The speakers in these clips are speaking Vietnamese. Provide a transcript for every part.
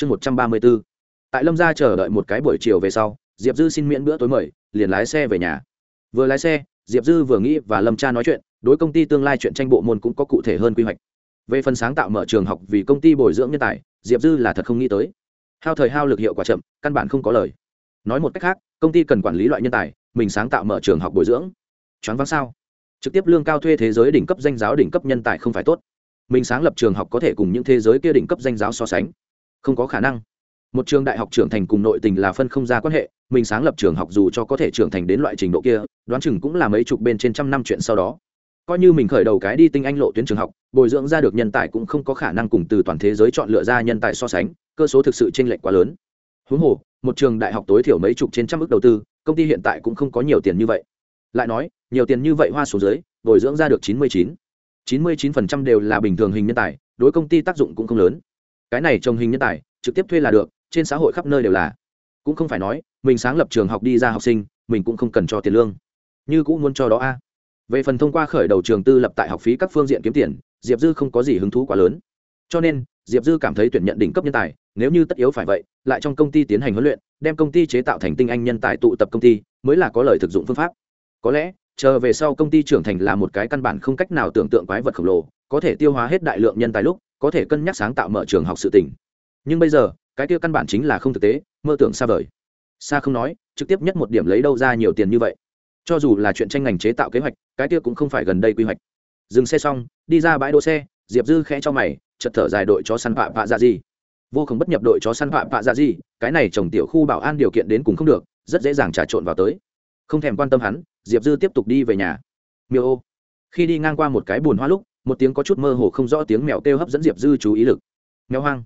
chương một trăm ba mươi b ố tại lâm gia chờ đợi một cái buổi chiều về sau, diệp dư xin miễn bữa tối mời, liền lái xe về nhà. Vừa lái xe, diệp dư vừa nghĩ và lâm cha nói chuyện, đối công ty tương lai chuyện tranh bộ môn cũng có cụ thể hơn quy hoạch. Về phần sáng tạo mở trường học vì công ty bồi dưỡng nhân tài, diệp dư là thật không nghĩ tới. Hao thời hao lực hiệu quả chậm, căn bản không có lời. Nói một cách khác, công ty cần quản lý loại nhân tài, mình sáng tạo mở trường học bồi dưỡng. Choáng váng sao? Trực tiếp lương cao thuê thế giới đỉnh cấp danh giáo đỉnh cấp nhân tài không phải tốt. Mình sáng lập trường học có thể cùng những thế giới kia đỉnh cấp danh giáo so sánh không có khả năng. Một trường đại học trưởng thành cùng nội tình là phân không ra quan hệ, mình sáng lập trường học dù cho có thể trưởng thành đến loại trình độ kia, đoán chừng cũng là mấy chục bên trên trăm năm chuyện sau đó. Coi như mình khởi đầu cái đi tinh anh lộ tuyến trường học, bồi dưỡng ra được nhân tài cũng không có khả năng cùng từ toàn thế giới chọn lựa ra nhân tài so sánh, cơ số thực sự chênh lệch quá lớn. Huống hồ, một trường đại học tối thiểu mấy chục trên trăm ước đầu tư, công ty hiện tại cũng không có nhiều tiền như vậy. Lại nói, nhiều tiền như vậy hoa số dưới, bồi dưỡng ra được chín mươi chín. Chín mươi chín phần trăm đều là bình thường hình nhân tài, đối công ty tác dụng cũng không lớn cái này trồng hình nhân tài, trực tiếp thuê là được, trên xã hội khắp nơi đều là. Cũng không phải nói, mình sáng lập trường học đi ra học sinh, mình cũng không cần cho tiền lương. Như cũng muốn cho đó a. Về phần thông qua khởi đầu trường tư lập tại học phí các phương diện kiếm tiền, diệp dư không có gì hứng thú quá lớn. Cho nên, diệp dư cảm thấy tuyển nhận đỉnh cấp nhân tài, nếu như tất yếu phải vậy, lại trong công ty tiến hành huấn luyện, đem công ty chế tạo thành tinh anh nhân tài tụ tập công ty, mới là có lời thực dụng phương pháp. Có lẽ, chờ về sau công ty trưởng thành là một cái căn bản không cách nào tưởng tượng quái vật khổng lồ, có thể tiêu hóa hết đại lượng nhân tài lúc có thể cân nhắc sáng tạo mở trường học sự tỉnh nhưng bây giờ, cái kia căn bản chính là không thực tế, mơ tưởng xa vời. Xa không nói, trực tiếp nhất một điểm lấy đâu ra nhiều tiền như vậy. Cho dù là chuyện tranh ngành chế tạo kế hoạch, cái kia cũng không phải gần đây quy hoạch. Dừng xe xong, đi ra bãi đỗ xe, diệp dư khẽ cho mày chật thở dài đội chó săn vạ vạ dạ gì. Vô không bất nhập đội chó săn vạ vạ dạ gì, cái này trồng tiểu khu bảo an điều kiện đến cùng không được, rất dễ dàng trà trộn vào tới. Không thèm quan tâm hắn, diệp dư tiếp tục đi về nhà. Miêu ô. Khi đi ngang qua một cái bùn hoa lúc một tiếng có chút mơ hồ không rõ tiếng mèo kêu hấp dẫn diệp dư chú ý lực mèo hoang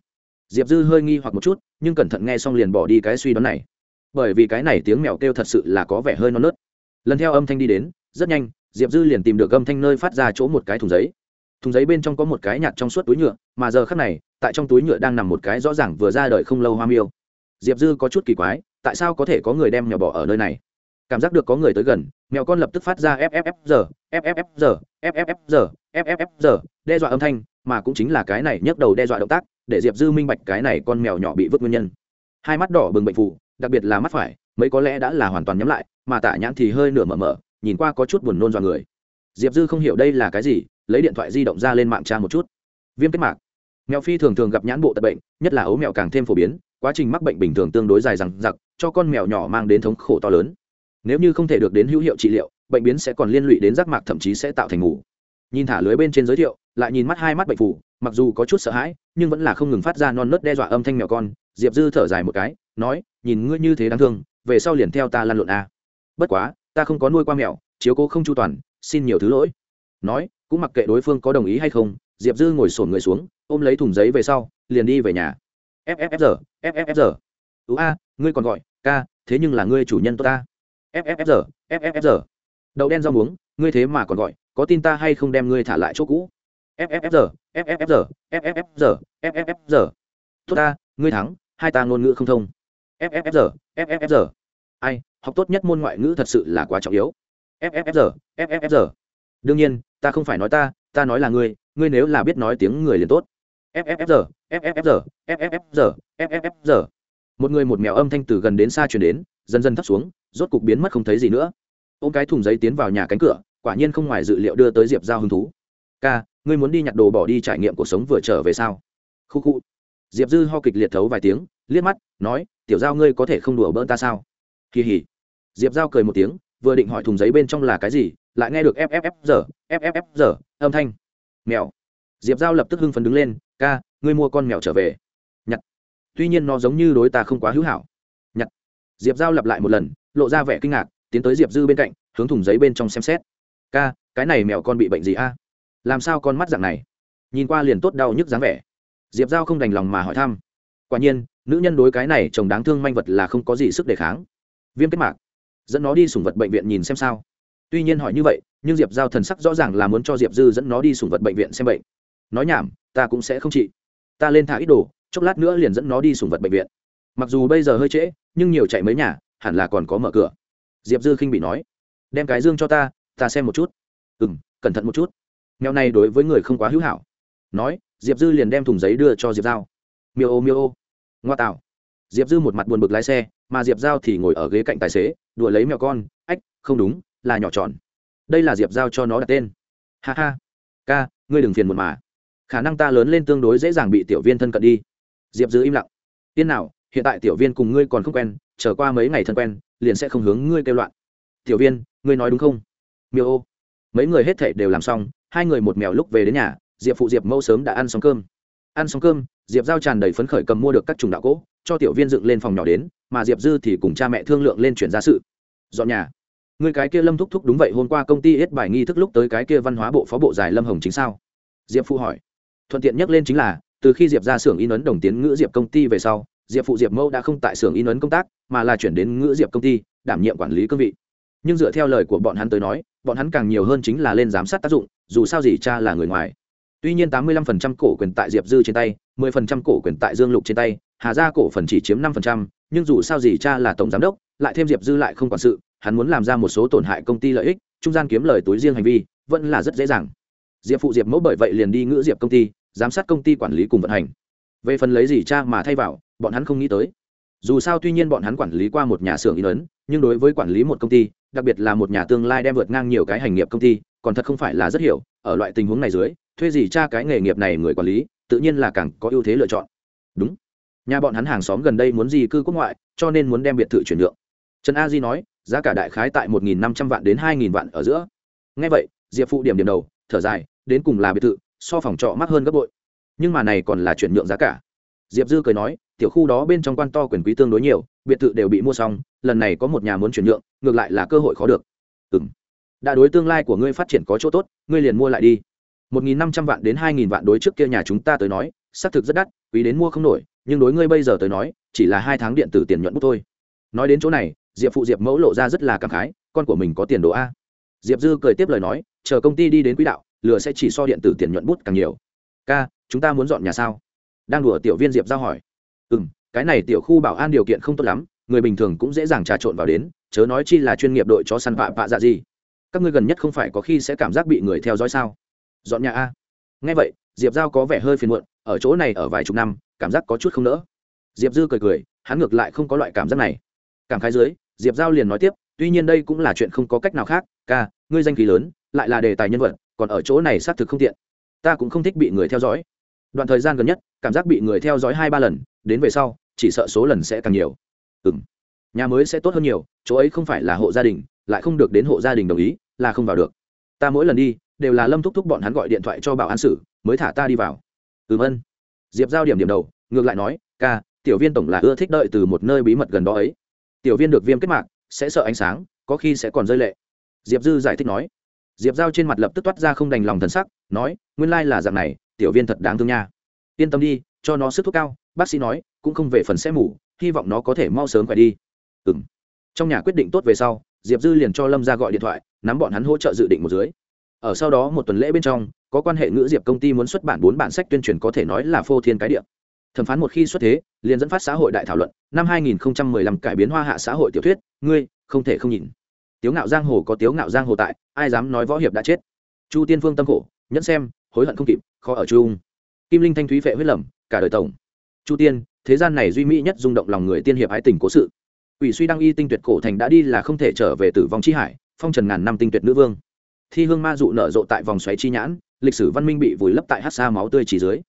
diệp dư hơi nghi hoặc một chút nhưng cẩn thận nghe xong liền bỏ đi cái suy đoán này bởi vì cái này tiếng mèo kêu thật sự là có vẻ hơi non nớt lần theo âm thanh đi đến rất nhanh diệp dư liền tìm được âm thanh nơi phát ra chỗ một cái thùng giấy thùng giấy bên trong có một cái nhạt trong suốt túi nhựa mà giờ khác này tại trong túi nhựa đang nằm một cái rõ ràng vừa ra đời không lâu hoa miêu diệp dư có chút kỳ quái tại sao có thể có người đem mèo bỏ ở nơi này cảm giác được có người tới gần, mèo con lập tức phát ra fffr fffr fffr fffr đe dọa âm thanh, mà cũng chính là cái này nhấc đầu đe dọa động tác, để diệp dư minh bạch cái này con mèo nhỏ bị vứt nguyên nhân. Hai mắt đỏ bừng bệnh phụ đặc biệt là mắt phải, mấy có lẽ đã là hoàn toàn nhắm lại, mà tả nhãn thì hơi nửa mở mở, nhìn qua có chút buồn nôn dọa người. Diệp dư không hiểu đây là cái gì, lấy điện thoại di động ra lên mạng tra một chút. Viêm kết mạc. Mèo phi thường thường gặp nhãn bộ tật bệnh, nhất là ấu mèo càng thêm phổ biến, quá trình mắc bệnh bình thường tương đối dài rằng giặc cho con mèo nhỏ mang đến thống khổ to lớn nếu như không thể được đến hữu hiệu trị liệu, bệnh biến sẽ còn liên lụy đến rác mạc thậm chí sẽ tạo thành ngủ nhìn thả lưới bên trên giới thiệu, lại nhìn mắt hai mắt bệnh phủ mặc dù có chút sợ hãi, nhưng vẫn là không ngừng phát ra non nớt đe dọa âm thanh mèo con, diệp dư thở dài một cái, nói, nhìn ngươi như thế đáng thương, về sau liền theo ta lăn lộn a. Bất quá, ta không có nuôi qua mèo, chiếu cố không chu toàn, xin nhiều thứ lỗi. Nói, cũng mặc kệ đối phương có đồng ý hay không, diệp dư ngồi sổn người xuống, ôm lấy thùng giấy về sau, liền đi về nhà. Fffr fffr ú a, ngươi còn gọi, ca, thế nhưng là ngươi chủ nhân tôi ta fffr fffr đậu đen rau muống ngươi thế mà còn gọi có tin ta hay không đem ngươi thả lại chỗ cũ fffr fffr fffr fffr tốt ta ngươi thắng hai ta ngôn ngữ không thông fffr fffr ai học tốt nhất môn ngoại ngữ thật sự là quá trọng yếu fffr fffr đương nhiên ta không phải nói ta ta nói là ngươi ngươi nếu là biết nói tiếng người liền tốt fffr fffr fffr fffr một người một mèo âm thanh từ gần đến xa chuyển đến dần dần thấp xuống, rốt cục biến mất không thấy gì nữa. Ôm cái thùng giấy tiến vào nhà cánh cửa, quả nhiên không ngoài dự liệu đưa tới diệp giao hứng thú. Ca, ngươi muốn đi nhặt đồ bỏ đi trải nghiệm cuộc sống vừa trở về sao? Khu khu. Diệp dư ho kịch liệt thấu vài tiếng, liếc mắt, nói, tiểu giao ngươi có thể không đùa bỡn ta sao? Kỳ hỉ diệp giao cười một tiếng, vừa định hỏi thùng giấy bên trong là cái gì, lại nghe được fff giờ fff giờ âm thanh. Mèo. Diệp giao lập tức hưng phấn đứng lên, ca, ngươi mua con mèo trở về. Nhặt. Tuy nhiên nó giống như đối ta không quá hữu hảo diệp giao lặp lại một lần, lộ ra vẻ kinh ngạc, tiến tới diệp dư bên cạnh, hướng thùng giấy bên trong xem xét. Ca, cái này mèo con bị bệnh gì a? Làm sao con mắt dạng này? Nhìn qua liền tốt đau nhức dáng vẻ. Diệp giao không đành lòng mà hỏi thăm. Quả nhiên, nữ nhân đối cái này chồng đáng thương manh vật là không có gì sức đề kháng. Viêm kết mạc. Dẫn nó đi sủng vật bệnh viện nhìn xem sao. Tuy nhiên hỏi như vậy, nhưng diệp giao thần sắc rõ ràng là muốn cho diệp dư dẫn nó đi sủng vật bệnh viện xem bệnh. Nói nhảm, ta cũng sẽ không trị. Ta lên thả ít đồ, chốc lát nữa liền dẫn nó đi sủng vật bệnh viện mặc dù bây giờ hơi trễ, nhưng nhiều chạy mấy nhà, hẳn là còn có mở cửa. Diệp dư khinh bị nói, đem cái dương cho ta ta xem một chút. Ừ m cẩn thận một chút. Mèo này đối với người không quá hữu hảo. Nói, diệp dư liền đem thùng giấy đưa cho diệp giao. Miêu ô miêu ô. Ngoa tạo. Diệp dư một mặt buồn bực lái xe, mà diệp giao thì ngồi ở ghế cạnh tài xế, đùa lấy mèo con, ách, không đúng, là nhỏ tròn. Đây là diệp giao cho nó đặt tên. Ha ha. Ca, ngươi đừng phiền một mà. Khả năng ta lớn lên tương đối dễ dàng bị tiểu viên thân cận đi. Diệp dư im lặng. Tiên nào hiện tại tiểu viên cùng ngươi còn không quen trở qua mấy ngày thân quen, liền sẽ không hướng ngươi kêu loạn. Tiểu viên, ngươi nói đúng không? Miêu ô. Mấy người hết thảy đều làm xong, hai người một mèo lúc về đến nhà, diệp phụ diệp mẫu sớm đã ăn xong cơm. Ăn xong cơm, diệp giao tràn đầy phấn khởi cầm mua được các trùng đạo cỗ, cho tiểu viên dựng lên phòng nhỏ đến, mà diệp dư thì cùng cha mẹ thương lượng lên chuyển ra sự. Dọn nhà. Người cái kia lâm thúc thúc đúng vậy, hôm qua công ty hết bài nghi thức lúc tới cái kia văn hóa bộ phó bộ giải lâm hồng chính sao? Diệp phụ hỏi. Thuận tiện nhắc lên chính là, từ khi diệp ra xưởng in ấn đồng tiến ngữ diệp công ty về sau diệp phụ diệp mẫu đã không tại xưởng in ấn công tác, mà là chuyển đến ngữ diệp công ty, đảm nhiệm quản lý cương vị. Nhưng dựa theo lời của bọn hắn tới nói, bọn hắn càng nhiều hơn chính là lên giám sát tác dụng, dù sao gì cha là người ngoài. Tuy nhiên tám mươi lăm phần trăm cổ quyền tại diệp dư trên tay, mười phần trăm cổ quyền tại dương lục trên tay, hà gia cổ phần chỉ chiếm năm phần trăm, nhưng dù sao gì cha là tổng giám đốc, lại thêm diệp dư lại không quản sự, hắn muốn làm ra một số tổn hại công ty lợi ích, trung gian kiếm lời túi riêng hành vi, vẫn là rất dễ dàng. Diệp phụ diệp mẫu bởi vậy liền đi ngữ diệp công ty, giám sát công ty quản lý cùng vận hành. Về phần lấy gì cha mà thay vào bọn hắn không nghĩ tới. Dù sao tuy nhiên bọn hắn quản lý qua một nhà xưởng in ấn, nhưng đối với quản lý một công ty, đặc biệt là một nhà tương lai đem vượt ngang nhiều cái hành nghiệp công ty, còn thật không phải là rất hiểu, ở loại tình huống này dưới, thuê gì cha cái nghề nghiệp này người quản lý, tự nhiên là càng có ưu thế lựa chọn. Đúng. Nhà bọn hắn hàng xóm gần đây muốn gì cư quốc ngoại, cho nên muốn đem biệt thự chuyển nhượng. Trần a di nói, giá cả đại khái tại một nghìn năm trăm vạn đến hai nghìn vạn ở giữa. Ngay vậy, diệp phụ điểm điểm đầu, thở dài, đến cùng là biệt thự, so phòng trọ mắc hơn gấp bội. Nhưng mà này còn là chuyển nhượng giá cả. Diệp dư cười nói tiểu khu đó bên trong quan to quyền quý tương đối nhiều, biệt thự đều bị mua xong, lần này có một nhà muốn chuyển nhượng, ngược lại là cơ hội khó được. Ừ đã đối tương lai của ngươi phát triển có chỗ tốt, ngươi liền mua lại đi. Một nghìn năm trăm vạn đến hai nghìn vạn đối trước kia nhà chúng ta tới nói, xác thực rất đắt, quý đến mua không nổi, nhưng đối ngươi bây giờ tới nói, chỉ là hai tháng điện tử tiền nhuận bút thôi. Nói đến chỗ này, diệp phụ diệp mẫu lộ ra rất là cảm khái, con của mình có tiền đồ a. Diệp dư cười tiếp lời nói, chờ công ty đi đến quỹ đạo, lừa sẽ chỉ so điện tử tiền nhuận bút càng nhiều. Ca, chúng ta muốn dọn nhà sao? Đang đùa tiểu viên diệp giao hỏi ừ m cái này tiểu khu bảo an điều kiện không tốt lắm, người bình thường cũng dễ dàng trà trộn vào đến, chớ nói chi là chuyên nghiệp đội chó săn vạ vạ dạ gì. Các ngươi gần nhất không phải có khi sẽ cảm giác bị người theo dõi sao? Dọn nhà a. Nghe vậy, diệp giao có vẻ hơi phiền muộn, ở chỗ này ở vài chục năm, cảm giác có chút không nỡ. Diệp dư cười cười, hắn ngược lại không có loại cảm giác này. Cảm khái dưới, diệp giao liền nói tiếp, tuy nhiên đây cũng là chuyện không có cách nào khác, ca, ngươi danh khí lớn, lại là đề tài nhân vật, còn ở chỗ này xác thực không tiện. Ta cũng không thích bị người theo dõi. Đoạn thời gian gần nhất cảm giác bị người theo dõi hai ba lần, đến về sau, chỉ sợ số lần sẽ càng nhiều. Ừ m nhà mới sẽ tốt hơn nhiều, chỗ ấy không phải là hộ gia đình, lại không được đến hộ gia đình đồng ý, là không vào được. Ta mỗi lần đi, đều là lâm thúc thúc bọn hắn gọi điện thoại cho bảo an sử mới thả ta đi vào. Ừ ân vâng. diệp giao điểm điểm đầu, ngược lại nói, ca, tiểu viên tổng là ưa thích đợi từ một nơi bí mật gần đó ấy. Tiểu viên được viêm kết mạc, sẽ sợ ánh sáng, có khi sẽ còn rơi lệ. Diệp dư giải thích nói. Diệp giao trên mặt lập tức toát ra không đành lòng thần sắc, nói, nguyên lai là dạng này, tiểu viên thật đáng thương nha yên tâm đi, cho nó sức thuốc cao. Bác sĩ nói, cũng không về phần sẽ mủ hy vọng nó có thể mau sớm khỏe đi. Ừ m trong nhà quyết định tốt về sau, diệp dư liền cho lâm ra gọi điện thoại, nắm bọn hắn hỗ trợ dự định một dưới. Ở sau đó một tuần lễ bên trong, có quan hệ ngữ diệp công ty muốn xuất bản bốn bản sách tuyên truyền có thể nói là phô thiên cái điệm thẩm phán một khi xuất thế, liền dẫn phát xã hội đại thảo luận, năm 2015 cải biến hoa hạ xã hội tiểu thuyết, ngươi, không thể không nhìn. Tiếu ngạo giang hồ có tiếu ngạo giang hồ tại, ai dám nói võ hiệp đã chết. Chu tiên phương tâm khổ, nhẫn xem, hối hận không kịp, khó ở chung kim linh thanh thúy vệ huyết lầm, cả đời tổng. Chu tiên, thế gian này duy mỹ nhất rung động lòng người tiên hiệp ái tình cố sự. Ủy suy đăng y tinh tuyệt cổ thành đã đi là không thể trở về tử vong chi hải, phong trần ngàn năm tinh tuyệt nữ vương. Thi hương ma dụ nở rộ tại vòng xoáy chi nhãn, lịch sử văn minh bị vùi lấp tại hát xa máu tươi chỉ dưới.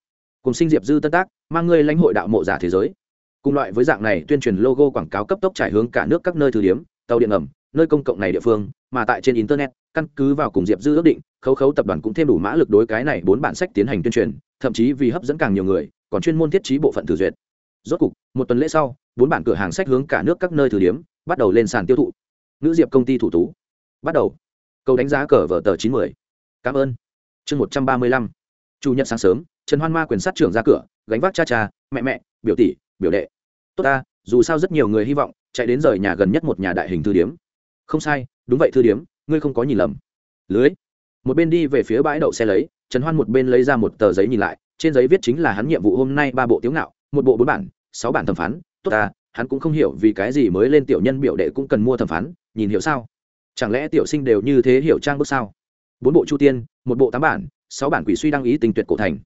Cùng sinh diệp dư tân tác, mang ngươi lãnh hội đạo mộ giả thế giới. Cùng loại với dạng này tuyên truyền logo quảng cáo cấp tốc trải hướng cả nước các nơi thư điếm, tàu điện ẩm nơi công cộng này địa phương, mà tại trên internet, căn cứ vào cùng diệp dư ước định, khấu khấu tập đoàn cũng thêm đủ mã lực đối cái này bốn bản sách tiến hành tuyên truyền, thậm chí vì hấp dẫn càng nhiều người, còn chuyên môn thiết trí bộ phận thử duyệt. Rốt cục, một tuần lễ sau, bốn bản cửa hàng sách hướng cả nước các nơi thử điếm, bắt đầu lên sàn tiêu thụ. Nữ diệp công ty thủ tú. Bắt đầu. Câu đánh giá cờ vở tờ chín mươi cảm ơn. Chương một trăm ba mươi lăm. Chủ nhật sáng sớm, trần hoan ma quyền sát trưởng ra cửa, gánh vác cha cha, mẹ mẹ, biểu tỷ, biểu đệ. Tốt ta, dù sao rất nhiều người hy vọng, chạy đến rời nhà gần nhất một nhà đại hình thư điếm không sai, đúng vậy thư điếm, ngươi không có nhìn lầm. Lưới. Một bên đi về phía bãi đậu xe lấy, trần hoan một bên lấy ra một tờ giấy nhìn lại, trên giấy viết chính là hắn nhiệm vụ hôm nay ba bộ tiếu ngạo, một bộ bốn bản, sáu bản thẩm phán. Tốt ta, hắn cũng không hiểu vì cái gì mới lên tiểu nhân biểu đệ cũng cần mua thẩm phán, nhìn hiểu sao? Chẳng lẽ tiểu sinh đều như thế hiểu trang bước sao? Bốn bộ chu tiên, một bộ tám bản, sáu bản quỷ suy đăng ý tình tuyệt cổ thành.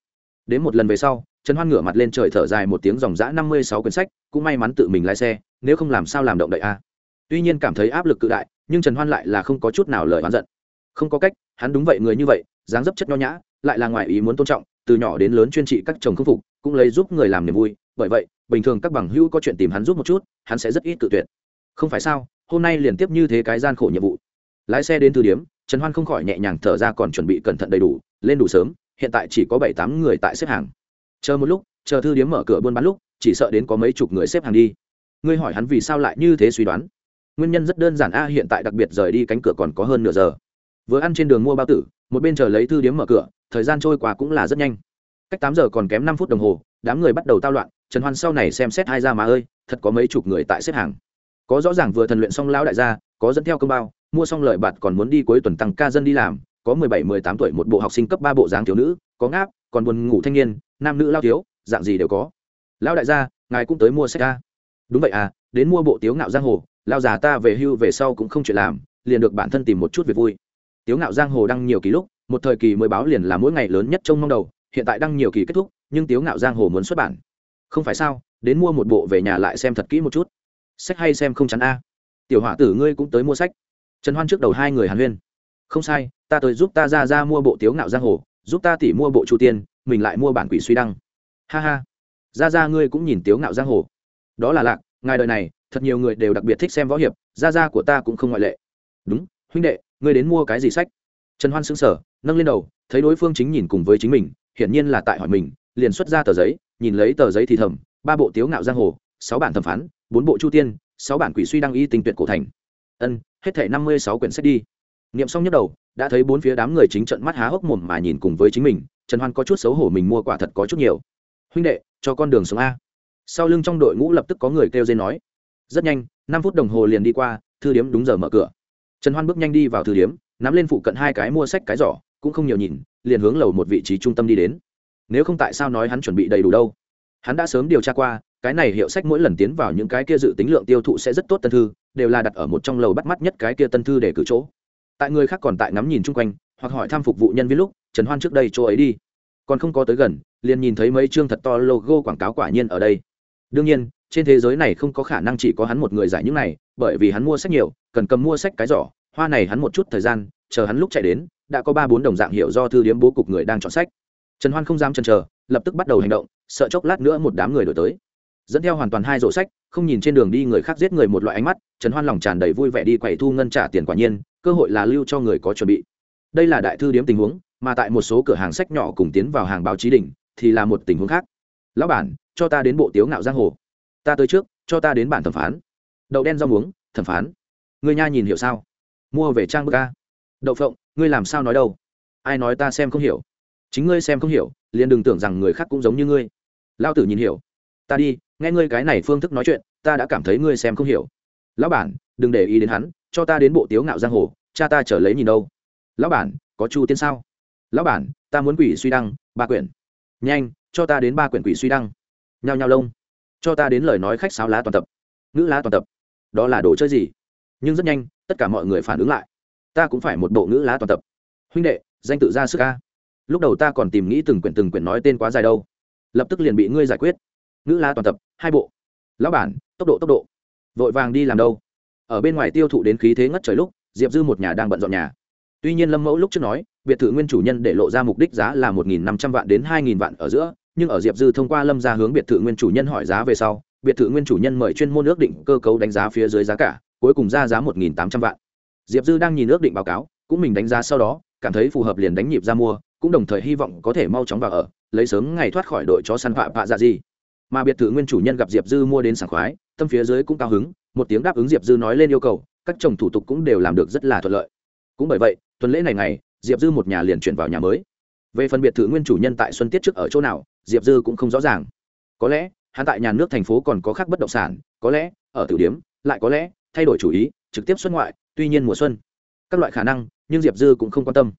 Đến một lần về sau, trần hoan ngửa mặt lên trời thở dài một tiếng dòng dã năm mươi sáu quyển sách, cũng may mắn tự mình lái xe, nếu không làm sao làm động đậy a? Tuy nhiên cảm thấy áp lực cự đại nhưng trần hoan lại là không có chút nào lời oán giận. Không có cách, hắn đúng vậy, người như vậy, dáng dấp chất nho nhã, lại là ngoài ý muốn tôn trọng, từ nhỏ đến lớn chuyên trị các chồng khâm phục, cũng lấy giúp người làm niềm vui. Bởi vậy, bình thường các bằng hữu có chuyện tìm hắn giúp một chút, hắn sẽ rất ít tự tuyệt. Không phải sao, hôm nay liên tiếp như thế cái gian khổ nhiệm vụ. Lái xe đến từ điếm, trần hoan không khỏi nhẹ nhàng thở ra còn chuẩn bị cẩn thận đầy đủ, lên đủ sớm, hiện tại chỉ có bảy tám người tại xếp hàng. Chờ một lúc, chờ thư điếm mở cửa buôn bán lúc, chỉ sợ đến có mấy chục người xếp hàng đi. Ngươi hỏi hắn vì sao lại như thế suy đoán? Nguyên nhân rất đơn giản a, hiện tại đặc biệt rời đi cánh cửa còn có hơn nửa giờ. Vừa ăn trên đường mua bao tử, một bên chờ lấy thư điếm mở cửa, thời gian trôi qua cũng là rất nhanh. Cách tám giờ còn kém năm phút đồng hồ, đám người bắt đầu tao loạn, trần hoan sau này xem xét hai ra mà ơi, thật có mấy chục người tại xếp hàng. Có rõ ràng vừa thần luyện xong lão đại gia, có dẫn theo công bao, mua xong lợi bạt còn muốn đi cuối tuần tăng ca dân đi làm, có mười bảy, mười tám tuổi một bộ học sinh cấp ba bộ dáng thiếu nữ, có ngáp, còn buồn ngủ thanh niên, nam nữ lao thiếu, dạng gì đều có. Lão đại gia, ngài cũng tới mua sách ca đúng vậy à đến mua bộ tiếu ngạo giang hồ lao già ta về hưu về sau cũng không chuyện làm, liền được bản thân tìm một chút việc vui. Tiếu ngạo giang hồ đăng nhiều kỳ lúc, một thời kỳ mới báo liền là mỗi ngày lớn nhất trong mong đầu, hiện tại đăng nhiều kỳ kết thúc, nhưng tiếu ngạo giang hồ muốn xuất bản. Không phải sao, đến mua một bộ về nhà lại xem thật kỹ một chút. Sách hay xem không chắn a. Tiểu họa tử ngươi cũng tới mua sách. Trần hoan trước đầu hai người hàn huyên. Không sai, ta tới giúp ta ra ra mua bộ tiếu ngạo giang hồ, giúp ta tỉ mua bộ chu tiên, mình lại mua bản quỷ suy đăng. Ha ha. Ra ra ngươi cũng nhìn tiếu ngạo giang hồ. Đó là lạc, ngài đời này thật nhiều người đều đặc biệt thích xem võ hiệp, gia gia của ta cũng không ngoại lệ. Đúng, huynh đệ, ngươi đến mua cái gì sách? Trần hoan xứng sở nâng lên đầu, thấy đối phương chính nhìn cùng với chính mình, hiển nhiên là tại hỏi mình, liền xuất ra tờ giấy, nhìn lấy tờ giấy thì thầm, ba bộ tiếu ngạo giang hồ, sáu bản thẩm phán, bốn bộ chu tiên, sáu bản quỷ suy đăng y tình tuyệt cổ thành. Ân, hết thể năm mươi sáu quyển sách đi. Niệm xong nhức đầu, đã thấy bốn phía đám người chính trận mắt há hốc mồm mà nhìn cùng với chính mình, trần hoan có chút xấu hổ mình mua quả thật có chút nhiều. Huynh đệ, cho con đường xuống a. Sau lưng trong đội ngũ lập tức có người kêu dây nói rất nhanh, năm phút đồng hồ liền đi qua, thư điếm đúng giờ mở cửa. Trần hoan bước nhanh đi vào thư điếm, nắm lên phụ cận hai cái mua sách cái giỏ, cũng không nhiều nhìn, liền hướng lầu một vị trí trung tâm đi đến. Nếu không tại sao nói hắn chuẩn bị đầy đủ đâu? Hắn đã sớm điều tra qua, cái này hiệu sách mỗi lần tiến vào những cái kia dự tính lượng tiêu thụ sẽ rất tốt tân thư, đều là đặt ở một trong lầu bắt mắt nhất cái kia tân thư để cử chỗ. Tại người khác còn tại ngắm nhìn chung quanh, hoặc hỏi thăm phục vụ nhân viên lúc, trần hoan trước đây chỗ ấy đi. Còn không có tới gần, liền nhìn thấy mấy chương thật to logo quảng cáo quả nhiên ở đây. Đương nhiên trên thế giới này không có khả năng chỉ có hắn một người giải những này, bởi vì hắn mua sách nhiều, cần cầm mua sách cái giỏ. Hoa này hắn một chút thời gian, chờ hắn lúc chạy đến, đã có ba bốn đồng dạng hiệu do thư điếm bố cục người đang chọn sách. Trần hoan không dám chần chờ, lập tức bắt đầu hành động, sợ chốc lát nữa một đám người đổi tới. Dẫn theo hoàn toàn hai rổ sách, không nhìn trên đường đi người khác giết người một loại ánh mắt, trần hoan lòng tràn đầy vui vẻ đi quậy thu ngân trả tiền quả nhiên, cơ hội là lưu cho người có chuẩn bị. Đây là đại thư điếm tình huống, mà tại một số cửa hàng sách nhỏ cùng tiến vào hàng báo chí đỉnh, thì là một tình huống khác. Lão bản, cho ta đến bộ tiếu ngạo giang hồ ta tới trước, cho ta đến bản thẩm phán. Đậu đen rau muống, thẩm phán. Người nha nhìn hiểu sao? Mua về trang bức ca đậu phộng, ngươi làm sao nói đâu? Ai nói ta xem không hiểu? Chính ngươi xem không hiểu, liền đừng tưởng rằng người khác cũng giống như ngươi. Lao tử nhìn hiểu. Ta đi, nghe ngươi cái này phương thức nói chuyện, ta đã cảm thấy ngươi xem không hiểu. Lão bản, đừng để ý đến hắn, cho ta đến bộ tiếu ngạo giang hồ, cha ta trở lấy nhìn đâu. Lão bản, có chu tiên sao? Lão bản, ta muốn quỷ suy đăng, ba quyển. Nhanh, cho ta đến ba quyển quỷ suy đăng. Nhao nhao lông cho ta đến lời nói khách sáo lá toàn tập. Ngữ lá toàn tập. Đó là đồ chơi gì? Nhưng rất nhanh, tất cả mọi người phản ứng lại. Ta cũng phải một bộ ngữ lá toàn tập. Huynh đệ, danh tự ra sức ca lúc đầu ta còn tìm nghĩ từng quyển từng quyển nói tên quá dài đâu. Lập tức liền bị ngươi giải quyết. Ngữ lá toàn tập, hai bộ. Lão bản, tốc độ tốc độ. Vội vàng đi làm đâu? Ở bên ngoài tiêu thụ đến khí thế ngất trời lúc, diệp dư một nhà đang bận dọn nhà. Tuy nhiên lâm mẫu lúc trước nói, biệt thự nguyên chủ nhân để lộ ra mục đích giá là một nghìn năm trăm vạn đến hai nghìn vạn ở giữa nhưng ở diệp dư thông qua lâm ra hướng biệt thự nguyên chủ nhân hỏi giá về sau, biệt thự nguyên chủ nhân mời chuyên môn ước định cơ cấu đánh giá phía dưới giá cả, cuối cùng ra giá một nghìn tám trăm vạn. Diệp dư đang nhìn ước định báo cáo, cũng mình đánh giá sau đó, cảm thấy phù hợp liền đánh nhịp ra mua, cũng đồng thời hy vọng có thể mau chóng vào ở, lấy sớm ngày thoát khỏi đội chó săn vạ vạ dạ gì. Mà biệt thự nguyên chủ nhân gặp diệp dư mua đến sảng khoái, tâm phía dưới cũng cao hứng, một tiếng đáp ứng diệp dư nói lên yêu cầu, các chồng thủ tục cũng đều làm được rất là thuận lợi. Cũng bởi vậy, tuần lễ này ngày, diệp dư một nhà liền chuyển vào nhà mới. Về phần biệt thự nguyên chủ nhân tại xuân tiết trước ở chỗ nào diệp dư cũng không rõ ràng. Có lẽ, hắn tại nhà nước thành phố còn có khác bất động sản, có lẽ, ở tử điếm, lại có lẽ, thay đổi chủ ý, trực tiếp xuất ngoại, tuy nhiên mùa xuân. Các loại khả năng, nhưng diệp dư cũng không quan tâm.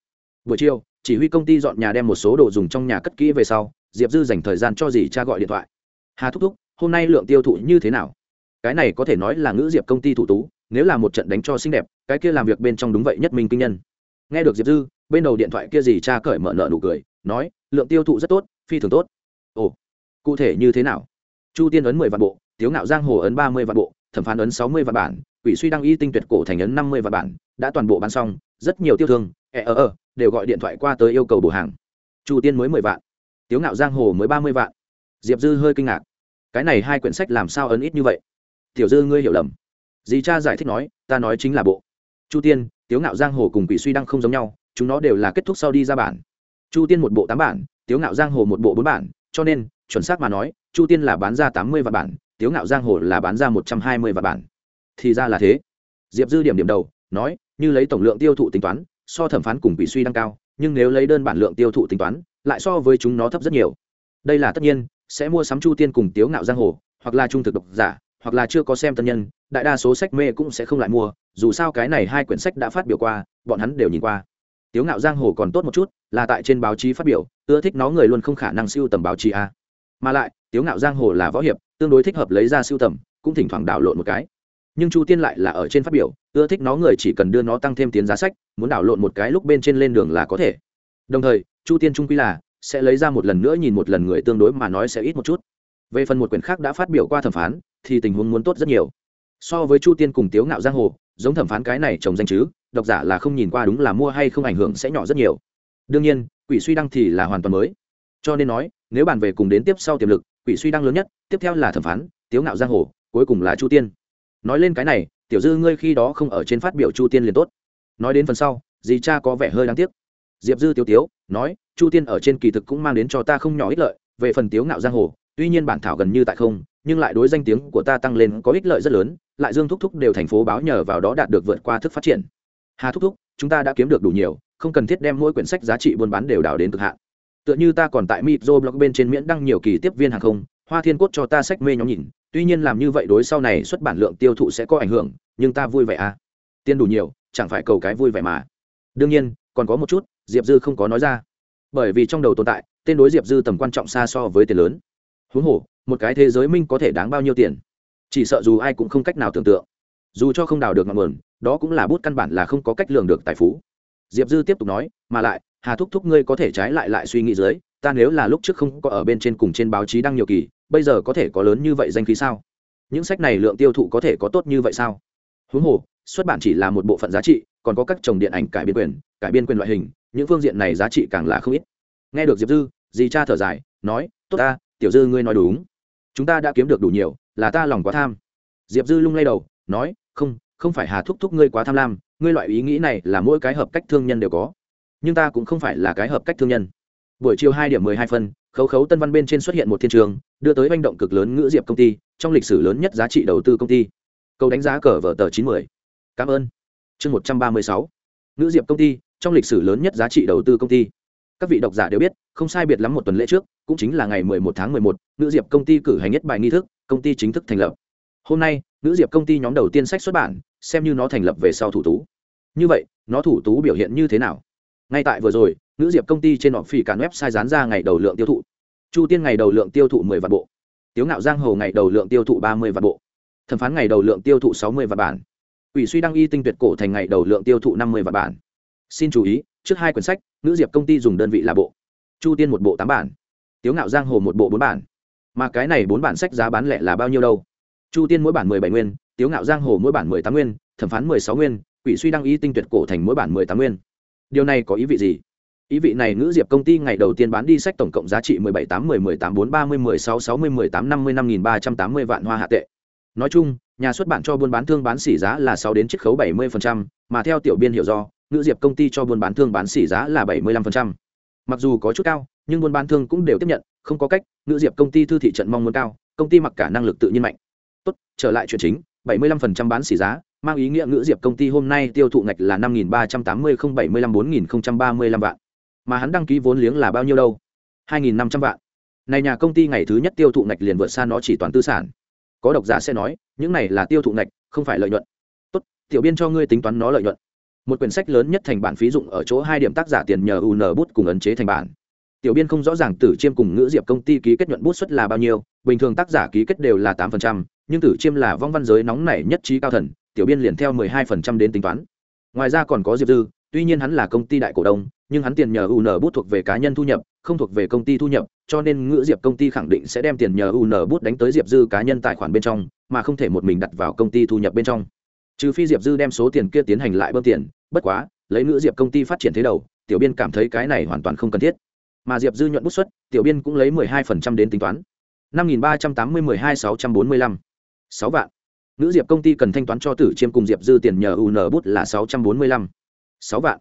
Buổi chiều, chỉ huy công ty dọn nhà đem một số đồ dùng trong nhà cất kỹ về sau, diệp dư dành thời gian cho dì cha gọi điện thoại. Hà thúc thúc, hôm nay lượng tiêu thụ như thế nào? Cái này có thể nói là ngữ diệp công ty thủ tú, nếu là một trận đánh cho xinh đẹp, cái kia làm việc bên trong đúng vậy nhất minh kinh nhân. Nghe được diệp dư, bên đầu điện thoại kia dì cha cởi mở nợ nụ cười, nói, lượng tiêu thụ rất tốt, phi thường tốt ồ, cụ thể như thế nào? Chu tiên ấn mười vạn bộ, tiếu ngạo giang hồ ấn ba mươi vạn bộ, thẩm phán ấn sáu mươi vạn bản, quỷ suy đăng y tinh tuyệt cổ thành ấn năm mươi vạn bản, đã toàn bộ bán xong, rất nhiều tiêu thương ẹ ờ ờ đều gọi điện thoại qua tới yêu cầu bổ hàng. Chu tiên mới mười vạn, tiếu ngạo giang hồ mới ba mươi vạn. Diệp dư hơi kinh ngạc. Cái này hai quyển sách làm sao ấn ít như vậy? Tiểu dư ngươi hiểu lầm. Dì cha giải thích nói, ta nói chính là bộ. Chu tiên, tiếu ngạo giang hồ cùng quỷ suy đăng không giống nhau, chúng nó đều là kết thúc sau đi ra bản. Chu tiên một bộ tám bản, tiếu ngạo giang hồ một bộ bốn bản cho nên, chuẩn xác mà nói, chu tiên là bán ra tám mươi vạn bản, tiếu ngạo giang hồ là bán ra một trăm hai mươi vạn bản. Thì ra là thế. Diệp dư điểm điểm đầu, nói, như lấy tổng lượng tiêu thụ tính toán, so thẩm phán cùng bị suy đang cao, nhưng nếu lấy đơn bản lượng tiêu thụ tính toán, lại so với chúng nó thấp rất nhiều. Đây là tất nhiên, sẽ mua sắm chu tiên cùng tiếu ngạo giang hồ, hoặc là trung thực độc giả, hoặc là chưa có xem tân nhân, đại đa số sách mê cũng sẽ không lại mua, dù sao cái này hai quyển sách đã phát biểu qua, bọn hắn đều nhìn qua tiếu ngạo giang hồ còn tốt một chút, là tại trên báo chí phát biểu, ưa thích nó người luôn không khả năng siêu tầm báo chí a. Mà lại, tiếu ngạo giang hồ là võ hiệp, tương đối thích hợp lấy ra siêu tầm, cũng thỉnh thoảng đảo lộn một cái. Nhưng chu tiên lại là ở trên phát biểu, ưa thích nó người chỉ cần đưa nó tăng thêm tiến giá sách, muốn đảo lộn một cái lúc bên trên lên đường là có thể. Đồng thời, chu tiên trung quy là sẽ lấy ra một lần nữa nhìn một lần người tương đối mà nói sẽ ít một chút. Về phần một quyển khác đã phát biểu qua thẩm phán, thì tình huống muốn tốt rất nhiều. So với chu tiên cùng tiếu ngạo giang hồ giống thẩm phán cái này trồng danh chứ, độc giả là không nhìn qua đúng là mua hay không ảnh hưởng sẽ nhỏ rất nhiều. Đương nhiên, quỷ suy đăng thì là hoàn toàn mới. Cho nên nói, nếu bàn về cùng đến tiếp sau tiềm lực, quỷ suy đăng lớn nhất, tiếp theo là thẩm phán, tiếu ngạo giang hồ, cuối cùng là chu tiên. Nói lên cái này, tiểu dư ngươi khi đó không ở trên phát biểu chu tiên liền tốt. Nói đến phần sau, dì cha có vẻ hơi đáng tiếc. Diệp dư tiêu tiếu, nói, chu tiên ở trên kỳ thực cũng mang đến cho ta không nhỏ ích lợi, về phần tiếu ngạo giang hồ, tuy nhiên bản thảo gần như tại không nhưng lại đối danh tiếng của ta tăng lên có ích lợi rất lớn, lại dương thúc thúc đều thành phố báo nhờ vào đó đạt được vượt qua thức phát triển. Hà thúc thúc, chúng ta đã kiếm được đủ nhiều, không cần thiết đem mỗi quyển sách giá trị buôn bán đều đào đến cực hạn. Tựa như ta còn tại mitro blog bên trên miễn đăng nhiều kỳ tiếp viên hàng không, hoa thiên cốt cho ta sách mê nhóm nhìn, tuy nhiên làm như vậy đối sau này xuất bản lượng tiêu thụ sẽ có ảnh hưởng, nhưng ta vui vẻ à. Tiền đủ nhiều, chẳng phải cầu cái vui vẻ mà. Đương nhiên, còn có một chút, diệp dư không có nói ra. Bởi vì trong đầu tồn tại, tên đối diệp dư tầm quan trọng xa so với tiền lớn. Huống hồ một cái thế giới minh có thể đáng bao nhiêu tiền? Chỉ sợ dù ai cũng không cách nào tưởng tượng. Dù cho không đào được ngọn nguồn, đó cũng là bút căn bản là không có cách lường được tài phú. Diệp dư tiếp tục nói, mà lại, hà thúc thúc ngươi có thể trái lại lại suy nghĩ dưới, ta nếu là lúc trước không có ở bên trên cùng trên báo chí đăng nhiều kỳ, bây giờ có thể có lớn như vậy danh khí sao? Những sách này lượng tiêu thụ có thể có tốt như vậy sao? Huống hồ, xuất bản chỉ là một bộ phận giá trị, còn có các chồng điện ảnh cải biên quyền, cải biên quyền loại hình, những phương diện này giá trị càng là không ít. Nghe được diệp dư, dì cha thở dài, nói, tốt ta, tiểu dư ngươi nói đúng chúng ta đã kiếm được đủ nhiều, là ta lòng quá tham. Diệp dư lung lay đầu, nói, không không phải hà thúc thúc ngươi quá tham lam, ngươi loại ý nghĩ này là mỗi cái hợp cách thương nhân đều có. Nhưng ta cũng không phải là cái hợp cách thương nhân. Buổi chiều hai điểm mười hai phân, khấu khấu tân văn bên trên xuất hiện một thiên trường, đưa tới manh động cực lớn ngữ diệp công ty, trong lịch sử lớn nhất giá trị đầu tư công ty. Câu đánh giá cờ vở tờ chín mươi cảm ơn. Chương một trăm ba mươi sáu. Ngữ diệp công ty, trong lịch sử lớn nhất giá trị đầu tư công ty các vị độc giả đều biết không sai biệt lắm một tuần lễ trước cũng chính là ngày 11 tháng 11, nữ diệp công ty cử hành nhất bài nghi thức công ty chính thức thành lập. Hôm nay nữ diệp công ty nhóm đầu tiên sách xuất bản xem như nó thành lập về sau thủ tú. Như vậy nó thủ tú biểu hiện như thế nào? Ngay tại vừa rồi nữ diệp công ty trên họ phỉ cản website dán ra ngày đầu lượng tiêu thụ. Chu tiên ngày đầu lượng tiêu thụ 10 vạn bộ. Tiếu ngạo giang hồ ngày đầu lượng tiêu thụ 30 vạn bộ. Thẩm phán ngày đầu lượng tiêu thụ 60 vạn bản. Ủy suy đăng y tinh tuyệt cổ thành ngày đầu lượng tiêu thụ 50 vạn bản. Xin chú ý trước hai quyển sách nữ diệp công ty dùng đơn vị là bộ. Chu tiên một bộ tám bản. Tiếu ngạo giang hồ một bộ bốn bản. Mà cái này bốn bản sách giá bán lẻ là bao nhiêu đâu? Chu tiên mỗi bản mười bảy nguyên, tiếu ngạo giang hồ mỗi bản mười tám nguyên, thẩm phán mười sáu nguyên, quỷ suy đăng y tinh tuyệt cổ thành mỗi bản mười tám nguyên. Điều này có ý vị gì? Ý vị này ngữ diệp công ty ngày đầu tiên bán đi sách tổng cộng giá trị mười bảy tám mười mười tám bốn ba mươi, mười sáu sáu mươi, mười tám năm mươi, năm nghìn ba trăm tám mươi vạn hoa hạ tệ. Nói chung, nhà xuất bản cho buôn bán thương bán xỉ giá là sáu đến chiết khấu bảy mươi mà theo tiểu biên hiểu do ngữ diệp công ty cho buôn bán thương bán xỉ giá là bảy mươi lăm mặc dù có chút cao, nhưng buôn bán thương cũng đều tiếp nhận, không có cách, ngữ diệp công ty thư thị trận mong muốn cao, công ty mặc cả năng lực tự nhiên mạnh. Tốt, trở lại chuyện chính, bảy mươi lăm bán xỉ giá, mang ý nghĩa ngữ diệp công ty hôm nay tiêu thụ ngạch là năm nghìn ba trăm tám mươi không bảy mươi lăm bốn nghìn ba mươi lăm vạn. Mà hắn đăng ký vốn liếng là bao nhiêu đâu? hai nghìn năm trăm vạn. Này nhà công ty ngày thứ nhất tiêu thụ ngạch liền vượt xa nó chỉ toàn tư sản. Có độc giả sẽ nói, những này là tiêu thụ ngạch, không phải lợi nhuận. Tốt, tiểu biên cho ngươi tính toán nó lợi nhuận một quyển sách lớn nhất thành bản phí dụng ở chỗ hai điểm tác giả tiền nhờ un bút cùng ấn chế thành bản. Tiểu biên không rõ ràng tử chiêm cùng ngữ diệp công ty ký kết nhuận bút suất là bao nhiêu, bình thường tác giả ký kết đều là tám phần trăm, nhưng tử chiêm là vong văn giới nóng nảy nhất trí cao thần, tiểu biên liền theo mười hai phần trăm đến tính toán. Ngoài ra còn có diệp dư, tuy nhiên hắn là công ty đại cổ đông, nhưng hắn tiền nhờ un bút thuộc về cá nhân thu nhập, không thuộc về công ty thu nhập, cho nên ngữ diệp công ty khẳng định sẽ đem tiền nhờ un bút đánh tới diệp dư cá nhân tài khoản bên trong, mà không thể một mình đặt vào công ty thu nhập bên trong trừ phi diệp dư đem số tiền kia tiến hành lại bơm tiền, bất quá, lấy nữ diệp công ty phát triển thế đầu, tiểu biên cảm thấy cái này hoàn toàn không cần thiết. Mà diệp dư nhuận bút xuất, tiểu biên cũng lấy mười hai phần trăm đến tính toán. năm nghìn ba trăm tám mươi mười hai sáu trăm bốn mươi lăm. Sáu vạn. Nữ diệp công ty cần thanh toán cho tử chiêm cùng diệp dư tiền nhờ U N bút là sáu trăm bốn mươi lăm. Sáu vạn.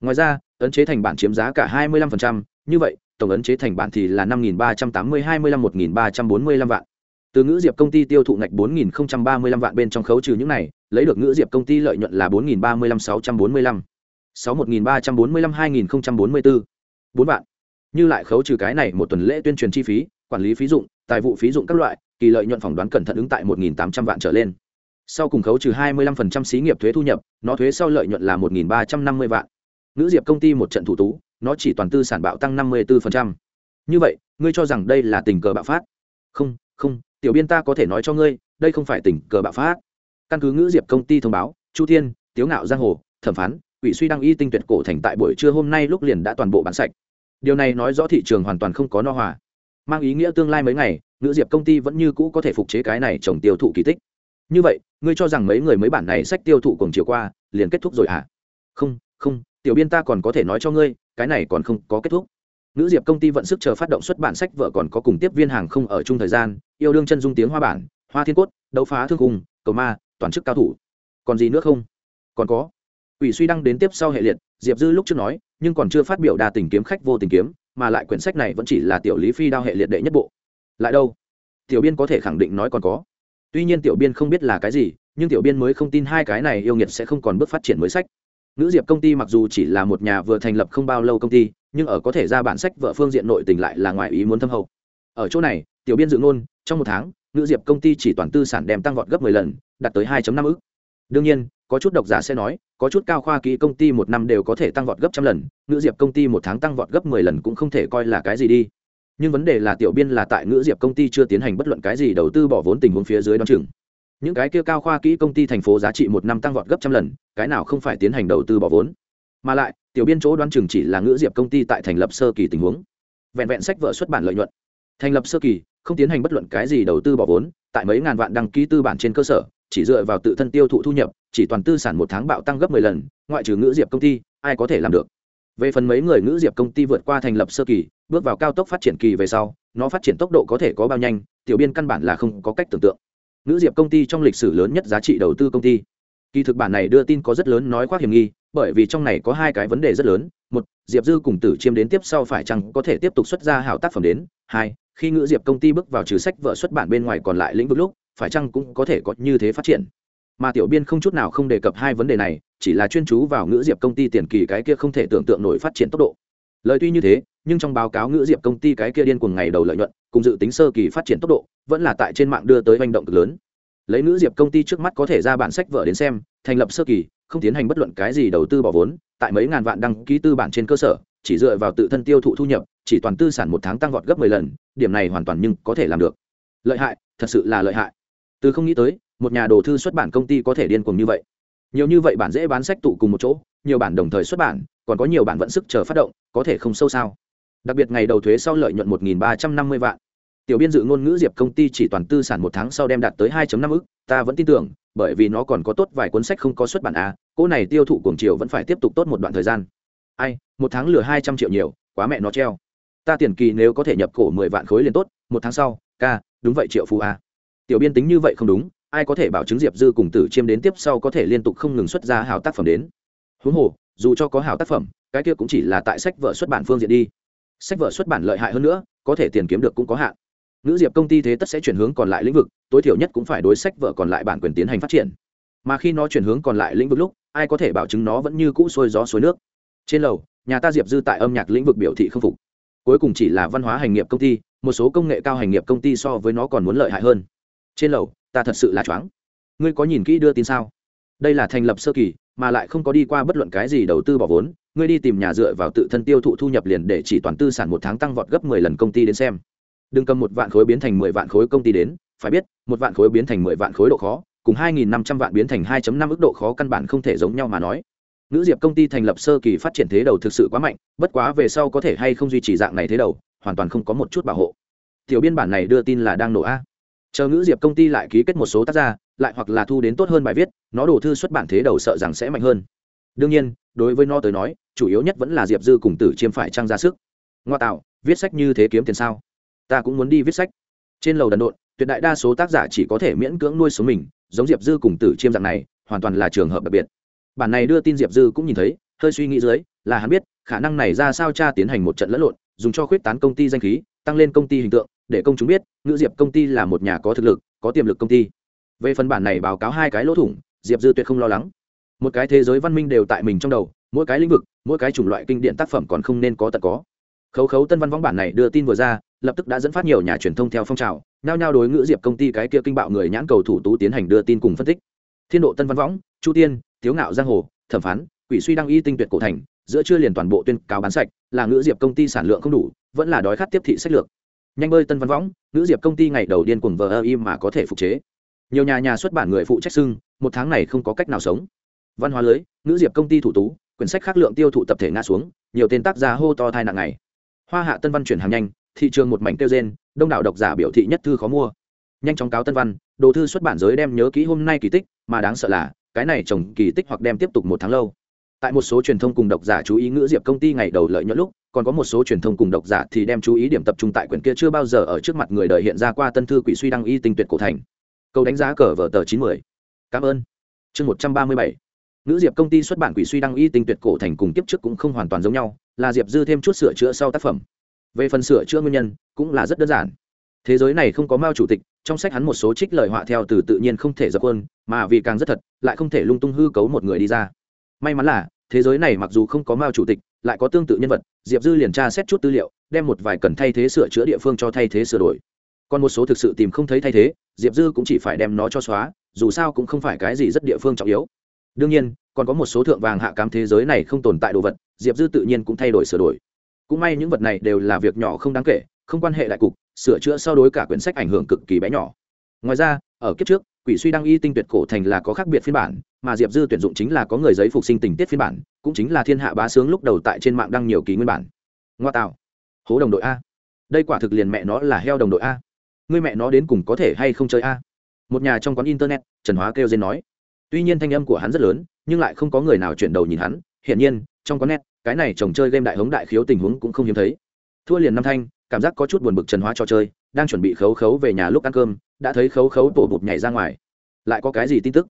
Ngoài ra, ấn chế thành bản chiếm giá cả hai mươi lăm phần trăm. Như vậy, tổng ấn chế thành bản thì là năm nghìn ba trăm tám mươi hai mươi lăm một nghìn ba trăm bốn mươi lăm vạn. Từ ngữ diệp công ty tiêu thụ ngạch bốn nghìn không trăm ba mươi lăm vạn bên trong khấu trừ những này lấy được ngữ diệp công ty lợi nhuận là bốn nghìn ba mươi lăm sáu trăm bốn mươi lăm, sáu một nghìn ba trăm bốn mươi lăm, hai nghìn bốn mươi bốn bốn vạn. Như lại khấu trừ cái này một tuần lễ tuyên truyền chi phí, quản lý phí dụng, tài vụ phí dụng các loại, kỳ lợi nhuận phỏng đoán cẩn thận ứng tại một tám trăm vạn trở lên. Sau cùng khấu trừ hai mươi 25% xí nghiệp thuế thu nhập, nó thuế sau lợi nhuận là một ba trăm năm mươi vạn. Ngữ diệp công ty một trận thủ tú, nó chỉ toàn tư sản bạo tăng năm mươi 54%. như vậy, ngươi cho rằng đây là tình cờ bạo phát? Không không, tiểu biên ta có thể nói cho ngươi, đây không phải tình cờ bạo phát căn cứ ngữ diệp công ty thông báo, chu thiên, tiếu ngạo giang hồ, thẩm phán ủy suy đăng y tinh tuyệt cổ thành tại buổi trưa hôm nay lúc liền đã toàn bộ bán sạch. Điều này nói rõ thị trường hoàn toàn không có no hòa. Mang ý nghĩa tương lai mấy ngày, ngữ diệp công ty vẫn như cũ có thể phục chế cái này trồng tiêu thụ kỳ tích. Như vậy, ngươi cho rằng mấy người mấy bản này sách tiêu thụ cùng chiều qua, liền kết thúc rồi à? không không, tiểu biên ta còn có thể nói cho ngươi, cái này còn không có kết thúc. Nữ diệp công ty vận sức chờ phát động xuất bản sách vợ còn có cùng tiếp viên hàng không ở chung thời gian, yêu đương chân dung tiếng hoa bản, hoa thiên cốt, đấu phá thương cùng cầu ma toàn chức cao thủ. Còn gì nữa không? Còn có. Ủy suy đăng đến tiếp sau hệ liệt, diệp dư lúc trước nói, nhưng còn chưa phát biểu đa tình kiếm khách vô tình kiếm, mà lại quyển sách này vẫn chỉ là tiểu lý phi đao hệ liệt đệ nhất bộ. Lại đâu? Tiểu biên có thể khẳng định nói còn có. Tuy nhiên tiểu biên không biết là cái gì, nhưng tiểu biên mới không tin hai cái này yêu nghiệt sẽ không còn bước phát triển mới sách. Nữ diệp công ty mặc dù chỉ là một nhà vừa thành lập không bao lâu công ty, nhưng ở có thể ra bản sách vợ phương diện nội tình lại là ngoài ý muốn thâm hậu. Ở chỗ này, tiểu biên dự ngôn, trong một tháng nữ diệp công ty chỉ toàn tư sản đem tăng vọt gấp 10 lần, đạt tới 2.5 ức. Đương nhiên, có chút độc giả sẽ nói, có chút cao khoa kỹ công ty một năm đều có thể tăng vọt gấp trăm lần nữ diệp công ty một tháng tăng vọt gấp 10 lần cũng không thể coi là cái gì đi. Nhưng vấn đề là tiểu biên là tại ngữ diệp công ty chưa tiến hành bất luận cái gì đầu tư bỏ vốn tình huống phía dưới đ o á n chừng. Những cái kia cao khoa kỹ công ty thành phố giá trị một năm tăng vọt gấp trăm lần, cái nào không phải tiến hành đầu tư bỏ vốn. Mà lại, tiểu biên chỗ đoán chừng chỉ là ngữ diệp công ty tại thành lập sơ kỳ tình huống. Vẹn vẹn sách vợ xuất bản lợi nhuận. Thành lập sơ kỳ không tiến hành bất luận cái gì đầu tư bỏ vốn, tại mấy ngàn vạn đăng ký tư bản trên cơ sở, chỉ dựa vào tự thân tiêu thụ thu nhập, chỉ toàn tư sản một tháng bạo tăng gấp mười lần, ngoại trừ ngữ diệp công ty, ai có thể làm được? Về phần mấy người ngữ diệp công ty vượt qua thành lập sơ kỳ, bước vào cao tốc phát triển kỳ về sau, nó phát triển tốc độ có thể có bao nhanh, tiểu biên căn bản là không có cách tưởng tượng. Ngữ diệp công ty trong lịch sử lớn nhất giá trị đầu tư công ty kỳ thực bản này đưa tin có rất lớn nói khoác hiểm nghi, bởi vì trong này có hai cái vấn đề rất lớn. Một, diệp dư cùng tử chiêm đến tiếp sau phải chăng có thể tiếp tục xuất ra hảo tác phẩm đến? Hai, khi ngữ diệp công ty bước vào trừ sách vợ xuất bản bên ngoài còn lại lĩnh vực lúc, phải chăng cũng có thể có như thế phát triển? Mà tiểu biên không chút nào không đề cập hai vấn đề này, chỉ là chuyên chú vào ngữ diệp công ty tiền kỳ cái kia không thể tưởng tượng nổi phát triển tốc độ. Lời tuy như thế, nhưng trong báo cáo ngữ diệp công ty cái kia điên cuồng ngày đầu lợi nhuận, cùng dự tính sơ kỳ phát triển tốc độ, vẫn là tại trên mạng đưa tới manh động cực lớn lấy nữ diệp công ty trước mắt có thể ra bản sách vợ đến xem, thành lập sơ kỳ, không tiến hành bất luận cái gì đầu tư bỏ vốn, tại mấy ngàn vạn đăng ký tư bản trên cơ sở, chỉ dựa vào tự thân tiêu thụ thu nhập, chỉ toàn tư sản một tháng tăng vọt gấp mười lần, điểm này hoàn toàn nhưng có thể làm được. Lợi hại, thật sự là lợi hại. Từ không nghĩ tới, một nhà đồ thư xuất bản công ty có thể điên cuồng như vậy. Nhiều như vậy bản dễ bán sách tụ cùng một chỗ, nhiều bản đồng thời xuất bản, còn có nhiều bản vận sức chờ phát động, có thể không sâu sao? Đặc biệt ngày đầu thuế sau lợi nhuận một ba trăm năm mươi vạn tiểu biên dự ngôn ngữ diệp công ty chỉ toàn tư sản một tháng sau đem đạt tới 2 năm ức, ta vẫn tin tưởng, bởi vì nó còn có tốt vài cuốn sách không có xuất bản a cỗ này tiêu thụ cuồng chiều vẫn phải tiếp tục tốt một đoạn thời gian. Ai, một tháng lừa hai trăm triệu nhiều, quá mẹ nó treo. Ta tiền kỳ nếu có thể nhập cổ mười vạn khối liền tốt, một tháng sau, ca, đúng vậy triệu phú a tiểu biên tính như vậy không đúng, ai có thể bảo chứng diệp dư cùng tử chiêm đến tiếp sau có thể liên tục không ngừng xuất ra hào tác phẩm đến. Huống hồ, dù cho có hào tác phẩm, cái kia cũng chỉ là tại sách vợ xuất bản phương diện đi. Sách vợ xuất bản lợi hại hơn nữa, có thể tiền kiếm được cũng có hạn nữ diệp công ty thế tất sẽ chuyển hướng còn lại lĩnh vực, tối thiểu nhất cũng phải đối sách vợ còn lại bản quyền tiến hành phát triển. Mà khi nó chuyển hướng còn lại lĩnh vực lúc, ai có thể bảo chứng nó vẫn như cũ sôi gió suối nước? Trên lầu, nhà ta diệp dư tại âm nhạc lĩnh vực biểu thị không phục. Cuối cùng chỉ là văn hóa hành nghiệp công ty, một số công nghệ cao hành nghiệp công ty so với nó còn muốn lợi hại hơn. Trên lầu, ta thật sự là choáng. Ngươi có nhìn kỹ đưa tin sao? Đây là thành lập sơ kỳ, mà lại không có đi qua bất luận cái gì đầu tư bỏ vốn. Ngươi đi tìm nhà dựa vào tự thân tiêu thụ thu nhập liền để chỉ toàn tư sản một tháng tăng vọt gấp mười lần công ty đến xem đừng cầm một vạn khối biến thành mười vạn khối công ty đến, phải biết, một vạn khối biến thành mười vạn khối độ khó, cùng hai nghìn năm trăm vạn biến thành hai năm ức độ khó căn bản không thể giống nhau mà nói. Nữ diệp công ty thành lập sơ kỳ phát triển thế đầu thực sự quá mạnh, bất quá về sau có thể hay không duy trì dạng này thế đầu, hoàn toàn không có một chút bảo hộ. Tiểu biên bản này đưa tin là đang nổ a. Chờ ngữ diệp công ty lại ký kết một số tác gia, lại hoặc là thu đến tốt hơn bài viết, nó đổ thư xuất bản thế đầu sợ rằng sẽ mạnh hơn. Đương nhiên, đối với nó tới nói, chủ yếu nhất vẫn là diệp dư cùng tử chiêm phải trang ra sức. Ngoa tạo, viết sách như thế kiếm tiền sao? Ta cũng muốn đi viết sách. Trên lầu đần độn, tuyệt đại đa số tác giả chỉ có thể miễn cưỡng nuôi sống mình, giống diệp dư cùng tử chiêm dạng này, hoàn toàn là trường hợp đặc biệt. Bản này đưa tin diệp dư cũng nhìn thấy, hơi suy nghĩ dưới, là hắn biết, khả năng này ra sao cha tiến hành một trận lẫn lộn, dùng cho khuyết tán công ty danh khí, tăng lên công ty hình tượng, để công chúng biết, ngữ diệp công ty là một nhà có thực lực, có tiềm lực công ty. Về phần bản này báo cáo hai cái lỗ thủng, diệp dư tuyệt không lo lắng. Một cái thế giới văn minh đều tại mình trong đầu, mỗi cái lĩnh vực, mỗi cái chủng loại kinh điển tác phẩm còn không nên có tận có. Khấu khấu tân văn võng bản này đưa tin vừa ra lập tức đã dẫn phát nhiều nhà truyền thông theo phong trào, nhao nhao đối ngữ diệp công ty cái kia kinh bạo người nhãn cầu thủ tú tiến hành đưa tin cùng phân tích. Thiên độ tân văn võng, chu tiên, tiếu ngạo giang hồ, thẩm phán, quỷ suy đăng y tinh tuyệt cổ thành, giữa chưa liền toàn bộ tuyên cáo bán sạch, là ngữ diệp công ty sản lượng không đủ, vẫn là đói khát tiếp thị sách lược. Nhanh bơi tân văn võng, ngữ diệp công ty ngày đầu điên cuồng vờ ơ im mà có thể phục chế. Nhiều nhà nhà xuất bản người phụ trách xưng, một tháng này không có cách nào sống. Văn hóa lưới, ngữ diệp công ty thủ tú, quyển sách khác lượng tiêu thụ tập thể ngã xuống, nhiều tên tác gia hô to thai nặng này. Hoa hạ tân văn chuyển hàng nhanh thị trường một mảnh tiêu gen đông đảo độc giả biểu thị nhất thư khó mua. Nhanh chóng cáo tân văn, đồ thư xuất bản giới đem nhớ kỹ hôm nay kỳ tích, mà đáng sợ là, cái này trồng kỳ tích hoặc đem tiếp tục một tháng lâu. Tại một số truyền thông cùng độc giả chú ý ngữ diệp công ty ngày đầu lợi nhuận lúc, còn có một số truyền thông cùng độc giả thì đem chú ý điểm tập trung tại quyển kia chưa bao giờ ở trước mặt người đời hiện ra qua tân thư quỷ suy đăng y tinh tuyệt cổ thành. Câu đánh giá cờ vở tờ chín mươi cảm ơn. Chương một trăm ba mươi bảy. Nữ diệp công ty xuất bản quỷ suy đăng y tinh tuyệt cổ thành cùng kiếp trước cũng không hoàn toàn giống nhau, là diệp dư thêm chút sửa chữa sau tác phẩm về phần sửa chữa nguyên nhân cũng là rất đơn giản. Thế giới này không có mao chủ tịch, trong sách hắn một số trích lời họa theo từ tự nhiên không thể dập quân mà vì càng rất thật, lại không thể lung tung hư cấu một người đi ra. May mắn là, thế giới này mặc dù không có mao chủ tịch, lại có tương tự nhân vật, diệp dư liền tra xét chút tư liệu, đem một vài cần thay thế sửa chữa địa phương cho thay thế sửa đổi. Còn một số thực sự tìm không thấy thay thế, diệp dư cũng chỉ phải đem nó cho xóa, dù sao cũng không phải cái gì rất địa phương trọng yếu. Đương nhiên, còn có một số thượng vàng hạ cám thế giới này không tồn tại đồ vật, diệp dư tự nhiên cũng thay đổi sửa đổi cũng may những vật này đều là việc nhỏ không đáng kể, không quan hệ đại cục, sửa chữa sau đối cả quyển sách ảnh hưởng cực kỳ bé nhỏ. Ngoài ra, ở kiếp trước, quỷ suy đăng y tinh tuyệt cổ thành là có khác biệt phiên bản, mà diệp dư tuyển dụng chính là có người giấy phục sinh tình tiết phiên bản, cũng chính là thiên hạ bá sướng lúc đầu tại trên mạng đăng nhiều ký nguyên bản. Ngoa tạo. Hố đồng đội a. Đây quả thực liền mẹ nó là heo đồng đội a. Người mẹ nó đến cùng có thể hay không chơi a? Một nhà trong quán internet, trần hóa kêu dên nói. Tuy nhiên thanh âm của hắn rất lớn, nhưng lại không có người nào chuyển đầu nhìn hắn. Hiển nhiên, trong quán net cái này chồng chơi game đại hống đại khiếu tình huống cũng không hiếm thấy. Thua liền năm thanh, cảm giác có chút buồn bực trần hóa cho chơi, đang chuẩn bị khấu khấu về nhà lúc ăn cơm, đã thấy khấu khấu tổ bụt nhảy ra ngoài. Lại có cái gì tin tức?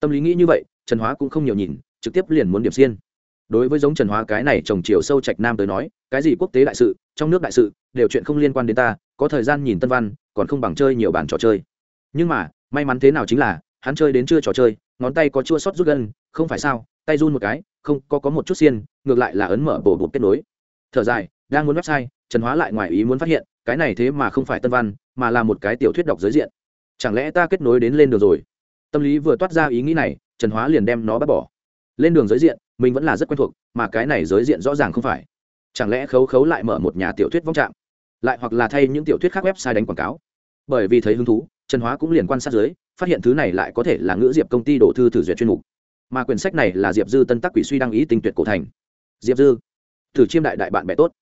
Tâm lý nghĩ như vậy, trần hóa cũng không nhiều nhìn, trực tiếp liền muốn điểm xiên. Đối với giống trần hóa cái này trồng chiều sâu trạch nam tới nói, cái gì quốc tế đại sự, trong nước đại sự, đều chuyện không liên quan đến ta, có thời gian nhìn tân văn, còn không bằng chơi nhiều bản trò chơi. Nhưng mà, may mắn thế nào chính là, hắn chơi đến chưa trò chơi, ngón tay có chua sót rút gân, không phải sao, tay run một cái không có có một chút xiên, ngược lại là ấn mở bổ bột kết nối. Thở dài, đang muốn website, trần hóa lại ngoài ý muốn phát hiện, cái này thế mà không phải tân văn, mà là một cái tiểu thuyết đọc giới diện. Chẳng lẽ ta kết nối đến lên đường rồi? Tâm lý vừa toát ra ý nghĩ này, trần hóa liền đem nó bắt bỏ. Lên đường giới diện, mình vẫn là rất quen thuộc, mà cái này giới diện rõ ràng không phải. Chẳng lẽ khấu khấu lại mở một nhà tiểu thuyết vong trạm lại hoặc là thay những tiểu thuyết khác website đánh quảng cáo? Bởi vì thấy hứng thú, trần hóa cũng liền quan sát dưới, phát hiện thứ này lại có thể là ngữ diệp công ty đổ thư thử duyệt chuyên mục mà quyển sách này là diệp dư tân tắc quỷ suy đăng ý tinh tuyệt cổ thành. Diệp dư, thử chiêm đại đại bạn bè tốt.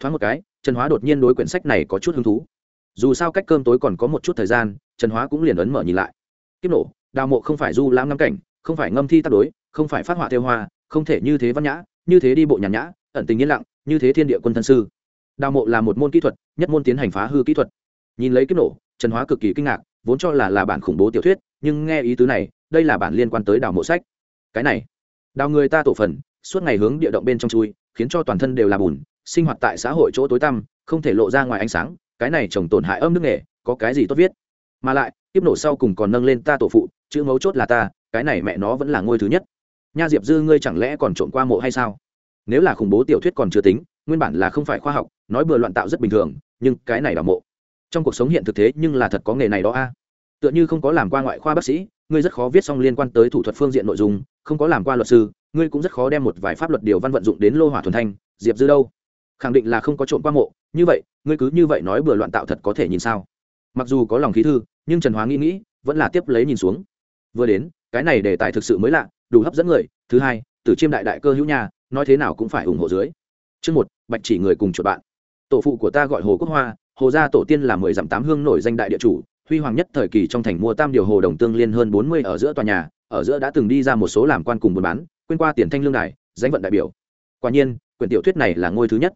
Thoáng một cái, trần hóa đột nhiên đối quyển sách này có chút hứng thú. Dù sao cách cơm tối còn có một chút thời gian, trần hóa cũng liền ấn mở nhìn lại. Kiếp nổ, đào mộ không phải du lãm ngắm cảnh, không phải ngâm thi tác đối, không phải phát họa theo hoa, không thể như thế văn nhã, như thế đi bộ nhàn nhã, ẩn tình yên lặng, như thế thiên địa quân thân sư. Đào mộ là một môn kỹ thuật, nhất môn tiến hành phá hư kỹ thuật. Nhìn lấy kiếp nổ, trần hóa cực kỳ kinh ngạc, vốn cho là là bản khủng bố tiểu thuyết, nhưng nghe ý tứ này, đây là bản liên quan tới đào mộ sách cái này, đào người ta tổ phần, suốt ngày hướng địa động bên trong chui, khiến cho toàn thân đều là bùn, sinh hoạt tại xã hội chỗ tối tăm, không thể lộ ra ngoài ánh sáng, cái này trồng tổn hại âm nước nghề, có cái gì tốt viết? Mà lại, tiếp nổ sau cùng còn nâng lên ta tổ phụ, chữ mấu chốt là ta, cái này mẹ nó vẫn là ngôi thứ nhất. Nha diệp dư ngươi chẳng lẽ còn trộn qua mộ hay sao? Nếu là khủng bố tiểu thuyết còn chưa tính, nguyên bản là không phải khoa học, nói bừa loạn tạo rất bình thường, nhưng cái này là mộ. Trong cuộc sống hiện thực thế nhưng là thật có nghề này đó a. Tựa như không có làm qua ngoại khoa bác sĩ, ngươi rất khó viết xong liên quan tới thủ thuật phương diện nội dung không có làm qua luật sư, ngươi cũng rất khó đem một vài pháp luật điều văn vận dụng đến lô hỏa thuần thanh, diệp dư đâu? Khẳng định là không có trộm qua mộ. Như vậy, ngươi cứ như vậy nói bừa loạn tạo thật có thể nhìn sao? Mặc dù có lòng khí thư, nhưng trần hóa nghĩ nghĩ, vẫn là tiếp lấy nhìn xuống. Vừa đến, cái này đề tài thực sự mới lạ, đủ hấp dẫn người. Thứ hai, tử chiêm đại đại cơ hữu nha, nói thế nào cũng phải ủng hộ dưới. Chương một, bạch chỉ người cùng chuột bạn. Tổ phụ của ta gọi hồ quốc hoa, hồ gia tổ tiên là mười dặm tám hương nổi danh đại địa chủ huy hoàng nhất thời kỳ trong thành mua tam điều hồ đồng tương liên hơn bốn mươi ở giữa tòa nhà, ở giữa đã từng đi ra một số làm quan cùng buôn bán, quên qua tiền thanh lương đài, danh vận đại biểu. Quả nhiên, quyển tiểu thuyết này là ngôi thứ nhất.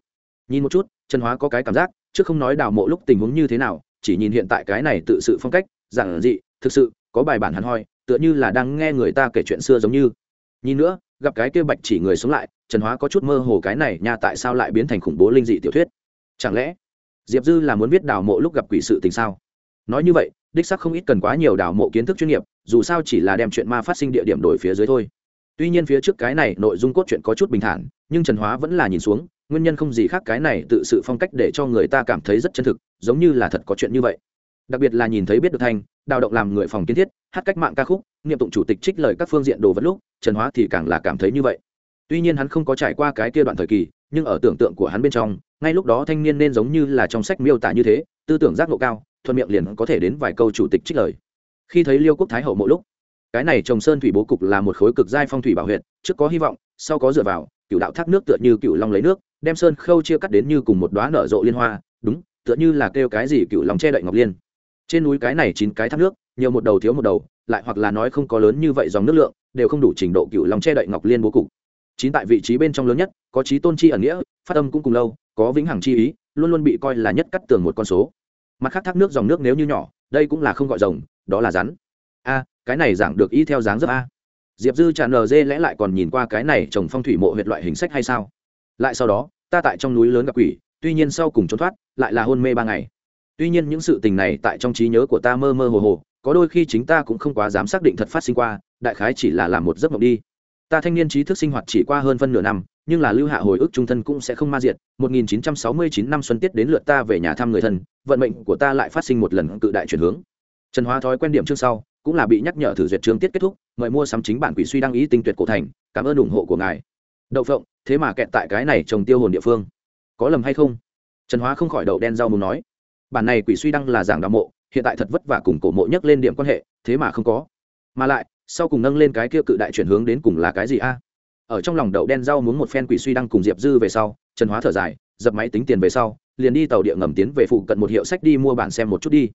Nhìn một chút, trần hóa có cái cảm giác trước không nói đào mộ lúc tình huống như thế nào, chỉ nhìn hiện tại cái này tự sự phong cách, giản dị, thực sự, có bài bản hẳn hoi, tựa như là đang nghe người ta kể chuyện xưa giống như. Nhìn nữa, gặp cái kia bạch chỉ người sống lại, trần hóa có chút mơ hồ cái này nha tại sao lại biến thành khủng bố linh dị tiểu thuyết. Chẳng lẽ, diệp dư là muốn viết đào mộ lúc gặp quỷ sự tình sao? Nói như vậy, đích sắc không ít cần quá nhiều đào mộ kiến thức chuyên nghiệp, dù sao chỉ là đem chuyện ma phát sinh địa điểm đổi phía dưới thôi. Tuy nhiên phía trước cái này nội dung cốt truyện có chút bình thản, nhưng trần hóa vẫn là nhìn xuống, nguyên nhân không gì khác cái này tự sự phong cách để cho người ta cảm thấy rất chân thực, giống như là thật có chuyện như vậy. Đặc biệt là nhìn thấy biết được thanh, đào động làm người phòng kiến thiết, hát cách mạng ca khúc nghiệm tụng chủ tịch trích lời các phương diện đồ vật lúc, trần hóa thì càng là cảm thấy như vậy. Tuy nhiên hắn không có trải qua cái kia đoạn thời kỳ, nhưng ở tưởng tượng của hắn bên trong, ngay lúc đó thanh niên nên giống như là trong sách miêu tả như thế, tư tưởng giác ngộ cao thuận miệng liền có thể đến vài câu chủ tịch trích lời. Khi thấy liêu quốc thái hậu mỗi lúc, cái này trồng sơn thủy bố cục là một khối cực giai phong thủy bảo huyện, trước có hy vọng, sau có dựa vào cựu đạo thác nước tựa như cựu long lấy nước, đem sơn khâu chia cắt đến như cùng một đoá nở rộ liên hoa, đúng, tựa như là kêu cái gì cựu long che đậy ngọc liên. Trên núi cái này chín cái thác nước, nhiều một đầu thiếu một đầu, lại hoặc là nói không có lớn như vậy dòng nước lượng, đều không đủ trình độ cựu long che đậy ngọc liên bố cục. Chín tại vị trí bên trong lớn nhất, có trí tôn chi ẩn nghĩa, phát âm cũng cùng lâu, có vĩnh hằng chi ý, luôn luôn bị coi là nhất cắt tường một con số mặt khác thác nước dòng nước nếu như nhỏ, đây cũng là không gọi rồng, đó là rắn. A, cái này giảng được y theo dáng dấp a. Diệp dư tràn nờ dê lẽ lại còn nhìn qua cái này trồng phong thủy mộ huyệt loại hình sách hay sao? Lại sau đó, ta tại trong núi lớn gặp quỷ, tuy nhiên sau cùng trốn thoát, lại là hôn mê ba ngày. Tuy nhiên những sự tình này tại trong trí nhớ của ta mơ mơ hồ hồ, có đôi khi chính ta cũng không quá dám xác định thật phát sinh qua, đại khái chỉ là làm một giấc mộng đi. Ta thanh niên trí thức sinh hoạt chỉ qua hơn phân nửa năm nhưng là lưu hạ hồi ức trung thân cũng sẽ không ma diệt. 1969 năm xuân tiết đến lượt ta về nhà thăm người thân, vận mệnh của ta lại phát sinh một lần cự đại chuyển hướng. Trần hóa thói quen điểm chương sau, cũng là bị nhắc nhở thử duyệt chương tiết kết thúc, mời mua sắm chính bản quỷ suy đăng ý tinh tuyệt cổ thành, cảm ơn ủng hộ của ngài. Đậu phộng, thế mà kẹt tại cái này trồng tiêu hồn địa phương. Có lầm hay không? Trần hóa không khỏi đậu đen rau muốn nói. Bản này quỷ suy đăng là giảng đạo mộ, hiện tại thật vất vả cùng cổ mộ nhắc lên điểm quan hệ, thế mà không có. Mà lại, sau cùng nâng lên cái kia cự đại chuyển hướng đến cùng là cái gì a? Ở trong lòng đậu đen rau muốn một phen quỷ suy đăng cùng diệp dư về sau, trần hóa thở dài, dập máy tính tiền về sau, liền đi tàu địa ngầm tiến về phụ cận một hiệu sách đi mua bản xem một chút đi.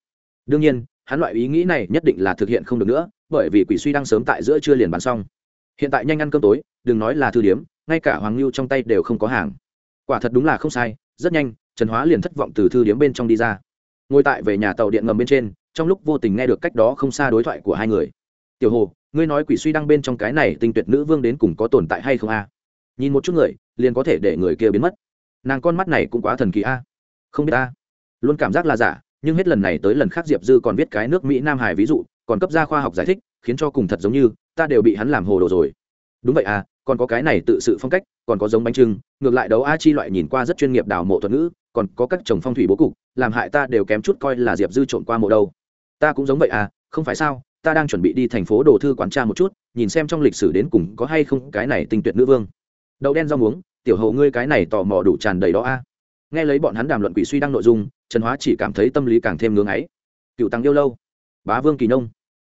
Đương nhiên, hắn loại ý nghĩ này nhất định là thực hiện không được nữa, bởi vì quỷ suy đang sớm tại giữa chưa liền bán xong. Hiện tại nhanh ăn cơm tối, đừng nói là thư điếm, ngay cả hoàng lưu trong tay đều không có hàng. Quả thật đúng là không sai, rất nhanh, trần hóa liền thất vọng từ thư điếm bên trong đi ra. Ngồi tại về nhà tàu điện ngầm bên trên, trong lúc vô tình nghe được cách đó không xa đối thoại của hai người. Tiểu hồ ngươi nói quỷ suy đăng bên trong cái này tinh tuyệt nữ vương đến cùng có tồn tại hay không a? Nhìn một chút người, liền có thể để người kia biến mất. Nàng con mắt này cũng quá thần kỳ a. Không biết a luôn cảm giác là giả, nhưng hết lần này tới lần khác diệp dư còn viết cái nước mỹ nam hải ví dụ, còn cấp ra khoa học giải thích, khiến cho cùng thật giống như, ta đều bị hắn làm hồ đồ rồi. Đúng vậy à còn có cái này tự sự phong cách, còn có giống bánh trưng, ngược lại đấu a chi loại nhìn qua rất chuyên nghiệp đào mộ thuật ngữ, còn có các chồng phong thủy bố cục, làm hại ta đều kém chút coi là diệp dư trộn qua mộ đâu. Ta cũng giống vậy à không phải sao ta đang chuẩn bị đi thành phố đồ thư quán tra một chút, nhìn xem trong lịch sử đến cùng có hay không cái này tinh tuyệt nữ vương. Đậu đen rau muống, tiểu hầu ngươi cái này tò mò đủ tràn đầy đó a. Nghe lấy bọn hắn đàm luận quỷ suy đăng nội dung, trần hóa chỉ cảm thấy tâm lý càng thêm ngưng ấy. Cựu tăng yêu lâu, bá vương kỳ nông,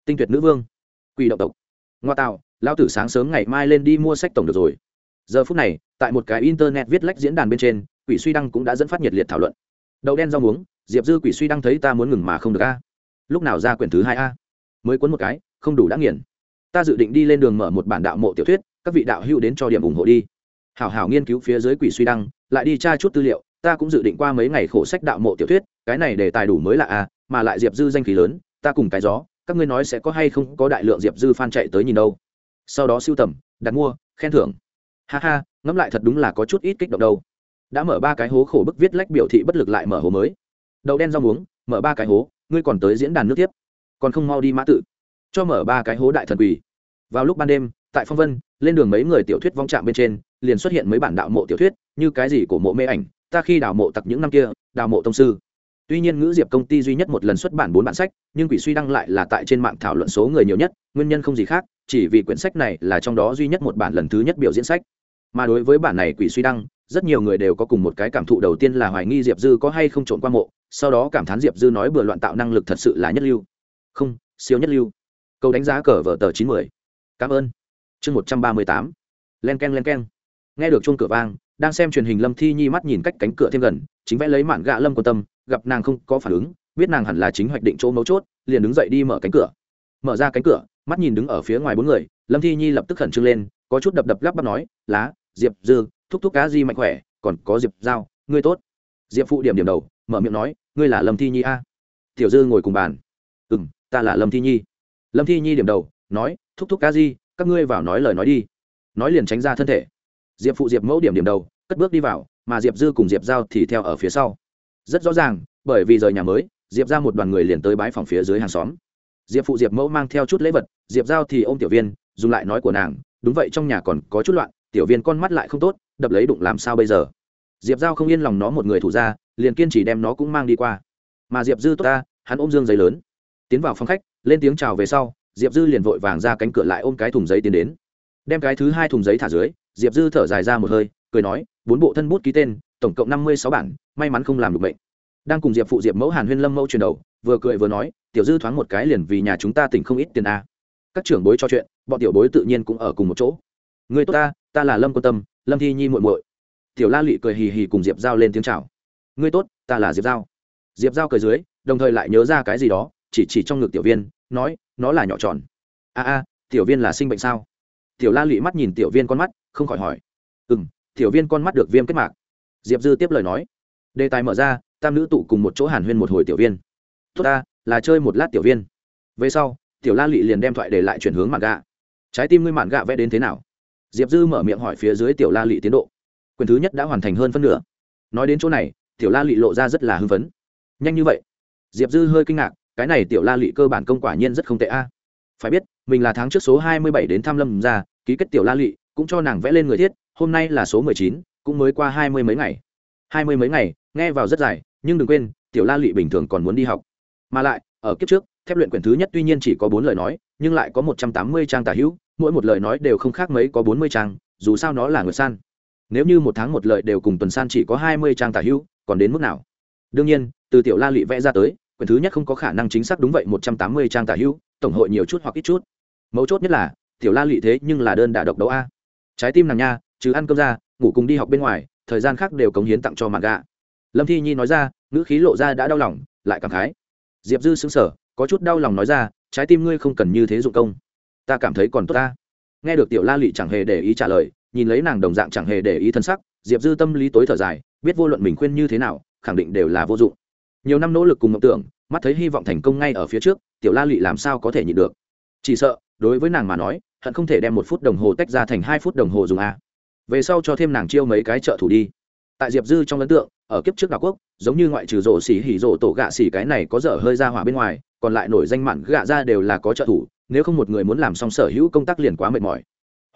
tinh tuyệt nữ vương, quỷ động tộc. Ngoa tạo lao tử sáng sớm ngày mai lên đi mua sách tổng được rồi. Giờ phút này, tại một cái internet viết lách diễn đàn bên trên, quỷ suy đăng cũng đã dẫn phát nhiệt liệt thảo luận. Đậu đen rau muống, diệp dư quỷ suy đăng thấy ta muốn ngừng mà không được a. Lúc nào ra quyển thứ hai a? Mới cuốn một cái, không đủ đã nghiền. Ta dự định đi lên đường mở một bản đạo mộ tiểu thuyết, các vị đạo hữu đến cho điểm ủng hộ đi. Hảo hảo nghiên cứu phía dưới quỷ suy đăng, lại đi tra chút tư liệu, ta cũng dự định qua mấy ngày khổ sách đạo mộ tiểu thuyết, cái này để tài đủ mới là a mà lại diệp dư danh khí lớn, ta cùng cái gió, các ngươi nói sẽ có hay không có đại lượng diệp dư fan chạy tới nhìn đâu. Sau đó siêu tầm, đặt mua, khen thưởng. Ha ha, ngẫm lại thật đúng là có chút ít kích động đâu. Đã mở ba cái hố khổ bức viết lách biểu thị bất lực lại mở hố mới. Đậu đen rau muống, mở ba cái hố, ngươi còn tới diễn đàn nước tiếp còn không mau đi mã tự, cho mở ba cái hố đại thần quỷ vào lúc ban đêm, tại phong vân, lên đường mấy người tiểu thuyết vong trạm bên trên, liền xuất hiện mấy bản đạo mộ tiểu thuyết, như cái gì của mộ mê ảnh, ta khi đào mộ tặc những năm kia, đào mộ tông sư. Tuy nhiên ngữ diệp công ty duy nhất một lần xuất bản bốn bản sách, nhưng quỷ suy đăng lại là tại trên mạng thảo luận số người nhiều nhất, nguyên nhân không gì khác, chỉ vì quyển sách này là trong đó duy nhất một bản lần thứ nhất biểu diễn sách. Mà đối với bản này quỷ suy đăng, rất nhiều người đều có cùng một cái cảm thụ đầu tiên là hoài nghi diệp dư có hay không trộn qua mộ, sau đó cảm thán diệp dư nói bừa loạn tạo năng lực thật sự là nhất lưu không, siêu nhất lưu. Câu đánh giá cờ vở tờ chín mươi cảm ơn. Chương một trăm ba mươi tám. Len k e n len k e n nghe được chuông cửa vang, đang xem truyền hình lâm thi nhi mắt nhìn cách cánh cửa thêm gần, chính vẽ lấy mạn gạ lâm quan tâm, gặp nàng không có phản ứng, biết nàng hẳn là chính hoạch định chỗ mấu chốt, liền đứng dậy đi mở cánh cửa. Mở ra cánh cửa, mắt nhìn đứng ở phía ngoài bốn người, lâm thi nhi lập tức khẩn trương lên, có chút đập đập gắp bắp nói, lá, diệp dư, thúc thúc cá di mạnh khỏe, còn có diệp giao, ngươi tốt. Diệp phụ điểm điểm đầu, mở miệng nói, ngươi là lâm thi nhi a? Tiểu dư ngồi cùng bàn. Ừ m ta là lâm thi nhi. Lâm thi nhi điểm đầu, nói, thúc thúc ca di, các ngươi vào nói lời nói đi. Nói liền tránh ra thân thể. Diệp phụ diệp mẫu điểm điểm đầu, cất bước đi vào, mà diệp dư cùng diệp giao thì theo ở phía sau. Rất rõ ràng, bởi vì rời nhà mới, diệp ra một đoàn người liền tới bãi phòng phía dưới hàng xóm. Diệp phụ diệp mẫu mang theo chút lễ vật, diệp giao thì ô m tiểu viên, dùng lại nói của nàng, đúng vậy, trong nhà còn có chút loạn, tiểu viên con mắt lại không tốt, đập lấy đụng làm sao bây giờ? Diệp giao không yên lòng nó một người thủ ra, liền kiên trì đem nó cũng mang đi qua. Mà diệp dư tốt ta, hắn ôm dương giấy lớn tiến vào phòng khách, lên tiếng chào về sau, diệp dư liền vội vàng ra cánh cửa lại ôm cái thùng giấy tiến đến. Đem cái thứ hai thùng giấy thả dưới, diệp dư thở dài ra một hơi, cười nói, bốn bộ thân bút ký tên, tổng cộng năm mươi sáu bản, may mắn không làm được bệnh. Đang cùng diệp phụ diệp mẫu hàn huyên lâm mẫu truyền đầu, vừa cười vừa nói, tiểu dư thoáng một cái liền vì nhà chúng ta tỉnh không ít tiền a. Các trưởng bối cho chuyện, bọn tiểu bối tự nhiên cũng ở cùng một chỗ. Người tốt ta ta là lâm quan tâm, lâm thi nhi muội muội. Tiểu la lụy cười hì hì cùng diệp giao lên tiếng chào. Ngươi tốt, ta là diệp giao. Diệp giao cười dưới, đồng thời lại nhớ ra cái gì đó chỉ chỉ trong ngực tiểu viên, nói, nó là nhỏ tròn. A a, tiểu viên là sinh bệnh sao? Tiểu la lụy mắt nhìn tiểu viên con mắt, không khỏi hỏi. Ừ m tiểu viên con mắt được viêm kết mạc. Diệp dư tiếp lời nói. Đề tài mở ra, tam nữ tụ cùng một chỗ hàn huyên một hồi tiểu viên. Tốt ta, là chơi một lát tiểu viên. Về sau, tiểu la lụy liền đem thoại để lại chuyển hướng mạn gạ. Trái tim ngươi mạn gạ vẽ đến thế nào? Diệp dư mở miệng hỏi phía dưới tiểu la lụy tiến độ. Quyền thứ nhất đã hoàn thành hơn phân nửa. Nói đến chỗ này, tiểu la lụy lộ ra rất là hưng phấn. Nhanh như vậy? Diệp dư hơi kinh ngạc cái này tiểu la lụy cơ bản công quả nhiên rất không tệ a. Phải biết, mình là tháng trước số hai mươi bảy đến tham lâm ra, ký kết tiểu la lụy cũng cho nàng vẽ lên người thiết, hôm nay là số mười chín, cũng mới qua hai mươi mấy ngày. Hai mươi mấy ngày, nghe vào rất dài, nhưng đừng quên, tiểu la lụy bình thường còn muốn đi học. Mà lại, ở kiếp trước, thép luyện quyển thứ nhất tuy nhiên chỉ có bốn lời nói, nhưng lại có một trăm tám mươi trang tả hữu, mỗi một lời nói đều không khác mấy có bốn mươi trang, dù sao nó là người san. Nếu như một tháng một lời đều cùng tuần san chỉ có hai mươi trang tả hữu, còn đến mức nào? Đương nhiên, từ tiểu la lị vẽ ra tới quyển thứ nhất không có khả năng chính xác đúng vậy, một trăm tám mươi trang tả hữu, tổng hội nhiều chút hoặc ít chút. Mấu chốt nhất là, tiểu la Lệ thế nhưng là đơn đả độc đấu a. Trái tim nàng nha chứ ăn cơm ra, ngủ cùng đi học bên ngoài, thời gian khác đều cống hiến tặng cho mặt gạ lâm thi nhi nói ra, ngữ khí lộ ra đã đau lòng, lại cảm khái. Diệp dư xứng sở có chút đau lòng nói ra, trái tim ngươi không cần như thế dụng công. Ta cảm thấy còn tốt ta nghe được tiểu la Lệ chẳng hề để ý trả lời, nhìn lấy nàng đồng dạng chẳng hề để ý thân sắc, diệp dư tâm lý tối thở dài, biết vô luận mình khuyên như thế nào, khẳng định đều là vô dụng nhiều năm nỗ lực cùng mộng tưởng, mắt thấy hy vọng thành công ngay ở phía trước, tiểu la lụy làm sao có thể nhịn được? Chỉ sợ, đối với nàng mà nói, hận không thể đem một phút đồng hồ tách ra thành hai phút đồng hồ dùng a. Về sau cho thêm nàng chiêu mấy cái trợ thủ đi. Tại diệp dư trong ấn tượng, ở kiếp trước đảo quốc, giống như ngoại trừ rổ xỉ hỉ rổ tổ gạ xỉ cái này có dở hơi ra hỏa bên ngoài, còn lại nổi danh mặn gạ ra đều là có trợ thủ, nếu không một người muốn làm xong sở hữu công tác liền quá mệt mỏi.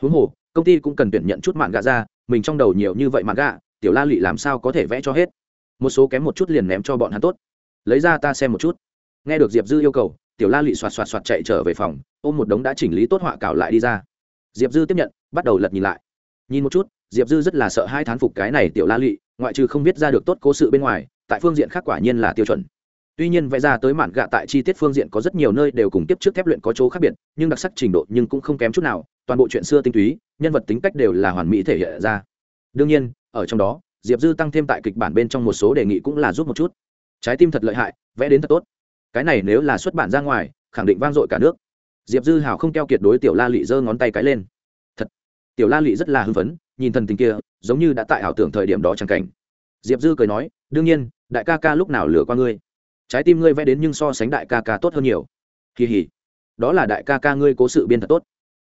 Huống hồ, công ty cũng cần tuyển nhận chút mạn gạ ra, mình trong đầu nhiều như vậy mạn gạ, tiểu la lụy làm sao có thể vẽ cho hết? Một số kém một chút liền ném cho bọn hắn tốt. Lấy ra ta xem một chút. Nghe được diệp dư yêu cầu, tiểu la lụy xoạt xoạt xoạt chạy trở về phòng, ôm một đống đã chỉnh lý tốt họa cảo lại đi ra. Diệp dư tiếp nhận, bắt đầu lật nhìn lại. Nhìn một chút, diệp dư rất là sợ hai thán phục cái này tiểu la lụy ngoại trừ không viết ra được tốt cố sự bên ngoài, tại phương diện khác quả nhiên là tiêu chuẩn. Tuy nhiên vẽ ra tới mạn gạ tại chi tiết phương diện có rất nhiều nơi đều cùng tiếp trước thép luyện có chỗ khác biệt, nhưng đặc sắc trình độ nhưng cũng không kém chút nào, toàn bộ chuyện xưa tinh túy, nhân vật tính cách đều là hoàn mỹ thể hiện ra. Đương nhiên, ở trong đó diệp dư tăng thêm tại kịch bản bên trong một số đề nghị cũng là giúp một chút. Trái tim thật lợi hại, vẽ đến thật tốt. Cái này nếu là xuất bản ra ngoài, khẳng định vang dội cả nước. Diệp dư hào không keo kiệt đối tiểu la lị giơ ngón tay cái lên. Thật, tiểu la lị rất là hưng phấn, nhìn thần tình kia, giống như đã tại ảo tưởng thời điểm đó chẳng cảnh. Diệp dư cười nói, đương nhiên, đại ca ca lúc nào lừa qua ngươi? Trái tim ngươi vẽ đến nhưng so sánh đại ca ca tốt hơn nhiều. Kỳ hỉ, đó là đại ca ca ngươi cố sự biên thật tốt.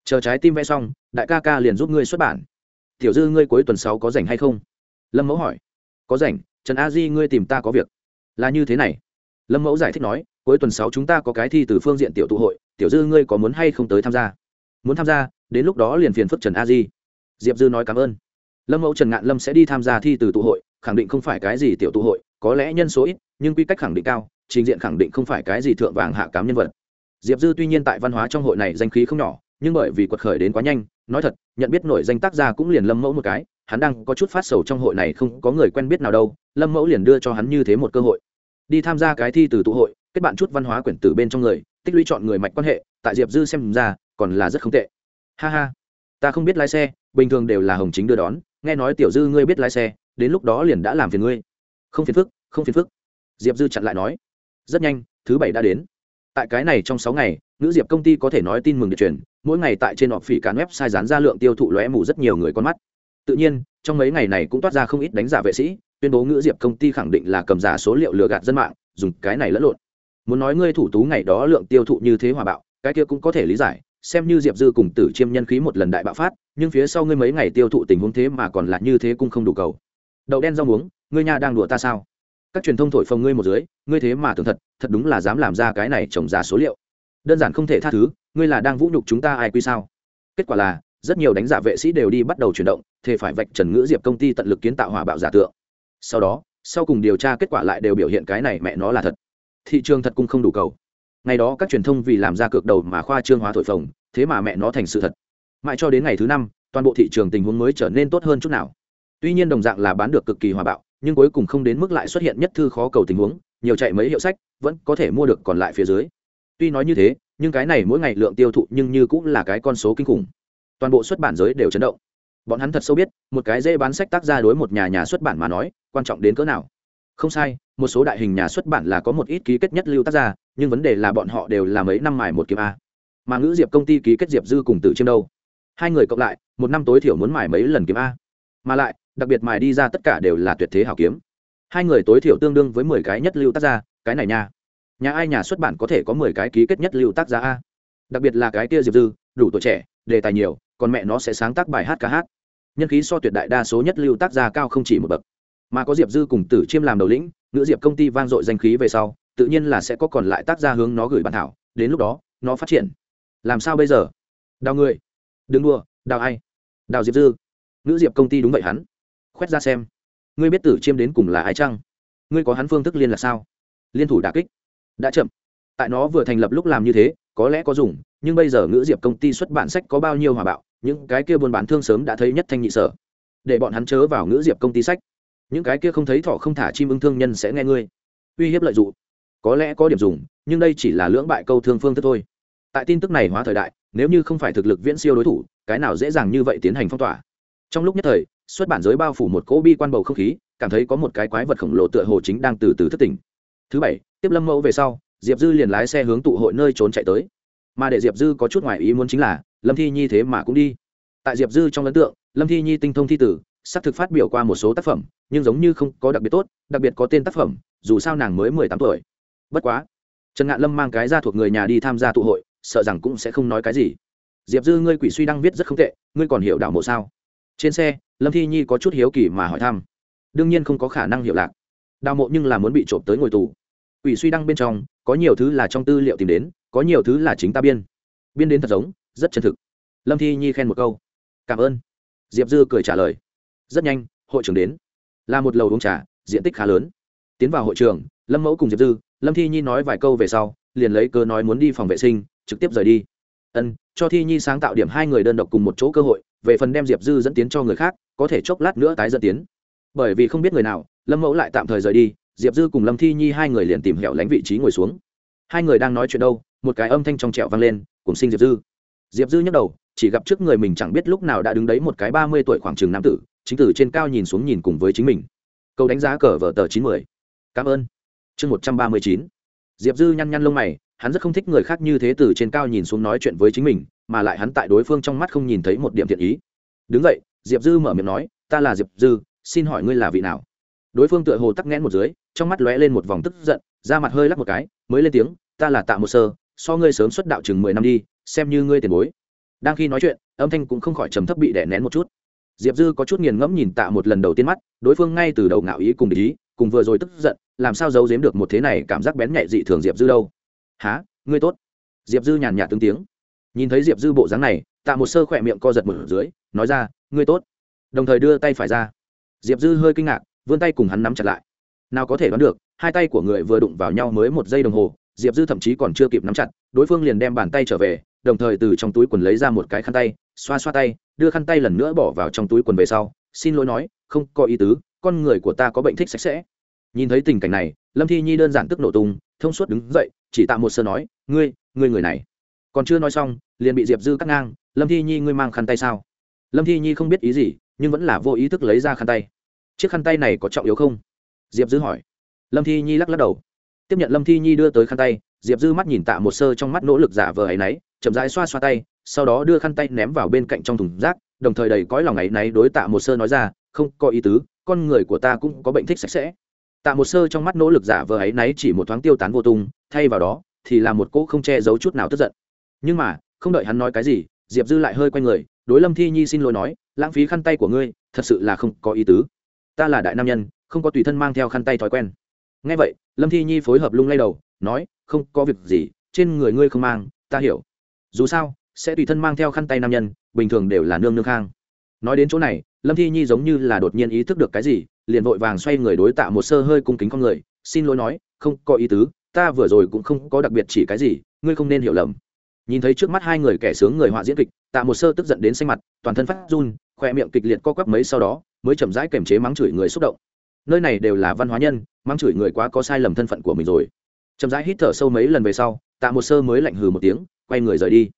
Chờ trái tim vẽ xong, đại ca ca liền giúp ngươi xuất bản. Tiểu dư ngươi cuối tuần sáu có rảnh hay không? Lâm mẫu hỏi. Có rảnh, trần a di ngươi tìm ta có việc. Là như thế này. Lâm mẫu giải thích nói, cuối tuần sáu chúng ta có cái thi từ phương diện tiểu tụ hội, tiểu dư ngươi có muốn hay không tới tham gia? Muốn tham gia, đến lúc đó liền phiền phức trần a di. Diệp dư nói cảm ơn. Lâm mẫu trần ngạn lâm sẽ đi tham gia thi từ tụ hội, khẳng định không phải cái gì tiểu tụ hội, có lẽ nhân số ít, nhưng quy cách khẳng định cao, trình diện khẳng định không phải cái gì thượng vàng hạ cám nhân vật. Diệp dư tuy nhiên tại văn hóa trong hội này danh khí không nhỏ, nhưng bởi vì quật khởi đến quá nhanh, nói thật, nhận biết nổi danh tác gia cũng liền lâm mẫu một cái hắn đang có chút phát sầu trong hội này không có người quen biết nào đâu, lâm mẫu liền đưa cho hắn như thế một cơ hội. Đi tham gia cái thi từ tụ hội, kết bạn chút văn hóa quyển từ bên trong người, tích lũy chọn người mạch quan hệ, tại diệp dư xem ra, còn là rất không tệ. Ha ha, ta không biết lái xe, bình thường đều là hồng chính đưa đón, nghe nói tiểu dư ngươi biết lái xe, đến lúc đó liền đã làm phiền ngươi. Không phiền phức, không phiền phức. Diệp dư chặn lại nói. Rất nhanh, thứ bảy đã đến. Tại cái này trong sáu ngày, nữ diệp công ty có thể nói tin mừng được truyền, mỗi ngày tại trên họ phỉ cán website dán ra lượng tiêu thụ lóe mù rất nhiều người con mắt tự nhiên, trong mấy ngày này cũng toát ra không ít đánh giả vệ sĩ, tuyên bố ngữ diệp công ty khẳng định là cầm giả số liệu lừa gạt dân mạng, dùng cái này lẫn lộn. Muốn nói ngươi thủ tú ngày đó lượng tiêu thụ như thế hòa bạo, cái kia cũng có thể lý giải, xem như diệp dư cùng tử chiêm nhân khí một lần đại bạo phát, nhưng phía sau ngươi mấy ngày tiêu thụ tình huống thế mà còn là như thế cũng không đủ cầu. Đậu đen rau muống, ngươi nhà đang đùa ta sao? Các truyền thông thổi phồng ngươi một dưới, ngươi thế mà tưởng thật thật đúng là dám làm ra cái này trồng giả số liệu. Đơn giản không thể tha thứ, ngươi là đang vũ nhục chúng ta ai quy sao? Kết quả là rất nhiều đánh giả vệ sĩ đều đi bắt đầu chuyển động thế phải vạch trần ngữ diệp công ty tận lực kiến tạo hỏa bạo giả tượng. Sau đó, sau cùng điều tra kết quả lại đều biểu hiện cái này mẹ nó là thật. Thị trường thật cũng không đủ cầu. Ngày đó các truyền thông vì làm ra cược đầu mà khoa trương hóa thổi phồng, thế mà mẹ nó thành sự thật. Mãi cho đến ngày thứ năm, toàn bộ thị trường tình huống mới trở nên tốt hơn chút nào. Tuy nhiên đồng dạng là bán được cực kỳ hòa bạo, nhưng cuối cùng không đến mức lại xuất hiện nhất thư khó cầu tình huống, nhiều chạy mấy hiệu sách, vẫn có thể mua được còn lại phía dưới. Tuy nói như thế, nhưng cái này mỗi ngày lượng tiêu thụ nhưng như cũng là cái con số kinh khủng toàn bộ xuất bản giới đều chấn động. Bọn hắn thật sâu biết, một cái dễ bán sách tác ra đối một nhà nhà xuất bản mà nói, quan trọng đến cỡ nào. Không sai, một số đại hình nhà xuất bản là có một ít ký kết nhất lưu tác gia, nhưng vấn đề là bọn họ đều là mấy năm mài một kiếm a. Mà ngữ diệp công ty ký kết diệp dư cùng tử chiêm đâu? Hai người cộng lại, một năm tối thiểu muốn mài mấy lần kiếm a. Mà lại, đặc biệt mài đi ra tất cả đều là tuyệt thế hảo kiếm. Hai người tối thiểu tương đương với mười cái nhất lưu tác gia, cái này nha. Nhà ai nhà xuất bản có thể có mười cái ký kết nhất lưu tác gia a? Đặc biệt là cái kia diệp dư, đủ tuổi trẻ, đề tài nhiều còn mẹ nó sẽ sáng tác bài hát ca hát. Nhân khí so tuyệt đại đa số nhất lưu tác gia cao không chỉ một bậc. Mà có diệp dư cùng tử chiêm làm đầu lĩnh, nữ diệp công ty vang dội danh khí về sau, tự nhiên là sẽ có còn lại tác gia hướng nó gửi bản thảo, đến lúc đó, nó phát triển. Làm sao bây giờ? Đào người. Đừng đua đào ai? Đào diệp dư. Nữ diệp công ty đúng vậy hắn. Khoét ra xem. Ngươi biết tử chiêm đến cùng là ai chăng? Ngươi có hắn phương thức liên là sao? Liên thủ đà kích. Đã chậm. Tại nó vừa thành lập lúc làm như thế, có lẽ có dùng, nhưng bây giờ ngữ diệp công ty xuất bản sách có bao nhiêu hòa bạo những cái kia buôn bán thương sớm đã thấy nhất thanh nhị sở. Để bọn hắn chớ vào ngữ diệp công ty sách. Những cái kia không thấy thọ không thả chim ưng thương nhân sẽ nghe ngươi. Uy hiếp lợi dụng có lẽ có điểm dùng, nhưng đây chỉ là lưỡng bại câu thương phương thức thôi. Tại tin tức này hóa thời đại, nếu như không phải thực lực viễn siêu đối thủ, cái nào dễ dàng như vậy tiến hành phong tỏa? Trong lúc nhất thời, xuất bản giới bao phủ một cỗ bi quan bầu không khí, cảm thấy có một cái quái vật khổng lồ tựa hồ chính đang từ từ thất tỉnh. Thứ bảy, tiếp lâm mẫu về sau, diệp dư liền lái xe hướng tụ hội nơi trốn chạy tới. Mà để diệp dư có chút ngoài ý muốn chính là lâm thi nhi thế mà cũng đi. Tại diệp dư trong ấn tượng, lâm thi nhi tinh thông thi tử, xác thực phát biểu qua một số tác phẩm, nhưng giống như không có đặc biệt tốt, đặc biệt có tên tác phẩm, dù sao nàng mới mười tám tuổi. Bất quá, trần ngạn lâm mang cái ra thuộc người nhà đi tham gia tụ hội, sợ rằng cũng sẽ không nói cái gì. Diệp dư ngươi quỷ suy đang viết rất không tệ, ngươi còn hiểu đạo mộ sao? Trên xe, lâm thi nhi có chút hiếu kỳ mà hỏi thăm. Đương nhiên không có khả năng hiểu lạc. Đào mộ nhưng là muốn bị trộm tới ngồi tù. Quỷ suy đăng bên trong, có nhiều thứ là trong tư liệu tìm đến, có nhiều thứ là chính ta biên. Biên đến thật giống rất chân thực. Lâm thi nhi khen một câu. Cảm ơn. Diệp dư cười trả lời. Rất nhanh, hội trưởng đến. Là một lầu uống trà, diện tích khá lớn. Tiến vào hội trường, lâm mẫu cùng diệp dư, lâm thi nhi nói vài câu về sau, liền lấy cơ nói muốn đi phòng vệ sinh, trực tiếp rời đi. Ân, cho thi nhi sáng tạo điểm hai người đơn độc cùng một chỗ cơ hội, về phần đem diệp dư dẫn tiến cho người khác, có thể chốc lát nữa tái dẫn tiến. Bởi vì không biết người nào, lâm mẫu lại tạm thời rời đi, diệp dư cùng lâm thi nhi hai người liền tìm hẹo lánh vị trí ngồi xuống. Hai người đang nói chuyện đâu, một cái âm thanh trong trẹo vang lên, cùng sinh diệp dư diệp dư nhấc đầu, chỉ gặp trước người mình chẳng biết lúc nào đã đứng đấy một cái ba mươi tuổi khoảng chừng nam tử, chính tử trên cao nhìn xuống nhìn cùng với chính mình. Câu đánh giá cờ vở tờ chín mươi cảm ơn. Chương một trăm ba mươi chín. Diệp dư nhăn nhăn lông mày, hắn rất không thích người khác như thế từ trên cao nhìn xuống nói chuyện với chính mình, mà lại hắn tại đối phương trong mắt không nhìn thấy một điểm thiện ý. Đứng vậy diệp dư mở miệng nói, ta là diệp dư, xin hỏi ngươi là vị nào? Đối phương tựa hồ tắc nghẽn một dưới, trong mắt lóe lên một vòng tức giận, da mặt hơi lắc một cái, mới lên tiếng, ta là tạ một sơ, so ngươi sớm xuất đạo chừng mười năm đi xem như ngươi tiền bối. Đang khi nói chuyện, âm thanh cũng không khỏi trầm thấp bị đè nén một chút. Diệp dư có chút nghiền ngẫm nhìn tạ một lần đầu tiên mắt, đối phương ngay từ đầu ngạo ý cùng ý, cùng vừa rồi tức giận, làm sao giấu giếm được một thế này cảm giác bén nhạy dị thường diệp dư đâu? Há ngươi tốt. Diệp dư nhàn nhạt tương tiếng. Nhìn thấy diệp dư bộ dáng này, tạ một sơ khỏe miệng co giật mở dưới, nói ra, ngươi tốt. Đồng thời đưa tay phải ra. Diệp dư hơi kinh ngạc, vươn tay cùng hắn nắm chặt lại. Nào có thể đoán được, hai tay của người vừa đụng vào nhau mới một giây đồng hồ, diệp dư thậm chí còn chưa kịp nắm chặt, đối phương liền đem bàn tay trở về đồng thời từ trong túi quần lấy ra một cái khăn tay, xoa xoa tay, đưa khăn tay lần nữa bỏ vào trong túi quần về sau, xin lỗi nói, không có ý tứ, con người của ta có bệnh thích sạch sẽ. Nhìn thấy tình cảnh này, lâm thi nhi đơn giản tức nổ tung, thông suốt đứng dậy, chỉ tạ một sơ nói, ngươi ngươi người này. Còn chưa nói xong, liền bị diệp dư cắt ngang, lâm thi nhi, ngươi mang khăn tay sao? Lâm thi nhi không biết ý gì, nhưng vẫn là vô ý thức lấy ra khăn tay. Chiếc khăn tay này có trọng yếu không? Diệp dư hỏi. Lâm thi nhi lắc lắc đầu. Tiếp nhận lâm thi nhi đưa tới khăn tay, diệp dư mắt nhìn tạ một sơ trong mắt nỗ lực giả vờ ấ y náy chậm rãi xoa xoa tay, sau đó đưa khăn tay ném vào bên cạnh trong thùng rác, đồng thời đầy cõi lòng ấ y náy đối tạ một sơ nói ra, không có ý tứ, con người của ta cũng có bệnh thích sạch sẽ. Tạ một sơ trong mắt nỗ lực giả vờ ấ y náy chỉ một thoáng tiêu tán vô tung, thay vào đó thì là một cỗ không che giấu chút nào tức giận. Nhưng mà, không đợi hắn nói cái gì, diệp dư lại hơi q u a n người, đối lâm thi nhi xin lỗi nói, lãng phí khăn tay của ngươi, thật sự là không có ý tứ. Ta là đại nam nhân, không có tùy thân mang theo khăn tay thói quen. Ngay vậy, lâm thi nhi phối hợp lung lay đầu, nói, không có việc gì, trên người ngươi không mang, ta hiểu dù sao, sẽ tùy thân mang theo khăn tay nam nhân, bình thường đều là nương nương khang. Nói đến chỗ này, lâm thi nhi giống như là đột nhiên ý thức được cái gì, liền vội vàng xoay người đối tạ một sơ hơi cung kính con người, xin lỗi nói, không có ý tứ, ta vừa rồi cũng không có đặc biệt chỉ cái gì, ngươi không nên hiểu lầm. Nhìn thấy trước mắt hai người kẻ sướng người họa diễn kịch, tạ một sơ tức giận đến xanh mặt, toàn thân phát run, khoe miệng kịch liệt co quắp mấy sau đó, mới chậm rãi kềm chế mắng chửi người xúc động. Nơi này đều là văn hóa nhân, mắng chửi người quá có sai lầm thân phận của mình rồi. Chậm rãi hít thở sâu mấy lần về sau, tạ một sơ mới lạnh hừ một tiếng quay người rời đi.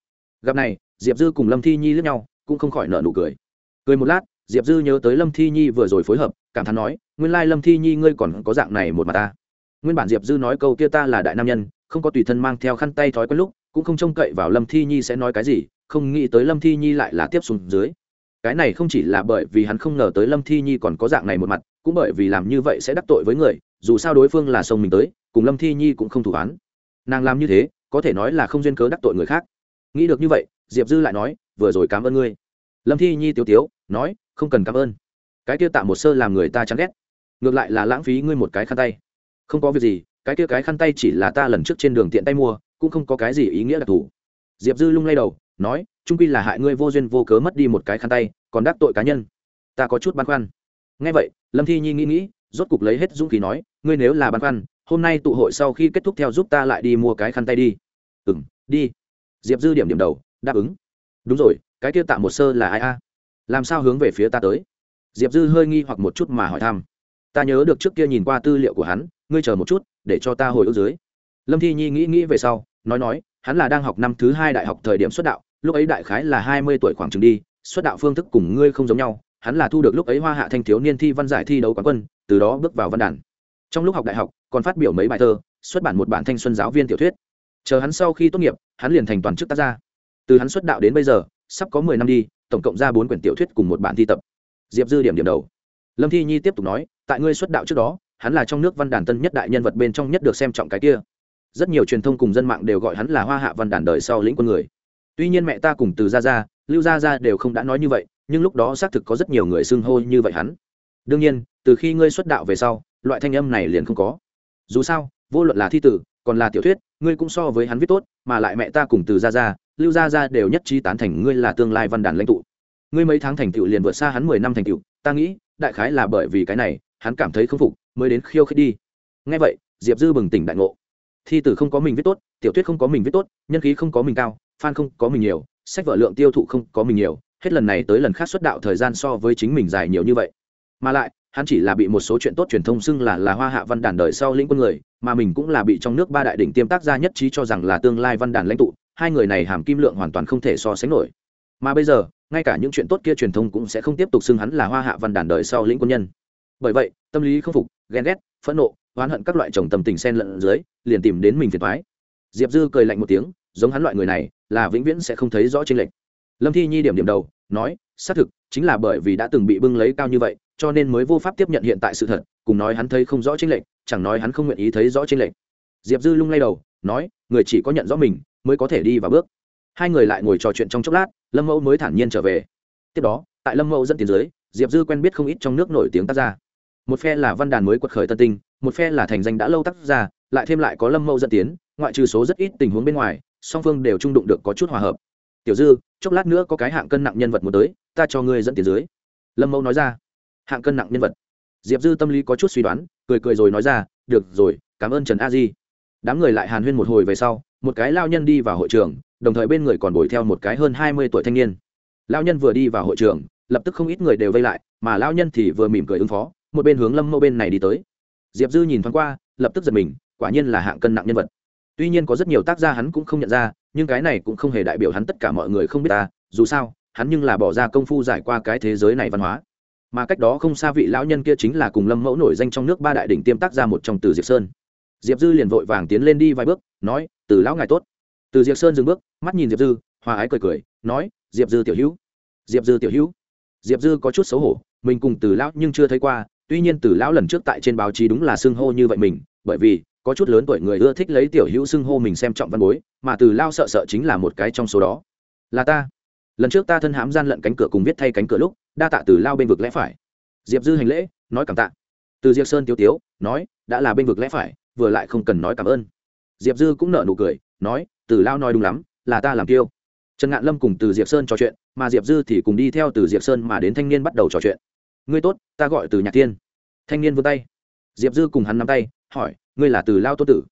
Gặp này, diệp dư cùng lâm thi nhi lướt nhau, cũng không khỏi nợ nụ cười. Cười một lát, diệp dư nhớ tới lâm thi nhi vừa rồi phối hợp, cảm thán nói, nguyên lai lâm thi nhi ngươi còn có dạng này một mặt ta. Nguyên bản diệp dư nói câu kia ta là đại nam nhân, không có tùy thân mang theo khăn tay thói quen lúc, cũng không trông cậy vào lâm thi nhi sẽ nói cái gì, không nghĩ tới lâm thi nhi lại là tiếp xuống dưới. Cái này không chỉ là bởi vì hắn không ngờ tới lâm thi nhi còn có dạng này một mặt, cũng bởi vì làm như vậy sẽ đắc tội với người, dù sao đối phương là sông mình tới, cùng lâm thi nhi cũng không thủ án nàng làm như thế có thể nói là không duyên cớ đắc tội người khác. Nghĩ được như vậy, diệp dư lại nói, vừa rồi cảm ơn ngươi. Lâm thi nhi tiếu tiếu, nói, không cần cảm ơn. Cái kia tạ một sơ làm người ta chán ghét. Ngược lại là lãng phí ngươi một cái khăn tay. Không có việc gì, cái kia cái khăn tay chỉ là ta lần trước trên đường tiện tay mua, cũng không có cái gì ý nghĩa đặc thù. Diệp dư lung lay đầu, nói, trung quy là hại ngươi vô duyên vô cớ mất đi một cái khăn tay, còn đắc tội cá nhân. Ta có chút băn khoăn. Ngay vậy, lâm thi nhi nghĩ nghĩ, rốt cục lấy hết dũng khí nói, ngươi nếu là băn khoăn, hôm nay tụ hội sau khi kết thúc theo giúp ta lại đi mua cái khăn tay đi ừ m đi. Diệp dư điểm điểm đầu, đáp ứng. Đúng rồi, cái kia tạ một sơ là ai a? Làm sao hướng về phía ta tới? Diệp dư hơi nghi hoặc một chút mà hỏi thăm. Ta nhớ được trước kia nhìn qua tư liệu của hắn, ngươi chờ một chút, để cho ta hồi ức dưới. Lâm thi nhi nghĩ nghĩ về sau, nói nói, hắn là đang học năm thứ hai đại học thời điểm xuất đạo, lúc ấy đại khái là hai mươi tuổi khoảng t đi, xuất đạo phương thức cùng ngươi không giống nhau, hắn là thu được lúc ấy hoa hạ thanh thiếu niên thi văn giải thi đấu quán quân, từ đó bước vào văn đàn. Trong lúc học đại học, còn phát biểu mấy bài thơ, xuất bản một bản thanh xuân giáo viên tiểu thuyết chờ hắn sau khi tốt nghiệp, hắn liền thành toàn chức tác gia. Từ hắn xuất đạo đến bây giờ, sắp có mười năm đi, tổng cộng ra bốn quyển tiểu thuyết cùng một bản thi tập. Diệp dư điểm điểm đầu. Lâm thi nhi tiếp tục nói, tại ngươi xuất đạo trước đó, hắn là trong nước văn đàn tân nhất đại nhân vật bên trong nhất được xem trọng cái kia. Rất nhiều truyền thông cùng dân mạng đều gọi hắn là hoa hạ văn đàn đời sau lĩnh quân người. Tuy nhiên mẹ ta cùng từ gia gia, lưu gia gia đều không đã nói như vậy, nhưng lúc đó xác thực có rất nhiều người xưng hô như vậy hắn. Đương nhiên, từ khi ngươi xuất đạo về sau, loại thanh âm này liền không có. Dù sao, vô luận là thi tử, còn là tiểu thuyết ngươi cũng so với hắn viết tốt, mà lại mẹ ta cùng từ gia gia, lưu gia gia đều nhất trí tán thành ngươi là tương lai văn đàn lãnh tụ. Ngươi mấy tháng thành tựu liền vượt xa hắn mười năm thành tựu, ta nghĩ, đại khái là bởi vì cái này, hắn cảm thấy không phục, mới đến khiêu khích đi. Ngay vậy, diệp dư bừng tỉnh đại ngộ. Thi tử không có mình viết tốt, tiểu thuyết không có mình viết tốt, nhân khí không có mình cao, fan không có mình nhiều, sách vở lượng tiêu thụ không có mình nhiều, hết lần này tới lần khác xuất đạo thời gian so với chính mình dài nhiều như vậy. Mà lại hắn chỉ là bị một số chuyện tốt truyền thông xưng là là hoa hạ văn đàn đời sau lĩnh quân người, mà mình cũng là bị trong nước ba đại đỉnh tiêm tác gia nhất trí cho rằng là tương lai văn đàn lãnh tụ, hai người này hàm kim lượng hoàn toàn không thể so sánh nổi. Mà bây giờ, ngay cả những chuyện tốt kia truyền thông cũng sẽ không tiếp tục xưng hắn là hoa hạ văn đàn đời sau lĩnh quân nhân. Bởi vậy, tâm lý không phục, ghen ghét, phẫn nộ, oán hận các loại chồng tầm tình sen lẫn dưới, liền tìm đến mình phiền thoái diệp dư cười lạnh một tiếng, giống hắn loại người này, là vĩnh viễn sẽ không thấy rõ trên lệnh lâm thi nhi điểm điểm đầu, nói, xác thực, chính là bởi vì đã từng bị bưng lấy cao như vậy cho nên mới vô pháp tiếp nhận hiện tại sự thật, cùng nói hắn thấy không rõ trên lệnh chẳng nói hắn không nguyện ý thấy rõ trên lệnh diệp dư lung lay đầu, nói, người chỉ có nhận rõ mình, mới có thể đi vào bước. Hai người lại ngồi trò chuyện trong chốc lát, lâm mẫu mới thản nhiên trở về. Tiếp đó, tại lâm mẫu dẫn tiến dưới, diệp dư quen biết không ít trong nước nổi tiếng tác gia. Một phe là văn đàn mới quật khởi tân tinh, một phe là thành danh đã lâu tác gia, lại thêm lại có lâm mẫu dẫn tiến, ngoại trừ số rất ít tình huống bên ngoài, song phương đều trung đụng được có chút hòa hợp. Tiểu dư, chốc lát nữa có cái hạng cân nặng nhân vật muốn tới, ta cho ngươi dẫn tiền dưới. Lâm mẫu nói ra hạng cân nặng nhân vật. Diệp dư tâm lý có chút suy đoán, cười cười rồi nói ra, được rồi, cảm ơn trần a di. Đám người lại hàn huyên một hồi về sau, một cái lao nhân đi vào hội trường, đồng thời bên người còn đuổi theo một cái hơn hai mươi tuổi thanh niên. Lao nhân vừa đi vào hội trường, lập tức không ít người đều vây lại, mà lao nhân thì vừa mỉm cười ứng phó, một bên hướng lâm mẫu bên này đi tới. Diệp dư nhìn thoáng qua, lập tức giật mình, quả nhiên là hạng cân nặng nhân vật. Tuy nhiên có rất nhiều tác gia hắn cũng không nhận ra, nhưng cái này cũng không hề đại biểu hắn tất cả mọi người không biết ta, dù sao, hắn nhưng là bỏ ra công phu giải qua cái thế giới này văn hóa mà cách đó không xa vị lão nhân kia chính là cùng lâm mẫu nổi danh trong nước ba đại đỉnh tiêm tác ra một trong từ diệp sơn. Diệp dư liền vội vàng tiến lên đi vài bước, nói, từ lão ngài tốt. Từ diệp sơn dừng bước, mắt nhìn diệp dư, hòa ái cười cười, nói, diệp dư tiểu hữu, diệp dư tiểu hữu. Diệp dư có chút xấu hổ, mình cùng từ lão nhưng chưa thấy qua, tuy nhiên từ lão lần trước tại trên báo chí đúng là xưng hô như vậy mình, bởi vì có chút lớn tuổi người ưa thích lấy tiểu hữu xưng hô mình xem trọng văn bối, mà từ lao sợ sợ chính là một cái trong số đó. Là ta. Lần trước ta thân hãm gian lận cánh cửa cùng viết thay cánh cửa lúc đa tạ từ lao bên vực lẽ phải. Diệp dư hành lễ, nói cảm tạ. Từ diệp sơn tiêu tiếu, nói, đã là bên vực lẽ phải, vừa lại không cần nói cảm ơn. Diệp dư cũng nở nụ cười, nói, từ lao nói đúng lắm, là ta làm tiêu trần ngạn lâm cùng từ diệp sơn trò chuyện, mà diệp dư thì cùng đi theo từ diệp sơn mà đến thanh niên bắt đầu trò chuyện. Ngươi tốt, ta gọi từ nhạc tiên thanh niên vươn tay. Diệp dư cùng hắn nắm tay, hỏi, ngươi là từ lao tô tử?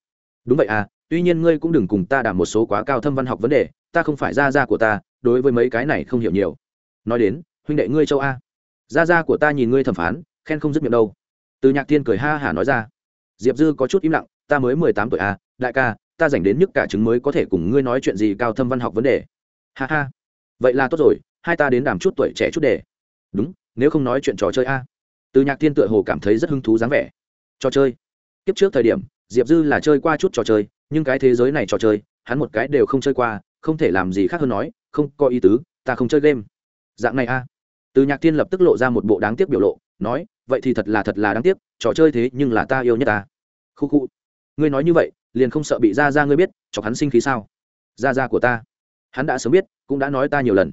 Đúng vậy à tuy nhiên ngươi cũng đừng cùng ta đảm một số quá cao thâm văn học vấn đề, ta không phải gia gia của ta, đối với mấy cái này không hiểu nhiều. Nói đến huynh đệ ngươi châu a. Gia gia của ta nhìn ngươi thẩm phán, khen không dứt miệng đâu. Từ nhạc Thiên cười ha hả nói ra. Diệp dư có chút im lặng, ta mới mười tám tuổi a, đại ca, ta dành đến nhức cả chứng mới có thể cùng ngươi nói chuyện gì cao thâm văn học vấn đề. Ha ha. Vậy là tốt rồi, hai ta đến đàm chút tuổi trẻ chút đề. Đúng, nếu không nói chuyện trò chơi a. Từ nhạc Thiên tựa hồ cảm thấy rất hứng thú dáng vẻ. Trò chơi. Tiếp trước thời điểm, diệp dư là chơi qua chút trò chơi, nhưng cái thế giới này trò chơi, hắn một cái đều không chơi qua, không thể làm gì khác hơn nói, không có ý tứ, ta không chơi game. Dạng này a từ nhạc tiên lập tức lộ ra một bộ đáng tiếc biểu lộ, nói, vậy thì thật là thật là đáng tiếc, trò chơi thế nhưng là ta yêu nhất ta. Khu khu, ngươi nói như vậy, liền không sợ bị ra ra ngươi biết, chọc hắn sinh khí sao? Ra ra của ta. Hắn đã sớm biết, cũng đã nói ta nhiều lần.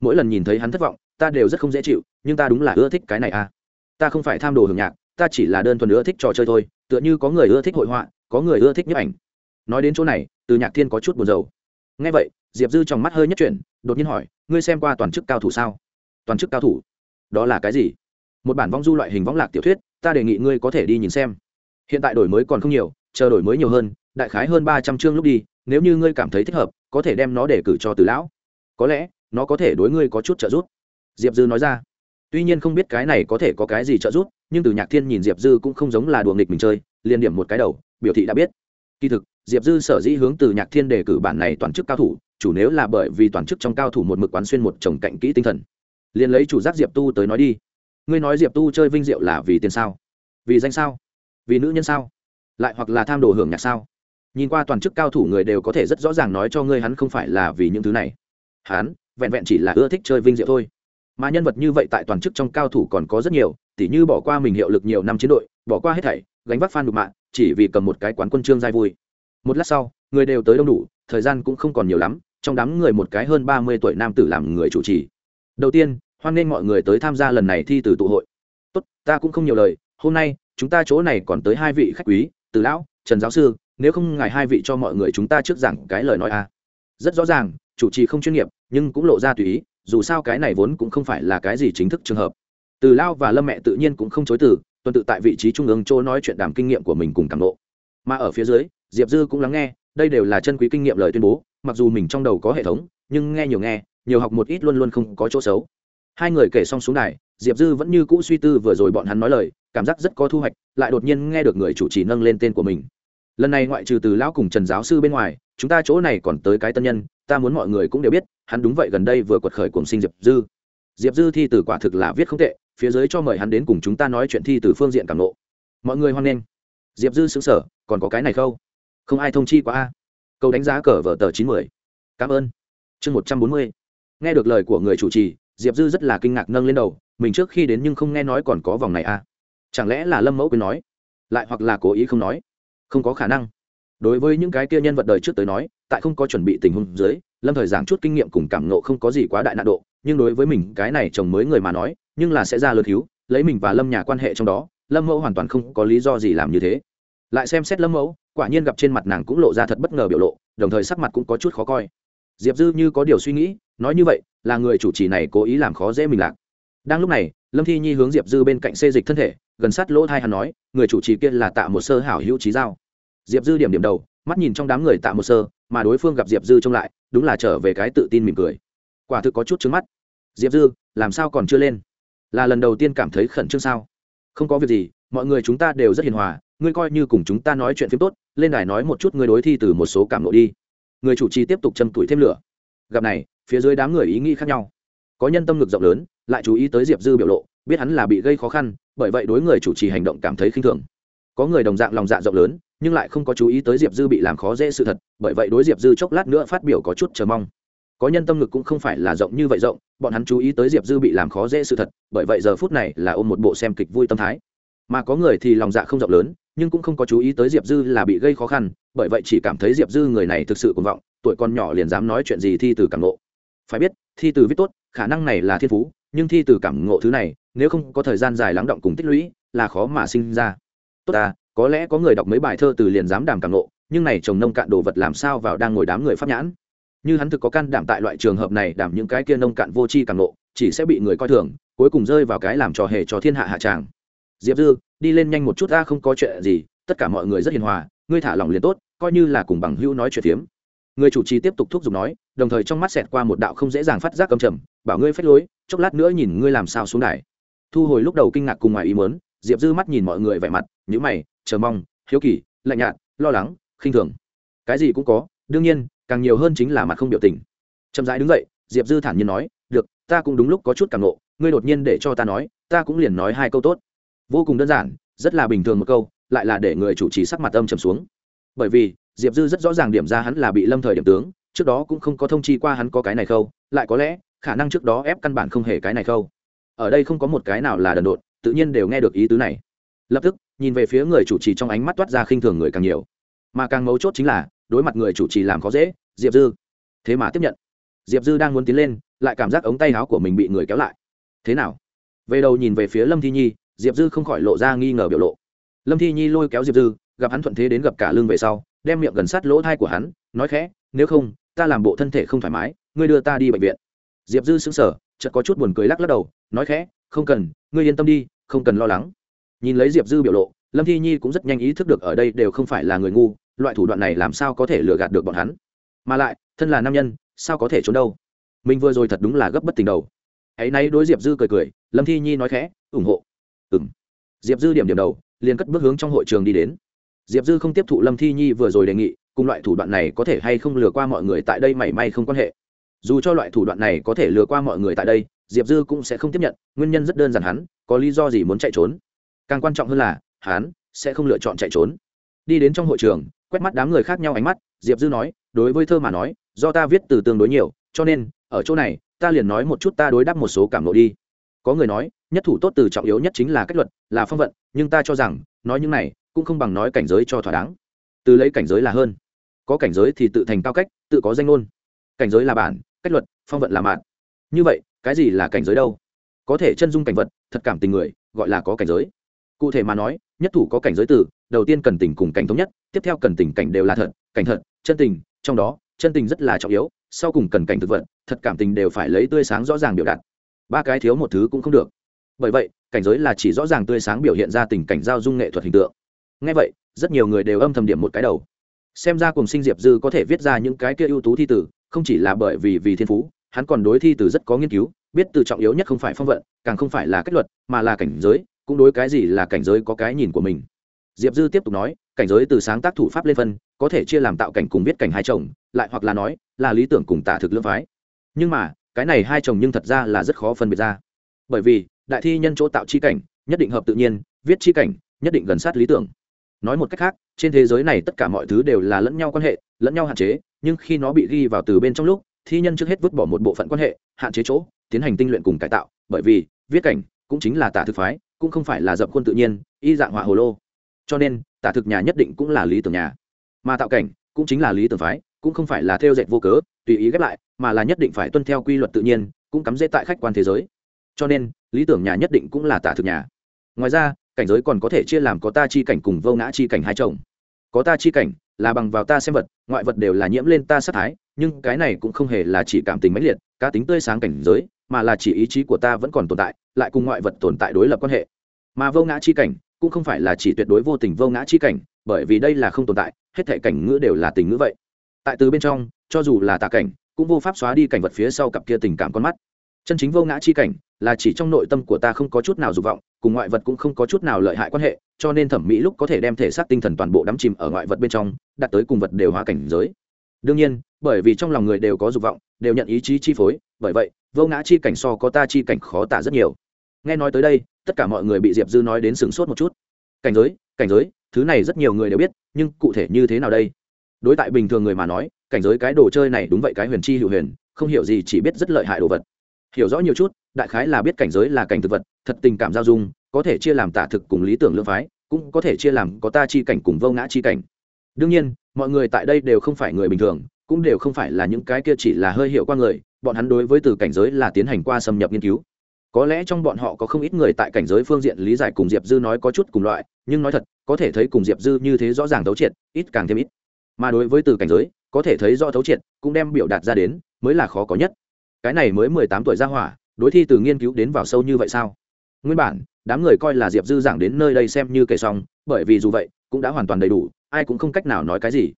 Mỗi lần nhìn thấy hắn thất vọng, ta đều rất không dễ chịu, nhưng ta đúng là ưa thích cái này à. Ta không phải tham đồ hưởng nhạc, ta chỉ là đơn thuần ưa thích trò chơi thôi, tựa như có người ưa thích hội họa, có người ưa thích nhấp ảnh. Nói đến chỗ này, từ nhạc thiên có chút buồn rầu. Nghe vậy, diệp dư trong mắt hơi nhất chuyển, đột nhiên hỏi, ngươi xem qua toàn chức cao thủ sao? Toàn chức cao thủ. Đó là cái gì? Một bản vong du loại hình võng lạc tiểu thuyết, ta đề nghị ngươi có thể đi nhìn xem. Hiện tại đổi mới còn không nhiều, chờ đổi mới nhiều hơn, đại khái hơn ba trăm chương lúc đi, nếu như ngươi cảm thấy thích hợp, có thể đem nó để cử cho từ lão. Có lẽ, nó có thể đối ngươi có chút trợ giúp. Diệp dư nói ra. Tuy nhiên không biết cái này có thể có cái gì trợ giúp, nhưng từ nhạc thiên nhìn diệp dư cũng không giống là đùa nghịch mình chơi, liền điểm một cái đầu, biểu thị đã biết. Kỳ thực, diệp dư sở dĩ hướng từ nhạc thiên đề cử bản này toàn chức cao thủ, chủ nếu là bởi vì toàn chức trong cao thủ một mực quán xuyên một chồng cạnh kỹ tinh thần liền lấy chủ giác diệp tu tới nói đi. Ngươi nói diệp tu chơi vinh diệu là vì tiền sao? Vì danh sao? Vì nữ nhân sao? Lại hoặc là tham đồ hưởng nhạc sao? Nhìn qua toàn chức cao thủ người đều có thể rất rõ ràng nói cho ngươi hắn không phải là vì những thứ này. Hắn, vẹn vẹn chỉ là ưa thích chơi vinh diệu thôi. Mà nhân vật như vậy tại toàn chức trong cao thủ còn có rất nhiều, tỉ như bỏ qua mình hiệu lực nhiều năm chiến đội, bỏ qua hết thảy, gánh vác phan đục mạng, chỉ vì cầm một cái quán quân trương dai vui. Một lát sau, người đều tới đông đủ, thời gian cũng không còn nhiều lắm, trong đám người một cái hơn ba mươi tuổi nam tử làm người chủ trì. Đầu tiên hoan nghênh mọi người tới tham gia lần này thi từ tụ hội. Tốt, ta cũng không nhiều lời. Hôm nay, chúng ta chỗ này còn tới hai vị khách quý, từ lão, trần giáo sư. Nếu không ngài hai vị cho mọi người chúng ta trước giảng cái lời nói a rất rõ ràng, chủ trì không chuyên nghiệp, nhưng cũng lộ ra tùy ý, dù sao cái này vốn cũng không phải là cái gì chính thức trường hợp. Từ lao và lâm mẹ tự nhiên cũng không chối từ, tuần tự tại vị trí trung ương chỗ nói chuyện đàm kinh nghiệm của mình cùng cảm lộ. Mà ở phía dưới, diệp dư cũng lắng nghe, đây đều là chân quý kinh nghiệm lời tuyên bố, mặc dù mình trong đầu có hệ thống, nhưng nghe nhiều nghe, nhiều học một ít luôn luôn không có chỗ xấu hai người kể xong xuống đài, diệp dư vẫn như cũ suy tư vừa rồi bọn hắn nói lời, cảm giác rất có thu hoạch, lại đột nhiên nghe được người chủ trì nâng lên tên của mình. Lần này ngoại trừ từ lão cùng trần giáo sư bên ngoài, chúng ta chỗ này còn tới cái tân nhân, ta muốn mọi người cũng đều biết, hắn đúng vậy gần đây vừa quật khởi cùng sinh diệp dư. Diệp dư thi từ quả thực là viết không tệ, phía dưới cho mời hắn đến cùng chúng ta nói chuyện thi từ phương diện cảm lộ mọi người hoan nghênh. Diệp dư xứng sở còn có cái này không? Không ai thông chi quá a. Câu đánh giá cờ vở tờ chín mươi cảm ơn. Chương một trăm bốn mươi. Nghe được lời của người chủ trì diệp dư rất là kinh ngạc nâng lên đầu, mình trước khi đến nhưng không nghe nói còn có vòng này à? chẳng lẽ là lâm mẫu quên nói? Lại hoặc là cố ý không nói? Không có khả năng. Đối với những cái kia nhân vật đời trước tới nói, tại không có chuẩn bị tình huống dưới, lâm thời giảng chút kinh nghiệm cùng cảm nộ không có gì quá đại nạn độ, nhưng đối với mình, cái này chồng mới người mà nói, nhưng là sẽ ra lượt hiếu lấy mình và lâm nhà quan hệ trong đó, lâm mẫu hoàn toàn không có lý do gì làm như thế. Lại xem xét lâm mẫu, quả nhiên gặp trên mặt nàng cũng lộ ra thật bất ngờ biểu lộ, đồng thời sắc mặt cũng có chút khó coi. Diệp dư như có điều suy nghĩ nói như vậy, là người chủ trì này cố ý làm khó dễ mình lạc. Đang lúc này, lâm thi nhi hướng diệp dư bên cạnh xê dịch thân thể, gần sát lỗ thai hắn nói, người chủ trì kia là tạ một sơ hảo hữu trí giao. Diệp dư điểm điểm đầu, mắt nhìn trong đám người tạ một sơ, mà đối phương gặp diệp dư trông lại, đúng là trở về cái tự tin mỉm cười. Quả thực có chút trứng mắt. Diệp dư, làm sao còn chưa lên? Là lần đầu tiên cảm thấy khẩn trương sao? Không có việc gì, mọi người chúng ta đều rất hiền hòa, ngươi coi như cùng chúng ta nói chuyện phim tốt, lên đài nói một chút ngươi đối thi từ một số cảm lộ đi. Người chủ trì tiếp tục châm tuổi thêm lửa. Gặp này phía dưới đám người ý nghĩ khác nhau. Có nhân tâm ngực rộng lớn, lại chú ý tới diệp dư biểu lộ, biết hắn là bị gây khó khăn, bởi vậy đối người chủ trì hành động cảm thấy khinh thường. Có người đồng dạng lòng dạ rộng lớn, nhưng lại không có chú ý tới diệp dư bị làm khó dễ sự thật, bởi vậy đối diệp dư chốc lát nữa phát biểu có chút chờ mong. Có nhân tâm ngực cũng không phải là rộng như vậy rộng, bọn hắn chú ý tới diệp dư bị làm khó dễ sự thật, bởi vậy giờ phút này là ôm một bộ xem kịch vui tâm thái. Mà có người thì lòng dạ không rộng lớn, nhưng cũng không có chú ý tới diệp dư là bị gây khó khăn, bởi vậy chỉ cảm thấy diệp dư người này thực sự cuồng vọng, tuổi còn nhỏ liền dám nói chuyện gì thi từ cảm ngộ phải biết, thi từ viết tốt, khả năng này là thiên phú, nhưng thi từ cảm ngộ thứ này, nếu không có thời gian dài lắng động cùng tích lũy, là khó mà sinh ra. Tốt ta, có lẽ có người đọc mấy bài thơ từ liền dám đàm cảm ngộ, nhưng này trồng nông cạn đồ vật làm sao vào đang ngồi đám người pháp nhãn? Như hắn thực có can đảm tại loại trường hợp này đảm những cái kia nông cạn vô tri càng ngộ, chỉ sẽ bị người coi thường, cuối cùng rơi vào cái làm trò hề cho thiên hạ hạ tràng. Diệp dư, đi lên nhanh một chút ta không có chuyện gì, tất cả mọi người rất hiền hòa, ngươi thả lòng liền tốt, coi như là cùng bằng hữu nói chuyện phiếm người chủ trì tiếp tục thúc giục nói, đồng thời trong mắt xẹt qua một đạo không dễ dàng phát giác cầm trầm, bảo ngươi phép lối, chốc lát nữa nhìn ngươi làm sao xuống đài. Thu hồi lúc đầu kinh ngạc cùng ngoài ý mớn diệp dư mắt nhìn mọi người vẻ mặt nhữ mày, chờ mong, hiếu kỳ, lạnh nhạt, lo lắng, khinh thường. Cái gì cũng có, đương nhiên, càng nhiều hơn chính là mặt không biểu tình. Chậm rãi đứng dậy, diệp dư thản nhiên nói, được, ta cũng đúng lúc có chút càng nộ ngươi đột nhiên để cho ta nói, ta cũng liền nói hai câu tốt. Vô cùng đơn giản, rất là bình thường một câu, lại là để người chủ trì sắc mặt âm trầm xuống. Bởi vì diệp dư rất rõ ràng điểm ra hắn là bị lâm thời điểm tướng, trước đó cũng không có thông chi qua hắn có cái này khâu, lại có lẽ, khả năng trước đó ép căn bản không hề cái này khâu. Ở đây không có một cái nào là đần độn, tự nhiên đều nghe được ý tứ này. Lập tức, nhìn về phía người chủ trì trong ánh mắt toát ra khinh thường người càng nhiều. Mà càng mấu chốt chính là, đối mặt người chủ trì làm khó dễ, diệp dư. Thế mà tiếp nhận. Diệp dư đang muốn tiến lên, lại cảm giác ống tay áo của mình bị người kéo lại. Thế nào? Về đầu nhìn về phía lâm thi nhi, diệp dư không khỏi lộ ra nghi ngờ biểu lộ. Lâm thi nhi lôi kéo diệp dư, gặp hắn thuận thế đến gặp cả lưng về sau đem miệng gần sát lỗ thai của hắn, nói khẽ, nếu không, ta làm bộ thân thể không thoải mái, ngươi đưa ta đi bệnh viện. Diệp dư sững sờ, chợt có chút buồn cười lắc lắc đầu, nói khẽ, không cần, ngươi yên tâm đi, không cần lo lắng. Nhìn lấy diệp dư biểu lộ, lâm thi nhi cũng rất nhanh ý thức được ở đây đều không phải là người ngu, loại thủ đoạn này làm sao có thể lừa gạt được bọn hắn? Mà lại, thân là nam nhân, sao có thể trốn đâu? Mình vừa rồi thật đúng là gấp bất tình đầu. Hãy nay đối diệp dư cười cười, lâm thi nhi nói khẽ, ủng hộ. Ừ m diệp dư điểm điểm đầu, liền cất bước hướng trong hội trường đi đến diệp dư không tiếp thụ lâm thi nhi vừa rồi đề nghị, cùng loại thủ đoạn này có thể hay không lừa qua mọi người tại đây mảy may không quan hệ. Dù cho loại thủ đoạn này có thể lừa qua mọi người tại đây, diệp dư cũng sẽ không tiếp nhận, nguyên nhân rất đơn giản hắn, có lý do gì muốn chạy trốn. Càng quan trọng hơn là, hắn sẽ không lựa chọn chạy trốn. Đi đến trong hội trường, quét mắt đám người khác nhau ánh mắt, diệp dư nói, đối với thơ mà nói, do ta viết từ tương đối nhiều, cho nên, ở chỗ này, ta liền nói một chút ta đối đáp một số cảm lộ đi. Có người nói, nhất thủ tốt từ trọng yếu nhất chính là cách luật, là phong vận, nhưng ta cho rằng, nói những này cũng không bằng nói cảnh giới cho thỏa đáng. Từ lấy cảnh giới là hơn. Có cảnh giới thì tự thành cao cách, tự có danh ngôn. Cảnh giới là bản, cách luật, phong vận là mạn như vậy, cái gì là cảnh giới đâu? Có thể chân dung cảnh vật, thật cảm tình người, gọi là có cảnh giới. Cụ thể mà nói, nhất thủ có cảnh giới từ, đầu tiên cần tình cùng cảnh thống nhất, tiếp theo cần tình cảnh đều là thật, cảnh thật, chân tình, trong đó, chân tình rất là trọng yếu, sau cùng cần cảnh thực vật, thật cảm tình đều phải lấy tươi sáng rõ ràng biểu đạt. Ba cái thiếu một thứ cũng không được. Bởi vậy, cảnh giới là chỉ rõ ràng tươi sáng biểu hiện ra tình cảnh giao dung nghệ thuật hình tượng ngay vậy, rất nhiều người đều âm thầm điểm một cái đầu. Xem ra cùng sinh diệp dư có thể viết ra những cái kia ưu tú thi tử, không chỉ là bởi vì vì thiên phú, hắn còn đối thi tử rất có nghiên cứu, biết từ trọng yếu nhất không phải phong vận, càng không phải là kết luật mà là cảnh giới, cũng đối cái gì là cảnh giới có cái nhìn của mình. Diệp dư tiếp tục nói, cảnh giới từ sáng tác thủ pháp lên phân, có thể chia làm tạo cảnh cùng viết cảnh hai chồng, lại hoặc là nói, là lý tưởng cùng tả thực lưỡng phái. Nhưng mà, cái này hai chồng nhưng thật ra là rất khó phân biệt ra. Bởi vì, đại thi nhân chỗ tạo chi cảnh, nhất định hợp tự nhiên, viết chi cảnh, nhất định gần sát lý tưởng nói một cách khác, trên thế giới này tất cả mọi thứ đều là lẫn nhau quan hệ, lẫn nhau hạn chế, nhưng khi nó bị ghi vào từ bên trong lúc, thi nhân trước hết vứt bỏ một bộ phận quan hệ, hạn chế chỗ, tiến hành tinh luyện cùng cải tạo, bởi vì, viết cảnh cũng chính là tả thực phái, cũng không phải là dập khuôn tự nhiên, y dạng họa hồ lô. Cho nên, tả thực nhà nhất định cũng là lý tưởng nhà. Mà tạo cảnh cũng chính là lý tưởng phái, cũng không phải là theo dệt vô cớ, tùy ý ghép lại, mà là nhất định phải tuân theo quy luật tự nhiên, cũng cắm dễ tại khách quan thế giới. Cho nên, lý tưởng nhà nhất định cũng là tả thực nhà. Ngoài ra cảnh giới còn có thể chia làm có ta chi cảnh cùng vô ngã chi cảnh hai chồng. Có ta chi cảnh là bằng vào ta xem vật, ngoại vật đều là nhiễm lên ta sát thái, nhưng cái này cũng không hề là chỉ cảm tình mãnh liệt, cá tính tươi sáng cảnh giới, mà là chỉ ý chí của ta vẫn còn tồn tại, lại cùng ngoại vật tồn tại đối lập quan hệ. Mà vô ngã chi cảnh cũng không phải là chỉ tuyệt đối vô tình vô ngã chi cảnh, bởi vì đây là không tồn tại, hết thể cảnh ngữ đều là tình ngữ vậy. Tại từ bên trong, cho dù là tà cảnh, cũng vô pháp xóa đi cảnh vật phía sau cặp kia tình cảm con mắt chân chính vô ngã chi cảnh là chỉ trong nội tâm của ta không có chút nào dục vọng, cùng ngoại vật cũng không có chút nào lợi hại quan hệ, cho nên thẩm mỹ lúc có thể đem thể xác tinh thần toàn bộ đắm chìm ở ngoại vật bên trong, đạt tới cùng vật đều hóa cảnh giới. Đương nhiên, bởi vì trong lòng người đều có dục vọng, đều nhận ý chí chi phối, bởi vậy, vô ngã chi cảnh so có ta chi cảnh khó tả rất nhiều. Nghe nói tới đây, tất cả mọi người bị diệp dư nói đến sửng sốt một chút. Cảnh giới cảnh giới, thứ này rất nhiều người đều biết, nhưng cụ thể như thế nào đây? Đối tại bình thường người mà nói, cảnh giới cái đồ chơi này đúng vậy cái huyền chi hữu huyền, không hiểu gì, chỉ biết rất lợi hại đồ vật hiểu rõ nhiều chút, đại khái là biết cảnh giới là cảnh thực vật, thật tình cảm giao dung, có thể chia làm tả thực cùng lý tưởng lương phái, cũng có thể chia làm có ta chi cảnh cùng vô ngã chi cảnh. Đương nhiên, mọi người tại đây đều không phải người bình thường, cũng đều không phải là những cái kia chỉ là hơi hiệu qua người, bọn hắn đối với từ cảnh giới là tiến hành qua xâm nhập nghiên cứu. Có lẽ trong bọn họ có không ít người tại cảnh giới phương diện lý giải cùng diệp dư nói có chút cùng loại, nhưng nói thật, có thể thấy cùng diệp dư như thế rõ ràng thấu triệt, ít càng thêm ít. Mà đối với từ cảnh giới, có thể thấy rõ thấu triệt, cũng đem biểu đạt ra đến, mới là khó có nhất cái này mới mười tám tuổi ra hỏa, đối thi từ nghiên cứu đến vào sâu như vậy sao? Nguyên bản, đám người coi là diệp dư giảng đến nơi đây xem như kể xong, bởi vì dù vậy, cũng đã hoàn toàn đầy đủ, ai cũng không cách nào nói cái gì.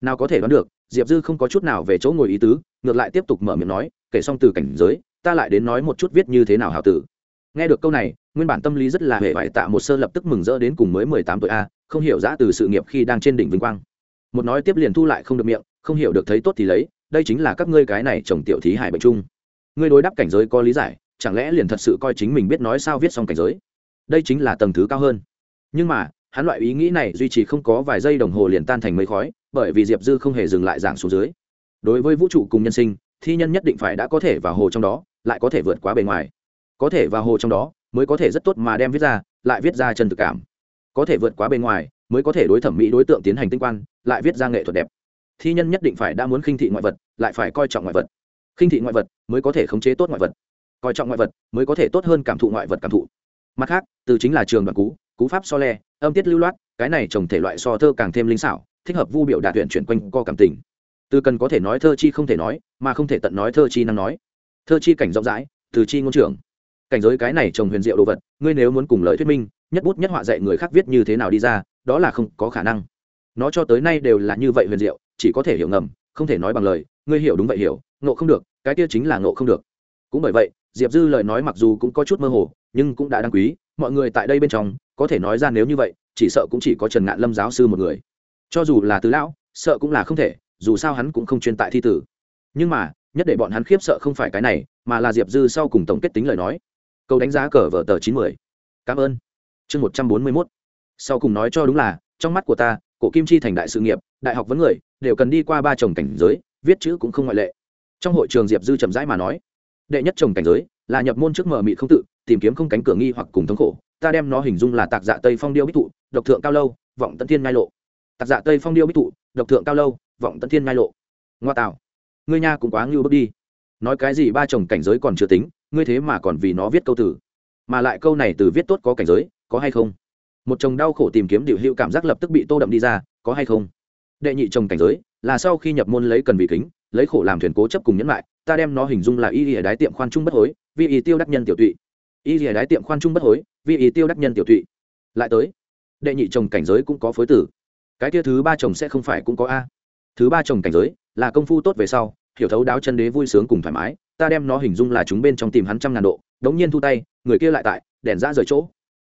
Nào có thể đoán được, diệp dư không có chút nào về chỗ ngồi ý tứ, ngược lại tiếp tục mở miệng nói, kể xong từ cảnh giới, ta lại đến nói một chút viết như thế nào hào tử. Nghe được câu này, nguyên bản tâm lý rất là hệ vải tạ một sơ lập tức mừng rỡ đến cùng mới mười tám tuổi a, không hiểu giã từ sự nghiệp khi đang trên đỉnh vinh quang. Một nói tiếp liền thu lại không được miệng, không hiểu được thấy tốt thì lấy, đây chính là các ngươi cái này chồng tiểu thí hải bệnh chung ngươi đối đáp cảnh giới có lý giải, chẳng lẽ liền thật sự coi chính mình biết nói sao viết xong cảnh giới? Đây chính là tầng thứ cao hơn. Nhưng mà, hắn loại ý nghĩ này duy trì không có vài giây đồng hồ liền tan thành mây khói, bởi vì diệp dư không hề dừng lại giảng xuống dưới. Đối với vũ trụ cùng nhân sinh, thi nhân nhất định phải đã có thể vào hồ trong đó, lại có thể vượt quá bề ngoài. Có thể vào hồ trong đó, mới có thể rất tốt mà đem viết ra, lại viết ra chân thực cảm. Có thể vượt quá bề ngoài, mới có thể đối thẩm mỹ đối tượng tiến hành tinh quan, lại viết ra nghệ thuật đẹp. Thi nhân nhất định phải đã muốn khinh thị ngoại vật, lại phải coi trọng ngoại vật khinh thị ngoại vật mới có thể khống chế tốt ngoại vật coi trọng ngoại vật mới có thể tốt hơn cảm thụ ngoại vật cảm thụ mặt khác từ chính là trường đoạn cú cú pháp so le âm tiết lưu loát cái này trồng thể loại so thơ càng thêm linh xảo thích hợp vu biểu đạt huyện chuyển quanh co cảm tình từ cần có thể nói thơ chi không thể nói mà không thể tận nói thơ chi năng nói thơ chi cảnh rộng rãi từ chi ngôn trưởng cảnh giới cái này trồng huyền diệu đồ vật ngươi nếu muốn cùng lời thuyết minh nhất bút nhất họa dạy người khác viết như thế nào đi ra đó là không có khả năng nó cho tới nay đều là như vậy huyền diệu chỉ có thể hiểu ngầm không thể nói bằng lời ngươi hiểu đúng vậy hiểu nộ không được, cái kia chính là nộ không được. Cũng bởi vậy, diệp dư lời nói mặc dù cũng có chút mơ hồ, nhưng cũng đã đáng quý, mọi người tại đây bên trong, có thể nói ra nếu như vậy, chỉ sợ cũng chỉ có trần ngạn lâm giáo sư một người. Cho dù là tứ lão, sợ cũng là không thể, dù sao hắn cũng không chuyên tại thi tử. Nhưng mà, nhất để bọn hắn khiếp sợ không phải cái này, mà là diệp dư sau cùng tổng kết tính lời nói. Câu đánh giá cờ vở tờ chín mươi cảm ơn. Chương một trăm bốn mươi mốt. Sau cùng nói cho đúng là, trong mắt của ta, cổ kim chi thành đại sự nghiệp, đại học vấn người, đều cần đi qua ba chồng cảnh giới, viết chữ cũng không ngoại lệ trong hội trường diệp dư chậm rãi mà nói, đệ nhất chồng cảnh giới là nhập môn trước mờ mị không tự, tìm kiếm không cánh cửa nghi hoặc cùng thống khổ. Ta đem nó hình dung là tạc dạ tây phong điêu bích thụ, độc thượng cao lâu, vọng tận thiên ngai lộ. Tạc dạ tây phong điêu bích thụ, độc thượng cao lâu, vọng tận thiên ngai lộ. Ngoa tạo. Ngươi nha cũng quá ngưu bước đi. Nói cái gì ba chồng cảnh giới còn chưa tính, ngươi thế mà còn vì nó viết câu từ. Mà lại câu này từ viết tốt có cảnh giới, có hay không? Một chồng đau khổ tìm kiếm điều hữu cảm giác lập tức bị tô đậm đi ra, có hay không? Đệ nhị chồng cảnh giới là sau khi nhập môn lấy cần vị kính lấy khổ làm thuyền cố chấp cùng nhẫn lại, ta đem nó hình dung là y lìa đái tiệm khoan trung bất hối, vì ý tiêu đắc nhân tiểu tụy. Y lìa đái tiệm khoan trung bất hối, vì ý tiêu đắc nhân tiểu tụy. Lại tới, đệ nhị chồng cảnh giới cũng có phối tử. Cái tia thứ ba chồng sẽ không phải cũng có a. Thứ ba chồng cảnh giới là công phu tốt về sau, hiểu thấu đáo chân đế vui sướng cùng thoải mái, ta đem nó hình dung là chúng bên trong tìm hắn trăm ngàn độ, đống nhiên thu tay, người kia lại tại, đèn ra rời chỗ.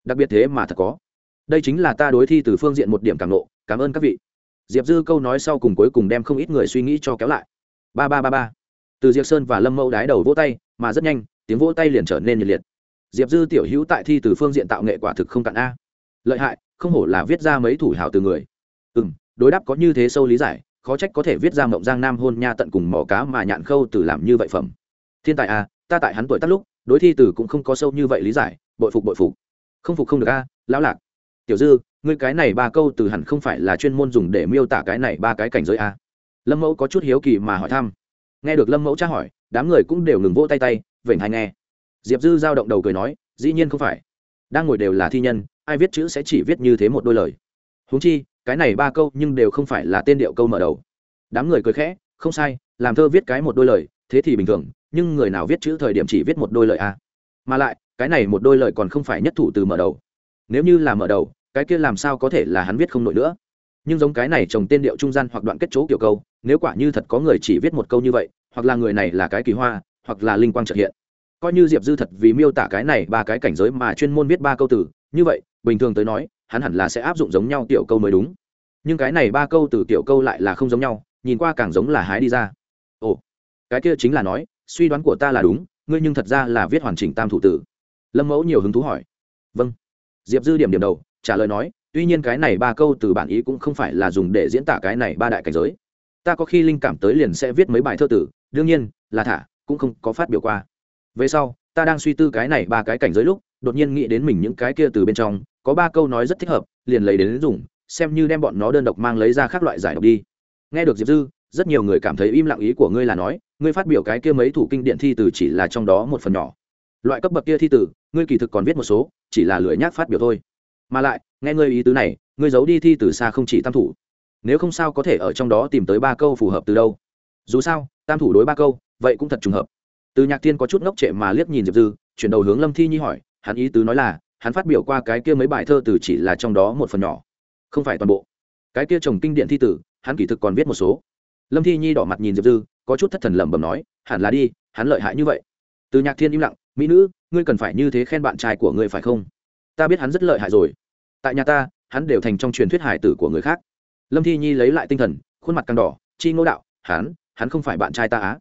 Đặc biệt thế mà thật có. Đây chính là ta đối thi từ phương diện một điểm càng nộ, cảm ơn các vị. Diệp dư câu nói sau cùng cuối cùng đem không ít người suy nghĩ cho kéo lại ba ba ba ba. Từ diệp sơn và lâm mẫu đái đầu vỗ tay, mà rất nhanh, tiếng vỗ tay liền trở nên nhiệt liệt. Diệp dư tiểu hữu tại thi từ phương diện tạo nghệ quả thực không cạn a. Lợi hại, không hổ là viết ra mấy thủ hảo từ người. Ừ m đối đáp có như thế sâu lý giải, khó trách có thể viết ra mộng giang nam hôn nha tận cùng mỏ cá mà nhạn khâu từ làm như vậy phẩm. Thiên tài a, ta tại hắn tuổi tắt lúc, đối thi từ cũng không có sâu như vậy lý giải, bội phục bội phục. Không phục không được a, lão lạc. Tiểu dư, ngươi cái này ba câu từ hẳn không phải là chuyên môn dùng để miêu tả cái này ba cái cảnh giới a lâm mẫu có chút hiếu kỳ mà hỏi thăm. Nghe được lâm mẫu tra hỏi, đám người cũng đều ngừng vỗ tay tay, vểnh hay nghe. Diệp dư giao động đầu cười nói, dĩ nhiên không phải. Đang ngồi đều là thi nhân, ai viết chữ sẽ chỉ viết như thế một đôi lời. Huống chi, cái này ba câu nhưng đều không phải là tên điệu câu mở đầu. Đám người cười khẽ, không sai, làm thơ viết cái một đôi lời, thế thì bình thường, nhưng người nào viết chữ thời điểm chỉ viết một đôi lời a mà lại, cái này một đôi lời còn không phải nhất thủ từ mở đầu. Nếu như là mở đầu, cái kia làm sao có thể là hắn viết không nổi nữa? Nhưng giống cái này trồng tên điệu trung gian hoặc đoạn kết chỗ kiểu câu, nếu quả như thật có người chỉ viết một câu như vậy, hoặc là người này là cái kỳ hoa, hoặc là linh quang trợ hiện. Coi như diệp dư thật vì miêu tả cái này ba cái cảnh giới mà chuyên môn viết ba câu từ, như vậy, bình thường tới nói, hắn hẳn là sẽ áp dụng giống nhau tiểu câu mới đúng. Nhưng cái này ba câu từ tiểu câu lại là không giống nhau, nhìn qua càng giống là hái đi ra. Ồ, cái kia chính là nói, suy đoán của ta là đúng, ngươi nhưng thật ra là viết hoàn chỉnh tam thủ tử. Lâm mẫu nhiều hứng thú hỏi. Vâng. Diệp dư điểm điểm đầu, trả lời nói tuy nhiên cái này ba câu từ bản ý cũng không phải là dùng để diễn tả cái này ba đại cảnh giới. Ta có khi linh cảm tới liền sẽ viết mấy bài thơ tử, đương nhiên, là thả, cũng không có phát biểu qua. Về sau, ta đang suy tư cái này ba cái cảnh giới lúc, đột nhiên nghĩ đến mình những cái kia từ bên trong, có ba câu nói rất thích hợp, liền lấy đến dùng, xem như đem bọn nó đơn độc mang lấy ra các loại giải độc đi. Nghe được diệp dư, rất nhiều người cảm thấy im lặng ý của ngươi là nói, ngươi phát biểu cái kia mấy thủ kinh điện thi từ chỉ là trong đó một phần nhỏ. Loại cấp bậc kia thi từ, ngươi kỳ thực còn viết một số, chỉ là lười nhác phát biểu thôi mà lại, nghe ngươi ý tứ này, ngươi giấu đi thi từ xa không chỉ tam thủ. Nếu không sao có thể ở trong đó tìm tới ba câu phù hợp từ đâu. Dù sao, tam thủ đối ba câu, vậy cũng thật trùng hợp. Từ nhạc tiên có chút ngốc trệ mà liếc nhìn diệp dư, chuyển đầu hướng lâm thi nhi hỏi, hắn ý tứ nói là, hắn phát biểu qua cái kia mấy bài thơ từ chỉ là trong đó một phần nhỏ. Không phải toàn bộ. Cái kia trồng kinh điện thi tử, hắn kỳ thực còn viết một số. Lâm thi nhi đỏ mặt nhìn diệp dư, có chút thất thần lẩm bẩm nói, hẳn là đi, hắn lợi hại như vậy. Từ nhạc thiên im lặng, mỹ nữ, ngươi cần phải như thế khen bạn trai của ngươi phải không? Ta biết hắn rất lợi hại rồi. Tại nhà ta, hắn đều thành trong truyền thuyết hải tử của người khác. Lâm thi nhi lấy lại tinh thần, khuôn mặt càng đỏ, chi ngô đạo, hắn hắn không phải bạn trai ta á.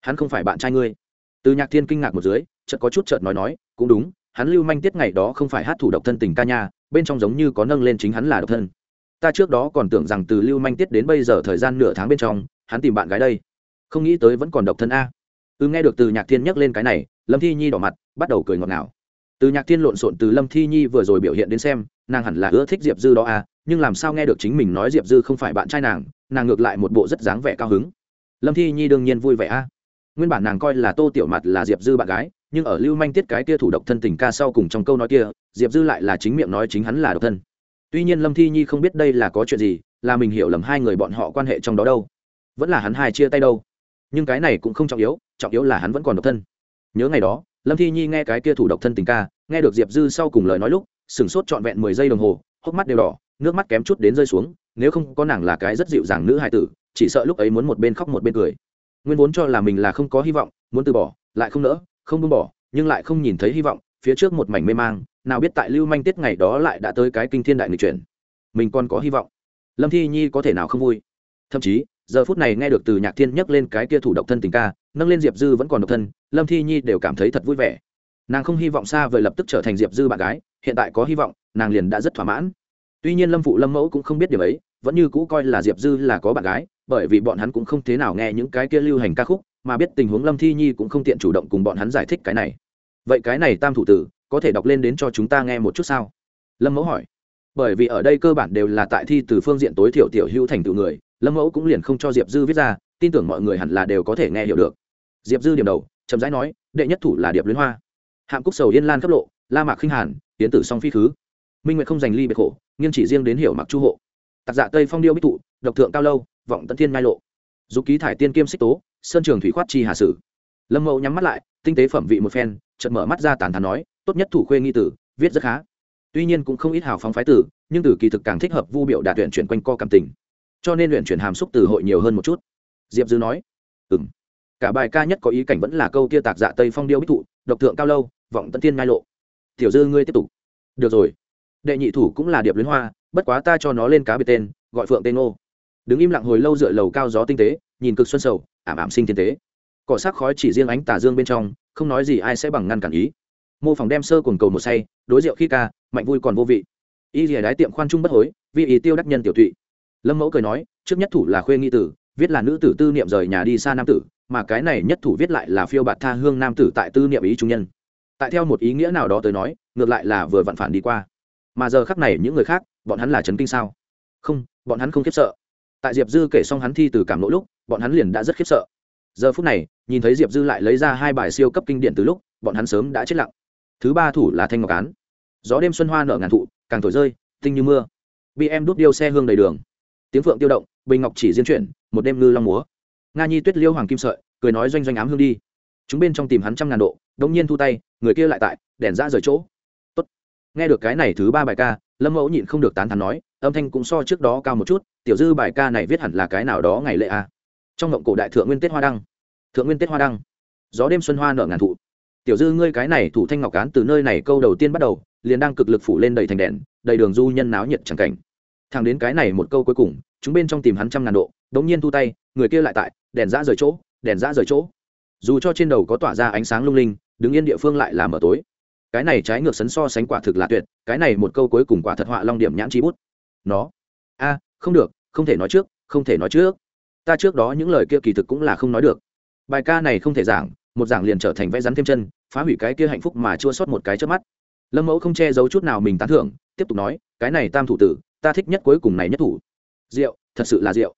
Hắn không phải bạn trai ngươi. Từ nhạc thiên kinh ngạc một dưới, chợt có chút chợt nói nói, cũng đúng, hắn lưu manh tiết ngày đó không phải hát thủ độc thân tình ca nha, bên trong giống như có nâng lên chính hắn là độc thân. Ta trước đó còn tưởng rằng từ lưu manh tiết đến bây giờ thời gian nửa tháng bên trong, hắn tìm bạn gái đây. Không nghĩ tới vẫn còn độc thân a. Ừ nghe được từ nhạc thiên nhắc lên cái này, lâm thi nhi đỏ mặt, bắt đầu cười ngọt ngào từ nhạc thiên lộn xộn từ lâm thi nhi vừa rồi biểu hiện đến xem, nàng hẳn là ưa thích diệp dư đó a nhưng làm sao nghe được chính mình nói diệp dư không phải bạn trai nàng nàng ngược lại một bộ rất dáng vẻ cao hứng. Lâm thi nhi đương nhiên vui vẻ a nguyên bản nàng coi là tô tiểu mặt là diệp dư bạn gái, nhưng ở lưu manh tiết cái kia thủ độc thân tình ca sau cùng trong câu nói kia, diệp dư lại là chính miệng nói chính hắn là độc thân. Tuy nhiên lâm thi nhi không biết đây là có chuyện gì, là mình hiểu lầm hai người bọn họ quan hệ trong đó đâu. Vẫn là hắn hai chia tay đâu. Nhưng cái này cũng không trọng yếu trọng yếu là hắn vẫn còn độc thân. Nhớ ngày đó lâm thi nhi nghe cái kia thủ độc thân tình ca, nghe được diệp dư sau cùng lời nói lúc, sửng sốt trọn vẹn mười giây đồng hồ, hốc mắt đều đỏ, nước mắt kém chút đến rơi xuống, nếu không có nàng là cái rất dịu dàng nữ hài tử, chỉ sợ lúc ấy muốn một bên khóc một bên cười. Nguyên vốn cho là mình là không có hy vọng, muốn từ bỏ, lại không nỡ, không buông bỏ, nhưng lại không nhìn thấy hy vọng, phía trước một mảnh mê mang, nào biết tại lưu manh tiết ngày đó lại đã tới cái kinh thiên đại nghịch chuyển. Mình còn có hy vọng. Lâm thi nhi có thể nào không vui? Thậm chí, giờ phút này nghe được từ nhạc thiên nhắc lên cái kia thủ độc thân tình ca nâng lên diệp dư vẫn còn độc thân, lâm thi nhi đều cảm thấy thật vui vẻ. Nàng không hy vọng xa vời lập tức trở thành diệp dư bạn gái, hiện tại có hy vọng, nàng liền đã rất thỏa mãn. Tuy nhiên lâm phụ lâm mẫu cũng không biết điều ấy, vẫn như cũ coi là diệp dư là có bạn gái, bởi vì bọn hắn cũng không thế nào nghe những cái kia lưu hành ca khúc, mà biết tình huống lâm thi nhi cũng không tiện chủ động cùng bọn hắn giải thích cái này. Vậy cái này tam thủ tử, có thể đọc lên đến cho chúng ta nghe một chút sao? Lâm mẫu hỏi. Bởi vì ở đây cơ bản đều là tại thi từ phương diện tối thiểu tiểu hữu thành tựu người, lâm mẫu cũng liền không cho diệp dư viết ra, tin tưởng mọi người hẳn là đều có thể nghe hiểu được diệp dư điểm đầu, chậm rãi nói, đệ nhất thủ là điệp luyến hoa. Hạng cúc sầu yên lan cấp lộ, la mạc khinh hàn tiến tử song phi khứ. Minh nguyệt không giành ly biệt khổ nghiên chỉ riêng đến hiểu mặc chu hộ. Tạc dạ tây phong điêu bích thụ độc thượng cao lâu, vọng tận thiên ngai lộ. Dù ký thải tiên kiêm xích tố, sơn trường thủy khoát chi hà sử. Lâm mẫu nhắm mắt lại, tinh tế phẩm vị một phen, chợt mở mắt ra tàn thắn nói, tốt nhất thủ khuê nghi tử, viết rất khá. Tuy nhiên cũng không ít hào phóng phái tử, nhưng từ kỳ thực càng thích hợp vu biểu đạt luyện chuyển quanh co cảm tình. Cho nên luyện chuyển hàm xúc từ hội nhiều hơn một chút. Diệp dư nói ừng cả bài ca nhất có ý cảnh vẫn là câu kia tạc dạ tây phong điêu bích thụ, độc thượng cao lâu, vọng tân thiên ngai lộ. Tiểu dư ngươi tiếp tục. Được rồi. Đệ nhị thủ cũng là điệp luyến hoa, bất quá ta cho nó lên cá biệt tên, gọi phượng tên ô đứng im lặng hồi lâu dựa lầu cao gió tinh tế, nhìn cực xuân sầu, ảm ảm sinh thiên tế. Cỏ sắc khói chỉ riêng ánh tà dương bên trong, không nói gì ai sẽ bằng ngăn cản ý. Mô phỏng đem sơ cồn cầu một say, đối rượu khi ca, mạnh vui còn vô vị. Y rìa đái tiệm khoan trung bất hối, vì ý tiêu đắc nhân tiểu thụy lâm mẫu cười nói, trước nhất thủ là khuê nghi tử, viết là nữ tử tư niệm rời nhà đi xa nam tử mà cái này nhất thủ viết lại là phiêu bạt tha hương nam tử tại tư niệm ý trung nhân. Tại theo một ý nghĩa nào đó tới nói, ngược lại là vừa vặn phản đi qua. Mà giờ khắc này những người khác, bọn hắn là chấn kinh sao? Không, bọn hắn không khiếp sợ. Tại diệp dư kể xong hắn thi từ cảm lỗ lúc, bọn hắn liền đã rất khiếp sợ. Giờ phút này, nhìn thấy diệp dư lại lấy ra hai bài siêu cấp kinh điển từ lúc, bọn hắn sớm đã chết lặng. Thứ ba thủ là thanh ngọc án. Gió đêm xuân hoa nở ngàn thụ, càng thổi rơi, tinh như mưa. Bm em đút điêu xe hương đầy đường. Tiếng phượng tiêu động, bình ngọc chỉ diên chuyển, một đêm ngư long múa nga nhi tuyết liêu hoàng kim sợi, cười nói doanh doanh ám hương đi. Chúng bên trong tìm hắn trăm ngàn độ đông nhiên thu tay, người kia lại tại, đèn ra rời chỗ. Tốt. nghe được cái này thứ ba bài ca, lâm mẫu nhịn không được tán thắn nói, âm thanh cũng so trước đó cao một chút, tiểu dư bài ca này viết hẳn là cái nào đó ngày lễ a à. trong ngộng cổ đại thượng nguyên tết hoa đăng. Thượng nguyên tết hoa đăng. Gió đêm xuân hoa nở ngàn thụ. Tiểu dư ngươi cái này thủ thanh ngọc cán từ nơi này câu đầu tiên bắt đầu, liền đang cực lực phủ lên đầy thành đèn, đầy đường du nhân náo nhiệt chẳng cảnh. Thằng đến cái này một câu cuối cùng chúng bên trong tìm hắn trăm ngàn độ đống nhiên thu tay, người kia lại tại, đèn ra rời chỗ, đèn ra rời chỗ. Dù cho trên đầu có tỏa ra ánh sáng lung linh, đứng yên địa phương lại là mở tối. Cái này trái ngược sấn so sánh quả thực là tuyệt, cái này một câu cuối cùng quả thật họa long điểm nhãn chi bút. Nó. A, không được, không thể nói trước, không thể nói trước. Ta trước đó những lời kia kỳ thực cũng là không nói được. Bài ca này không thể giảng, một giảng liền trở thành vẽ rắn thêm chân, phá hủy cái kia hạnh phúc mà chua sót một cái trước mắt. Lâm mẫu không che giấu chút nào mình tán thưởng, tiếp tục nói, cái này tam thủ tử, ta thích nhất cuối cùng này nhất thủ rượu, thật sự là rượu.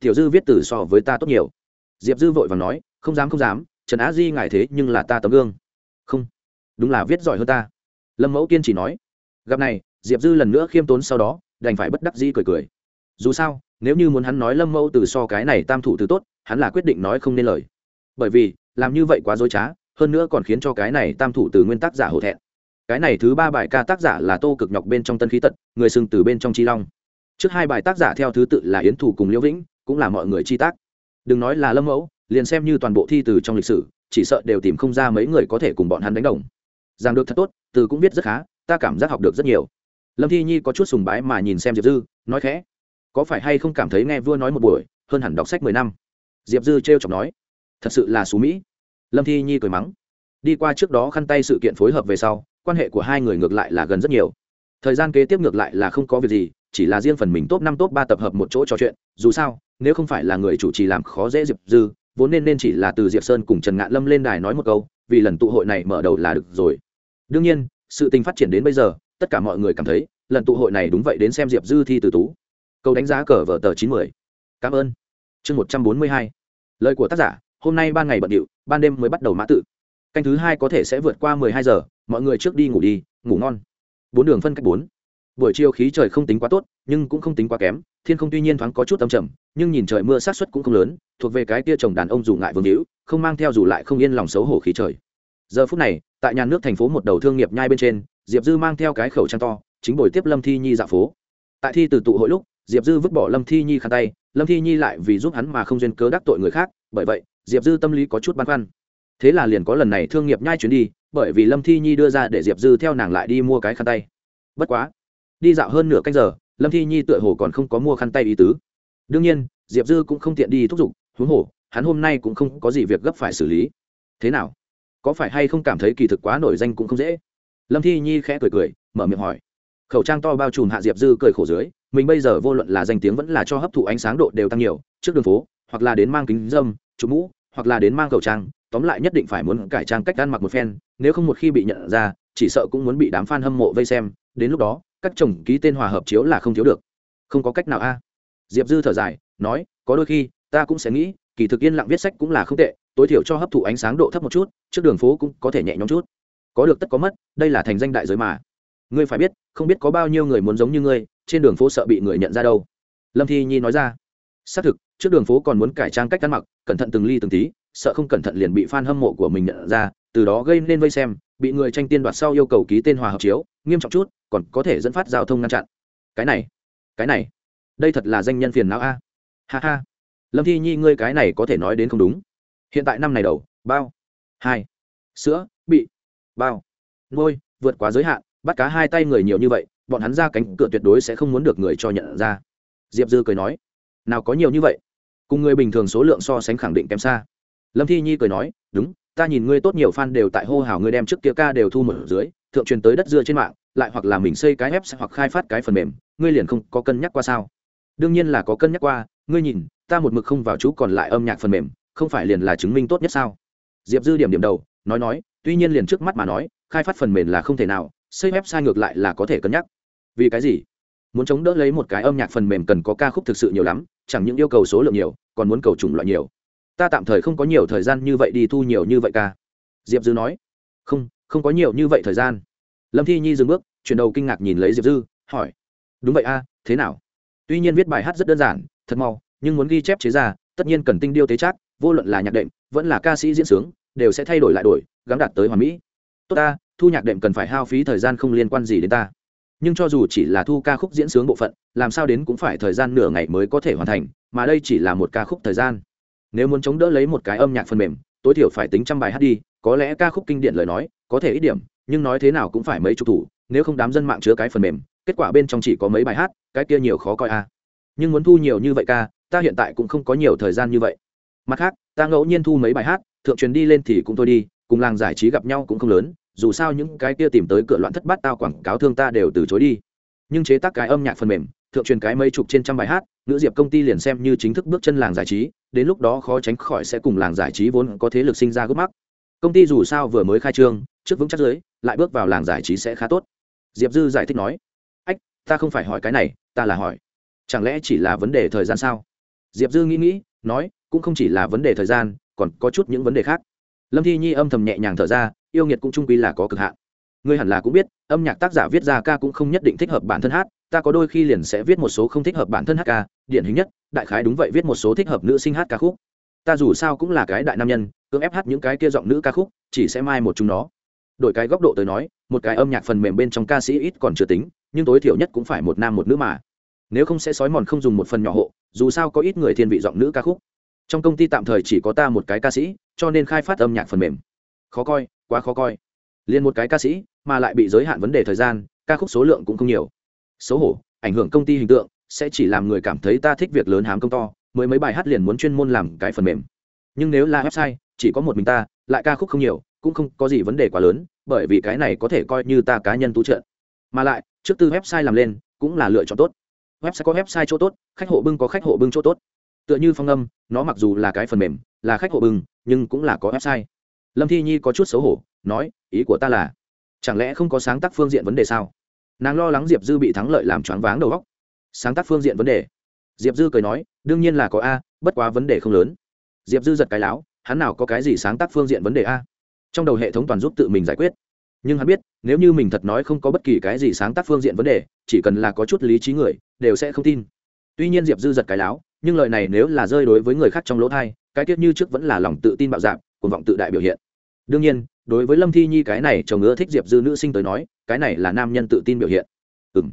Tiểu dư viết từ so với ta tốt nhiều. Diệp dư vội và nói, không dám không dám, trần á di ngài thế nhưng là ta tấm gương. Không. Đúng là viết giỏi hơn ta. Lâm mẫu kiên chỉ nói. Gặp này, diệp dư lần nữa khiêm tốn sau đó, đành phải bất đắc di cười cười. Dù sao, nếu như muốn hắn nói lâm mẫu từ so cái này tam thủ từ tốt, hắn là quyết định nói không nên lời. Bởi vì, làm như vậy quá dối trá, hơn nữa còn khiến cho cái này tam thủ từ nguyên tác giả hổ thẹn. Cái này thứ ba bài ca tác giả là tô cực nhọc bên trong tân khí tật, người sưng từ bên trong chi long trước hai bài tác giả theo thứ tự là yến thủ cùng liễu vĩnh, cũng là mọi người chi tác. Đừng nói là lâm mẫu, liền xem như toàn bộ thi từ trong lịch sử, chỉ sợ đều tìm không ra mấy người có thể cùng bọn hắn đánh đồng. Giảng được thật tốt, từ cũng viết rất khá, ta cảm giác học được rất nhiều. Lâm thi nhi có chút sùng bái mà nhìn xem diệp dư, nói khẽ, có phải hay không cảm thấy nghe vua nói một buổi, hơn hẳn đọc sách mười năm? Diệp dư t r e o chọc nói, thật sự là xú mỹ. Lâm thi nhi cười mắng, đi qua trước đó khăn tay sự kiện phối hợp về sau, quan hệ của hai người ngược lại là gần rất nhiều. Thời gian kế tiếp ngược lại là không có việc gì chỉ là riêng phần mình top năm, top ba tập hợp một chỗ trò chuyện, dù sao, nếu không phải là người chủ trì làm khó dễ diệp dư, vốn nên nên chỉ là từ diệp sơn cùng trần ngạn lâm lên đài nói một câu, vì lần tụ hội này mở đầu là được rồi. Đương nhiên, sự tình phát triển đến bây giờ, tất cả mọi người cảm thấy, lần tụ hội này đúng vậy đến xem diệp dư thi từ tú. Câu đánh giá cờ vở tờ chín mươi cảm ơn. Chương một trăm bốn mươi hai. Lời của tác giả, hôm nay ban ngày bận điệu, ban đêm mới bắt đầu mã tự. Canh thứ hai có thể sẽ vượt qua mười hai giờ, mọi người trước đi ngủ đi, ngủ ngon. Bốn đường phân cách bốn buổi chiều khí trời không tính quá tốt, nhưng cũng không tính quá kém, thiên không tuy nhiên thoáng có chút âm trầm, nhưng nhìn trời mưa sát xuất cũng không lớn, thuộc về cái tia chồng đàn ông dù ngại vương hữu, không mang theo dù lại không yên lòng xấu hổ khí trời. Giờ phút này, tại nhà nước thành phố một đầu thương nghiệp nhai bên trên, diệp dư mang theo cái khẩu trang to, chính buổi tiếp lâm thi nhi dạo phố. Tại thi từ tụ hội lúc, diệp dư vứt bỏ lâm thi nhi khăn tay, lâm thi nhi lại vì giúp hắn mà không duyên cớ đắc tội người khác, bởi vậy, diệp dư tâm lý có chút băn khoăn. Thế là liền có lần này thương nghiệp nhai chuyến đi, bởi vì lâm thi nhi đưa ra để diệp dư theo nàng lại đi mua cái khăn tay. Bất quá đi dạo hơn nửa canh giờ, lâm thi nhi tựa hồ còn không có mua khăn tay ý tứ. Đương nhiên, diệp dư cũng không tiện đi thúc giục, huống hồ, hắn hôm nay cũng không có gì việc gấp phải xử lý. Thế nào? Có phải hay không cảm thấy kỳ thực quá nổi danh cũng không dễ? Lâm thi nhi khẽ cười cười, mở miệng hỏi. Khẩu trang to bao trùm hạ diệp dư cười khổ dưới, mình bây giờ vô luận là danh tiếng vẫn là cho hấp thụ ánh sáng độ đều tăng nhiều, trước đường phố, hoặc là đến mang kính dâm trụ mũ, hoặc là đến mang khẩu trang, tóm lại nhất định phải muốn cải trang cách ăn mặc một phen, nếu không một khi bị nhận ra, chỉ sợ cũng muốn bị đám f a n hâm mộ vây xem, đến lúc đó các chồng ký tên hòa hợp chiếu là không thiếu được. Không có cách nào a. Diệp dư thở dài, nói, có đôi khi, ta cũng sẽ nghĩ, kỳ thực yên lặng viết sách cũng là không tệ, tối thiểu cho hấp thụ ánh sáng độ thấp một chút, trước đường phố cũng có thể nhẹ nhõm chút. Có được tất có mất, đây là thành danh đại giới mà. Ngươi phải biết, không biết có bao nhiêu người muốn giống như ngươi, trên đường phố sợ bị người nhận ra đâu. Lâm thi nhi nói ra. Xác thực, trước đường phố còn muốn cải trang cách ăn mặc, cẩn thận từng ly từng tí, sợ không cẩn thận liền bị f a n hâm mộ của mình nhận ra, từ đó gây nên vây xem, bị người tranh tiên đoạt sau yêu cầu ký tên hòa hợp chiếu nghiêm trọng chút, còn có thể dẫn phát giao thông ngăn chặn. Cái này cái này, đây thật là danh nhân phiền não a. Ha ha. Lâm thi nhi, ngươi cái này có thể nói đến không đúng. Hiện tại năm này đầu, bao? Hai. Sữa, bị? Bao? Nuôi, vượt quá giới hạn, bắt cá hai tay người nhiều như vậy, bọn hắn ra cánh cửa tuyệt đối sẽ không muốn được người cho nhận ra. Diệp dư cười nói, nào có nhiều như vậy? Cùng người bình thường số lượng so sánh khẳng định kém xa. Lâm thi nhi cười nói, đúng, ta nhìn ngươi tốt nhiều fan đều tại hô hào ngươi đem trước kia ca đều thu mở dưới thượng truyền tới đất dưa trên mạng, lại hoặc là mình xây cái web hoặc khai phát cái phần mềm, ngươi liền không có cân nhắc qua sao? Đương nhiên là có cân nhắc qua, ngươi nhìn, ta một mực không vào chú còn lại âm nhạc phần mềm, không phải liền là chứng minh tốt nhất sao? Diệp dư điểm điểm đầu, nói nói, tuy nhiên liền trước mắt mà nói, khai phát phần mềm là không thể nào, xây web sai ngược lại là có thể cân nhắc. Vì cái gì? Muốn chống đỡ lấy một cái âm nhạc phần mềm cần có ca khúc thực sự nhiều lắm, chẳng những yêu cầu số lượng nhiều, còn muốn cầu chủng loại nhiều. Ta tạm thời không có nhiều thời gian như vậy đi thu nhiều như vậy ca. Diệp dư nói. Không không có nhiều như vậy thời gian. Lâm thi nhi dừng bước, chuyển đầu kinh ngạc nhìn lấy diệp dư, hỏi, đúng vậy a, thế nào? Tuy nhiên viết bài hát rất đơn giản, thật mau, nhưng muốn ghi chép chế ra, tất nhiên cần tinh điêu tế trác, vô luận là nhạc đệm, vẫn là ca sĩ diễn sướng, đều sẽ thay đổi lại đổi gắn đạt tới hoàn mỹ. Tốt ta thu nhạc đệm cần phải hao phí thời gian không liên quan gì đến ta. Nhưng cho dù chỉ là thu ca khúc diễn sướng bộ phận, làm sao đến cũng phải thời gian nửa ngày mới có thể hoàn thành, mà đây chỉ là một ca khúc thời gian. Nếu muốn chống đỡ lấy một cái âm nhạc phần mềm tối thiểu phải tính trăm bài hát đi, có lẽ ca khúc kinh điển lời nói, có thể ít điểm, nhưng nói thế nào cũng phải mấy chục thủ, nếu không đám dân mạng chứa cái phần mềm, kết quả bên trong chỉ có mấy bài hát, cái kia nhiều khó coi a à. nhưng muốn thu nhiều như vậy ca, ta hiện tại cũng không có nhiều thời gian như vậy mặt khác, ta ngẫu nhiên thu mấy bài hát, thượng truyền đi lên thì cũng thôi đi, cùng làng giải trí gặp nhau cũng không lớn, dù sao những cái kia tìm tới cửa loạn thất bát tao quảng cáo thương ta đều từ chối đi nhưng chế tác cái âm nhạc phần mềm, thượng truyền cái mấy chục trên trăm bài hát, nữ diệp công ty liền xem như chính thức bước chân làng giải trí đến lúc đó khó tránh khỏi sẽ cùng làng giải trí vốn có thế lực sinh ra gấp mắc. Công ty dù sao vừa mới khai trương, trước vững chắc dưới, lại bước vào làng giải trí sẽ khá tốt. Diệp dư giải thích nói, ách, ta không phải hỏi cái này, ta là hỏi. Chẳng lẽ chỉ là vấn đề thời gian sao? Diệp dư nghĩ nghĩ, nói, cũng không chỉ là vấn đề thời gian, còn có chút những vấn đề khác. Lâm thi nhi âm thầm nhẹ nhàng thở ra, yêu nghiệt cũng trung quy là có cực hạn. Ngươi hẳn là cũng biết, âm nhạc tác giả viết ra ca cũng không nhất định thích hợp bản thân hát ta có đôi khi liền sẽ viết một số không thích hợp bản thân hát ca, điển hình nhất, đại khái đúng vậy, viết một số thích hợp nữ sinh hát ca khúc. Ta dù sao cũng là cái đại nam nhân, cưỡng ép hát những cái kia giọng nữ ca khúc, chỉ sẽ mai một chúng nó. Đổi cái góc độ tới nói, một cái âm nhạc phần mềm bên trong ca sĩ ít còn chưa tính, nhưng tối thiểu nhất cũng phải một nam một nữ mà. Nếu không sẽ sói mòn không dùng một phần nhỏ hộ, dù sao có ít người thiên vị giọng nữ ca khúc. Trong công ty tạm thời chỉ có ta một cái ca sĩ, cho nên khai phát âm nhạc phần mềm. Khó coi, quá khó coi. Liền một cái ca sĩ, mà lại bị giới hạn vấn đề thời gian, ca khúc số lượng cũng không nhiều xấu hổ, ảnh hưởng công ty hình tượng, sẽ chỉ làm người cảm thấy ta thích việc lớn hám công to, mới mấy bài hát liền muốn chuyên môn làm cái phần mềm. Nhưng nếu là website, chỉ có một mình ta, lại ca khúc không nhiều, cũng không có gì vấn đề quá lớn, bởi vì cái này có thể coi như ta cá nhân tú trợ. Mà lại, trước tư website làm lên, cũng là lựa chọn tốt. Website có website chỗ tốt, khách hộ bưng có khách hộ bưng chỗ tốt. Tựa như phong âm, nó mặc dù là cái phần mềm, là khách hộ bưng, nhưng cũng là có website. Lâm thi nhi có chút xấu hổ, nói, ý của ta là, chẳng lẽ không có sáng tác phương diện vấn đề sao? Nàng lo lắng diệp dư bị thắng lợi làm choáng váng đầu góc sáng tác phương diện vấn đề. Diệp dư cười nói, đương nhiên là có a, bất quá vấn đề không lớn. Diệp dư giật cái láo, hắn nào có cái gì sáng tác phương diện vấn đề a? Trong đầu hệ thống toàn giúp tự mình giải quyết. Nhưng hắn biết, nếu như mình thật nói không có bất kỳ cái gì sáng tác phương diện vấn đề, chỉ cần là có chút lý trí người, đều sẽ không tin. Tuy nhiên diệp dư giật cái láo, nhưng lời này nếu là rơi đối với người khác trong lỗ thai, cái tiết như trước vẫn là lòng tự tin bạo dạp cuồng vọng tự đại biểu hiện. Đương nhiên, đối với lâm thi nhi cái này chồng ngứa thích diệp dư nữ sinh tới nói cái này là nam nhân tự tin biểu hiện. Ừ m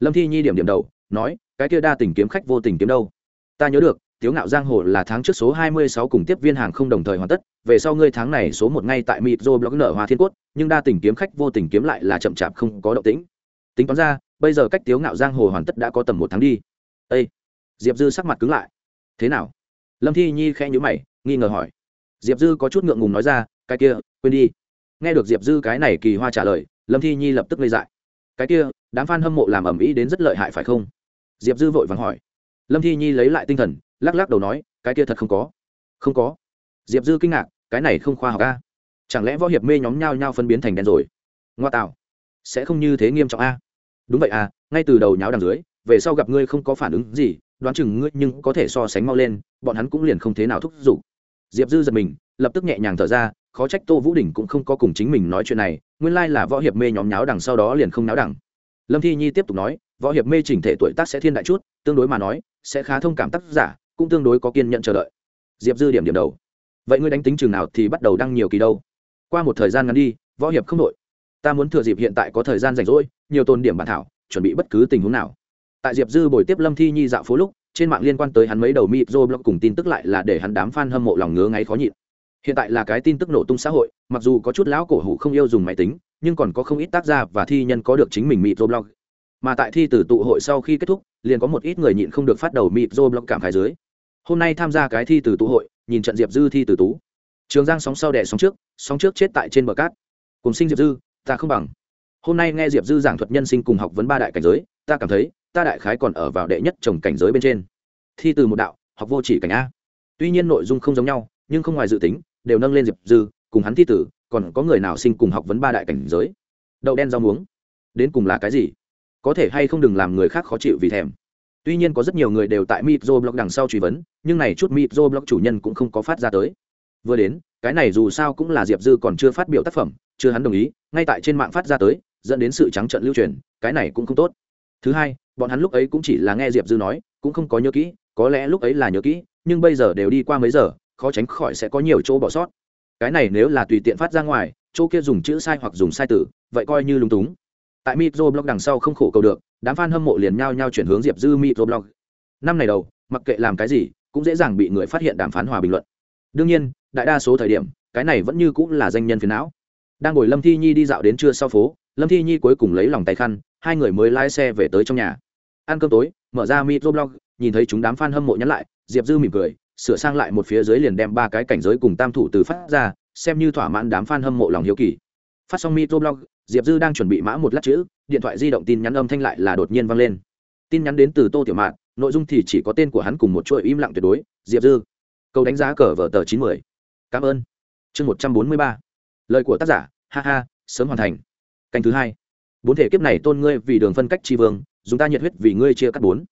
lâm thi nhi điểm điểm đầu, nói, cái kia đa tình kiếm khách vô tình kiếm đâu? Ta nhớ được, tiếu ngạo giang hồ là tháng trước số hai mươi sáu cùng tiếp viên hàng không đồng thời hoàn tất, về sau ngươi tháng này số một ngay tại mịt rồi blog nở hoa thiên cốt, nhưng đa tình kiếm khách vô tình kiếm lại là chậm chạp không có động tĩnh. Tính toán ra, bây giờ cách tiếu ngạo giang hồ hoàn tất đã có tầm một tháng đi. Ê! diệp dư sắc mặt cứng lại. Thế nào? Lâm thi nhi khẽ nhíu mày, nghi ngờ hỏi. Diệp dư có chút ngượng ngùng nói ra, cái kia, quên đi. Nghe được diệp dư cái này kỳ hoa trả lời lâm thi nhi lập tức lây dại. Cái kia, đám f a n hâm mộ làm ẩm ý đến rất lợi hại phải không? Diệp dư vội vàng hỏi. Lâm thi nhi lấy lại tinh thần, lắc lắc đầu nói, cái kia thật không có. Không có. Diệp dư kinh ngạc, cái này không khoa học a. Chẳng lẽ võ hiệp mê nhóm nhao nhao phân biến thành đen rồi? Ngoa tạo. Sẽ không như thế nghiêm trọng a. Đúng vậy à ngay từ đầu nháo đằng dưới, về sau gặp ngươi không có phản ứng gì, đoán chừng ngươi nhưng có thể so sánh mau lên, bọn hắn cũng liền không thế nào thúc giục. Diệp dư giật mình, lập tức nhẹ nhàng thở ra khó trách tô vũ đình cũng không có cùng chính mình nói chuyện này, nguyên lai là võ hiệp mê nhóm nháo đằng sau đó liền không nháo đằng. Lâm thi nhi tiếp tục nói, võ hiệp mê chỉnh thể tuổi tác sẽ thiên đại chút, tương đối mà nói, sẽ khá thông cảm tác giả, cũng tương đối có kiên nhận chờ đợi. Diệp dư điểm điểm đầu. Vậy ngươi đánh tính chừng nào thì bắt đầu đăng nhiều kỳ đâu? Qua một thời gian ngắn đi, võ hiệp không đội ta muốn thừa dịp hiện tại có thời gian rảnh rỗi, nhiều tôn điểm bản thảo, chuẩn bị bất cứ tình huống nào. Tại diệp dư buổi tiếp lâm thi nhi dạo phố lúc, trên mạng liên quan tới hắn mấy đầu mịp dô blog cùng tin tức lại là để hắn đám f a n hâm mộ lòng ngứa ngáy khó nhịn hiện tại là cái tin tức nổ tung xã hội, mặc dù có chút lão cổ hủ không yêu dùng máy tính, nhưng còn có không ít tác gia và thi nhân có được chính mình mịt blog mà tại thi từ tụ hội sau khi kết thúc, liền có một ít người nhịn không được phát đầu mịt blog cảm khái dưới. Hôm nay tham gia cái thi từ tụ hội, nhìn trận diệp dư thi từ tú. Trường giang sóng sau đẻ sóng trước sóng trước chết tại trên bờ cát. Cùng sinh diệp dư, ta không bằng. Hôm nay nghe diệp dư giảng thuật nhân sinh cùng học vấn ba đại cảnh giới, ta cảm thấy, ta đại khái còn ở vào đệ nhất trồng cảnh giới bên trên. Thi từ một đạo, học vô chỉ cảnh a. Tuy nhiên nội dung không giống nhau, nhưng không ngoài dự tính đều nâng lên diệp dư, cùng hắn thi tử, còn có người nào sinh cùng học vấn ba đại cảnh giới? Đậu đen rau muống. Đến cùng là cái gì? Có thể hay không đừng làm người khác khó chịu vì thèm. Tuy nhiên có rất nhiều người đều tại mịp blog đằng sau truy vấn, nhưng này chút mịp blog chủ nhân cũng không có phát ra tới. Vừa đến, cái này dù sao cũng là diệp dư còn chưa phát biểu tác phẩm, chưa hắn đồng ý, ngay tại trên mạng phát ra tới, dẫn đến sự trắng trợn lưu truyền, cái này cũng không tốt. Thứ hai, bọn hắn lúc ấy cũng chỉ là nghe diệp dư nói, cũng không có nhớ kỹ, có lẽ lúc ấy là nhớ kỹ, nhưng bây giờ đều đi qua mấy giờ khó tránh khỏi sẽ có nhiều chỗ bỏ sót. Cái này nếu là tùy tiện phát ra ngoài, chỗ kia dùng chữ sai hoặc dùng sai tử, vậy coi như lúng túng. Tại microblog đằng sau không khổ cầu được, đám fan hâm mộ liền nhao nhao chuyển hướng diệp dư microblog. Năm này đầu, mặc kệ làm cái gì, cũng dễ dàng bị người phát hiện đàm phán hòa bình luận. Đương nhiên, đại đa số thời điểm, cái này vẫn như cũng là danh nhân phiền não. Đang ngồi lâm thi nhi đi dạo đến trưa sau phố, lâm thi nhi cuối cùng lấy lòng tay khăn, hai người mới lái xe về tới trong nhà. Ăn cơm tối, mở ra microblog, nhìn thấy chúng đám fan hâm mộ nhắn lại, diệp dư mỉm cười sửa sang lại một phía dưới liền đem ba cái cảnh giới cùng tam thủ từ phát ra, xem như thỏa mãn đám fan hâm mộ lòng hiếu kỳ. Phát xong microblog, diệp dư đang chuẩn bị mã một lát chữ, điện thoại di động tin nhắn âm thanh lại là đột nhiên vang lên. Tin nhắn đến từ tô tiểu mạn, nội dung thì chỉ có tên của hắn cùng một chuỗi im lặng tuyệt đối, diệp dư. Câu đánh giá cờ vở tờ chín mươi cảm ơn. Chương một trăm bốn mươi ba. Lời của tác giả, ha ha, sớm hoàn thành. Canh thứ hai. Bốn thể kiếp này tôn ngươi vì đường phân cách tri vương, dùng ta nhiệt huyết vì ngươi chia cắt bốn.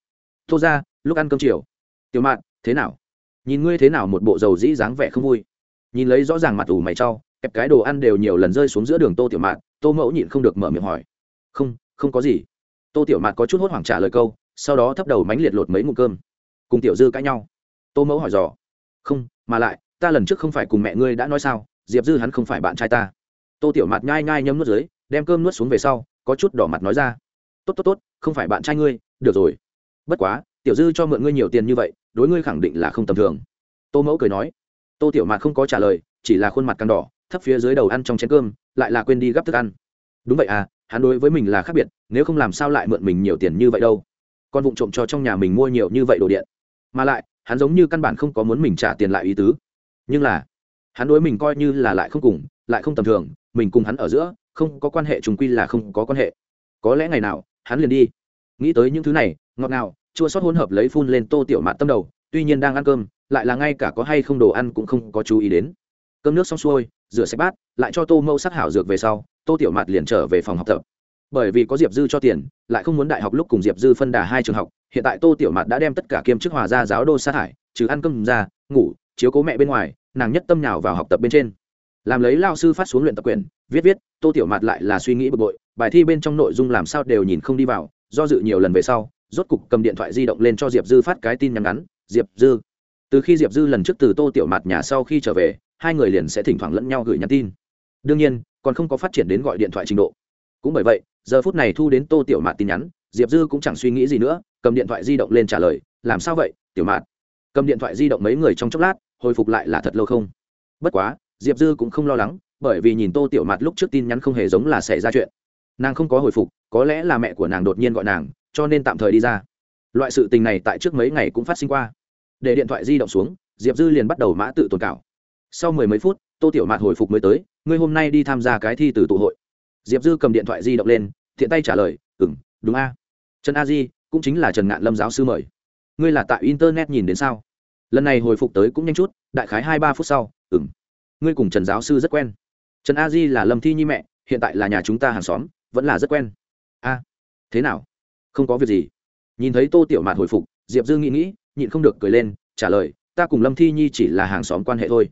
Tô ra, lúc ăn cơm chiều. Tiểu mạn, thế nào? Nhìn ngươi thế nào một bộ dầu dĩ dáng vẻ không vui. Nhìn lấy rõ ràng mặt ủ mày trau kẹp cái đồ ăn đều nhiều lần rơi xuống giữa đường tô tiểu mạn tô mẫu nhịn không được mở miệng hỏi. Không không có gì. Tô tiểu mạn có chút hốt hoảng trả lời câu, sau đó thấp đầu mánh liệt lột mấy ngụm cơm. Cùng tiểu dư cãi nhau. Tô mẫu hỏi dò. Không, mà lại, ta lần trước không phải cùng mẹ ngươi đã nói sao, diệp dư hắn không phải bạn trai ta. Tô tiểu mạt nhai nhai nhấm nuốt dưới, đem cơm nuốt xuống về sau, có chút đỏ mặt nói ra. Tốt tốt tốt, không phải bạn trai ngươi, được rồi. Bất quá, tiểu dư cho mượn ngươi nhiều tiền như vậy đối ngươi khẳng định là không tầm thường. Tô mẫu cười nói. Tô tiểu mạt không có trả lời, chỉ là khuôn mặt càng đỏ, thấp phía dưới đầu ăn trong chén cơm, lại là quên đi gắp thức ăn. Đúng vậy à hắn đối với mình là khác biệt, nếu không làm sao lại mượn mình nhiều tiền như vậy đâu. Con vụng trộm cho trong nhà mình mua nhiều như vậy đồ điện. Mà lại, hắn giống như căn bản không có muốn mình trả tiền lại ý tứ. Nhưng là, hắn đối mình coi như là lại không cùng, lại không tầm thường, mình cùng hắn ở giữa, không có quan hệ trùng quy là không có quan hệ. Có lẽ ngày nào, hắn liền đi. Nghĩ tới những thứ này, ngọt ngào chua sót hỗn hợp lấy phun lên tô tiểu mạt tâm đầu, tuy nhiên đang ăn cơm, lại là ngay cả có hay không đồ ăn cũng không có chú ý đến. Cơm nước xong xuôi, rửa sạch bát, lại cho tô mâu sắc hảo dược về sau, tô tiểu mạt liền trở về phòng học tập. Bởi vì có diệp dư cho tiền, lại không muốn đại học lúc cùng diệp dư phân đà hai trường học, hiện tại tô tiểu mạt đã đem tất cả kiêm chức hòa ra giáo đô sát hại trừ ăn cơm ra, ngủ, chiếu cố mẹ bên ngoài, nàng nhất tâm nhào vào học tập bên trên. Làm lấy lao sư phát xuống luyện tập quyền viết viết, tô tiểu mạt lại là suy nghĩ bực bội, bài thi bên trong nội dung làm sao đều nhìn không đi vào, do dự nhiều lần về sau rốt cục cầm điện thoại di động lên cho diệp dư phát cái tin nhắn ngắn, diệp dư. Từ khi diệp dư lần trước từ tô tiểu mạt nhà sau khi trở về, hai người liền sẽ thỉnh thoảng lẫn nhau gửi nhắn tin. Đương nhiên, còn không có phát triển đến gọi điện thoại trình độ. Cũng bởi vậy, giờ phút này thu đến tô tiểu mạt tin nhắn, diệp dư cũng chẳng suy nghĩ gì nữa, cầm điện thoại di động lên trả lời, làm sao vậy, tiểu mạt? Cầm điện thoại di động mấy người trong chốc lát, hồi phục lại là thật lâu không. Bất quá, diệp dư cũng không lo lắng, bởi vì nhìn tô tiểu mạt lúc trước tin nhắn không hề giống là xảy ra chuyện. Nàng không có hồi phục, có lẽ là mẹ của nàng đột nhiên gọi nàng cho nên tạm thời đi ra. Loại sự tình này tại trước mấy ngày cũng phát sinh qua. Để điện thoại di động xuống, diệp dư liền bắt đầu mã tự tồn cảo sau mười mấy phút, tô tiểu mạt hồi phục mới tới, ngươi hôm nay đi tham gia cái thi từ tụ hội. Diệp dư cầm điện thoại di động lên, thiện tay trả lời ừ m đúng a. Trần a di cũng chính là trần ngạn lâm giáo sư mời. Ngươi là tại internet nhìn đến sao? Lần này hồi phục tới cũng nhanh chút, đại khái hai ba phút sau ừ m ngươi cùng trần giáo sư rất quen. Trần a di là lâm thi nhi mẹ, hiện tại là nhà chúng ta hàng xóm, vẫn là rất quen. A, thế nào? Không có việc gì. Nhìn thấy tô tiểu mạt hồi phục, diệp dư nghĩ nghĩ, nhịn không được cười lên, trả lời, ta cùng lâm thi nhi chỉ là hàng xóm quan hệ thôi.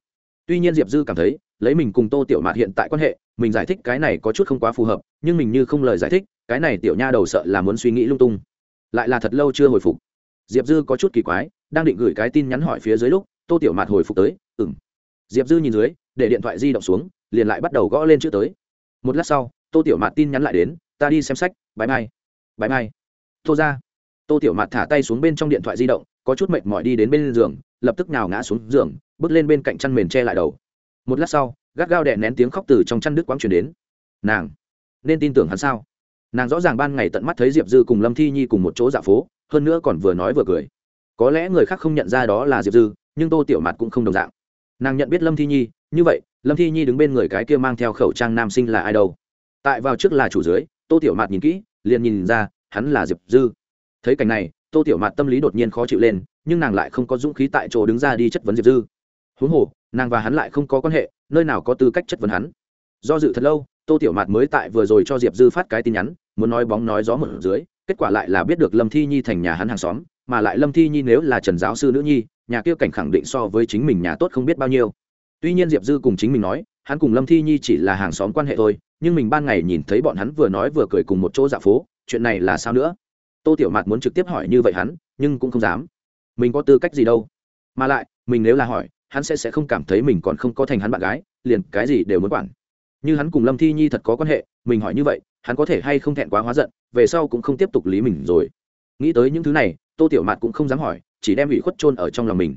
Tuy nhiên diệp dư cảm thấy, lấy mình cùng tô tiểu mạt hiện tại quan hệ, mình giải thích cái này có chút không quá phù hợp, nhưng mình như không lời giải thích, cái này tiểu nha đầu sợ là muốn suy nghĩ lung tung. Lại là thật lâu chưa hồi phục. Diệp dư có chút kỳ quái, đang định gửi cái tin nhắn hỏi phía dưới lúc, tô tiểu mạt hồi phục tới ừng diệp dư nhìn dưới, để điện thoại di động xuống, liền lại bắt đầu gõ lên chữ tới. Một lát sau, tô tiểu mạt tin nhắn lại đến, ta đi xem sách bãi mai bãi mai tô ra. Tô tiểu mạt thả tay xuống bên trong điện thoại di động, có chút mệt mỏi đi đến bên giường, lập tức nào ngã xuống giường, bước lên bên cạnh chăn mền che lại đầu. Một lát sau, gắt gao đè nén tiếng khóc từ trong chăn đứt quãng truyền đến. Nàng, nên tin tưởng hắn sao? Nàng rõ ràng ban ngày tận mắt thấy diệp dư cùng lâm thi nhi cùng một chỗ dạ phố, hơn nữa còn vừa nói vừa cười. Có lẽ người khác không nhận ra đó là diệp dư, nhưng tô tiểu mặt cũng không đồng dạng. Nàng nhận biết lâm thi nhi, như vậy, lâm thi nhi đứng bên người cái kia mang theo khẩu trang nam sinh là ai đâu? Tại vào trước là chủ dưới, tô tiểu mạt nhìn kỹ, liền nhìn ra hắn là diệp dư. Thấy cảnh này, tô tiểu mạt tâm lý đột nhiên khó chịu lên, nhưng nàng lại không có dũng khí tại chỗ đứng ra đi chất vấn diệp dư. Huống hồ, nàng và hắn lại không có quan hệ, nơi nào có tư cách chất vấn hắn. Do dự thật lâu, tô tiểu mạt mới tại vừa rồi cho diệp dư phát cái tin nhắn, muốn nói bóng nói gió một dưới, kết quả lại là biết được lâm thi nhi thành nhà hắn hàng xóm, mà lại lâm thi nhi nếu là trần giáo sư nữ nhi, nhà kia cảnh khẳng định so với chính mình nhà tốt không biết bao nhiêu. Tuy nhiên diệp dư cùng chính mình nói, hắn cùng lâm thi nhi chỉ là hàng xóm quan hệ thôi, nhưng mình ban ngày nhìn thấy bọn hắn vừa nói vừa cười cùng một chỗ dạ phố chuyện này là sao nữa? Tô tiểu mạt muốn trực tiếp hỏi như vậy hắn, nhưng cũng không dám. Mình có tư cách gì đâu? Mà lại, mình nếu là hỏi, hắn sẽ sẽ không cảm thấy mình còn không có thành hắn bạn gái, liền cái gì đều muốn quản. Như hắn cùng lâm thi nhi thật có quan hệ, mình hỏi như vậy, hắn có thể hay không thẹn quá hóa giận, về sau cũng không tiếp tục lý mình rồi. Nghĩ tới những thứ này, tô tiểu mạt cũng không dám hỏi, chỉ đem ủy khuất trôn ở trong lòng mình.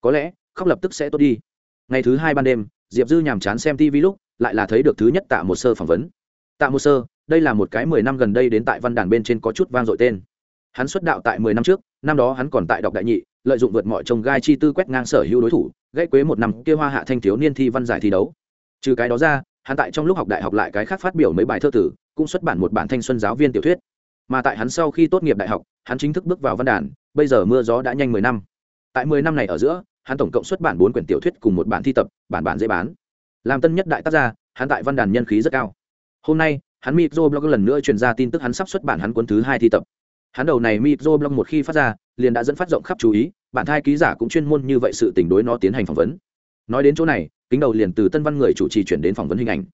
Có lẽ, khóc lập tức sẽ tốt đi. Ngày thứ hai ban đêm, diệp dư nhàm chán xem tv lúc, lại là thấy được thứ nhất tạ một sơ phỏng vấn. Tạ một sơ đây là một cái mười năm gần đây đến tại văn đàn bên trên có chút vang dội tên. Hắn xuất đạo tại mười năm trước, năm đó hắn còn tại đọc đại nhị, lợi dụng vượt mọi trông gai chi tư quét ngang sở hữu đối thủ gãy quế một năm kia hoa hạ thanh thiếu niên thi văn giải thi đấu. Trừ cái đó ra, hắn tại trong lúc học đại học lại cái khác phát biểu mấy bài thơ tử, cũng xuất bản một bản thanh xuân giáo viên tiểu thuyết. Mà tại hắn sau khi tốt nghiệp đại học, hắn chính thức bước vào văn đàn, bây giờ mưa gió đã nhanh mười năm. Tại mười năm này ở giữa, hắn tổng cộng xuất bản bốn quyển tiểu thuyết cùng một bản thi tập, bản bản dễ bán. Làm tân nhất đại tác gia, hắn tại văn đàn nhân khí rất cao. Hôm nay hắn microblog lần nữa truyền ra tin tức hắn sắp xuất bản hắn cuốn thứ hai thi tập. Hắn đầu này microblog một khi phát ra, liền đã dẫn phát rộng khắp chú ý, bản thai ký giả cũng chuyên môn như vậy sự tình đối nó tiến hành phỏng vấn. Nói đến chỗ này, kính đầu liền từ tân văn người chủ trì chuyển đến phỏng vấn hình ảnh.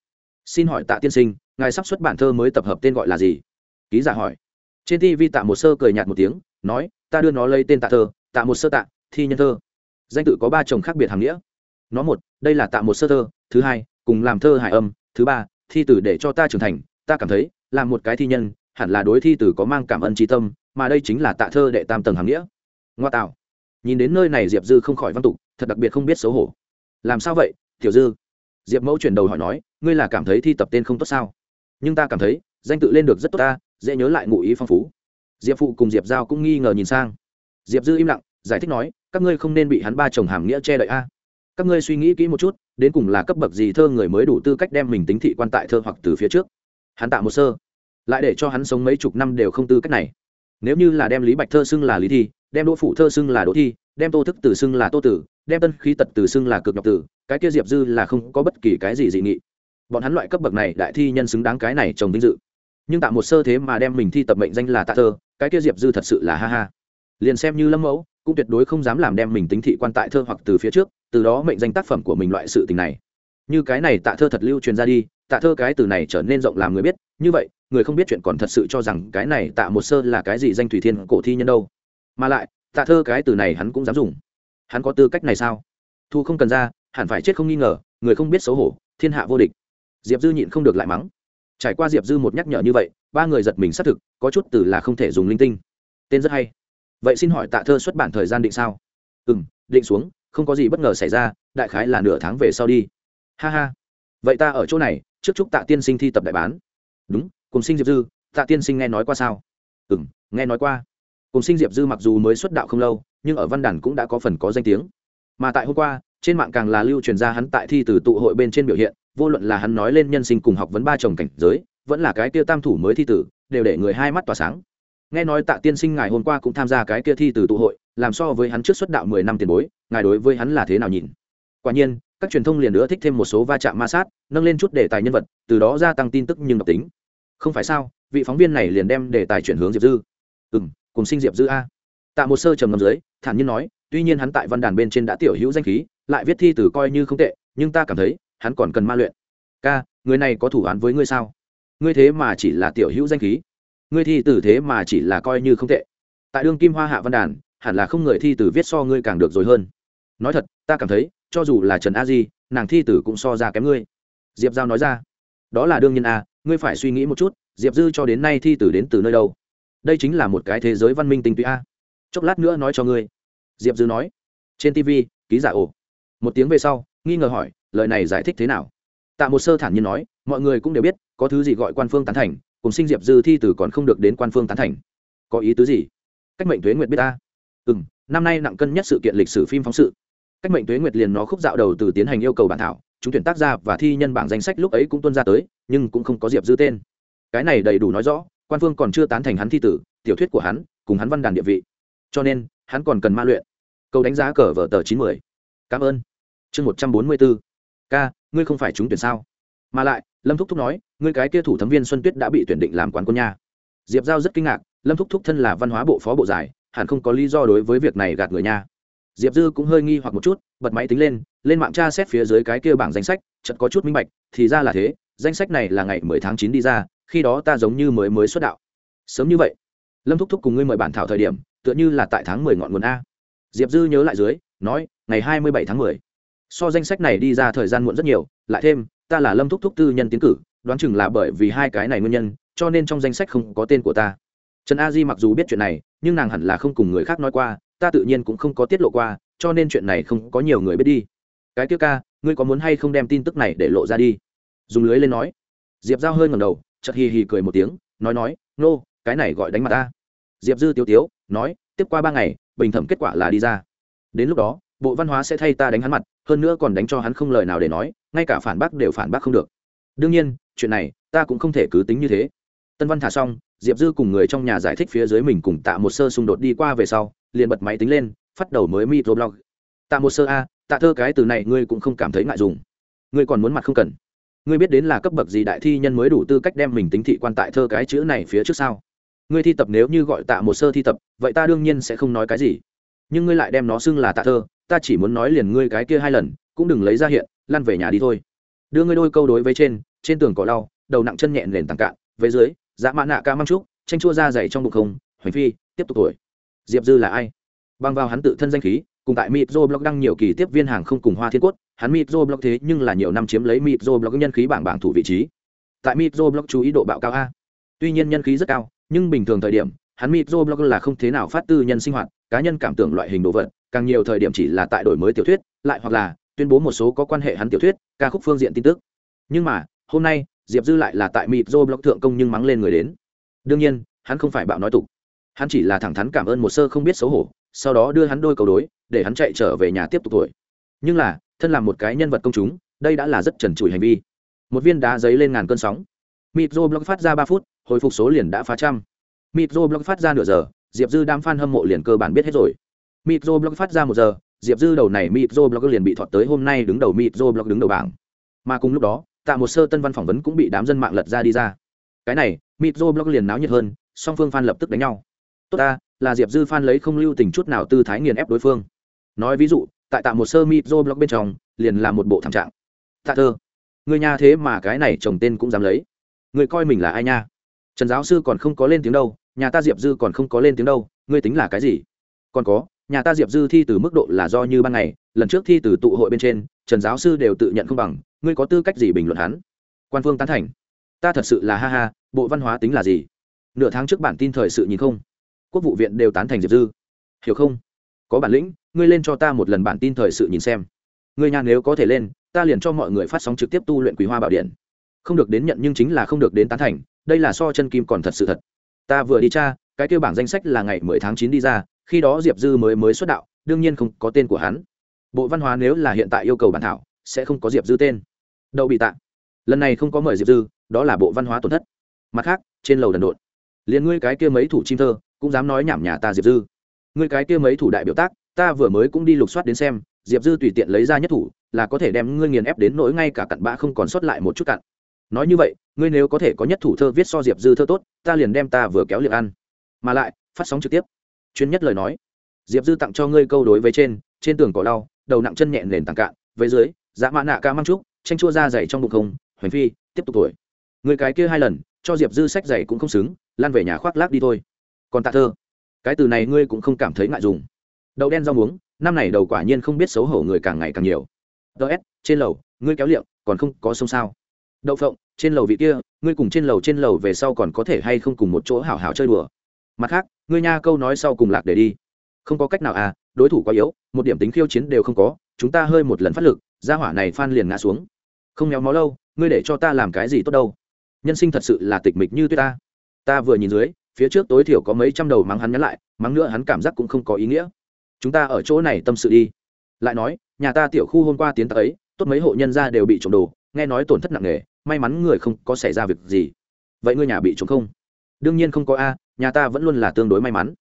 Xin hỏi tạ tiên sinh, ngài sắp xuất bản thơ mới tập hợp tên gọi là gì? Ký giả hỏi. Trên tv tạ một sơ cười nhạt một tiếng, nói, ta đưa nó lấy tên tạ thơ, tạ một sơ tạ, thi nhân thơ. Danh tự có ba chồng khác biệt hàm nghĩa. Nó một, đây là tạ một sơ thơ, thứ hai, cùng làm thơ hải âm, thứ ba, thi tử để cho ta trưởng thành ta cảm thấy, là một cái thi nhân, hẳn là đối thi tử có mang cảm ơn trí tâm, mà đây chính là tạ thơ đệ tam tầng hàng nghĩa. Ngoa tạo. Nhìn đến nơi này diệp dư không khỏi văn tục, thật đặc biệt không biết xấu hổ. Làm sao vậy, tiểu dư? Diệp mẫu chuyển đầu hỏi nói, ngươi là cảm thấy thi tập tên không tốt sao? Nhưng ta cảm thấy, danh tự lên được rất tốt ta, dễ nhớ lại ngụ ý phong phú. Diệp phụ cùng diệp giao cũng nghi ngờ nhìn sang. Diệp dư im lặng, giải thích nói, các ngươi không nên bị hắn ba chồng hàm nghĩa che đậy a. Các ngươi suy nghĩ kỹ một chút, đến cùng là cấp bậc gì thơ người mới đủ tư cách đem mình tính thị quan tại thơ hoặc từ phía trước hắn tạ một sơ, lại để cho hắn sống mấy chục năm đều không tư cách này. Nếu như là đem lý bạch thơ xưng là lý thi, đem đỗ phụ thơ xưng là đỗ thi, đem tô thức từ xưng là tô tử, đem tân khí tật từ xưng là cực nhọc tử, cái kia diệp dư là không có bất kỳ cái gì dị nghị. Bọn hắn loại cấp bậc này đại thi nhân xứng đáng cái này trồng vinh dự. Nhưng tạ một sơ thế mà đem mình thi tập mệnh danh là tạ thơ, cái kia diệp dư thật sự là ha ha. Liền xem như lâm mẫu, cũng tuyệt đối không dám làm đem mình tính thị quan tại thơ hoặc từ phía trước, từ đó mệnh danh tác phẩm của mình loại sự tình này. Như cái này tạ thơ thật lưu truyền ra đi tạ thơ cái từ này trở nên rộng làm người biết, như vậy, người không biết chuyện còn thật sự cho rằng cái này tạ một sơ là cái gì danh thủy thiên cổ thi nhân đâu. Mà lại, tạ thơ cái từ này hắn cũng dám dùng. Hắn có tư cách này sao? Thu không cần ra, hẳn phải chết không nghi ngờ, người không biết xấu hổ, thiên hạ vô địch. Diệp dư nhịn không được lại mắng. Trải qua diệp dư một nhắc nhở như vậy, ba người giật mình xác thực, có chút từ là không thể dùng linh tinh. Tên rất hay. Vậy xin hỏi tạ thơ xuất bản thời gian định sao? Ừ m định xuống, không có gì bất ngờ xảy ra, đại khái là nửa tháng về sau đi. Ha ha vậy ta ở chỗ này, trước chúc tạ tiên sinh thi tập đại bán. Đúng, cùng sinh diệp dư, tạ tiên sinh nghe nói qua sao? Ừ m nghe nói qua. Cùng sinh diệp dư mặc dù mới xuất đạo không lâu, nhưng ở văn đàn cũng đã có phần có danh tiếng. Mà tại hôm qua, trên mạng càng là lưu truyền ra hắn tại thi từ tụ hội bên trên biểu hiện, vô luận là hắn nói lên nhân sinh cùng học vấn ba chồng cảnh giới, vẫn là cái kia tam thủ mới thi tử, đều để người hai mắt tỏa sáng. Nghe nói tạ tiên sinh ngài hôm qua cũng tham gia cái kia thi từ tụ hội, làm so với hắn trước xuất đạo mười năm tiền bối, ngài đối với hắn là thế nào nhìn? Quả nhiên các truyền thông liền nữa thích thêm một số va chạm ma sát, nâng lên chút đề tài nhân vật, từ đó gia tăng tin tức nhưng độc tính. Không phải sao, vị phóng viên này liền đem đề tài chuyển hướng diệp dư. Ừ m cùng sinh diệp dư a. Tạ một sơ trầm ngầm dưới, thản nhiên nói, tuy nhiên hắn tại văn đàn bên trên đã tiểu hữu danh khí, lại viết thi từ coi như không tệ, nhưng ta cảm thấy, hắn còn cần ma luyện. Ca, người này có thủ án với ngươi sao? Ngươi thế mà chỉ là tiểu hữu danh khí. Ngươi thi từ thế mà chỉ là coi như không tệ. Tại đương kim hoa hạ văn đàn, hẳn là không người thi từ viết so ngươi càng được rồi hơn. Nói thật, ta cảm thấy cho dù là trần a di, nàng thi tử cũng so ra kém ngươi. Diệp giao nói ra. Đó là đương nhiên a ngươi phải suy nghĩ một chút, diệp dư cho đến nay thi tử đến từ nơi đâu? Đây chính là một cái thế giới văn minh tinh túy a. Chốc lát nữa nói cho ngươi. Diệp dư nói. Trên tv ký giả ồ một tiếng về sau, nghi ngờ hỏi, lời này giải thích thế nào? Tạ một sơ thản nhiên nói, mọi người cũng đều biết, có thứ gì gọi quan phương tán thành, cùng sinh diệp dư thi tử còn không được đến quan phương tán thành. Có ý tứ gì? Cách mệnh thuế nguyệt biết ta. Ừ m năm nay nặng cân nhất sự kiện lịch sử phim phóng sự cách mệnh tuế nguyệt liền nó khúc dạo đầu từ tiến hành yêu cầu bản thảo, chúng tuyển tác gia và thi nhân bảng danh sách lúc ấy cũng tuân ra tới, nhưng cũng không có diệp dư tên. Cái này đầy đủ nói rõ, quan phương còn chưa tán thành hắn thi tử, tiểu thuyết của hắn cùng hắn văn đàn địa vị. Cho nên, hắn còn cần ma luyện. Câu đánh giá cờ vở tờ chín mươi cảm ơn. Chương một trăm bốn mươi bốn. K ngươi không phải trúng tuyển sao? Mà lại, lâm thúc thúc nói, ngươi cái kia thủ thấm viên xuân tuyết đã bị tuyển định làm quán quân nha. Diệp giao rất kinh ngạc, lâm thúc thúc thân là văn hóa bộ phó bộ giải, hẳn không có lý do đối với việc này gạt người nha diệp dư cũng hơi nghi hoặc một chút, bật máy tính lên lên mạng tra xét phía dưới cái kia bảng danh sách chật có chút minh bạch, thì ra là thế, danh sách này là ngày mười tháng chín đi ra, khi đó ta giống như mới mới xuất đạo. Sớm như vậy, lâm thúc thúc cùng ngươi mời bản thảo thời điểm, tựa như là tại tháng mười ngọn nguồn a. Diệp dư nhớ lại dưới, nói, ngày hai mươi bảy tháng mười. So danh sách này đi ra thời gian muộn rất nhiều, lại thêm, ta là lâm thúc thúc tư nhân tiến cử, đoán chừng là bởi vì hai cái này nguyên nhân, cho nên trong danh sách không có tên của ta. Trần a di mặc dù biết chuyện này, nhưng nàng hẳn là không cùng người khác nói qua ta tự nhiên cũng không có tiết lộ qua cho nên chuyện này không có nhiều người biết đi. Cái kia ca ngươi có muốn hay không đem tin tức này để lộ ra đi? Dùng lưới lên nói. Diệp giao hơi ngầm đầu chật hì hì cười một tiếng nói nói nô、no, cái này gọi đánh mặt ta. Diệp dư tiếu tiếu nói tiếp qua ba ngày bình thẩm kết quả là đi ra. Đến lúc đó bộ văn hóa sẽ thay ta đánh hắn mặt hơn nữa còn đánh cho hắn không lời nào để nói ngay cả phản bác đều phản bác không được. Đương nhiên chuyện này ta cũng không thể cứ tính như thế tân văn thả xong, diệp dư cùng người trong nhà giải thích phía dưới mình cùng tạ một sơ xung đột đi qua về sau, liền bật máy tính lên, phát đầu mới microblog tạ một sơ a, tạ thơ cái từ này ngươi cũng không cảm thấy ngại dùng. Ngươi còn muốn mặt không cần. Ngươi biết đến là cấp bậc gì đại thi nhân mới đủ tư cách đem mình tính thị quan tại thơ cái chữ này phía trước sau ngươi thi tập nếu như gọi tạ một sơ thi tập, vậy ta đương nhiên sẽ không nói cái gì. Nhưng ngươi lại đem nó xưng là tạ thơ, ta chỉ muốn nói liền ngươi cái kia hai lần, cũng đừng lấy ra hiện, lăn về nhà đi thôi. Đưa ngươi đôi câu đối với trên trên tường cỏ lau, đầu nặng chân nhẹ nền tàng cạn với dưới dạ mạ nạ ca măng trúc tranh chua ra dày trong bụng không hoành phi, tiếp tục tuổi. Diệp dư là ai? Băng vào hắn tự thân danh khí, cùng tại mitro blog đăng nhiều kỳ tiếp viên hàng không cùng hoa thiên cốt, hắn mitro blog thế nhưng là nhiều năm chiếm lấy mitro blog nhân khí bảng bảng thủ vị trí. Tại mitro blog chú ý độ bạo cao a. Tuy nhiên nhân khí rất cao, nhưng bình thường thời điểm, hắn mitro blog là không thế nào phát tư nhân sinh hoạt, cá nhân cảm tưởng loại hình đồ vật, càng nhiều thời điểm chỉ là tại đổi mới tiểu thuyết, lại hoặc là tuyên bố một số có quan hệ hắn tiểu thuyết, ca khúc phương diện tin tức. Nhưng mà, hôm nay diệp dư lại là tại mitro blog thượng công nhưng mắng lên người đến. Đương nhiên, hắn không phải bạo nói tục. Hắn chỉ là thẳng thắn cảm ơn một sơ không biết xấu hổ, sau đó đưa hắn đôi cầu đối, để hắn chạy trở về nhà tiếp tục tuổi. Nhưng là, thân là một cái nhân vật công chúng, đây đã là rất trần trụi hành vi. Một viên đá giấy lên ngàn cơn sóng. Mitro blog phát ra ba phút, hồi phục số liền đã phá trăm. Mitro blog phát ra nửa giờ, diệp dư đam fan hâm mộ liền cơ bản biết hết rồi. Mitro blog phát ra một giờ, diệp dư đầu này mitro blog liền bị thọt tới hôm nay đứng đầu mitro blog đứng đầu bảng. Mà cùng lúc đó tạ một sơ tân văn phỏng vấn cũng bị đám dân mạng lật ra đi ra. Cái này mitro blog liền náo nhiệt hơn, song phương f a n lập tức đánh nhau. Tốt ta, là diệp dư f a n lấy không lưu tình chút nào tư thái nghiền ép đối phương. Nói ví dụ, tại tạ một sơ mitro blog bên trong, liền là một bộ thảm trạng. Tạ thơ, người nhà thế mà cái này chồng tên cũng dám lấy. Người coi mình là ai nha? Trần giáo sư còn không có lên tiếng đâu, nhà ta diệp dư còn không có lên tiếng đâu, ngươi tính là cái gì? Còn có, nhà ta diệp dư thi từ mức độ là do như ban ngày, lần trước thi từ tụ hội bên trên, trần giáo sư đều tự nhận không bằng ngươi có tư cách gì bình luận hắn? Quan phương tán thành. Ta thật sự là ha ha, bộ văn hóa tính là gì? Nửa tháng trước bản tin thời sự nhìn không? Quốc vụ viện đều tán thành diệp dư. Hiểu không? Có bản lĩnh, ngươi lên cho ta một lần bản tin thời sự nhìn xem. Ngươi nhà nếu có thể lên, ta liền cho mọi người phát sóng trực tiếp tu luyện quý hoa bảo điện. Không được đến nhận nhưng chính là không được đến tán thành, đây là so chân kim còn thật sự thật. Ta vừa đi tra, cái kêu bảng danh sách là ngày mười tháng chín đi ra, khi đó diệp dư mới mới xuất đạo, đương nhiên không có tên của hắn. Bộ văn hóa nếu là hiện tại yêu cầu bản thảo, sẽ không có diệp dư tên đâu bị tạ. Lần này không có mời diệp dư, đó là bộ văn hóa tổn thất. Mặt khác, trên lầu đần độn. Liền ngươi cái kia mấy thủ chim thơ, cũng dám nói nhảm nhà ta diệp dư. Ngươi cái kia mấy thủ đại biểu tác, ta vừa mới cũng đi lục soát đến xem, diệp dư tùy tiện lấy ra nhất thủ, là có thể đem ngươi nghiền ép đến nỗi ngay cả cặn bã không còn sót lại một chút cặn. Nói như vậy, ngươi nếu có thể có nhất thủ thơ viết so diệp dư thơ tốt, ta liền đem ta vừa kéo liệt ăn. Mà lại, phát sóng trực tiếp. Chuyên nhất lời nói. Diệp dư tặng cho ngươi câu đối với trên trên tường cỏ đau, đầu nặng chân nhẹ nền tàng cạn, với dưới dạ dã mã nạ ca mang trúc tranh chua ra dày trong bụng không, hoành phi, tiếp tục tuổi. Người cái kia hai lần, cho diệp dư sách dày cũng không xứng, lan về nhà khoác lác đi thôi. Còn tạ thơ, cái từ này ngươi cũng không cảm thấy ngại dùng. Đậu đen rau muống, năm này đầu quả nhiên không biết xấu hổ người càng ngày càng nhiều. Ts trên lầu, ngươi kéo liệm còn không có sông sao. Đậu phộng, trên lầu vị kia, ngươi cùng trên lầu trên lầu về sau còn có thể hay không cùng một chỗ hảo hảo chơi đùa. Mặt khác, ngươi nha câu nói sau cùng lạc để đi. Không có cách nào à đối thủ quá yếu, một điểm tính khiêu chiến đều không có, chúng ta hơi một lần phát lực ra hỏa này phan liền ngã xuống không méo mó lâu, ngươi để cho ta làm cái gì tốt đâu. Nhân sinh thật sự là tịch mịch như tuyết ta. Ta vừa nhìn dưới, phía trước tối thiểu có mấy trăm đầu mắng hắn nhắn lại, mắng nữa hắn cảm giác cũng không có ý nghĩa. Chúng ta ở chỗ này tâm sự đi. Lại nói, nhà ta tiểu khu hôm qua tiến tới, tốt mấy hộ nhân gia đều bị trộm đồ, nghe nói tổn thất nặng nề, may mắn người không có xảy ra việc gì. Vậy ngươi nhà bị trộm không? Đương nhiên không có a, nhà ta vẫn luôn là tương đối may mắn.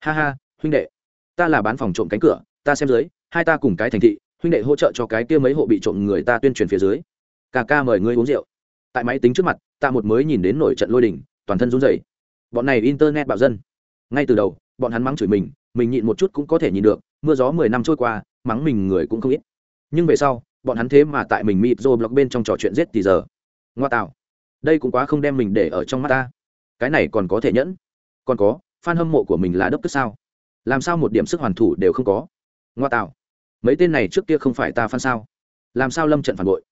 Ha ha, huynh đệ. Ta là bán phòng trộm cánh cửa, ta xem dưới, hai ta cùng cái thành thị, huynh đệ hỗ trợ cho cái kia mấy hộ bị trộm người ta tuyên truyền phía dưới ca ca mời ngươi uống rượu. Tại máy tính trước mặt ta một mới nhìn đến nổi trận lôi đình, toàn thân run rẩy. Bọn này internet bạo dân. Ngay từ đầu, bọn hắn mắng chửi mình mình nhịn một chút cũng có thể nhìn được, mưa gió mười năm trôi qua, mắng mình người cũng không ít. Nhưng về sau, bọn hắn thế mà tại mình mịt rồi blog bên trong trò chuyện giết thì giờ. Ngoa tạo. Đây cũng quá không đem mình để ở trong mắt ta. Cái này còn có thể nhẫn. Còn có, fan hâm mộ của mình là đốc tức sao? Làm sao một điểm sức hoàn thủ đều không có? Ngoa tạo. Mấy tên này trước kia không phải ta fan sao? Làm sao lâm trận phản bội?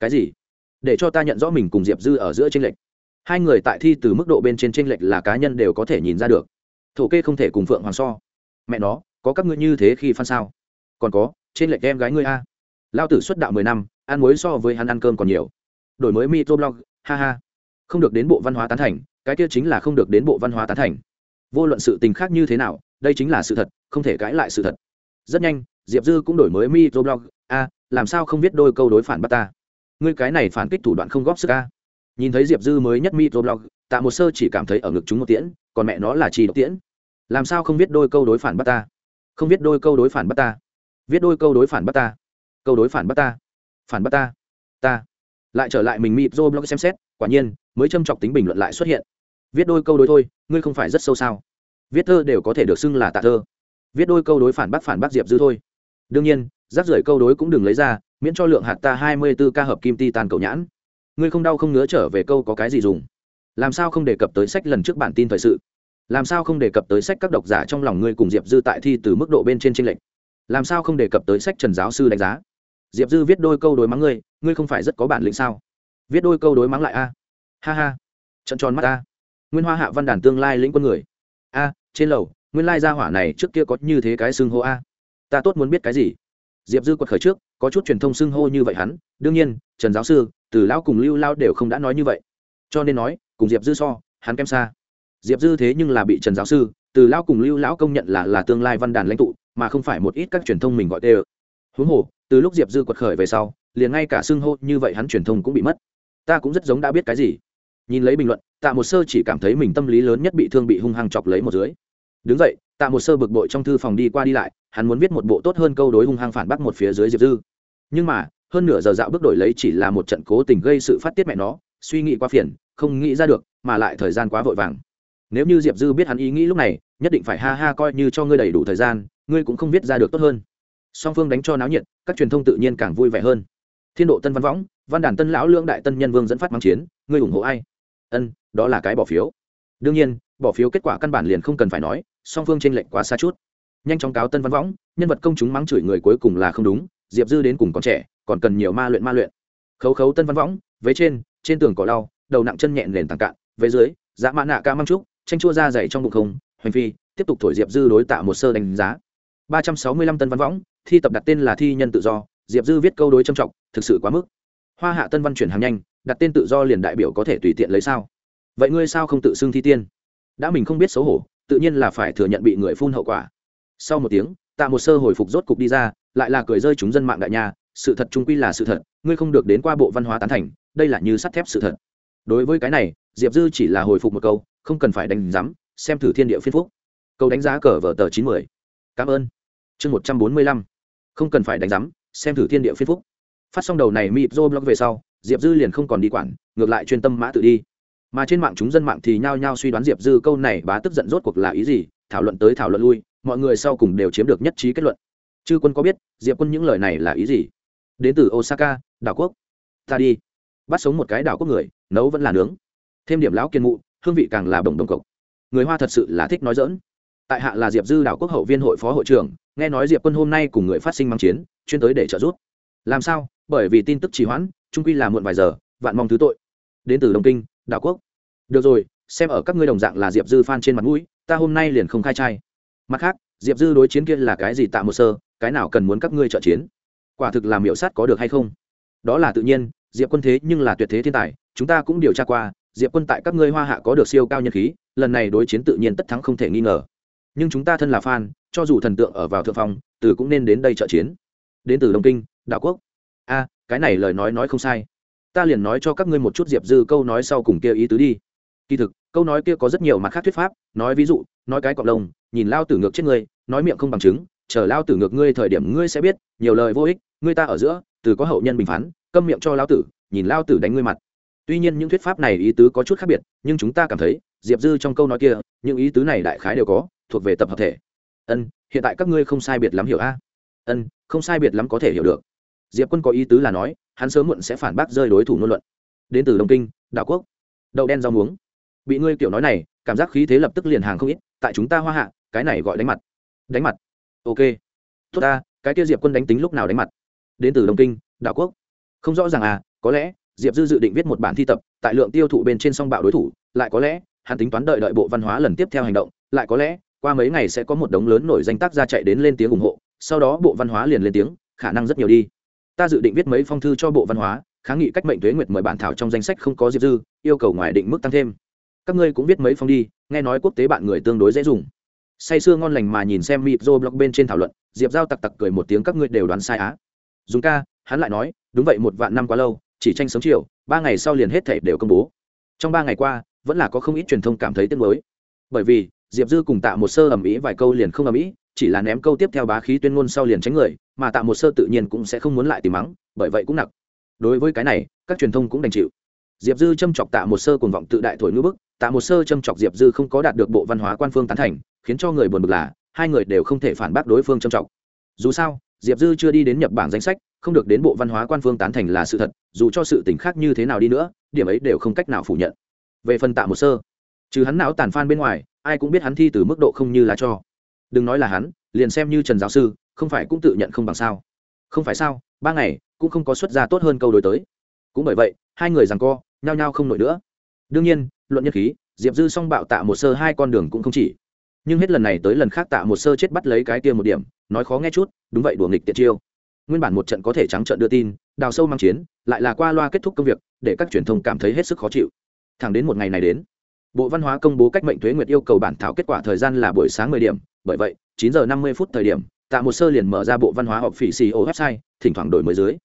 Cái gì? Để cho ta nhận rõ mình cùng diệp dư ở giữa tranh lệch. Hai người tại thi từ mức độ bên trên tranh lệch là cá nhân đều có thể nhìn ra được. Thổ kê không thể cùng phượng hoàng so. Mẹ nó, có các ngươi như thế khi phan sao? Còn có trên lệch em gái ngươi a. Lao tử xuất đạo mười năm, ăn muối so với hắn ăn cơm còn nhiều. Đổi mới microblog ha ha. Không được đến bộ văn hóa tán thành, cái kia chính là không được đến bộ văn hóa tán thành. Vô luận sự tình khác như thế nào, đây chính là sự thật, không thể cãi lại sự thật. Rất nhanh, diệp dư cũng đổi mới microblog a, làm sao không biết đôi câu đối phản bắt ta? Ngươi cái này phản kích thủ đoạn không góp sức a. Nhìn thấy diệp dư mới nhất microblog tạ một sơ chỉ cảm thấy ở ngực chúng một tiễn, còn mẹ nó là chỉ độc tiễn. Làm sao không biết đôi câu đối phản bắt ta? Không biết đôi câu đối phản bắt ta. Viết đôi câu đối phản bắt ta. Câu đối phản bắt ta. Phản bắt ta. Ta. Lại trở lại mình microblog xem xét, quả nhiên, mới châm chọc tính bình luận lại xuất hiện. Viết đôi câu đối thôi, ngươi không phải rất sâu sao? Viết thơ đều có thể được xưng là tạ thơ. Viết đôi câu đối phản bác phản bác diệp dư thôi đương nhiên, rác rưởi câu đối cũng đừng lấy ra, miễn cho lượng hạt ta hai mươi b ố ca hợp kim ti tan cầu nhãn. Ngươi không đau không ngứa trở về câu có cái gì dùng? Làm sao không đề cập tới sách lần trước bản tin thời sự? Làm sao không đề cập tới sách các độc giả trong lòng ngươi cùng diệp dư tại thi từ mức độ bên trên tranh lệch? Làm sao không đề cập tới sách trần giáo sư đánh giá? Diệp dư viết đôi câu đối mắng ngươi ngươi không phải rất có bản lĩnh sao? Viết đôi câu đối mắng lại a. Ha ha. Trận tròn mắt a. Nguyên hoa hạ văn đàn tương lai lĩnh quân người. A, trên lầu, nguyên lai gia hỏa này trước kia có như thế cái xưng hô a ta tốt muốn biết cái gì? Diệp dư quật khởi trước, có chút truyền thông xưng hô như vậy hắn, đương nhiên, trần giáo sư, từ lão cùng lưu lao đều không đã nói như vậy. Cho nên nói, cùng diệp dư so, hắn kém xa. Diệp dư thế nhưng là bị trần giáo sư, từ lão cùng lưu lão công nhận là là tương lai văn đàn lãnh tụ, mà không phải một ít các truyền thông mình gọi tê ơ. Huống hồ, từ lúc diệp dư quật khởi về sau, liền ngay cả xưng hô như vậy hắn truyền thông cũng bị mất. Ta cũng rất giống đã biết cái gì. Nhìn lấy bình luận, tạ một sơ chỉ cảm thấy mình tâm lý lớn nhất bị thương bị hung hăng chọc lấy một dưới. Đứng dậy, tạ một sơ bực bội trong thư phòng đi qua đi lại hắn muốn viết một bộ tốt hơn câu đối hung hăng phản bác một phía dưới diệp dư. Nhưng mà, hơn nửa giờ dạo bước đổi lấy chỉ là một trận cố tình gây sự phát tiết mẹ nó, suy nghĩ quá phiền, không nghĩ ra được, mà lại thời gian quá vội vàng. Nếu như diệp dư biết hắn ý nghĩ lúc này, nhất định phải ha ha coi như cho ngươi đầy đủ thời gian, ngươi cũng không viết ra được tốt hơn. Song phương đánh cho náo nhiệt, các truyền thông tự nhiên càng vui vẻ hơn. Thiên độ tân văn võng, văn đàn tân lão lương đại tân nhân vương dẫn phát mang chiến, ngươi ủng hộ ai? Ân, đó là cái bỏ phiếu. Đương nhiên, bỏ phiếu kết quả căn bản liền không cần phải nói, song phương tranh lệch quá xa chút nhanh chóng cáo tân văn võng, nhân vật công chúng mắng chửi người cuối cùng là không đúng, diệp dư đến cùng còn trẻ, còn cần nhiều ma luyện ma luyện. Khấu khấu tân văn võng, vế trên trên tường cỏ đau đầu nặng chân nhẹn nền tàng cạn, vế dưới dã mã nạ ca măng trúc, tranh chua ra dày trong bụng không, hoành phi, tiếp tục thổi diệp dư đối tạ một sơ đánh giá. ba trăm sáu mươi lăm tân văn võng, thi tập đặt tên là thi nhân tự do, diệp dư viết câu đối trầm trọng, thực sự quá mức. Hoa hạ tân văn chuyển hàng nhanh, đặt tên tự do liền đại biểu có thể tùy tiện lấy sao? Vậy ngươi sao không tự xưng thi tiên? Đã mình không biết xấu hổ, tự nhiên là phải thừa nhận bị người phun hậu quả sau một tiếng, tạ một sơ hồi phục rốt cục đi ra, lại là cười rơi chúng dân mạng đại nhà sự thật trung quy là sự thật, ngươi không được đến qua bộ văn hóa tán thành, đây là như sắt thép sự thật. Đối với cái này, diệp dư chỉ là hồi phục một câu, không cần phải đánh giám, xem thử thiên địa phiên phúc. Câu đánh giá cờ vở tờ chín mươi cảm ơn. Chương một trăm bốn mươi lăm. Không cần phải đánh giám, xem thử thiên địa phiên phúc. Phát xong đầu này mịp dô blog về sau, diệp dư liền không còn đi quản, ngược lại chuyên tâm mã tự đi. Mà trên mạng chúng dân mạng thì nhao nhao suy đoán diệp dư câu này bá tức giận rốt cuộc là ý gì, thảo luận tới thảo luận lui mọi người sau cùng đều chiếm được nhất trí kết luận. Chư quân có biết, diệp quân những lời này là ý gì? Đến từ osaka, đảo quốc. Ta đi. Bắt sống một cái đảo quốc người, nấu vẫn là nướng. Thêm điểm lão kiên mụ, hương vị càng là bồng đồng cộc người hoa thật sự là thích nói dỡn tại hạ là diệp dư đảo quốc hậu viên hội phó hội trưởng, nghe nói diệp quân hôm nay cùng người phát sinh mang chiến, chuyên tới để trợ giúp. Làm sao? Bởi vì tin tức trì hoãn, trung quy là muộn vài giờ, vạn mong thứ tội. Đến từ đông kinh, đảo quốc. Được rồi, xem ở các ngươi đồng dạng là diệp dư phan trên mặt mũi, ta hôm nay liền không khai trai mặt khác, diệp dư đối chiến kia là cái gì tạo một sơ, cái nào cần muốn các ngươi trợ chiến? Quả thực làm hiệu sát có được hay không? Đó là tự nhiên, diệp quân thế nhưng là tuyệt thế thiên tài, chúng ta cũng điều tra qua, diệp quân tại các ngươi hoa hạ có được siêu cao nhân khí, lần này đối chiến tự nhiên tất thắng không thể nghi ngờ. Nhưng chúng ta thân là fan, cho dù thần tượng ở vào thượng phong, từ cũng nên đến đây trợ chiến. Đến từ đông kinh, đạo quốc. A, cái này lời nói nói không sai. Ta liền nói cho các ngươi một chút diệp dư câu nói sau cùng kia ý tứ đi. Kỳ thực, câu nói kia có rất nhiều mặt khác thuyết pháp, nói ví dụ, nói cái cọc lông nhìn lao tử ngược chết ngươi, nói miệng không bằng chứng, chờ lao tử ngược ngươi thời điểm ngươi sẽ biết, nhiều lời vô ích, ngươi ta ở giữa, từ có hậu nhân bình phán, câm miệng cho lao tử, nhìn lao tử đánh ngươi mặt. Tuy nhiên những thuyết pháp này ý tứ có chút khác biệt, nhưng chúng ta cảm thấy, diệp dư trong câu nói kia, những ý tứ này đại khái đều có, thuộc về tập hợp thể. Ân, hiện tại các ngươi không sai biệt lắm hiểu a. Ân, không sai biệt lắm có thể hiểu được. Diệp quân có ý tứ là nói, hắn sớm muộn sẽ phản bác rơi đối thủ ngôn luận. Đến từ đông kinh Đạo quốc. Đậu đen rau muống. Bị ngươi kiểu nói này, cảm giác khí thế lập tức liền hàng không ít tại chúng ta hoa hạ, cái này gọi đánh mặt. Đánh mặt. Ok. Tốt ta, cái kia diệp quân đánh tính lúc nào đánh mặt? Đến từ đông kinh, đạo quốc. Không rõ ràng à có lẽ, diệp dư dự định viết một bản thi tập, tại lượng tiêu thụ bên trên song bạo đối thủ, lại có lẽ, hắn tính toán đợi đợi bộ văn hóa lần tiếp theo hành động, lại có lẽ, qua mấy ngày sẽ có một đống lớn nổi danh tác ra chạy đến lên tiếng ủng hộ, sau đó bộ văn hóa liền lên tiếng, khả năng rất nhiều đi. Ta dự định viết mấy phong thư cho bộ văn hóa, kháng nghị cách mệnh thuế nguyệt mời bản thảo trong danh sách không có diệp dư, yêu cầu ngoài định mức tăng thêm các ngươi cũng viết mấy phong đi, nghe nói quốc tế bạn người tương đối dễ dùng. Say sưa ngon lành mà nhìn xem mịp rô blog bên trên thảo luận, diệp giao tặc tặc cười một tiếng các ngươi đều đoán sai á. Dùng ca, hắn lại nói, đúng vậy, một vạn năm quá lâu, chỉ tranh sớm chiều, ba ngày sau liền hết thể đều công bố. Trong ba ngày qua, vẫn là có không ít truyền thông cảm thấy tiếc mới bởi vì, diệp dư cùng tạ một sơ ầm ĩ vài câu liền không ầm ĩ, chỉ là ném câu tiếp theo bá khí tuyên ngôn sau liền tránh người, mà tạ một sơ tự nhiên cũng sẽ không muốn lại tìm mắng, bởi vậy cũng nặng. Đối với cái này, các truyền thông cũng đành chịu. Diệp dư châm chọc tạ một sơ cuồng vọng tự đại thổi ngữ bức tạ một sơ châm chọc diệp dư không có đạt được bộ văn hóa quan phương tán thành, khiến cho người buồn bực là, hai người đều không thể phản bác đối phương châm chọc. Dù sao, diệp dư chưa đi đến nhập bảng danh sách, không được đến bộ văn hóa quan phương tán thành là sự thật, dù cho sự t ì n h khác như thế nào đi nữa, điểm ấy đều không cách nào phủ nhận. Về phần tạ một sơ, trừ hắn não tàn phan bên ngoài, ai cũng biết hắn thi từ mức độ không như là cho đừng nói là hắn, liền xem như trần giáo sư, không phải cũng tự nhận không bằng sao? Không phải sao, ba ngày, cũng không có xuất ra tốt hơn câu đối tới. Cũng bởi vậy, hai người rằng co, nhao nhao không nổi nữa. Đương nhiên luận nhân khí, diệp dư song bạo tạ một sơ hai con đường cũng không chỉ. Nhưng hết lần này tới lần khác tạ một sơ chết bắt lấy cái kia một điểm, nói khó nghe chút, đúng vậy đùa nghịch tiệt chiêu. Nguyên bản một trận có thể trắng trận đưa tin, đào sâu mang chiến, lại là qua loa kết thúc công việc, để các truyền thông cảm thấy hết sức khó chịu. Thẳng đến một ngày này đến, bộ văn hóa công bố cách mệnh thuế nguyệt yêu cầu bản thảo kết quả thời gian là buổi sáng mười điểm, bởi vậy, chín giờ năm mươi phút thời điểm, tạ một sơ liền mở ra bộ văn hóa họp phỉ xì ô website, thỉnh thoảng đổi mới dưới.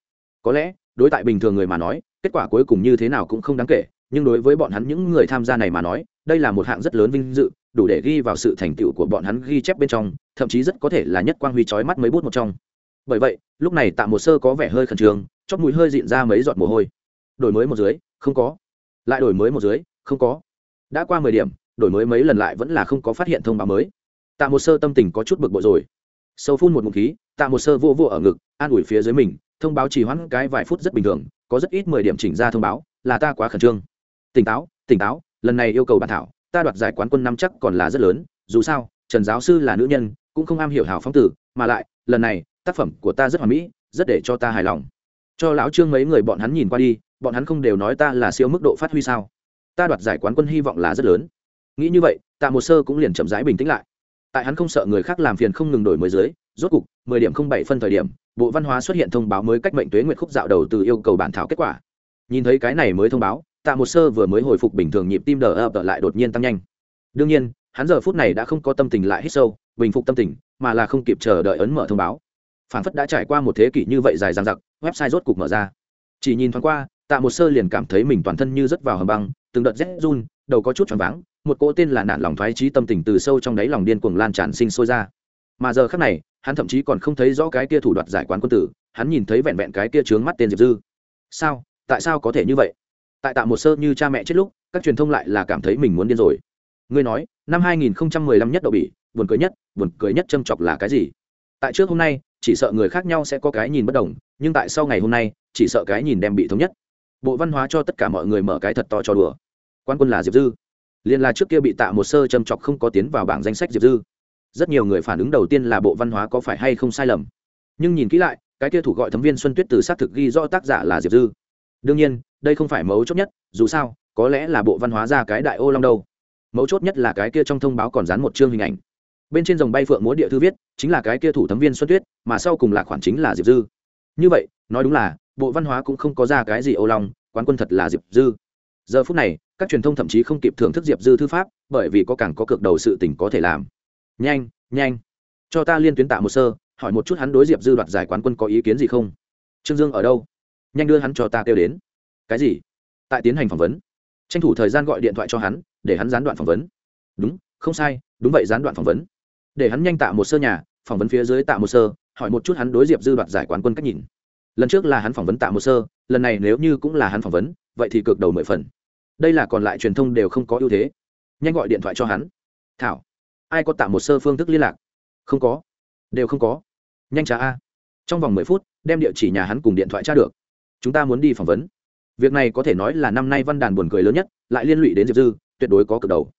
Có lẽ, đối tại bình thường người mà nói, kết quả cuối cùng như thế nào cũng không đáng kể nhưng đối với bọn hắn những người tham gia này mà nói, đây là một hạng rất lớn vinh dự, đủ để ghi vào sự thành tựu của bọn hắn ghi chép bên trong, thậm chí rất có thể là nhất quang huy trói mắt mấy bút một trong. Bởi vậy, lúc này tạ một sơ có vẻ hơi khẩn trương chóp mũi hơi dịn ra mấy giọt mồ hôi. Đổi mới một dưới, không có. Lại đổi mới một dưới, không có. Đã qua mười điểm, đổi mới mấy lần lại vẫn là không có phát hiện thông báo mới. Tạ một sơ tâm tình có chút bực bội rồi. Sâu phun một ngụm khí, tạ một sơ vô vô ở ngực, an ủi phía dưới mình, thông báo chỉ hoãn cái vài phút rất bình thường, có rất ít mười điểm chỉnh ra thông báo, là ta quá khẩn trương tỉnh táo tỉnh táo, lần này yêu cầu bản thảo, ta đoạt giải quán quân năm chắc còn là rất lớn, dù sao, trần giáo sư là nữ nhân, cũng không am hiểu hào phóng tử, mà lại, lần này, tác phẩm của ta rất hoàn mỹ, rất để cho ta hài lòng. Cho lão trương mấy người bọn hắn nhìn qua đi, bọn hắn không đều nói ta là siêu mức độ phát huy sao? Ta đoạt giải quán quân hy vọng là rất lớn. Nghĩ như vậy, tạ một sơ cũng liền chậm rãi bình tĩnh lại. Tại hắn không sợ người khác làm phiền không ngừng đổi mới dưới, rốt cục, mười điểm không bảy phân thời điểm, bộ văn hóa xuất hiện thông báo mới cách mệnh tuế nguyệt khúc dạo đầu từ yêu cầu bản thảo kết quả. Nhìn thấy cái này mới thông báo tạ một sơ vừa mới hồi phục bình thường nhịp tim đờ ập lại đột nhiên tăng nhanh. Đương nhiên, hắn giờ phút này đã không có tâm tình lại hít sâu, bình phục tâm tình, mà là không kịp chờ đợi ấn mở thông báo. Phản phất đã trải qua một thế kỷ như vậy dài dằng dặc, website rốt cục mở ra. Chỉ nhìn thoáng qua, tạ một sơ liền cảm thấy mình toàn thân như rớt vào hầm băng, từng đợt rét run, đầu có chút choáng váng, một cỗ tên là nạn lòng thoái trí tâm tình từ sâu trong đáy lòng điên cuồng lan tràn sinh sôi ra. Mà giờ khác này, hắn thậm chí còn không thấy rõ cái kia thủ đoạt giải quán quân tử, hắn nhìn thấy vẹn vẹn cái kia trướng mắt tên diệp dư. Sao? Tại sao có thể như vậy? Tại tạ một sơ như cha mẹ chết lúc, các truyền thông lại là cảm thấy mình muốn điên rồi. Ngươi nói, năm 2015 nhất đậu bỉ, buồn cười nhất, buồn cười nhất châm chọc là cái gì? Tại trước hôm nay, chỉ sợ người khác nhau sẽ có cái nhìn bất đồng, nhưng tại sau ngày hôm nay, chỉ sợ cái nhìn đem bị thống nhất. Bộ văn hóa cho tất cả mọi người mở cái thật to cho đùa. Quan quân là diệp dư. Liền là trước kia bị tạ một sơ châm chọc không có tiến vào bảng danh sách diệp dư. Rất nhiều người phản ứng đầu tiên là bộ văn hóa có phải hay không sai lầm. Nhưng nhìn kỹ lại, cái kia thủ gọi thấm viên xuân tuyết từ xác thực ghi rõ tác giả là diệp dư đương nhiên, đây không phải mấu chốt nhất, dù sao, có lẽ là bộ văn hóa ra cái đại ô long đâu. Mấu chốt nhất là cái kia trong thông báo còn dán một chương hình ảnh. Bên trên dòng bay phượng múa địa thư viết, chính là cái kia thủ thấm viên xuân tuyết, mà sau cùng là khoản chính là diệp dư. Như vậy, nói đúng là, bộ văn hóa cũng không có ra cái gì ô long, quán quân thật là diệp dư. Giờ phút này, các truyền thông thậm chí không kịp thưởng thức diệp dư thư pháp, bởi vì có càng có cực đầu sự tình có thể làm. Nhanh nhanh. Cho ta liên tuyến tạ một sơ, hỏi một chút hắn đối diệp dư đoạt giải quán quân có ý kiến gì không? Trương dương ở đâu? Nhanh đưa hắn cho ta kêu đến. Cái gì? Tại tiến hành phỏng vấn. Tranh thủ thời gian gọi điện thoại cho hắn, để hắn gián đoạn phỏng vấn. Đúng, không sai, đúng vậy gián đoạn phỏng vấn. Để hắn nhanh tạ một sơ nhà, phỏng vấn phía dưới tạ một sơ, hỏi một chút hắn đối diệp dư đoạt giải quán quân cách nhìn. Lần trước là hắn phỏng vấn tạ một sơ, lần này nếu như cũng là hắn phỏng vấn, vậy thì cực đầu mười phần. Đây là còn lại truyền thông đều không có ưu thế. Nhanh gọi điện thoại cho hắn. Thảo, ai có tạ một sơ phương thức liên lạc? Không có. Đều không có. Nhanh trả a. Trong vòng mười phút, đem địa chỉ nhà hắn cùng điện thoại tra được chúng ta muốn đi phỏng vấn. Việc này có thể nói là năm nay văn đàn buồn cười lớn nhất, lại liên lụy đến diệp dư, tuyệt đối có cực đầu.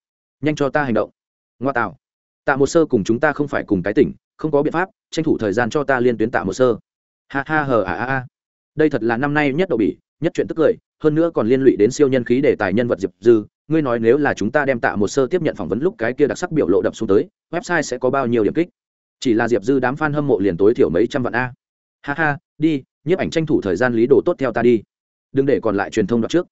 Nhanh cho ta hành động. Ngoa tạo. Tạ một sơ cùng chúng ta không phải cùng cái tỉnh, không có biện pháp, tranh thủ thời gian cho ta liên tuyến tạ một sơ. Ha ha hờ à à à đây thật là năm nay nhất đậu bỉ, nhất chuyện tức cười, hơn nữa còn liên lụy đến siêu nhân khí đề tài nhân vật diệp dư. Ngươi nói nếu là chúng ta đem tạ một sơ tiếp nhận phỏng vấn lúc cái kia đặc sắc biểu lộ đập xuống tới, website sẽ có bao nhiêu điểm kích? Chỉ là diệp dư đám f a n hâm mộ liền tối thiểu mấy trăm vạn a ha ha, đi, nhiếp ảnh tranh thủ thời gian lý đồ tốt theo ta đi. Đừng để còn lại truyền thông đọc trước.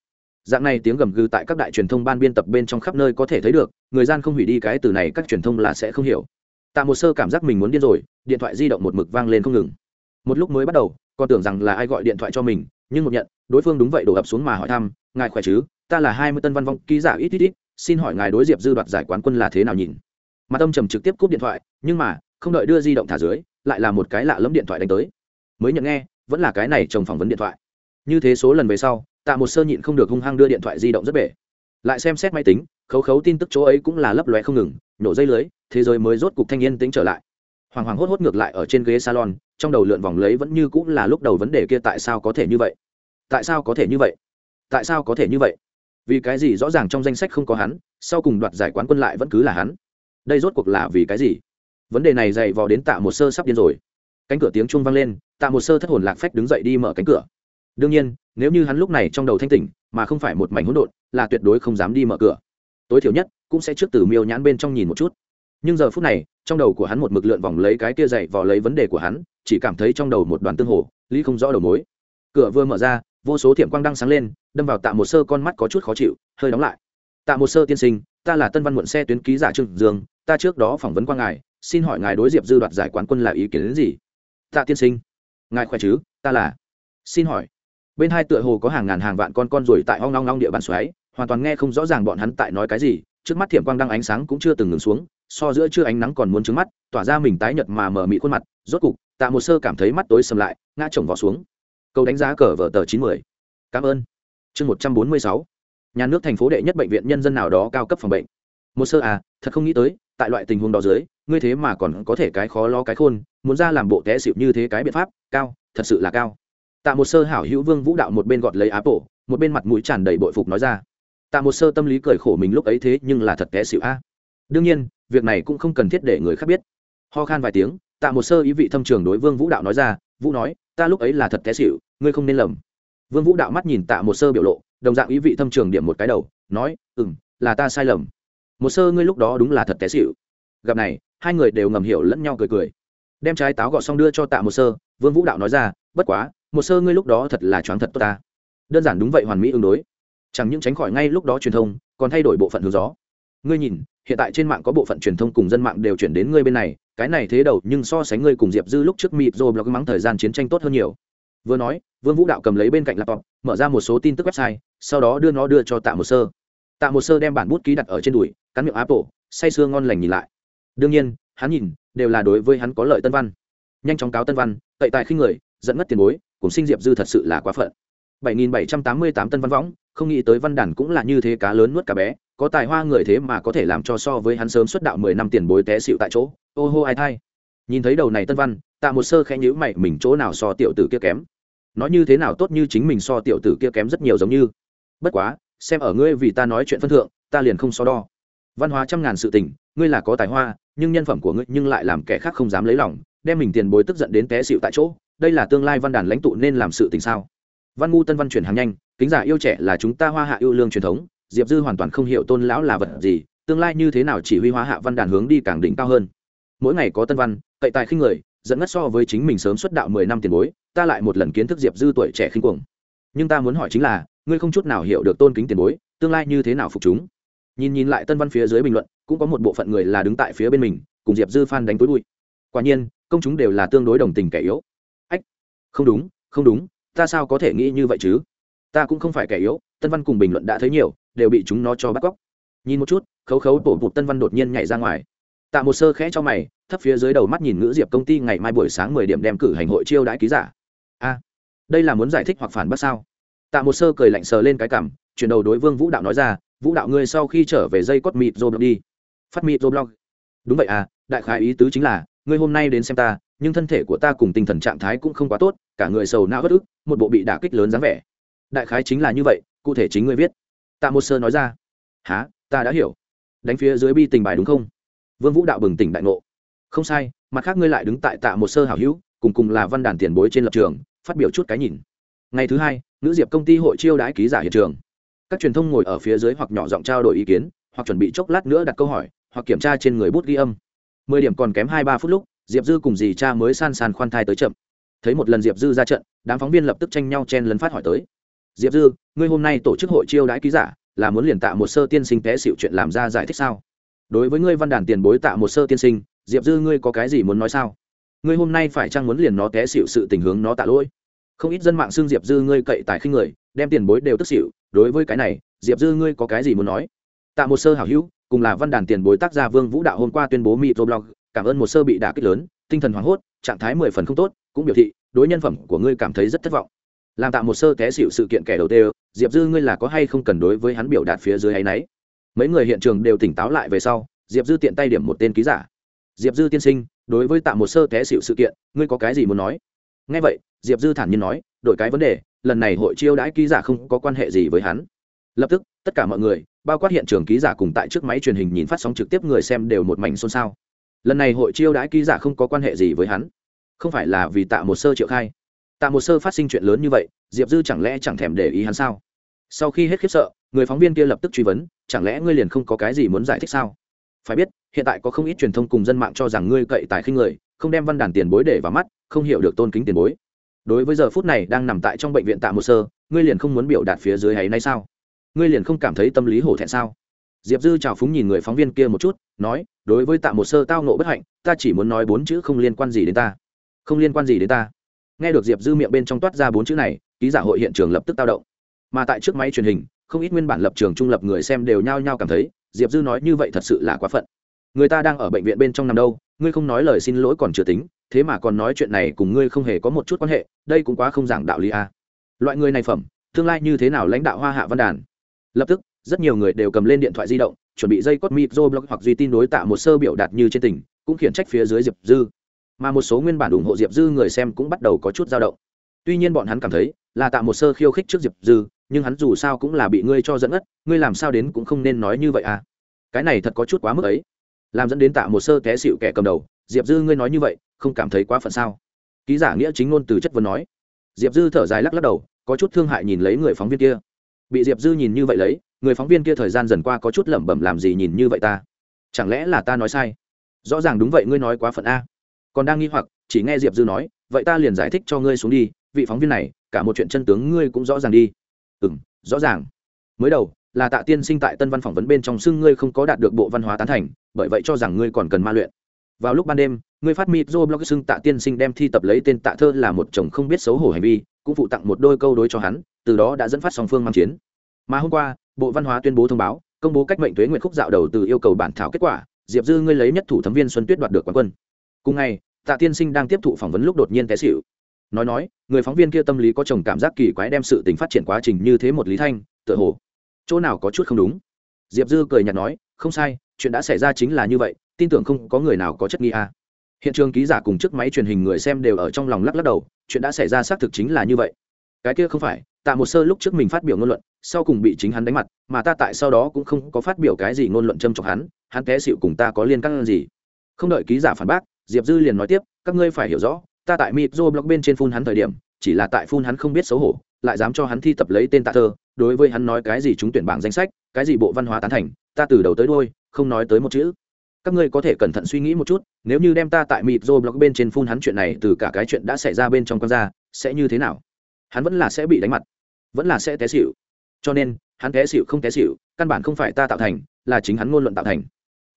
Dạng này tiếng gầm gừ tại các đại truyền thông ban biên tập bên trong khắp nơi có thể thấy được, người gian không hủy đi cái từ này các truyền thông là sẽ không hiểu. Tạ một sơ cảm giác mình muốn điên rồi, điện thoại di động một mực vang lên không ngừng. Một lúc mới bắt đầu, còn tưởng rằng là ai gọi điện thoại cho mình, nhưng một nhận, đối phương đúng vậy đổ ập xuống mà hỏi thăm, ngài khỏe chứ? Ta là hai mươi tân văn vong ký giả ít ít ít, xin hỏi ngài đối diệp dư đoạt giải quán quân là thế nào nhìn? Mặt tâm trầm trực tiếp cúp điện thoại, nhưng mà, không đợi đưa di động thả dưới, lại là một cái lạ lẫm điện thoại đánh tới mới nhận nghe, vẫn là cái này chồng phỏng vấn điện thoại. Như thế số lần về sau, tạ một sơ nhịn không được hung hăng đưa điện thoại di động rất bể. Lại xem xét máy tính, khấu khấu tin tức chỗ ấy cũng là lấp lóe không ngừng, nổ dây lưới, thế giới mới rốt cục thanh niên tính trở lại. Hoàng hoàng hốt hốt ngược lại ở trên ghế salon, trong đầu lượn vòng lấy vẫn như cũng là lúc đầu vấn đề kia tại sao có thể như vậy? Tại sao có thể như vậy? Tại sao có thể như vậy? Vì cái gì rõ ràng trong danh sách không có hắn, sau cùng đoạt giải quán quân lại vẫn cứ là hắn? Đây rốt cuộc là vì cái gì? Vấn đề này dày vò đến tạ một sơ sắp điên rồi cánh cửa tiếng chuông vang lên, tạ một sơ thất hồn lạc phách đứng dậy đi mở cánh cửa. Đương nhiên, nếu như hắn lúc này trong đầu thanh tỉnh, mà không phải một mảnh hỗn độn, là tuyệt đối không dám đi mở cửa. Tối thiểu nhất, cũng sẽ trước từ miêu nhãn bên trong nhìn một chút. Nhưng giờ phút này, trong đầu của hắn một mực lượn vòng lấy cái kia dậy vò lấy vấn đề của hắn, chỉ cảm thấy trong đầu một đoàn tương hồ, lý không rõ đầu mối. Cửa vừa mở ra, vô số thiểm quang đăng sáng lên, đâm vào tạ một sơ con mắt có chút khó chịu, hơi đóng lại. Tạ một sơ tiên sinh, ta là tân văn muộn xe tuyến ký giả trương dương, ta trước đó phỏng vấn qua ngài, xin hỏi ngài đối diệp dư đoạt giải quán quân là ý kiến đến gì? Tạ tiên sinh. Ngài khỏe chứ? Ta là. Xin hỏi. Bên hai tựa hồ có hàng ngàn hàng vạn con con ruồi tại hoang long long địa bàn xoáy, hoàn toàn nghe không rõ ràng bọn hắn tại nói cái gì, trước mắt thiểm quang đăng ánh sáng cũng chưa từng ngừng xuống, so giữa chưa ánh nắng còn muốn trứng mắt, tỏa ra mình tái nhợt mà mở mị khuôn mặt, rốt cục, tạ một sơ cảm thấy mắt tối sầm lại, ngã chồng vào xuống. Câu đánh giá cờ vở tờ chín mươi cảm ơn. Chương một trăm bốn mươi sáu. Nhà nước thành phố đệ nhất bệnh viện nhân dân nào đó cao cấp phòng bệnh một sơ à thật không nghĩ tới, tại loại tình huống đó dưới, ngươi thế mà còn có thể cái khó lo cái khôn, muốn ra làm bộ té xịu như thế cái biện pháp, cao, thật sự là cao. Tạ một sơ hảo hữu vương vũ đạo một bên gọt lấy áp bộ một bên mặt mũi tràn đầy bội phục nói ra. Tạ một sơ tâm lý cười khổ mình lúc ấy thế nhưng là thật té xịu a. Đương nhiên, việc này cũng không cần thiết để người khác biết. Ho khan vài tiếng, tạ một sơ ý vị thâm trường đối vương vũ đạo nói ra, vũ nói, ta lúc ấy là thật té xịu ngươi không nên lầm. Vương vũ đạo mắt nhìn tạ một sơ biểu lộ, đồng dạng ý vị thâm trường điểm một cái đầu, nói ừ là ta sai lầm một sơ ngươi lúc đó đúng là thật té xịu gặp này, hai người đều ngầm hiểu lẫn nhau cười cười. Đem trái táo gọt xong đưa cho tạ một sơ, vương vũ đạo nói ra, bất quá, một sơ ngươi lúc đó thật là choáng thật tốt ta. Đơn giản đúng vậy hoàn mỹ ứng đối. Chẳng những tránh khỏi ngay lúc đó truyền thông, còn thay đổi bộ phận hướng gió. Ngươi nhìn, hiện tại trên mạng có bộ phận truyền thông cùng dân mạng đều chuyển đến ngươi bên này, cái này thế đầu nhưng so sánh ngươi cùng diệp dư lúc trước mịp rồi blog mắng thời gian chiến tranh tốt hơn nhiều. Vừa nói, vương vũ đạo cầm lấy bên cạnh laptop, mở ra một số tin tức website, sau đó đưa nó đưa cho tạ một sơ tạ một sơ đem bản bút ký đặt ở trên đùi, cắn miệng apple, say sưa ngon lành nhìn lại. Đương nhiên, hắn nhìn, đều là đối với hắn có lợi tân văn. Nhanh chóng cáo tân văn cậy tài khi người, dẫn ngất tiền bối, cùng sinh diệp dư thật sự là quá phận. 7788 tân văn võng, không nghĩ tới văn đàn cũng là như thế cá lớn nuốt cá bé, có tài hoa người thế mà có thể làm cho so với hắn sớm xuất đạo mười năm tiền bối té xịu tại chỗ. Ô hô ai thai. Nhìn thấy đầu này tân văn, tạ một sơ khẽ nhữ mày, mình chỗ nào so tiểu tử kia kém? Nói như thế nào tốt như chính mình so tiểu tử kia kém rất nhiều giống như. Bất quá xem ở ngươi vì ta nói chuyện phân thượng, ta liền không so đo. Văn hóa trăm ngàn sự tình, ngươi là có tài hoa, nhưng nhân phẩm của ngươi nhưng lại làm kẻ khác không dám lấy lòng, đem mình tiền bối tức giận đến té xịu tại chỗ, đây là tương lai văn đàn lãnh tụ nên làm sự tình sao? Văn ngu tân văn chuyển hàng nhanh, kính giả yêu trẻ là chúng ta hoa hạ yêu lương truyền thống, diệp dư hoàn toàn không hiểu tôn lão là vật gì, tương lai như thế nào chỉ huy hóa hạ văn đàn hướng đi càng đỉnh cao hơn. Mỗi ngày có tân văn, cậy tài khinh người dẫn ngất so với chính mình sớm xuất đạo mười năm tiền bối, ta lại một lần kiến thức diệp dư tuổi trẻ khinh cuồng. Nhưng ta muốn hỏi chính là ngươi không chút nào hiểu được tôn kính tiền bối, tương lai như thế nào phục chúng. Nhìn nhìn lại tân văn phía dưới bình luận, cũng có một bộ phận người là đứng tại phía bên mình, cùng diệp dư phan đánh túi bụi. Quả nhiên, công chúng đều là tương đối đồng tình kẻ yếu. Ách, không đúng không đúng, ta sao có thể nghĩ như vậy chứ? Ta cũng không phải kẻ yếu, tân văn cùng bình luận đã thấy nhiều, đều bị chúng nó cho bắt cóc. Nhìn một chút, khấu khấu tổ bụt tân văn đột nhiên nhảy ra ngoài. Tạ một sơ khẽ cho mày, thấp phía dưới đầu mắt nhìn ngữ diệp công ty ngày mai buổi sáng mười điểm đem cử hành hội chiêu đãi ký giả. A, đây là muốn giải thích hoặc phản bác sao? Tạ một sơ cười lạnh sờ lên cái cảm chuyển đầu đối vương vũ đạo nói ra, vũ đạo ngươi sau khi trở về dây cốt mịt rồi đi. Phát mịt rồi blog? Đúng vậy à đại khái ý tứ chính là, ngươi hôm nay đến xem ta, nhưng thân thể của ta cùng tinh thần trạng thái cũng không quá tốt, cả người sầu não bất ức, một bộ bị đả kích lớn dáng vẻ. Đại khái chính là như vậy, cụ thể chính ngươi viết. Tạ một sơ nói ra. Há ta đã hiểu. Đánh phía dưới bi tình bài đúng không? Vương vũ đạo bừng tỉnh đại ngộ. Không sai, mặt khác ngươi lại đứng tại tạ một sơ hảo hữu, cùng cùng là văn đàn tiền bối trên lập trường, phát biểu chút cái nhìn ngày thứ hai nữ diệp công ty hội chiêu đãi ký giả hiện trường. Các truyền thông ngồi ở phía dưới hoặc nhỏ giọng trao đổi ý kiến, hoặc chuẩn bị chốc lát nữa đặt câu hỏi, hoặc kiểm tra trên người bút ghi âm. Mười điểm còn kém hai ba phút lúc, diệp dư cùng dì cha mới san sàn khoan thai tới chậm. Thấy một lần diệp dư ra trận, đám phóng viên lập tức tranh nhau chen lấn phát hỏi tới. Diệp dư, ngươi hôm nay tổ chức hội chiêu đãi ký giả, là muốn liền tạ một sơ tiên sinh té xịu chuyện làm ra giải thích sao? Đối với ngươi văn đàn tiền bối tạ một sơ tiên sinh, diệp dư ngươi có cái gì muốn nói sao? Ngươi hôm nay phải chăng muốn liền nó té xịu sự tình hướng nó tạ lỗi? Không ít dân mạng xưng diệp dư ngươi cậy tài khinh người, đem tiền bối đều tức xỉu, đối với cái này, diệp dư ngươi có cái gì muốn nói? Tạ một sơ hảo hữu, cùng là văn đàn tiền bối tác gia vương vũ đạo hôm qua tuyên bố microblog cảm ơn một sơ bị đả kích lớn, tinh thần hoảng hốt, trạng thái mười phần không tốt, cũng biểu thị, đối nhân phẩm của ngươi cảm thấy rất thất vọng. Làm tạ một sơ té xịu sự kiện kẻ đầu tiên, diệp dư ngươi là có hay không cần đối với hắn biểu đạt phía dưới hay nấy? Mấy người hiện trường đều tỉnh táo lại về sau, diệp dư tiện tay điểm một tên ký giả. Diệp dư tiên sinh, đối với tạ một sơ té xịu sự kiện, ngươi có cái gì muốn nói? Ngay vậy, diệp dư thản nhiên nói, đổi cái vấn đề, lần này hội chiêu đãi ký giả không có quan hệ gì với hắn. Lập tức, tất cả mọi người, bao quát hiện trường ký giả cùng tại trước máy truyền hình nhìn phát sóng trực tiếp người xem đều một mảnh xôn xao. Lần này hội chiêu đãi ký giả không có quan hệ gì với hắn. Không phải là vì tạ một sơ triệu khai. Tạ một sơ phát sinh chuyện lớn như vậy, diệp dư chẳng lẽ chẳng thèm để ý hắn sao? Sau khi hết khiếp sợ, người phóng viên kia lập tức truy vấn, chẳng lẽ ngươi liền không có cái gì muốn giải thích sao? Phải biết, hiện tại có không ít truyền thông cùng dân mạng cho rằng ngươi cậy tài khinh người không đem văn đàn tiền bối để vào mắt, không hiểu được tôn kính tiền bối. Đối với giờ phút này đang nằm tại trong bệnh viện tạ một sơ, ngươi liền không muốn biểu đạt phía dưới hay nay sao? Ngươi liền không cảm thấy tâm lý hổ thẹn sao? Diệp dư chào phúng nhìn người phóng viên kia một chút, nói, đối với tạ một sơ tao nộ bất hạnh, ta chỉ muốn nói bốn chữ không liên quan gì đến ta. Không liên quan gì đến ta. Nghe được diệp dư miệng bên trong toát ra bốn chữ này, ký giả hội hiện trường lập tức tao động. Mà tại trước máy truyền hình, không ít nguyên bản lập trường trung lập người xem đều nhao nhao cảm thấy, diệp dư nói như vậy thật sự là quá phận. Người ta đang ở bệnh viện bên trong nằm đâu ngươi không nói lời xin lỗi còn chưa tính, thế mà còn nói chuyện này cùng ngươi không hề có một chút quan hệ, đây cũng quá không giảng đạo lý a à. loại người này phẩm, tương lai như thế nào lãnh đạo hoa hạ văn đàn? Lập tức, rất nhiều người đều cầm lên điện thoại di động, chuẩn bị dây cốt micro blog hoặc duy tin đối tạ một sơ biểu đạt như trên tỉnh cũng khiển trách phía dưới diệp dư. Mà một số nguyên bản ủng hộ diệp dư người xem cũng bắt đầu có chút dao động. Tuy nhiên bọn hắn cảm thấy, là tạ một sơ khiêu khích trước diệp dư, nhưng hắn dù sao cũng là bị ngươi cho dẫn ất ngươi làm sao đến cũng không nên nói như vậy à. Cái này thật có chút quá mức ấy làm dẫn đến tạ một sơ té xịu kẻ cầm đầu. Diệp dư, ngươi nói như vậy, không cảm thấy quá phận sao? Ký giả nghĩa chính ngôn từ chất vấn nói. Diệp dư thở dài lắc lắc đầu, có chút thương hại nhìn lấy người phóng viên kia. Bị diệp dư nhìn như vậy lấy, người phóng viên kia thời gian dần qua có chút lẩm bẩm làm gì nhìn như vậy ta? Chẳng lẽ là ta nói sai? Rõ ràng đúng vậy, ngươi nói quá phận a. Còn đang nghi hoặc, chỉ nghe diệp dư nói, vậy ta liền giải thích cho ngươi xuống đi, vị phóng viên này, cả một chuyện chân tướng ngươi cũng rõ ràng đi. Ừ m rõ ràng. Mới đầu là tạ tiên sinh tại tân văn phỏng vấn bên trong xưng ngươi không có đạt được bộ văn hóa tán thành, bởi vậy cho rằng ngươi còn cần ma luyện. Vào lúc ban đêm, ngươi phát micro blog xưng tạ tiên sinh đem thi tập lấy tên tạ thơ là một chồng không biết xấu hổ hành vi, cũng phụ tặng một đôi câu đối cho hắn, từ đó đã dẫn phát song phương mang chiến. Mà hôm qua, bộ văn hóa tuyên bố thông báo, công bố cách mệnh thuế nguyện khúc dạo đầu từ yêu cầu bản thảo kết quả, diệp dư ngươi lấy nhất thủ thấm viên xuân tuyết đoạt được quán quân. Cùng ngày, tạ tiên sinh đang tiếp thụ phỏng vấn lúc đột nhiên té xịu nói nói, người phóng viên kia tâm lý có chồng cảm giác kỳ quái đem sự tình phát triển quá trình như thế một lý thanh, tựa hồ chỗ nào có chút không đúng? Diệp dư cười nhạt nói, không sai, chuyện đã xảy ra chính là như vậy, tin tưởng không có người nào có chất nghi a à. hiện trường ký giả cùng chiếc máy truyền hình người xem đều ở trong lòng lắc lắc đầu, chuyện đã xảy ra xác thực chính là như vậy. Cái kia không phải, tạ một sơ lúc trước mình phát biểu ngôn luận, sau cùng bị chính hắn đánh mặt, mà ta tại sau đó cũng không có phát biểu cái gì ngôn luận châm chọc hắn hắn té xịu cùng ta có liên căn gì? Không đợi ký giả phản bác, diệp dư liền nói tiếp, các ngươi phải hiểu rõ, ta tại micro blog bên trên phun hắn thời điểm, chỉ là tại phun hắn không biết xấu hổ lại dám cho hắn thi tập lấy tên tạ thơ, đối với hắn nói cái gì chúng tuyển bảng danh sách, cái gì bộ văn hóa tán thành, ta từ đầu tới đôi không nói tới một chữ. Các ngươi có thể cẩn thận suy nghĩ một chút, nếu như đem ta tại micro blog bên trên phun hắn chuyện này từ cả cái chuyện đã xảy ra bên trong con ra, sẽ như thế nào? Hắn vẫn là sẽ bị đánh mặt, vẫn là sẽ té xịu cho nên, hắn té xịu không té xịu căn bản không phải ta tạo thành, là chính hắn ngôn luận tạo thành.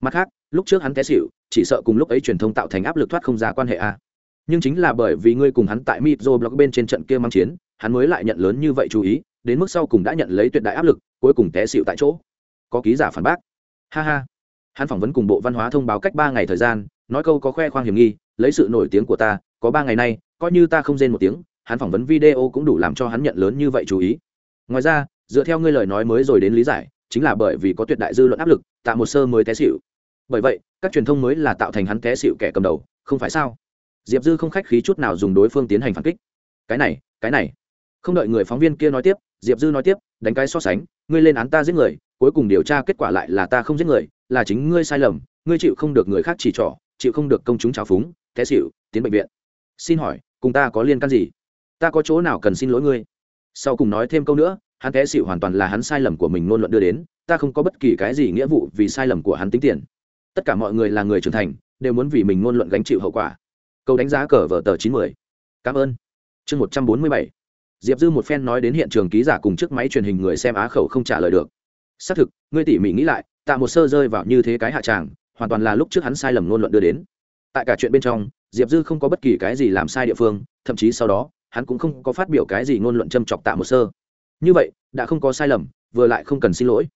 Mặt khác, lúc trước hắn té xịu chỉ sợ cùng lúc ấy truyền thông tạo thành áp lực thoát không ra quan hệ a nhưng chính là bởi vì ngươi cùng hắn tại mitro blog bên trên trận kia mang chiến hắn mới lại nhận lớn như vậy chú ý, đến mức sau cùng đã nhận lấy tuyệt đại áp lực, cuối cùng té xịu tại chỗ. Có ký giả phản bác. Ha ha. Hắn phỏng vấn cùng bộ văn hóa thông báo cách ba ngày thời gian, nói câu có khoe khoang hiểm nghi, lấy sự nổi tiếng của ta, có ba ngày nay, coi như ta không rên một tiếng, hắn phỏng vấn video cũng đủ làm cho hắn nhận lớn như vậy chú ý. Ngoài ra, dựa theo ngươi lời nói mới rồi đến lý giải, chính là bởi vì có tuyệt đại dư luận áp lực, tạ một sơ mới té xịu bởi vậy, các truyền thông mới là tạo thành hắn té xịu kẻ cầm đầu, không phải sao? Diệp dư không khách khí chút nào dùng đối phương tiến hành phản kích. Cái này cái này không đợi người phóng viên kia nói tiếp, diệp dư nói tiếp, đánh cái so sánh, ngươi lên án ta giết người, cuối cùng điều tra kết quả lại là ta không giết người, là chính ngươi sai lầm, ngươi chịu không được người khác chỉ trỏ, chịu không được công chúng trào phúng, té xịu tiến bệnh viện. Xin hỏi, cùng ta có liên can gì? Ta có chỗ nào cần xin lỗi ngươi? Sau cùng nói thêm câu nữa, hắn té xịu hoàn toàn là hắn sai lầm của mình ngôn luận đưa đến, ta không có bất kỳ cái gì nghĩa vụ vì sai lầm của hắn tính tiền. Tất cả mọi người là người trưởng thành, đều muốn vì mình ngôn luận gánh chịu hậu quả. Câu đánh giá cờ vở tờ chín mươi. Cảm ơn. Chương một trăm bốn mươi bảy diệp dư một phen nói đến hiện trường ký giả cùng chiếc máy truyền hình người xem á khẩu không trả lời được. Xác thực ngươi tỉ mỉ nghĩ lại, tạ một sơ rơi vào như thế cái hạ tràng, hoàn toàn là lúc trước hắn sai lầm ngôn luận đưa đến. Tại cả chuyện bên trong, diệp dư không có bất kỳ cái gì làm sai địa phương, thậm chí sau đó, hắn cũng không có phát biểu cái gì ngôn luận châm chọc tạ một sơ. Như vậy, đã không có sai lầm, vừa lại không cần xin lỗi.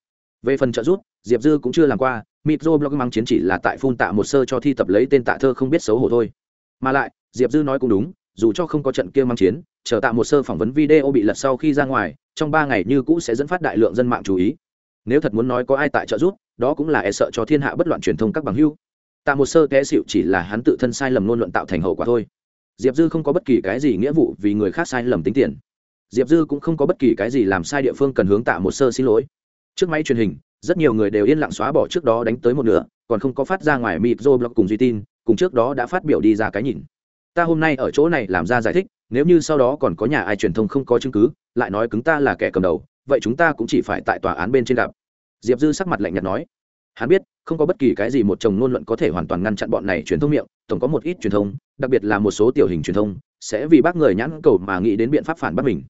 Về phần trợ giúp, diệp dư cũng chưa làm qua mitro blog mang chiến chỉ là tại phun tạ một sơ cho thi tập lấy tên tạ thơ không biết xấu hổ thôi. Mà lại, diệp dư nói cũng đúng dù cho không có trận kia mang chiến, chờ tạo một sơ phỏng vấn video bị lật sau khi ra ngoài, trong ba ngày như cũ sẽ dẫn phát đại lượng dân mạng chú ý. Nếu thật muốn nói có ai tại trợ giúp, đó cũng là e sợ cho thiên hạ bất loạn truyền thông các bằng hưu tạo một sơ té xịu chỉ là hắn tự thân sai lầm luôn luận tạo thành hậu quả thôi. Diệp dư không có bất kỳ cái gì nghĩa vụ vì người khác sai lầm tính tiền. Diệp dư cũng không có bất kỳ cái gì làm sai địa phương cần hướng tạ một sơ xin lỗi. Trước máy truyền hình, rất nhiều người đều yên lặng xóa bỏ trước đó đánh tới một nửa, còn không có phát ra ngoài mịp dô blog cùng duy tin, cùng trước đó đã phát biểu đi ra cái nhìn ta hôm nay ở chỗ này làm ra giải thích, nếu như sau đó còn có nhà ai truyền thông không có chứng cứ, lại nói cứng ta là kẻ cầm đầu, vậy chúng ta cũng chỉ phải tại tòa án bên trên gặp. Diệp dư sắc mặt lạnh nhạt nói. Hắn biết, không có bất kỳ cái gì một chồng ngôn luận có thể hoàn toàn ngăn chặn bọn này truyền thông miệng, tổng có một ít truyền thông, đặc biệt là một số tiểu hình truyền thông, sẽ vì bác người nhãn cầu mà nghĩ đến biện pháp phản bác mình.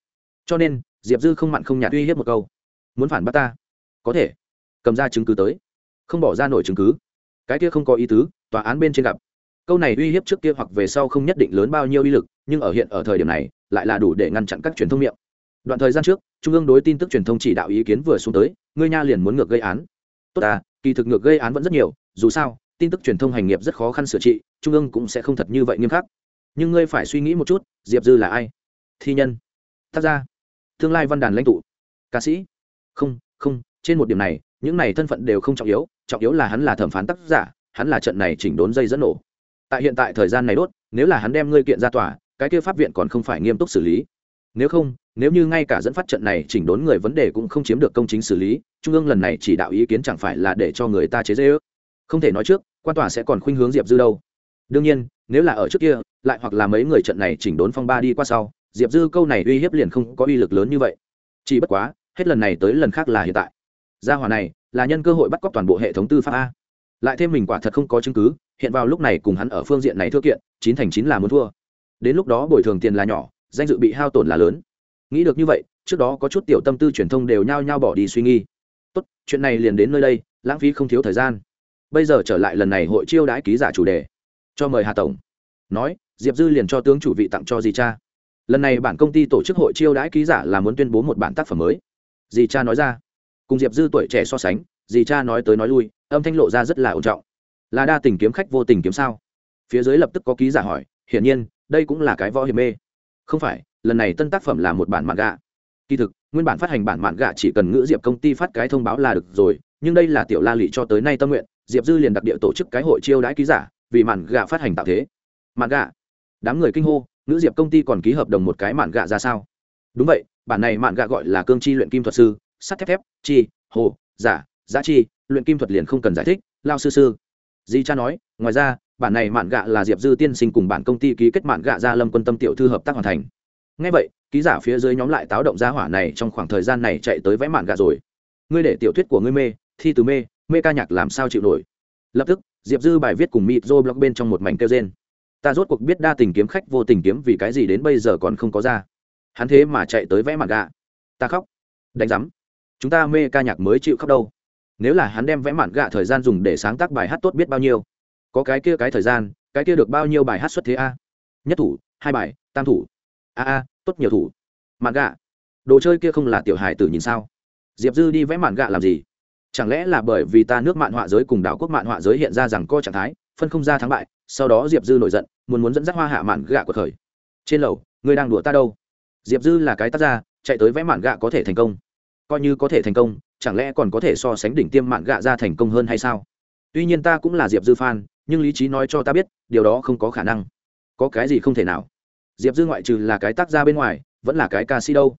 Cho nên, diệp dư không mặn không nhạt uy hiếp một câu. Muốn phản bác ta? Có thể. Cầm ra chứng cứ tới. Không bỏ ra nổi chứng cứ. Cái kia không có ý tứ, tòa án bên trên gặp câu này uy hiếp trước kia hoặc về sau không nhất định lớn bao nhiêu uy lực, nhưng ở hiện ở thời điểm này, lại là đủ để ngăn chặn các truyền thông miệng. Đoạn thời gian trước, trung ương đối tin tức truyền thông chỉ đạo ý kiến vừa xuống tới, ngươi nha liền muốn ngược gây án. Tốt à kỳ thực ngược gây án vẫn rất nhiều, dù sao, tin tức truyền thông hành nghiệp rất khó khăn sửa trị, trung ương cũng sẽ không thật như vậy nghiêm khắc. Nhưng ngươi phải suy nghĩ một chút, diệp dư là ai? Thi nhân. Tác gia. Tương lai văn đàn lãnh tụ. Ca sĩ. Không không, trên một điểm này, những này thân phận đều không trọng yếu trọng yếu là hắn là thẩm phán tác giả, hắn là trận này chỉnh đốn dây dẫn nổ tại hiện tại thời gian này đốt, nếu là hắn đem ngươi kiện ra tòa, cái kia pháp viện còn không phải nghiêm túc xử lý. Nếu không, nếu như ngay cả dẫn phát trận này chỉnh đốn người vấn đề cũng không chiếm được công chính xử lý, trung ương lần này chỉ đạo ý kiến chẳng phải là để cho người ta chế dễ ước không thể nói trước, quan tòa sẽ còn khuynh hướng diệp dư đâu. Đương nhiên, nếu là ở trước kia, lại hoặc là mấy người trận này chỉnh đốn phong ba đi qua sau, diệp dư câu này uy hiếp liền không có uy lực lớn như vậy. Chỉ bất quá, hết lần này tới lần khác là hiện tại. Gia hòa này là nhân cơ hội bắt cóc toàn bộ hệ thống tư pháp a. Lại thêm mình quả thật không có chứng cứ hiện vào lúc này cùng hắn ở phương diện này thưa kiện, chín thành chín là muốn thua. Đến lúc đó bồi thường tiền là nhỏ, danh dự bị hao tổn là lớn. Nghĩ được như vậy, trước đó có chút tiểu tâm tư truyền thông đều nhao nhao bỏ đi suy nghi tốt, chuyện này liền đến nơi đây, lãng phí không thiếu thời gian. Bây giờ trở lại lần này hội chiêu đãi ký giả chủ đề. Cho mời hà tổng. Nói, diệp dư liền cho tướng chủ vị tặng cho dì cha. Lần này bản công ty tổ chức hội chiêu đãi ký giả là muốn tuyên bố một bản tác phẩm mới. Dì cha nói ra. Cùng diệp dư tuổi trẻ so sánh, dì cha nói tới nói lui, âm thanh lộ ra rất là ổn trọng là đa tình kiếm khách vô tình kiếm sao? Phía dưới lập tức có ký giả hỏi, hiển nhiên, đây cũng là cái võ hiểm mê. Không phải, lần này tân tác phẩm là một bản mạn gạ. Kỳ thực, nguyên bản phát hành bản mạn gạ chỉ cần ngữ diệp công ty phát cái thông báo là được rồi, nhưng đây là tiểu la lị cho tới nay tâm nguyện, diệp dư liền đặc địa tổ chức cái hội chiêu đãi ký giả, vì mạn gạ phát hành tạo thế. Mạn gạ. Đám người kinh hô, ngữ diệp công ty còn ký hợp đồng một cái mạn gạ ra sao? Đúng vậy, bản này mạn gạ gọi là cương chi luyện kim thuật sư, sắt thép thép, chi, hồ, giả, giá chi, luyện kim thuật liền không cần giải thích, lao sư sư di cha nói, ngoài ra, bản này mạn gạ là diệp dư tiên sinh cùng bản công ty ký kết mạn gạ gia lâm quân tâm tiểu thư hợp tác hoàn thành. Ngay vậy, ký giả phía dưới nhóm lại táo động gia hỏa này trong khoảng thời gian này chạy tới vẽ mạn gạ rồi. Ngươi để tiểu thuyết của ngươi mê, thi từ mê mê ca nhạc làm sao chịu nổi? Lập tức, diệp dư bài viết cùng mịt dô blog bên trong một mảnh kêu trên ta rốt cuộc biết đa tình kiếm khách vô tình kiếm vì cái gì đến bây giờ còn không có ra. Hắn thế mà chạy tới vẽ mạn gạ. Ta khóc. Đánh giám. Chúng ta mê ca nhạc mới chịu khóc đâu nếu là hắn đem vẽ mạn gạ thời gian dùng để sáng tác bài hát tốt biết bao nhiêu? Có cái kia cái thời gian, cái kia được bao nhiêu bài hát xuất thế a? Nhất thủ, hai bài, tam thủ. A a, tốt nhiều thủ. Mạn gạ. Đồ chơi kia không là tiểu hài tử nhìn sao? Diệp dư đi vẽ mạn gạ làm gì? Chẳng lẽ là bởi vì ta nước mạn họa giới cùng đảo quốc mạn họa giới hiện ra rằng co trạng thái, phân không ra thắng bại, sau đó diệp dư nổi giận, muốn muốn dẫn dắt hoa hạ mạn gạ của khởi trên lầu, ngươi đang đùa ta đâu? Diệp dư là cái tác gia, chạy tới vẽ mạn gạ có thể thành công. Coi như có thể thành công chẳng lẽ còn có thể so sánh đỉnh tiêm mạn gạ ra thành công hơn hay sao? Tuy nhiên ta cũng là diệp dư fan, nhưng lý trí nói cho ta biết, điều đó không có khả năng. Có cái gì không thể nào? Diệp dư ngoại trừ là cái tác gia bên ngoài, vẫn là cái ca sĩ đâu?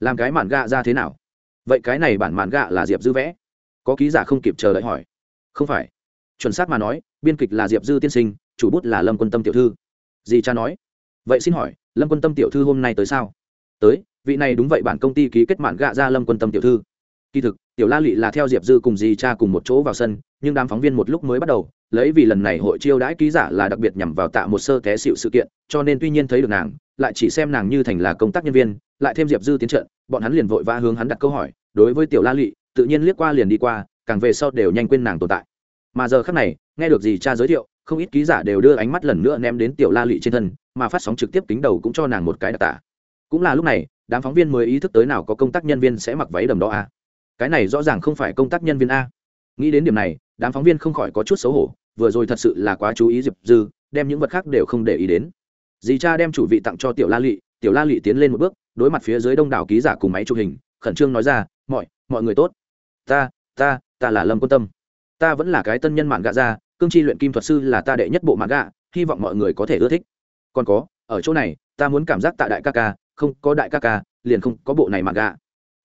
Làm cái mạn gạ ra thế nào? Vậy cái này bản mạn gạ là diệp dư vẽ. Có ký giả không kịp chờ đợi hỏi. Không phải. Chuẩn xác mà nói, biên kịch là diệp dư tiên sinh, chủ bút là lâm quân tâm tiểu thư. Dì cha nói. Vậy xin hỏi, lâm quân tâm tiểu thư hôm nay tới sao? Tới, vị này đúng vậy bản công ty ký kết mạn gạ ra lâm quân tâm tiểu thư. Kỳ thực tiểu la lị là theo diệp dư cùng dì cha cùng một chỗ vào sân, nhưng đám phóng viên một lúc mới bắt đầu, lấy vì lần này hội chiêu đãi ký giả là đặc biệt nhằm vào tạ một sơ té xịu sự kiện, cho nên tuy nhiên thấy được nàng, lại chỉ xem nàng như thành là công tác nhân viên, lại thêm diệp dư tiến trận, bọn hắn liền vội vã hướng hắn đặt câu hỏi, đối với tiểu la lị, tự nhiên liếc qua liền đi qua, càng về sau đều nhanh quên nàng tồn tại mà giờ khác này, nghe được gì cha giới thiệu, không ít ký giả đều đưa ánh mắt lần nữa ném đến tiểu la lị trên thân, mà phát sóng trực tiếp kính đầu cũng cho nàng một cái đặc tả cũng là lúc này, đám phóng viên mới ý thức tới nào có công tác nhân viên sẽ mặc váy đầm đó à? Cái này rõ ràng không phải công tác nhân viên a. Nghĩ đến điểm này, đám phóng viên không khỏi có chút xấu hổ, vừa rồi thật sự là quá chú ý diệp dư, đem những vật khác đều không để ý đến. Dì cha đem chủ vị tặng cho tiểu la lị, tiểu la lị tiến lên một bước, đối mặt phía dưới đông đảo ký giả cùng máy chụp hình, khẩn trương nói ra, mọi mọi người tốt. Ta ta ta là lâm quân tâm. Ta vẫn là cái tân nhân mạng gạ ra cương tri luyện kim thuật sư là ta đệ nhất bộ mạng gạ, hy vọng mọi người có thể ưa thích. Còn có, ở chỗ này, ta muốn cảm giác tại đại ca ca, không có đại ca ca, liền không có bộ này mạng gạ.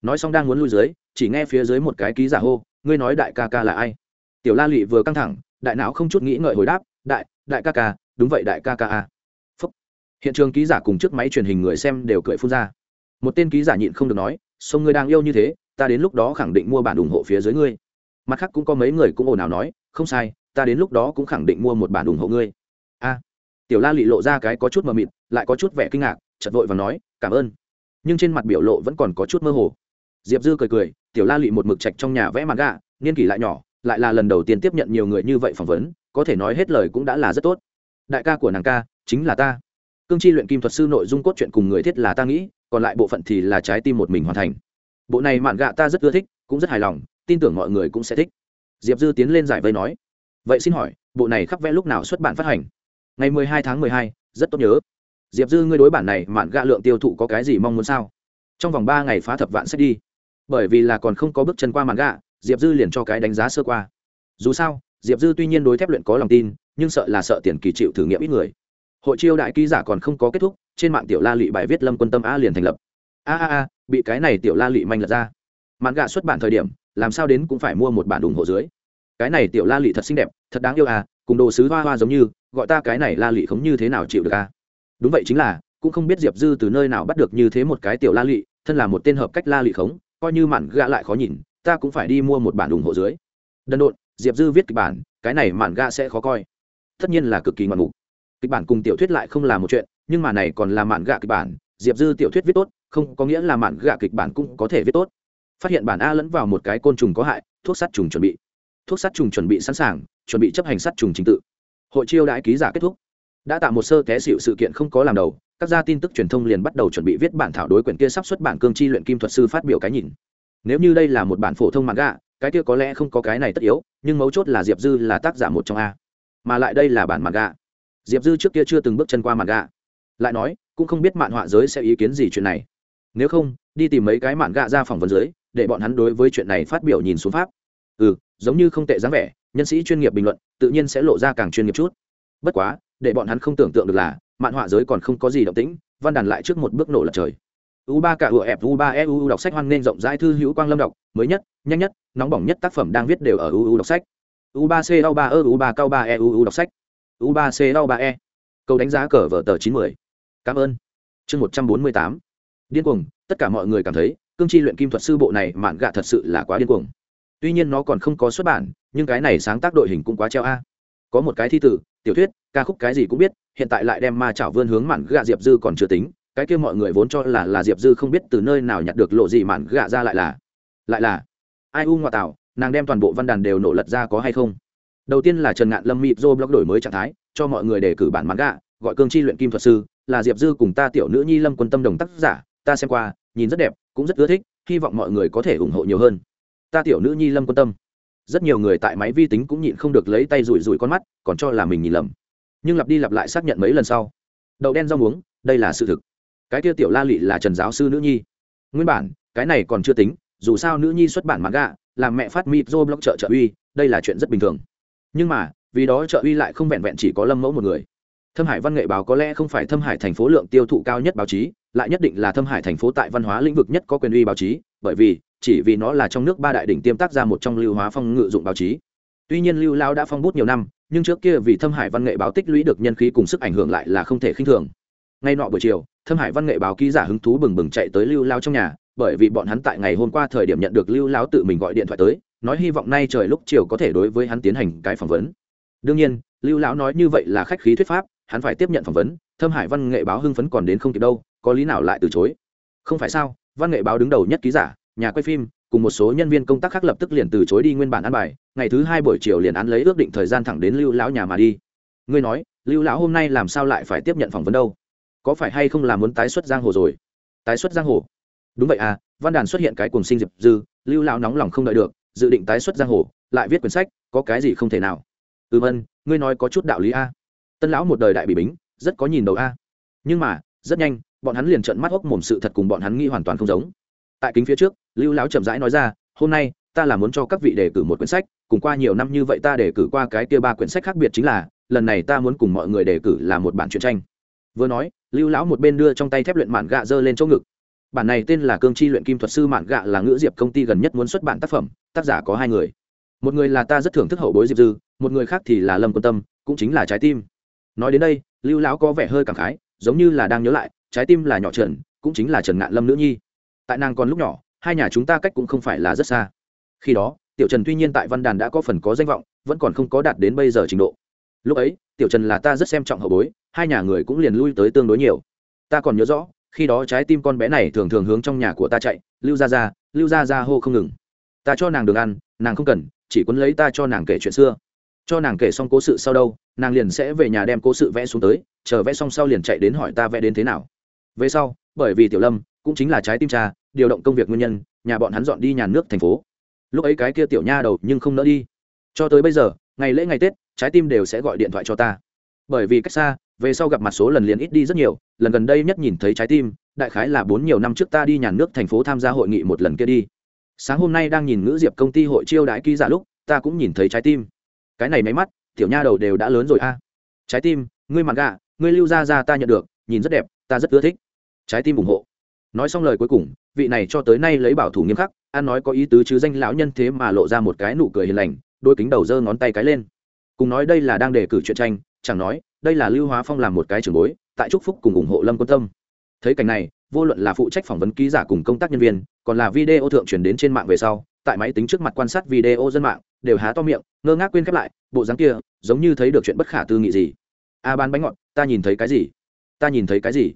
Nói xong đang muốn lui dưới chỉ nghe phía dưới một cái ký giả hô, ngươi nói đại ca ca là ai? Tiểu la lụy vừa căng thẳng, đại não không chút nghĩ ngợi hồi đáp, đại đại ca ca, đúng vậy đại ca ca a. Phúc. hiện trường ký giả cùng chiếc máy truyền hình người xem đều cười phun ra. Một tên ký giả nhịn không được nói, sông ngươi đang yêu như thế, ta đến lúc đó khẳng định mua bản ủng hộ phía dưới ngươi. Mặt khác cũng có mấy người cũng ồn ào nói, không sai, ta đến lúc đó cũng khẳng định mua một bản ủng hộ ngươi. A. Tiểu la lị lộ ra cái có chút mờ mịt, lại có chút vẻ kinh ngạc chật vội và nói, cảm ơn. Nhưng trên mặt biểu lộ vẫn còn có chút mơ hồ. Diệp dư cười cười tiểu la lụy một mực trạch trong nhà vẽ mặt gạ niên kỷ lại nhỏ, lại là lần đầu tiên tiếp nhận nhiều người như vậy phỏng vấn, có thể nói hết lời cũng đã là rất tốt. Đại ca của nàng ca, chính là ta. Cương chi luyện kim thuật sư nội dung cốt truyện cùng người thiết là ta nghĩ, còn lại bộ phận thì là trái tim một mình hoàn thành. Bộ này mạn gạ ta rất ưa thích, cũng rất hài lòng, tin tưởng mọi người cũng sẽ thích. Diệp dư tiến lên giải vây nói. Vậy xin hỏi, bộ này khắc vẽ lúc nào xuất bản phát hành? Ngày mười hai tháng mười hai, rất tốt nhớ. Diệp dư, ngươi đối bản này mạn gạ lượng tiêu thụ có cái gì mong muốn sao? Trong vòng ba ngày phá thập vạn sách đi bởi vì là còn không có bước chân qua màn gạ diệp dư liền cho cái đánh giá sơ qua. Dù sao, diệp dư tuy nhiên đối thép luyện có lòng tin, nhưng sợ là sợ tiền kỳ chịu thử nghiệm ít người. Hội chiêu đại ký giả còn không có kết thúc, trên mạng tiểu la lị bài viết lâm quân tâm a liền thành lập. A a a, bị cái này tiểu la lị manh lật ra. Mạn gạ xuất bản thời điểm, làm sao đến cũng phải mua một bản ủng hộ dưới. Cái này tiểu la lị thật xinh đẹp, thật đáng yêu à cùng đồ sứ hoa hoa giống như, gọi ta cái này la lị không như thế nào chịu được à. Đúng vậy chính là, cũng không biết diệp dư từ nơi nào bắt được như thế một cái tiểu la lị, thân là một tên hợp cách la lị khống coi như mạn gạ lại khó nhìn, ta cũng phải đi mua một bản ủng hộ dưới. Đần độn, diệp dư viết kịch bản, cái này mạn gạ sẽ khó coi. Tất nhiên là cực kỳ ngoạn mục. Kịch bản cùng tiểu thuyết lại không là một chuyện, nhưng mà này còn là mạn gạ kịch bản, diệp dư tiểu thuyết viết tốt, không có nghĩa là mạn gạ kịch bản cũng có thể viết tốt. Phát hiện bản a lẫn vào một cái côn trùng có hại, thuốc sát trùng chuẩn bị. Thuốc sát trùng chuẩn bị sẵn sàng, chuẩn bị chấp hành sát trùng trình tự. Hội chiêu đãi ký giả kết thúc. Đã tạo một sơ té xịu sự kiện không có làm đầu các gia tin tức truyền thông liền bắt đầu chuẩn bị viết bản thảo đối quyển kia sắp xuất bản cương chi luyện kim thuật sư phát biểu cái nhìn. Nếu như đây là một bản phổ thông manga gạ cái kia có lẽ không có cái này tất yếu, nhưng mấu chốt là diệp dư là tác giả một trong a. Mà lại đây là bản manga. Gạ diệp dư trước kia chưa từng bước chân qua manga. Gạ lại nói, cũng không biết mạn họa giới sẽ ý kiến gì chuyện này. Nếu không, đi tìm mấy cái mạn gạ ra phỏng vấn dưới, để bọn hắn đối với chuyện này phát biểu nhìn xuống pháp. Ừ giống như không tệ dáng vẻ, nhân sĩ chuyên nghiệp bình luận, tự nhiên sẽ lộ ra càng chuyên nghiệp chút. Bất quá, để bọn hắn không tưởng tượng được là mạn họa giới còn không có gì động tĩnh, văn đàn lại trước một bước nổ lật trời. U ba cả ùa ép u ba e u đọc sách hoan nên rộng rãi thư hữu quang lâm đọc, mới nhất, nhanh nhất, nóng bỏng nhất tác phẩm đang viết đều ở u u đọc sách. U ba c đau ba ơ, u ba cao ba e u u đọc sách. U ba c đau ba e. Câu đánh giá cờ vở tờ chín mươi cảm ơn. Chương một trăm bốn mươi tám. Điên cuồng, tất cả mọi người cảm thấy, cương chi luyện kim thuật sư bộ này mạn gạ thật sự là quá điên cuồng. Tuy nhiên nó còn không có xuất bản, nhưng cái này sáng tác đội hình cũng quá treo a. Có một cái thi tử tiểu thuyết, ca khúc cái gì cũng biết, hiện tại lại đem ma chảo vươn hướng mạn gạ diệp dư còn chưa tính, cái kia mọi người vốn cho là là diệp dư không biết từ nơi nào nhặt được lộ gì mạn gạ ra lại là lại là, ai u ngoại tạo nàng đem toàn bộ văn đàn đều nổ lật ra có hay không? Đầu tiên là trần ngạn lâm mịp dô blog đổi mới trạng thái, cho mọi người đề cử bản mạn gạ, gọi cương chi luyện kim thuật sư, là diệp dư cùng ta tiểu nữ nhi lâm quân tâm đồng tác giả, ta xem qua, nhìn rất đẹp, cũng rất ưa thích, hy vọng mọi người có thể ủng hộ nhiều hơn. Ta tiểu nữ nhi lâm quân tâm rất nhiều người tại máy vi tính cũng nhịn không được lấy tay rủi rủi con mắt, còn cho là mình nhìn lầm. Nhưng lặp đi lặp lại xác nhận mấy lần sau, đậu đen rau muống, đây là sự thực. Cái kia tiểu la lị là trần giáo sư nữ nhi. Nguyên bản, cái này còn chưa tính, dù sao nữ nhi xuất bản mặt gạ làm mẹ phát mịp dô blog chợ trợ uy, đây là chuyện rất bình thường. Nhưng mà, vì đó trợ uy lại không vẹn vẹn chỉ có lâm mẫu một người. Thâm hải văn nghệ báo có lẽ không phải thâm hải thành phố lượng tiêu thụ cao nhất báo chí, lại nhất định là thâm hải thành phố tại văn hóa lĩnh vực nhất có quyền uy báo chí, bởi vì chỉ vì nó là trong nước ba đại đỉnh tiêm tác ra một trong lưu hóa phong ngự dụng báo chí. Tuy nhiên lưu lao đã phong bút nhiều năm, nhưng trước kia vì thâm hải văn nghệ báo tích lũy được nhân khí cùng sức ảnh hưởng lại là không thể khinh thường. Ngay nọ buổi chiều, thâm hải văn nghệ báo ký giả hứng thú bừng bừng chạy tới lưu lao trong nhà, bởi vì bọn hắn tại ngày hôm qua thời điểm nhận được lưu lao tự mình gọi điện thoại tới, nói hy vọng nay trời lúc chiều có thể đối với hắn tiến hành cái phỏng vấn. Đương nhiên, lưu lão nói như vậy là khách khí thuyết pháp, hắn phải tiếp nhận phỏng vấn, thâm hải văn nghệ báo hưng phấn còn đến không kịp đâu, có lý nào lại từ chối? Không phải sao, văn nghệ báo đứng đầu nhất ký giả nhà quay phim, cùng một số nhân viên công tác khác lập tức liền từ chối đi nguyên bản ăn bài, ngày thứ hai buổi chiều liền án lấy ước định thời gian thẳng đến lưu lão nhà mà đi. Ngươi nói, lưu lão hôm nay làm sao lại phải tiếp nhận phỏng vấn đâu? Có phải hay không là muốn tái xuất giang hồ rồi? Tái xuất giang hồ? Đúng vậy à văn đàn xuất hiện cái cùng sinh diệp dư, lưu lão nóng lòng không đợi được, dự định tái xuất giang hồ, lại viết quyển sách, có cái gì không thể nào. Ừ vân ngươi nói có chút đạo lý a. Tân lão một đời đại bị bính, rất có nhìn đầu a. Nhưng mà, rất nhanh, bọn hắn liền trợn mắt hốc mồm sự thật cùng bọn hắn nghĩ hoàn toàn không giống tại kính phía trước, lưu lão chậm rãi nói ra, hôm nay, ta là muốn cho các vị đề cử một quyển sách, cùng qua nhiều năm như vậy ta đề cử qua cái kia ba quyển sách khác biệt chính là, lần này ta muốn cùng mọi người đề cử là một bản truyện tranh. Vừa nói, lưu lão một bên đưa trong tay thép luyện mạn gạ dơ lên chỗ ngực. Bản này tên là cương chi luyện kim thuật sư mạn gạ là ngữ diệp công ty gần nhất muốn xuất bản tác phẩm, tác giả có hai người. Một người là ta rất thưởng thức hậu bối diệp dư, một người khác thì là lâm quân tâm, cũng chính là trái tim. Nói đến đây, lưu lão có vẻ hơi cảm khái, giống như là đang nhớ lại, trái tim là nhỏ trần, cũng chính là trần ngạn lâm nữ nhi tại nàng còn lúc nhỏ, hai nhà chúng ta cách cũng không phải là rất xa. Khi đó, tiểu trần tuy nhiên tại văn đàn đã có phần có danh vọng, vẫn còn không có đạt đến bây giờ trình độ. Lúc ấy, tiểu trần là ta rất xem trọng hậu bối, hai nhà người cũng liền lui tới tương đối nhiều. Ta còn nhớ rõ, khi đó trái tim con bé này thường thường hướng trong nhà của ta chạy, lưu ra ra lưu ra ra hô không ngừng. Ta cho nàng đường ăn, nàng không cần, chỉ quấn lấy ta cho nàng kể chuyện xưa. Cho nàng kể xong cố sự sau đâu, nàng liền sẽ về nhà đem cố sự vẽ xuống tới, chờ vẽ xong sau liền chạy đến hỏi ta vẽ đến thế nào. Về sau, bởi vì tiểu lâm cũng chính là trái tim cha, điều động công việc nguyên nhân, nhà bọn hắn dọn đi nhà nước thành phố. Lúc ấy cái kia tiểu nha đầu nhưng không nỡ đi. Cho tới bây giờ, ngày lễ ngày tết, trái tim đều sẽ gọi điện thoại cho ta. Bởi vì cách xa, về sau gặp mặt số lần liền ít đi rất nhiều, lần gần đây nhất nhìn thấy trái tim, đại khái là bốn nhiều năm trước ta đi nhà nước thành phố tham gia hội nghị một lần kia đi. Sáng hôm nay đang nhìn ngữ diệp công ty hội chiêu đãi ký giả lúc, ta cũng nhìn thấy trái tim. Cái này máy mắt, tiểu nha đầu đều đã lớn rồi a. Trái tim, ngươi mặt gạ ngươi lưu ra ra ta nhận được, nhìn rất đẹp, ta rất ưa thích. Trái tim ủng hộ nói xong lời cuối cùng vị này cho tới nay lấy bảo thủ nghiêm khắc an nói có ý tứ chứ danh lão nhân thế mà lộ ra một cái nụ cười hiền lành đôi kính đầu giơ ngón tay cái lên. Cùng nói đây là đang đề cử chuyện tranh chẳng nói đây là lưu hóa phong làm một cái trường bối tại trúc phúc cùng ủng hộ lâm quân tâm. Thấy cảnh này vô luận là phụ trách phỏng vấn ký giả cùng công tác nhân viên còn là video thượng truyền đến trên mạng về sau tại máy tính trước mặt quan sát video dân mạng đều há to miệng ngơ ngác quên khép lại bộ dáng kia giống như thấy được chuyện bất khả tư nghị gì. A à, bán bánh ngọt ta nhìn thấy cái gì? Ta nhìn thấy cái gì?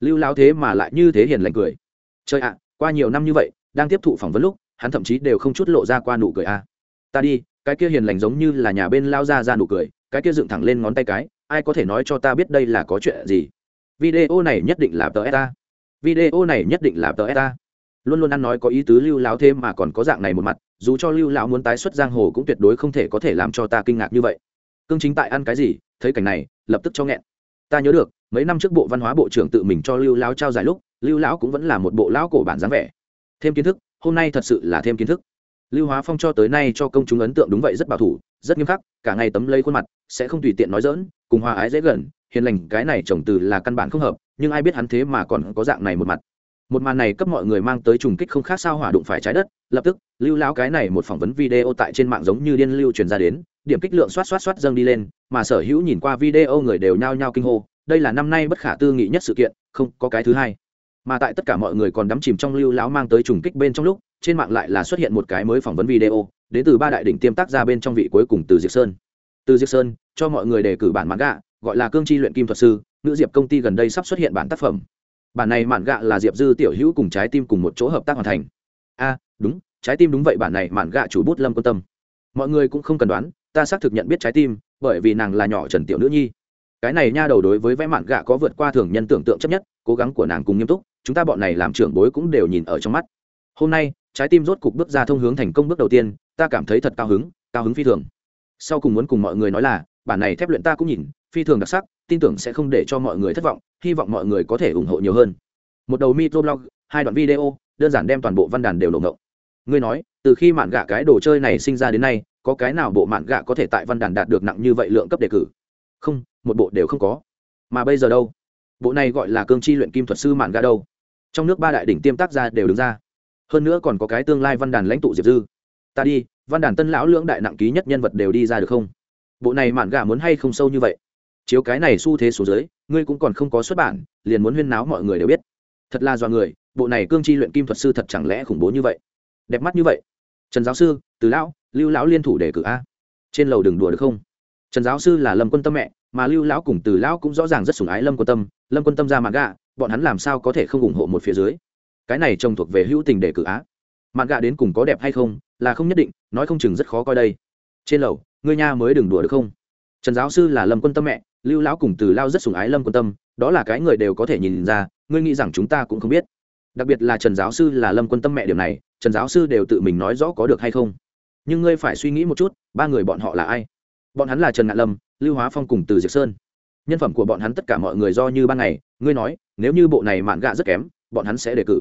Lưu lao thế mà lại như thế hiền lành cười. Trời ạ, qua nhiều năm như vậy, đang tiếp thụ phỏng vấn lúc, hắn thậm chí đều không chút lộ ra qua nụ cười a ta đi, cái kia hiền lành giống như là nhà bên lao ra ra nụ cười, cái kia dựng thẳng lên ngón tay cái, ai có thể nói cho ta biết đây là có chuyện gì? Video này nhất định là tờ ta. video này nhất định là tờ ta. luôn luôn ăn nói có ý tứ lưu lão thêm mà còn có dạng này một mặt, dù cho lưu lão muốn tái xuất giang hồ cũng tuyệt đối không thể có thể làm cho ta kinh ngạc như vậy. Cương chính tại ăn cái gì? Thấy cảnh này, lập tức cho nghẹn ta nhớ được, mấy năm trước bộ văn hóa bộ trưởng tự mình cho lưu lão trao giải lúc, lưu lão cũng vẫn là một bộ lão cổ bản dáng vẻ. Thêm kiến thức, hôm nay thật sự là thêm kiến thức. Lưu hóa phong cho tới nay cho công chúng ấn tượng đúng vậy rất bảo thủ, rất nghiêm khắc, cả ngày tấm lấy khuôn mặt, sẽ không tùy tiện nói dỡn cùng hòa ái dễ gần, hiền lành, cái này chồng từ là căn bản không hợp, nhưng ai biết hắn thế mà còn có dạng này một mặt một màn này cấp mọi người mang tới trùng kích không khác sao hỏa đụng phải trái đất, lập tức, lưu lão cái này một phỏng vấn video tại trên mạng giống như điên lưu truyền ra đến, điểm kích lượng xoát xoát xoát dâng đi lên, mà sở hữu nhìn qua video người đều nhao nhao kinh hô, đây là năm nay bất khả tư nghị nhất sự kiện, không có cái thứ hai. Mà tại tất cả mọi người còn đắm chìm trong lưu lão mang tới trùng kích bên trong lúc, trên mạng lại là xuất hiện một cái mới phỏng vấn video, đến từ ba đại đỉnh tiêm tác ra bên trong vị cuối cùng từ diệp sơn. Từ diệp sơn, cho mọi người đề cử bản mãn gạ, gọi là cương chi luyện kim thuật sư nữ diệp công ty gần đây sắp xuất hiện bản tác phẩm bản này mạn gạ là diệp dư tiểu hữu cùng trái tim cùng một chỗ hợp tác hoàn thành. A, đúng, trái tim đúng vậy, bản này mạn gạ chủ bút lâm quan tâm. Mọi người cũng không cần đoán, ta xác thực nhận biết trái tim, bởi vì nàng là nhỏ trần tiểu nữ nhi. Cái này nha đầu đối với vẽ mạn gạ có vượt qua thường nhân tưởng tượng chấp nhất, cố gắng của nàng cùng nghiêm túc, chúng ta bọn này làm trưởng bối cũng đều nhìn ở trong mắt. Hôm nay, trái tim rốt cục bước ra thông hướng thành công bước đầu tiên, ta cảm thấy thật cao hứng cao hứng phi thường. Sau cùng muốn cùng mọi người nói là, bản này thép luyện ta cũng nhìn phi thường đặc sắc, tin tưởng sẽ không để cho mọi người thất vọng, hy vọng mọi người có thể ủng hộ nhiều hơn. Một đầu microblog, hai đoạn video, đơn giản đem toàn bộ văn đàn đều lộn ngộng. Ngươi nói, từ khi mạn gạ cái đồ chơi này sinh ra đến nay, có cái nào bộ mạn gạ có thể tại văn đàn đạt được nặng như vậy lượng cấp đề cử? Không, một bộ đều không có. Mà bây giờ đâu? Bộ này gọi là cương chi luyện kim thuật sư mạn gạ đâu? Trong nước ba đại đỉnh tiêm tác gia đều đứng ra. Hơn nữa còn có cái tương lai văn đàn lãnh tụ diệp dư. Ta đi, văn đàn tân lão lưỡng đại nặng ký nhất nhân vật đều đi ra được không? Bộ này mạn gà muốn hay không sâu như vậy? Chiếu cái này xu thế số dưới, ngươi cũng còn không có xuất bản, liền muốn huyên náo mọi người đều biết. Thật là do người, bộ này cương chi luyện kim thuật sư thật chẳng lẽ khủng bố như vậy? Đẹp mắt như vậy. Trần giáo sư, từ lão, lưu lão liên thủ đề cử a. Trên lầu đừng đùa được không? Trần giáo sư là lâm quân tâm mẹ, mà lưu lão cùng từ lão cũng rõ ràng rất sủng ái lâm quân tâm, lâm quân tâm ra mặt gạ, bọn hắn làm sao có thể không ủng hộ một phía dưới? Cái này trông thuộc về hữu tình để cử á. Mạn gạ đến cùng có đẹp hay không, là không nhất định, nói không chừng rất khó coi đây. Trên lầu, ngươi nha mới đừng đùa được không? Trần giáo sư là lâm quân tâm mẹ lưu lão cùng từ lao rất sùng ái lâm quân tâm, đó là cái người đều có thể nhìn ra, ngươi nghĩ rằng chúng ta cũng không biết. Đặc biệt là trần giáo sư là lâm quân tâm mẹ điểm này, trần giáo sư đều tự mình nói rõ có được hay không. Nhưng ngươi phải suy nghĩ một chút, ba người bọn họ là ai? Bọn hắn là trần ngạn lâm, lưu hóa phong cùng từ diệp sơn. Nhân phẩm của bọn hắn tất cả mọi người do như ban ngày, ngươi nói, nếu như bộ này mạn gạ rất kém, bọn hắn sẽ đề cử.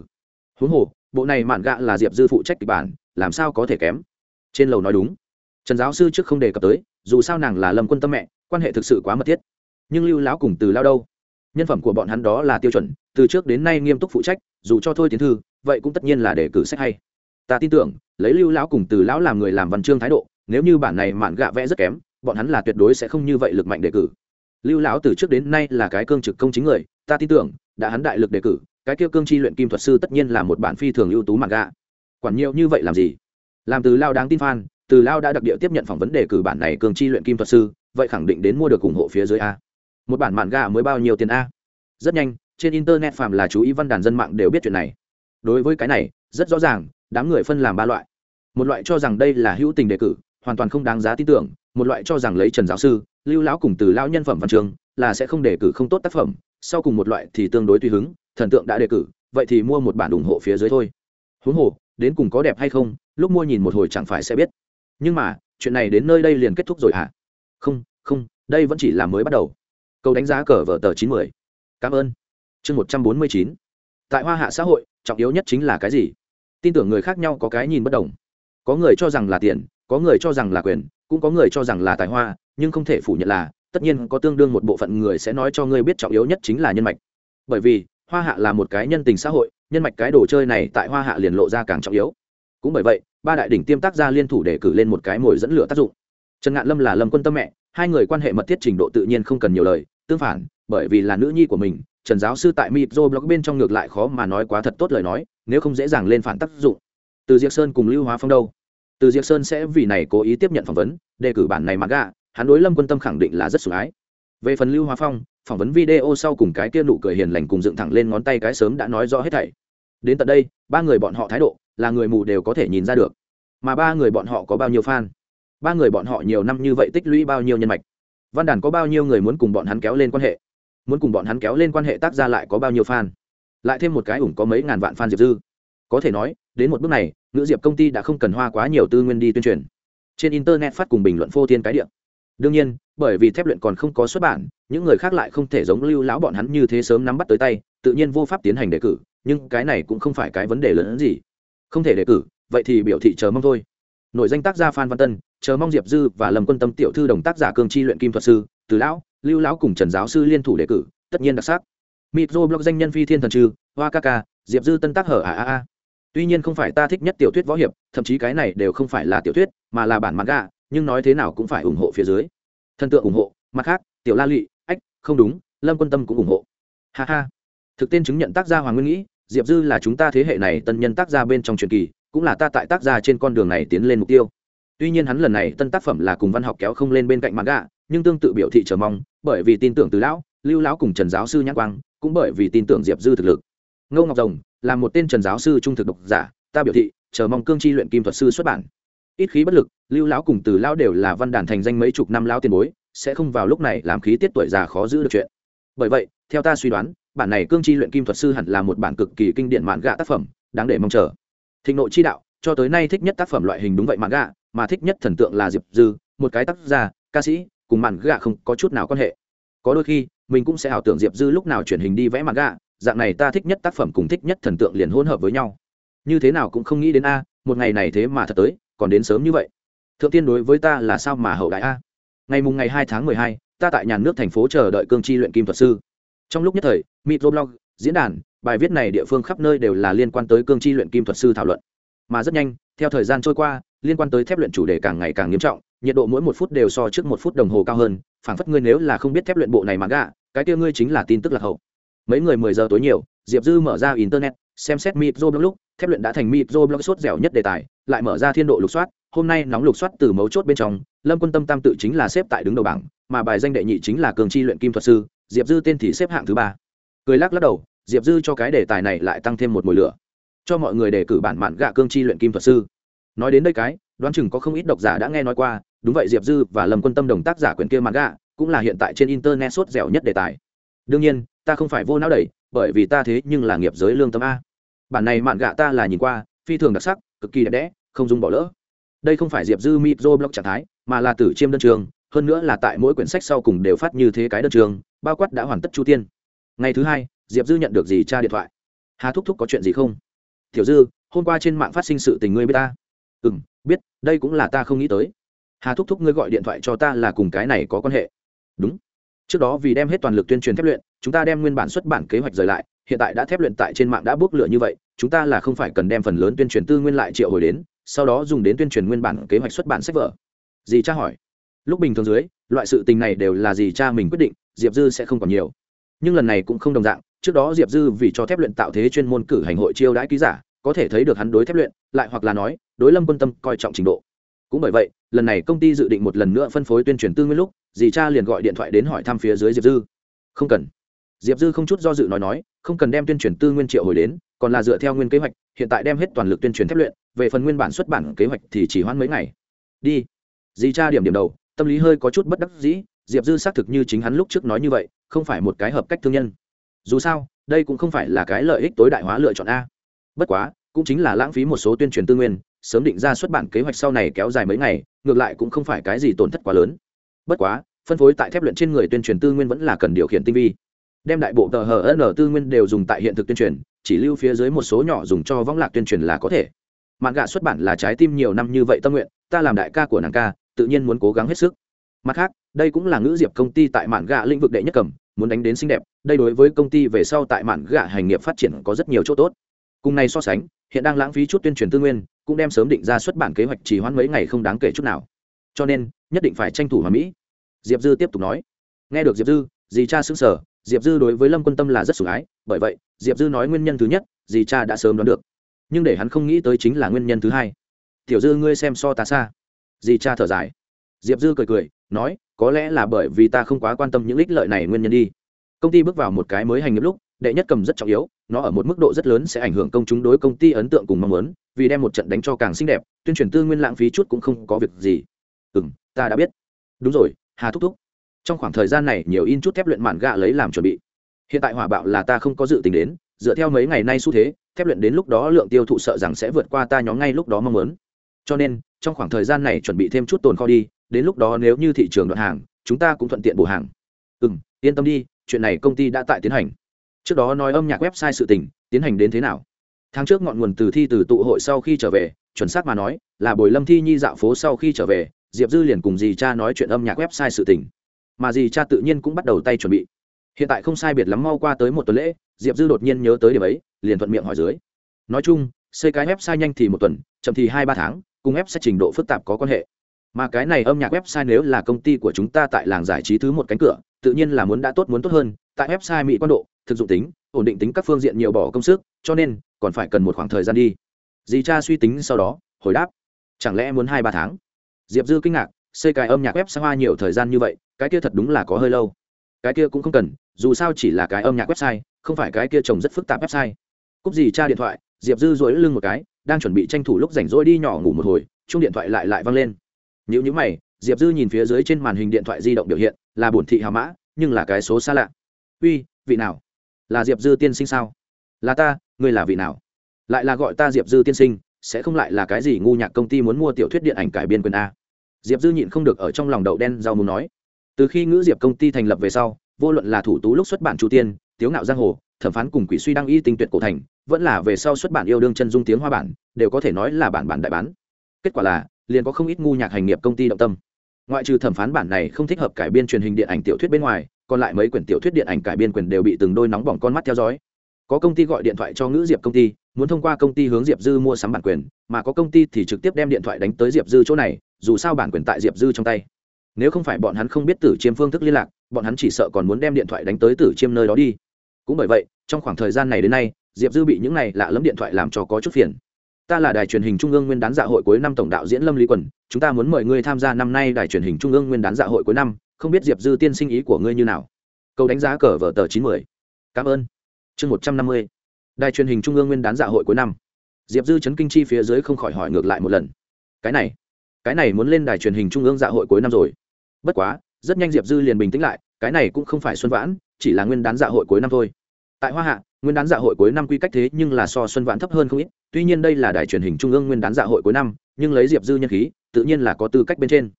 Huống hồ, bộ này mạn gạ là diệp dư phụ trách kịch bản, làm sao có thể kém? Trên lầu nói đúng. Trần giáo sư trước không đề cập tới dù sao nàng là lâm quân tâm mẹ, quan hệ thực sự quá mật thiết. Nhưng lưu lão cùng từ lao đâu? Nhân phẩm của bọn hắn đó là tiêu chuẩn, từ trước đến nay nghiêm túc phụ trách, dù cho thôi tiến thư, vậy cũng tất nhiên là để cử sách hay. Ta tin tưởng, lấy lưu lão cùng từ lão làm người làm văn chương thái độ, nếu như bản này mạn gạ vẽ rất kém, bọn hắn là tuyệt đối sẽ không như vậy lực mạnh đề cử. Lưu lão từ trước đến nay là cái cương trực công chính người, ta tin tưởng, đã hắn đại lực đề cử, cái kia cương chi luyện kim thuật sư tất nhiên là một bản phi thường ưu tú mạn gạ. Quản nhiều như vậy làm gì? Làm từ lao đáng tin phan từ lao đã đặc địa tiếp nhận phỏng vấn đề cử bản này cường chi luyện kim thuật sư, vậy khẳng định đến mua được ủng hộ phía dưới a. Một bản mạn gà mới bao nhiêu tiền a? Rất nhanh, trên internet phàm là chú ý văn đàn dân mạng đều biết chuyện này. Đối với cái này, rất rõ ràng, đám người phân làm ba loại. Một loại cho rằng đây là hữu tình đề cử, hoàn toàn không đáng giá tin tưởng, một loại cho rằng lấy trần giáo sư, lưu lão cùng từ lão nhân phẩm văn trường là sẽ không đề cử không tốt tác phẩm, sau cùng một loại thì tương đối tùy hứng, thần tượng đã đề cử, vậy thì mua một bản ủng hộ phía dưới thôi. Huống hồ, đến cùng có đẹp hay không, lúc mua nhìn một hồi chẳng phải sẽ biết nhưng mà, chuyện này đến nơi đây liền kết thúc rồi hả? Không không, đây vẫn chỉ là mới bắt đầu. Câu đánh giá cờ vở tờ chín mươi cảm ơn. Chương một trăm bốn mươi chín. Tại hoa hạ xã hội, trọng yếu nhất chính là cái gì? Tin tưởng người khác nhau có cái nhìn bất đồng. Có người cho rằng là tiền, có người cho rằng là quyền, cũng có người cho rằng là tài hoa, nhưng không thể phủ nhận là, tất nhiên có tương đương một bộ phận người sẽ nói cho ngươi biết trọng yếu nhất chính là nhân mạch. Bởi vì, hoa hạ là một cái nhân tình xã hội, nhân mạch cái đồ chơi này tại hoa hạ liền lộ ra càng trọng yếu. Cũng bởi vậy ba đại đỉnh tiêm tác gia liên thủ để cử lên một cái mồi dẫn lửa tác dụng. Trần ngạn lâm là lâm quân tâm mẹ, hai người quan hệ mật thiết trình độ tự nhiên không cần nhiều lời, tương phản, bởi vì là nữ nhi của mình, trần giáo sư tại mịp blog bên trong ngược lại khó mà nói quá thật tốt lời nói, nếu không dễ dàng lên phản tác dụng. Từ diệp sơn cùng lưu hóa phong đâu? Từ diệp sơn sẽ vì này cố ý tiếp nhận phỏng vấn, đề cử bản này mà gạ, hắn đối lâm quân tâm khẳng định là rất sủng ái. Về phần lưu hóa phong, phỏng vấn video sau cùng cái kia nụ cười hiền lành cùng dựng thẳng lên ngón tay cái sớm đã nói rõ hết thảy. Đến tận đây, ba người bọn họ thái độ là người mù đều có thể nhìn ra được. Mà ba người bọn họ có bao nhiêu fan? Ba người bọn họ nhiều năm như vậy tích lũy bao nhiêu nhân mạch? Văn đàn có bao nhiêu người muốn cùng bọn hắn kéo lên quan hệ? Muốn cùng bọn hắn kéo lên quan hệ tác ra lại có bao nhiêu fan? Lại thêm một cái ủng có mấy ngàn vạn fan diệp dư. Có thể nói, đến một bước này nữ diệp công ty đã không cần hoa quá nhiều tư nguyên đi tuyên truyền. Trên internet phát cùng bình luận phô thiên cái điện đương nhiên, bởi vì thép luyện còn không có xuất bản, những người khác lại không thể giống lưu lão bọn hắn như thế sớm nắm bắt tới tay, tự nhiên vô pháp tiến hành đề cử, nhưng cái này cũng không phải cái vấn đề lớn hơn gì không thể đề cử, vậy thì biểu thị chờ mong thôi. Nội danh tác gia phan văn tân, chờ mong diệp dư và lâm quân tâm tiểu thư đồng tác giả cương chi luyện kim thuật sư, từ lão, lưu lão cùng trần giáo sư liên thủ đề cử, tất nhiên đặc sắc. Mitro blog danh nhân phi thiên thần trừ, hoa ca ca, diệp dư tân tác hở a a a. Tuy nhiên không phải ta thích nhất tiểu thuyết võ hiệp, thậm chí cái này đều không phải là tiểu thuyết, mà là bản mặt gà nhưng nói thế nào cũng phải ủng hộ phía dưới. Thần tượng ủng hộ, mặt khác, tiểu la lụy, ách, không đúng, lâm quân tâm cũng ủng hộ. Ha ha. Thực tên chứng nhận tác gia hoàng nguyên nghĩ diệp dư là chúng ta thế hệ này tân nhân tác gia bên trong truyền kỳ, cũng là ta tại tác gia trên con đường này tiến lên mục tiêu. Tuy nhiên hắn lần này tân tác phẩm là cùng văn học kéo không lên bên cạnh mặt gạ nhưng tương tự biểu thị chờ mong, bởi vì tin tưởng từ lão, lưu lão cùng trần giáo sư nhắc quang, cũng bởi vì tin tưởng diệp dư thực lực. Ngô ngọc rồng, là một tên trần giáo sư trung thực độc giả, ta biểu thị, chờ mong cương chi luyện kim thuật sư xuất bản. Ít khí bất lực, lưu lão cùng từ lão đều là văn đàn thành danh mấy chục năm lão tiền bối, sẽ không vào lúc này làm khí tiết tuổi già khó giữ được chuyện. Bởi vậy, theo ta suy đoán bản này cương chi luyện kim thuật sư hẳn là một bản cực kỳ kinh điển mạn gạ tác phẩm, đáng để mong chờ. Thịnh nội chi đạo, cho tới nay thích nhất tác phẩm loại hình đúng vậy mạn gạ, mà thích nhất thần tượng là diệp dư, một cái tác gia ca sĩ, cùng mạn gạ không có chút nào quan hệ. Có đôi khi, mình cũng sẽ ảo tưởng diệp dư lúc nào chuyển hình đi vẽ mạn gạ, dạng này ta thích nhất tác phẩm cùng thích nhất thần tượng liền hỗn hợp với nhau. Như thế nào cũng không nghĩ đến a, một ngày này thế mà thật tới, còn đến sớm như vậy. Thượng tiên đối với ta là sao mà hậu đại a? Ngày mùng ngày hai tháng mười hai, ta tại nhà nước thành phố chờ đợi cương chi luyện kim thuật sư trong lúc nhất thời microblog diễn đàn, bài viết này địa phương khắp nơi đều là liên quan tới cương chi luyện kim thuật sư thảo luận. Mà rất nhanh, theo thời gian trôi qua, liên quan tới thép luyện chủ đề càng ngày càng nghiêm trọng, nhiệt độ mỗi một phút đều so trước một phút đồng hồ cao hơn, phảng phất ngươi nếu là không biết thép luyện bộ này mà gạ, cái kia ngươi chính là tin tức lạc hậu. Mấy người mười giờ tối nhiều, diệp dư mở ra internet, xem xét microblog lúc, thép luyện đã thành microblog sốt dẻo nhất đề tài, lại mở ra thiên độ lục soát, hôm nay nóng lục soát từ mấu chốt bên trong, lâm quân tâm tam tự chính là xếp tại đứng đầu bảng, mà bài danh đệ nhị chính là cường chi luyện kim thuật sư diệp dư tên thì xếp hạng thứ ba. Cười lắc lắc đầu, diệp dư cho cái đề tài này lại tăng thêm một mùi lửa. Cho mọi người đề cử bản mạn gạ cương chi luyện kim thuật sư. Nói đến đây cái, đoán chừng có không ít độc giả đã nghe nói qua, đúng vậy diệp dư và lâm quân tâm đồng tác giả quyển kia mạn gạ, cũng là hiện tại trên internet sốt dẻo nhất đề tài. Đương nhiên, ta không phải vô não đẩy, bởi vì ta thế nhưng là nghiệp giới lương tâm a. Bản này mạn gạ ta là nhìn qua, phi thường đặc sắc, cực kỳ đẹp đẽ, không dùng bỏ lỡ. Đây không phải diệp dư mitro blog trạng thái, mà là tử chiêm đơn trường, hơn nữa là tại mỗi quyển sách sau cùng đều phát như thế cái đơn trường bao quát đã hoàn tất chu tiên. Ngày thứ hai, diệp dư nhận được gì cha điện thoại. Hà thúc thúc có chuyện gì không? Tiểu dư, hôm qua trên mạng phát sinh sự tình ngươi biết ta? Ừ m biết, đây cũng là ta không nghĩ tới. Hà thúc thúc ngươi gọi điện thoại cho ta là cùng cái này có quan hệ. Đúng. Trước đó vì đem hết toàn lực tuyên truyền thép luyện, chúng ta đem nguyên bản xuất bản kế hoạch rời lại, hiện tại đã thép luyện tại trên mạng đã bước lửa như vậy, chúng ta là không phải cần đem phần lớn tuyên truyền tư nguyên lại triệu hồi đến, sau đó dùng đến tuyên truyền nguyên bản kế hoạch xuất bản sách vở. Dì cha hỏi. Lúc bình thường dưới, loại sự tình này đều là dì cha mình quyết định diệp dư sẽ không còn nhiều. Nhưng lần này cũng không đồng dạng, trước đó diệp dư vì cho thép luyện tạo thế chuyên môn cử hành hội chiêu đãi ký giả, có thể thấy được hắn đối thép luyện, lại hoặc là nói, đối lâm quân tâm coi trọng trình độ. Cũng bởi vậy, lần này công ty dự định một lần nữa phân phối tuyên truyền tư nguyên lúc, dì cha liền gọi điện thoại đến hỏi thăm phía dưới diệp dư. Không cần. Diệp dư không chút do dự nói nói, không cần đem tuyên truyền tư nguyên triệu hồi đến, còn là dựa theo nguyên kế hoạch, hiện tại đem hết toàn lực tuyên truyền thép luyện, về phần nguyên bản xuất bản kế hoạch thì chỉ hoãn mấy ngày. Đi. Dì cha điểm điểm đầu, tâm lý hơi có chút bất đắc dĩ diệp dư xác thực như chính hắn lúc trước nói như vậy, không phải một cái hợp cách thương nhân. Dù sao, đây cũng không phải là cái lợi ích tối đại hóa lựa chọn a. Bất quá, cũng chính là lãng phí một số tuyên truyền tư nguyên, sớm định ra xuất bản kế hoạch sau này kéo dài mấy ngày, ngược lại cũng không phải cái gì tổn thất quá lớn. Bất quá, phân phối tại thép luyện trên người tuyên truyền tư nguyên vẫn là cần điều khiển tinh vi. Đem đại bộ tờ hờ n tư nguyên đều dùng tại hiện thực tuyên truyền, chỉ lưu phía dưới một số nhỏ dùng cho võng lạc tuyên truyền là có thể. Mạn gạ xuất bản là trái tim nhiều năm như vậy tâm nguyện, ta làm đại ca của nàng ca, tự nhiên muốn cố gắng hết sức mặt khác, đây cũng là ngữ diệp công ty tại mạn gạ lĩnh vực đệ nhất cầm, muốn đánh đến xinh đẹp, đây đối với công ty về sau tại mạn gạ hành nghiệp phát triển có rất nhiều chỗ tốt. Cùng này so sánh, hiện đang lãng phí chút tuyên truyền tư nguyên, cũng đem sớm định ra xuất bản kế hoạch chỉ hoãn mấy ngày không đáng kể chút nào. Cho nên, nhất định phải tranh thủ hòa mỹ. Diệp dư tiếp tục nói. Nghe được diệp dư, dì cha xứng sở diệp dư đối với lâm quân tâm là rất sủng ái, bởi vậy, diệp dư nói nguyên nhân thứ nhất, dì cha đã sớm đoán được. Nhưng để hắn không nghĩ tới chính là nguyên nhân thứ hai. Tiểu dư, ngươi xem so ta xa. Dì cha thở dài diệp dư cười cười, nói, có lẽ là bởi vì ta không quá quan tâm những ích lợi này nguyên nhân đi. Công ty bước vào một cái mới hành nghiệp lúc, đệ nhất cầm rất trọng yếu, nó ở một mức độ rất lớn sẽ ảnh hưởng công chúng đối công ty ấn tượng cùng mong muốn, vì đem một trận đánh cho càng xinh đẹp, tuyên truyền tư nguyên lãng phí chút cũng không có việc gì. Ừ m ta đã biết. Đúng rồi, hà thúc thúc. Trong khoảng thời gian này, nhiều in chút thép luyện mạn gạ lấy làm chuẩn bị. Hiện tại hỏa bạo là ta không có dự tính đến, dựa theo mấy ngày nay xu thế, thép luyện đến lúc đó lượng tiêu thụ sợ rằng sẽ vượt qua ta nhóm ngay lúc đó mong muốn. Cho nên, trong khoảng thời gian này chuẩn bị thêm chút tồn kho đi đến lúc đó nếu như thị trường đoạn hàng, chúng ta cũng thuận tiện bổ hàng. Ừ m yên tâm đi, chuyện này công ty đã tại tiến hành. Trước đó nói âm nhạc website sự tình, tiến hành đến thế nào? Tháng trước ngọn nguồn từ thi từ tụ hội sau khi trở về, chuẩn xác mà nói, là buổi lâm thi nhi dạo phố sau khi trở về, diệp dư liền cùng dì cha nói chuyện âm nhạc website sự tình. Mà dì cha tự nhiên cũng bắt đầu tay chuẩn bị. Hiện tại không sai biệt lắm mau qua tới một tuần lễ, diệp dư đột nhiên nhớ tới điểm ấy, liền thuận miệng hỏi dưới. Nói chung, xây cái website nhanh thì một tuần, chậm thì hai ba tháng, cùng website trình độ phức tạp có quan hệ mà cái này âm nhạc website nếu là công ty của chúng ta tại làng giải trí thứ một cánh cửa, tự nhiên là muốn đã tốt muốn tốt hơn. Tại website mỹ quan độ, thực dụng tính, ổn định tính các phương diện nhiều bỏ công sức, cho nên còn phải cần một khoảng thời gian đi. Dì cha suy tính sau đó, hồi đáp. Chẳng lẽ muốn hai ba tháng? Diệp dư kinh ngạc, xây cái âm nhạc web hoa nhiều thời gian như vậy, cái kia thật đúng là có hơi lâu. Cái kia cũng không cần, dù sao chỉ là cái âm nhạc website, không phải cái kia trồng rất phức tạp website. Cúp dì cha điện thoại, diệp dư dối lưng một cái, đang chuẩn bị tranh thủ lúc rảnh rỗi đi nhỏ ngủ một hồi chung điện thoại lại lại văng lên. Nhíu nhíu mày, diệp dư nhìn phía dưới trên màn hình điện thoại di động biểu hiện, là bổn thị hào mã, nhưng là cái số xa lạ. Uy, vị nào? Là diệp dư tiên sinh sao? Là ta, ngươi là vị nào? Lại là gọi ta diệp dư tiên sinh, sẽ không lại là cái gì ngu nhạc công ty muốn mua tiểu thuyết điện ảnh cải biên quyền a. Diệp dư nhịn không được ở trong lòng đậu đen rau muốn nói. Từ khi ngữ diệp công ty thành lập về sau, vô luận là thủ tú lúc xuất bản chu tiên, tiếu ngạo giang hồ, thẩm phán cùng quỷ suy đăng y tinh tuyệt cổ thành, vẫn là về sau xuất bản yêu đương chân dung tiếng hoa bản, đều có thể nói là bản bản đại bán. Kết quả là liền có không ít ngu nhạc hành nghiệp công ty động tâm. Ngoại trừ thẩm phán bản này không thích hợp cải biên truyền hình điện ảnh tiểu thuyết bên ngoài, còn lại mấy quyển tiểu thuyết điện ảnh cải biên quyền đều bị từng đôi nóng bỏng con mắt theo dõi. Có công ty gọi điện thoại cho ngữ diệp công ty, muốn thông qua công ty hướng diệp dư mua sắm bản quyền, mà có công ty thì trực tiếp đem điện thoại đánh tới diệp dư chỗ này, dù sao bản quyền tại diệp dư trong tay. Nếu không phải bọn hắn không biết tử chiêm phương thức liên lạc, bọn hắn chỉ sợ còn muốn đem điện thoại đánh tới tử chiêm nơi đó đi. Cũng bởi vậy, trong khoảng thời gian này đến nay, diệp dư bị những này lạ lẫm điện thoại làm cho có chút phiền ta là đài truyền hình trung ương nguyên đán dạ hội cuối năm tổng đạo diễn lâm lý quần, chúng ta muốn mời ngươi tham gia năm nay đài truyền hình trung ương nguyên đán dạ hội cuối năm, không biết diệp dư tiên sinh ý của ngươi như nào? Câu đánh giá cờ vở tờ chín mươi cảm ơn. Chương một trăm năm mươi. Đài truyền hình trung ương nguyên đán dạ hội cuối năm. Diệp dư chấn kinh chi phía dưới không khỏi hỏi ngược lại một lần. Cái này cái này muốn lên đài truyền hình trung ương dạ hội cuối năm rồi. Bất quá, rất nhanh diệp dư liền bình tĩnh lại, cái này cũng không phải xuân vãn, chỉ là nguyên đán dạ hội cuối năm thôi tại hoa hạ, nguyên đán dạ hội cuối năm quy cách thế nhưng là so xuân vãn thấp hơn không ít. Tuy nhiên đây là đài truyền hình trung ương nguyên đán dạ hội cuối năm, nhưng lấy diệp dư nhân khí, tự nhiên là có tư cách bên trên.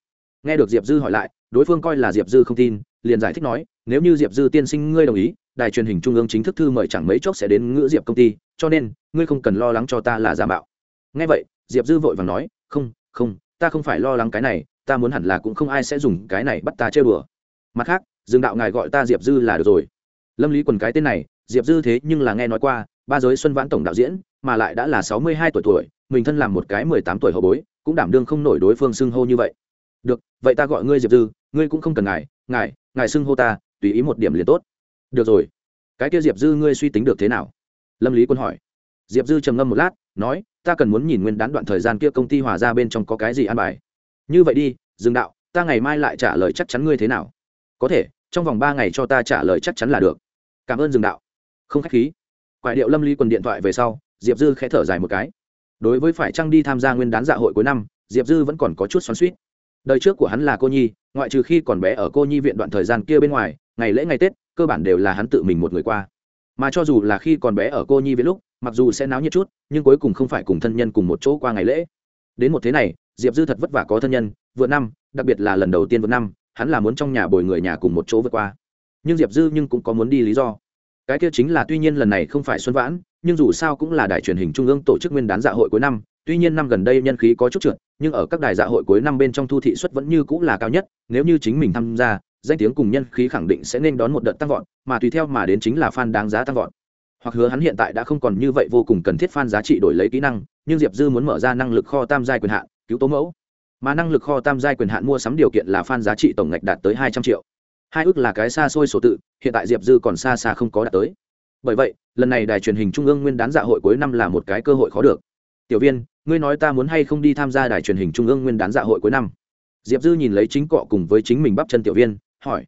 Nghe được diệp dư hỏi lại, đối phương coi là diệp dư không tin, liền giải thích nói, nếu như diệp dư tiên sinh ngươi đồng ý, đài truyền hình trung ương chính thức thư mời chẳng mấy chốc sẽ đến ngữ diệp công ty, cho nên, ngươi không cần lo lắng cho ta là giả mạo. Nghe vậy, diệp dư vội vàng nói, không không, ta không phải lo lắng cái này, ta muốn hẳn là cũng không ai sẽ dùng cái này bắt ta chơi bừa mặt khác, dương đạo ngài gọi ta diệp dư là được rồi. Lâm lý quần cái tên này diệp dư thế nhưng là nghe nói qua, ba giới xuân vãn tổng đạo diễn, mà lại đã là sáu mươi hai tuổi tuổi, mình thân làm một cái mười tám tuổi hậu bối, cũng đảm đương không nổi đối phương xưng hô như vậy. Được, vậy ta gọi ngươi diệp dư, ngươi cũng không cần ngài ngài ngài xưng hô ta, tùy ý một điểm liền tốt. Được rồi. Cái kia diệp dư ngươi suy tính được thế nào? Lâm lý quân hỏi. Diệp dư trầm ngâm một lát, nói, ta cần muốn nhìn nguyên đán đoạn thời gian kia công ty hòa ra bên trong có cái gì an bài. Như vậy đi Dừng đạo, ta ngày mai lại trả lời chắc chắn ngươi thế nào. Có thể, trong vòng ba ngày cho ta trả lời chắc chắn là được. Cảm ơn Dừng đạo không k h á c h khí. Quại điệu lâm ly quần điện thoại về sau, diệp dư khẽ thở dài một cái. Đối với phải trăng đi tham gia nguyên đán dạ hội cuối năm, diệp dư vẫn còn có chút xoắn suýt đời trước của hắn là cô nhi, ngoại trừ khi còn bé ở cô nhi viện đoạn thời gian kia bên ngoài, ngày lễ ngày tết, cơ bản đều là hắn tự mình một người qua. Mà cho dù là khi còn bé ở cô nhi viện lúc, mặc dù sẽ náo nhiệt chút, nhưng cuối cùng không phải cùng thân nhân cùng một chỗ qua ngày lễ. Đến một thế này, diệp dư thật vất vả có thân nhân, vượt năm, đặc biệt là lần đầu tiên vượt năm, hắn là muốn trong nhà bồi người nhà cùng một chỗ vượt qua. Nhưng diệp dư nhưng cũng có muốn đi lý do cái kia chính là tuy nhiên lần này không phải xuân vãn, nhưng dù sao cũng là đài truyền hình trung ương tổ chức nguyên đán dạ hội cuối năm, tuy nhiên năm gần đây nhân khí có chút trượt, nhưng ở các đài dạ hội cuối năm bên trong thu thị suất vẫn như cũng là cao nhất, nếu như chính mình tham gia, danh tiếng cùng nhân khí khẳng định sẽ nên đón một đợt tăng vọt, mà tùy theo mà đến chính là fan đáng giá tăng vọt. Hoặc hứa hắn hiện tại đã không còn như vậy vô cùng cần thiết fan giá trị đổi lấy kỹ năng, nhưng diệp dư muốn mở ra năng lực kho tam giai quyền hạn, cứu tố mẫu. Mà năng lực kho tam giai quyền hạn mua sắm điều kiện là fan giá trị tổng ngạch đạt tới hai trăm triệu hai ước là cái xa xôi sổ tự, hiện tại diệp dư còn xa xa không có đạt tới. Bởi vậy, lần này đài truyền hình trung ương nguyên đán dạ hội cuối năm là một cái cơ hội khó được. Tiểu viên, ngươi nói ta muốn hay không đi tham gia đài truyền hình trung ương nguyên đán dạ hội cuối năm? Diệp dư nhìn lấy chính cọ cùng với chính mình bắp chân tiểu viên, hỏi.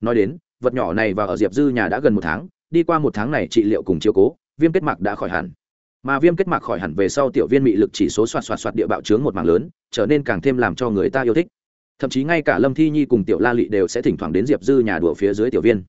Nói đến, vật nhỏ này và ở diệp dư nhà đã gần một tháng, đi qua một tháng này trị liệu cùng chiếu cố, viêm kết mạc đã khỏi hẳn. Mà viêm kết mạc khỏi hẳn về sau tiểu viên mị lực chỉ số xoạt xoạt xoạt địa bạo trướng một mảng lớn, trở nên càng thêm làm cho người ta yêu thích thậm chí ngay cả lâm thi nhi cùng tiểu la lị đều sẽ thỉnh thoảng đến diệp dư nhà đùa phía dưới tiểu viên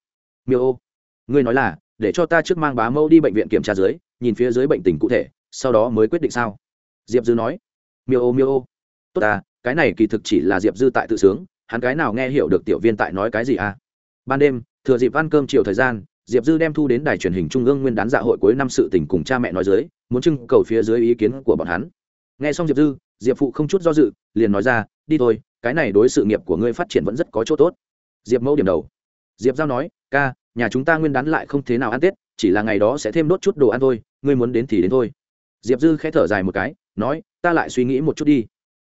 miêu ô ngươi nói là để cho ta trước mang bá mẫu đi bệnh viện kiểm tra dưới nhìn phía dưới bệnh tình cụ thể sau đó mới quyết định sao diệp dư nói miêu ô miêu ô tốt ta cái này kỳ thực chỉ là diệp dư tại tự sướng hắn cái nào nghe hiểu được tiểu viên tại nói cái gì à ban đêm thừa dịp ăn cơm chiều thời gian diệp dư đem thu đến đài truyền hình trung ương nguyên đán dạ hội cuối năm sự tình cùng cha mẹ nói dưới muốn trưng cầu phía dưới ý kiến của bọn hắn nghe xong diệp dư diệp phụ không chút do dự liền nói ra đi thôi cái này đối sự nghiệp của ngươi phát triển vẫn rất có chỗ tốt. Diệp mẫu điểm đầu. Diệp giao nói, ca, nhà chúng ta nguyên đán lại không thế nào ăn tết, chỉ là ngày đó sẽ thêm đốt chút đồ ăn thôi, ngươi muốn đến thì đến thôi. Diệp dư khẽ thở dài một cái, nói, ta lại suy nghĩ một chút đi.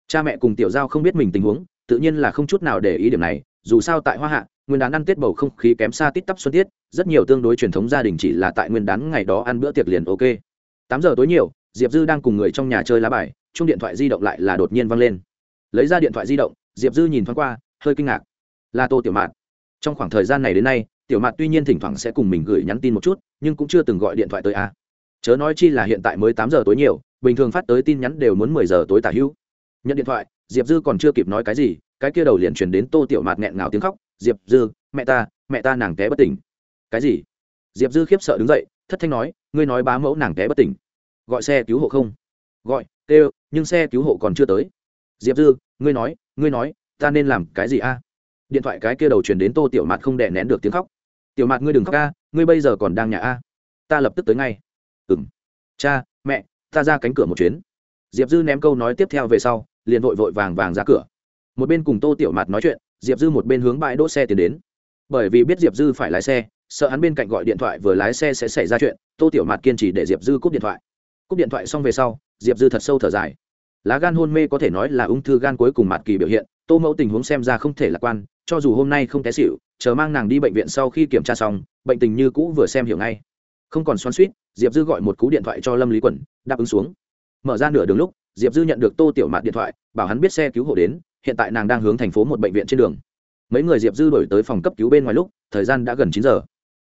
Cha mẹ cùng tiểu giao không biết mình tình huống, tự nhiên là không chút nào để ý điểm này, dù sao tại hoa hạ, nguyên đán ăn tết bầu không khí kém xa tít tắp xuân tiết, rất nhiều tương đối truyền thống gia đình chỉ là tại nguyên đán ngày đó ăn bữa tiệc liền ok. Tám giờ tối nhiều, diệp dư đang cùng người trong nhà chơi lá bài chung điện thoại di động lại là đột nhiên văng lên. Lấy ra điện thoại di động diệp dư nhìn thoáng qua, hơi kinh ngạc. Là tô tiểu mạt trong khoảng thời gian này đến nay, tiểu mạt tuy nhiên thỉnh thoảng sẽ cùng mình gửi nhắn tin một chút, nhưng cũng chưa từng gọi điện thoại tới a. Chớ nói chi là hiện tại mới tám giờ tối nhiều, bình thường phát tới tin nhắn đều muốn mười giờ tối tả hữu. Nhận điện thoại, diệp dư còn chưa kịp nói cái gì, cái kia đầu liền truyền đến tô tiểu mạt nghẹn ngào tiếng khóc, diệp dư, mẹ ta mẹ ta nàng té bất tỉnh. Cái gì? Diệp dư khiếp sợ đứng dậy, thất thanh nói, ngươi nói bá mẫu nàng té bất tỉnh. Gọi xe cứu hộ không? Gọi, kêu, nhưng xe cứu hộ còn chưa tới. Diệp dư, ngươi nói ngươi nói, ta nên làm cái gì a? Điện thoại cái kia đầu truyền đến tô tiểu mạt không đè nén được tiếng khóc. Tiểu mạt ngươi đừng khóc a, ngươi bây giờ còn đang nhà a. Ta lập tức tới ngay. Ừng cha, mẹ, ta ra cánh cửa một chuyến. Diệp dư ném câu nói tiếp theo về sau, liền vội vội vàng vàng ra cửa. Một bên cùng tô tiểu mạt nói chuyện, diệp dư một bên hướng bãi đỗ xe tiến đến. Bởi vì biết diệp dư phải lái xe, sợ hắn bên cạnh gọi điện thoại vừa lái xe sẽ xảy ra chuyện, tô tiểu mạt kiên trì để diệp dư cúp điện thoại. Cúp điện thoại xong về sau, diệp dư thật sâu thở dài lá gan hôn mê có thể nói là ung thư gan cuối cùng mạt kỳ biểu hiện, tô mẫu tình huống xem ra không thể lạc quan, cho dù hôm nay không té xịu chờ mang nàng đi bệnh viện sau khi kiểm tra xong, bệnh tình như cũ vừa xem hiểu ngay. Không còn xoắn suýt diệp dư gọi một cú điện thoại cho lâm lý quẩn, đáp ứng xuống. Mở ra nửa đường lúc, diệp dư nhận được tô tiểu mạt điện thoại, bảo hắn biết xe cứu hộ đến, hiện tại nàng đang hướng thành phố một bệnh viện trên đường. Mấy người diệp dư đổi tới phòng cấp cứu bên ngoài lúc, thời gian đã gần chín giờ.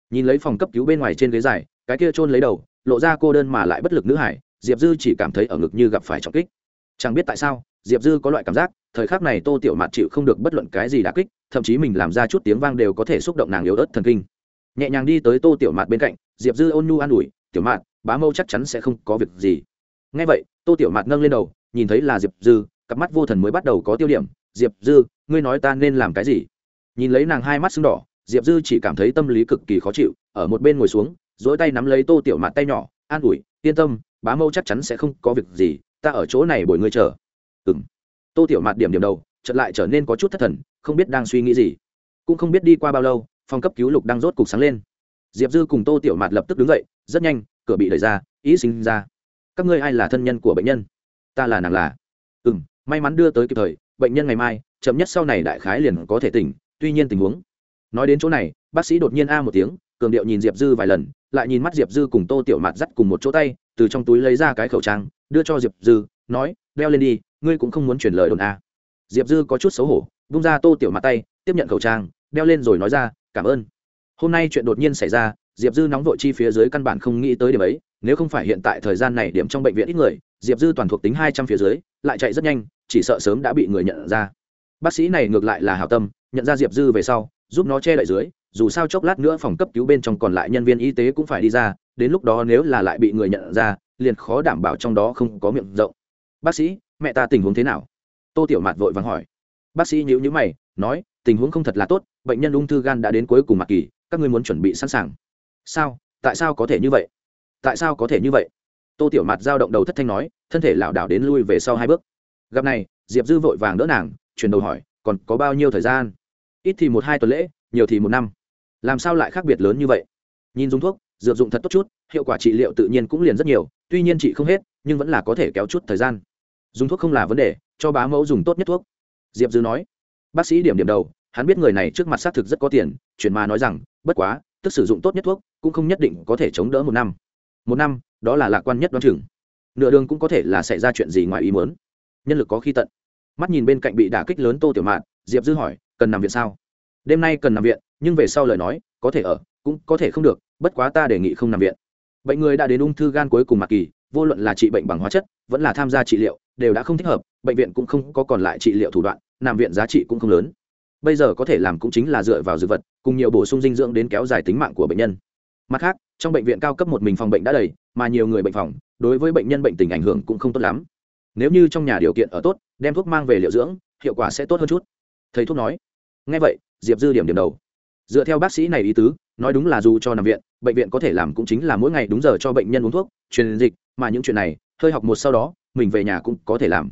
Nhìn lấy phòng cấp cứu bên ngoài trên ghế dài, cái kia trôn lấy đầu, lộ ra cô đơn mà lại bất lực nữ hải, diệp dư chỉ cảm thấy ở ngực như gặp phải trọng kích chẳng biết tại sao, diệp dư có loại cảm giác, thời khắc này tô tiểu mạt chịu không được bất luận cái gì đà kích, thậm chí mình làm ra chút tiếng vang đều có thể xúc động nàng yếu ớt thần kinh. Nhẹ nhàng đi tới tô tiểu mạt bên cạnh, diệp dư ôn nhu an ủi, tiểu mạt, bá mâu chắc chắn sẽ không có việc gì. Ngay vậy, tô tiểu mạt nâng lên đầu, nhìn thấy là diệp dư, cặp mắt vô thần mới bắt đầu có tiêu điểm, diệp dư, ngươi nói ta nên làm cái gì? Nhìn lấy nàng hai mắt sưng đỏ, diệp dư chỉ cảm thấy tâm lý cực kỳ khó chịu, ở một bên ngồi xuống dỗi tay nắm lấy tô tiểu mạt tay nhỏ, an ủi, yên tâm, bá mâu chắc chắn sẽ không có việc gì ta ở chỗ này bồi ngươi chờ. Ừng tô tiểu mạt điểm điểm đầu, chợt lại trở nên có chút thất thần, không biết đang suy nghĩ gì. Cũng không biết đi qua bao lâu, phòng cấp cứu lục đang rốt cục sáng lên. Diệp dư cùng tô tiểu mạt lập tức đứng dậy, rất nhanh, cửa bị đẩy ra, ý sinh ra. Các ngươi ai là thân nhân của bệnh nhân? Ta là nàng là. Ừ m may mắn đưa tới kịp thời, bệnh nhân ngày mai, chậm nhất sau này đại khái liền có thể tỉnh, tuy nhiên tình huống. Nói đến chỗ này, bác sĩ đột nhiên a một tiếng, cường điệu nhìn diệp dư vài lần, lại nhìn mắt diệp dư cùng tô tiểu mạt dắt cùng một chỗ tay, từ trong túi lấy ra cái khẩu trang đưa cho diệp dư, nói, đeo lên đi, ngươi cũng không muốn chuyển lời đồn a. Diệp dư có chút xấu hổ bung ra tô tiểu mặt tay, tiếp nhận khẩu trang, đeo lên rồi nói ra, cảm ơn. Hôm nay chuyện đột nhiên xảy ra, diệp dư nóng vội chi phía dưới căn bản không nghĩ tới điểm ấy, nếu không phải hiện tại thời gian này điểm trong bệnh viện ít người, diệp dư toàn thuộc tính hai trăm phía dưới, lại chạy rất nhanh, chỉ sợ sớm đã bị người nhận ra. Bác sĩ này ngược lại là hảo tâm, nhận ra diệp dư về sau, giúp nó che đậy dưới, dù sao chốc lát nữa phòng cấp cứu bên trong còn lại nhân viên y tế cũng phải đi ra, đến lúc đó nếu là lại bị người nhận ra liền khó đảm bảo trong đó không có miệng rộng. Bác sĩ, mẹ ta tình huống thế nào? Tô tiểu mạt vội vàng hỏi. Bác sĩ nhữ nhữ mày, nói, tình huống không thật là tốt, bệnh nhân ung thư gan đã đến cuối cùng mặt kỳ, các ngươi muốn chuẩn bị sẵn sàng. Sao? Tại sao có thể như vậy? Tại sao có thể như vậy? Tô tiểu mạt giao động đầu thất thanh nói, thân thể lảo đảo đến lui về sau hai bước. Gặp này, diệp dư vội vàng đỡ nàng, chuyển đầu hỏi, còn có bao nhiêu thời gian? Ít thì một hai tuần lễ, nhiều thì một năm. Làm sao lại khác biệt lớn như vậy? Nhìn dùng thuốc, dược dụng thật tốt chút, hiệu quả trị liệu tự nhiên cũng liền rất nhiều tuy nhiên chị không hết, nhưng vẫn là có thể kéo chút thời gian. Dùng thuốc không là vấn đề, cho bá mẫu dùng tốt nhất thuốc. Diệp dư nói. Bác sĩ điểm điểm đầu, hắn biết người này trước mặt xác thực rất có tiền chuyển mà nói rằng, bất quá, tức sử dụng tốt nhất thuốc, cũng không nhất định có thể chống đỡ một năm. Một năm, đó là lạc quan nhất đoán chừng. Nửa đường cũng có thể là xảy ra chuyện gì ngoài ý muốn. Nhân lực có khi tận. Mắt nhìn bên cạnh bị đả kích lớn tô tiểu mạn, diệp dư hỏi, cần nằm viện sao? Đêm nay cần nằm viện, nhưng về sau lời nói, có thể ở, cũng có thể không được, bất quá ta đề nghị không nằm viện bệnh người đã đến ung thư gan cuối cùng mặt kỳ, vô luận là trị bệnh bằng hóa chất, vẫn là tham gia trị liệu, đều đã không thích hợp, bệnh viện cũng không có còn lại trị liệu thủ đoạn, nằm viện giá trị cũng không lớn. Bây giờ có thể làm cũng chính là dựa vào dược vật, cùng nhiều bổ sung dinh dưỡng đến kéo dài tính mạng của bệnh nhân. Mặt khác, trong bệnh viện cao cấp một mình phòng bệnh đã đầy, mà nhiều người bệnh phòng, đối với bệnh nhân bệnh tình ảnh hưởng cũng không tốt lắm. Nếu như trong nhà điều kiện ở tốt, đem thuốc mang về liệu dưỡng, hiệu quả sẽ tốt hơn chút. Thầy thuốc nói. Ngay vậy, diệp dư điểm điểm đầu. Dựa theo bác sĩ này ý tứ nói đúng là dù cho nằm viện, bệnh viện có thể làm cũng chính là mỗi ngày đúng giờ cho bệnh nhân uống thuốc, truyền dịch, mà những chuyện này, hơi học một sau đó, mình về nhà cũng có thể làm.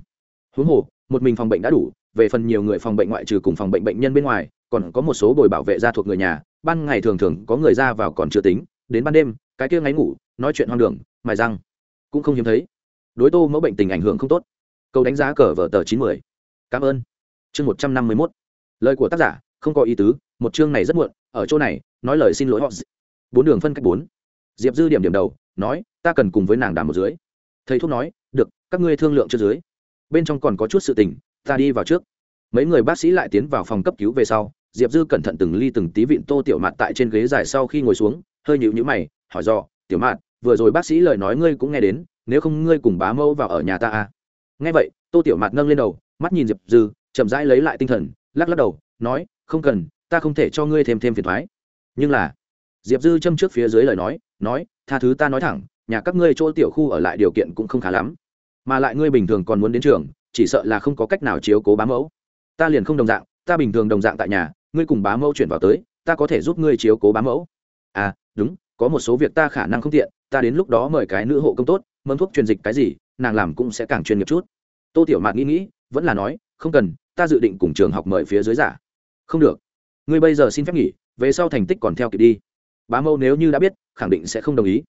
Huống hồ, một mình phòng bệnh đã đủ, về phần nhiều người phòng bệnh ngoại trừ cùng phòng bệnh bệnh nhân bên ngoài, còn có một số bồi bảo vệ gia thuộc người nhà, ban ngày thường thường có người ra vào còn chưa tính, đến ban đêm, cái kia ngáy ngủ, nói chuyện hoang đường, mài răng, cũng không hiếm thấy. Đối tô mẫu bệnh tình ảnh hưởng không tốt. Câu đánh giá cờ vở tờ chín mươi cảm ơn. Chương một trăm năm mươi mốt. Lời của tác giả, không có ý tứ, một chương này rất muộn, ở chỗ này nói lời xin lỗi họ bốn đường phân cách bốn. Diệp dư điểm điểm đầu, nói, ta cần cùng với nàng đàm một dưới. Thầy thuốc nói, được, các ngươi thương lượng chưa dưới. Bên trong còn có chút sự tình, ta đi vào trước. Mấy người bác sĩ lại tiến vào phòng cấp cứu về sau, diệp dư cẩn thận từng ly từng tí vịn tô tiểu mạt tại trên ghế dài sau khi ngồi xuống, hơi nhịu nhữ mày, hỏi do tiểu mạt, vừa rồi bác sĩ lời nói ngươi cũng nghe đến, nếu không ngươi cùng bá mẫu vào ở nhà ta à? Nghe vậy, tô tiểu mạt nâng lên đầu, mắt nhìn diệp dư, chậm rãi lấy lại tinh thần, lắc lắc đầu, nói, không cần, ta không thể cho ngươi thêm thêm phiền thoái nhưng là, diệp dư châm trước phía dưới lời nói nói, tha thứ ta nói thẳng, nhà các ngươi chỗ tiểu khu ở lại điều kiện cũng không khá lắm. Mà lại ngươi bình thường còn muốn đến trường, chỉ sợ là không có cách nào chiếu cố bá mẫu. Ta liền không đồng dạng, ta bình thường đồng dạng tại nhà, ngươi cùng bá mẫu chuyển vào tới, ta có thể giúp ngươi chiếu cố bá mẫu. À đúng, có một số việc ta khả năng không tiện, ta đến lúc đó mời cái nữ hộ công tốt, mâm thuốc truyền dịch cái gì, nàng làm cũng sẽ càng chuyên nghiệp chút. Tô tiểu mạt nghĩ nghĩ, vẫn là nói, không cần, ta dự định cùng trường học mời phía dưới giả. Không được. Ngươi bây giờ xin phép nghỉ về sau thành tích còn theo kịp đi. Bá mẫu nếu như đã biết, khẳng định sẽ không đồng ý.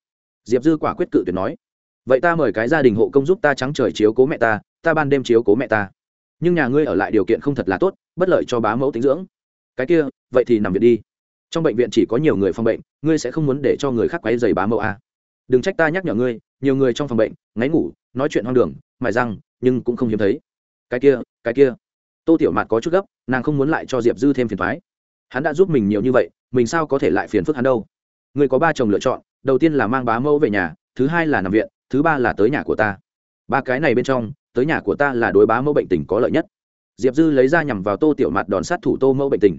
Diệp dư quả quyết cự tuyệt nói. Vậy ta mời cái gia đình hộ công giúp ta trắng trời chiếu cố mẹ ta ta ban đêm chiếu cố mẹ ta. Nhưng nhà ngươi ở lại điều kiện không thật là tốt, bất lợi cho bá mẫu tính dưỡng. Cái kia, vậy thì nằm viện đi. Trong bệnh viện chỉ có nhiều người phòng bệnh, ngươi sẽ không muốn để cho người khác quấy dày bá mẫu à. đừng trách ta nhắc nhở ngươi, nhiều người trong phòng bệnh, ngáy ngủ, nói chuyện hoang đường, mài răng, nhưng cũng không hiếm thấy. Cái kia cái kia. Tô tiểu mạt có chút gấp, nàng không muốn lại cho diệp dư thêm phiền thoái hắn đã giúp mình nhiều như vậy, mình sao có thể lại phiền phức hắn đâu? Người có ba chồng lựa chọn, đầu tiên là mang bá mẫu về nhà, thứ hai là nằm viện, thứ ba là tới nhà của ta. Ba cái này bên trong, tới nhà của ta là đối bá mẫu bệnh tình có lợi nhất. Diệp dư lấy ra nhằm vào tô tiểu mạt đòn sát thủ tô mẫu bệnh tình.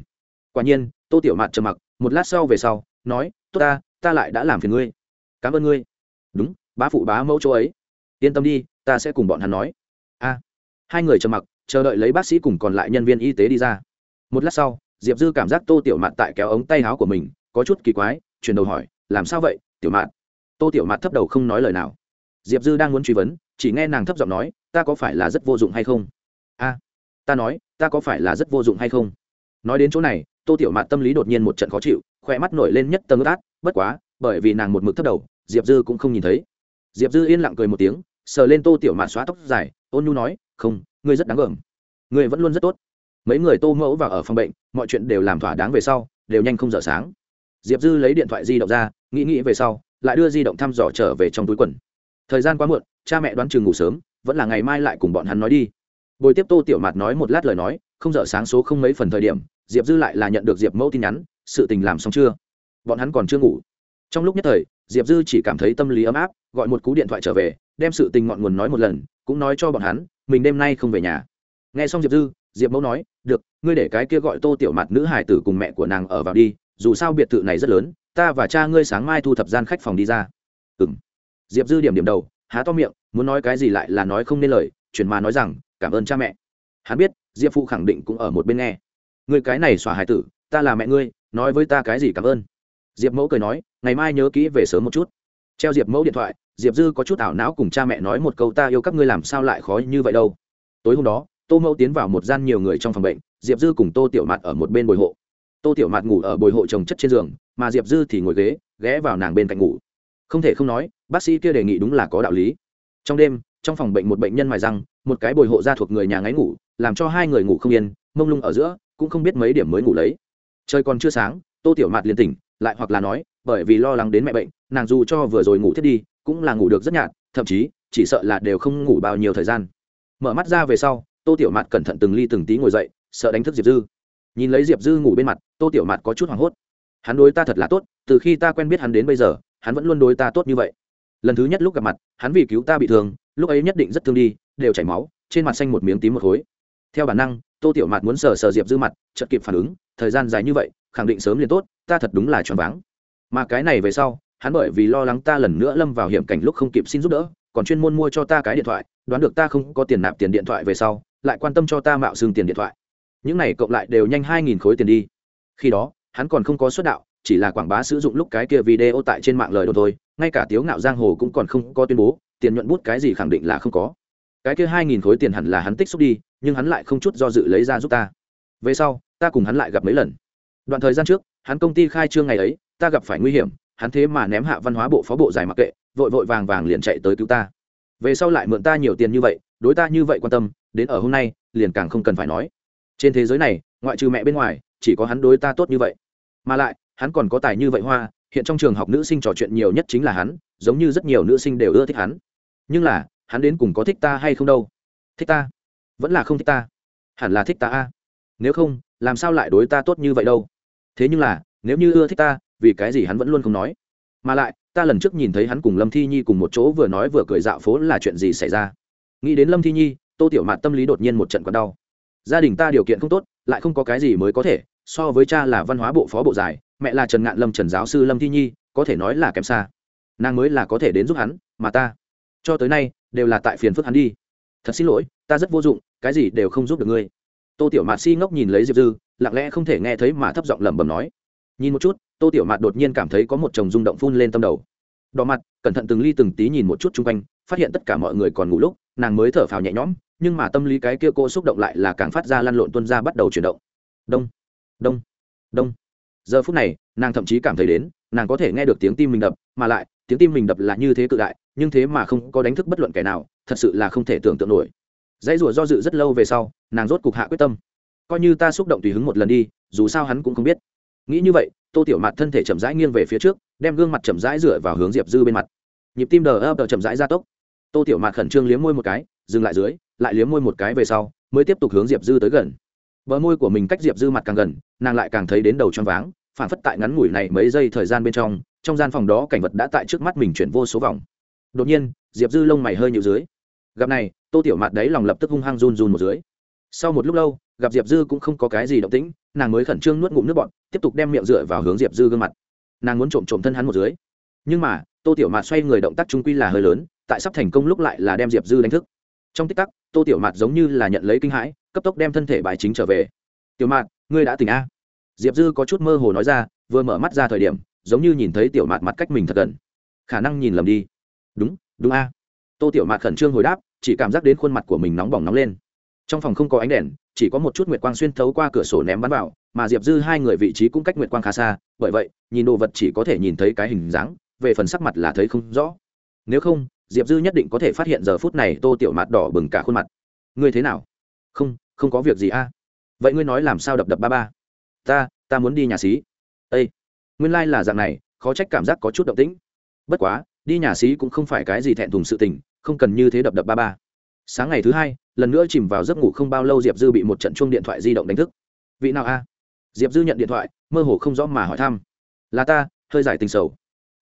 Quả nhiên, tô tiểu mạt trầm mặc, một lát sau về sau, nói, tốt ta ta lại đã làm phiền ngươi. Cảm ơn ngươi. Đúng, bá phụ bá mẫu chỗ ấy. Yên tâm đi, ta sẽ cùng bọn hắn nói. A. Hai người trầm mặc, chờ đợi lấy bác sĩ cùng còn lại nhân viên y tế đi ra. Một lát sau diệp dư cảm giác tô tiểu mạt tại kéo ống tay áo của mình, có chút kỳ quái, chuyển đầu hỏi, làm sao vậy, tiểu mạt? Tô tiểu mạt thấp đầu không nói lời nào. Diệp dư đang muốn truy vấn, chỉ nghe nàng thấp giọng nói, ta có phải là rất vô dụng hay không? A, ta nói, ta có phải là rất vô dụng hay không? Nói đến chỗ này, tô tiểu mạt tâm lý đột nhiên một trận khó chịu khoe mắt nổi lên nhất tầng ướt át, bất quá, bởi vì nàng một mực thấp đầu, diệp dư cũng không nhìn thấy. Diệp dư yên lặng cười một tiếng, sờ lên tô tiểu mạt xóa tóc dài, ôn nhu nói, không, ngươi rất đáng gờm. Ngươi vẫn luôn rất tốt mấy người tô mẫu và ở phòng bệnh, mọi chuyện đều làm thỏa đáng về sau, đều nhanh không dở sáng. Diệp dư lấy điện thoại di động ra, nghĩ nghĩ về sau, lại đưa di động thăm dò trở về trong túi quần. Thời gian quá muộn, cha mẹ đoán chừng ngủ sớm, vẫn là ngày mai lại cùng bọn hắn nói đi. Bồi tiếp tô tiểu mạt nói một lát lời nói, không dở sáng số không mấy phần thời điểm, diệp dư lại là nhận được diệp mẫu tin nhắn, sự tình làm xong chưa? Bọn hắn còn chưa ngủ. Trong lúc nhất thời, diệp dư chỉ cảm thấy tâm lý ấm áp, gọi một cú điện thoại trở về, đem sự tình ngọn nguồn nói một lần, cũng nói cho bọn hắn, mình đêm nay không về nhà. Nghe xong diệp dư diệp mẫu nói, được, ngươi để cái kia gọi tô tiểu mặt nữ hải tử cùng mẹ của nàng ở vào đi, dù sao biệt thự này rất lớn, ta và cha ngươi sáng mai thu thập gian khách phòng đi ra. Ừ m diệp dư điểm điểm đầu, há to miệng, muốn nói cái gì lại là nói không nên lời, chuyển mà nói rằng, cảm ơn cha mẹ. Hắn biết, diệp phụ khẳng định cũng ở một bên nghe. Người cái này xòa hải tử, ta là mẹ ngươi, nói với ta cái gì cảm ơn. Diệp mẫu cười nói, ngày mai nhớ kỹ về sớm một chút. Treo diệp mẫu điện thoại, diệp dư có chút ảo não cùng cha mẹ nói một câu, ta yêu các ngươi làm sao lại khó như vậy đâu? Tối hôm đó tô mẫu tiến vào một gian nhiều người trong phòng bệnh, diệp dư cùng tô tiểu mặt ở một bên bồi hộ. Tô tiểu mặt ngủ ở bồi hộ trồng chất trên giường, mà diệp dư thì ngồi ghế, ghé vào nàng bên cạnh ngủ. Không thể không nói, bác sĩ kia đề nghị đúng là có đạo lý. Trong đêm, trong phòng bệnh một bệnh nhân mài răng, một cái bồi hộ ra thuộc người nhà ngáy ngủ, làm cho hai người ngủ không yên, mông lung ở giữa, cũng không biết mấy điểm mới ngủ lấy. Trời còn chưa sáng, tô tiểu mạt liền tỉnh, lại hoặc là nói, bởi vì lo lắng đến mẹ bệnh, nàng dù cho vừa rồi ngủ thiết đi, cũng là ngủ được rất nhạt, thậm chí, chỉ sợ là đều không ngủ bao nhiêu thời gian. Mở mắt ra về sau tô tiểu mạt cẩn thận từng ly từng tí ngồi dậy, sợ đánh thức diệp dư. Nhìn lấy diệp dư ngủ bên mặt, tô tiểu mạt có chút hoảng hốt. Hắn đối ta thật là tốt, từ khi ta quen biết hắn đến bây giờ, hắn vẫn luôn đối ta tốt như vậy. Lần thứ nhất lúc gặp mặt, hắn vì cứu ta bị thương, lúc ấy nhất định rất thương đi, đều chảy máu, trên mặt xanh một miếng tím một khối. Theo bản năng, tô tiểu mạt muốn sờ sờ diệp dư mặt, chợt kịp phản ứng, thời gian dài như vậy, khẳng định sớm liền tốt, ta thật đúng là choáng váng. Mà cái này về sau, hắn bởi vì lo lắng ta lần nữa lâm vào hiểm cảnh lúc không kịp xin giúp đỡ, còn chuyên môn mua cho ta cái điện thoại, đoán được ta không có tiền nạp tiền điện thoại về sau lại quan tâm cho ta mạo xương tiền điện thoại. Những này cộng lại đều nhanh hai nghìn khối tiền đi. Khi đó, hắn còn không có xuất đạo, chỉ là quảng bá sử dụng lúc cái kia video tại trên mạng lời đồn thôi, ngay cả tiếu ngạo giang hồ cũng còn không có tuyên bố, tiền nhuận bút cái gì khẳng định là không có. Cái kia hai nghìn khối tiền hẳn là hắn tích xúc đi, nhưng hắn lại không chút do dự lấy ra giúp ta. Về sau, ta cùng hắn lại gặp mấy lần. Đoạn thời gian trước, hắn công ty khai trương ngày ấy, ta gặp phải nguy hiểm, hắn thế mà ném hạ văn hóa bộ phó bộ giải mặc kệ, vội vội vàng vàng liền chạy tới cứu ta. Về sau lại mượn ta nhiều tiền như vậy, đối ta như vậy quan tâm đến ở hôm nay, liền càng không cần phải nói. Trên thế giới này, ngoại trừ mẹ bên ngoài, chỉ có hắn đối ta tốt như vậy. Mà lại, hắn còn có tài như vậy hoa, hiện trong trường học nữ sinh trò chuyện nhiều nhất chính là hắn, giống như rất nhiều nữ sinh đều ưa thích hắn. Nhưng là, hắn đến cùng có thích ta hay không đâu? Thích ta? Vẫn là không thích ta? Hẳn là thích ta a. Nếu không, làm sao lại đối ta tốt như vậy đâu? Thế nhưng là, nếu như ưa thích ta, vì cái gì hắn vẫn luôn không nói? Mà lại, ta lần trước nhìn thấy hắn cùng lâm thi nhi cùng một chỗ vừa nói vừa cười dạo phố là chuyện gì xảy ra? Nghĩ đến lâm thi nhi tô tiểu mạt tâm lý đột nhiên một trận còn đau. Gia đình ta điều kiện không tốt, lại không có cái gì mới có thể, so với cha là văn hóa bộ phó bộ giải mẹ là trần ngạn lâm trần giáo sư lâm thi nhi, có thể nói là kém xa. Nàng mới là có thể đến giúp hắn, mà ta, cho tới nay, đều là tại phiền phức hắn đi. Thật xin lỗi, ta rất vô dụng, cái gì đều không giúp được ngươi. Tô tiểu mạt si ngốc nhìn lấy diệp dư, lặng lẽ không thể nghe thấy mà thấp giọng lẩm bẩm nói. Nhìn một chút, tô tiểu mạt đột nhiên cảm thấy có một chồng rung động phun lên tâm đầu. Đỏ mặt, cẩn thận từng ly từng tí nhìn một chút chung quanh, phát hiện tất cả mọi người còn ngủ lúc, nàng mới thở phào nhẹ nhõm nhưng mà tâm lý cái kia cô xúc động lại là càng phát ra lăn lộn tuân ra bắt đầu chuyển động. Đông đông đông. Giờ phút này, nàng thậm chí cảm thấy đến, nàng có thể nghe được tiếng tim mình đập, mà lại, tiếng tim mình đập là như thế cự đại, nhưng thế mà không có đánh thức bất luận kẻ nào, thật sự là không thể tưởng tượng nổi. Dãy rủa do dự rất lâu về sau, nàng rốt cục hạ quyết tâm. Coi như ta xúc động tùy hứng một lần đi, dù sao hắn cũng không biết. Nghĩ như vậy, tô tiểu mặt thân thể chậm rãi nghiêng về phía trước, đem gương mặt chậm rãi dựa vào hướng diệp dư bên mặt. Nhịp tim đờ ấp đờ chậm rãi ra tốc. Tô tiểu mặt khẩn trương liếm môi một cái, dừng lại dưới lại liếm môi một cái về sau, mới tiếp tục hướng diệp dư tới gần. Bờ môi của mình cách diệp dư mặt càng gần, nàng lại càng thấy đến đầu choáng váng, phản phất tại ngắn ngủi này mấy giây thời gian bên trong trong gian phòng đó cảnh vật đã tại trước mắt mình chuyển vô số vòng. Đột nhiên, diệp dư lông mày hơi nhịu dưới. Gặp này, tô tiểu mạt đấy lòng lập tức hung hăng run run một dưới. Sau một lúc lâu, gặp diệp dư cũng không có cái gì động tĩnh, nàng mới khẩn trương nuốt ngụm nước bọn tiếp tục đem miệng dựa vào hướng diệp dư gương mặt. Nàng muốn trộm trộm thân hắn một dưới. Nhưng mà, tô tiểu mạt xoay người động tác trung quy là hơi lớn, tại sắp thành công lúc lại là đem diệp dư đánh thức trong tích tắc, tô tiểu mạt giống như là nhận lấy kinh hãi, cấp tốc đem thân thể bài chính trở về. Tiểu mạt, ngươi đã tỉnh a? Diệp dư có chút mơ hồ nói ra, vừa mở mắt ra thời điểm, giống như nhìn thấy tiểu mạt mặt cách mình thật gần. Khả năng nhìn lầm đi. Đúng đúng a. Tô tiểu mạt khẩn trương hồi đáp, chỉ cảm giác đến khuôn mặt của mình nóng bỏng nóng lên. Trong phòng không có ánh đèn, chỉ có một chút nguyệt quang xuyên thấu qua cửa sổ ném bắn vào, mà diệp dư hai người vị trí cũng cách nguyệt quang khá xa, bởi vậy, nhìn đồ vật chỉ có thể nhìn thấy cái hình dáng, về phần sắc mặt là thấy không rõ. Nếu không diệp dư nhất định có thể phát hiện giờ phút này tô tiểu mạt đỏ bừng cả khuôn mặt. Ngươi thế nào? Không không có việc gì a. Vậy ngươi nói làm sao đập đập ba ba? Ta ta muốn đi nhà xí. Â nguyên lai、like、là dạng này, khó trách cảm giác có chút động tĩnh. Bất quá, đi nhà xí cũng không phải cái gì thẹn thùng sự tình, không cần như thế đập đập ba ba. Sáng ngày thứ hai, lần nữa chìm vào giấc ngủ không bao lâu diệp dư bị một trận chuông điện thoại di động đánh thức. Vị nào a? Diệp dư nhận điện thoại, mơ hồ không rõ mà hỏi thăm. Là ta, hơi giải tình sầu.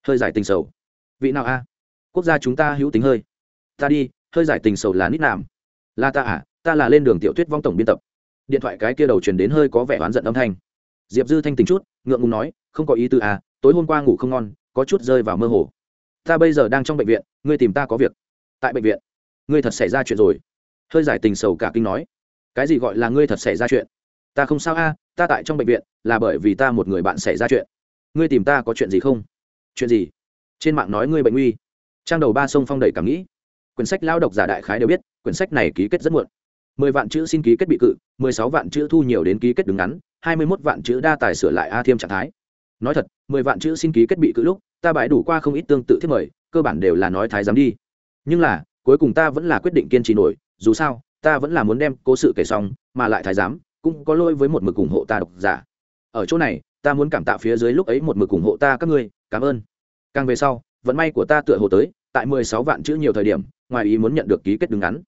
Hơi giải tình sầu. Vị nào a? Quốc gia chúng ta hữu tính hơi. Ta đi, hơi giải tình sầu là nít làm là ta à ta là lên đường tiểu tuyết vong tổng biên tập. Điện thoại cái kia đầu truyền đến hơi có vẻ oán giận âm thanh. Diệp dư thanh tình chút, ngượng ngùng nói, không có ý tư à tối hôm qua ngủ không ngon, có chút rơi vào mơ hồ. Ta bây giờ đang trong bệnh viện, ngươi tìm ta có việc. Tại bệnh viện, ngươi thật xảy ra chuyện rồi. Hơi giải tình sầu cả kinh nói. Cái gì gọi là ngươi thật xảy ra chuyện? Ta không sao a ta tại trong bệnh viện, là bởi vì ta một người bạn xảy ra chuyện. Ngươi tìm ta có chuyện gì không? Chuyện gì? Trên mạng nói ngươi bệnh nguy trang đầu ba sông phong đầy cảm nghĩ. Quyển sách lao độc giả đại khái đều biết, quyển sách này ký kết rất muộn. Mười vạn chữ xin ký kết bị cự, mười sáu vạn chữ thu nhiều đến ký kết đứng ngắn, hai mươi mốt vạn chữ đa tài sửa lại a thiêm trạng thái. Nói thật, mười vạn chữ xin ký kết bị cự lúc, ta bãi đủ qua không ít tương tự thiết mời, cơ bản đều là nói thái dám đi. Nhưng là, cuối cùng ta vẫn là quyết định kiên trì nổi, dù sao, ta vẫn là muốn đem cố sự kể xong, mà lại thái giám cũng có lỗi với một mực ủng hộ ta độc giả. Ở chỗ này, ta muốn cảm tạ phía dưới lúc ấy một mực ủng hộ ta các ngươi, cảm ơn. Càng về sau vận may của ta tựa hồ tới, tại mười sáu vạn chữ nhiều thời điểm, ngoài ý muốn nhận được ký kết đứng ngắn.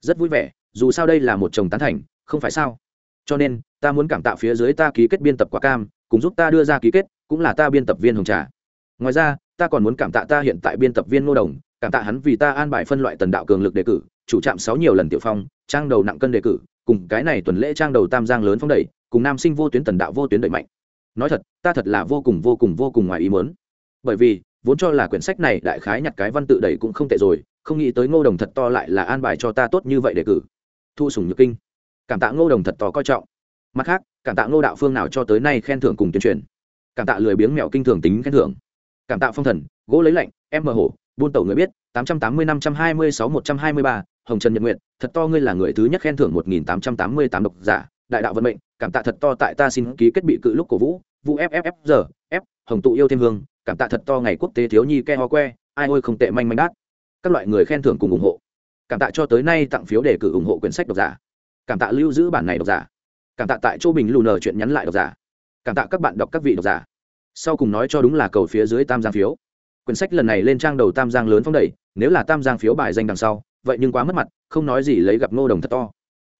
Rất vui vẻ, dù sao đây là một chồng tán thành, không phải sao? Cho nên, ta muốn cảm tạ phía dưới ta ký kết biên tập quả cam, cùng giúp ta đưa ra ký kết, cũng là ta biên tập viên hồng trà. Ngoài ra, ta còn muốn cảm tạ ta hiện tại biên tập viên ngô đồng, cảm tạ hắn vì ta an bài phân loại tần đạo cường lực đề cử, chủ trạm sáu nhiều lần tiểu phong, trang đầu nặng cân đề cử, cùng cái này tuần lễ trang đầu tam giang lớn phong đẩy, cùng nam sinh vô tuyến tần đạo vô tuyến đẩy mạnh. Nói thật, ta thật là vô cùng vô cùng vô cùng ngoài ý muốn. Bởi vì vốn cho là quyển sách này đại khái nhặt cái văn tự đẩy cũng không tệ rồi, không nghĩ tới ngô đồng thật to lại là an bài cho ta tốt như vậy để cử. Thu sùng nhược kinh. Cảm tạ ngô đồng thật to coi trọng. Mặt khác, cảm tạ ngô đạo phương nào cho tới nay khen thưởng cùng tuyên truyền. Cảm tạ lười biếng mẹo kinh thường tính khen thưởng. Cảm tạ phong thần, gỗ lấy lạnh, em mờ hổ, buôn tẩu người biết, tám trăm tám mươi năm trăm hai mươi sáu một trăm hai mươi ba, hồng trần nhật nguyện thật to ngươi là người thứ nhất khen thưởng một nghìn tám trăm tám mươi tám độc giả, đại đạo vận mệnh, cảm tạ thật to tại ta xin ký kết bị cự lúc cổ vũ vũ fff giờ f, hồng tụ yêu thêm hương cảm tạ thật to ngày quốc tế thiếu nhi ke ho que, ai ôi không tệ manh manh đát. Các loại người khen thưởng cùng ủng hộ. Cảm tạ cho tới nay tặng phiếu đề cử ủng hộ quyển sách độc giả. Cảm tạ lưu giữ bản này độc giả. Cảm tạ tại chỗ bình lù nờ chuyện nhắn lại độc giả. Cảm tạ các bạn đọc các vị độc giả. Sau cùng nói cho đúng là cầu phía dưới tam giang phiếu. Quyển sách lần này lên trang đầu tam giang lớn phong đẩy, nếu là tam giang phiếu bài danh đằng sau, vậy nhưng quá mất mặt, không nói gì lấy gặp ngô đồng thật to.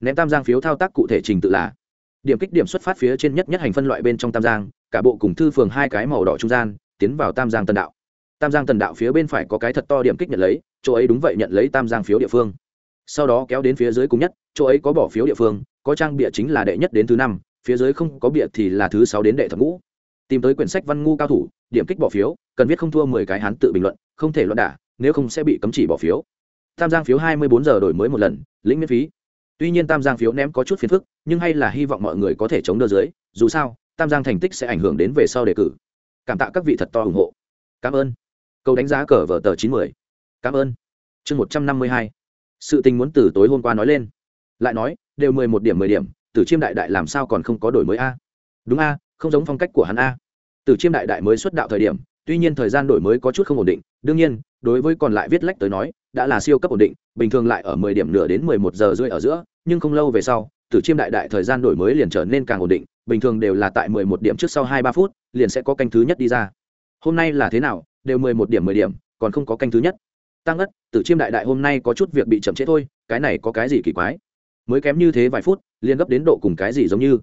Ném tam giang phiếu thao tác cụ thể trình tự là điểm kích điểm xuất phát phía trên nhất nhất hành phân loại bên trong tam giang, cả bộ cùng thư phường hai cái màu đỏ trung gian tiến vào tam giang Tần đạo. Tam giang tần đạo phía bên phải có cái thật to điểm kích nhận lấy, chỗ ấy đúng vậy nhận lấy tam giang phiếu địa phương. Sau đó kéo đến phía dưới cùng nhất, chỗ ấy có bỏ phiếu địa phương, có trang bịa chính là đệ nhất đến thứ năm, phía dưới không có bịa thì là thứ sáu đến đệ thập ngũ. Tìm tới quyển sách văn ngu cao thủ, điểm kích bỏ phiếu, cần viết không thua mười cái hán tự bình luận, không thể luận đả, nếu không sẽ bị cấm chỉ bỏ phiếu. Tam giang phiếu hai mươi bốn giờ đổi mới một lần, lĩnh miễn phí. Tuy nhiên tam giang phiếu ném có chút phiền phức, nhưng hay là hy vọng mọi người có thể chống đỡ dưới, dù sao, tam giang thành tích sẽ ảnh hưởng đến về sau đề cử cảm tạ các vị thật to ủng hộ. Cảm ơn. Câu đánh giá cờ vở tờ chín mươi cảm ơn. Chương một trăm năm mươi hai. Sự tình muốn từ tối hôm qua nói lên. Lại nói, đều mười một điểm mười điểm, tử chiêm đại đại làm sao còn không có đổi mới a? Đúng a, không giống phong cách của hắn a. Tử chiêm đại đại mới xuất đạo thời điểm, tuy nhiên thời gian đổi mới có chút không ổn định, đương nhiên, đối với còn lại viết lách tới nói, đã là siêu cấp ổn định, bình thường lại ở mười điểm nửa đến mười một giờ rưỡi ở giữa, nhưng không lâu về sau tử chiêm đại đại thời gian đổi mới liền trở nên càng ổn định, bình thường đều là tại mười một điểm trước sau hai ba phút, liền sẽ có canh thứ nhất đi ra. Hôm nay là thế nào, đều mười một điểm mười điểm, còn không có canh thứ nhất. Tăng ất tử chiêm đại đại hôm nay có chút việc bị chậm trễ thôi, cái này có cái gì kỳ quái? Mới kém như thế vài phút, liền gấp đến độ cùng cái gì giống như?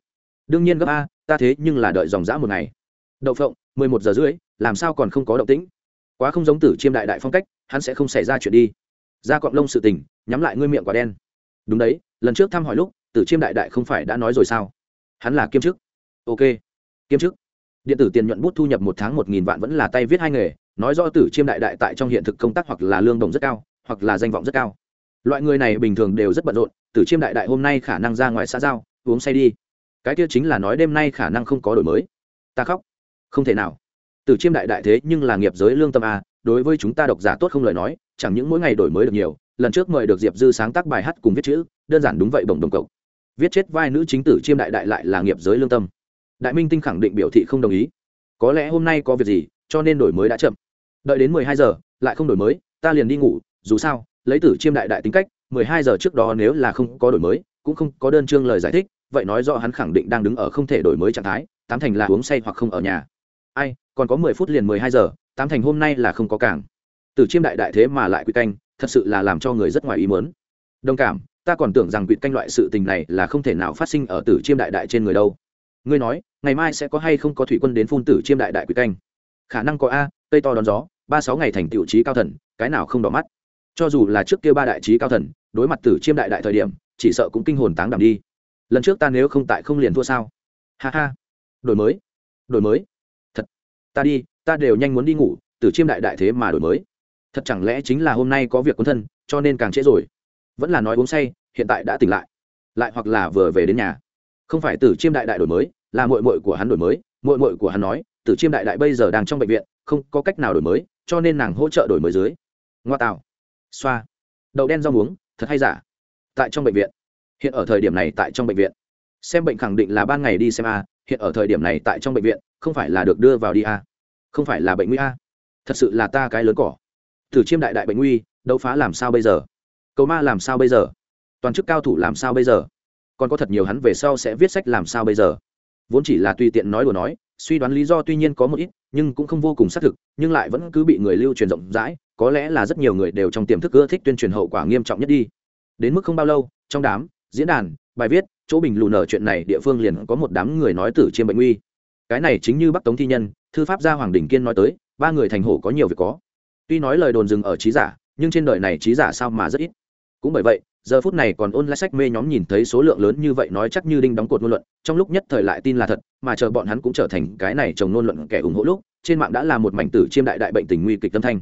Đương nhiên gấp a, ta thế nhưng là đợi dòng dã một ngày. Đậu phộng, mười một giờ rưỡi, làm sao còn không có động tĩnh? Quá không giống tử chiêm đại đại phong cách, hắn sẽ không xảy ra chuyện đi. Ra cọng lông sự tình, nhắm lại ngươi miệng quả đen. Đúng đấy, lần trước thăm hỏi lúc tử chiêm đại đại không phải đã nói rồi sao? Hắn là kiêm chức. Ok. Kiêm chức. Điện tử tiền nhuận bút thu nhập một tháng một nghìn vạn vẫn là tay viết hai nghề. Nói rõ tử chiêm đại đại tại trong hiện thực công tác hoặc là lương đồng rất cao, hoặc là danh vọng rất cao. Loại người này bình thường đều rất bận rộn. Tử chiêm đại đại hôm nay khả năng ra ngoài xã giao, uống say đi. Cái kia chính là nói đêm nay khả năng không có đổi mới. Ta khóc. Không thể nào. Tử chiêm đại đại thế nhưng là nghiệp giới lương tâm a, đối với chúng ta độc giả tốt không lời nói, chẳng những mỗi ngày đổi mới được nhiều, lần trước mời được diệp dư sáng tác bài hát cùng viết chữ, đơn giản đúng vậy bổng đồng cậu viết chết vai nữ chính tử chiêm đại đại lại là nghiệp giới lương tâm. Đại minh tinh khẳng định biểu thị không đồng ý. Có lẽ hôm nay có việc gì, cho nên đổi mới đã chậm. Đợi đến mười hai giờ, lại không đổi mới, ta liền đi ngủ, dù sao, lấy tử chiêm đại đại tính cách, mười hai giờ trước đó nếu là không có đổi mới, cũng không có đơn chương lời giải thích, vậy nói rõ hắn khẳng định đang đứng ở không thể đổi mới trạng thái, tám thành là uống say hoặc không ở nhà. Ai, còn có mười phút liền mười hai giờ, tám thành hôm nay là không có cảng. Tử chiêm đại đại thế mà lại quy canh, thật sự là làm cho người rất ngoài ý mớn đồng cảm ta còn tưởng rằng quỵt canh loại sự tình này là không thể nào phát sinh ở tử chiêm đại đại trên người đâu. Ngươi nói, ngày mai sẽ có hay không có thủy quân đến phun tử chiêm đại đại quỵt canh? Khả năng có a, cây to đón gió, ba sáu ngày thành tiểu trí cao thần, cái nào không đỏ mắt? Cho dù là trước kia ba đại trí cao thần, đối mặt tử chiêm đại đại thời điểm, chỉ sợ cũng kinh hồn táng đảm đi. Lần trước ta nếu không tại không liền thua sao? Ha ha. Đổi mới. Đổi mới. Thật. Ta đi, ta đều nhanh muốn đi ngủ, tử chiêm đại đại thế mà đổi mới. Thật chẳng lẽ chính là hôm nay có việc quân thân, cho nên càng trễ rồi? Vẫn là nói uống say, hiện tại đã tỉnh lại. Lại hoặc là vừa về đến nhà. Không phải tử chiêm đại đại đổi mới, là mội mội của hắn đổi mới. Mội mội của hắn nói, tử chiêm đại đại bây giờ đang trong bệnh viện, không có cách nào đổi mới, cho nên nàng hỗ trợ đổi mới dưới. Ngoa tạo. Xoa. Đậu đen rau muống, thật hay giả? Tại trong bệnh viện. Hiện ở thời điểm này tại trong bệnh viện. Xem bệnh khẳng định là ban ngày đi xem a, hiện ở thời điểm này tại trong bệnh viện, không phải là được đưa vào đi a. Không phải là bệnh nguy a. Thật sự là ta cái lớn cỏ. Tử chiêm đại đại bệnh nguy, đấu phá làm sao bây giờ? Cầu ma làm sao bây giờ? Toàn chức cao thủ làm sao bây giờ? Còn có thật nhiều hắn về sau sẽ viết sách làm sao bây giờ? Vốn chỉ là tùy tiện nói đùa nói, suy đoán lý do tuy nhiên có một ít, nhưng cũng không vô cùng xác thực, nhưng lại vẫn cứ bị người lưu truyền rộng rãi, có lẽ là rất nhiều người đều trong tiềm thức ưa thích tuyên truyền hậu quả nghiêm trọng nhất đi. Đến mức không bao lâu, trong đám, diễn đàn, bài viết, chỗ bình lù nở chuyện này địa phương liền có một đám người nói tử chiêm bệnh nguy cái này chính như bắc tống thi nhân, thư pháp gia hoàng đình kiên nói tới, ba người thành hổ có nhiều việc có. Tuy nói lời đồn dừng ở trí giả, nhưng trên đời này trí giả sao mà rất ít cũng bởi vậy, giờ phút này còn ôn lại sách mê nhóm nhìn thấy số lượng lớn như vậy nói chắc như đinh đóng cột ngôn luận, trong lúc nhất thời lại tin là thật, mà chờ bọn hắn cũng trở thành cái này chồng ngôn luận kẻ ủng hộ lúc, trên mạng đã là một mảnh tử chiêm đại đại bệnh tình nguy kịch tâm thanh.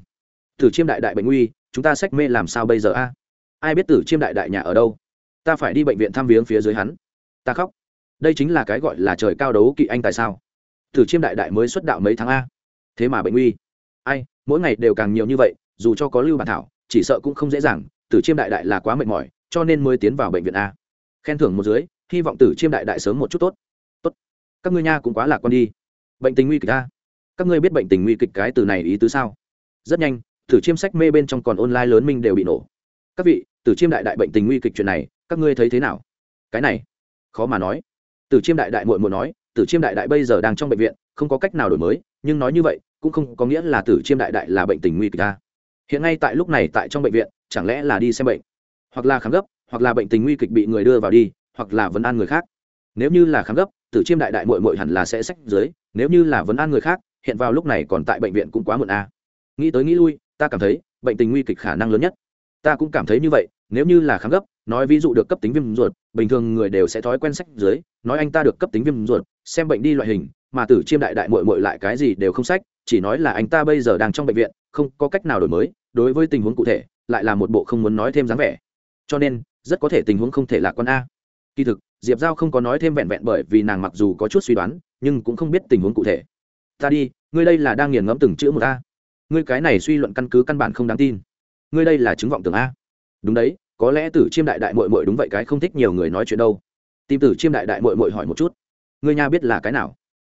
Tử chiêm đại đại bệnh nguy, chúng ta sách mê làm sao bây giờ a? Ai biết tử chiêm đại đại nhà ở đâu? Ta phải đi bệnh viện thăm viếng phía dưới hắn. Ta khóc. Đây chính là cái gọi là trời cao đấu kỵ anh tại sao? Tử chiêm đại đại mới xuất đạo mấy tháng a? Thế mà bệnh nguy. Ai, mỗi ngày đều càng nhiều như vậy, dù cho có lưu bản thảo, chỉ sợ cũng không dễ dàng tử chiêm đại đại là quá mệt mỏi, cho nên mới tiến vào bệnh viện a. Khen thưởng một dưới, hy vọng tử chiêm đại đại sớm một chút tốt. Tốt. Các ngươi nha cũng quá lạc con đi. Bệnh tình nguy kịch a. Các ngươi biết bệnh tình nguy kịch cái từ này ý tứ sao? Rất nhanh, tử chiêm sách mê bên trong còn online lớn minh đều bị nổ. Các vị, tử chiêm đại đại bệnh tình nguy kịch chuyện này, các ngươi thấy thế nào? Cái này, khó mà nói. Tử chiêm đại đại muội muội nói, tử chiêm đại đại bây giờ đang trong bệnh viện, không có cách nào đổi mới, nhưng nói như vậy, cũng không có nghĩa là tử chiêm đại đại là bệnh tình nguy kịch ta hiện ngay tại lúc này tại trong bệnh viện, chẳng lẽ là đi xem bệnh? Hoặc là khám gấp, hoặc là bệnh tình nguy kịch bị người đưa vào đi, hoặc là vấn an người khác. Nếu như là khám gấp, tử chiêm đại đại mội mội hẳn là sẽ sách dưới, nếu như là vấn an người khác, hiện vào lúc này còn tại bệnh viện cũng quá muộn a à. nghĩ tới nghĩ lui, ta cảm thấy, bệnh tình nguy kịch khả năng lớn nhất. Ta cũng cảm thấy như vậy, nếu như là khám gấp, nói ví dụ được cấp tính viêm ruột, bình thường người đều sẽ thói quen sách dưới, nói anh ta được cấp tính viêm ruột, xem bệnh đi loại hình, mà tử chiêm đại đại mội mội lại cái gì đều không sách chỉ nói là anh ta bây giờ đang trong bệnh viện, không có cách nào đổi mới, đối với tình huống cụ thể, lại là một bộ không muốn nói thêm dáng vẻ. Cho nên, rất có thể tình huống không thể là con a. Kỳ thực, diệp giao không có nói thêm vẹn vẹn bởi vì nàng mặc dù có chút suy đoán, nhưng cũng không biết tình huống cụ thể. Ta đi, ngươi đây là đang nghiền ngẫm từng chữ một a. Ngươi cái này suy luận căn cứ căn bản không đáng tin. Ngươi đây là chứng vọng tưởng a. Đúng đấy, có lẽ tử chiêm đại đại mội mội đúng vậy cái không thích nhiều người nói chuyện đâu. Tìm tử chiêm đại đại mội mội hỏi một chút. Ngươi nha biết là cái nào?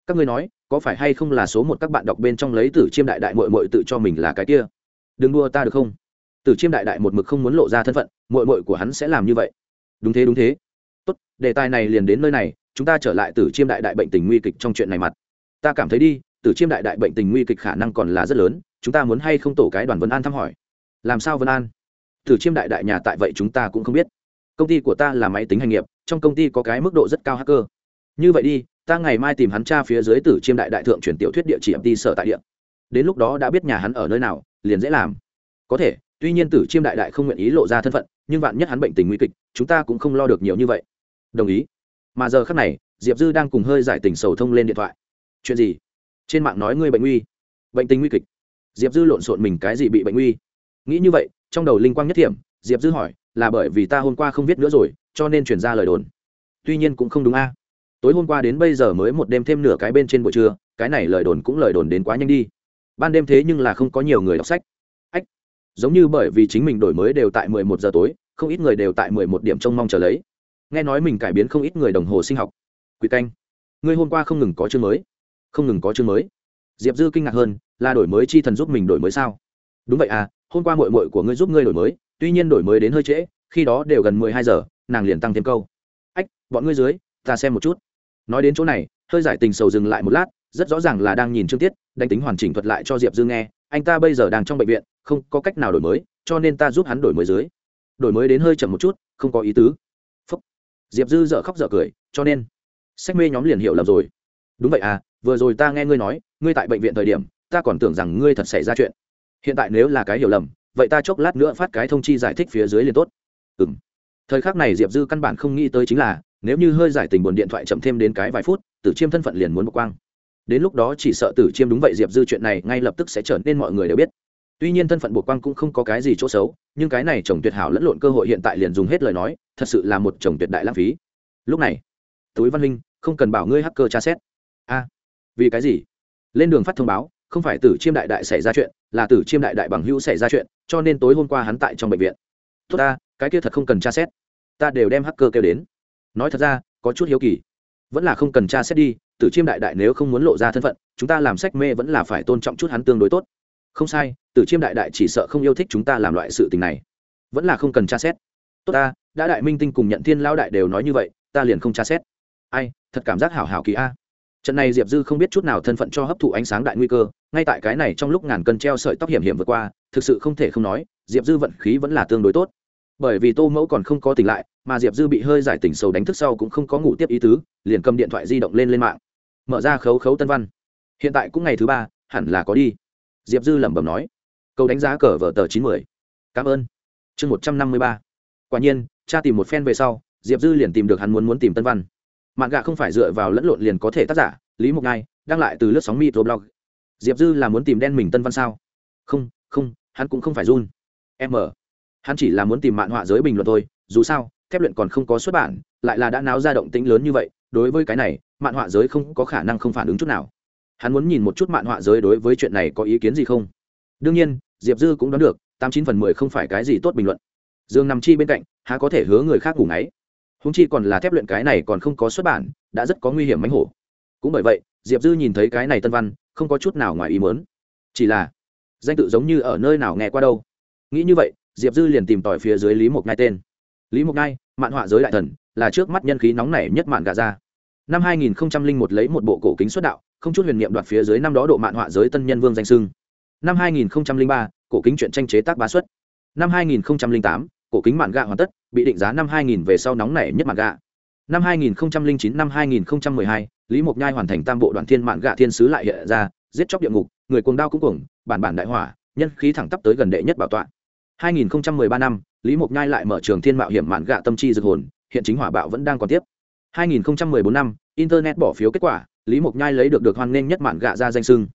Các ngươi nói, có phải hay không là số một các bạn đọc bên trong lấy tử chiêm đại đại mội mội tự cho mình là cái kia? Đừng đua ta được không? Tử chiêm đại đại một mực không muốn lộ ra thân phận mội mội của hắn sẽ làm như vậy. Đúng thế đúng thế. Tốt, đề tài này liền đến nơi này, chúng ta trở lại tử chiêm đại đại bệnh tình nguy kịch trong chuyện này mặt. Ta cảm thấy đi, tử chiêm đại đại bệnh tình nguy kịch khả năng còn là rất lớn, chúng ta muốn hay không tổ cái đoàn vân an thăm hỏi? Làm sao vân an? Tử chiêm đại đại nhà tại vậy chúng ta cũng không biết. Công ty của ta là máy tính hành nghiệp, trong công ty có cái mức độ rất cao hacker. Như vậy đi ta ngày mai tìm hắn cha phía dưới tử chiêm đại đại thượng truyền tiểu thuyết địa chỉ đi sở tại địa. Đến lúc đó đã biết nhà hắn ở nơi nào, liền dễ làm. Có thể, tuy nhiên tử chiêm đại đại không nguyện ý lộ ra thân phận, nhưng vạn nhất hắn bệnh tình nguy kịch, chúng ta cũng không lo được nhiều như vậy. Đồng ý. Mà giờ khác này, diệp dư đang cùng hơi giải tình sầu thông lên điện thoại. Chuyện gì? Trên mạng nói ngươi bệnh nguy. Bệnh tình nguy kịch. Diệp dư lộn xộn mình cái gì bị bệnh nguy? Nghĩ như vậy, trong đầu linh quang nhất thiểm diệp dư hỏi, là bởi vì ta hôm qua không viết nữa rồi, cho nên chuyển ra lời đồn. Tuy nhiên cũng không đúng a tối hôm qua đến bây giờ mới một đêm thêm nửa cái bên trên buổi trưa, cái này lời đồn cũng lời đồn đến quá nhanh đi. Ban đêm thế nhưng là không có nhiều người đọc sách. Ách, giống như bởi vì chính mình đổi mới đều tại mười một giờ tối, không ít người đều tại mười một điểm trông mong chờ lấy. Nghe nói mình cải biến không ít người đồng hồ sinh học. Quỷ canh, ngươi hôm qua không ngừng có chương mới. Không ngừng có chương mới. Diệp dư kinh ngạc hơn, là đổi mới chi thần giúp mình đổi mới sao? Đúng vậy à hôm qua mội mội của ngươi giúp ngươi đổi mới, tuy nhiên đổi mới đến hơi trễ, khi đó đều gần mười hai giờ, nàng liền tăng thêm câu. Ách, bọn ngươi dưới, ta xem một chút nói đến chỗ này, hơi giải tình sầu dừng lại một lát, rất rõ ràng là đang nhìn chương tiết, đánh tính hoàn chỉnh thuật lại cho diệp dư nghe, anh ta bây giờ đang trong bệnh viện, không có cách nào đổi mới, cho nên ta giúp hắn đổi mới dưới. Đổi mới đến hơi chậm một chút, không có ý tứ. Phúc. diệp dư dợ khóc dợ cười, cho nên, sách mê nhóm liền hiểu lầm rồi. Đúng vậy à vừa rồi ta nghe ngươi nói, ngươi tại bệnh viện thời điểm, ta còn tưởng rằng ngươi thật xảy ra chuyện. Hiện tại nếu là cái hiểu lầm, vậy ta chốc lát nữa phát cái thông chi giải thích phía dưới liền tốt. Ừ m thời khắc này diệp dư căn bản không nghĩ tới chính là nếu như hơi giải tình buồn điện thoại chậm thêm đến cái vài phút, tử chiêm thân phận liền muốn bỏ quang. Đến lúc đó chỉ sợ tử chiêm đúng vậy diệp dư chuyện này ngay lập tức sẽ trở nên mọi người đều biết. Tuy nhiên thân phận buộc quang cũng không có cái gì chỗ xấu, nhưng cái này chồng tuyệt hảo lẫn lộn cơ hội hiện tại liền dùng hết lời nói, thật sự là một chồng tuyệt đại lãng phí. Lúc này, túi văn huynh, không cần bảo ngươi hacker tra xét. A, vì cái gì? Lên đường phát thông báo, không phải tử chiêm đại đại xảy ra chuyện, là tử chiêm đại đại bằng hữu xảy ra chuyện, cho nên tối hôm qua hắn tại trong bệnh viện. Tốt ta, cái kia thật không cần tra xét. Ta đều đem hacker kêu đến nói thật ra, có chút hiếu kỳ. Vẫn là không cần tra xét đi, tử chiêm đại đại nếu không muốn lộ ra thân phận, chúng ta làm sách mê vẫn là phải tôn trọng chút hắn tương đối tốt. Không sai, tử chiêm đại đại chỉ sợ không yêu thích chúng ta làm loại sự tình này. Vẫn là không cần tra xét. Tốt ta, đã đại minh tinh cùng nhận thiên lao đại đều nói như vậy, ta liền không tra xét. Ai, thật cảm giác hảo hảo kỳ a. Trận này diệp dư không biết chút nào thân phận cho hấp thụ ánh sáng đại nguy cơ, ngay tại cái này trong lúc ngàn cân treo sợi tóc hiểm hiểm vượt qua, thực sự không thể không nói, diệp dư vận khí vẫn là tương đối tốt bởi vì tô mẫu còn không có tỉnh lại, mà diệp dư bị hơi giải tỉnh sầu đánh thức sau cũng không có ngủ tiếp ý tứ, liền cầm điện thoại di động lên lên mạng. Mở ra khấu khấu tân văn. Hiện tại cũng ngày thứ ba, hẳn là có đi. Diệp dư lẩm bẩm nói. Câu đánh giá cờ vở tờ chín mươi cảm ơn. Chương một trăm năm mươi ba. Quả nhiên, cha tìm một phen về sau, diệp dư liền tìm được hắn muốn muốn tìm tân văn. Mạng gạ không phải dựa vào lẫn lộn liền có thể tác giả, lý mục ngai, đăng lại từ lướt sóng microblog. Diệp dư là muốn tìm đen mình tân văn sao? Không không, hắn cũng không phải run m hắn chỉ là muốn tìm mạng họa giới bình luận thôi, dù sao, thép luyện còn không có xuất bản, lại là đã náo ra động tĩnh lớn như vậy, đối với cái này mạng họa giới không có khả năng không phản ứng chút nào. Hắn muốn nhìn một chút mạng họa giới đối với chuyện này có ý kiến gì không. Đương nhiên, diệp dư cũng đoán được, tám chín phần mười không phải cái gì tốt bình luận. Dương nằm chi bên cạnh, há có thể hứa người khác ngủ ngáy. Húng chi còn là thép luyện cái này còn không có xuất bản, đã rất có nguy hiểm mánh hổ. Cũng bởi vậy, diệp dư nhìn thấy cái này tân văn, không có chút nào ngoài ý mớn chỉ là, danh tự giống như ở nơi nào nghe qua đâu. Nghĩ như vậy diệp dư liền tìm tỏi phía dưới lý mộc ngai tên. Lý mộc ngai, mạn họa giới đại thần, là trước mắt nhân khí nóng nảy nhất mạn gà ra năm hai nghìn một lấy một bộ cổ kính xuất đạo, không chút huyền niệm đoạt phía dưới năm đó độ mạn họa giới tân nhân vương danh sưng. Năm hai nghìn ba, cổ kính chuyện tranh chế tác bá xuất. Năm hai nghìn tám, cổ kính mạn gạ hoàn tất, bị định giá năm 2000 về sau nóng nảy nhất mạn gạ năm 2009 năm 2012 lý mộc nhai hoàn thành tam bộ đoạn thiên mạn gạ thiên sứ lại hiện ra, giết chóc địa ngục, người cuồng đao cũng cuồng, bản bản đại hỏa, nhân khí thẳng tắp tới gần đệ nhất bảo tọa. 2013 năm, lý mộc nhai lại mở trường thiên mạo hiểm mạn gạ tâm chi dược hồn, hiện chính hỏa bạo vẫn đang còn tiếp. 2014 năm, internet bỏ phiếu kết quả, lý mộc nhai lấy được được hoan nghênh nhất mạn gạ ra danh sưng.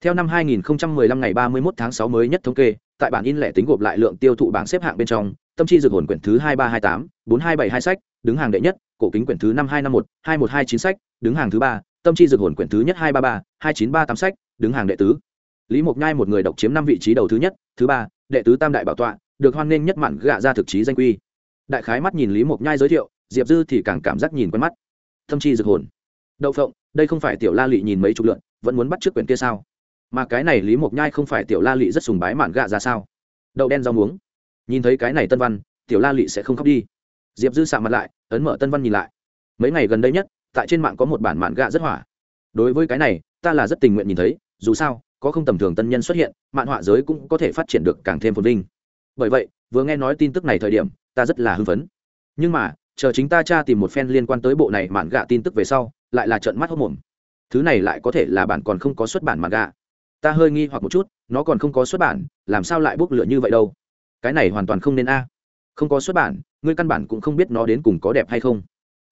Theo năm 2015 ngày 31 tháng 6 mới nhất thống kê, tại bản in lẻ tính gộp lại lượng tiêu thụ bảng xếp hạng bên trong, tâm chi dược hồn quyển thứ hai ba hai tám, bốn hai bảy hai sách, đứng hàng đệ nhất, cổ kính quyển thứ năm hai năm một, hai một hai chín sách, đứng hàng thứ ba, tâm chi dược hồn quyển thứ nhất hai ba ba, hai chín ba tám sách, đứng hàng đệ tứ. Lý mộc nhai một người độc chiếm năm vị trí đầu thứ nhất, thứ ba đệ tứ tam đại bảo tọa, được hoan nghênh nhất mạn gạ ra thực chí danh quy. Đại khái mắt nhìn lý mộc nhai giới thiệu, diệp dư thì càng cảm giác nhìn quen mắt. Thâm chi rực hồn. Đậu phộng, đây không phải tiểu la lị nhìn mấy chục lượn vẫn muốn bắt trước quyển kia sao? Mà cái này lý mộc nhai không phải tiểu la lị rất sùng bái mạn gạ ra sao? Đậu đen rau muống. Nhìn thấy cái này tân văn, tiểu la lị sẽ không khóc đi. Diệp dư sạ mặt lại, ấn mở tân văn nhìn lại. Mấy ngày gần đây nhất, tại trên mạng có một bản mạn gạ rất hỏa. Đối với cái này, ta là rất tình nguyện nhìn thấy, dù sao có không tầm thường tân nhân xuất hiện, mạn họa giới cũng có thể phát triển được càng thêm phồn vinh. Bởi vậy, vừa nghe nói tin tức này thời điểm, ta rất là hưng phấn. Nhưng mà, chờ chính ta tra tìm một phen liên quan tới bộ này mạn gạ tin tức về sau, lại là trận mắt hốc mồm. Thứ này lại có thể là bản còn không có xuất bản mạn gạ. Ta hơi nghi hoặc một chút, nó còn không có xuất bản, làm sao lại bốc lửa như vậy đâu? Cái này hoàn toàn không nên a. Không có xuất bản, ngươi căn bản cũng không biết nó đến cùng có đẹp hay không.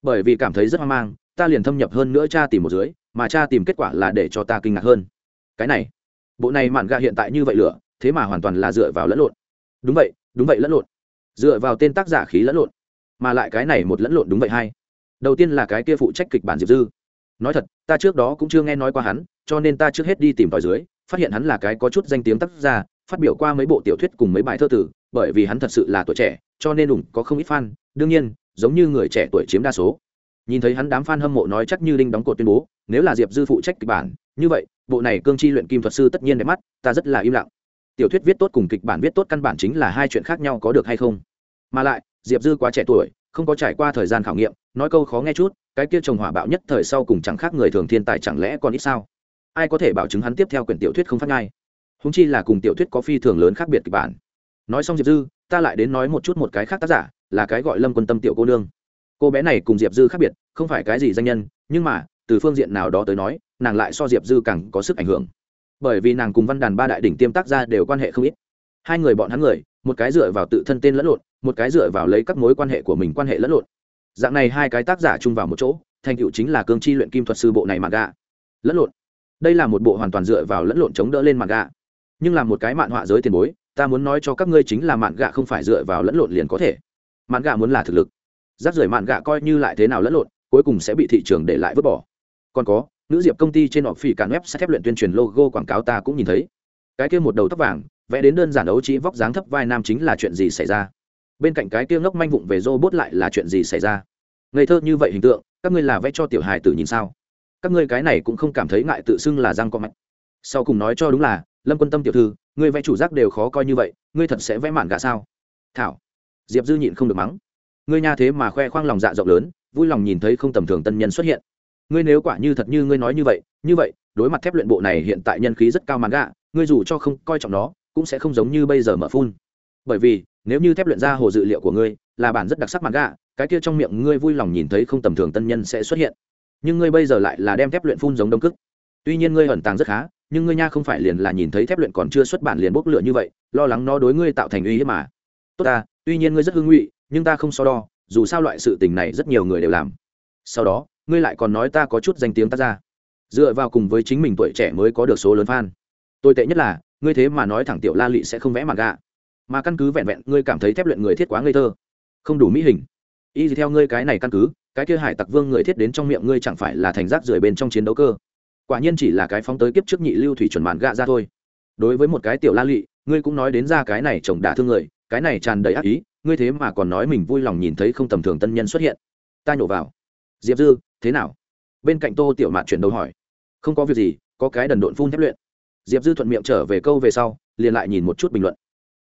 Bởi vì cảm thấy rất hoang mang, ta liền thâm nhập hơn nữa cha tìm một dưới, mà cha tìm kết quả là để cho ta kinh ngạc hơn. Cái này bộ này mạn gạ hiện tại như vậy lửa, thế mà hoàn toàn là dựa vào lẫn lộn. Đúng vậy đúng vậy lẫn lộn. Dựa vào tên tác giả khí lẫn lộn, mà lại cái này một lẫn lộn đúng vậy hay. Đầu tiên là cái kia phụ trách kịch bản diệp dư. Nói thật, ta trước đó cũng chưa nghe nói qua hắn, cho nên ta trước hết đi tìm tòi dưới, phát hiện hắn là cái có chút danh tiếng tác giả, phát biểu qua mấy bộ tiểu thuyết cùng mấy bài thơ tử, bởi vì hắn thật sự là tuổi trẻ, cho nên đủng có không ít fan. Đương nhiên, giống như người trẻ tuổi chiếm đa số nhìn thấy hắn đám fan hâm mộ nói chắc như đinh đóng cột tuyên bố, nếu là diệp dư phụ trách kịch bản, như vậy, bộ này cương chi luyện kim thuật sư tất nhiên đẹp mắt, ta rất là im lặng. Tiểu thuyết viết tốt cùng kịch bản viết tốt căn bản chính là hai chuyện khác nhau có được hay không? Mà lại, diệp dư quá trẻ tuổi, không có trải qua thời gian khảo nghiệm, nói câu khó nghe chút, cái kia trồng hỏa bạo nhất thời sau cùng chẳng khác người thường thiên tài chẳng lẽ còn ít sao? Ai có thể bảo chứng hắn tiếp theo quyển tiểu thuyết không phát ngay? Húng chi là cùng tiểu thuyết có phi thường lớn khác biệt kịch bản. Nói xong diệp dư, ta lại đến nói một chút một cái khác tác giả, là cái gọi lâm quân tâm tiểu cô nương cô bé này cùng diệp dư khác biệt, không phải cái gì danh nhân, nhưng mà, từ phương diện nào đó tới nói, nàng lại so diệp dư càng có sức ảnh hưởng. Bởi vì nàng cùng văn đàn ba đại đỉnh tiêm tác ra đều quan hệ không ít. Hai người bọn hắn người, một cái dựa vào tự thân tên lẫn lộn, một cái dựa vào lấy các mối quan hệ của mình quan hệ lẫn lộn. Dạng này hai cái tác giả chung vào một chỗ, thành tựu chính là cương chi luyện kim thuật sư bộ này mà gạ lẫn lộn. Đây là một bộ hoàn toàn dựa vào lẫn lộn chống đỡ lên mặt gạ nhưng là một cái mạn họa giới tiền bối, ta muốn nói cho các ngươi chính là mạn gạ không phải dựa vào lẫn lộn liền có thể. Mạn gạ muốn là thực lực rác rưởi mạn gạ coi như lại thế nào lẫn lộn, cuối cùng sẽ bị thị trường để lại vứt bỏ. Còn có, nữ diệp công ty trên họ phỉ cản web sẽ thép luyện tuyên truyền logo quảng cáo ta cũng nhìn thấy. Cái kia một đầu tóc vàng, vẽ đến đơn giản đấu trí vóc dáng thấp vai nam chính là chuyện gì xảy ra? Bên cạnh cái kia ngốc manh vụng về robot lại là chuyện gì xảy ra? Ngây thơ như vậy hình tượng, các ngươi là vẽ cho tiểu hài tử nhìn sao? Các ngươi cái này cũng không cảm thấy ngại tự xưng là răng có mạch. Sau cùng nói cho đúng là, lâm quân tâm tiểu thư, ngươi vẽ chủ giác đều khó coi như vậy, ngươi thật sẽ vẽ mạn gà sao? Thảo. Diệp dư nhịn không được mắng ngươi nha thế mà khoe khoang lòng dạ rộng lớn, vui lòng nhìn thấy không tầm thường tân nhân xuất hiện. Ngươi nếu quả như thật như ngươi nói như vậy như vậy, đối mặt thép luyện bộ này hiện tại nhân khí rất cao mạn gạ, ngươi dù cho không coi trọng nó, cũng sẽ không giống như bây giờ mở phun. Bởi vì, nếu như thép luyện ra hồ dự liệu của ngươi, là bản rất đặc sắc mạn gạ, cái kia trong miệng ngươi vui lòng nhìn thấy không tầm thường tân nhân sẽ xuất hiện. Nhưng ngươi bây giờ lại là đem thép luyện phun giống đông cức. Tuy nhiên ngươi ẩn tàng rất khá, nhưng ngươi nha không phải liền là nhìn thấy thép luyện còn chưa xuất bản liền bốc lửa như vậy, lo lắng nó đối ngươi tạo thành uy hiếp mà. Tốt ta, tuy nhiên ngươi rất hưng ngụy nhưng ta không so đo, dù sao loại sự tình này rất nhiều người đều làm. Sau đó, ngươi lại còn nói ta có chút danh tiếng ta ra dựa vào cùng với chính mình tuổi trẻ mới có được số lớn fan. Tồi tệ nhất là, ngươi thế mà nói thẳng tiểu la lị sẽ không vẽ mặt gạ mà căn cứ vẹn vẹn, ngươi cảm thấy thép luyện người thiết quá ngây thơ. Không đủ mỹ hình. Y theo ngươi cái này căn cứ, cái kia hải tặc vương người thiết đến trong miệng ngươi chẳng phải là thành rác rưởi bên trong chiến đấu cơ. Quả nhiên chỉ là cái phóng tới kiếp trước nhị lưu thủy chuẩn mạn gạ ra thôi. Đối với một cái tiểu la lị, ngươi cũng nói đến ra cái này chồng đả thương người, cái này tràn đầy ác ý ngươi thế mà còn nói mình vui lòng nhìn thấy không tầm thường tân nhân xuất hiện. Ta nhổ vào. Diệp dư, thế nào? Bên cạnh tô tiểu mạn chuyển đầu hỏi. Không có việc gì, có cái đần độn phun thép luyện. Diệp dư thuận miệng trở về câu về sau, liền lại nhìn một chút bình luận.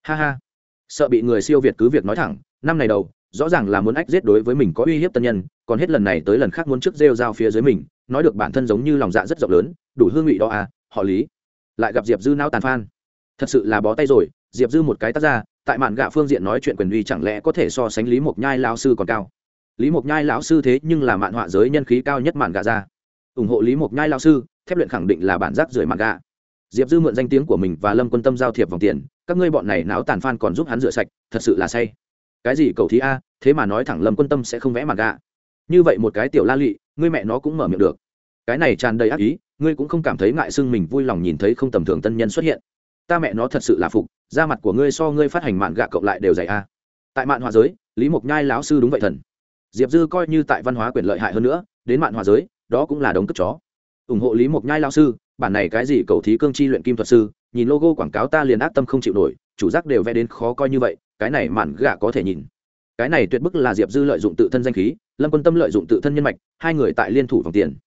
Ha ha. Sợ bị người siêu việt cứ việc nói thẳng, năm này đầu, rõ ràng là muốn ách giết đối với mình có uy hiếp tân nhân, còn hết lần này tới lần khác muốn trước rêu dao phía dưới mình, nói được bản thân giống như lòng dạ rất rộng lớn, đủ hương vị đó à họ lý. Lại gặp diệp dư não tàn phan. Thật sự là bó tay rồi diệp dư một cái tác ra tại mạn gạ phương diện nói chuyện quyền uy chẳng lẽ có thể so sánh lý mộc nhai lão sư còn cao? Lý mộc nhai lão sư thế nhưng là mạn họa giới nhân khí cao nhất mạn gạ ra ủng hộ lý mộc nhai lão sư, thép luyện khẳng định là bản giác rưỡi mạn gạ. Diệp dư mượn danh tiếng của mình và lâm quân tâm giao thiệp vòng tiền, các ngươi bọn này não tàn phan còn giúp hắn rửa sạch, thật sự là say. Cái gì cầu thí a, thế mà nói thẳng lâm quân tâm sẽ không vẽ mạn gạ. Như vậy một cái tiểu la lị, ngươi mẹ nó cũng mở miệng được. Cái này tràn đầy ác ý, ngươi cũng không cảm thấy ngại xưng mình vui lòng nhìn thấy không tầm thường tân nhân xuất hiện ta mẹ nó thật sự là phục, da mặt của ngươi so ngươi phát hành mạn gạ cộng lại đều dày a. Tại mạn hòa giới, lý mộc nhai lão sư đúng vậy thần. Diệp dư coi như tại văn hóa quyền lợi hại hơn nữa, đến mạn hòa giới, đó cũng là đống cất chó. Ủng hộ lý mộc nhai lão sư, bản này cái gì cầu thí cương chi luyện kim thuật sư, nhìn logo quảng cáo ta liền ác tâm không chịu nổi, chủ giác đều vẽ đến khó coi như vậy, cái này mạn gạ có thể nhìn. Cái này tuyệt bức là diệp dư lợi dụng tự thân danh khí, lâm quân tâm lợi dụng tự thân nhân mạch, hai người tại liên thủ vòng tiền.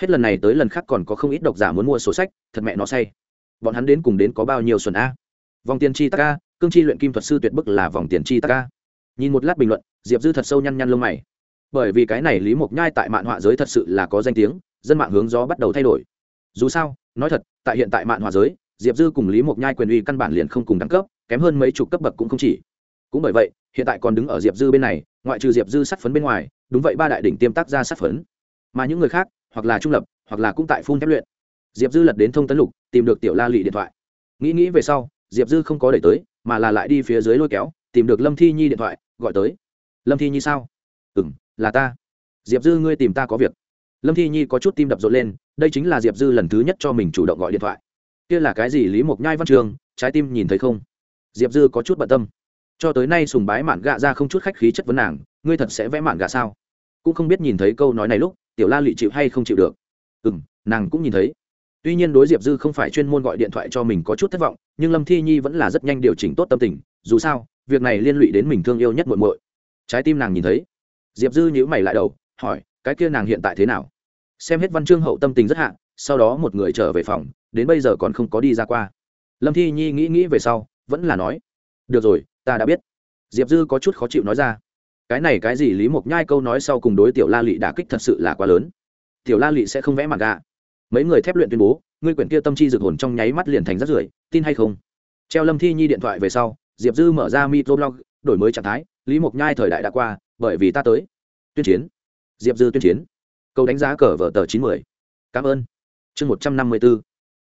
Hết lần này tới lần khác còn có không ít độc giả muốn mua sổ sách, thật mẹ nó say bọn hắn đến cùng đến có bao nhiêu xuân a? Vòng tiền chi tắc a, cương chi luyện kim thuật sư tuyệt bức là vòng tiền chi tắc a. Nhìn một lát bình luận, diệp dư thật sâu nhăn nhăn lông mày. Bởi vì cái này lý mộc nhai tại mạng họa giới thật sự là có danh tiếng, dân mạng hướng gió bắt đầu thay đổi. Dù sao, nói thật, tại hiện tại mạng họa giới, diệp dư cùng lý mộc nhai quyền uy căn bản liền không cùng đẳng cấp, kém hơn mấy chục cấp bậc cũng không chỉ. Cũng bởi vậy, hiện tại còn đứng ở diệp dư bên này, ngoại trừ diệp dư sát phấn bên ngoài, đúng vậy ba đại đỉnh tiêm tác ra sát phấn. Mà những người khác, hoặc là trung lập, hoặc là cũng tại phun thép luyện diệp dư lật đến thông tấn lục, tìm được tiểu la lị điện thoại. Nghĩ nghĩ về sau, diệp dư không có đẩy tới, mà là lại đi phía dưới lôi kéo, tìm được lâm thi nhi điện thoại, gọi tới. Lâm thi nhi sao? Ừ m là ta. Diệp dư ngươi tìm ta có việc. Lâm thi nhi có chút tim đập rộn lên, đây chính là diệp dư lần thứ nhất cho mình chủ động gọi điện thoại. Kia là cái gì lý mộc nhai văn trường, trái tim nhìn thấy không? Diệp dư có chút bận tâm. Cho tới nay sùng bái mạn gạ ra không chút khách khí chất vấn nàng, ngươi thật sẽ vẽ mạn gạ sao? Cũng không biết nhìn thấy câu nói này lúc, tiểu la lụy chịu hay không chịu được. Ừ m nàng cũng nhìn thấy tuy nhiên đối diệp dư không phải chuyên môn gọi điện thoại cho mình có chút thất vọng, nhưng lâm thi nhi vẫn là rất nhanh điều chỉnh tốt tâm tình, dù sao, việc này liên lụy đến mình thương yêu nhất muộn muội. Trái tim nàng nhìn thấy, diệp dư nhữ mày lại đầu, hỏi, cái kia nàng hiện tại thế nào? Xem hết văn chương hậu tâm tình rất hạ, sau đó một người trở về phòng, đến bây giờ còn không có đi ra qua. Lâm thi nhi nghĩ nghĩ về sau, vẫn là nói, được rồi, ta đã biết. Diệp dư có chút khó chịu nói ra, cái này cái gì lý mộc nhai câu nói sau cùng đối tiểu la lị đã kích thật sự là quá lớn. Tiểu la lị sẽ không vẽ mặt gà mấy người thép luyện tuyên bố, ngươi quyển kia tâm chi rực hồn trong nháy mắt liền thành rất rưởi, tin hay không? Treo lâm thi nhi điện thoại về sau, diệp dư mở ra microblog đổi mới trạng thái, lý mộc nhai thời đại đã qua, bởi vì ta tới. Tuyên chiến. Diệp dư tuyên chiến. Câu đánh giá cờ vở tờ chín mươi cảm ơn. Chương một trăm năm mươi b ố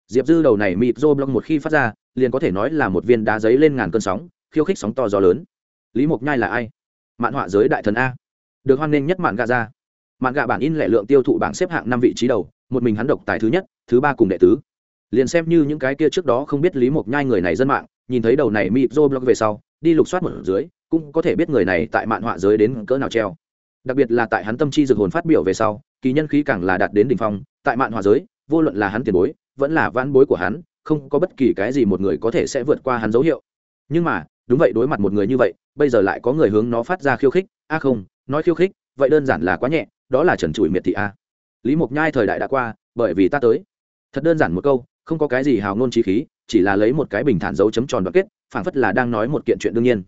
diệp dư đầu này microblog một khi phát ra, liền có thể nói là một viên đá giấy lên ngàn cơn sóng, khiêu khích sóng to gió lớn. Lý mộc nhai là ai? Mạn họa giới đại thần a. Được hoan nghênh nhất mạn gà ra mạn gà bản in lẻ lượng tiêu thụ bảng xếp hạng năm vị trí đầu một mình hắn độc tài thứ nhất, thứ ba cùng đệ tứ. Liền xem như những cái kia trước đó không biết lý mộc nhai người này dân mạng, nhìn thấy đầu này mịp blog về sau, đi lục soát một dưới, cũng có thể biết người này tại mạn họa giới đến cỡ nào treo. Đặc biệt là tại hắn tâm chi dược hồn phát biểu về sau, kỳ nhân khí càng là đạt đến đỉnh phong, tại mạn họa giới, vô luận là hắn tiền bối, vẫn là vãn bối của hắn, không có bất kỳ cái gì một người có thể sẽ vượt qua hắn dấu hiệu. Nhưng mà, đúng vậy đối mặt một người như vậy, bây giờ lại có người hướng nó phát ra khiêu khích. A không, nói khiêu khích, vậy đơn giản là quá nhẹ, đó là trần trụi miệt thị a lý mộc nhai thời đại đã qua, bởi vì ta tới. Thật đơn giản một câu, không có cái gì hào ngôn trí khí, chỉ là lấy một cái bình thản dấu chấm tròn đoạn kết, phảng phất là đang nói một kiện chuyện đương nhiên.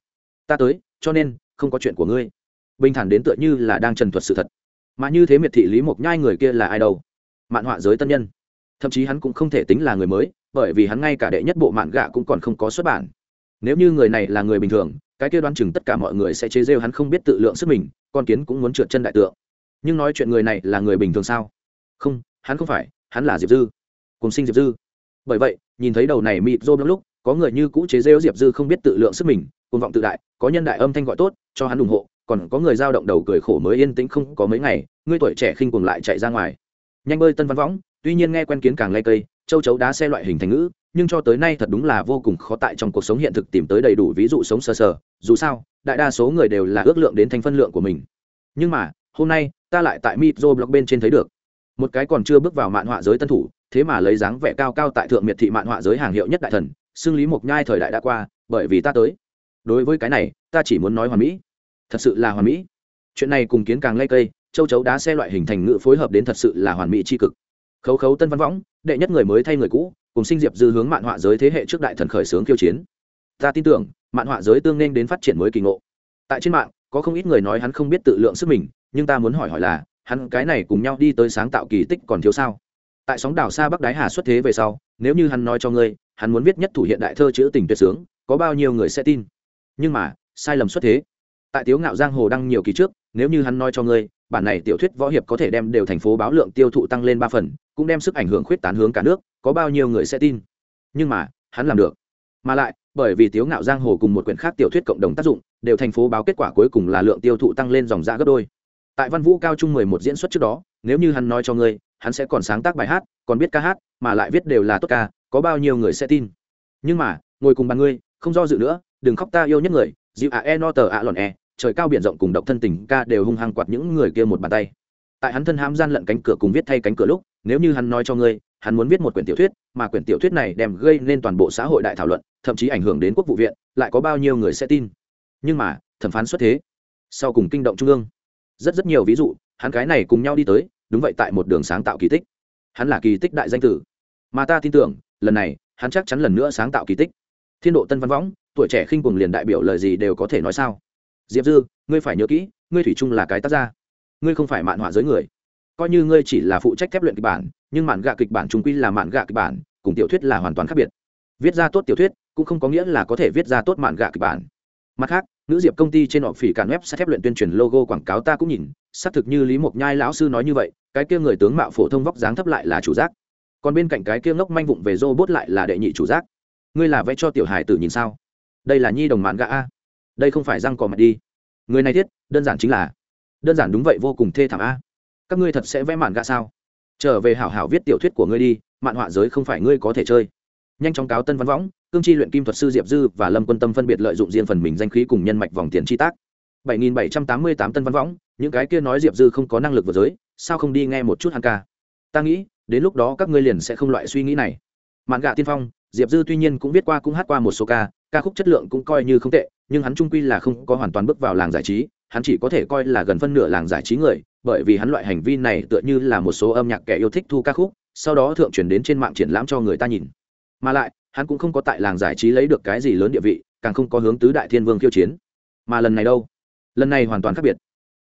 Ta tới, cho nên, không có chuyện của ngươi. Bình thản đến tựa như là đang trần thuật sự thật. Mà như thế miệt thị lý mộc nhai người kia là ai đâu? Mạn họa giới tân nhân. Thậm chí hắn cũng không thể tính là người mới, bởi vì hắn ngay cả đệ nhất bộ mạn gạ cũng còn không có xuất bản. Nếu như người này là người bình thường, cái kia đoán chừng tất cả mọi người sẽ chế rêu hắn không biết tự lượng sức mình, con kiến cũng muốn trượt chân đại tượng nhưng nói chuyện người này là người bình thường sao? Không, hắn không phải, hắn là diệp dư. Cùng sinh diệp dư. Bởi vậy, nhìn thấy đầu này mịt rô lúc, có người như cũ chế rêu diệp dư không biết tự lượng sức mình côn vọng tự đại, có nhân đại âm thanh gọi tốt, cho hắn ủng hộ, còn có người giao động đầu cười khổ mới yên tĩnh không có mấy ngày ngươi tuổi trẻ khinh cuồng lại chạy ra ngoài. Nhanh bơi tân văn võng, tuy nhiên nghe quen kiến càng lây cây, châu chấu đá xe loại hình thành ngữ, nhưng cho tới nay thật đúng là vô cùng khó tại trong cuộc sống hiện thực tìm tới đầy đủ ví dụ sống sờ sờ. Dù sao, đại đa số người đều là ước lượng đến thành phân lượng của mình. Nhưng mà, hôm nay ta lại tại mitro blog bên trên thấy được. Một cái còn chưa bước vào mạn họa giới tân thủ, thế mà lấy dáng vẻ cao cao tại thượng miệt thị mạn họa giới hàng hiệu nhất đại thần, xưng lý mộc nhai thời đại đã qua, bởi vì ta tới. Đối với cái này, ta chỉ muốn nói hoàn mỹ. Thật sự là hoàn mỹ. Chuyện này cùng kiến càng lây cây, châu chấu đá xe loại hình thành ngữ phối hợp đến thật sự là hoàn mỹ tri cực. Khấu khấu tân văn võng, đệ nhất người mới thay người cũ, cùng sinh diệp dư hướng mạn họa giới thế hệ trước đại thần khởi xướng khiêu chiến. Ta tin tưởng, mạn họa giới tương nên đến phát triển mới kỳ ngộ. Tại trên mạng, có không ít người nói hắn không biết tự lượng sức mình nhưng ta muốn hỏi hỏi là, hắn cái này cùng nhau đi tới sáng tạo kỳ tích còn thiếu sao? Tại sóng đảo xa bắc đái hà xuất thế về sau, nếu như hắn nói cho ngươi, hắn muốn viết nhất thủ hiện đại thơ chữ tình tuyệt sướng, có bao nhiêu người sẽ tin? Nhưng mà, sai lầm xuất thế. Tại tiếu ngạo giang hồ đăng nhiều kỳ trước, nếu như hắn nói cho ngươi, bản này tiểu thuyết võ hiệp có thể đem đều thành phố báo lượng tiêu thụ tăng lên ba phần, cũng đem sức ảnh hưởng khuyết tán hướng cả nước, có bao nhiêu người sẽ tin? Nhưng mà, hắn làm được. Mà lại, bởi vì tiếu ngạo giang hồ cùng một quyển khác tiểu thuyết cộng đồng tác dụng, đều thành phố báo kết quả cuối cùng là lượng tiêu thụ tăng lên dòng ra gấp đôi tại văn vũ cao trung mười một diễn xuất trước đó, nếu như hắn nói cho ngươi, hắn sẽ còn sáng tác bài hát, còn biết ca hát, mà lại viết đều là tốt ca, có bao nhiêu người sẽ tin. Nhưng mà, ngồi cùng bàn ngươi, không do dự nữa, đừng khóc ta yêu nhất người, dịu à e no tờ ạ lòn e trời cao biển rộng cùng độc thân tình ca đều hung hăng quạt những người kia một bàn tay. Tại hắn thân hãm gian lận cánh cửa cùng viết thay cánh cửa lúc, nếu như hắn nói cho ngươi, hắn muốn viết một quyển tiểu thuyết, mà quyển tiểu thuyết này đem gây nên toàn bộ xã hội đại thảo luận, thậm chí ảnh hưởng đến quốc vụ viện, lại có bao nhiêu người sẽ tin. Nhưng mà, thẩm phán xuất thế, sau cùng kinh động trung ương rất rất nhiều ví dụ, hắn cái này cùng nhau đi tới, đúng vậy tại một đường sáng tạo kỳ tích. Hắn là kỳ tích đại danh tử. Mà ta tin tưởng, lần này, hắn chắc chắn lần nữa sáng tạo kỳ tích. Thiên độ tân văn võng, tuổi trẻ khinh cùng liền đại biểu lời gì đều có thể nói sao? Diệp dư, ngươi phải nhớ kỹ, ngươi thủy chung là cái tác gia. Ngươi không phải mạn họa giới người. Coi như ngươi chỉ là phụ trách thép luyện kịch bản, nhưng mạn gạ kịch bản trung quy là mạn gạ kịch bản, cùng tiểu thuyết là hoàn toàn khác biệt. Viết ra tốt tiểu thuyết, cũng không có nghĩa là có thể viết ra tốt mạn gạ kịch bản mặt khác, nữ diệp công ty trên họ phỉ cản web sẽ thép luyện tuyên truyền logo quảng cáo ta cũng nhìn, xác thực như lý mộc nhai lão sư nói như vậy, cái kia người tướng mạo phổ thông vóc dáng thấp lại là chủ giác. Còn bên cạnh cái kia ngốc manh vụng về robot lại là đệ nhị chủ giác. Ngươi là vẽ cho tiểu hải tử nhìn sao? Đây là nhi đồng mạn gã a. Đây không phải răng cò mặt đi. Người này thiết, đơn giản chính là, đơn giản đúng vậy vô cùng thê thảm a. Các ngươi thật sẽ vẽ mạn gã sao? Trở về hảo hảo viết tiểu thuyết của ngươi đi, mạn họa giới không phải ngươi có thể chơi. Nhanh chóng cáo tân văn võng cương chi luyện kim thuật sư diệp dư và lâm quân tâm phân biệt lợi dụng riêng phần mình danh khí cùng nhân mạch vòng tiền chi tác. 7788 tân văn võng, những cái kia nói diệp dư không có năng lực vượt giới, sao không đi nghe một chút hắn ca? Ta nghĩ, đến lúc đó các ngươi liền sẽ không loại suy nghĩ này. Mạn gạ tiên phong, diệp dư tuy nhiên cũng viết qua cũng hát qua một số ca ca khúc chất lượng cũng coi như không tệ, nhưng hắn trung quy là không có hoàn toàn bước vào làng giải trí, hắn chỉ có thể coi là gần phân nửa làng giải trí người, bởi vì hắn loại hành vi này tựa như là một số âm nhạc kẻ yêu thích thu ca khúc, sau đó thượng chuyển đến trên mạng triển lãm cho người ta nhìn. Mà lại hắn cũng không có tại làng giải trí lấy được cái gì lớn địa vị, càng không có hướng tứ đại thiên vương khiêu chiến. Mà lần này đâu? Lần này hoàn toàn khác biệt.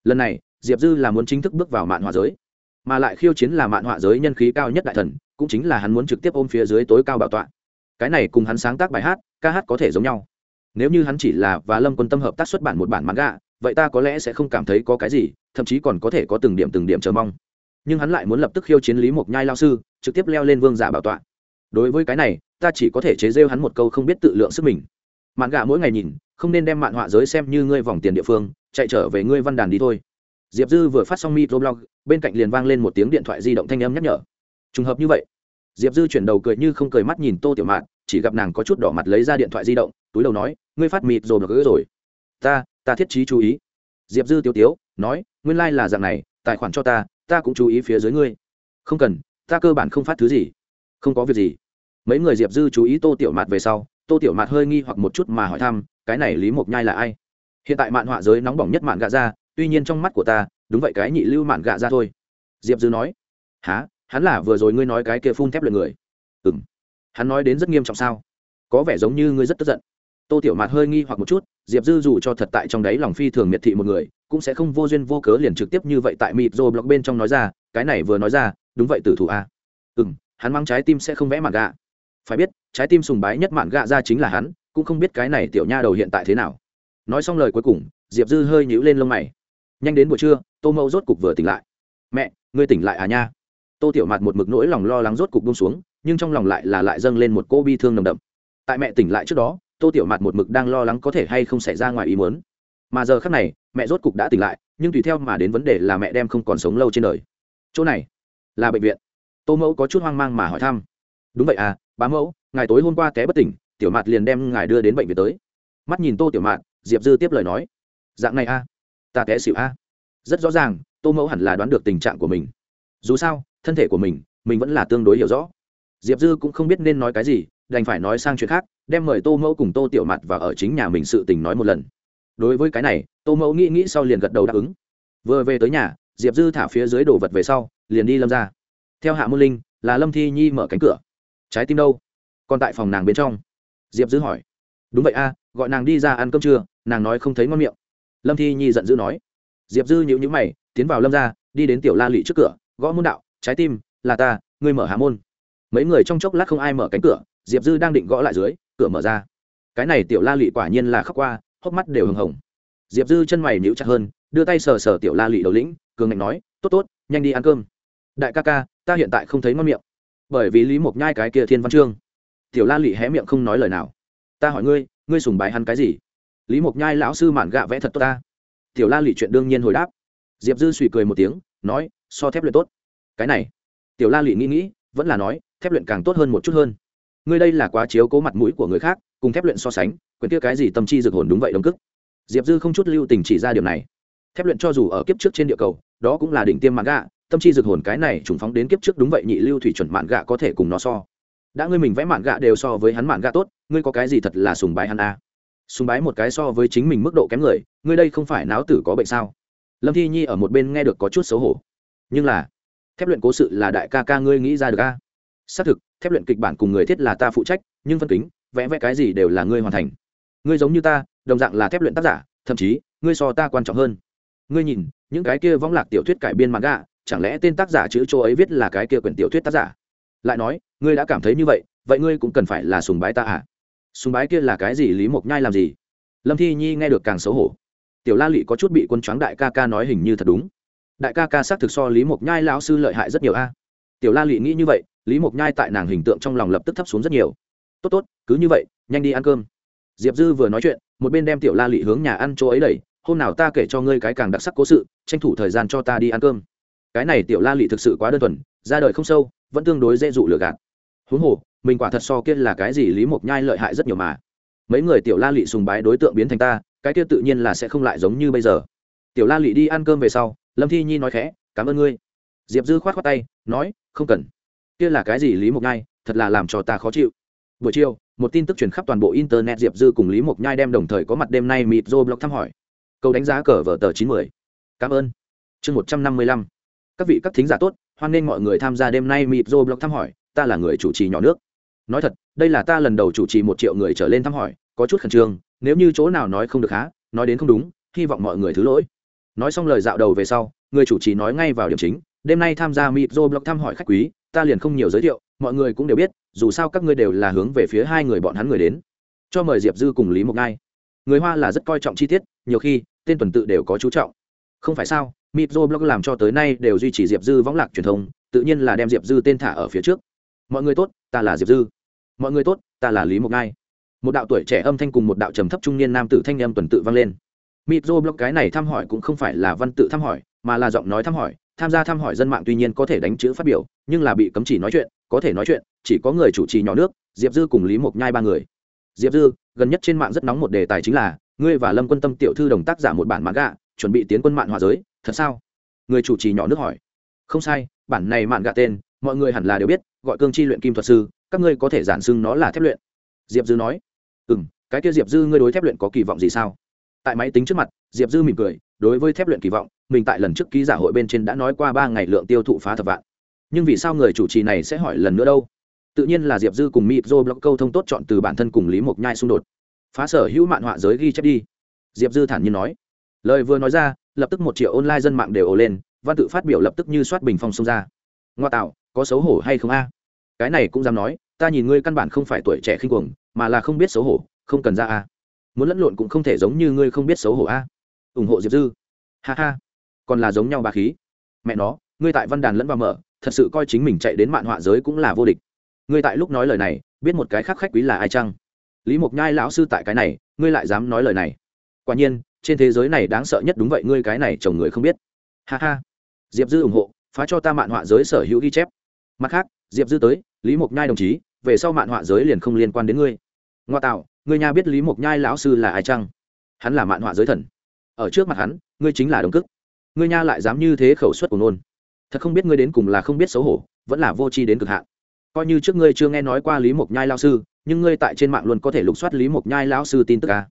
Lần này, diệp dư là muốn chính thức bước vào mạn họa giới. Mà lại khiêu chiến là mạn họa giới nhân khí cao nhất đại thần, cũng chính là hắn muốn trực tiếp ôm phía dưới tối cao bảo tọa. Cái này cùng hắn sáng tác bài hát, ca hát có thể giống nhau. Nếu như hắn chỉ là và lâm quân tâm hợp tác xuất bản một bản mãn gạ vậy ta có lẽ sẽ không cảm thấy có cái gì, thậm chí còn có thể có từng điểm từng điểm chờ mong. Nhưng hắn lại muốn lập tức khiêu chiến lý mộc nhai lao sư, trực tiếp leo lên vương giả bảo tọa đối với cái này, ta chỉ có thể chế rêu hắn một câu không biết tự lượng sức mình. Mạn gạ mỗi ngày nhìn, không nên đem mạn họa giới xem như ngươi vòng tiền địa phương, chạy trở về ngươi văn đàn đi thôi. Diệp dư vừa phát xong microblog bên cạnh liền vang lên một tiếng điện thoại di động thanh âm nhắc nhở. Trùng hợp như vậy, diệp dư chuyển đầu cười như không cười mắt nhìn tô tiểu mạn, chỉ gặp nàng có chút đỏ mặt lấy ra điện thoại di động, túi đầu nói, ngươi phát mịt rồi. Gỡ rồi ta ta thiết trí chú ý. Diệp dư tiêu tiếu, nói, nguyên lai、like、là dạng này, tài khoản cho ta ta cũng chú ý phía dưới ngươi. Không cần, ta cơ bản không phát thứ gì không có việc gì. Mấy người diệp dư chú ý tô tiểu mạt về sau, tô tiểu mạt hơi nghi hoặc một chút mà hỏi thăm, cái này lý mộc nhai là ai? Hiện tại mạn họa giới nóng bỏng nhất mạn gạ ra, tuy nhiên trong mắt của ta, đúng vậy cái nhị lưu mạn gạ ra thôi. Diệp dư nói há hắn là vừa rồi ngươi nói cái kia phun thép lượt người? Ừ m hắn nói đến rất nghiêm trọng sao? Có vẻ giống như ngươi rất tức giận. Tô tiểu mạt hơi nghi hoặc một chút, diệp dư dù cho thật tại trong đáy lòng phi thường miệt thị một người, cũng sẽ không vô duyên vô cớ liền trực tiếp như vậy tại mịp rô blog bên trong nói ra, cái này vừa nói ra, đúng vậy tử thủ a. Ừ m hắn mang trái tim sẽ không vẽ mạn gạ phải biết, trái tim sùng bái nhất mạn gạ ra chính là hắn, cũng không biết cái này tiểu nha đầu hiện tại thế nào. Nói xong lời cuối cùng, diệp dư hơi nhíu lên lông mày. Nhanh đến buổi trưa, tô mẫu rốt cục vừa tỉnh lại. Mẹ, ngươi tỉnh lại à nha? Tô tiểu mạt một mực nỗi lòng lo lắng rốt cục bông xuống, nhưng trong lòng lại là lại dâng lên một cô bi thương nồng đậm. Tại mẹ tỉnh lại trước đó, tô tiểu mạt một mực đang lo lắng có thể hay không xảy ra ngoài ý muốn. Mà giờ khác này, mẹ rốt cục đã tỉnh lại, nhưng tùy theo mà đến vấn đề là mẹ đem không còn sống lâu trên đời. Chỗ này là bệnh viện tô mẫu có chút hoang mang mà hỏi thăm. Đúng vậy à bá mẫu, ngài tối hôm qua té bất tỉnh, tiểu mạt liền đem ngài đưa đến bệnh viện tới. Mắt nhìn tô tiểu mạt, diệp dư tiếp lời nói. Dạng này a à? ta té xỉu a rất rõ ràng, tô mẫu hẳn là đoán được tình trạng của mình. Dù sao, thân thể của mình mình vẫn là tương đối hiểu rõ. Diệp dư cũng không biết nên nói cái gì, đành phải nói sang chuyện khác, đem mời tô mẫu cùng tô tiểu mặt và ở chính nhà mình sự tình nói một lần. Đối với cái này, tô mẫu nghĩ nghĩ sau liền gật đầu đáp ứng. Vừa về tới nhà, diệp dư thả phía dưới đồ vật về sau, liền đi lâm ra theo hạ môn linh, là lâm thi nhi mở cánh cửa. Trái tim đâu? Còn tại phòng nàng bên trong. Diệp dư hỏi. Đúng vậy a, gọi nàng đi ra ăn cơm trưa, nàng nói không thấy ngon miệng. Lâm thi nhi giận dữ nói. Diệp dư nhịu nhữ mày, tiến vào lâm ra đi đến tiểu la lụy trước cửa, gõ môn đạo, trái tim, là ta, ngươi mở hạ môn. Mấy người trong chốc lát không ai mở cánh cửa, diệp dư đang định gõ lại dưới, cửa mở ra. Cái này tiểu la lụy quả nhiên là khóc qua, hốc mắt đều hừng hồng. Diệp dư chân mày níu chặt hơn, đưa tay sờ sờ tiểu la lụy đầu lĩnh, cường ngạnh nói, tốt tốt, nhanh đi ăn cơm. Đại ca ca ta hiện tại không thấy ngon miệng. Bởi vì lý mộc nhai cái kia thiên văn chương. Tiểu la lị hé miệng không nói lời nào. Ta hỏi ngươi ngươi sùng bài hắn cái gì? Lý mộc nhai lão sư mạn gạ vẽ thật tốt ta. Tiểu la lị chuyện đương nhiên hồi đáp. Diệp dư suy cười một tiếng, nói, so thép luyện tốt. Cái này. Tiểu la lị nghĩ nghĩ, vẫn là nói, thép luyện càng tốt hơn một chút hơn. Ngươi đây là quá chiếu cố mặt mũi của người khác, cùng thép luyện so sánh, quyền kia cái gì tâm chi dược hồn đúng vậy đồng cức diệp dư không chút lưu tình chỉ ra điều này. Thép luyện cho dù ở kiếp trước trên địa cầu, đó cũng là đỉnh tiêm mạng gạ tâm chi dược hồn cái này trùng phóng đến kiếp trước đúng vậy, nhị lưu thủy chuẩn mạn gạ có thể cùng nó so. Đã ngươi mình vẽ mạn gạ đều so với hắn mạn gạ tốt, ngươi có cái gì thật là sùng bái hắn a? À. sùng bái một cái so với chính mình mức độ kém người, ngươi đây không phải náo tử có bệnh sao? Lâm thi nhi ở một bên nghe được có chút xấu hổ. Nhưng là, thép luyện cố sự là đại ca ca ngươi nghĩ ra được a? Xác thực, thép luyện kịch bản cùng người thiết là ta phụ trách, nhưng phân kính, vẽ vẽ cái gì đều là ngươi hoàn thành. Ngươi giống như ta, đồng dạng là thép luyện tác giả, thậm chí, ngươi so ta quan trọng hơn. Ngươi nhìn, những cái kia võng lạc tiểu thuyết cải biên mạn gạ chẳng lẽ tên tác giả chữ chỗ ấy viết là cái kia quyển tiểu thuyết tác giả? Lại nói, ngươi đã cảm thấy như vậy vậy ngươi cũng cần phải là sùng bái ta à? Sùng bái kia là cái gì, lý mộc nhai làm gì? Lâm thi nhi nghe được càng xấu hổ. Tiểu la lụy có chút bị quân choáng đại ca ca nói hình như thật đúng. Đại ca ca xác thực so lý mộc nhai lão sư lợi hại rất nhiều a. Tiểu la lụy nghĩ như vậy, lý mộc nhai tại nàng hình tượng trong lòng lập tức thấp xuống rất nhiều. Tốt tốt, cứ như vậy, nhanh đi ăn cơm. Diệp dư vừa nói chuyện, một bên đem tiểu la lị hướng nhà ăn chỗ ấy đẩy. Hôm nào ta kể cho ngươi cái càng đặc sắc cố sự, tranh thủ thời gian cho ta đi ăn cơm cái này tiểu la lị thực sự quá đơn thuần, ra đời không sâu, vẫn tương đối dễ dụ lừa gạt. Huống hồ, mình quả thật so kia là cái gì lý mộc nhai lợi hại rất nhiều mà. Mấy người tiểu la lị sùng bái đối tượng biến thành ta, cái kia tự nhiên là sẽ không lại giống như bây giờ. Tiểu la lị đi ăn cơm về sau, lâm thi nhi nói khẽ, cảm ơn ngươi. Diệp dư k h o á t khoác tay, nói, không cần. Kia là cái gì lý mộc nhai, thật là làm cho ta khó chịu. Buổi chiều, một tin tức truyền khắp toàn bộ internet, diệp dư cùng lý mộc nhai đem đồng thời có mặt đêm nay mịt dô blog thăm hỏi. Câu đánh giá cờ vở tờ chín mươi. Cảm ơn. Chương một trăm năm mươi lăm các vị các thính giả tốt, hoan nghênh mọi người tham gia đêm nay mịp dô blog thăm hỏi, ta là người chủ trì nhỏ nước. Nói thật, đây là ta lần đầu chủ trì một triệu người trở lên thăm hỏi, có chút khẩn trương, nếu như chỗ nào nói không được há, nói đến không đúng, hy vọng mọi người thứ lỗi. Nói xong lời dạo đầu về sau, người chủ trì nói ngay vào điểm chính, đêm nay tham gia mitro blog thăm hỏi khách quý, ta liền không nhiều giới thiệu, mọi người cũng đều biết, dù sao các ngươi đều là hướng về phía hai người bọn hắn người đến. Cho mời diệp dư cùng lý mộc ngai. Người hoa là rất coi trọng chi tiết, nhiều khi, tên tuần tự đều có chú trọng. Không phải sao? Mitro blog làm cho tới nay đều duy trì diệp dư võng lạc truyền thông tự nhiên là đem diệp dư tên thả ở phía trước. Mọi người tốt ta là diệp dư. Mọi người tốt ta là lý mộc ngai. Một đạo tuổi trẻ âm thanh cùng một đạo trầm thấp trung niên nam tử thanh âm tuần tự vang lên. Mitro blog cái này thăm hỏi cũng không phải là văn tự thăm hỏi mà là giọng nói thăm hỏi. Tham gia thăm hỏi dân mạng tuy nhiên có thể đánh chữ phát biểu nhưng là bị cấm chỉ nói chuyện có thể nói chuyện chỉ có người chủ trì nhỏ nước diệp dư cùng lý mộc nhai ba người. Diệp dư gần nhất trên mạng rất nóng một đề tài chính là ngươi và lâm quân tâm tiểu thư đồng tác giả một bản manga, gạ chuẩn bị tiến quân mạng hòa giới thật sao? Người chủ trì nhỏ nước hỏi. Không sai, bản này mạn gạ tên, mọi người hẳn là đều biết, gọi cương chi luyện kim thuật sư, các ngươi có thể giản xưng nó là thép luyện. Diệp dư nói. Ừ m cái kia diệp dư ngươi đối thép luyện có kỳ vọng gì sao? Tại máy tính trước mặt, diệp dư mỉm cười, đối với thép luyện kỳ vọng, mình tại lần trước ký giả hội bên trên đã nói qua ba ngày lượng tiêu thụ phá thập vạn. Nhưng vì sao người chủ trì này sẽ hỏi lần nữa đâu? Tự nhiên là diệp dư cùng mịp dô blog câu thông tốt chọn từ bản thân cùng lý mộc nhai xung đột. Phá sở hữu mạn họa giới ghi chép đi. Diệp dư thản nhiên nói. Lời vừa nói ra lập tức một triệu online dân mạng đều ồ lên, văn tự phát biểu lập tức như soát bình phong xông ra. Ngoa tạo, có xấu hổ hay không a? Cái này cũng dám nói, ta nhìn ngươi căn bản không phải tuổi trẻ khinh cuồng, mà là không biết xấu hổ, không cần ra a. Muốn lẫn lộn cũng không thể giống như ngươi không biết xấu hổ a. Ủng hộ diệp dư. Ha ha. Còn là giống nhau bà khí. Mẹ nó, ngươi tại văn đàn lẫn vào mở, thật sự coi chính mình chạy đến mạn họa giới cũng là vô địch. Ngươi tại lúc nói lời này, biết một cái khác khách quý là ai chăng? Lý mộc nhai lão sư tại cái này, ngươi lại dám nói lời này. Quả nhiên trên thế giới này đáng sợ nhất đúng vậy, ngươi cái này chồng người không biết. Ha ha. Diệp dư ủng hộ, phá cho ta mạn họa giới sở hữu ghi chép. Mặt khác, diệp dư tới, lý mộc nhai đồng chí, về sau mạn họa giới liền không liên quan đến ngươi. Ngoa tạo, ngươi nha biết lý mộc nhai lão sư là ai chăng? Hắn là mạn họa giới thần. Ở trước mặt hắn, ngươi chính là đồng cức ngươi nha lại dám như thế khẩu suất của nôn. Thật không biết ngươi đến cùng là không biết xấu hổ, vẫn là vô tri đến cực hạn. Coi như trước ngươi chưa nghe nói qua lý mộc nhai lao sư, nhưng ngươi tại trên mạng luôn có thể lục soát lý mộc nhai lão sư tin tức à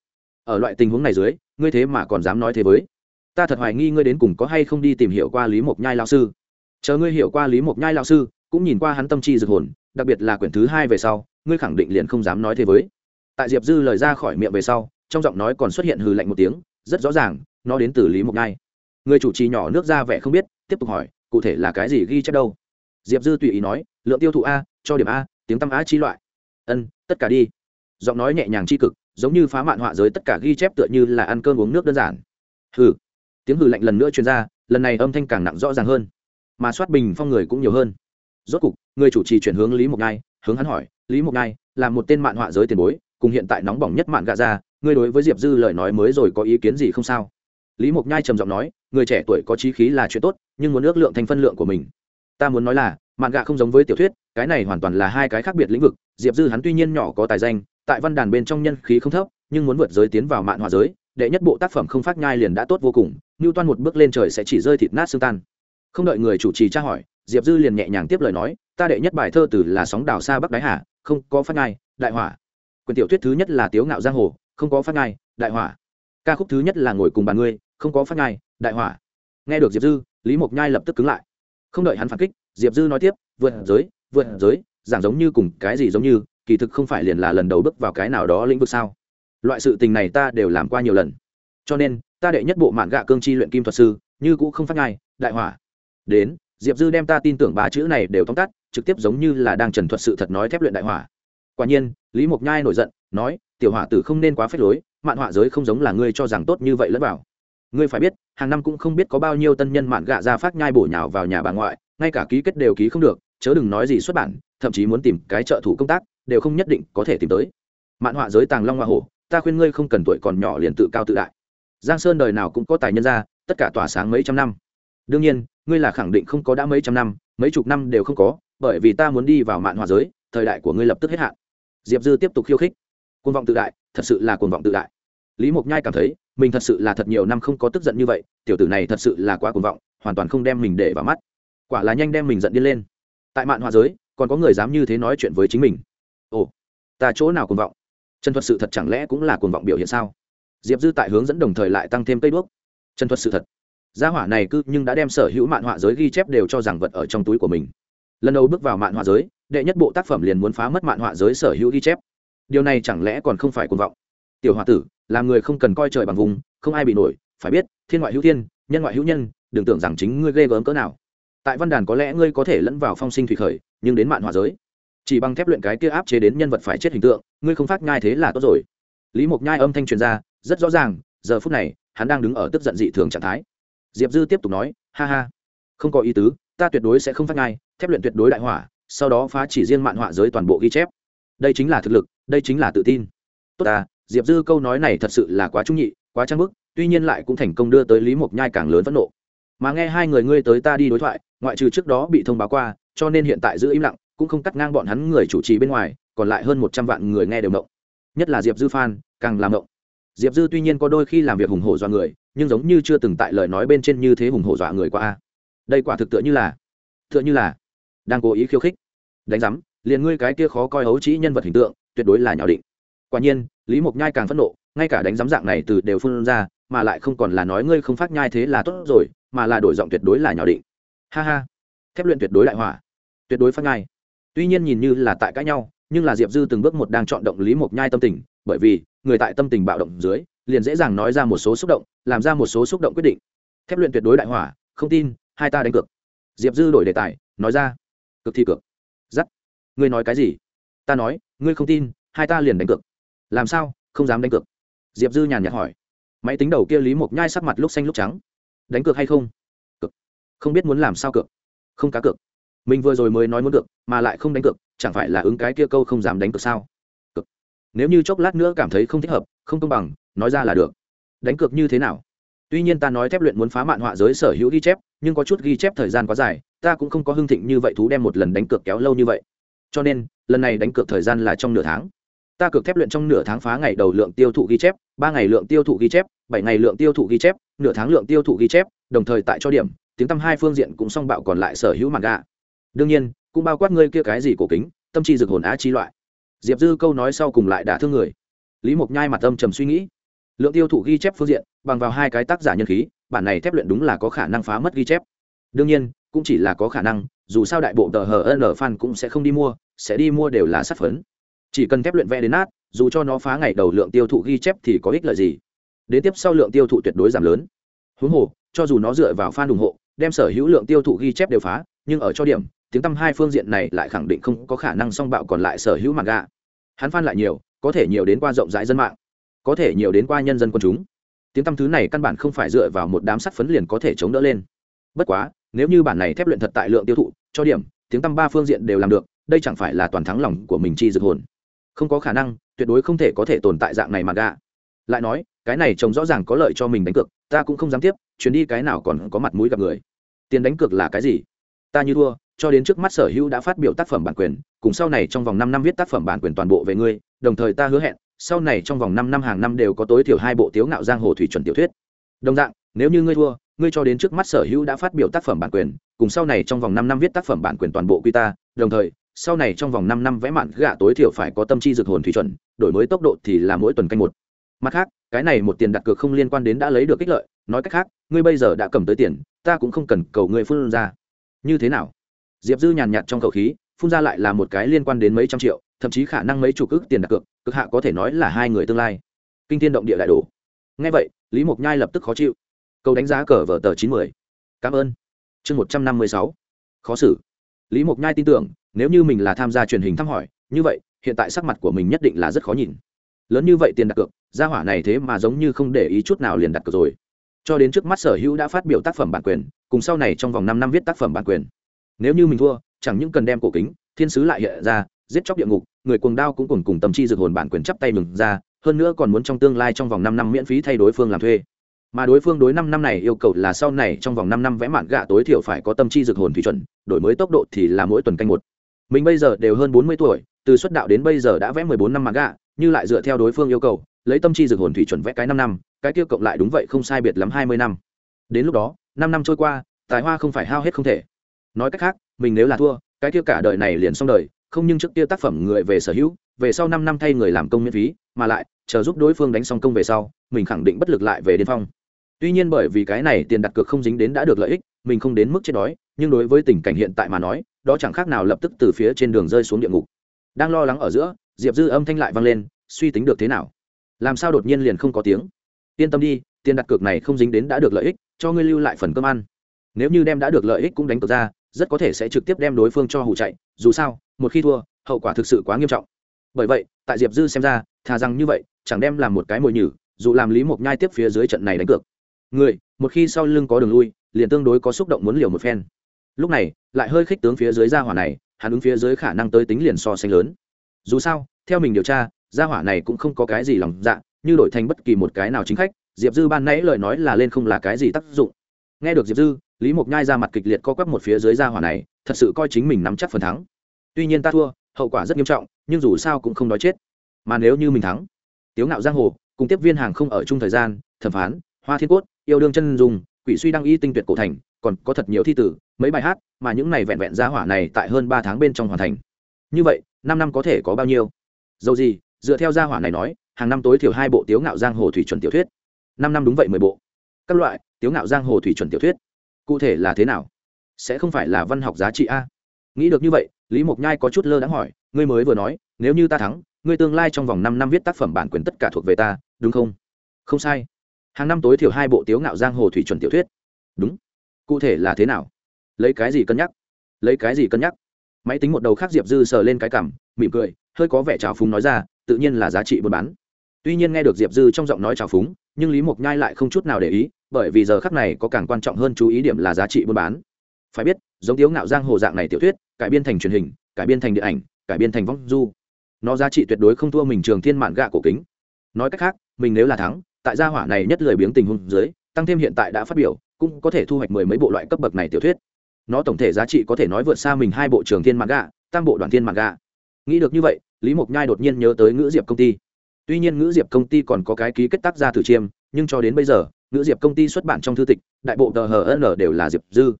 ở loại tình huống này dưới ngươi thế mà còn dám nói thế với. Ta thật hoài nghi ngươi đến cùng có hay không đi tìm hiểu qua lý mộc nhai lao sư. Chờ ngươi hiểu qua lý mộc nhai lao sư, cũng nhìn qua hắn tâm chi dược hồn, đặc biệt là quyển thứ hai về sau, ngươi khẳng định liền không dám nói thế với. Tại diệp dư lời ra khỏi miệng về sau, trong giọng nói còn xuất hiện hừ lạnh một tiếng, rất rõ ràng, nó đến từ lý mộc nhai. Người chủ trì nhỏ nước ra vẻ không biết, tiếp tục hỏi, cụ thể là cái gì ghi chép đâu? Diệp dư tùy ý nói, lượng tiêu thụ a, cho điểm a, tiếng tăm á chi loại. Ân, tất cả đi. Giọng nói nhẹ nhàng c h i cực giống như phá mạn họa giới tất cả ghi chép tựa như là ăn cơm uống nước đơn giản. Hừ. Tiếng hừ lạnh lần nữa truyền ra, lần này âm thanh càng nặng rõ ràng hơn. Mà soát bình phong người cũng nhiều hơn. Rốt cục người chủ trì chuyển hướng lý mộc ngai hướng hắn hỏi lý mộc ngai là một tên mạn họa giới tiền bối cùng hiện tại nóng bỏng nhất mạn gạ ra ngươi đối với diệp dư lời nói mới rồi có ý kiến gì không sao? Lý mộc nhai trầm giọng nói người trẻ tuổi có trí khí là chuyện tốt nhưng muốn ước lượng thành phân lượng của mình. Ta muốn nói là mạn gạ không giống với tiểu thuyết cái này hoàn toàn là hai cái khác biệt lĩnh vực diệp dư hắn tuy nhiên nhỏ có tài danh tại văn đàn bên trong nhân khí không thấp, nhưng muốn vượt giới tiến vào mạn hòa giới, đệ nhất bộ tác phẩm không phát nhai liền đã tốt vô cùng như toan một bước lên trời sẽ chỉ rơi thịt nát xương tan. Không đợi người chủ trì tra hỏi, diệp dư liền nhẹ nhàng tiếp lời nói, ta đệ nhất bài thơ từ là sóng đảo xa bắc đáy hà, không có phát nhai, đại hỏa. Quyền tiểu thuyết thứ nhất là tiếu ngạo giang hồ, không có phát nhai, đại hỏa. Ca khúc thứ nhất là ngồi cùng bàn ngươi, không có phát nhai, đại hỏa. Nghe được diệp dư, lý mộc nhai lập tức cứng lại. Không đợi hắn phản kích, diệp dư nói tiếp, vượt giới vượt giới, giảng giống như cùng cái gì giống như kỳ thực không phải liền là lần đầu bước vào cái nào đó lĩnh vực sao? Loại sự tình này ta đều làm qua nhiều lần. Cho nên, ta đệ nhất bộ mạn gạ cương chi luyện kim thuật sư, như cũ không phát nhai đại hỏa. Đến, diệp dư đem ta tin tưởng ba chữ này đều tóm tắt, trực tiếp giống như là đang trần thuật sự thật nói thép luyện đại hỏa. Quả nhiên, lý mộc nhai nổi giận, nói, tiểu hỏa tử không nên quá phép lối, mạn họa giới không giống là ngươi cho rằng tốt như vậy lẫn vào. Ngươi phải biết, hàng năm cũng không biết có bao nhiêu tân nhân mạn gạ ra phát nhai bổ nhào vào nhà bà ngoại, ngay cả ký kết đều ký không được, chớ đừng nói gì xuất bản, thậm chí muốn tìm cái trợ thủ công tác đều không nhất định có thể tìm tới. Mạn họa giới tàng long hoa hổ, ta khuyên ngươi không cần tuổi còn nhỏ liền tự cao tự đại. Giang sơn đời nào cũng có tài nhân ra tất cả tỏa sáng mấy trăm năm. Đương nhiên, ngươi là khẳng định không có đã mấy trăm năm, mấy chục năm đều không có, bởi vì ta muốn đi vào mạn họa giới, thời đại của ngươi lập tức hết hạn. Diệp dư tiếp tục khiêu khích. Cuồng vọng tự đại, thật sự là cuồng vọng tự đại. Lý mộc nhai cảm thấy, mình thật sự là thật nhiều năm không có tức giận như vậy, tiểu tử này thật sự là quá cuồng vọng, hoàn toàn không đem mình để vào mắt. Quả là nhanh đem mình giận điên lên. Tại mạn họa giới, còn có người dám như thế nói chuyện với chính mình ta chỗ nào cuồng vọng? Trần thuật sự thật chẳng lẽ cũng là cuồng vọng biểu hiện sao? Diệp dư tại hướng dẫn đồng thời lại tăng thêm cây đuốc. Trần thuật sự thật. Gia hỏa này cứ nhưng đã đem sở hữu mạn họa giới ghi chép đều cho rằng vật ở trong túi của mình. Lần đầu bước vào mạn họa giới, đệ nhất bộ tác phẩm liền muốn phá mất mạn họa giới sở hữu ghi chép. Điều này chẳng lẽ còn không phải cuồng vọng? Tiểu h tử làm người không cần coi trời bằng vùng, không ai bị nổi, phải biết, thiên ngoại hữu thiên, nhân ngoại hữu nhân, đừng tưởng rằng chính ngươi ghê gớm cỡ nào. Tại văn đàn có lẽ ngươi có thể lẫn vào phong sinh thủy khởi, nhưng đến mạn họa giới chỉ bằng thép luyện cái kia áp chế đến nhân vật phải chết hình tượng, ngươi không phát nhai thế là tốt rồi. Lý mộc nhai âm thanh truyền ra, rất rõ ràng, giờ phút này, hắn đang đứng ở tức giận dị thường trạng thái. Diệp dư tiếp tục nói, ha ha, không có ý tứ, ta tuyệt đối sẽ không phát nhai, thép luyện tuyệt đối đại hỏa, sau đó phá chỉ riêng mạn họa giới toàn bộ ghi chép. Đây chính là thực lực, đây chính là tự tin. Tốt ta, diệp dư câu nói này thật sự là quá trung nhị, quá trang bức, tuy nhiên lại cũng thành công đưa tới lý mộc nhai càng lớn phẫn nộ. Mà nghe hai người ngươi tới ta đi đối thoại, ngoại trừ trước đó bị thông báo qua, cho nên hiện tại giữ im lặng cũng không cắt ngang bọn hắn người chủ trì bên ngoài, còn lại hơn một trăm vạn người nghe đều mộng nhất là diệp dư phan, càng làm mộng diệp dư tuy nhiên có đôi khi làm việc hùng hổ dọa người, nhưng giống như chưa từng tại lời nói bên trên như thế hùng hổ dọa người qua a. Đây quả thực tựa như là, tựa như là đang cố ý khiêu khích. Đánh giám, liền ngươi cái kia khó coi hấu trĩ nhân vật hình tượng, tuyệt đối là nhỏ định. Quả nhiên, lý mộc nhai càng phẫn nộ, ngay cả đánh giám dạng này từ đều phun ra, mà lại không còn là nói ngươi không phát nhai thế là tốt rồi, mà là đổi giọng tuyệt đối là nhỏ định. Ha ha. Thép luyện tuyệt đối đại hỏa. Tuyệt đối phát nhai tuy nhiên nhìn như là tại cãi nhau, nhưng là diệp dư từng bước một đang chọn động lý mộc nhai tâm tình, bởi vì, người tại tâm tình bạo động dưới, liền dễ dàng nói ra một số xúc động, làm ra một số xúc động quyết định. Thép luyện tuyệt đối đại hỏa, không tin, hai ta đánh cược. Diệp dư đổi đề tài, nói ra cực thi cược. Giắt. Ngươi nói cái gì? Ta nói, ngươi không tin, hai ta liền đánh cược. Làm sao, không dám đánh cược? Diệp dư nhàn nhạt hỏi. Máy tính đầu kia lý mộc nhai sắc mặt lúc xanh lúc trắng. Đánh cược hay không? Cực không biết muốn làm sao cược. Không cá cược mình vừa rồi mới nói muốn cược, mà lại không đánh cược, chẳng phải là ứng cái kia câu không dám đánh cược sao? Cực nếu như chốc lát nữa cảm thấy không thích hợp, không công bằng, nói ra là được. Đánh cược như thế nào? Tuy nhiên ta nói thép luyện muốn phá mạn họa giới sở hữu ghi chép, nhưng có chút ghi chép thời gian quá dài, ta cũng không có hưng thịnh như vậy thú đem một lần đánh cược kéo lâu như vậy. Cho nên, lần này đánh cược thời gian là trong nửa tháng. Ta cược thép luyện trong nửa tháng phá ngày đầu lượng tiêu thụ ghi chép, ba ngày lượng tiêu thụ ghi chép, bảy ngày lượng tiêu thụ ghi chép, nửa tháng lượng tiêu thụ ghi chép, đồng thời tại cho điểm, tiếng tăm hai phương diện cũng song bạo còn lại sở hữu mặt gạ đương nhiên, cũng bao quát ngươi kia cái gì cổ kính, tâm trí rực hồn á chi loại. Diệp dư câu nói sau cùng lại đả thương người. Lý mộc nhai mặt âm trầm suy nghĩ. Lượng tiêu thụ ghi chép phương diện, bằng vào hai cái tác giả nhân khí, bản này thép luyện đúng là có khả năng phá mất ghi chép. Đương nhiên, cũng chỉ là có khả năng, dù sao đại bộ tờ hờ n fan cũng sẽ không đi mua, sẽ đi mua đều là sát phấn. Chỉ cần thép luyện vẽ đến nát, dù cho nó phá ngày đầu lượng tiêu thụ ghi chép thì có ích lợi gì? Đến tiếp sau lượng tiêu thụ tuyệt đối giảm lớn. Huống hồ, cho dù nó dựa vào fan ủng hộ, đem sở hữu lượng tiêu thụ ghi chép đều phá, nhưng ở cho điểm tiếng tăm hai phương diện này lại khẳng định không có khả năng song bạo còn lại sở hữu mặt gạ. Hắn phan lại nhiều, có thể nhiều đến qua rộng rãi dân mạng, có thể nhiều đến qua nhân dân quân chúng. Tiếng tăm thứ này căn bản không phải dựa vào một đám sắt phấn liền có thể chống đỡ lên. Bất quá, nếu như bản này thép luyện thật tại lượng tiêu thụ, cho điểm, tiếng tăm ba phương diện đều làm được, đây chẳng phải là toàn thắng lòng của mình chi dược hồn. Không có khả năng, tuyệt đối không thể có thể tồn tại dạng này mà gạ. Lại nói, cái này trông rõ ràng có lợi cho mình đánh cược, ta cũng không dám tiếp, chuyến đi cái nào còn có mặt mũi gặp người. Tiền đánh cược là cái gì? Ta như thua cho đến trước mắt sở hữu đã phát biểu tác phẩm bản quyền, cùng sau này trong vòng năm năm viết tác phẩm bản quyền toàn bộ về ngươi, đồng thời ta hứa hẹn, sau này trong vòng năm năm hàng năm đều có tối thiểu hai bộ tiếu ngạo giang hồ thủy chuẩn tiểu thuyết. Đồng dạng, nếu như ngươi thua, ngươi cho đến trước mắt sở hữu đã phát biểu tác phẩm bản quyền, cùng sau này trong vòng năm năm viết tác phẩm bản quyền toàn bộ quy ta, đồng thời, sau này trong vòng năm năm vẽ mạn gạ tối thiểu phải có tâm chi dược hồn thủy chuẩn, đổi mới tốc độ thì là mỗi tuần canh một. Mặt khác, cái này một tiền đặt cược không liên quan đến đã lấy được ích lợi, nói cách khác, ngươi bây giờ đã cầm tới tiền, ta cũng không cần cầu ngươi phun ra. Như thế nào? Diệp dư nhàn nhạt trong khẩu khí, phun ra lại là một cái liên quan đến mấy trăm triệu, thậm chí khả năng mấy chục ước tiền đặt cược, cực hạ có thể nói là hai người tương lai. Kinh thiên động địa đại đồ ngay vậy, lý mộc nhai lập tức khó chịu. Câu đánh giá cờ vở tờ chín mươi cảm ơn. Chương một trăm năm mươi sáu. Khó xử. Lý mộc nhai tin tưởng, nếu như mình là tham gia truyền hình thăm hỏi, như vậy, hiện tại sắc mặt của mình nhất định là rất khó nhìn. Lớn như vậy tiền đặt cược, gia hỏa này thế mà giống như không để ý chút nào liền đặt cược rồi. Cho đến trước mắt sở hữu đã phát biểu tác phẩm bản quyền, cùng sau này trong vòng năm năm viết tác phẩm bản quyền nếu như mình thua, chẳng những cần đem cổ kính, thiên sứ lại hiện ra, giết chóc địa ngục, người cuồng đao cũng cùng cùng tâm chi dược hồn bản quyền chắp tay mừng ra, hơn nữa còn muốn trong tương lai trong vòng năm năm miễn phí thay đối phương làm thuê. Mà đối phương đối năm năm này yêu cầu là sau này trong vòng năm năm vẽ mạn gạ tối thiểu phải có tâm chi dược hồn thủy chuẩn, đổi mới tốc độ thì là mỗi tuần canh một. Mình bây giờ đều hơn bốn mươi tuổi, từ xuất đạo đến bây giờ đã vẽ mười bốn năm mạn gạ, như lại dựa theo đối phương yêu cầu, lấy tâm chi dược hồn thủy chuẩn vẽ cái năm năm, cái kia cộng lại đúng vậy không sai biệt lắm hai mươi năm. Đến lúc đó, năm năm trôi qua, tài hoa không phải hao hết không thể nói cách khác, mình nếu là thua, cái kia cả đời này liền xong đời, không nhưng trước kia tác phẩm người về sở hữu, về sau năm năm thay người làm công miễn phí, mà lại, chờ giúp đối phương đánh xong công về sau, mình khẳng định bất lực lại về điên phong. Tuy nhiên bởi vì cái này tiền đặt cược không dính đến đã được lợi ích, mình không đến mức chết đói, nhưng đối với tình cảnh hiện tại mà nói, đó chẳng khác nào lập tức từ phía trên đường rơi xuống địa ngục. Đang lo lắng ở giữa, diệp dư âm thanh lại vang lên, suy tính được thế nào? Làm sao đột nhiên liền không có tiếng? Yên tâm đi, tiền đặt cược này không dính đến đã được lợi ích, cho ngươi lưu lại phần cơm ăn. Nếu như đem đã được lợi ích cũng đánh cược ra rất có thể sẽ trực tiếp đem đối phương cho hủ chạy, dù sao, một khi thua, hậu quả thực sự quá nghiêm trọng. Bởi vậy, tại diệp dư xem ra, thà rằng như vậy, chẳng đem làm một cái mồi nhử, dù làm lý mộc nhai tiếp phía dưới trận này đánh cược. Người, một khi sau lưng có đường lui, liền tương đối có xúc động muốn liều một phen. Lúc này, lại hơi khích tướng phía dưới gia hỏa này, hắn ứng phía dưới khả năng tới tính liền so sánh lớn. Dù sao, theo mình điều tra, gia hỏa này cũng không có cái gì lòng dạ như đổi thành bất kỳ một cái nào chính khách, diệp dư ban nãy lời nói là lên không là cái gì tác dụng. Nghe được diệp dư lý mộc nhai ra mặt kịch liệt co quắp một phía dưới gia hỏa này, thật sự coi chính mình nắm chắc phần thắng. Tuy nhiên ta thua, hậu quả rất nghiêm trọng, nhưng dù sao cũng không nói chết. Mà nếu như mình thắng, tiếu ngạo giang hồ cùng tiếp viên hàng không ở chung thời gian, thẩm phán, hoa thiên cốt, yêu đương chân dùng quỷ suy đăng y tinh tuyệt cổ thành, còn có thật nhiều thi tử, mấy bài hát, mà những này vẹn vẹn ra hỏa này tại hơn ba tháng bên trong hoàn thành. Như vậy, năm năm có thể có bao nhiêu? Dầu gì, dựa theo gia hỏa này nói, hàng năm tối thiểu hai bộ tiếu ngạo giang hồ thủy chuẩn tiểu thuyết. Năm năm đúng vậy mười bộ. Các loại, tiếu ngạo giang hồ thủy chuẩn tiểu thuyết cụ thể là thế nào? Sẽ không phải là văn học giá trị a? Nghĩ được như vậy, lý mộc nhai có chút lơ đáng hỏi, ngươi mới vừa nói, nếu như ta thắng, ngươi tương lai trong vòng năm năm viết tác phẩm bản quyền tất cả thuộc về ta, đúng không? Không sai. Hàng năm tối thiểu hai bộ tiếu ngạo giang hồ thủy chuẩn tiểu thuyết. Đúng. Cụ thể là thế nào? Lấy cái gì cân nhắc? Lấy cái gì cân nhắc? Máy tính một đầu khác diệp dư sờ lên cái cằm mỉm cười, hơi có vẻ trào phúng nói ra, tự nhiên là giá trị buôn bán. Tuy nhiên nghe được diệp dư trong giọng nói trào phúng nhưng lý mộc nhai lại không chút nào để ý, bởi vì giờ khắc này có càng quan trọng hơn chú ý điểm là giá trị buôn bán. Phải biết, giống tiếu ngạo giang hồ dạng này tiểu thuyết, cải biên thành truyền hình, cải biên thành điện ảnh, cải biên thành vong du. Nó giá trị tuyệt đối không thua mình trường thiên mạn gạ cổ kính. Nói cách khác, mình nếu là thắng, tại gia hỏa này nhất lười biếng tình huống dưới, tăng thêm hiện tại đã phát biểu, cũng có thể thu hoạch mười mấy bộ loại cấp bậc này tiểu thuyết. Nó tổng thể giá trị có thể nói vượt xa mình hai bộ trường thiên mạn gạ, tam bộ đoàn thiên mạn gạ. Nghĩ được như vậy, lý mộc nhai đột nhiên nhớ tới ngữ diệp công ty tuy nhiên ngữ diệp công ty còn có cái ký kết tác gia thử chiêm, nhưng cho đến bây giờ, ngữ diệp công ty xuất bản trong thư tịch, đại bộ tờ hn đều là diệp dư.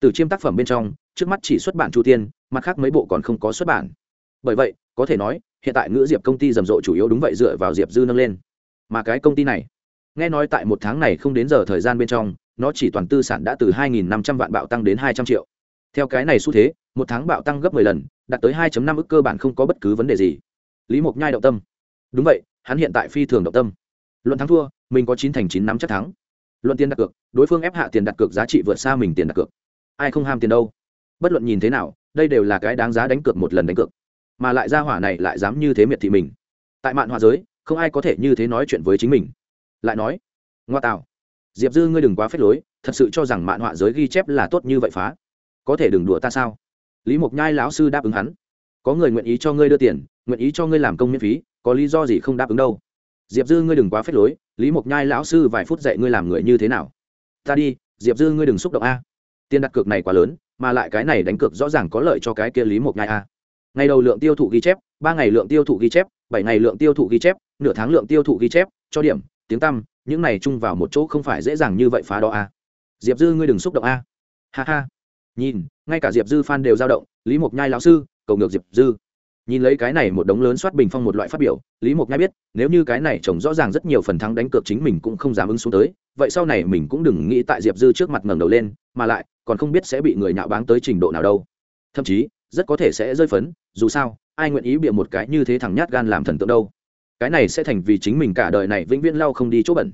Từ chiêm tác phẩm bên trong, trước mắt chỉ xuất bản chu tiên, mặt khác mấy bộ còn không có xuất bản. Bởi vậy, có thể nói, hiện tại ngữ diệp công ty rầm rộ chủ yếu đúng vậy dựa vào diệp dư nâng lên. Mà cái công ty này, nghe nói tại một tháng này không đến giờ thời gian bên trong, nó chỉ toàn tư sản đã từ 2.500 vạn bạo tăng đến 200 triệu. Theo cái này xu thế, một tháng bạo tăng gấp 10 lần, đạt tới 2.5 ức cơ bản không có bất cứ vấn đề gì. Lý mộc nhai động tâm. Đúng vậy hắn hiện tại phi thường động tâm. Luận thắng thua, mình có chín thành chín nắm chắc thắng. Luận tiền đặt cược, đối phương ép hạ tiền đặt cược giá trị vượt xa mình tiền đặt cược. Ai không ham tiền đâu? Bất luận nhìn thế nào, đây đều là cái đáng giá đánh cược một lần đánh cược. Mà lại ra hỏa này lại dám như thế miệt thị mình. Tại mạn họa giới, không ai có thể như thế nói chuyện với chính mình. Lại nói, ngoa tạo diệp dư ngươi đừng quá phết lối, thật sự cho rằng mạn họa giới ghi chép là tốt như vậy phá. Có thể đừng đùa ta sao? Lý mộc nhai lão sư đáp ứng hắn, có người nguyện ý cho ngươi đưa tiền, nguyện ý cho ngươi làm công miễn phí có lý do gì không đáp ứng đâu. Diệp dư ngươi đừng quá phết lối, lý mộc nhai lão sư vài phút dạy ngươi làm người như thế nào. Ta đi, diệp dư ngươi đừng xúc động a. Tiền đặt cược này quá lớn, mà lại cái này đánh cược rõ ràng có lợi cho cái kia lý mộc nhai a. Ngày đầu lượng tiêu thụ ghi chép, ba ngày lượng tiêu thụ ghi chép, bảy ngày lượng tiêu thụ ghi chép, nửa tháng lượng tiêu thụ ghi chép, cho điểm, tiếng tăm, những này chung vào một chỗ không phải dễ dàng như vậy phá đó a. Diệp dư ngươi đừng xúc động a. Ha ha. Nhìn, ngay cả diệp dư f đều dao động, lý mộc nhai lão sư, cầu ngược diệp dư nhìn lấy cái này một đống lớn soát bình phong một loại phát biểu, lý mộc nhai biết, nếu như cái này trồng rõ ràng rất nhiều phần thắng đánh cược chính mình cũng không dám ứng xuống tới, vậy sau này mình cũng đừng nghĩ tại diệp dư trước mặt ngẩng đầu lên, mà lại, còn không biết sẽ bị người nhạo báng tới trình độ nào đâu. Thậm chí, rất có thể sẽ rơi phấn, dù sao, ai nguyện ý bịa một cái như thế thằng nhát gan làm thần tượng đâu. Cái này sẽ thành vì chính mình cả đời này vĩnh viễn lau không đi chỗ bẩn.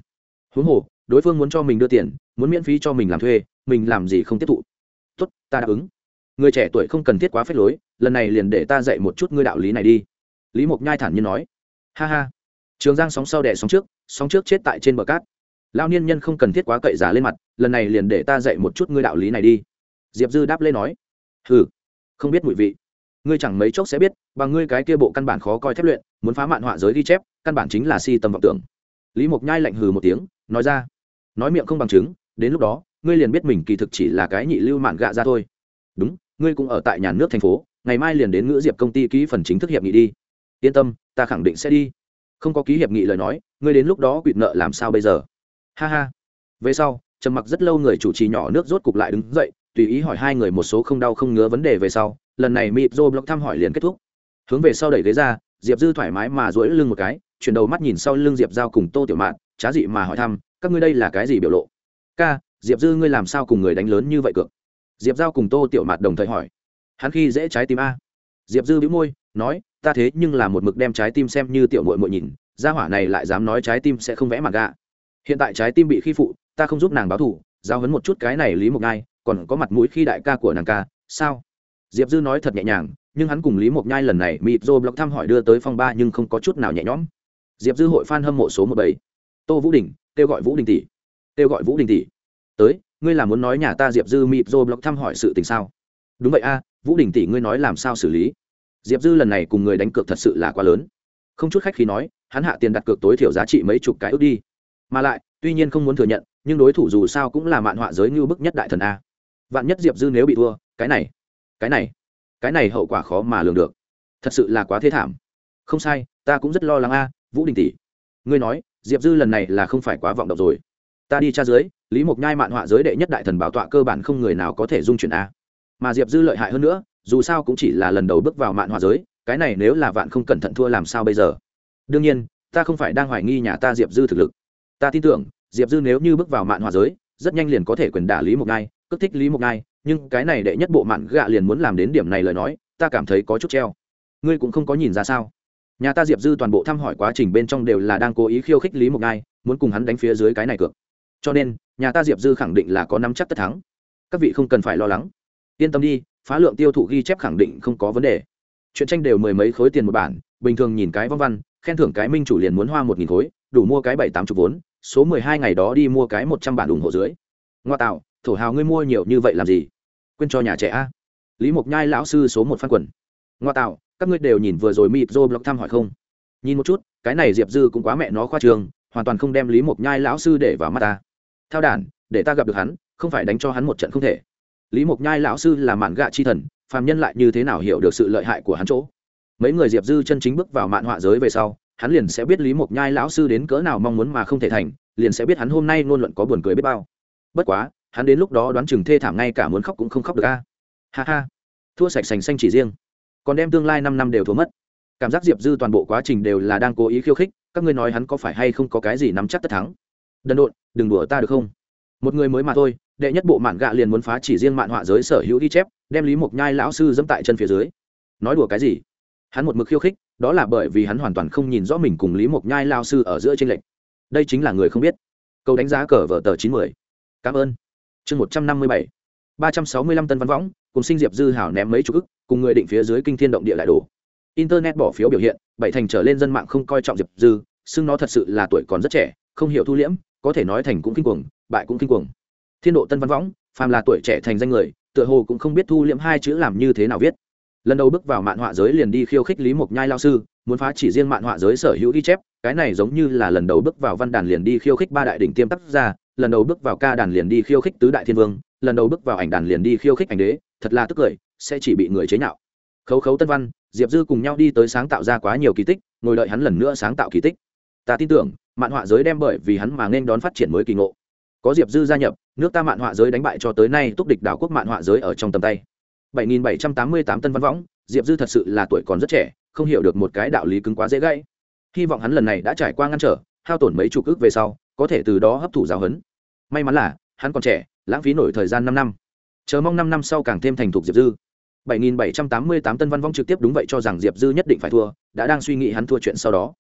Huống hồ, đối phương muốn cho mình đưa tiền, muốn miễn phí cho mình làm thuê, mình làm gì không tiếp thụ. Tốt, ta đáp ứng. Người trẻ tuổi không cần thiết quá phép lối lần này liền để ta dạy một chút ngươi đạo lý này đi. Lý mộc nhai thản nhiên nói. Ha ha. Trường giang sóng sau đẻ sóng trước sóng trước chết tại trên bờ cát. Lao niên nhân không cần thiết quá cậy giá lên mặt, lần này liền để ta dạy một chút ngươi đạo lý này đi. Diệp dư đáp lên nói. Ừ không biết mùi vị. Ngươi chẳng mấy chốc sẽ biết bằng ngươi cái kia bộ căn bản khó coi thép luyện, muốn phá mạn họa giới ghi chép, căn bản chính là si tâm vọng tưởng. Lý mộc nhai lạnh hừ một tiếng, nói ra. Nói miệng không bằng chứng, đến lúc đó, ngươi liền biết mình kỳ thực chỉ là cái nhị lưu mạn gạ ra thôi. Đúng, ngươi cũng ở tại nhà nước thành phố ngày mai liền đến ngữ diệp công ty ký phần chính thức hiệp nghị đi. Yên tâm, ta khẳng định sẽ đi. Không có ký hiệp nghị lời nói, ngươi đến lúc đó quỵt nợ làm sao bây giờ? Ha ha. Về sau, trầm mặc rất lâu người chủ trì nhỏ nước rốt cục lại đứng dậy, tùy ý hỏi hai người một số không đau không ngứa vấn đề về sau, lần này mịp dô blog thăm hỏi liền kết thúc. Hướng về sau đẩy ghế ra, diệp dư thoải mái mà duỗi lưng một cái, chuyển đầu mắt nhìn sau lưng diệp giao cùng tô tiểu mạn, trá dị mà hỏi thăm, các ngươi đây là cái gì biểu lộ? Ca, diệp dư ngươi làm sao cùng người đánh lớn như vậy cược? Diệp giao cùng tô tiểu mạt đồng thời hỏi hắn khi dễ trái tim a. Diệp dư bĩu môi, nói, ta thế nhưng là một mực đem trái tim xem như tiểu mội mội nhìn, gia hỏa này lại dám nói trái tim sẽ không vẽ mặt gạ. hiện tại trái tim bị khi phụ, ta không giúp nàng báo thủ giao hấn một chút cái này lý mộc nhai, còn có mặt mũi khi đại ca của nàng ca, sao? Diệp dư nói thật nhẹ nhàng, nhưng hắn cùng lý mộc nhai lần này mịt dô blog thăm hỏi đưa tới phong ba nhưng không có chút nào nhẹ nhõm. Diệp dư hội f a n hâm mộ số một bảy. Tô vũ đình, kêu gọi vũ đình tỷ. Kêu gọi vũ đình tỷ. Tới, ngươi là muốn nói nhà ta diệp dư mịt dô blog thăm hỏi sự tình sao? Đúng vậy a vũ đình tỷ ngươi nói làm sao xử lý? Diệp dư lần này cùng người đánh cược thật sự là quá lớn. Không chút khách khi nói, hắn hạ tiền đặt cược tối thiểu giá trị mấy chục cái ước đi. Mà lại, tuy nhiên không muốn thừa nhận, nhưng đối thủ dù sao cũng là mạn họa giới ngưu bức nhất đại thần a. Vạn nhất diệp dư nếu bị thua, cái này cái này cái này hậu quả khó mà lường được. Thật sự là quá thế thảm. Không sai, ta cũng rất lo lắng a, vũ đình tỷ. Ngươi nói, diệp dư lần này là không phải quá vọng động rồi. Ta đi tra dưới lý mộc nhai mạn họa giới đệ nhất đại thần bảo tọa cơ bản không người nào có thể dung chuyển a mà diệp dư lợi hại hơn nữa, dù sao cũng chỉ là lần đầu bước vào mạn hòa giới, cái này nếu là vạn không cẩn thận thua làm sao bây giờ? Đương nhiên, ta không phải đang hoài nghi nhà ta diệp dư thực lực. Ta tin tưởng, diệp dư nếu như bước vào mạn hòa giới, rất nhanh liền có thể quyền đả lý mộc ngai cất thích lý mộc ngai, nhưng cái này đệ nhất bộ mạn gạ liền muốn làm đến điểm này lời nói, ta cảm thấy có chút treo. Ngươi cũng không có nhìn ra sao? Nhà ta diệp dư toàn bộ thăm hỏi quá trình bên trong đều là đang cố ý khiêu khích lý mộc ngai, muốn cùng hắn đánh phía dưới cái này cược. Cho nên, nhà ta diệp dư khẳng định là có năm chắc tất thắng. Các vị không cần phải lo lắng yên tâm đi, phá lượng tiêu thụ ghi chép khẳng định không có vấn đề. Chuyện tranh đều mười mấy khối tiền một bản, bình thường nhìn cái vong văn, khen thưởng cái minh chủ liền muốn hoa một nghìn khối, đủ mua cái bảy tám chục vốn, số mười hai ngày đó đi mua cái một trăm bản ủng hộ dưới. Ngoa tạo, thổ hào ngươi mua nhiều như vậy làm gì? Quên cho nhà trẻ a. Lý mộc nhai lão sư số một phan quần. Ngoa tạo, các ngươi đều nhìn vừa rồi mịp dô blog thăm hỏi không? Nhìn một chút, cái này diệp dư cũng quá mẹ nó khoa trường, hoàn toàn không đem lý mộc nhai lão sư để vào mắt ta. Thao đản, để ta gặp được hắn, không phải đánh cho hắn một trận không thể lý mộc nhai lão sư là mạn gạ chi thần, phàm nhân lại như thế nào hiểu được sự lợi hại của hắn chỗ? Mấy người diệp dư chân chính bước vào mạn họa giới về sau, hắn liền sẽ biết lý mộc nhai lão sư đến cỡ nào mong muốn mà không thể thành, liền sẽ biết hắn hôm nay ngôn luận có buồn cười biết bao. Bất quá, hắn đến lúc đó đoán chừng thê thảm ngay cả muốn khóc cũng không khóc được a. Ha ha. Thua sạch sành xanh chỉ riêng. Còn đem tương lai năm năm đều thua mất. Cảm giác diệp dư toàn bộ quá trình đều là đang cố ý khiêu khích, các ngươi nói hắn có phải hay không có cái gì nắm chắc tất thắng? Đần độn, đừng đùa ta được không? Một người mới mà thôi đệ nhất bộ mạn gạ liền muốn phá chỉ riêng mạn họa giới sở hữu ghi chép, đem lý mộc nhai lão sư dẫm tại chân phía dưới. Nói đùa cái gì? Hắn một mực khiêu khích, đó là bởi vì hắn hoàn toàn không nhìn rõ mình cùng lý mộc nhai lao sư ở giữa tranh lệch. Đây chính là người không biết. Câu đánh giá cờ vở tờ chín mươi cảm ơn. Chương một trăm năm mươi bảy. Ba trăm sáu mươi lăm tân văn võng, cùng sinh diệp dư hảo ném mấy chục ức, cùng người định phía dưới kinh thiên động địa lại đổ. Internet bỏ phiếu biểu hiện, bảy thành trở lên dân mạng không coi trọng diệp dư, xưng nó thật sự là tuổi còn rất trẻ, không hiểu thu liễm, có thể nói thành cũng kinh cuồng, bại cũng kinh cuồng thiên độ tân văn võng, phàm là tuổi trẻ thành danh người, tựa hồ cũng không biết thu liễm hai chữ làm như thế nào viết. Lần đầu bước vào mạn họa giới liền đi khiêu khích lý mộc nhai lao sư, muốn phá chỉ riêng mạn họa giới sở hữu ghi chép, cái này giống như là lần đầu bước vào văn đàn liền đi khiêu khích ba đại đỉnh tiêm tác gia, lần đầu bước vào ca đàn liền đi khiêu khích tứ đại thiên vương, lần đầu bước vào ảnh đàn liền đi khiêu khích ảnh đế, thật là tức cười, sẽ chỉ bị người chế nhạo. Khấu khấu tân văn, diệp dư cùng nhau đi tới sáng tạo ra quá nhiều kỳ tích, ngồi đợi hắn lần nữa sáng tạo kỳ tích. Ta tin tưởng, mạn họa giới đem bởi vì hắn mà nên đón phát triển mới kỳ ngộ có diệp dư gia nhập, nước ta mạn họa giới đánh bại cho tới nay túc địch đảo quốc mạn họa giới ở trong tầm tay. 7.788 tân văn võng, diệp dư thật sự là tuổi còn rất trẻ, không hiểu được một cái đạo lý cứng quá dễ gãy. Hy vọng hắn lần này đã trải qua ngăn trở, hao tổn mấy chục ước về sau, có thể từ đó hấp thụ giáo huấn. May mắn là, hắn còn trẻ, lãng phí nổi thời gian năm năm. Chờ mong năm năm sau càng thêm thành thục diệp dư. 7.788 tân văn vong trực tiếp đúng vậy cho rằng diệp dư nhất định phải thua, đã đang suy nghĩ hắn thua chuyện sau đó.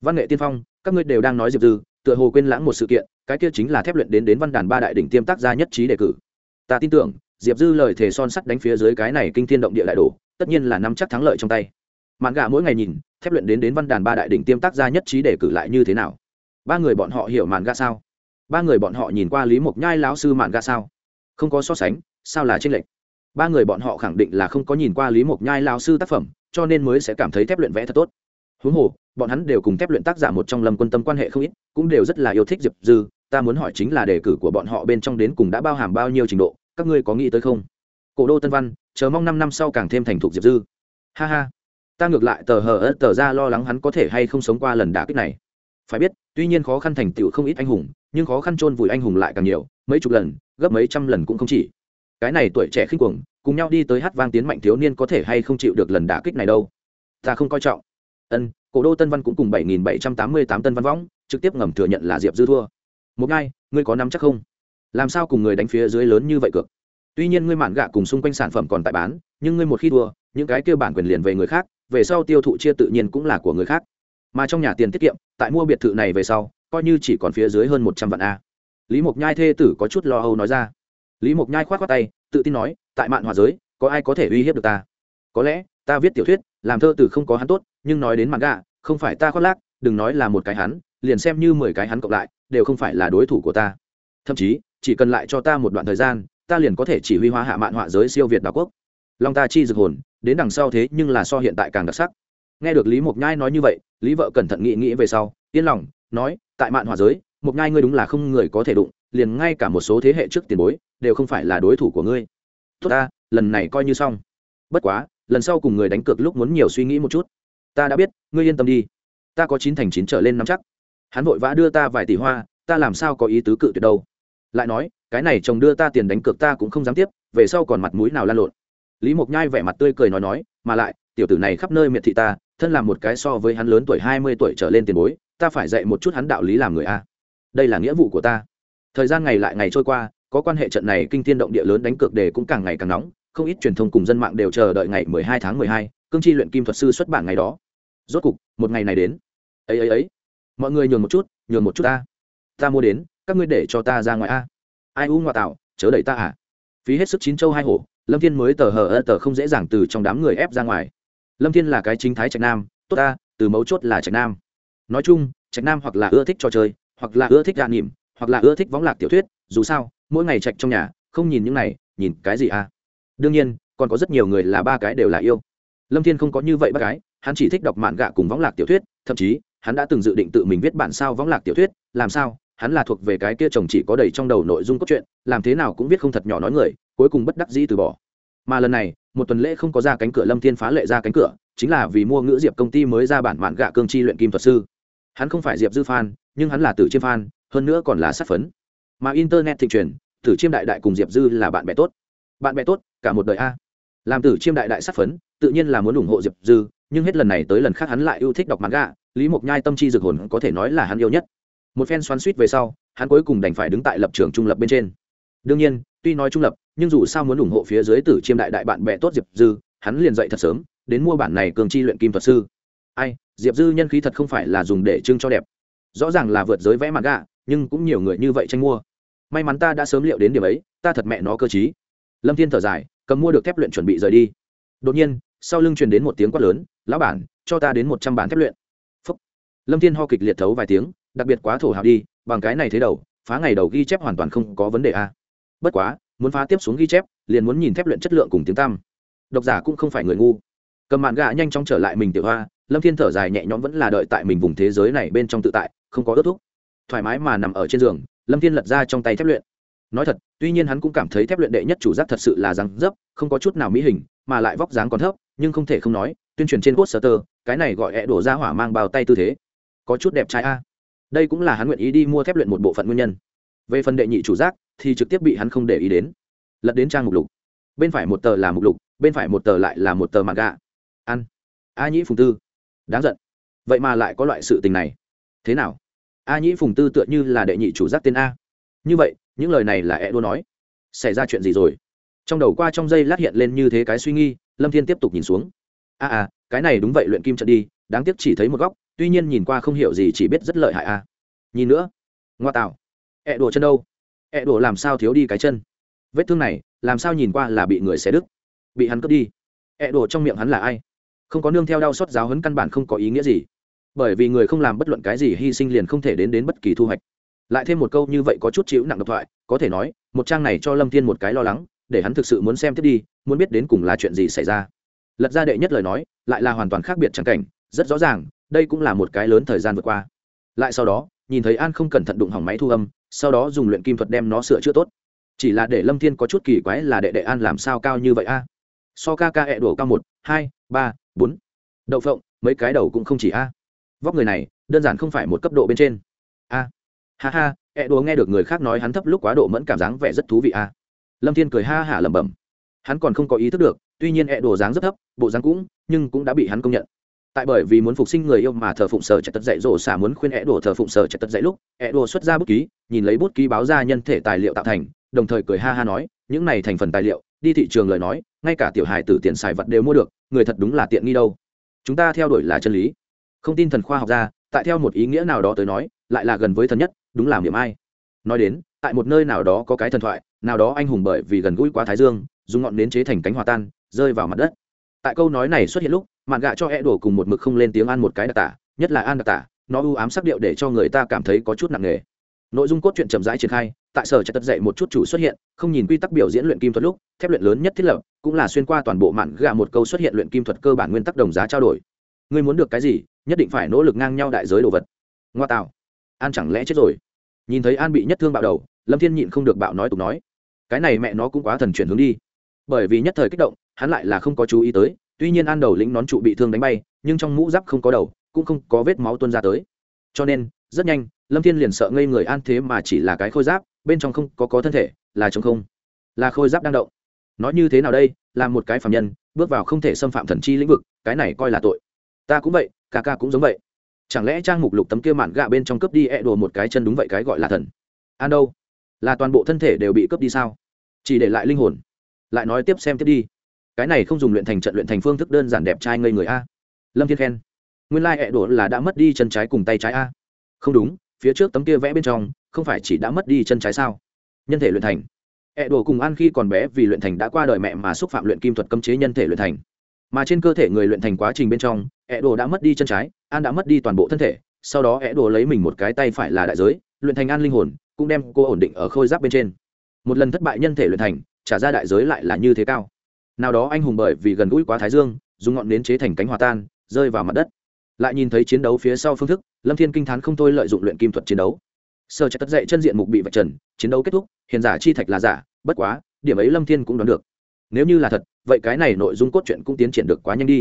Văn nghệ tiên phong, các ngươi đều đang nói diệp dư, tựa hồ quên lãng một sự kiện cái kia chính là thép luyện đến đến văn đàn ba đại đỉnh tiêm tác gia nhất trí đề cử. Ta tin tưởng, diệp dư lời thề son sắt đánh phía dưới cái này kinh thiên động địa đại đổ tất nhiên là nắm chắc thắng lợi trong tay. Mạn gà mỗi ngày nhìn, thép luyện đến đến văn đàn ba đại đỉnh tiêm tác gia nhất trí để cử lại như thế nào? Ba người bọn họ hiểu mạn gà sao? Ba người bọn họ nhìn qua lý mộc nhai lão sư mạn gà sao? Không có so sánh, sao là tranh lệch? Ba người bọn họ khẳng định là không có nhìn qua lý mộc nhai lão sư tác phẩm, cho nên mới sẽ cảm thấy thép luyện vẽ thật tốt. Huống hồ, bọn hắn đều cùng thép luyện tác giả một trong lâm quân tâm quan hệ không ít, cũng đều rất là yêu thích diệp dư ta muốn hỏi chính là đề cử của bọn họ bên trong đến cùng đã bao hàm bao nhiêu trình độ, các ngươi có nghĩ tới không? Cổ đô tân văn, chờ mong năm năm sau càng thêm thành thục diệp dư. Ha ha. Ta ngược lại tờ hờ ớt tờ ra lo lắng hắn có thể hay không sống qua lần đả kích này. Phải biết, tuy nhiên khó khăn thành tựu không ít anh hùng, nhưng khó khăn chôn vùi anh hùng lại càng nhiều, mấy chục lần, gấp mấy trăm lần cũng không chỉ. Cái này tuổi trẻ khinh cuồng, cùng nhau đi tới hát vang tiến mạnh thiếu niên có thể hay không chịu được lần đả kích này đâu. Ta không coi trọng. Ân, cổ đô tân văn cũng cùng bảy nghìn bảy trăm tám mươi tám tân văn võng, trực tiếp ngầm thừa nhận là diệp dư thua một ngay ngươi có nắm chắc không? Làm sao cùng người đánh phía dưới lớn như vậy cược? Tuy nhiên ngươi mạn gạ cùng xung quanh sản phẩm còn tại bán, nhưng ngươi một khi thua, những cái kêu bản quyền liền về người khác, về sau tiêu thụ chia tự nhiên cũng là của người khác. Mà trong nhà tiền tiết kiệm, tại mua biệt thự này về sau, coi như chỉ còn phía dưới hơn một trăm vạn a. Lý mộc nhai thê tử có chút lo âu nói ra. Lý mộc nhai k h o á t khoác tay, tự tin nói, tại mạn hòa giới, có ai có thể uy hiếp được ta? Có lẽ, ta viết tiểu thuyết, làm thơ từ không có hắn tốt, nhưng nói đến mạn gạ, không phải ta khoác lác, đừng nói là một cái hắn liền xem như mười cái hắn cộng lại, đều không phải là đối thủ của ta. Thậm chí, chỉ cần lại cho ta một đoạn thời gian, ta liền có thể chỉ huy hóa hạ mạn họa giới siêu việt đảo quốc. Long ta chi dược hồn, đến đằng sau thế nhưng là so hiện tại càng đặc sắc. Nghe được lý mộc nhai nói như vậy, lý vợ cẩn thận nghĩ nghĩ về sau, yên lòng, nói, tại mạn họa giới, mộc nhai ngươi đúng là không người có thể đụng, liền ngay cả một số thế hệ trước tiền bối, đều không phải là đối thủ của ngươi. Tốt ta, lần này coi như xong. Bất quá, lần sau cùng người đánh cược lúc muốn nhiều suy nghĩ một chút. Ta đã biết, ngươi yên tâm đi. Ta có chín thành chín trở lên năm chắc hắn vội vã đưa ta vài tỷ hoa, ta làm sao có ý tứ cự tuyệt đâu. Lại nói, cái này chồng đưa ta tiền đánh cược ta cũng không dám tiếp, về sau còn mặt mũi nào lan lộn. Lý mộc nhai vẻ mặt tươi cười nói nói, mà lại, tiểu tử này khắp nơi miệt thị ta, thân làm một cái so với hắn lớn tuổi hai mươi tuổi trở lên tiền bối, ta phải dạy một chút hắn đạo lý làm người a. Đây là nghĩa vụ của ta. Thời gian ngày lại ngày trôi qua, có quan hệ trận này kinh thiên động địa lớn đánh cược đề cũng càng ngày càng nóng, không ít truyền thông cùng dân mạng đều chờ đợi ngày mười hai tháng mười hai, cương tri luyện kim thuật sư xuất bản ngày đó. Rốt cục, một ngày này đến. Ấy ấy ấy mọi người nhường một chút, nhường một chút ta. Ta mua đến, các ngươi để cho ta ra ngoài a. Ai u ngoại tạo, chớ đẩy ta à. Phí hết sức chín châu hai hổ, lâm thiên mới tờ hờ ơ tờ không dễ dàng từ trong đám người ép ra ngoài. Lâm thiên là cái chính thái trạch nam, tốt ta, từ mấu chốt là trạch nam. Nói chung, trạch nam hoặc là ưa thích trò chơi, hoặc là ưa thích gạ nỉm hoặc là ưa thích võng lạc tiểu thuyết, dù sao, mỗi ngày trạch trong nhà, không nhìn những này, nhìn cái gì à? Đương nhiên, còn có rất nhiều người là ba cái đều là yêu. Lâm thiên không có như vậy ba cái, hắn chỉ thích đọc mạn gạ cùng võng lạc tiểu thuyết, thậm chí hắn đã từng dự định tự mình viết bản sao võng lạc tiểu thuyết, làm sao? Hắn là thuộc về cái kia chồng chỉ có đầy trong đầu nội dung cốt truyện, làm thế nào cũng viết không thật nhỏ nói người, cuối cùng bất đắc dĩ từ bỏ. Mà lần này, một tuần lễ không có ra cánh cửa lâm thiên phá lệ ra cánh cửa, chính là vì mua ngữ diệp công ty mới ra bản mạn gạ cương chi luyện kim thuật sư. Hắn không phải diệp dư phan, nhưng hắn là tử chiêm phan, hơn nữa còn là sát phấn. Mà internet thị truyền, tử chiêm đại đại cùng diệp dư là bạn bè tốt. Bạn bè tốt, cả một đời a. Làm tử chiêm đại đại sát phấn, tự nhiên là muốn ủng hộ diệp dư, nhưng hết lần này tới lần khác hắn lại yêu thích đọc mạn gạ lý mộc nhai tâm chi dược hồn có thể nói là hắn yêu nhất. Một phen xoắn suýt về sau, hắn cuối cùng đành phải đứng tại lập trường trung lập bên trên. Đương nhiên, tuy nói trung lập, nhưng dù sao muốn ủng hộ phía dưới tử chiêm đại đại bạn bè tốt diệp dư, hắn liền dậy thật sớm, đến mua bản này cường chi luyện kim thuật sư. Ai, diệp dư nhân khí thật không phải là dùng để trưng cho đẹp. Rõ ràng là vượt giới vẽ mặt gà nhưng cũng nhiều người như vậy tranh mua. May mắn ta đã sớm liệu đến điểm ấy, ta thật mẹ nó cơ t lâm thiên thở dài, cầm mua được thép luyện chuẩn bị rời đi. Đột nhiên, sau lưng truyền đến một tiếng quát lớn, lão bản, cho ta đến một trăm bản thép luyện lâm thiên ho kịch liệt thấu vài tiếng đặc biệt quá thổ hào đi bằng cái này thế đầu phá ngày đầu ghi chép hoàn toàn không có vấn đề a bất quá muốn phá tiếp xuống ghi chép liền muốn nhìn thép luyện chất lượng cùng tiếng tam độc giả cũng không phải người ngu. Cầm mạn gà nhanh chóng trở lại mình tiểu hoa lâm thiên thở dài nhẹ nhõm vẫn là đợi tại mình vùng thế giới này bên trong tự tại không có ớt thúc, thoải mái mà nằm ở trên giường lâm thiên lật ra trong tay thép luyện. Nói thật tuy nhiên hắn cũng cảm thấy thép luyện đệ nhất chủ giác thật sự là răng dấp không có chút nào mỹ hình mà lại vóc dáng còn thấp nhưng không thể không nói tuyên truyền trên quốc sơ tơ cái này gọi hẹ đổ ra hỏa mang bao tay tư thế có chút đẹp trai a. Đây cũng là hắn nguyện ý đi mua thép luyện một bộ phận nguyên nhân. Về phần đệ nhị chủ giác thì trực tiếp bị hắn không để ý đến. Lật đến trang mục lục. Bên phải một tờ là mục lục bên phải một tờ lại là một tờ mạng gạ ăn. A nhĩ phùng tư. Đáng giận. Vậy mà lại có loại sự tình này. Thế nào? A nhĩ phùng tư tựa như là đệ nhị chủ giác tên a. Như vậy những lời này là e đô nói. Xảy ra chuyện gì rồi? Trong đầu qua trong giây lát hiện lên như thế cái suy nghi lâm thiên tiếp tục nhìn xuống. A à, cái này đúng vậy luyện kim trận đi đáng tiếc chỉ thấy một góc tuy nhiên nhìn qua không hiểu gì, chỉ biết rất lợi hại a nhìn nữa. Ngoa tạo. Ẹ đổ chân đâu? Ẹ đổ làm sao thiếu đi cái chân? Vết thương này, làm sao nhìn qua là bị người xé đứt? Bị hắn cướp đi. Ẹ đổ trong miệng hắn là ai? Không có nương theo đau xót giáo hấn căn bản không có ý nghĩa gì. Bởi vì người không làm bất luận cái gì hy sinh liền không thể đến đến bất kỳ thu hoạch. Lại thêm một câu như vậy có chút chịu nặng độc thoại, có thể nói, một trang này cho lâm thiên một cái lo lắng, để hắn thực sự muốn xem tiếp đi, muốn biết đến cùng là chuyện gì xảy ra. Lật ra đệ nhất lời nói, lại là hoàn toàn khác biệt chẳng cảnh, rất rõ ràng đây cũng là một cái lớn thời gian vượt qua. Lại sau đó, nhìn thấy an không cẩn thận đụng hỏng máy thu âm, sau đó dùng luyện kim thuật đem nó sửa chữa tốt. Chỉ là để lâm thiên có chút kỳ quái là đệ đệ an làm sao cao như vậy a? So ca ca hẹ đổ cao một, hai, ba, bốn. Đậu phộng, mấy cái đầu cũng không chỉ a. Vóc người này, đơn giản không phải một cấp độ bên trên. A. Ha ha hẹ đổ nghe được người khác nói hắn thấp lúc quá độ mẫn cảm dáng vẻ rất thú vị a. Lâm thiên cười ha hả lẩm bẩm. Hắn còn không có ý thức được, tuy nhiên hẹ đổ dáng rất thấp, bộ dáng cũng, nhưng cũng đã bị hắn công nhận tại bởi vì muốn phục sinh người yêu mà thờ phụng sở trạch tật dạy rổ xả muốn khuyên ẹ đổ thờ phụng sở trạch tật dạy lúc ẹ đổ xuất ra bút ký, nhìn lấy bút ký báo ra nhân thể tài liệu tạo thành, đồng thời cười ha ha nói, những này thành phần tài liệu, đi thị trường lời nói, ngay cả tiểu hài tử tiền xài vật đều mua được, người thật đúng là tiện nghi đâu. Chúng ta theo đuổi là chân lý. Không tin thần khoa học ra tại theo một ý nghĩa nào đó tới nói, lại là gần với thần nhất, đúng là điểm ai. Nói đến, tại một nơi nào đó có cái thần thoại, nào đó anh hùng bởi vì gần gũi quá thái dương, dùng ngọn nến chế thành cánh hòa tan, rơi vào mặt đất. Tại câu nói này xuất hiện lúc mạn gạ cho e đổ cùng một mực không lên tiếng ăn một cái đặc tả, nhất là an đặc tả, nó ưu ám sắc điệu để cho người ta cảm thấy có chút nặng nề. Nội dung cốt truyện chậm rãi triển khai, tại sở trạch tật dậy một chút chủ xuất hiện, không nhìn quy tắc biểu diễn luyện kim thuật lúc, thép luyện lớn nhất thiết lập, cũng là xuyên qua toàn bộ mạn gạ một câu xuất hiện luyện kim thuật cơ bản nguyên tắc đồng giá trao đổi. Ngươi muốn được cái gì, nhất định phải nỗ lực ngang nhau đại giới đồ vật. Ngoa tạo. An chẳng lẽ chết rồi? Nhìn thấy an bị nhất thương bạo đầu, lâm thiên nhịn không được bạo nói tục nói. Cái này mẹ nó cũng quá thần chuyển hướng đi. Bởi vì nhất thời kích động, hắn lại là không có chú ý tới tuy nhiên an đầu lĩnh nón trụ bị thương đánh bay, nhưng trong mũ giáp không có đầu, cũng không có vết máu tuôn ra tới. Cho nên, rất nhanh, lâm thiên liền sợ ngây người an thế mà chỉ là cái khôi giáp, bên trong không có có thân thể, là chống không. Là khôi giáp đang động. Nói như thế nào đây? Là một cái phạm nhân, bước vào không thể xâm phạm thần chi lĩnh vực, cái này coi là tội. Ta cũng vậy, ca ca cũng giống vậy. Chẳng lẽ trang mục lục tấm kia mạn gạ bên trong cướp đi e đồ một cái chân đúng vậy cái gọi là thần? An đâu? Là toàn bộ thân thể đều bị cướp đi sao? Chỉ để lại linh hồn. Lại nói tiếp xem tiếp đi cái này không dùng luyện thành trận luyện thành phương thức đơn giản đẹp trai ngây người a. Lâm thiên khen. Nguyên lai、like、ẹ đổ là đã mất đi chân trái cùng tay trái a. Không đúng, phía trước tấm kia vẽ bên trong, không phải chỉ đã mất đi chân trái sao? Nhân thể luyện thành. Hẹ đổ cùng an khi còn bé vì luyện thành đã qua đời mẹ mà xúc phạm luyện kim thuật cấm chế nhân thể luyện thành. Mà trên cơ thể người luyện thành quá trình bên trong, hẹ đổ đã mất đi chân trái, an đã mất đi toàn bộ thân thể, sau đó hẹ đổ lấy mình một cái tay phải là đại giới, luyện thành an linh hồn, cũng đem cô ổn định ở khôi giáp bên trên. Một lần thất bại nhân thể luyện thành, trả ra đại giới lại là như thế cao nào đó anh hùng bởi vì gần gũi quá thái dương, dùng ngọn nến chế thành cánh hòa tan, rơi vào mặt đất. Lại nhìn thấy chiến đấu phía sau phương thức, lâm thiên kinh t h á n không thôi lợi dụng luyện kim thuật chiến đấu. Sơ chắc tất dậy chân diện mục bị vạch trần, chiến đấu kết thúc, hiền giả chi thạch là giả, bất quá, điểm ấy lâm thiên cũng đoán được. Nếu như là thật, vậy cái này nội dung cốt truyện cũng tiến triển được quá nhanh đi.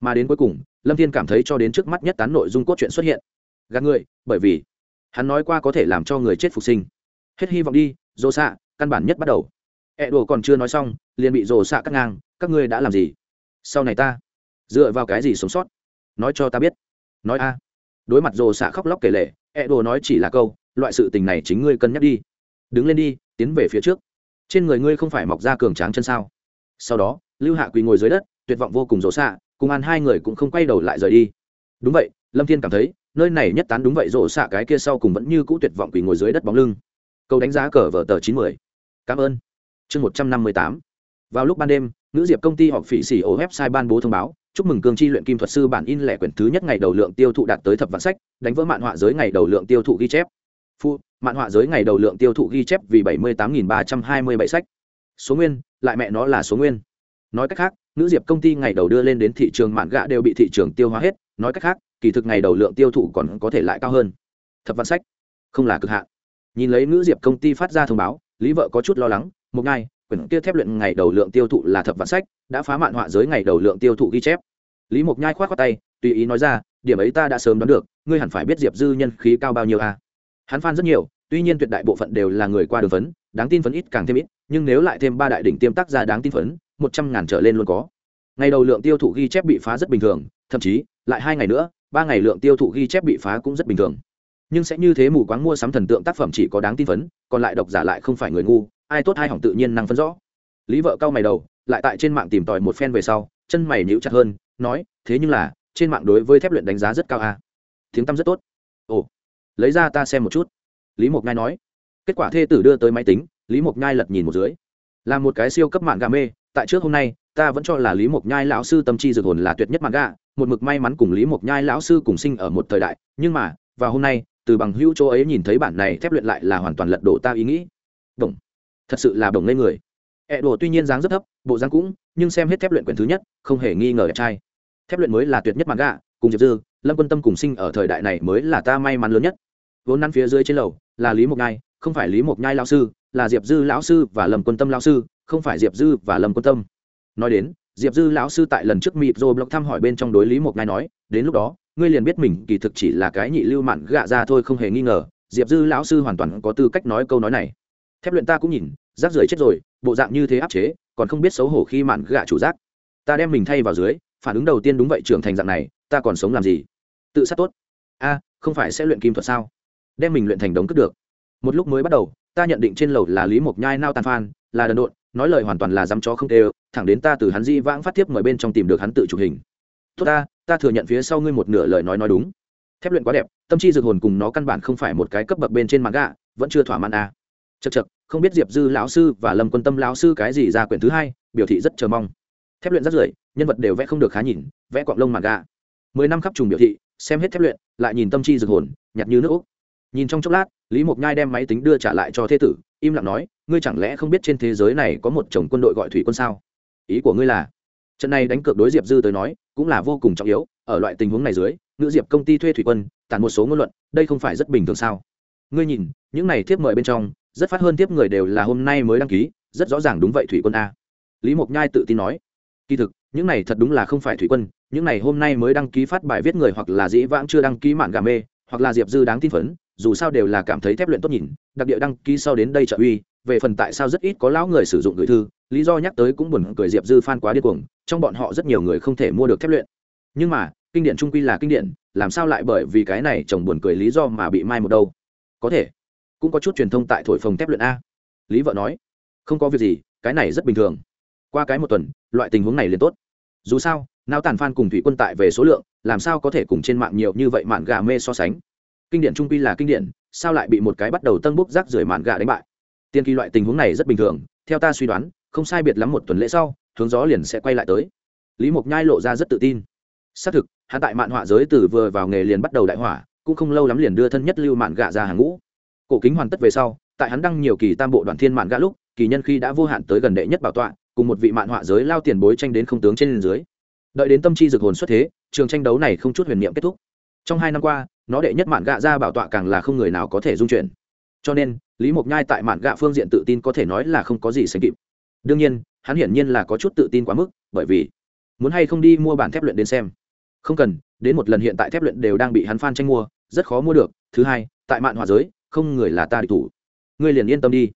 Mà đến cuối cùng, lâm thiên cảm thấy cho đến trước mắt nhất tán nội dung cốt truyện xuất hiện. Gạt người, bởi vì hắn nói qua có thể làm cho người chết phục sinh. Hết hy vọng đi, dô xạ căn bản nhất bắt đầu. E ẹ đồ còn chưa nói xong, liền bị rồ xạ cắt ngang, các ngươi đã làm gì? Sau này ta dựa vào cái gì sống sót? Nói cho ta biết. Nói a. Đối mặt rồ xạ khóc lóc kể lệ ẹ đồ nói chỉ là câu, loại sự tình này chính ngươi cân nhắc đi. Đứng lên đi, tiến về phía trước. Trên người ngươi không phải mọc ra cường tráng chân sao? Sau đó, lưu hạ quỳ ngồi dưới đất, tuyệt vọng vô cùng rồ xạ, cùng ăn hai người cũng không quay đầu lại rời đi. Đúng vậy, lâm thiên cảm thấy, nơi này nhất tán đúng vậy rồ xạ cái kia sau cùng vẫn như cũ tuyệt vọng quỳ ngồi dưới đất bóng lưng. Câu đánh giá cờ vở tờ chín mươi cảm ơn chương một trăm năm mươi tám. Vào lúc ban đêm nữ diệp công ty họp phỉ xỉ ổ website ban bố thông báo, chúc mừng cương chi luyện kim thuật sư bản in lẻ quyển thứ nhất ngày đầu lượng tiêu thụ đạt tới thập vạn sách, đánh vỡ mạn họa giới ngày đầu lượng tiêu thụ ghi chép. Phụ mạn họa giới ngày đầu lượng tiêu thụ ghi chép vì bảy mươi tám ba trăm hai mươi bảy sách. Số nguyên, lại mẹ nó là số nguyên. Nói cách khác nữ diệp công ty ngày đầu đưa lên đến thị trường mạn gạ đều bị thị trường tiêu hóa hết, nói cách khác, kỳ thực ngày đầu lượng tiêu thụ còn có thể lại cao hơn. Thập vạn sách, không là cực hạn. Nhìn lấy nữ diệp công ty phát ra thông báo, lý vợ có chút lo lắng một ngày quyển kia thép luyện ngày đầu lượng tiêu thụ là thập vạn sách, đã phá mạn họa giới ngày đầu lượng tiêu thụ ghi chép. Lý mộc nhai k h o á t khoác tay, tùy ý nói ra, điểm ấy ta đã sớm đoán được, ngươi hẳn phải biết diệp dư nhân khí cao bao nhiêu à. hắn phan rất nhiều, tuy nhiên tuyệt đại bộ phận đều là người qua đường phấn, đáng tin phấn ít càng thêm ít, nhưng nếu lại thêm ba đại đỉnh tiêm tác ra đáng tin phấn, một trăm ngàn trở lên luôn có. Ngày đầu lượng tiêu thụ ghi chép bị phá rất bình thường, thậm chí, lại hai ngày nữa, ba ngày lượng tiêu thụ ghi chép bị phá cũng rất bình thường. Nhưng sẽ như thế mù quáng mua sắm thần tượng tác phẩm chỉ có đáng tin phấn, còn lại độc giả lại không phải người ngu ai tốt ai hỏng tự nhiên năng phân rõ. Lý vợ cau mày đầu, lại tại trên mạng tìm tòi một phen về sau, chân mày nhíu chặt hơn, nói, thế nhưng là, trên mạng đối với thép luyện đánh giá rất cao à. tiếng tăm rất tốt. Ồ, lấy ra ta xem một chút. Lý mộc nhai nói. Kết quả thê tử đưa tới máy tính, lý mộc nhai lật nhìn một dưới. Là một cái siêu cấp mạng gà mê, tại trước hôm nay, ta vẫn cho là lý mộc nhai lão sư tâm chi dược hồn là tuyệt nhất mạng gà, một mực may mắn cùng lý mộc nhai lão sư cùng sinh ở một thời đại, nhưng mà, vào hôm nay, từ bằng hữu chỗ ấy nhìn thấy bản này thép luyện lại là hoàn toàn lật đổ ta ý nghĩ. Động thật sự là đồng lên người. Ẹ đồ tuy nhiên dáng rất thấp, bộ dáng cũng, nhưng xem hết thép luyện quyển thứ nhất, không hề nghi ngờ đẹp trai. Thép luyện mới là tuyệt nhất mặt gạ, cùng diệp dư, lâm quân tâm cùng sinh ở thời đại này mới là ta may mắn lớn nhất. Vốn năn phía dưới trên lầu, là lý mộc nhai, không phải lý mộc nhai lao sư, là diệp dư lão sư và lâm quân tâm lao sư, không phải diệp dư và lâm quân tâm. Nói đến, diệp dư lão sư tại lần trước mịp rồi blog thăm hỏi bên trong đối lý mộc nhai nói, đến lúc đó, ngươi liền biết mình kỳ thực chỉ là cái nhị lưu mạn gạ ra thôi, không hề nghi ngờ, diệp dư lão sư hoàn toàn có tư cách nói câu nói này thép luyện ta cũng nhìn rác rưởi chết rồi bộ dạng như thế áp chế còn không biết xấu hổ khi mạn gạ chủ giác ta đem mình thay vào dưới phản ứng đầu tiên đúng vậy trưởng thành dạng này ta còn sống làm gì? Tự sát tốt. A không phải sẽ luyện kim thuật sao? Đem mình luyện thành đống cất được. Một lúc mới bắt đầu ta nhận định trên lầu là lý mộc nhai nao tàn phan là đần độn nói lời hoàn toàn là dám chó không đều, thẳng đến ta từ hắn di vãng phát tiếp mời bên trong tìm được hắn tự chụp hình. Tốt ta ta thừa nhận phía sau ngươi một nửa lời nói nói đúng. Thép luyện quá đẹp tâm chi dược hồn cùng nó căn bản không phải một cái cấp bậc bên trên mạng gạ vẫn chưa thỏa mãn a chật chật, không biết diệp dư lão sư và lâm quân tâm lão sư cái gì ra quyển thứ hai, biểu thị rất chờ mong. Thép luyện rất rưởi, nhân vật đều vẽ không được khá nhìn, vẽ quạng lông mặt gà. mười năm khắp trùng biểu thị, xem hết thép luyện, lại nhìn tâm chi rực hồn, nhặt như nước úc. Nhìn trong chốc lát, lý mộc nhai đem máy tính đưa trả lại cho thế tử, im lặng nói, ngươi chẳng lẽ không biết trên thế giới này có một chồng quân đội gọi thủy quân sao? Ý của ngươi là? Trận này đánh cược đối diệp dư tới nói, cũng là vô cùng trọng yếu, ở loại tình huống này dưới ngữ diệp công ty thuê thủy quân tàn một số ngôn luận, đây không phải rất bình thường sao? Ngươi nhìn, những này thiếp mời bên trong rất phát hơn tiếp người đều là hôm nay mới đăng ký, rất rõ ràng đúng vậy thủy quân a. Lý mộc nhai tự tin nói, kỳ thực, những này thật đúng là không phải thủy quân, những này hôm nay mới đăng ký phát bài viết người hoặc là dĩ vãng chưa đăng ký mạn gà mê, hoặc là diệp dư đáng tin phấn, dù sao đều là cảm thấy thép luyện tốt nhìn, đặc địa đăng ký sau đến đây trợ uy, về phần tại sao rất ít có lão người sử dụng gửi thư, lý do nhắc tới cũng buồn cười diệp dư phan quá điên cuồng, trong bọn họ rất nhiều người không thể mua được thép luyện. Nhưng mà, kinh điển trung quy là kinh điển, làm sao lại bởi vì cái này chồng buồn cười lý do mà bị mai một đâu? Có thể cũng có chút truyền thông tại thổi phồng thép luyện a. Lý vợ nói, không có việc gì, cái này rất bình thường. Qua cái một tuần, loại tình huống này liền tốt. Dù sao, nao tàn phan cùng thủy quân tại về số lượng, làm sao có thể cùng trên mạng nhiều như vậy mạn gà mê so sánh? Kinh điển trung quy là kinh điển, sao lại bị một cái bắt đầu tân bút rác rưởi mạn gà đánh bại? Tiên kỳ loại tình huống này rất bình thường, theo ta suy đoán, không sai biệt lắm một tuần lễ sau, hướng gió liền sẽ quay lại tới. Lý mộc nhai lộ ra rất tự tin. Xác thực, hắn tại mạn họa giới từ vừa vào nghề liền bắt đầu đại hỏa, cũng không lâu lắm liền đưa thân nhất lưu mạn gạ ra hàng ngũ cổ kính hoàn tất về sau, tại hắn đăng nhiều kỳ tam bộ đoàn thiên mạn gã lúc, kỳ nhân khi đã vô hạn tới gần đệ nhất bảo tọa, cùng một vị mạn họa giới lao tiền bối tranh đến không tướng trên dưới. Đợi đến tâm chi dược hồn xuất thế, trường tranh đấu này không chút huyền niệm kết thúc. Trong hai năm qua, nó đệ nhất mạn gạ ra bảo tọa càng là không người nào có thể dung chuyển. Cho nên, lý mộc nhai tại mạn gạ phương diện tự tin có thể nói là không có gì sánh kịp. Đương nhiên, hắn hiển nhiên là có chút tự tin quá mức, bởi vì muốn hay không đi mua bản thép luyện đến xem. Không cần, đến một lần hiện tại thép luyện đều đang bị hắn phan tranh mua, rất khó mua được. Thứ hai, tại mạn hòa giới không người là ta địch thủ. Ngươi liền yên tâm đi.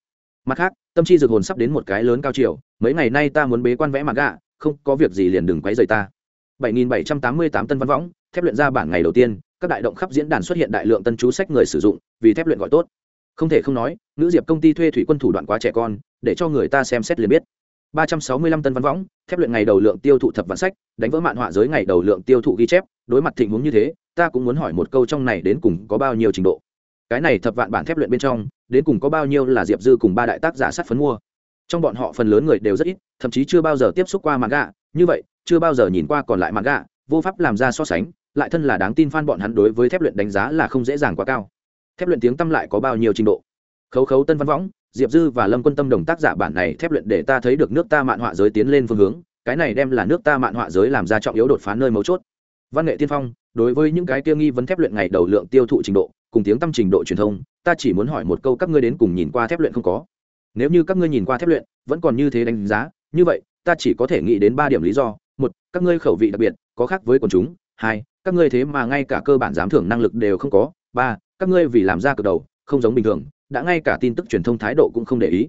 Mặt khác, tâm chi dược hồn sắp đến một cái lớn cao chiều, mấy ngày nay ta muốn bế quan vẽ mặt gạ, không có việc gì liền đừng quấy rầy ta. 7788 tân văn võng, thép luyện ra bản ngày đầu tiên, các đại động khắp diễn đàn xuất hiện đại lượng tân chú sách người sử dụng, vì thép luyện gọi tốt. Không thể không nói, nữ diệp công ty thuê thủy quân thủ đoạn quá trẻ con, để cho người ta xem xét liền biết. 365 tân văn võng, thép luyện ngày đầu lượng tiêu thụ thập vạn sách, đánh vỡ mạn họa giới ngày đầu lượng tiêu thụ ghi chép, đối mặt tình huống như thế, ta cũng muốn hỏi một câu trong này đến cùng có bao nhiêu trình độ cái này thập vạn bản thép luyện bên trong, đến cùng có bao nhiêu là diệp dư cùng ba đại tác giả sát phấn mua. Trong bọn họ phần lớn người đều rất ít, thậm chí chưa bao giờ tiếp xúc qua mặt gạ. Như vậy, chưa bao giờ nhìn qua còn lại mặt gạ, vô pháp làm ra so sánh, lại thân là đáng tin fan bọn hắn đối với thép luyện đánh giá là không dễ dàng quá cao. Thép luyện tiếng tâm lại có bao nhiêu trình độ? Khấu khấu tân văn võng, diệp dư và lâm quân tâm đồng tác giả bản này thép luyện để ta thấy được nước ta mạn họa giới tiến lên phương hướng, cái này đem là nước ta mạn họa giới làm ra trọng yếu đột phá nơi mấu chốt. Văn nghệ tiên phong, đối với những cái tiêu nghi vấn thép luyện ngày đầu lượng tiêu thụ trình độ cùng tiếng tâm trình độ truyền thông, ta chỉ muốn hỏi một câu các ngươi đến cùng nhìn qua thép luyện không có? Nếu như các ngươi nhìn qua thép luyện, vẫn còn như thế đánh giá, như vậy, ta chỉ có thể nghĩ đến ba điểm lý do. Một, các ngươi khẩu vị đặc biệt, có khác với quần chúng. Hai, các ngươi thế mà ngay cả cơ bản giám thưởng năng lực đều không có. Ba, các ngươi vì làm ra cờ đầu, không giống bình thường, đã ngay cả tin tức truyền thông thái độ cũng không để ý.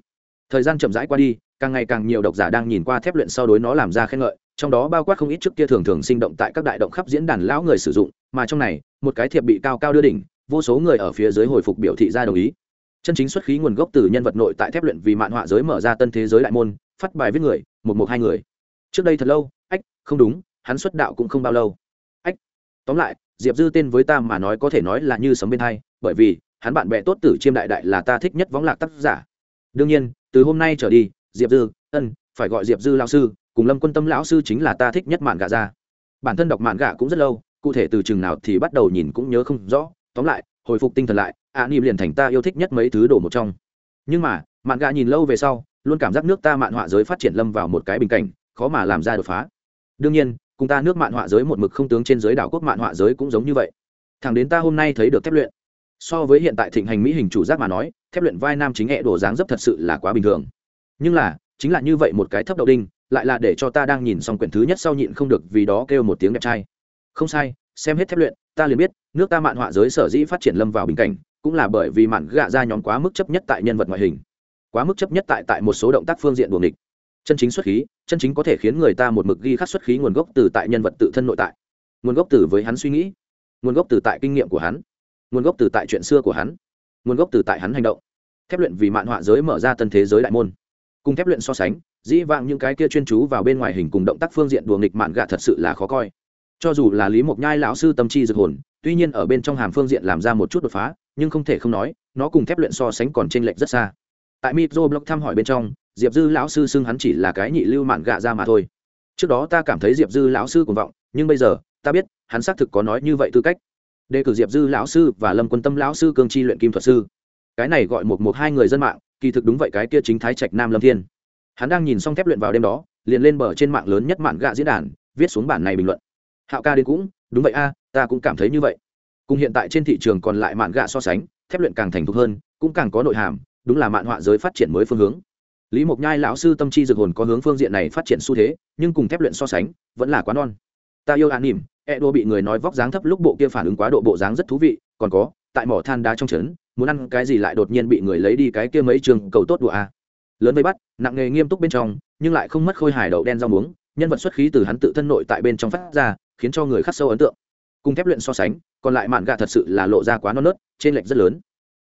Thời gian chậm rãi qua đi, càng ngày càng nhiều độc giả đang nhìn qua thép luyện sau đối nó làm ra khen ngợi, trong đó bao quát không ít trước kia thường thường sinh động tại các đại động khắp diễn đàn lão người sử dụng, mà trong này, một cái thiệp bị cao cao đưa đỉnh vô số người ở phía dưới hồi phục biểu thị ra đồng ý. Chân chính xuất khí nguồn gốc từ nhân vật nội tại thép luyện vì mạn họa giới mở ra tân thế giới đại môn, phát bài viết người, một một hai người. Trước đây thật lâu, ách, không đúng, hắn xuất đạo cũng không bao lâu. Ách, tóm lại, diệp dư tên với ta mà nói có thể nói là như sấm bên hai, bởi vì, hắn bạn bè tốt tử chiêm đại đại là ta thích nhất võng lạc tác giả. Đương nhiên, từ hôm nay trở đi, diệp dư, ân, phải gọi diệp dư lao sư, cùng lâm quân tâm lão sư chính là ta thích nhất mạn gà ra bản thân đọc mạn gà cũng rất lâu, cụ thể từ chừng nào thì bắt đầu nhìn cũng nhớ không rõ tóm lại, hồi phục tinh thần lại, ạ nỉm liền thành ta yêu thích nhất mấy thứ đồ một trong. Nhưng mà, mạn gà nhìn lâu về sau, luôn cảm giác nước ta mạn họa giới phát triển lâm vào một cái bình cảnh, khó mà làm ra đột phá. Đương nhiên, cùng ta nước mạn họa giới một mực không tướng trên giới đảo quốc mạn họa giới cũng giống như vậy. Thẳng đến ta hôm nay thấy được thép luyện. So với hiện tại thịnh hành mỹ hình chủ giác mà nói, thép luyện vai nam chính hệ đồ dáng dấp thật sự là quá bình thường. Nhưng là, chính là như vậy một cái thấp đậu đinh, lại là để cho ta đang nhìn xong quyển thứ nhất sau nhịn không được vì đó kêu một tiếng đẹp trai. Không sai, xem hết thép luyện ta liền biết, nước ta mạn họa giới sở dĩ phát triển lâm vào bình cảnh, cũng là bởi vì mạn gạ ra nhóm quá mức chấp nhất tại nhân vật ngoại hình, quá mức chấp nhất tại tại một số động tác phương diện buồng địch chân chính xuất khí, chân chính có thể khiến người ta một mực ghi khắc xuất khí nguồn gốc từ tại nhân vật tự thân nội tại. Nguồn gốc từ với hắn suy nghĩ, nguồn gốc từ tại kinh nghiệm của hắn, nguồn gốc từ tại chuyện xưa của hắn, nguồn gốc từ tại hắn hành động. Thép luyện vì mạn họa giới mở ra tân thế giới đại môn. Cùng thép luyện so sánh, dĩ vãng những cái kia chuyên chú vào bên ngoài hình cùng động tác phương diện đùa nghịch mạn gạ thật sự là khó coi cho dù là lý mộc nhai lão sư tâm chi dược hồn, tuy nhiên ở bên trong hàm phương diện làm ra một chút đột phá, nhưng không thể không nói, nó cùng thép luyện so sánh còn t r ê n lệch rất xa. Tại mitro blog thăm hỏi bên trong, diệp dư lão sư xưng hắn chỉ là cái nhị lưu mạn gạ ra mà thôi. Trước đó ta cảm thấy diệp dư lão sư cuồng vọng, nhưng bây giờ, ta biết, hắn xác thực có nói như vậy tư cách. Đề cử diệp dư lão sư và lâm quân tâm lão sư cương tri luyện kim thuật sư. Cái này gọi một một hai người dân mạng, kỳ thực đúng vậy cái kia chính thái trạch nam lâm thiên. Hắn đang nhìn xong thép luyện vào đêm đó, liền lên bờ trên mạng lớn nhất mạng gạ diễn đàn, viết xuống bản này bình luận hạo ca đến cũng, đúng vậy a, ta cũng cảm thấy như vậy. Cùng hiện tại trên thị trường còn lại mạn gạ so sánh, thép luyện càng thành thục hơn, cũng càng có nội hàm, đúng là mạn họa giới phát triển mới phương hướng. Lý mộc nhai lão sư tâm chi dược hồn có hướng phương diện này phát triển xu thế, nhưng cùng thép luyện so sánh, vẫn là quá non. Ta yêu an nỉm e đô bị người nói vóc dáng thấp lúc bộ kia phản ứng quá độ bộ dáng rất thú vị, còn có, tại mỏ than đá trong trấn, muốn ăn cái gì lại đột nhiên bị người lấy đi cái kia mấy trường cầu tốt đùa a. Lớn vây bắt, nặng nghề nghiêm túc bên trong, nhưng lại không mất khôi hài đậu đen rau muống, nhân vật xuất khí từ hắn tự thân nội tại bên trong phát ra khiến cho người khắc sâu ấn tượng. Cùng thép luyện so sánh, còn lại mạn gà thật sự là lộ ra quá non nớt, trên lệch rất lớn.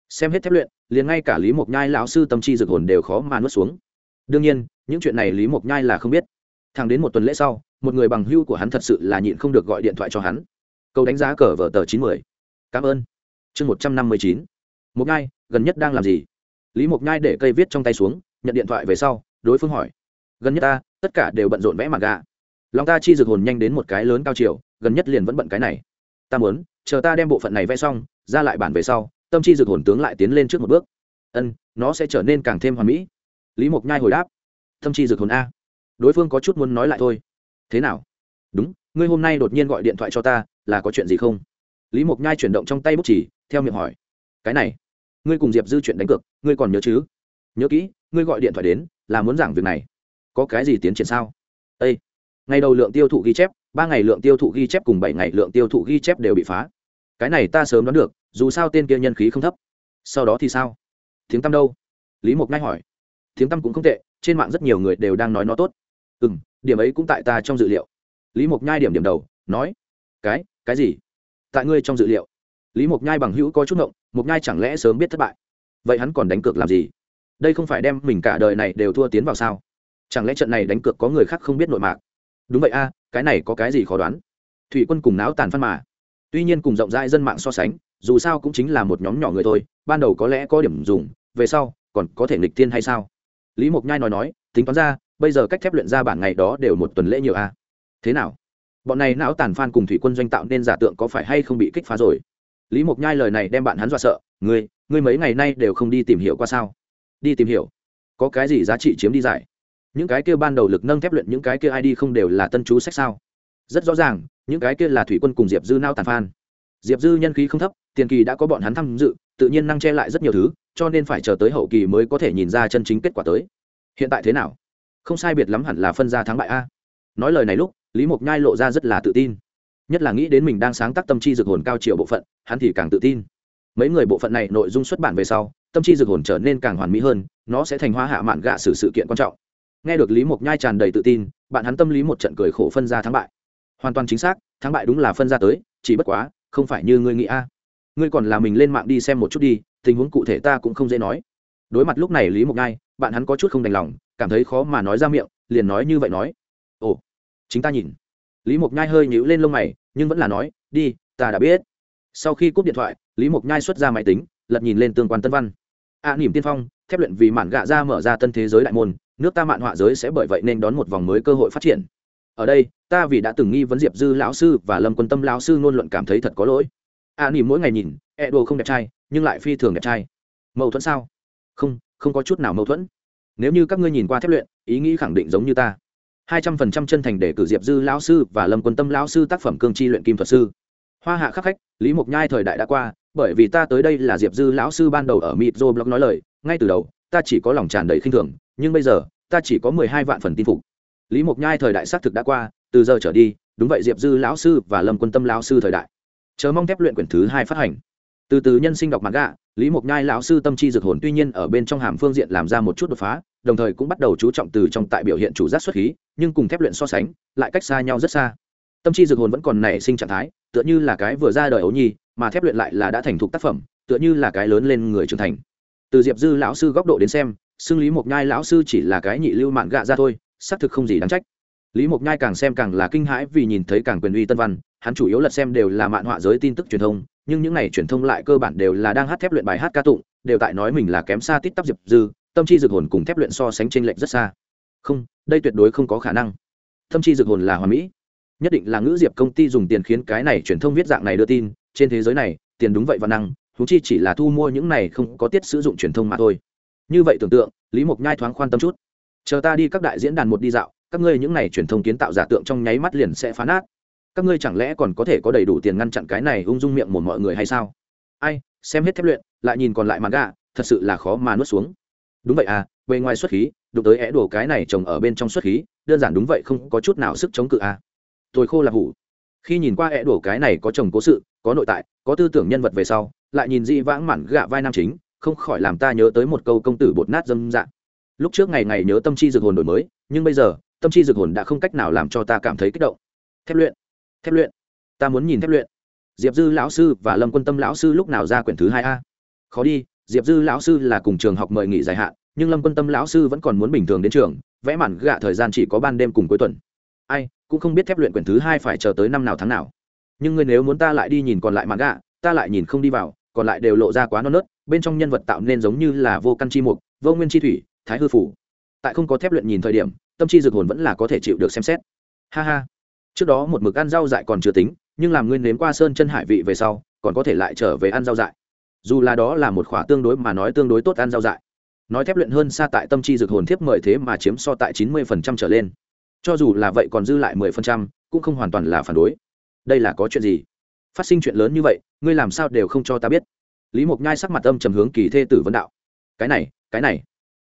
Xem hết thép luyện, liền ngay cả lý mộc nhai lão sư tâm chi dược hồn đều khó mà nuốt xuống. Đương nhiên, những chuyện này lý mộc nhai là không biết. Thẳng đến một tuần lễ sau, một người bằng hưu của hắn thật sự là nhịn không được gọi điện thoại cho hắn. Câu đánh giá cờ vở tờ chín mươi cảm ơn. Chương một trăm năm mươi chín. Mộc nhai, gần nhất đang làm gì? Lý mộc nhai để cây viết trong tay xuống, nhận điện thoại về sau, đối phương hỏi. Gần nhất ta, tất cả đều bận rộn vẽ mặt gà lòng ta chi dược hồn nhanh đến một cái lớn cao chiều, gần nhất liền vẫn bận cái này. Ta muốn, chờ ta đem bộ phận này vẽ xong, ra lại bản về sau, tâm chi dược hồn tướng lại tiến lên trước một bước. Ân, nó sẽ trở nên càng thêm hoàn mỹ. Lý mộc nhai hồi đáp. Tâm chi dược hồn a. Đối phương có chút muốn nói lại thôi. Thế nào? Đúng, ngươi hôm nay đột nhiên gọi điện thoại cho ta, là có chuyện gì không? Lý mộc nhai chuyển động trong tay bút chỉ theo miệng hỏi. Cái này, ngươi cùng diệp dư chuyện đánh cược, ngươi còn nhớ chứ? Nhớ kỹ, ngươi gọi điện thoại đến, là muốn giảng việc này. Có cái gì tiến triển sao? Ây ngày đầu lượng tiêu thụ ghi chép, ba ngày lượng tiêu thụ ghi chép cùng bảy ngày lượng tiêu thụ ghi chép đều bị phá. Cái này ta sớm đoán được, dù sao tên kia nhân khí không thấp. Sau đó thì sao? Tiếng tăm đâu? Lý mộc ngay hỏi. Tiếng tăm cũng không tệ, trên mạng rất nhiều người đều đang nói nó tốt. Ừ m điểm ấy cũng tại ta trong dự liệu. Lý mộc nhai điểm điểm đầu, nói. Cái cái gì? Tại ngươi trong dự liệu. Lý mộc nhai bằng hữu có chút ngộng, mộc nhai chẳng lẽ sớm biết thất bại? Vậy hắn còn đánh cược làm gì? Đây không phải đem mình cả đời này đều thua tiến vào sao? Chẳng lẽ trận này đánh cược có người khác không biết nội mạc? Đúng vậy a, cái này có cái gì khó đoán? Thủy quân cùng náo tàn phân mà. Tuy nhiên cùng rộng rãi dân mạng so sánh, dù sao cũng chính là một nhóm nhỏ người thôi, ban đầu có lẽ có điểm dùng, về sau, còn có thể nghịch thiên hay sao? Lý mộc nhai nói nói, tính toán ra, bây giờ cách thép luyện ra bản ngày đó đều một tuần lễ nhiều a. Thế nào? Bọn này não tàn phan cùng thủy quân doanh tạo nên giả tượng có phải hay không bị kích phá rồi? Lý mộc nhai lời này đem bạn hắn dọa sợ, ngươi ngươi mấy ngày nay đều không đi tìm hiểu qua sao? Đi tìm hiểu. Có cái gì giá trị chiếm đi giải? Những cái kia ban đầu lực nâng thép luyện, những cái kia id không đều là tân chú sách sao? Rất rõ ràng, những cái kia là thủy quân cùng diệp dư nao tàn phan diệp dư nhân khí không thấp, tiền kỳ đã có bọn hắn tham dự, tự nhiên năng che lại rất nhiều thứ, cho nên phải chờ tới hậu kỳ mới có thể nhìn ra chân chính kết quả tới. Hiện tại thế nào? Không sai biệt lắm hẳn là phân ra thắng bại a. Nói lời này lúc, lý mộc nhai lộ ra rất là tự tin. Nhất là nghĩ đến mình đang sáng tác tâm chi dược hồn cao triệu bộ phận, hắn thì càng tự tin. Mấy người bộ phận này nội dung xuất bản về sau, tâm chi dược hồn trở nên càng hoàn mỹ hơn, nó sẽ thành hóa hạ mạn gạ xử sự kiện quan trọng nghe được lý mộc nhai tràn đầy tự tin bạn hắn tâm lý một trận cười khổ phân ra thắng bại. Hoàn toàn chính xác thắng bại đúng là phân ra tới chỉ bất quá không phải như ngươi nghĩ a. Ngươi còn là mình lên mạng đi xem một chút đi tình huống cụ thể ta cũng không dễ nói. Đối mặt lúc này lý mộc nhai bạn hắn có chút không đành lòng cảm thấy khó mà nói ra miệng liền nói như vậy nói. Ồ chính ta nhìn. Lý mộc nhai hơi nhíu lên lông mày nhưng vẫn là nói đi ta đã biết. Sau khi cúp điện thoại lý mộc nhai xuất ra máy tính lật nhìn lên tương quan tân văn. A à, nỉm tiên phong thép luyện vì mạn gạ ra mở ra tân thế giới đại môn nước ta mạn họa giới sẽ bởi vậy nên đón một vòng mới cơ hội phát triển. Ở đây ta vì đã từng nghi vấn diệp dư lão sư và lâm quân tâm lão sư ngôn luận cảm thấy thật có lỗi. A à, nỉm mỗi ngày nhìn e đồ không đẹp trai nhưng lại phi thường đẹp trai. Mâu thuẫn sao? Không không có chút nào mâu thuẫn. Nếu như các ngươi nhìn qua thép luyện ý nghĩ khẳng định giống như ta. Hai trăm phần trăm chân thành để cử diệp dư lão sư và lâm quân tâm lão sư tác phẩm cương chi luyện kim thuật sư. Hoa hạ khắc khách lý mộc nhai thời đại đã qua bởi vì ta tới đây là diệp dư lão sư ban đầu ở mịp dô blog nói lời ngay từ đầu ta chỉ có lòng tràn đầy khinh thường nhưng bây giờ, ta chỉ có mười hai vạn phần tin phục. Lý mộc nhai thời đại xác thực đã qua, từ giờ trở đi, đúng vậy diệp dư lão sư và lâm quân tâm lão sư thời đại. Chờ mong thép luyện quyển thứ hai phát hành. Từ từ nhân sinh đọc mặt gạ lý mộc nhai lão sư tâm chi dược hồn tuy nhiên ở bên trong hàm phương diện làm ra một chút đột phá, đồng thời cũng bắt đầu chú trọng từ trong tại biểu hiện chủ giác xuất khí, nhưng cùng thép luyện so sánh, lại cách xa nhau rất xa. Tâm chi dược hồn vẫn còn nảy sinh trạng thái, tựa như là cái vừa ra đời ấu nhi, mà thép luyện lại là đã thành thục tác phẩm, tựa như là cái lớn lên người trưởng thành. Từ diệp dư lão sư góc độ đến xem xưng lý mộc nhai lão sư chỉ là cái nhị lưu mạn gạ ra thôi, xác thực không gì đáng trách. Lý mộc nhai càng xem càng là kinh hãi vì nhìn thấy càng quyền uy tân văn, hắn chủ yếu lật xem đều là mạn họa giới tin tức truyền thông, nhưng những này truyền thông lại cơ bản đều là đang hát thép luyện bài hát ca tụng, đều tại nói mình là kém xa tít tắp diệp dư, tâm chi dược hồn cùng thép luyện so sánh trên lệnh rất xa. Không, đây tuyệt đối không có khả năng. Tâm chi dược hồn là hoàn mỹ. Nhất định là ngữ diệp công ty dùng tiền khiến cái này truyền thông viết dạng này đưa tin, trên thế giới này, tiền đúng vậy và năng thú chi chỉ là thu mua những này không có tiết sử dụng truyền thông mà thôi như vậy tưởng tượng, lý mộc nhai thoáng khoan tâm chút. Chờ ta đi các đại diễn đàn một đi dạo, các ngươi những này truyền thông kiến tạo giả tượng trong nháy mắt liền sẽ phá nát các ngươi chẳng lẽ còn có thể có đầy đủ tiền ngăn chặn cái này ung dung miệng một mọi người hay sao? Ai, xem hết thép luyện, lại nhìn còn lại mặt gà thật sự là khó mà nuốt xuống. Đúng vậy à bề ngoài xuất khí, đụng tới é đổ cái này trồng ở bên trong xuất khí, đơn giản đúng vậy, không có chút nào sức chống cự à. Tôi khô là hủ. Khi nhìn qua é đổ cái này có chồng cố sự, có nội tại, có tư tưởng nhân vật về sau, lại nhìn dị vãng mặn gạ vai nam chính không khỏi làm ta nhớ tới một câu công tử bột nát dâm dạng lúc trước ngày ngày nhớ tâm chi dược hồn đổi mới, nhưng bây giờ, tâm chi dược hồn đã không cách nào làm cho ta cảm thấy kích động. Thép luyện thép luyện, ta muốn nhìn thép luyện. Diệp dư lão sư và lâm quân tâm lão sư lúc nào ra quyển thứ hai a? Khó đi, diệp dư lão sư là cùng trường học mời nghỉ dài hạn, nhưng lâm quân tâm lão sư vẫn còn muốn bình thường đến trường, vẽ màn gạ thời gian chỉ có ban đêm cùng cuối tuần. Ai, cũng không biết thép luyện quyển thứ hai phải chờ tới năm nào tháng nào. Nhưng ngươi nếu muốn ta lại đi nhìn còn lại màn gạ, ta lại nhìn không đi vào còn lại đều lộ ra quá non nớt, bên trong nhân vật tạo nên giống như là vô căn chi mục, vô nguyên chi thủy, thái hư phủ. Tại không có thép luyện nhìn thời điểm, tâm chi dược hồn vẫn là có thể chịu được xem xét. Ha ha. Trước đó một mực ăn rau dại còn chưa tính, nhưng làm nguyên nếm qua sơn chân hải vị về sau, còn có thể lại trở về ăn rau dại. Dù là đó là một khỏa tương đối mà nói tương đối tốt ăn rau dại. Nói thép luyện hơn xa tại tâm chi dược hồn thiếp mời thế mà chiếm so tại chín mươi phần trăm trở lên. Cho dù là vậy còn dư lại mười phần trăm, cũng không hoàn toàn là phản đối. Đây là có chuyện gì? Phát sinh chuyện lớn như vậy, ngươi làm sao đều không cho ta biết. Lý mộc nhai sắc mặt âm trầm hướng kỳ thê tử vấn đạo. Cái này cái này.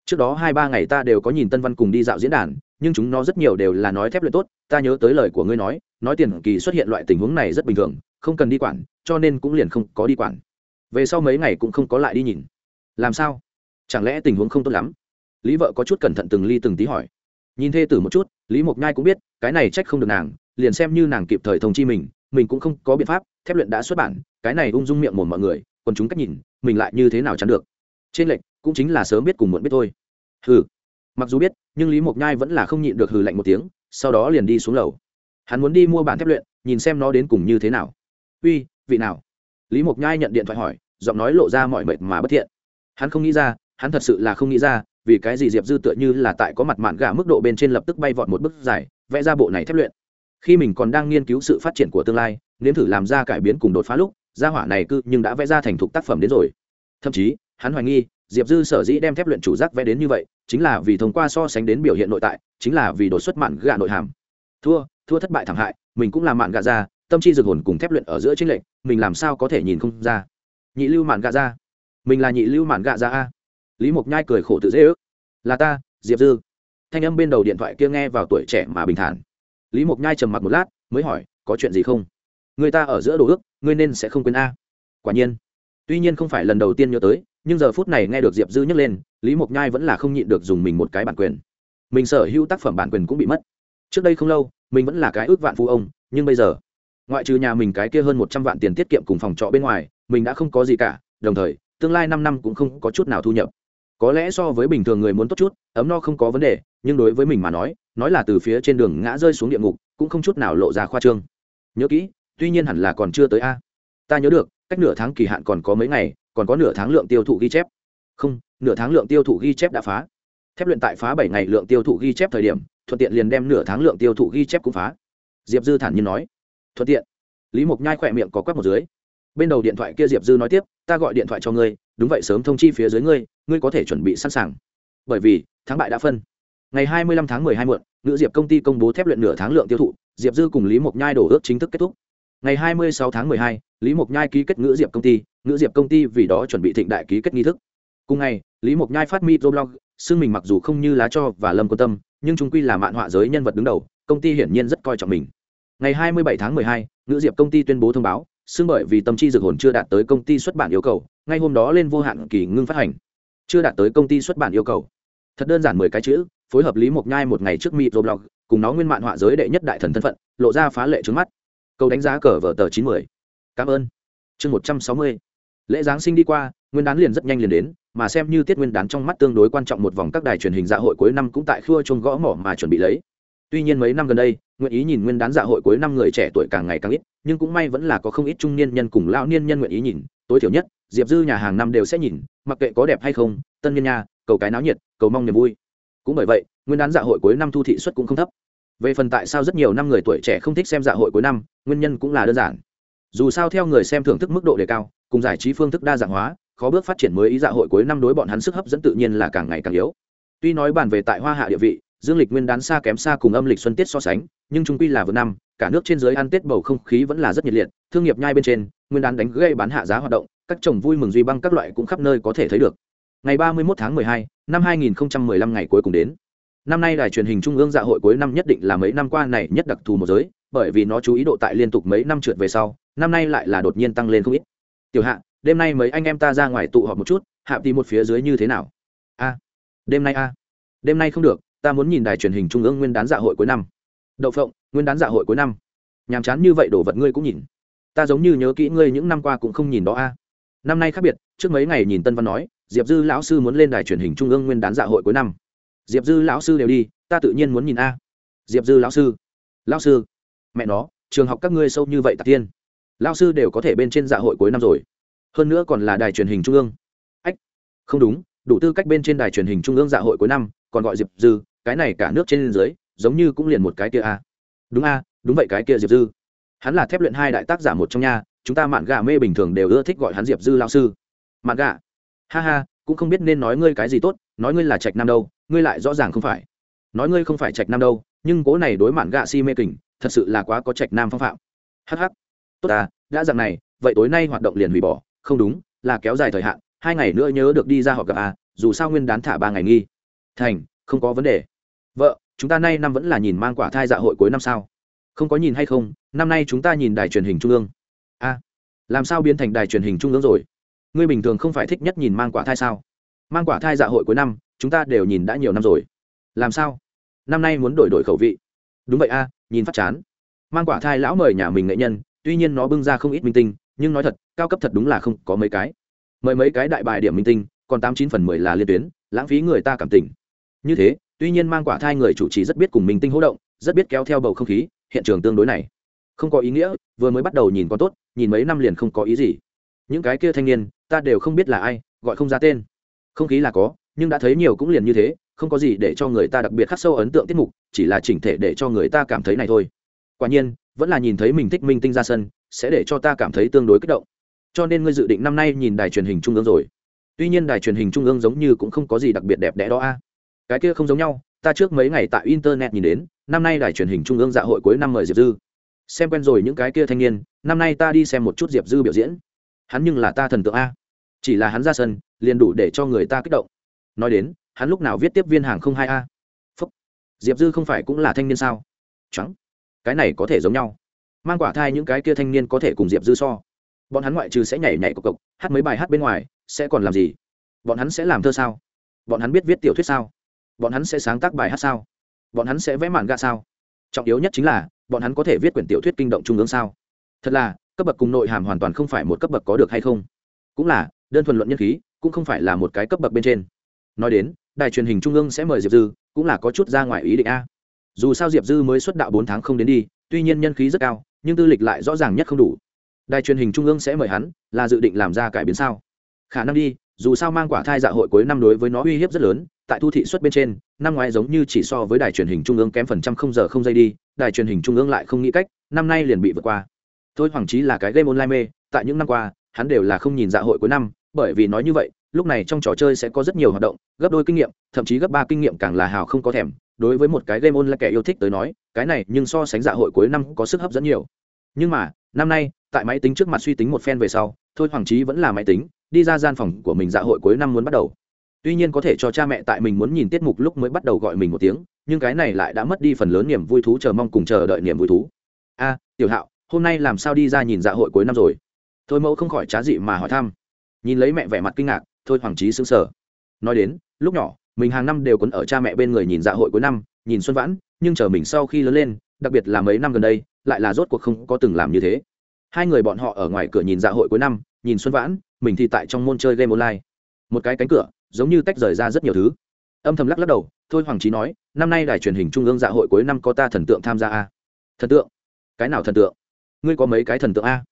Trước đó hai ba ngày ta đều có nhìn tân văn cùng đi dạo diễn đàn, nhưng chúng nó rất nhiều đều là nói thép luyện tốt, ta nhớ tới lời của ngươi nói nói tiền kỳ xuất hiện loại tình huống này rất bình thường, không cần đi quản, cho nên cũng liền không có đi quản. Về sau mấy ngày cũng không có lại đi nhìn. Làm sao? Chẳng lẽ tình huống không tốt lắm? Lý vợ có chút cẩn thận từng ly từng tí hỏi. Nhìn thê tử một chút, lý mộc nhai cũng biết, cái này trách không được nàng, liền xem như nàng kịp thời thông chi mình mình cũng không có biện pháp, thép luyện đã xuất bản, cái này ung dung miệng mồm mọi người còn chúng cách nhìn, mình lại như thế nào chắn được. Trên lệnh cũng chính là sớm biết cùng muộn biết thôi. Hừ. Mặc dù biết, nhưng lý mộc nhai vẫn là không nhịn được hừ lạnh một tiếng, sau đó liền đi xuống lầu. Hắn muốn đi mua bản thép luyện, nhìn xem nó đến cùng như thế nào. Uy, vị nào? Lý mộc nhai nhận điện thoại hỏi, giọng nói lộ ra mọi mệt mà bất thiện. Hắn không nghĩ ra, hắn thật sự là không nghĩ ra, vì cái gì diệp dư tựa như là tại có mặt mạn gà mức độ bên trên lập tức bay vọt một bức dài, vẽ ra bộ này thép luyện khi mình còn đang nghiên cứu sự phát triển của tương lai, nếm thử làm ra cải biến cùng đột phá lúc, gia hỏa này cư nhưng đã vẽ ra thành thục tác phẩm đến rồi. Thậm chí, hắn hoài nghi, diệp dư sở dĩ đem thép luyện chủ giác vẽ đến như vậy, chính là vì thông qua so sánh đến biểu hiện nội tại, chính là vì đột xuất mạn gà nội hàm. Thua thua thất bại thẳng hại, mình cũng là mạn gà ra, tâm chi dược hồn cùng thép luyện ở giữa chính lệnh mình làm sao có thể nhìn không ra. Nhị lưu mạn gà ra mình là nhị lưu mạn gà ra a. Lý mộc nhai cười khổ tự dễ ước. Là ta, diệp dư. Thanh âm bên đầu điện thoại kia nghe vào tuổi trẻ mà bình thản lý mộc nhai trầm mặc một lát, mới hỏi, có chuyện gì không? Người ta ở giữa đồ ước, ngươi nên sẽ không quên a. Quả nhiên. Tuy nhiên không phải lần đầu tiên nhớ tới, nhưng giờ phút này nghe được diệp dư nhắc lên, lý mộc nhai vẫn là không nhịn được dùng mình một cái bản quyền. Mình sở hữu tác phẩm bản quyền cũng bị mất. Trước đây không lâu, mình vẫn là cái ước vạn phu ông, nhưng bây giờ, ngoại trừ nhà mình cái kia hơn một trăm vạn tiền tiết kiệm cùng phòng trọ bên ngoài, mình đã không có gì cả, đồng thời, tương lai năm năm cũng không có chút nào thu nhập. Có lẽ so với bình thường người muốn tốt chút, ấm no không có vấn đề, nhưng đối với mình mà nói nói là từ phía trên đường ngã rơi xuống địa ngục, cũng không chút nào lộ ra khoa trương. Nhớ kỹ, tuy nhiên hẳn là còn chưa tới a. Ta nhớ được, cách nửa tháng kỳ hạn còn có mấy ngày, còn có nửa tháng lượng tiêu thụ ghi chép. Không, nửa tháng lượng tiêu thụ ghi chép đã phá. Thép luyện tại phá bảy ngày lượng tiêu thụ ghi chép thời điểm, thuận tiện liền đem nửa tháng lượng tiêu thụ ghi chép cũng phá. Diệp dư thản nhiên nói. Thuận tiện. Lý mộc nhai khỏe miệng có quắc một dưới. Bên đầu điện thoại kia diệp dư nói tiếp, ta gọi điện thoại cho ngươi, đúng vậy sớm thông chi phía dưới ngươi ngươi có thể chuẩn bị sẵn sàng. Bởi vì, thắng bại đã phân. Ngày 25 tháng 12 muộn ngữ diệp công ty công bố thép luyện nửa tháng lượng tiêu thụ diệp dư cùng lý mộc nhai đổ ước chính thức kết thúc. Ngày 26 tháng 12, lý mộc nhai ký kết ngữ diệp công ty ngữ diệp công ty vì đó chuẩn bị thịnh đại ký kết nghi thức. Cùng ngày lý mộc nhai phát microblog xưng mình mặc dù không như lá cho và lâm quan tâm nhưng chúng quy là mạn họa giới nhân vật đứng đầu công ty hiển nhiên rất coi trọng mình. Ngày 27 tháng 12, ngữ diệp công ty tuyên bố thông báo xưng bởi vì tâm chi dược hồn chưa đạt tới công ty xuất bản yêu cầu ngay hôm đó lên vô hạn kỳ ngưng phát hành. Chưa đạt tới công ty xuất bản yêu cầu thật đơn giản mười cái chữ, phối hợp lý mộc nhai một ngày trước microblog, cùng nó nguyên mạn họa giới đệ nhất đại thần thân phận, lộ ra phá lệ trước mắt. Câu đánh giá cờ vở tờ chín mươi cảm ơn. Chương một trăm sáu mươi. Lễ giáng sinh đi qua, nguyên đán liền rất nhanh liền đến, mà xem như tiết nguyên đán trong mắt tương đối quan trọng một vòng các đài truyền hình dạ hội cuối năm cũng tại khua chôn gõ mỏ mà chuẩn bị lấy. Tuy nhiên mấy năm gần đây nguyện ý nhìn nguyên đán dạ hội cuối năm người trẻ tuổi càng ngày càng ít, nhưng cũng may vẫn là có không ít trung niên nhân cùng lão niên nhân nguyện ý nhìn, tối thiểu nhất, diệp dư nhà hàng năm đều sẽ nhìn, mặc kệ có đẹp hay không, tân niên nha cầu cái náo nhiệt, cầu mong niềm vui. Cũng bởi vậy, nguyên đán dạ hội cuối năm thu thị suất cũng không thấp. Về phần tại sao rất nhiều năm người tuổi trẻ không thích xem dạ hội cuối năm, nguyên nhân cũng là đơn giản. Dù sao theo người xem thưởng thức mức độ đề cao, cùng giải trí phương thức đa dạng hóa, khó bước phát triển mới ý dạ hội cuối năm đối bọn hắn sức hấp dẫn tự nhiên là càng ngày càng yếu. Tuy nói bàn về tại hoa hạ địa vị, dương lịch nguyên đán xa kém xa cùng âm lịch xuân tiết so sánh, nhưng trung quy là vừa năm, cả nước trên dưới ăn tết bầu không khí vẫn là rất nhiệt liệt, thương nghiệp nhai bên trên, nguyên đán đánh gây bán hạ giá hoạt động, các chồng vui mừng duy băng các loại cũng khắp nơi có thể thấy được ngày ba mươi 31 tháng hai, năm hai nghìn 2015 ngày cuối cùng đến. Năm nay đài truyền hình trung ương dạ hội cuối năm nhất định là mấy năm qua này nhất đặc thù một giới, bởi vì nó chú ý độ tại liên tục mấy năm trượt về sau, năm nay lại là đột nhiên tăng lên không ít. Tiểu hạ, đêm nay mấy anh em ta ra ngoài tụ họp một chút, hạ đi một phía dưới như thế nào? A, đêm nay a. Đêm nay không được, ta muốn nhìn đài truyền hình trung ương nguyên đán dạ hội cuối năm. Đậu phộng, nguyên đán dạ hội cuối năm. Nhàm chán như vậy đồ vật ngươi cũng nhìn. Ta giống như nhớ kỹ ngươi những năm qua cũng không nhìn đó a. Năm nay khác biệt, trước mấy ngày nhìn tân văn nói diệp dư lão sư muốn lên đài truyền hình trung ương nguyên đán dạ hội cuối năm. Diệp dư lão sư đều đi, ta tự nhiên muốn nhìn a. Diệp dư lão sư. Lão sư. Mẹ nó, trường học các ngươi sâu như vậy tạc tiên. Lão sư đều có thể bên trên dạ hội cuối năm rồi. Hơn nữa còn là đài truyền hình trung ương. Ách, không đúng, đủ tư cách bên trên đài truyền hình trung ương dạ hội cuối năm, còn gọi diệp dư, cái này cả nước trên dưới, giống như cũng liền một cái kia a. Đúng a, đúng vậy cái kia diệp dư. Hắn là thép luyện hai đại tác giả một trong nhà chúng ta mạn gà mê bình thường đều ưa thích gọi hắn diệp dư lao sư. Mạn gà ha ha, cũng không biết nên nói ngươi cái gì tốt, nói ngươi là trạch nam đâu, ngươi lại rõ ràng không phải. Nói ngươi không phải trạch nam đâu, nhưng cố này đối mạn gạ si mê kình, thật sự là quá có trạch nam phong phạm. Hh tốt à đã dạng này, vậy tối nay hoạt động liền hủy bỏ. Không đúng, là kéo dài thời hạn, hai ngày nữa nhớ được đi ra họ gặp à dù sao nguyên đán thả ba ngày nghi. Thành, không có vấn đề. Vợ, chúng ta nay năm vẫn là nhìn mang quả thai dạ hội cuối năm sao? Không có nhìn hay không, năm nay chúng ta nhìn đài truyền hình trung ương. A làm sao biến thành đài truyền hình trung ương rồi? Ngươi bình thường không phải thích nhất nhìn mang quả thai sao? Mang quả thai dạ hội cuối năm, chúng ta đều nhìn đã nhiều năm rồi. Làm sao? Năm nay muốn đổi đổi khẩu vị. Đúng vậy a, nhìn phát chán. Mang quả thai lão mời nhà mình nghệ nhân, tuy nhiên nó bưng ra không ít minh tinh, nhưng nói thật, cao cấp thật đúng là không có mấy cái. Mời mấy cái đại bài điểm minh tinh, còn tám chín phần mười là liên tuyến, lãng phí người ta cảm tình. Như thế, tuy nhiên mang quả thai người chủ trì rất biết cùng minh tinh hỗ động, rất biết kéo theo bầu không khí, hiện trường tương đối này. Không có ý nghĩa, vừa mới bắt đầu nhìn có tốt, nhìn mấy năm liền không có ý gì những cái kia thanh niên, ta đều không biết là ai, gọi không ra tên. Không khí là có, nhưng đã thấy nhiều cũng liền như thế, không có gì để cho người ta đặc biệt khắc sâu ấn tượng tiết mục, chỉ là chỉnh thể để cho người ta cảm thấy này thôi. Quả nhiên, vẫn là nhìn thấy mình thích minh tinh ra sân, sẽ để cho ta cảm thấy tương đối kích động. Cho nên ngươi dự định năm nay nhìn đài truyền hình trung ương rồi. Tuy nhiên đài truyền hình trung ương giống như cũng không có gì đặc biệt đẹp đẽ đó a. À. Cái kia không giống nhau, ta trước mấy ngày tại internet nhìn đến, năm nay đài truyền hình trung ương dạ hội cuối năm mời diệp dư. Xem quen rồi những cái kia thanh niên, năm nay ta đi xem một chút diệp dư biểu diễn hắn nhưng là ta thần tượng a. Chỉ là hắn ra sân, liền đủ để cho người ta kích động. Nói đến, hắn lúc nào viết tiếp viên hàng không hai a? Phúc. Diệp dư không phải cũng là thanh niên sao? Trắng cái này có thể giống nhau. Mang quả thai những cái kia thanh niên có thể cùng diệp dư so. Bọn hắn ngoại trừ sẽ nhảy nhảy cộc cộc, hát mấy bài hát bên ngoài, sẽ còn làm gì? Bọn hắn sẽ làm thơ sao? Bọn hắn biết viết tiểu thuyết sao? Bọn hắn sẽ sáng tác bài hát sao? Bọn hắn sẽ vẽ màn ga sao? Trọng yếu nhất chính là, bọn hắn có thể viết quyển tiểu thuyết kinh động trung ương sao? Thật là cấp bậc cùng nội hàm hoàn toàn không phải một cấp bậc có được hay không. Cũng là, đơn thuần luận nhân khí, cũng không phải là một cái cấp bậc bên trên. Nói đến, đài truyền hình trung ương sẽ mời diệp dư, cũng là có chút ra ngoài ý định a. Dù sao diệp dư mới xuất đạo bốn tháng không đến đi, tuy nhiên nhân khí rất cao, nhưng tư lịch lại rõ ràng nhất không đủ. Đài truyền hình trung ương sẽ mời hắn, là dự định làm ra cải biến sao? Khả năng đi, dù sao mang quả thai dạ hội cuối năm đối với nó uy hiếp rất lớn, tại thu thị xuất bên trên, năm ngoái giống như chỉ so với đài truyền hình trung ương kém phần trăm không giờ không giây đi, đài truyền hình trung ương lại không nghĩ cách, năm nay liền bị vượt qua thôi hoàng trí là cái game online mê, tại những năm qua, hắn đều là không nhìn dạ hội cuối năm, bởi vì nói như vậy, lúc này trong trò chơi sẽ có rất nhiều hoạt động, gấp đôi kinh nghiệm, thậm chí gấp ba kinh nghiệm càng là hào không có thèm. Đối với một cái game online kẻ yêu thích tới nói, cái này nhưng so sánh dạ hội cuối năm có sức hấp dẫn nhiều. Nhưng mà, năm nay, tại máy tính trước mặt suy tính một phen về sau, thôi hoàng trí vẫn là máy tính, đi ra gian phòng của mình dạ hội cuối năm muốn bắt đầu. Tuy nhiên có thể cho cha mẹ tại mình muốn nhìn tiết mục lúc mới bắt đầu gọi mình một tiếng, nhưng cái này lại đã mất đi phần lớn niềm vui thú chờ mong cùng chờ đợi niềm vui thú. A, tiểu hạo hôm nay làm sao đi ra nhìn dạ hội cuối năm rồi? Thôi mẫu không khỏi trá dị mà hỏi thăm. Nhìn lấy mẹ vẻ mặt kinh ngạc, thôi hoàng trí xứng sở nói đến, lúc nhỏ, mình hàng năm đều quấn ở cha mẹ bên người nhìn dạ hội cuối năm, nhìn xuân vãn, nhưng chờ mình sau khi lớn lên, đặc biệt là mấy năm gần đây, lại là rốt cuộc không có từng làm như thế. Hai người bọn họ ở ngoài cửa nhìn dạ hội cuối năm, nhìn xuân vãn, mình thì tại trong môn chơi game online. Một cái cánh cửa, giống như tách rời ra rất nhiều thứ. Âm thầm lắc lắc đầu, thôi hoàng trí nói, năm nay đài truyền hình trung ương dạ hội cuối năm có ta thần tượng tham gia a? Thần tượng? Cái nào thần tượng? Ngươi có mấy cái thần tượng a?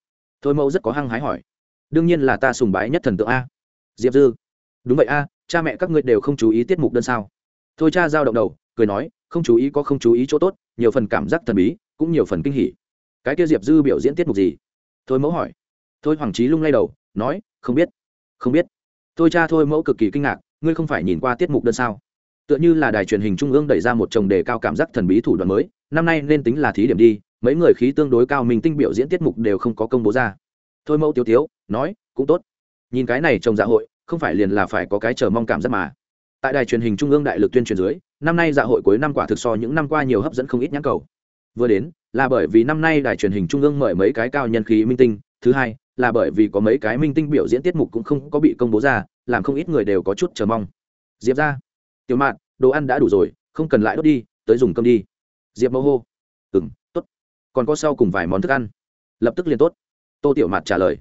Thôi mẫu rất có hăng hái hỏi. Đương nhiên là ta sùng bái nhất thần tượng a. Diệp dư. Đúng vậy a, cha mẹ các ngươi đều không chú ý tiết mục đơn sao? Thôi cha giao động đầu, cười nói, không chú ý có không chú ý chỗ tốt, nhiều phần cảm giác thần bí, cũng nhiều phần kinh hỉ. Cái kia diệp dư biểu diễn tiết mục gì? Thôi mẫu hỏi. Thôi hoàng trí lung lay đầu, nói, không biết. Không biết. Thôi cha thôi mẫu cực kỳ kinh ngạc, ngươi không phải nhìn qua tiết mục đơn sao? Tựa như là đài truyền hình trung ương đẩy ra một chồng đề cao cảm giác thần bí thủ đoạn mới, năm nay nên tính là thí điểm đi mấy người khí tương đối cao mình tinh biểu diễn tiết mục đều không có công bố ra. Thôi mẫu tiêu tiếu, nói, cũng tốt. Nhìn cái này trồng dạ hội, không phải liền là phải có cái chờ mong cảm giác mà. Tại đài truyền hình trung ương đại lực tuyên truyền dưới, năm nay dạ hội cuối năm quả thực so những năm qua nhiều hấp dẫn không ít nhãn cầu. Vừa đến, là bởi vì năm nay đài truyền hình trung ương mời mấy cái cao nhân khí minh tinh. Thứ hai, là bởi vì có mấy cái minh tinh biểu diễn tiết mục cũng không có bị công bố ra, làm không ít người đều có chút chờ mong. Diệp ra, tiểu mạn, đồ ăn đã đủ rồi, không cần lại đốt đi, tới dùng cơm đi. Diệp mẫu hô ừ m còn có sau cùng vài món thức ăn. Lập tức liền tốt. Tô tiểu mạt trả lời.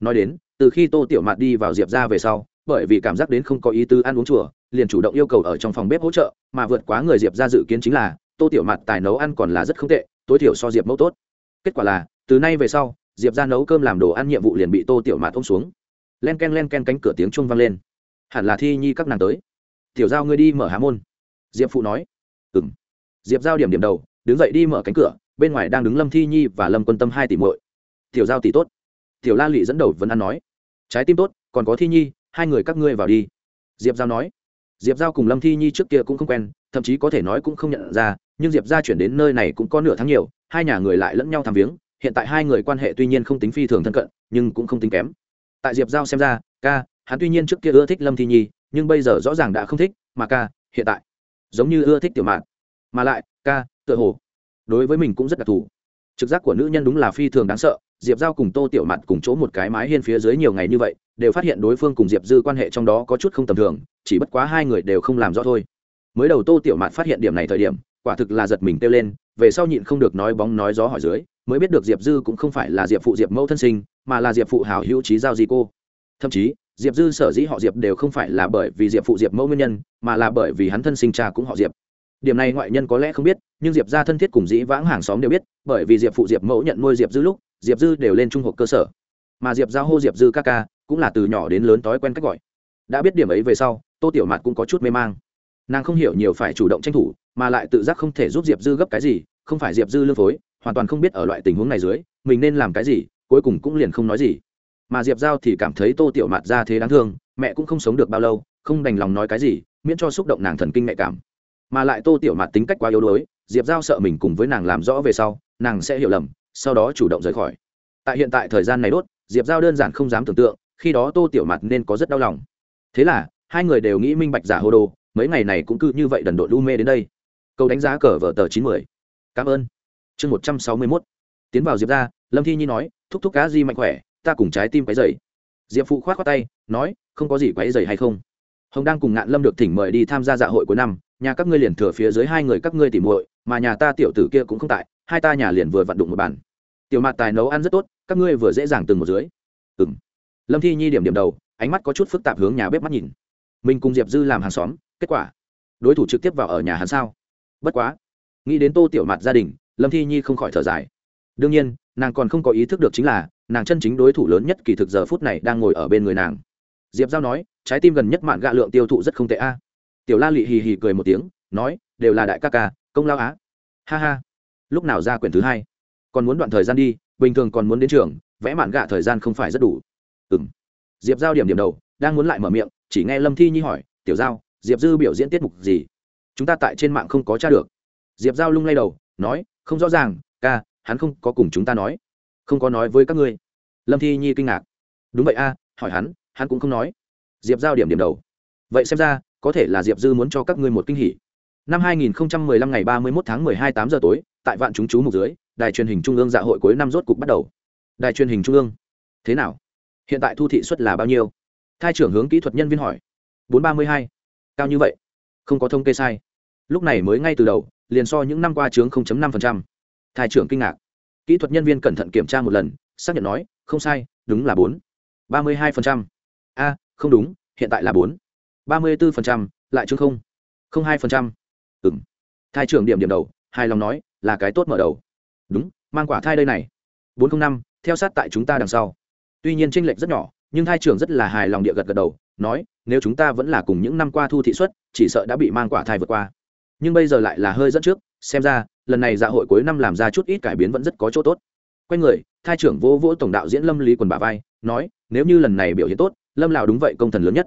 Nói đến, từ khi tô tiểu mạt đi vào diệp ra về sau, bởi vì cảm giác đến không có ý tư ăn uống chùa, liền chủ động yêu cầu ở trong phòng bếp hỗ trợ, mà vượt quá người diệp ra dự kiến chính là, tô tiểu mạt tài nấu ăn còn là rất không tệ, tối thiểu so diệp mẫu tốt. Kết quả là, từ nay về sau, diệp ra nấu cơm làm đồ ăn nhiệm vụ liền bị tô tiểu mạt ôm xuống. Len k e n len k e n cánh cửa tiếng chuông vang lên. Hẳn là thi nhi các nàng tới. Tiểu giao ngươi đi mở há môn. Diệp phụ nói. Ừ m diệp giao điểm điểm đầu, đứng dậy đi mở cánh cửa bên ngoài đang đứng lâm thi nhi và lâm quân tâm hai tỷ muội. Tiểu giao tỷ tốt. Tiểu la lụy dẫn đầu vẫn ăn nói. Trái tim tốt, còn có thi nhi, hai người các ngươi vào đi. Diệp giao nói. Diệp giao cùng lâm thi nhi trước kia cũng không quen, thậm chí có thể nói cũng không nhận ra, nhưng diệp gia chuyển đến nơi này cũng có nửa tháng nhiều, hai nhà người lại lẫn nhau tham viếng. Hiện tại hai người quan hệ tuy nhiên không tính phi thường thân cận, nhưng cũng không tính kém. Tại diệp giao xem ra, ca, hắn tuy nhiên trước kia ưa thích lâm thi nhi, nhưng bây giờ rõ ràng đã không thích, mà ca, hiện tại giống như ưa thích tiểu mạn. Mà lại, ca, tựa hồ đối với mình cũng rất đặc thù. Trực giác của nữ nhân đúng là phi thường đáng sợ, diệp giao cùng tô tiểu mạn cùng chỗ một cái mái hiên phía dưới nhiều ngày như vậy, đều phát hiện đối phương cùng diệp dư quan hệ trong đó có chút không tầm thường, chỉ bất quá hai người đều không làm rõ thôi. Mới đầu tô tiểu mạn phát hiện điểm này thời điểm, quả thực là giật mình kêu lên, về sau nhịn không được nói bóng nói gió hỏi dưới, mới biết được diệp dư cũng không phải là diệp phụ diệp mẫu thân sinh, mà là diệp phụ hào hữu trí giao di cô. Thậm chí, diệp dư sở dĩ họ diệp đều không phải là bởi vì diệp phụ diệp mẫu nguyên nhân, mà là bởi vì hắn thân sinh cha cũng họ diệp điểm này ngoại nhân có lẽ không biết, nhưng diệp ra thân thiết cùng dĩ vãng hàng xóm đều biết, bởi vì diệp phụ diệp mẫu nhận nuôi diệp dư lúc, diệp dư đều lên trung học cơ sở. Mà diệp giao hô diệp dư ca ca cũng là từ nhỏ đến lớn tối quen cách gọi. Đã biết điểm ấy về sau, tô tiểu mạt cũng có chút mê mang. Nàng không hiểu nhiều phải chủ động tranh thủ, mà lại tự giác không thể giúp diệp dư gấp cái gì, không phải diệp dư lương phối, hoàn toàn không biết ở loại tình huống này dưới, mình nên làm cái gì, cuối cùng cũng liền không nói gì. Mà diệp giao thì cảm thấy tô tiểu mạt ra thế đáng thương, mẹ cũng không sống được bao lâu, không đành lòng nói cái gì, miễn cho xúc động nàng thần kinh nhạy cảm mà lại tô tiểu mạt tính cách quá yếu đuối, diệp giao sợ mình cùng với nàng làm rõ về sau, nàng sẽ hiểu lầm, sau đó chủ động rời khỏi. Tại hiện tại thời gian này đốt, diệp giao đơn giản không dám tưởng tượng, khi đó tô tiểu mạt nên có rất đau lòng. Thế là, hai người đều nghĩ minh bạch giả hô đồ, mấy ngày này cũng cứ như vậy đần độn lu mê đến đây. Câu đánh giá cờ vở tờ chín mươi cảm ơn. Chương một trăm sáu mươi mốt. Tiến vào diệp ra, lâm thi nhi nói, thúc thúc cá di mạnh khỏe, ta cùng trái tim quấy dày diệp phụ k h o á t khoác tay, nói, không có gì quấy dày hay không? Hồng đang cùng ngạn lâm được thỉnh mời đi tham gia dạ hội cuối năm nhà các ngươi liền thừa phía dưới hai người các ngươi tỉ muội, mà nhà ta tiểu tử kia cũng không tại, hai ta nhà liền vừa vặn đụng một bàn. Tiểu mạt tài nấu ăn rất tốt, các ngươi vừa dễ dàng từng một dưới. Ừ lâm thi nhi điểm điểm đầu, ánh mắt có chút phức tạp hướng nhà bếp mắt nhìn. Mình cùng diệp dư làm hàng xóm, kết quả? Đối thủ trực tiếp vào ở nhà hắn sao? Bất quá. Nghĩ đến tô tiểu mặt gia đình, lâm thi nhi không khỏi thở dài. Đương nhiên, nàng còn không có ý thức được chính là, nàng chân chính đối thủ lớn nhất kỳ thực giờ phút này đang ngồi ở bên người nàng. Diệp giao nói, trái tim gần nhất mạn gạ lượng tiêu thụ rất không tệ a tiểu la lị hì hì cười một tiếng, nói, đều là đại ca ca, công lao á. Ha ha. Lúc nào ra quyển thứ hai? Còn muốn đoạn thời gian đi, bình thường còn muốn đến trường, vẽ mạn gạ thời gian không phải rất đủ. Ừng diệp giao điểm điểm đầu, đang muốn lại mở miệng, chỉ nghe lâm thi nhi hỏi, tiểu giao, diệp dư biểu diễn tiết mục gì? Chúng ta tại trên mạng không có t r a được. Diệp giao lung lay đầu, nói, không rõ ràng, ca, hắn không có cùng chúng ta nói. Không có nói với các ngươi. Lâm thi nhi kinh ngạc. Đúng vậy a, hỏi hắn hắn cũng không nói. Diệp giao điểm điểm đầu. Vậy xem ra có thể là diệp dư muốn cho các ngươi một kinh hỉ. Năm 2015 ngày 31 tháng 12 8 giờ tối, tại vạn chúng chú mục dưới, đài truyền hình trung ương dạ hội cuối năm rốt cục bắt đầu. Đài truyền hình trung ương, thế nào? Hiện tại thu thị suất là bao nhiêu? Thai trưởng hướng kỹ thuật nhân viên hỏi. 432. cao như vậy? Không có thông kê sai. Lúc này mới ngay từ đầu, liền so những năm qua chướng 0.5%. thai trưởng kinh ngạc. Kỹ thuật nhân viên cẩn thận kiểm tra một lần, xác nhận nói, không sai, đúng là bốn. ba mươi hai a, không đúng, hiện tại là 4 ba mươi bốn lại chứ không? không hai ừ m thai trưởng điểm điểm đầu, hài lòng nói, là cái tốt mở đầu. Đúng, mang quả thai đây này. bốn trăm năm, theo sát tại chúng ta đằng sau. Tuy nhiên tranh lệch rất nhỏ, nhưng thai trưởng rất là hài lòng địa gật gật đầu, nói, nếu chúng ta vẫn là cùng những năm qua thu thị xuất chỉ sợ đã bị mang quả thai vượt qua. Nhưng bây giờ lại là hơi dẫn trước, xem ra, lần này dạ hội cuối năm làm ra chút ít cải biến vẫn rất có chỗ tốt. Quay người, thai trưởng vô vỗ tổng đạo diễn lâm lý quần bà vai, nói, nếu như lần này biểu hiện tốt, lâm lào đúng vậy công thần lớn nhất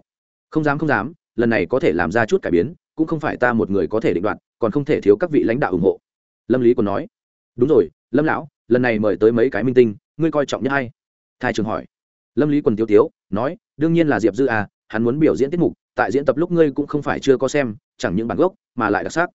không dám không dám, lần này có thể làm ra chút cải biến, cũng không phải ta một người có thể định đoạt, còn không thể thiếu các vị lãnh đạo ủng hộ. Lâm lý còn nói. Đúng rồi, lâm lão, lần này mời tới mấy cái minh tinh, ngươi coi trọng nhất hay thai Trường hỏi. Lâm lý quần tiêu tiếu, nói, đương nhiên là diệp dư à hắn muốn biểu diễn tiết mục, tại diễn tập lúc ngươi cũng không phải chưa có xem, chẳng những bản gốc, mà lại đặc sắc.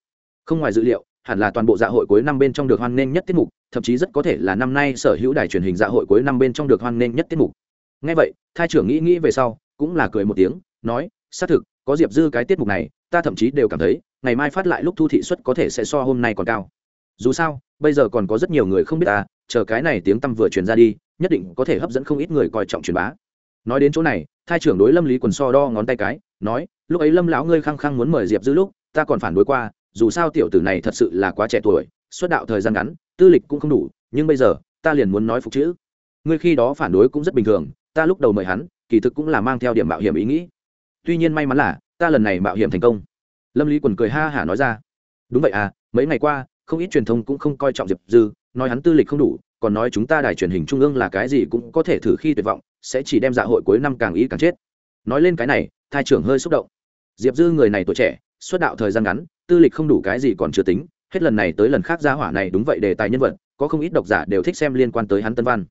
Không ngoài dữ liệu, hẳn là toàn bộ dạ hội cuối năm bên trong được hoan nghênh nhất tiết mục, thậm chí rất có thể là năm nay sở hữu đài truyền hình dạ hội cuối năm bên trong được hoan nghênh nhất tiết mục. Ngay vậy thai trưởng nghĩ nghĩ về sau, cũng là cười một tiếng nói, xác thực, có diệp dư cái tiết mục này, ta thậm chí đều cảm thấy, ngày mai phát lại lúc thu thị suất có thể sẽ so hôm nay còn cao. Dù sao, bây giờ còn có rất nhiều người không biết ta, chờ cái này tiếng tăm vừa truyền ra đi, nhất định có thể hấp dẫn không ít người coi trọng truyền bá. Nói đến chỗ này, thai trưởng đối lâm lý quần so đo ngón tay cái, nói, lúc ấy lâm lão ngươi khăng khăng muốn mời diệp dư lúc, ta còn phản đối qua, dù sao tiểu tử này thật sự là quá trẻ tuổi, xuất đạo thời gian ngắn, tư lịch cũng không đủ, nhưng bây giờ, ta liền muốn nói phục chữ. Ngươi khi đó phản đối cũng rất bình thường, ta lúc đầu mời hắn, kỳ thực cũng là mang theo điểm mạo hiểm ý nghĩ tuy nhiên may mắn là, ta lần này mạo hiểm thành công. Lâm lý quần cười ha hả nói ra. Đúng vậy à mấy ngày qua, không ít truyền thông cũng không coi trọng diệp dư, nói hắn tư lịch không đủ, còn nói chúng ta đài truyền hình trung ương là cái gì cũng có thể thử khi tuyệt vọng, sẽ chỉ đem dạ hội cuối năm càng ý càng chết. Nói lên cái này, thai trưởng hơi xúc động. Diệp dư người này tuổi trẻ, xuất đạo thời gian ngắn, tư lịch không đủ cái gì còn chưa tính, hết lần này tới lần khác gia hỏa này đúng vậy đề tài nhân vật, có không ít độc giả đều thích xem liên quan tới hắn tân văn.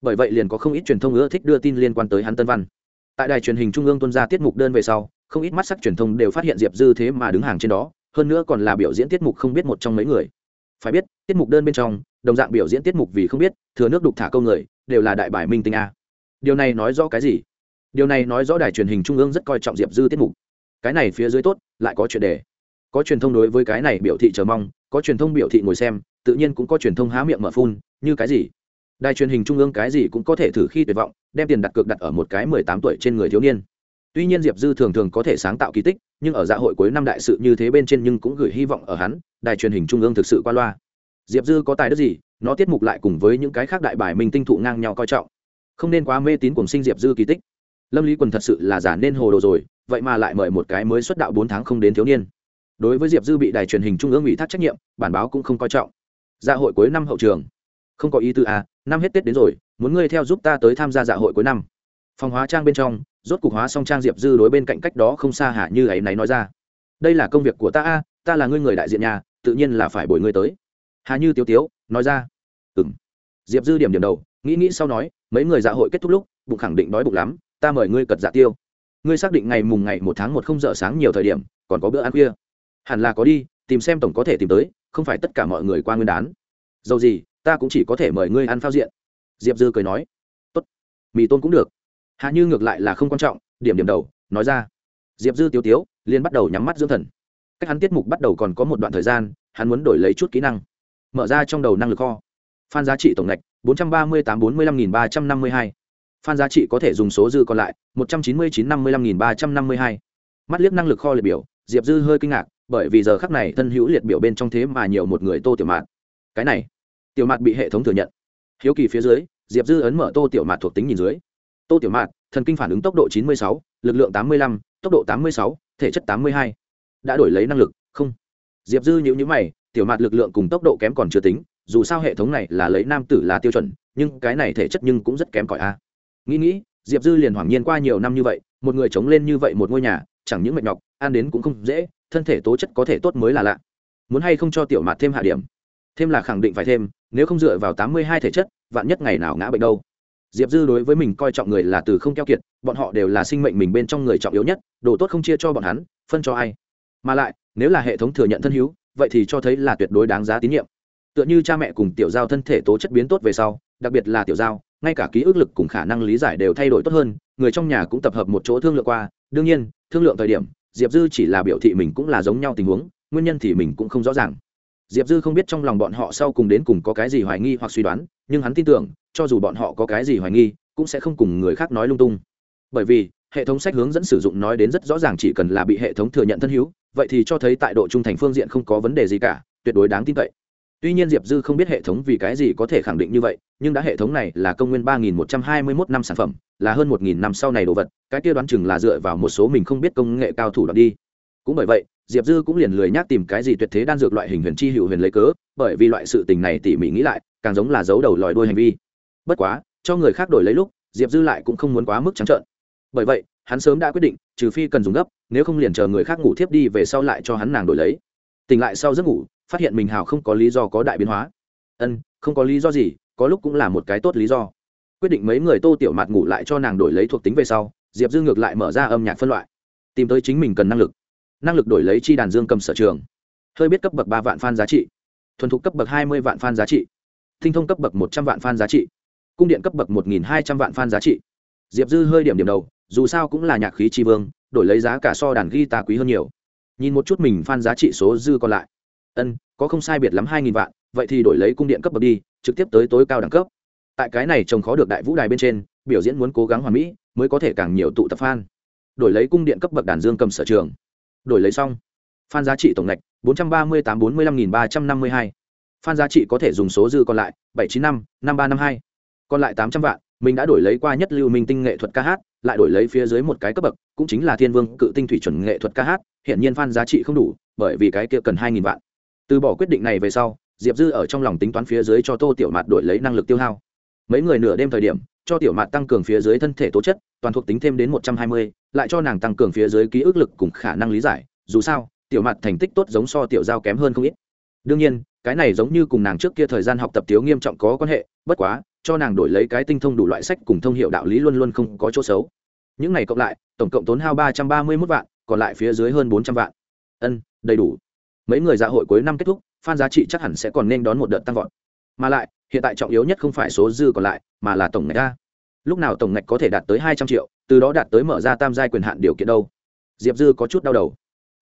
Bởi vậy liền có không ít truyền thông ưa thích đưa tin liên quan tới hắn tân văn tại đài truyền hình trung ương tuân ra tiết mục đơn về sau, không ít mắt sắc truyền thông đều phát hiện diệp dư thế mà đứng hàng trên đó, hơn nữa còn là biểu diễn tiết mục không biết một trong mấy người. Phải biết, tiết mục đơn bên trong, đồng dạng biểu diễn tiết mục vì không biết, thừa nước đục thả câu người, đều là đại bài minh tinh a. Điều này nói rõ cái gì? Điều này nói rõ đài truyền hình trung ương rất coi trọng diệp dư tiết mục. Cái này phía dưới tốt, lại có chuyện đề. Có truyền thông đối với cái này biểu thị chờ mong, có truyền thông biểu thị ngồi xem, tự nhiên cũng có truyền thông há miệng mở phun, như cái gì? Đài truyền hình trung ương cái gì cũng có thể thử khi tuyệt vọng, đem tiền đặt cược đặt ở một cái mười tám tuổi trên người thiếu niên. Tuy nhiên diệp dư thường thường có thể sáng tạo kỳ tích, nhưng ở dạ hội cuối năm đại sự như thế bên trên nhưng cũng gửi hy vọng ở hắn, đài truyền hình trung ương thực sự qua loa. Diệp dư có tài đức gì, nó tiết mục lại cùng với những cái khác đại bài mình tinh thụ ngang nhau coi trọng. Không nên quá mê tín cùng sinh diệp dư kỳ tích. Lâm lý quần thật sự là giả nên hồ đồ rồi, vậy mà lại mời một cái mới xuất đạo bốn tháng không đến thiếu niên. Đối với diệp dư bị đài truyền hình trung ương ủy thác trách nhiệm, bản báo cũng không coi trọng. Dạ hội cuối năm hậu trường không có ý tư à năm hết tết đến rồi, muốn ngươi theo giúp ta tới tham gia dạ hội cuối năm. Phòng hóa trang bên trong, rốt cục hóa xong trang diệp dư đối bên cạnh cách đó không xa hả như ấy này nói ra. Đây là công việc của ta a ta là ngươi người đại diện nhà, tự nhiên là phải bồi ngươi tới. Hà như tiếu tiếu, nói ra. Ừ m diệp dư điểm điểm đầu, nghĩ nghĩ sau nói, mấy người dạ hội kết thúc lúc, bụng khẳng định đói bụng lắm, ta mời ngươi cật dạ tiêu. Ngươi xác định ngày mùng ngày một tháng một không giờ sáng nhiều thời điểm, còn có bữa ăn khuya. Hẳn là có đi, tìm xem tổng có thể tìm tới, không phải tất cả mọi người qua nguyên đán. Dầu gì ta cũng chỉ có thể mời ngươi ăn phao diện. Diệp dư cười nói, tốt, mì tôn cũng được. Hạ như ngược lại là không quan trọng, điểm điểm đầu, nói ra. Diệp dư tiêu tiếu liên bắt đầu nhắm mắt dưỡng thần. Cách hắn tiết mục bắt đầu còn có một đoạn thời gian, hắn muốn đổi lấy chút kỹ năng. Mở ra trong đầu năng lực kho. Phan giá trị tổng ngạch bốn trăm ba mươi tám bốn mươi lăm nghìn ba trăm năm mươi hai. Phan giá trị có thể dùng số dư còn lại, một trăm chín mươi chín năm mươi lăm nghìn ba trăm năm mươi hai. Mắt liếc năng lực kho liệt biểu, diệp dư hơi kinh ngạc, bởi vì giờ khắc này thân hữu liệt biểu bên trong thế mà nhiều một người tô tiểu mạn. cái này tiểu mạt bị hệ thống thừa nhận. Hiếu kỳ phía dưới, diệp dư ấn mở tô tiểu mạt thuộc tính nhìn dưới. Tô tiểu mạt, thần kinh phản ứng tốc độ chín mươi sáu, lực lượng tám mươi lăm, tốc độ tám mươi sáu, thể chất tám mươi hai. Đã đổi lấy năng lực, không. Diệp dư nhữ nhữ mày, tiểu mạt lực lượng cùng tốc độ kém còn chưa tính, dù sao hệ thống này là lấy nam tử là tiêu chuẩn, nhưng cái này thể chất nhưng cũng rất kém cỏi a. Nghĩ nghĩ, diệp dư liền hoảng nhiên qua nhiều năm như vậy, một người chống lên như vậy một ngôi nhà, chẳng những mệt nhọc, ăn đến cũng không dễ, thân thể tố chất có thể tốt mới là lạ. Muốn hay không cho tiểu mạt thêm hạ điểm? Thêm là khẳng định phải thêm, nếu không dựa vào tám mươi hai thể chất, vạn nhất ngày nào ngã bệnh đâu. Diệp dư đối với mình coi trọng người là từ không keo kiệt, bọn họ đều là sinh mệnh mình bên trong người trọng yếu nhất, đồ tốt không chia cho bọn hắn, phân cho ai. Mà lại, nếu là hệ thống thừa nhận thân hữu, vậy thì cho thấy là tuyệt đối đáng giá tín nhiệm. Tựa như cha mẹ cùng tiểu giao thân thể tố chất biến tốt về sau, đặc biệt là tiểu giao, ngay cả ký ức lực cùng khả năng lý giải đều thay đổi tốt hơn, người trong nhà cũng tập hợp một chỗ thương lượng qua. Đương nhiên, thương lượng thời điểm, diệp dư chỉ là biểu thị mình cũng là giống nhau tình huống, nguyên nhân thì mình cũng không rõ ràng diệp dư không biết trong lòng bọn họ sau cùng đến cùng có cái gì hoài nghi hoặc suy đoán, nhưng hắn tin tưởng, cho dù bọn họ có cái gì hoài nghi, cũng sẽ không cùng người khác nói lung tung. Bởi vì, hệ thống sách hướng dẫn sử dụng nói đến rất rõ ràng chỉ cần là bị hệ thống thừa nhận thân hữu, vậy thì cho thấy tại độ trung thành phương diện không có vấn đề gì cả, tuyệt đối đáng tin cậy. Tuy nhiên diệp dư không biết hệ thống vì cái gì có thể khẳng định như vậy, nhưng đã hệ thống này là công nguyên ba nghìn một trăm hai mươi mốt năm sản phẩm, là hơn một nghìn năm sau này đồ vật, cái kia đoán chừng là dựa vào một số mình không biết công nghệ cao thủ đoạn đi cũng bởi vậy, diệp dư cũng liền lười nhác tìm cái gì tuyệt thế đan dược loại hình huyền chi hữu huyền lấy cớ, bởi vì loại sự tình này tỉ mỉ nghĩ lại, càng giống là giấu đầu lòi đôi hành vi. Bất quá, cho người khác đổi lấy lúc, diệp dư lại cũng không muốn quá mức trắng trợn. Bởi vậy, hắn sớm đã quyết định, trừ phi cần dùng gấp, nếu không liền chờ người khác ngủ thiếp đi về sau lại cho hắn nàng đổi lấy. Tỉnh lại sau giấc ngủ, phát hiện mình hào không có lý do có đại biến hóa. Ân, không có lý do gì, có lúc cũng là một cái tốt lý do. Quyết định mấy người tô tiểu mạt ngủ lại cho nàng đổi lấy thuộc tính về sau, diệp dư ngược lại mở ra âm nhạc phân loại, tìm tới chính mình cần năng lực năng lực đổi lấy chi đàn dương cầm sở trường. Hơi biết cấp bậc ba vạn f giá trị. Thuần thục cấp bậc hai mươi vạn f giá trị. Tinh thông cấp bậc một trăm vạn f giá trị. Cung điện cấp bậc một nghìn hai trăm vạn f giá trị. Diệp dư hơi điểm điểm đầu, dù sao cũng là nhạc khí tri vương, đổi lấy giá cả so đàn guitar quý hơn nhiều. Nhìn một chút mình fan giá trị số dư còn lại. Ân, có không sai biệt lắm hai nghìn vạn, vậy thì đổi lấy cung điện cấp bậc đi, trực tiếp tới tối cao đẳng cấp. Tại cái này trông khó được đại vũ đài bên trên, biểu diễn muốn cố gắng hoàn mỹ, mới có thể càng nhiều tụ tập fan. Đổi lấy cung điện cấp bậc đàn dương cầm sở trường đổi lấy xong. Fan giá trị tổng ngạch bốn trăm ba mươi tám bốn mươi lăm nghìn ba trăm năm mươi hai. Fan giá trị có thể dùng số dư còn lại, bảy chín năm năm ba năm hai. Còn lại tám trăm vạn, mình đã đổi lấy qua nhất lưu minh tinh nghệ thuật ca hát, lại đổi lấy phía dưới một cái cấp bậc, cũng chính là thiên vương cự tinh thủy chuẩn nghệ thuật ca hát hiện nhiên fan giá trị không đủ, bởi vì cái kia cần hai nghìn vạn. Từ bỏ quyết định này về sau, diệp dư ở trong lòng tính toán phía dưới cho tô tiểu mạt đổi lấy năng lực tiêu hao. Mấy người nửa đêm thời điểm, cho tiểu mạt tăng cường phía dưới thân thể tố chất toàn thuộc tính thêm đến một trăm hai mươi, lại cho nàng tăng cường phía dưới ký ức lực cùng khả năng lý giải. Dù sao, tiểu mặt thành tích tốt giống so tiểu giao kém hơn không ít. Đương nhiên, cái này giống như cùng nàng trước kia thời gian học tập thiếu nghiêm trọng có quan hệ, bất quá, cho nàng đổi lấy cái tinh thông đủ loại sách cùng thông hiệu đạo lý luôn luôn không có chỗ xấu. Những này cộng lại, tổng cộng tốn hao ba trăm ba mươi mốt vạn, còn lại phía dưới hơn bốn trăm vạn. Ân, đầy đủ. Mấy người dạ hội cuối năm kết thúc phan giá trị chắc hẳn sẽ còn nên đón một đợt tăng vọt. Mà lại, hiện tại trọng yếu nhất không phải số dư còn lại, mà là tổng người ta lúc nào tổng ngạch có thể đạt tới hai trăm triệu từ đó đạt tới mở ra tam giai quyền hạn điều kiện đâu? Diệp dư có chút đau đầu.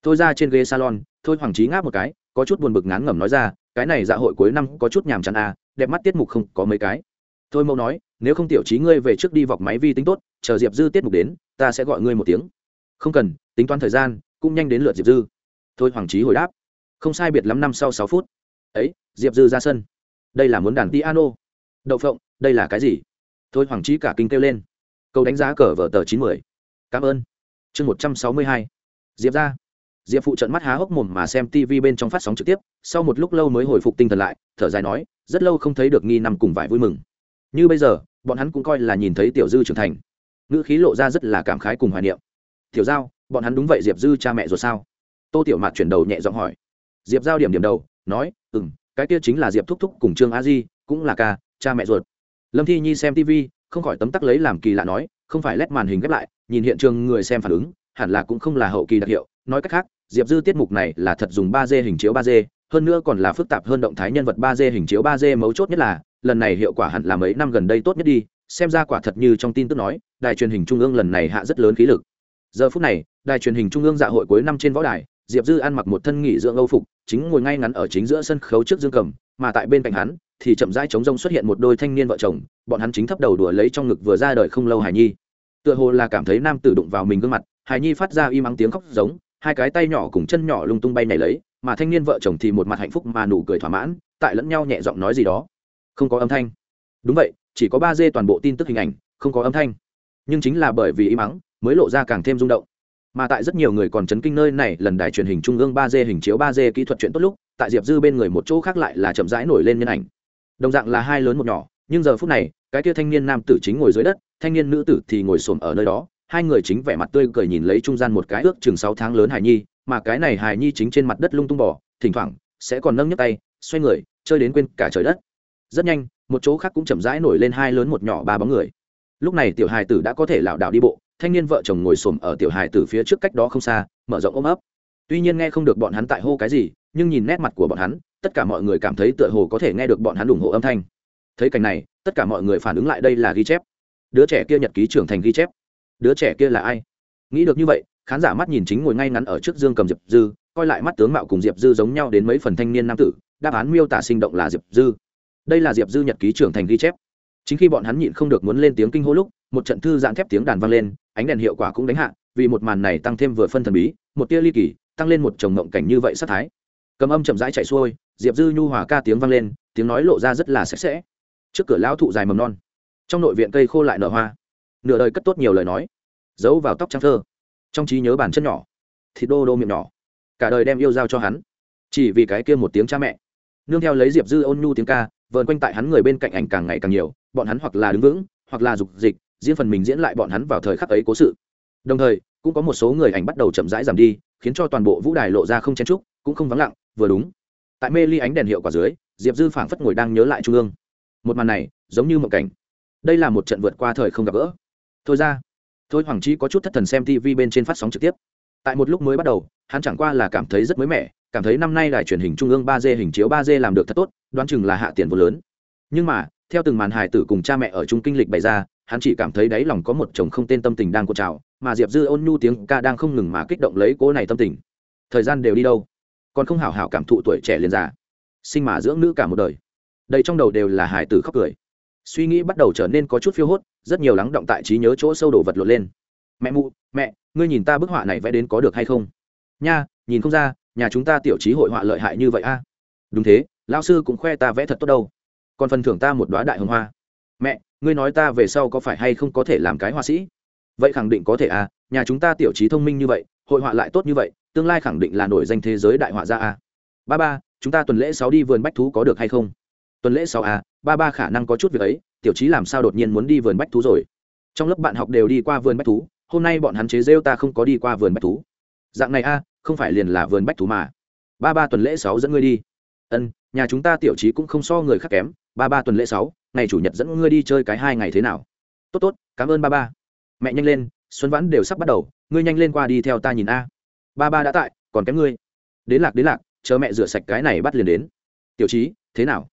Thôi ra trên ghế salon thôi hoàng trí ngáp một cái có chút buồn bực ngán ngẩm nói ra cái này dạ hội cuối năm có chút nhàm chán à, đẹp mắt tiết mục không có mấy cái. Thôi mẫu nói nếu không tiểu trí ngươi về trước đi vọc máy vi tính tốt chờ diệp dư tiết mục đến ta sẽ gọi ngươi một tiếng. Không cần tính toán thời gian cũng nhanh đến lượt diệp dư. Thôi hoàng trí hồi đáp không sai biệt lắm năm sau sáu phút. Ấy diệp dư ra sân. Đây là muốn đàn piano. Đậu phộng đây là cái gì? Thôi hoàng trí cả kinh kêu lên. Câu đánh giá cờ vở tờ chín mươi cảm ơn. Chương một trăm sáu mươi hai. Diệp ra. Diệp phụ trận mắt há hốc mồm mà xem tv bên trong phát sóng trực tiếp, sau một lúc lâu mới hồi phục tinh thần lại, thở dài nói, rất lâu không thấy được nghi nằm cùng vải vui mừng. Như bây giờ, bọn hắn cũng coi là nhìn thấy tiểu dư trưởng thành. Ngữ khí lộ ra rất là cảm khái cùng hoài niệm. Tiểu giao, bọn hắn đúng vậy diệp dư cha mẹ rồi sao? Tô tiểu mạt chuyển đầu nhẹ giọng hỏi. Diệp giao điểm điểm đầu, nói ừ m cái kia chính là diệp thúc thúc cùng trương a di, cũng là ca, cha mẹ ruột lâm thi nhi xem tv không khỏi tấm tắc lấy làm kỳ lạ nói, không phải lét màn hình ghép lại, nhìn hiện trường người xem phản ứng, hẳn là cũng không là hậu kỳ đặc hiệu. Nói cách khác, diệp dư tiết mục này là thật dùng ba d hình chiếu ba d, hơn nữa còn là phức tạp hơn động thái nhân vật ba d hình chiếu ba d mấu chốt nhất là, lần này hiệu quả hẳn là mấy năm gần đây tốt nhất đi, xem ra quả thật như trong tin tức nói, đài truyền hình trung ương lần này hạ rất lớn khí lực. Giờ phút này, đài truyền hình trung ương dạ hội cuối năm trên võ đài, diệp dư ăn mặc một thân nghỉ dưỡng âu phục, chính ngồi ngay ngắn ở chính giữa sân khấu trước dương cầm, mà tại bên cạnh hắn thì chậm rãi chống rông xuất hiện một đôi thanh niên vợ chồng, bọn hắn chính thấp đầu đùa lấy trong ngực vừa ra đời không lâu hải nhi. Tựa hồ là cảm thấy nam tử đụng vào mình gương mặt, hải nhi phát ra im ắng tiếng khóc giống, hai cái tay nhỏ cùng chân nhỏ lung tung bay nhảy lấy, mà thanh niên vợ chồng thì một mặt hạnh phúc mà nụ cười thỏa mãn, tại lẫn nhau nhẹ giọng nói gì đó. Không có âm thanh. Đúng vậy, chỉ có ba d toàn bộ tin tức hình ảnh, không có âm thanh. Nhưng chính là bởi vì im ắng, mới lộ ra càng thêm rung động. Mà tại rất nhiều người còn chấn kinh nơi này, lần đài truyền hình trung ương ba d hình chiếu ba d kỹ thuật chuyện tốt lúc, tại diệp dư bên người một chỗ khác lại là chậm rãi nổi lên nhân ảnh đồng dạng là hai lớn một nhỏ, nhưng giờ phút này, cái kia thanh niên nam tử chính ngồi dưới đất, thanh niên nữ tử thì ngồi xổm ở nơi đó, hai người chính vẻ mặt tươi cười nhìn lấy trung gian một cái ước chừng sáu tháng lớn hài nhi, mà cái này hài nhi chính trên mặt đất lung tung bỏ thỉnh thoảng sẽ còn nâng nhấc tay, xoay người, chơi đến quên cả trời đất. Rất nhanh, một chỗ khác cũng chậm rãi nổi lên hai lớn một nhỏ ba bóng người. Lúc này tiểu hài tử đã có thể lảo đảo đi bộ, thanh niên vợ chồng ngồi xổm ở tiểu hài tử phía trước cách đó không xa, mở rộng ôm ấp. Tuy nhiên nghe không được bọn hắn tại hô cái gì, nhưng nhìn nét mặt của bọn hắn tất cả mọi người cảm thấy tựa hồ có thể nghe được bọn hắn ủng hộ âm thanh. Thấy cảnh này, tất cả mọi người phản ứng lại đây là ghi chép. Đứa trẻ kia nhật ký trưởng thành ghi chép. Đứa trẻ kia là ai? Nghĩ được như vậy, khán giả mắt nhìn chính ngồi ngay ngắn ở trước dương cầm diệp dư, coi lại mắt tướng mạo cùng diệp dư giống nhau đến mấy phần thanh niên nam tử, đáp án miêu tả sinh động là diệp dư. Đây là diệp dư nhật ký trưởng thành ghi chép. Chính khi bọn hắn nhịn không được muốn lên tiếng kinh hô lúc, một trận thư giãn thép tiếng đàn vang lên, ánh đèn hiệu quả cũng đánh hạ, vì một màn này tăng thêm vừa phân thần bí, một tia ly kỳ, tăng lên một chồng ngộng cảnh như vậy sát thái. Cầm âm chậm rãi chạy xuôi diệp dư nhu hòa ca tiếng vang lên, tiếng nói lộ ra rất là sạch sẽ. Trước cửa lão thụ dài mầm non, trong nội viện cây khô lại nở hoa. Nửa đời cất tốt nhiều lời nói, giấu vào tóc trắng thơ. Trong trí nhớ bản chân nhỏ, thịt đô đô miệng nhỏ, cả đời đem yêu giao cho hắn. Chỉ vì cái kia một tiếng cha mẹ. Nương theo lấy diệp dư ôn nhu tiếng ca, vờn quanh tại hắn người bên cạnh ảnh càng ngày càng nhiều, bọn hắn hoặc là đứng vững, hoặc là dục dịch, diễn phần mình diễn lại bọn hắn vào thời khắc ấy cố sự. Đồng thời, cũng có một số người ảnh bắt đầu chậm rãi giảm đi, khiến cho toàn bộ vũ đài lộ ra không chen trúc cũng không vắng lặng, vừa đúng tại mê ly ánh đèn hiệu quả dưới, diệp dư phảng phất ngồi đang nhớ lại trung ương. Một màn này, giống như một cảnh. Đây là một trận vượt qua thời không gặp gỡ. Thôi ra. Thôi hoàng chi có chút thất thần xem tv bên trên phát sóng trực tiếp. Tại một lúc mới bắt đầu, hắn chẳng qua là cảm thấy rất mới mẻ, cảm thấy năm nay đài truyền hình trung ương ba d hình chiếu ba d làm được thật tốt, đoán chừng là hạ tiền vô lớn. Nhưng mà, theo từng màn hài tử cùng cha mẹ ở trung kinh lịch bày ra, hắn chỉ cảm thấy đáy lòng có một chồng không tên tâm tình đang cột trào, mà diệp dư ôn nhu tiếng ca đang không ngừng mà kích động lấy cố này tâm tình. Thời gian đều đi đâu? Còn không hảo hảo cảm thụ tuổi trẻ liền già, sinh mà dưỡng nữ cả một đời. Đây trong đầu đều là hài tử khóc cười. Suy nghĩ bắt đầu trở nên có chút phiêu hốt, rất nhiều lắng động tại trí nhớ chỗ sâu đổ vật lộn lên. Mẹ mụ, mẹ, ngươi nhìn ta bức họa này vẽ đến có được hay không? Nha, nhìn không ra, nhà chúng ta tiểu trí hội họa lợi hại như vậy a. Đúng thế lao sư cũng khoe ta vẽ thật tốt đâu. Còn phần thưởng ta một đoá đại hồng hoa. Mẹ, ngươi nói ta về sau có phải hay không có thể làm cái họa sĩ? Vậy khẳng định có thể à nhà chúng ta tiểu trí thông minh như vậy, hội họa lại tốt như vậy tương lai khẳng định là nổi danh thế giới đại họa gia a. ba ba, chúng ta tuần lễ sáu đi vườn bách thú có được hay không? Tuần lễ sáu a. ba ba khả năng có chút việc ấy, tiểu trí làm sao đột nhiên muốn đi vườn bách thú rồi? Trong lớp bạn học đều đi qua vườn bách thú, hôm nay bọn hắn chế rêu ta không có đi qua vườn bách thú. Dạng này a, không phải liền là vườn bách thú mà. Ba ba tuần lễ sáu dẫn ngươi đi. Ân, nhà chúng ta tiểu trí cũng không so người khác kém. Ba ba tuần lễ sáu, ngày chủ nhật dẫn ngươi đi chơi cái hai ngày thế nào? Tốt tốt, cảm ơn ba ba. Mẹ nhanh lên, xuân vãn đều sắp bắt đầu, ngươi nhanh lên qua đi theo ta nhìn a ba ba đã tại, còn kém ngươi. Đến lạc đến lạc, chờ mẹ rửa sạch cái này bắt liền đến. Tiểu trí thế nào?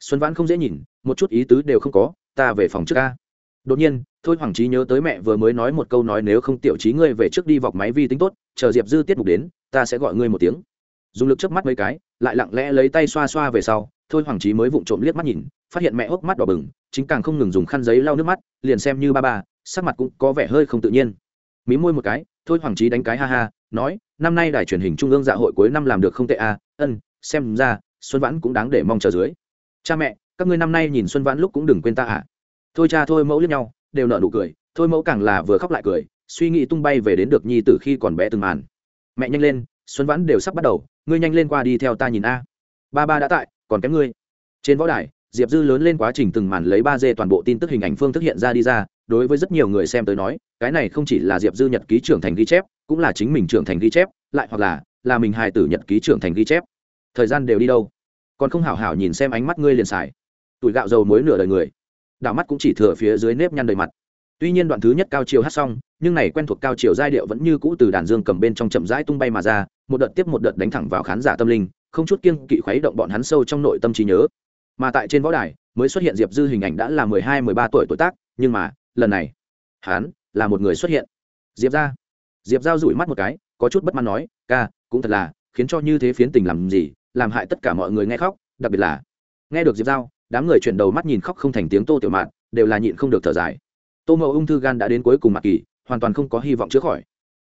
Xuân vãn không dễ nhìn, một chút ý tứ đều không có, ta về phòng trước ca. Đột nhiên, thôi hoàng trí nhớ tới mẹ vừa mới nói một câu nói nếu không tiểu trí ngươi về trước đi vọc máy vi tính tốt, chờ diệp dư tiết mục đến, ta sẽ gọi ngươi một tiếng. Dùng lực chớp mắt mấy cái, lại lặng lẽ lấy tay xoa xoa về sau, thôi hoàng trí mới vụng trộm liếc mắt nhìn, phát hiện mẹ hốc mắt đỏ bừng, chính càng không ngừng dùng khăn giấy lau nước mắt, liền xem như ba ba, sắc mặt cũng có vẻ hơi không tự nhiên. Mí môi một cái thôi hoàng trí đánh cái ha ha, nói, năm nay đài truyền hình trung ương dạ hội cuối năm làm được không tệ à ân, xem ra, xuân vãn cũng đáng để mong chờ dưới. Cha mẹ, các ngươi năm nay nhìn xuân vãn lúc cũng đừng quên ta à. Thôi cha thôi mẫu liếc nhau, đều nợ nụ cười, thôi mẫu càng là vừa khóc lại cười, suy nghĩ tung bay về đến được nhi từ khi còn bé từng màn. Mẹ nhanh lên, xuân vãn đều sắp bắt đầu, ngươi nhanh lên qua đi theo ta nhìn a. Ba ba đã tại, còn kém ngươi. Trên võ đài, diệp dư lớn lên quá trình từng màn lấy ba d toàn bộ tin tức hình ảnh phương thức hiện ra đi ra đối với rất nhiều người xem tới nói, cái này không chỉ là diệp dư nhật ký trưởng thành ghi chép, cũng là chính mình trưởng thành ghi chép, lại hoặc là là mình hài tử nhật ký trưởng thành ghi chép. Thời gian đều đi đâu? Còn không hảo hảo nhìn xem ánh mắt ngươi liền xài. Tuổi gạo dầu muối nửa đời người. Đạo mắt cũng chỉ thừa phía dưới nếp nhăn đầy mặt. Tuy nhiên đoạn thứ nhất cao chiều hát xong, nhưng này quen thuộc cao chiều giai điệu vẫn như cũ từ đàn dương cầm bên trong chậm rãi tung bay mà ra, một đợt tiếp một đợt đánh thẳng vào khán giả tâm linh, không chút kiêng kỵ khuấy động bọn hắn sâu trong nội tâm trí nhớ. Mà tại trên võ đài, mới xuất hiện diệp dư hình ảnh đã là mười hai, mười ba tuổi tuổi tác, nhưng mà lần này, hắn là một người xuất hiện. Diệp ra diệp giao rủi mắt một cái, có chút bất mãn nói, ca, cũng thật là, khiến cho như thế phiến tình làm gì, làm hại tất cả mọi người nghe khóc, đặc biệt là. Nghe được diệp giao đám người chuyển đầu mắt nhìn khóc không thành tiếng tô tiểu mạn, đều là nhịn không được thở dài. Tô mậu ung thư gan đã đến cuối cùng mạc kỳ, hoàn toàn không có hy vọng chữa khỏi.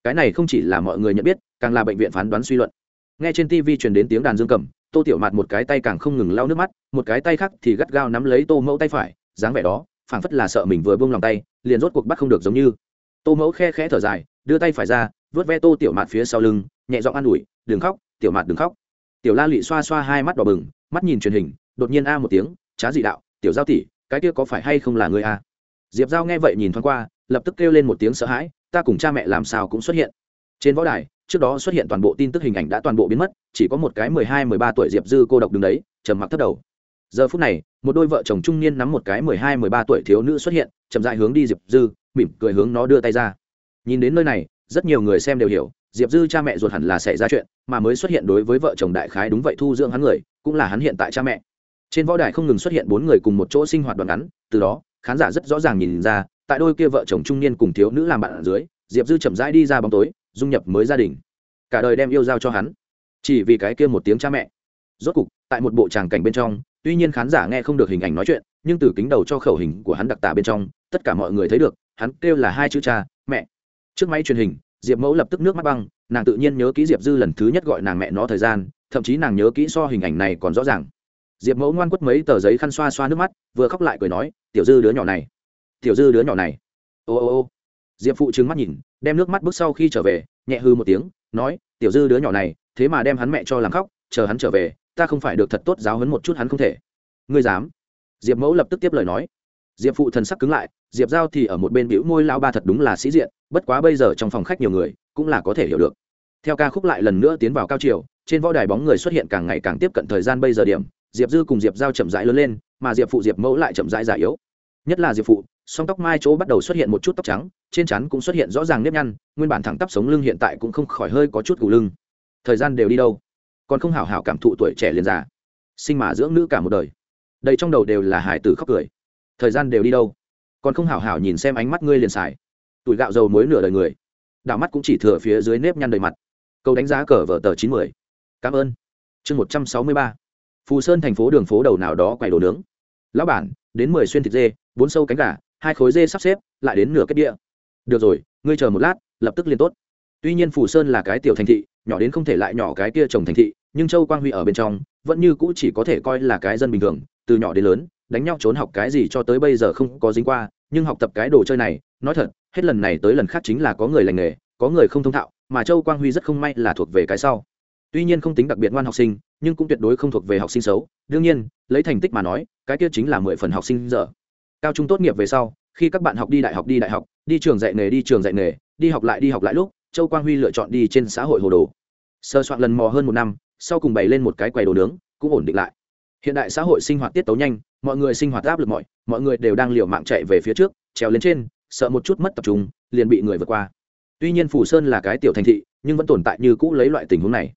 Cái này không chỉ là mọi người nhận biết, càng là bệnh viện phán đoán suy luận. Nghe trên tv truyền đến tiếng đàn dương cầm, tô tiểu mạt một cái tay càng không ngừng lau nước mắt, một cái tay khác thì gắt gao nắm lấy tô mẫu tay phải, dáng vẻ đó phảng phất là sợ mình vừa buông lòng tay, liền rốt cuộc bắt không được giống như. Tô mẫu khe khẽ thở dài, đưa tay phải ra vớt ve tô tiểu mạt phía sau lưng, nhẹ giọng an ủi, đừng khóc, tiểu mạt đừng khóc. Tiểu la lụy xoa xoa hai mắt đỏ bừng, mắt nhìn truyền hình, đột nhiên a một tiếng, trá dị đạo, tiểu giao tỷ, cái kia có phải hay không là người a? Diệp giao nghe vậy nhìn thoáng qua, lập tức kêu lên một tiếng sợ hãi, ta cùng cha mẹ làm sao cũng xuất hiện. Trên võ đài, trước đó xuất hiện toàn bộ tin tức hình ảnh đã toàn bộ biến mất, chỉ có một cái mười hai, mười ba tuổi diệp dư cô độc đứng đấy, trầm mặc thất đầu giờ phút này, một đôi vợ chồng trung niên nắm một cái mười hai, mười ba tuổi thiếu nữ xuất hiện, chậm dại hướng đi diệp dư, mỉm cười hướng nó đưa tay ra. Nhìn đến nơi này, rất nhiều người xem đều hiểu, diệp dư cha mẹ ruột hẳn là xảy ra chuyện, mà mới xuất hiện đối với vợ chồng đại khái đúng vậy thu dưỡng hắn người, cũng là hắn hiện tại cha mẹ. Trên võ đài không ngừng xuất hiện bốn người cùng một chỗ sinh hoạt đoạn ngắn, từ đó, khán giả rất rõ ràng nhìn ra, tại đôi kia vợ chồng trung niên cùng thiếu nữ làm bạn ở dưới, diệp dư chậm rãi đi ra bóng tối, dung nhập mới gia đình. Cả đời đem yêu giao cho hắn. Chỉ vì cái kia một tiếng cha mẹ. Rốt cục, tại một bộ tràng cảnh bên trong tuy nhiên khán giả nghe không được hình ảnh nói chuyện, nhưng từ kính đầu cho khẩu hình của hắn đặc tả bên trong, tất cả mọi người thấy được, hắn kêu là hai chữ cha, mẹ. Trước máy truyền hình, diệp mẫu lập tức nước mắt băng, nàng tự nhiên nhớ kỹ diệp dư lần thứ nhất gọi nàng mẹ nó thời gian, thậm chí nàng nhớ kỹ so hình ảnh này còn rõ ràng. Diệp mẫu ngoan quất mấy tờ giấy khăn xoa xoa nước mắt, vừa khóc lại cười nói, tiểu dư đứa nhỏ này, tiểu dư đứa nhỏ này. Ô ô ô. Diệp phụ trừng mắt nhìn, đem nước mắt bước sau khi trở về, nhẹ hư một tiếng, nói, tiểu dư đứa nhỏ này, thế mà đem hắn mẹ cho làm khóc, chờ hắn trở về ta không phải được thật tốt giáo hấn một chút hắn không thể. Ngươi dám? Diệp mẫu lập tức tiếp lời nói. Diệp phụ thần sắc cứng lại, diệp giao thì ở một bên bĩu môi lao ba thật đúng là sĩ diện, bất quá bây giờ trong phòng khách nhiều người, cũng là có thể hiểu được. Theo ca khúc lại lần nữa tiến vào cao chiều, trên võ đài bóng người xuất hiện càng ngày càng tiếp cận thời gian bây giờ điểm, diệp dư cùng diệp giao chậm rãi lớn lên, mà diệp phụ diệp mẫu lại chậm rãi già yếu. Nhất là diệp phụ, song tóc mai chỗ bắt đầu xuất hiện một chút tóc trắng, trên chắn cũng xuất hiện rõ ràng nếp nhăn, nguyên bản thẳng tắp sống lưng hiện tại cũng không khỏi hơi có chút gù lưng. Thời gian đều đi đâu? Còn không hảo hảo cảm thụ tuổi trẻ liền già, sinh mà dưỡng nữ cả một đời. Đây trong đầu đều là hải tử khóc cười. Thời gian đều đi đâu? Còn không hảo hảo nhìn xem ánh mắt ngươi liền xài. Tuổi gạo dầu muối nửa đời người. Đảo mắt cũng chỉ thừa phía dưới nếp nhăn đầy mặt. Câu đánh giá cờ vở tờ chín mươi cảm ơn. Chương một trăm sáu mươi ba. Phù sơn thành phố đường phố đầu nào đó quầy đồ nướng. Lão bản, đến mười xuyên thịt dê, bốn sâu cánh gà, hai khối dê sắp xếp, lại đến nửa kết địa được rồi, ngươi chờ một lát, lập tức liền tốt. Tuy nhiên phù sơn là cái tiểu thành thị, nhỏ đến không thể lại nhỏ cái kia trồng thành thị nhưng châu quang huy ở bên trong vẫn như cũ chỉ có thể coi là cái dân bình thường, từ nhỏ đến lớn, đánh nhau trốn học cái gì cho tới bây giờ không có dính qua, nhưng học tập cái đồ chơi này, nói thật, hết lần này tới lần khác chính là có người lành nghề, có người không thông thạo, mà châu quang huy rất không may là thuộc về cái sau. Tuy nhiên không tính đặc biệt ngoan học sinh, nhưng cũng tuyệt đối không thuộc về học sinh xấu. Đương nhiên, lấy thành tích mà nói, cái kia chính là mười phần học sinh dở. Cao trung tốt nghiệp về sau, khi các bạn học đi đại học đi đại học, đi trường dạy nghề đi trường dạy nghề, đi học lại đi học lại lúc, châu quang huy lựa chọn đi trên xã hội hồ đồ. Sơ soạn lần mò hơn một năm sau cùng bày lên một cái quầy đồ nướng, cũng ổn định lại. Hiện đại xã hội sinh hoạt tiết tấu nhanh, mọi người sinh hoạt áp lực mọi mọi người đều đang liều mạng chạy về phía trước, trèo lên trên, sợ một chút mất tập trung, liền bị người vượt qua. Tuy nhiên phủ sơn là cái tiểu thành thị, nhưng vẫn tồn tại như cũ lấy loại tình huống này.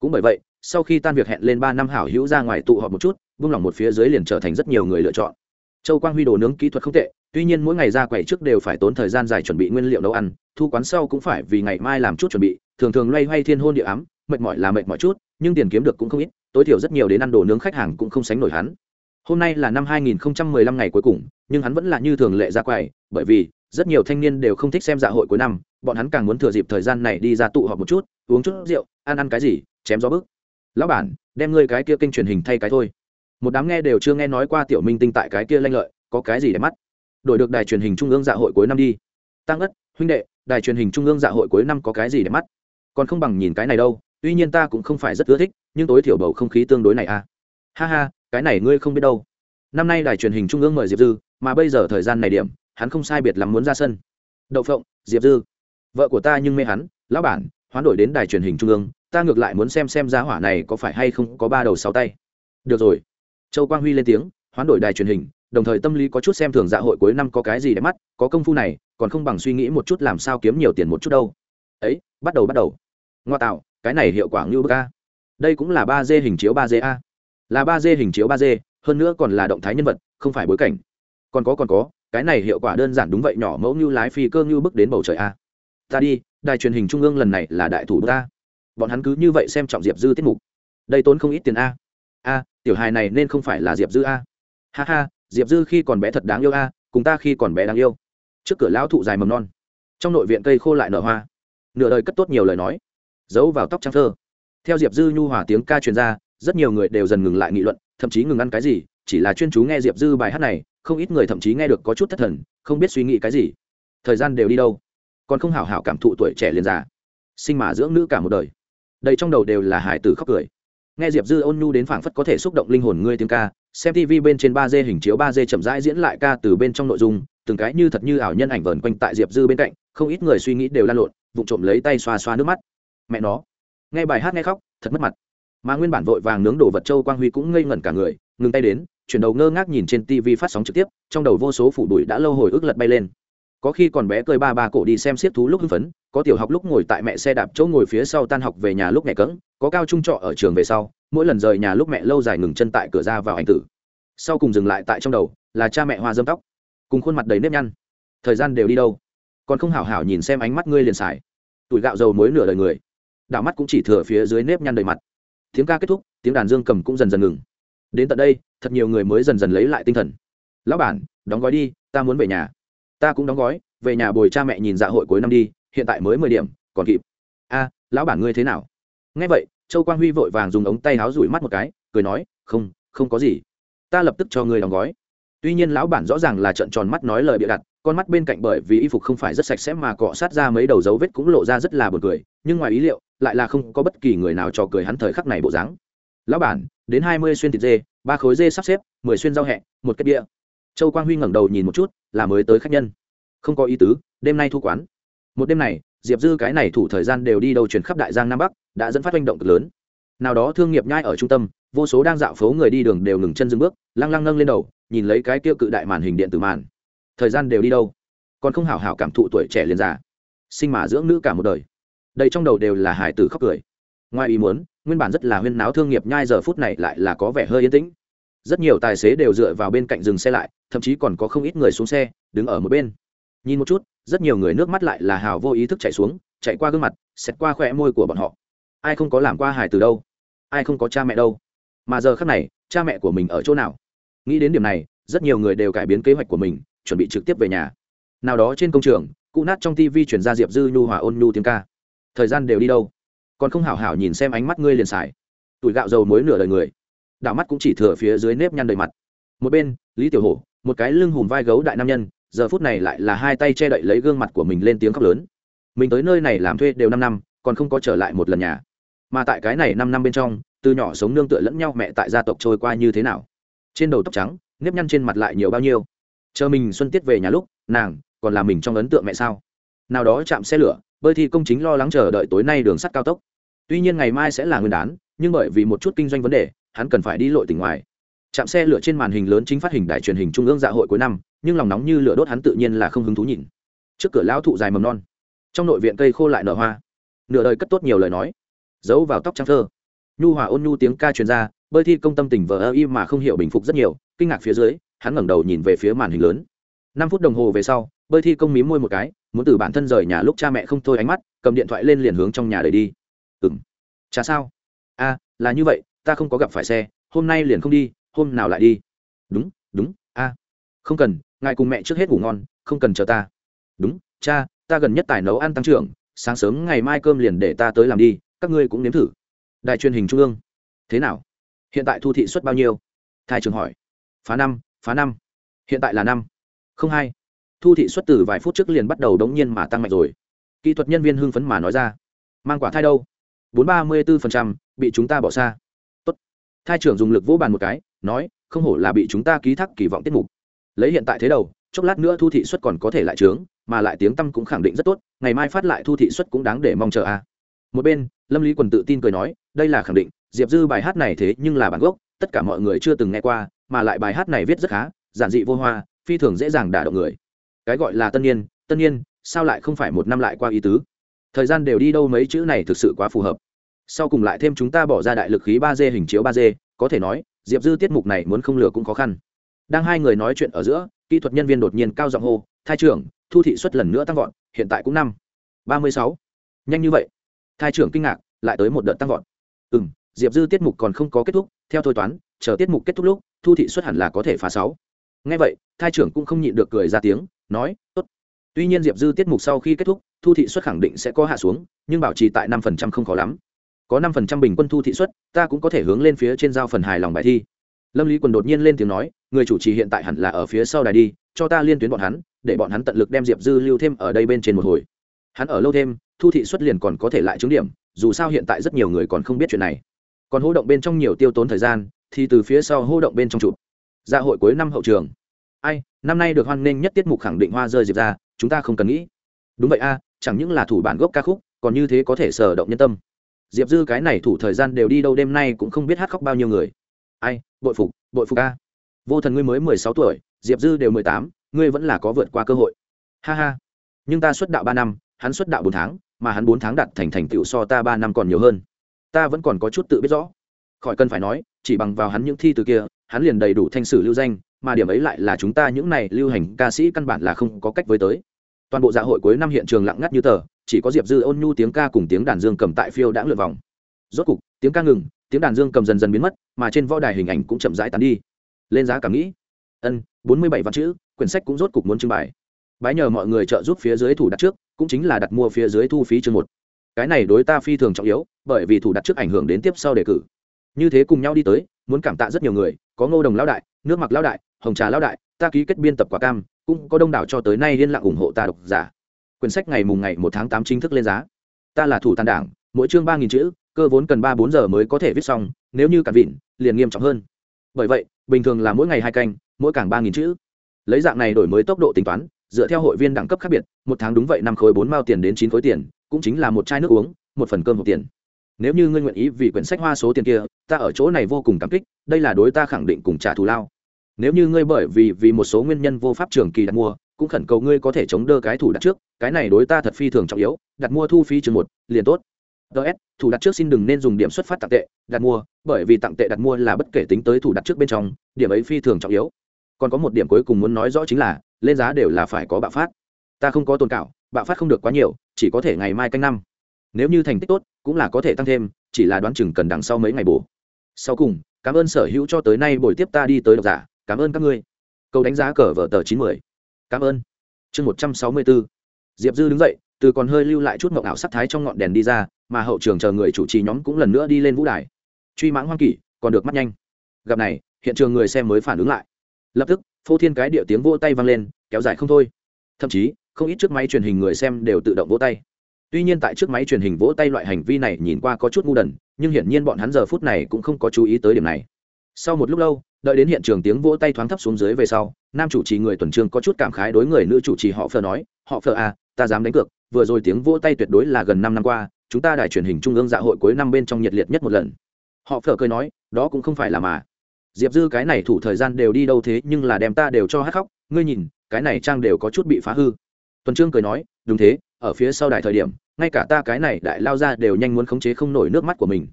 Cũng bởi vậy, sau khi tan việc hẹn lên ba năm hảo hữu ra ngoài tụ họp một chút, vung lòng một phía dưới liền trở thành rất nhiều người lựa chọn. Châu quang huy đồ nướng kỹ thuật không tệ, tuy nhiên mỗi ngày ra quầy trước đều phải tốn thời gian dài chuẩn bị nguyên liệu nấu ăn, thu quán sau cũng phải vì ngày mai làm chút chuẩn bị, thường thường loay hoay thiên hôn địa ám mệt mỏi là mệt mỏi chút, nhưng tiền kiếm được cũng không ít, tối thiểu rất nhiều đến ăn đồ nướng khách hàng cũng không sánh nổi hắn. Hôm nay là năm 2015 ngày cuối cùng, nhưng hắn vẫn là như thường lệ ra quầy, bởi vì rất nhiều thanh niên đều không thích xem dạ hội cuối năm, bọn hắn càng muốn thừa dịp thời gian này đi ra tụ họp một chút, uống chút rượu, ăn ăn cái gì, chém gió bức. Lão bản, đem ngươi cái kia kênh truyền hình thay cái thôi. Một đám nghe đều chưa nghe nói qua tiểu minh tinh tại cái kia lanh lợi, có cái gì để mắt? Đổi được đài truyền hình trung ương dạ hội cuối năm đi. Tăng ất, huynh đệ, đài truyền hình trung ương dạ hội cuối năm có cái gì để mắt? Còn không bằng nhìn cái này đâu tuy nhiên ta cũng không phải rất ưa thích, nhưng tối thiểu bầu không khí tương đối này à. Ha ha, cái này ngươi không biết đâu. Năm nay đài truyền hình trung ương mời diệp dư, mà bây giờ thời gian này điểm, hắn không sai biệt lắm muốn ra sân. Đậu phộng, diệp dư. Vợ của ta nhưng mê hắn, lão bản, hoán đổi đến đài truyền hình trung ương, ta ngược lại muốn xem xem giá hỏa này có phải hay không có ba đầu sáu tay. Được rồi. Châu quang huy lên tiếng, hoán đổi đài truyền hình, đồng thời tâm lý có chút xem thường dạ hội cuối năm có cái gì để mắt, có công phu này, còn không bằng suy nghĩ một chút làm sao kiếm nhiều tiền một chút đâu. Ấy, bắt đầu bắt đầu. Ngoa tạo cái này hiệu quả như bức a. Đây cũng là ba d hình chiếu ba d a. Là ba d hình chiếu ba d hơn nữa còn là động thái nhân vật, không phải bối cảnh. Còn có còn có, cái này hiệu quả đơn giản đúng vậy nhỏ mẫu như lái phi cơ như bức đến bầu trời a. Ta đi, đài truyền hình trung ương lần này là đại thủ ta bọn hắn cứ như vậy xem trọng diệp dư tiết mục. Đây tốn không ít tiền a. A, tiểu hài này nên không phải là diệp dư a. Ha ha, diệp dư khi còn bé thật đáng yêu a, cùng ta khi còn bé đáng yêu. Trước cửa lão thụ dài mầm non. Trong nội viện cây khô lại nở hoa. Nửa đời cất tốt nhiều lời nói giấu vào tóc trắng thơ. Theo diệp dư nhu hòa tiếng ca truyền ra, rất nhiều người đều dần ngừng lại nghị luận, thậm chí ngừng ăn cái gì, chỉ là chuyên chú nghe diệp dư bài hát này, không ít người thậm chí nghe được có chút thất thần, không biết suy nghĩ cái gì. Thời gian đều đi đâu? Còn không hảo hảo cảm thụ tuổi trẻ liền già, sinh mà dưỡng nữ cả một đời. Đầy trong đầu đều là hải tử khóc cười. Nghe diệp dư ôn nhu đến phảng phất có thể xúc động linh hồn ngươi tiếng ca, xem tv bên trên ba d hình chiếu ba d chậm rãi diễn lại ca từ bên trong nội dung, từng cái như thật như ảo nhân ảnh vờn quanh tại diệp dư bên cạnh, không ít người suy nghĩ đều lan lộn vụ trộm lấy tay xoa xoa nước mắt mẹ nó. Nghe bài hát nghe khóc, thật mất mặt. Mà nguyên bản vội vàng nướng đồ vật châu quang huy cũng ngây ngẩn cả người, ngừng tay đến, chuyển đầu ngơ ngác nhìn trên tv phát sóng trực tiếp, trong đầu vô số phủ đuổi đã lâu hồi ức lật bay lên. Có khi còn bé cười ba ba cổ đi xem siết thú lúc hưng phấn, có tiểu học lúc ngồi tại mẹ xe đạp chỗ ngồi phía sau tan học về nhà lúc mẹ cỡng có cao trung trọ ở trường về sau, mỗi lần rời nhà lúc mẹ lâu dài ngừng chân tại cửa ra vào ảnh tử. Sau cùng dừng lại tại trong đầu, là cha mẹ hoa dâm tóc, cùng khuôn mặt đầy nếp nhăn. Thời gian đều đi đâu? Còn không hảo hảo nhìn xem ánh mắt ngươi liền xài. Tuổi gạo dầu muối nửa đời người đạo mắt cũng chỉ thừa phía dưới nếp nhăn đầy mặt. Tiếng ca kết thúc, tiếng đàn dương cầm cũng dần dần ngừng. Đến tận đây, thật nhiều người mới dần dần lấy lại tinh thần. Lão bản, đóng gói đi, ta muốn về nhà. Ta cũng đóng gói, về nhà bồi cha mẹ nhìn dạ hội cuối năm đi, hiện tại mới mười điểm, còn kịp. A, lão bản ngươi thế nào? Nghe vậy, châu quang huy vội vàng dùng ống tay áo rủi mắt một cái, cười nói, không không có gì. Ta lập tức cho ngươi đóng gói. Tuy nhiên lão bản rõ ràng là trợn tròn mắt nói lời bịa đặt, con mắt bên cạnh bởi vì y phục không phải rất sạch sẽ mà cọ sát ra mấy đầu dấu vết cũng lộ ra rất là buồn cười, nhưng ngoài ý liệu lại là không có bất kỳ người nào cho cười hắn thời khắc này bộ dáng. Lão bản, đến hai mươi xuyên thịt dê, ba khối dê sắp xếp, mười xuyên rau hẹ, một kết đĩa. Châu quang huy ngẩng đầu nhìn một chút, là mới tới khách nhân. Không có ý tứ, đêm nay thu quán. Một đêm này, diệp dư cái này thủ thời gian đều đi đâu chuyển khắp đại giang nam bắc, đã dẫn phát manh động cực lớn. Nào đó thương nghiệp nhai ở trung tâm, vô số đang dạo phố người đi đường đều ngừng chân dừng bước, lăng lăng nâng lên đầu, nhìn lấy cái tiêu cự đại màn hình điện tử màn. Thời gian đều đi đâu? Còn không hảo hảo cảm thụ tuổi trẻ liền già, sinh mà dưỡng nữ cả một đời đây trong đầu đều là hải tử khóc cười. Ngoài ý muốn, nguyên bản rất là huyên náo thương nghiệp nhai giờ phút này lại là có vẻ hơi yên tĩnh. Rất nhiều tài xế đều dựa vào bên cạnh dừng xe lại, thậm chí còn có không ít người xuống xe, đứng ở một bên. Nhìn một chút, rất nhiều người nước mắt lại là hào vô ý thức chạy xuống, chạy qua gương mặt, xẹt qua khỏe môi của bọn họ. Ai không có làm qua hải từ đâu? Ai không có cha mẹ đâu? Mà giờ khác này, cha mẹ của mình ở chỗ nào? Nghĩ đến điểm này, rất nhiều người đều cải biến kế hoạch của mình, chuẩn bị trực tiếp về nhà. Nào đó trên công trường, cụ nát trong tv chuyển ra diệp dư nhu hòa ôn nhu tiếng ca thời gian đều đi đâu. Còn không hảo hảo nhìn xem ánh mắt ngươi liền xài. Tuổi gạo dầu muối nửa đời người. Đảo mắt cũng chỉ thừa phía dưới nếp nhăn đầy mặt. Một bên, lý tiểu hổ, một cái lưng hùm vai gấu đại nam nhân, giờ phút này lại là hai tay che đậy lấy gương mặt của mình lên tiếng khóc lớn. Mình tới nơi này làm thuê đều năm năm, còn không có trở lại một lần nhà. Mà tại cái này năm năm bên trong, từ nhỏ sống nương tựa lẫn nhau mẹ tại gia tộc trôi qua như thế nào? Trên đầu tóc trắng, nếp nhăn trên mặt lại nhiều bao nhiêu? Chờ mình xuân tiết về nhà lúc, nàng còn là mình trong ấn tượng mẹ sao? Nào đó chạm xe lửa bơi thi công chính lo lắng chờ đợi tối nay đường sắt cao tốc. Tuy nhiên ngày mai sẽ là nguyên đán, nhưng bởi vì một chút kinh doanh vấn đề, hắn cần phải đi lội tỉnh ngoài. Chạm xe lửa trên màn hình lớn chính phát hình đài truyền hình trung ương dạ hội cuối năm, nhưng lòng nóng như lửa đốt hắn tự nhiên là không hứng thú nhìn. Trước cửa lão thụ dài mầm non, trong nội viện cây khô lại nở hoa. Nửa đời cất tốt nhiều lời nói, giấu vào tóc trắng thơ. Nhu hòa ôn nhu tiếng ca truyền ra, bơi thi công tâm tình vờ ơ y mà không hiểu bình phục rất nhiều, kinh ngạc phía dưới, hắn ngẩng đầu nhìn về phía màn hình lớn. Năm phút đồng hồ về sau, bơi thi công mím môi một cái muốn từ bản thân rời nhà lúc cha mẹ không thôi ánh mắt, cầm điện thoại lên liền hướng trong nhà đẩy đi. Ừ m chả sao? A là như vậy, ta không có gặp phải xe, hôm nay liền không đi, hôm nào lại đi? Đúng đúng, a. Không cần, ngài cùng mẹ trước hết ngủ ngon, không cần chờ ta. Đúng, cha, ta gần nhất tài nấu ăn tăng trưởng, sáng sớm ngày mai cơm liền để ta tới làm đi, các ngươi cũng nếm thử. Đài truyền hình trung ương. Thế nào? Hiện tại thu thị suất bao nhiêu? Thái trường hỏi. Phá năm phá năm. Hiện tại là năm. Không hai thu thị xuất từ vài phút trước liền bắt đầu đống nhiên mà tăng mạnh rồi. Kỹ thuật nhân viên hưng phấn mà nói ra. Mang quả thai đâu? bốn ba mươi bốn bị chúng ta bỏ xa. Tốt. thai trưởng dùng lực vỗ bàn một cái, nói, không hổ là bị chúng ta ký thác kỳ vọng tiết mục. Lấy hiện tại thế đầu, chốc lát nữa thu thị xuất còn có thể lại trướng mà lại tiếng tăm cũng khẳng định rất tốt, ngày mai phát lại thu thị xuất cũng đáng để mong chờ a một bên, lâm lý quần tự tin cười nói, đây là khẳng định, diệp dư bài hát này thế nhưng là bản gốc, tất cả mọi người chưa từng nghe qua, mà lại bài hát này viết rất khá, giản dị vô hoa, phi thường dễ dàng đả động người cái gọi là tân niên tân niên, sao lại không phải một năm lại qua ý tứ? Thời gian đều đi đâu mấy chữ này thực sự quá phù hợp. Sau cùng lại thêm chúng ta bỏ ra đại lực khí ba d hình chiếu ba d có thể nói, diệp dư tiết mục này muốn không lừa cũng khó khăn. Đang hai người nói chuyện ở giữa, kỹ thuật nhân viên đột nhiên cao giọng hô, thai trưởng, thu thị suất lần nữa tăng vọt, hiện tại cũng năm ba mươi sáu. Nhanh như vậy? Thai trưởng kinh ngạc, lại tới một đợt tăng vọt. Ừ m diệp dư tiết mục còn không có kết thúc, theo thôi toán, chờ tiết mục kết thúc lúc, thu thị suất hẳn là có thể phá sáu. Ngay vậy, thai trưởng cũng không nhịn được cười ra tiếng nói, tốt. Tuy nhiên diệp dư tiết mục sau khi kết thúc, thu thị suất khẳng định sẽ có hạ xuống, nhưng bảo trì tại năm phần trăm không khó lắm. Có năm phần trăm bình quân thu thị suất, ta cũng có thể hướng lên phía trên giao phần hài lòng bài thi. Lâm lý quần đột nhiên lên tiếng nói, người chủ trì hiện tại hẳn là ở phía sau đài đi, cho ta liên tuyến bọn hắn, để bọn hắn tận lực đem diệp dư lưu thêm ở đây bên trên một hồi. Hắn ở lâu thêm, thu thị xuất liền còn có thể lại trứng điểm, dù sao hiện tại rất nhiều người còn không biết chuyện này. Còn hô động bên trong nhiều tiêu tốn thời gian, thì từ phía sau hô động bên trong chụp. Dạ hội cuối năm hậu trường năm nay được hoan nghênh nhất tiết mục khẳng định hoa rơi diệp ra, chúng ta không cần nghĩ. Đúng vậy a, chẳng những là thủ bản gốc ca khúc, còn như thế có thể sở động nhân tâm. Diệp dư cái này thủ thời gian đều đi đâu đêm nay cũng không biết hát khóc bao nhiêu người. Ai, bội phục bội phục a. Vô thần ngươi mới mười sáu tuổi, diệp dư đều mười tám, ngươi vẫn là có vượt qua cơ hội. Ha ha. Nhưng ta xuất đạo ba năm, hắn xuất đạo bốn tháng, mà hắn bốn tháng đạt thành thành tựu so ta ba năm còn nhiều hơn. Ta vẫn còn có chút tự biết rõ. Khỏi cần phải nói, chỉ bằng vào hắn những thi từ kia, hắn liền đầy đủ thanh sử lưu danh mà điểm ấy lại là chúng ta những này lưu hành ca sĩ căn bản là không có cách với tới. Toàn bộ dạ hội cuối năm hiện trường lặng ngắt như tờ, chỉ có diệp dư ôn nhu tiếng ca cùng tiếng đàn dương cầm tại phiêu đã lượn vòng. Rốt cục, tiếng ca ngừng, tiếng đàn dương cầm dần dần biến mất, mà trên võ đài hình ảnh cũng chậm rãi tán đi. Lên giá cảm nghĩ ân, bốn mươi bảy vạn chữ, quyển sách cũng rốt cục muốn trưng bày. Bái nhờ mọi người trợ giúp phía dưới thủ đặt trước, cũng chính là đặt mua phía dưới thu phí chương một. Cái này đối ta phi thường trọng yếu, bởi vì thủ đặt trước ảnh hưởng đến tiếp sau đề cử. Như thế cùng nhau đi tới, muốn cảm tạ rất nhiều người, có ngô đồng lão đại, nước mặc lão đại hồng trà lão đại, ta ký kết biên tập quả cam, cũng có đông đảo cho tới nay liên lạc ủng hộ ta độc giả. Quyển sách ngày mùng ngày một tháng tám chính thức lên giá. Ta là thủ tàn đảng, mỗi chương ba nghìn chữ, cơ vốn cần ba bốn giờ mới có thể viết xong, nếu như cả vịn, liền nghiêm trọng hơn. Bởi vậy, bình thường là mỗi ngày hai canh, mỗi càng ba nghìn chữ. Lấy dạng này đổi mới tốc độ tính toán, dựa theo hội viên đẳng cấp khác biệt, một tháng đúng vậy năm khối bốn mao tiền đến chín khối tiền, cũng chính là một chai nước uống, một phần cơm một tiền. Nếu như ngươi nguyện ý vì quyển sách hoa số tiền kia, ta ở chỗ này vô cùng cảm kích, đây là đối ta khẳng định cùng trả thù lao nếu như ngươi bởi vì vì một số nguyên nhân vô pháp trường kỳ đặt mua, cũng khẩn cầu ngươi có thể chống đỡ cái thủ đặt trước, cái này đối ta thật phi thường trọng yếu, đặt mua thu phí chừng một, liền tốt. Ts thủ đặt trước xin đừng nên dùng điểm xuất phát tặng tệ, đặt mua, bởi vì tặng tệ đặt mua là bất kể tính tới thủ đặt trước bên trong, điểm ấy phi thường trọng yếu. Còn có một điểm cuối cùng muốn nói rõ chính là, lên giá đều là phải có bạo phát. Ta không có tồn cảo, bạo phát không được quá nhiều, chỉ có thể ngày mai canh năm. Nếu như thành tích tốt, cũng là có thể tăng thêm, chỉ là đoán chừng cần đằng sau mấy ngày bổ sau cùng, cảm ơn sở hữu cho tới nay buổi tiếp ta đi tới độc giả cảm ơn các ngươi. Câu đánh giá cờ vở tờ chín mươi cảm ơn. Chương một trăm sáu mươi bốn. Diệp dư đứng dậy, từ còn hơi lưu lại chút mộng ảo sắc thái trong ngọn đèn đi ra, mà hậu trường chờ người chủ trì nhóm cũng lần nữa đi lên vũ đài. Truy mãng hoang kỷ, còn được mắt nhanh. Gặp này, hiện trường người xem mới phản ứng lại. Lập tức, phô thiên cái điệu tiếng vỗ tay vang lên, kéo dài không thôi. Thậm chí, không ít chiếc máy truyền hình người xem đều tự động vỗ tay. Tuy nhiên tại chiếc máy truyền hình vỗ tay loại hành vi này nhìn qua có chút ngu đần, nhưng hiển nhiên bọn hắn giờ phút này cũng không có chú ý tới điểm này sau một lúc lâu, đợi đến hiện trường tiếng vỗ tay thoáng thấp xuống dưới về sau, nam chủ trì người tuần trương có chút cảm khái đối người nữ chủ trì họ phờ nói, họ phờ à ta dám đánh cược, vừa rồi tiếng vỗ tay tuyệt đối là gần năm năm qua, chúng ta đài truyền hình trung ương dạ hội cuối năm bên trong nhiệt liệt nhất một lần. Họ phờ cười nói, đó cũng không phải là mà. Diệp dư cái này thủ thời gian đều đi đâu thế, nhưng là đem ta đều cho hát khóc, ngươi nhìn, cái này trang đều có chút bị phá hư. Tuần trương cười nói, đúng thế, ở phía sau đài thời điểm, ngay cả ta cái này đại lao ra đều nhanh muốn khống chế không nổi nước mắt của mình.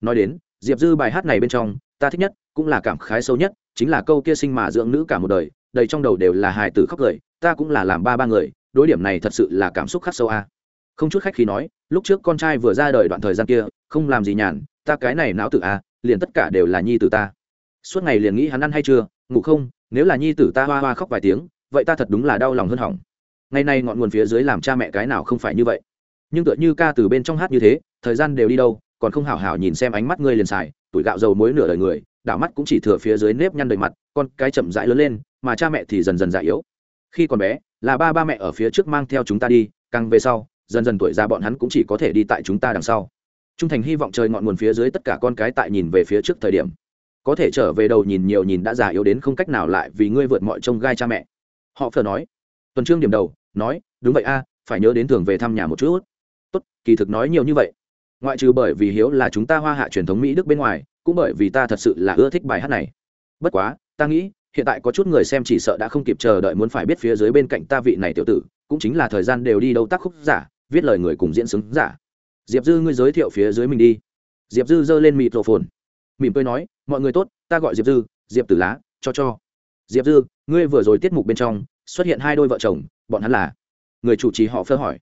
Nói đến, diệp dư bài hát này bên trong ta thích nhất, cũng là cảm khái sâu nhất, chính là câu kia sinh mà dưỡng nữ cả một đời, đầy trong đầu đều là hài tử khóc cười, ta cũng là làm ba ba người, đối điểm này thật sự là cảm xúc khắc sâu a. Không chút khách khi nói, lúc trước con trai vừa ra đời đoạn thời gian kia, không làm gì nhàn, ta cái này não tử a, liền tất cả đều là nhi tử ta. Suốt ngày liền nghĩ hắn ăn hay chưa, ngủ không, nếu là nhi tử ta hoa hoa khóc vài tiếng, vậy ta thật đúng là đau lòng hơn hỏng. Ngày nay ngọn nguồn phía dưới làm cha mẹ cái nào không phải như vậy. Nhưng tựa như ca từ bên trong hát như thế, thời gian đều đi đâu còn không hảo hảo nhìn xem ánh mắt ngươi liền xài, tuổi gạo dầu muối nửa đời người, đảo mắt cũng chỉ thừa phía dưới nếp nhăn đầy mặt, con cái chậm rãi lớn lên, mà cha mẹ thì dần dần già yếu. Khi còn bé, là ba ba mẹ ở phía trước mang theo chúng ta đi, càng về sau, dần dần tuổi ra bọn hắn cũng chỉ có thể đi tại chúng ta đằng sau. Trung thành hy vọng trời ngọn nguồn phía dưới tất cả con cái tại nhìn về phía trước thời điểm. Có thể trở về đầu nhìn nhiều nhìn đã già yếu đến không cách nào lại vì ngươi vượt mọi trông gai cha mẹ. Họ phờ nói. Tuần trương điểm đầu, nói, đúng vậy a, phải nhớ đến thường về thăm nhà một chút. Tốt, kỳ thực nói nhiều như vậy ngoại trừ bởi vì hiếu là chúng ta hoa hạ truyền thống mỹ đức bên ngoài, cũng bởi vì ta thật sự là ưa thích bài hát này. Bất quá, ta nghĩ, hiện tại có chút người xem chỉ sợ đã không kịp chờ đợi muốn phải biết phía dưới bên cạnh ta vị này tiểu tử, cũng chính là thời gian đều đi đâu tác khúc giả, viết lời người cùng diễn xứng giả. Diệp dư ngươi giới thiệu phía dưới mình đi. Diệp dư giơ lên mịt rổ phồn mỉm cười nói, mọi người tốt, ta gọi diệp dư, diệp tử lá, cho cho. Diệp dư, ngươi vừa rồi tiết mục bên trong, xuất hiện hai đôi vợ chồng, bọn hắn là? Người chủ trì họ phơ hỏi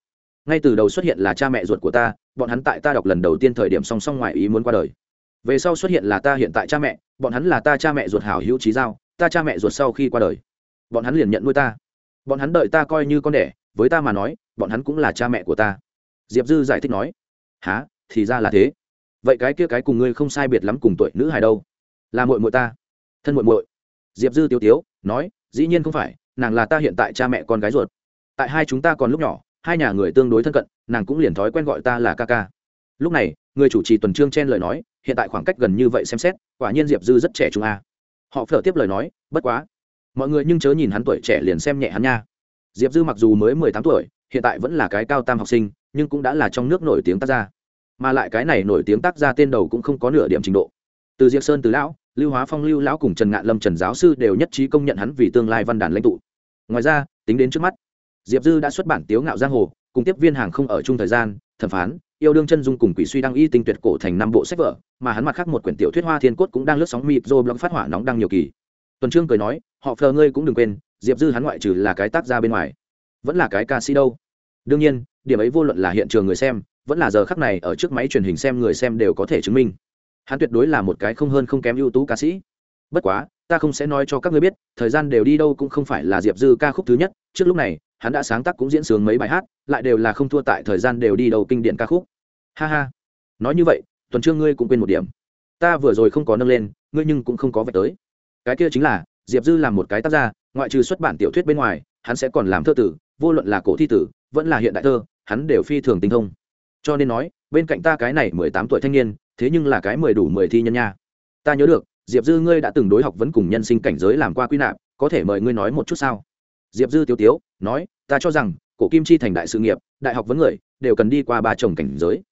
ngay từ đầu xuất hiện là cha mẹ ruột của ta, bọn hắn tại ta đọc lần đầu tiên thời điểm song song ngoài ý muốn qua đời. Về sau xuất hiện là ta hiện tại cha mẹ, bọn hắn là ta cha mẹ ruột hảo hữu trí giao, ta cha mẹ ruột sau khi qua đời. Bọn hắn liền nhận nuôi ta. Bọn hắn đợi ta coi như con đẻ, với ta mà nói, bọn hắn cũng là cha mẹ của ta. Diệp dư giải thích nói há thì ra là thế. Vậy cái kia cái cùng ngươi không sai biệt lắm cùng tuổi nữ hài đâu. Là muội muội ta. Thân muội muội. diệp dư tiêu tiếu, nói, dĩ nhiên không phải, nàng là ta hiện tại cha mẹ con gái ruột. Tại hai chúng ta còn lúc nhỏ hai nhà người tương đối thân cận, nàng cũng liền thói quen gọi ta là ca ca. Lúc này, người chủ trì tuần trương chen lời nói, hiện tại khoảng cách gần như vậy xem xét, quả nhiên diệp dư rất trẻ trung a. Họ phở tiếp lời nói, bất quá, mọi người nhưng chớ nhìn hắn tuổi trẻ liền xem nhẹ hắn nha. Diệp dư mặc dù mới mười tám tuổi, hiện tại vẫn là cái cao tam học sinh, nhưng cũng đã là trong nước nổi tiếng tác gia. Mà lại cái này nổi tiếng tác gia tên đầu cũng không có nửa điểm trình độ. Từ diệp sơn từ lão, lưu hóa phong, lưu lão cùng trần ngạn lâm trần giáo sư đều nhất trí công nhận hắn vì tương lai văn đàn lãnh tụ. Ngoài ra, tính đến trước mắt diệp dư đã xuất bản tiếu ngạo giang hồ, cùng tiếp viên hàng không ở chung thời gian, thẩm phán, yêu đương chân dung cùng quỷ suy đăng y tinh tuyệt cổ thành năm bộ sách vở, mà hắn mặt khác một quyển tiểu thuyết hoa thiên cốt cũng đang lướt sóng mịp rồi blog phát hỏa nóng đăng nhiều kỳ. Tuần trương cười nói, họ phờ ngươi cũng đừng quên, diệp dư hắn ngoại trừ là cái tác gia bên ngoài, vẫn là cái ca sĩ đâu. Đương nhiên, điểm ấy vô luận là hiện trường người xem, vẫn là giờ khắc này ở trước máy truyền hình xem người xem đều có thể chứng minh. Hắn tuyệt đối là một cái không hơn không kém ưu tú ca sĩ. Bất quá, ta không sẽ nói cho các ngươi biết, thời gian đều đi đâu cũng không phải là diệp dư ca khúc thứ nhất, trước lúc này hắn đã sáng tác cũng diễn sướng mấy bài hát, lại đều là không thua tại thời gian đều đi đầu kinh điển ca khúc. Ha ha. Nói như vậy, tuần trương ngươi cũng quên một điểm. Ta vừa rồi không có nâng lên, ngươi nhưng cũng không có vạch tới. Cái kia chính là, diệp dư làm một cái tác gia, ngoại trừ xuất bản tiểu thuyết bên ngoài, hắn sẽ còn làm thơ tử, vô luận là cổ thi tử, vẫn là hiện đại thơ, hắn đều phi thường tinh thông. Cho nên nói, bên cạnh ta cái này mười tám tuổi thanh niên, thế nhưng là cái mười đủ mười thi nhân nha. Ta nhớ được, diệp dư ngươi đã từng đối học vấn cùng nhân sinh cảnh giới làm qua quy nạp, có thể mời ngươi nói một chút sao? Diệp dư tiêu tiếu, nói, ta cho rằng, cổ kim chi thành đại sự nghiệp, đại học vấn người, đều cần đi qua ba chồng cảnh giới.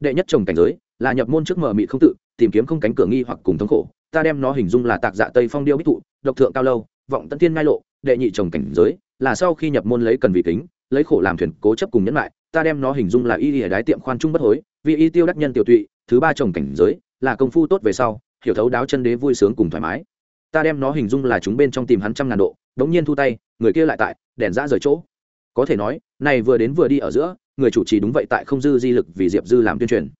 Đệ nhất chồng cảnh giới là nhập môn trước mờ mị không tự, tìm kiếm không cánh cửa nghi hoặc cùng thống khổ. Ta đem nó hình dung là tạc dạ tây phong điêu bích thụ, độc thượng cao lâu, vọng tận tiên ngai lộ, đệ nhị chồng cảnh giới là sau khi nhập môn lấy cần vị kính, lấy khổ làm thuyền, cố chấp cùng nhẫn lại ta đem nó hình dung là y y đái tiệm khoan trung bất hối, vì y tiêu đắc nhân tiểu tụy, thứ ba chồng cảnh giới là công phu tốt về sau, hiểu thấu đáo chân đế vui sướng cùng thoải mái. Ta đem nó hình dung là chúng bên trong tìm hắn trăm ngàn độ đống nhiên thu tay, người kia lại tại, đèn ra rời chỗ. Có thể nói, này vừa đến vừa đi ở giữa, người chủ trì đúng vậy tại không dư di lực vì diệp dư làm tuyên truyền.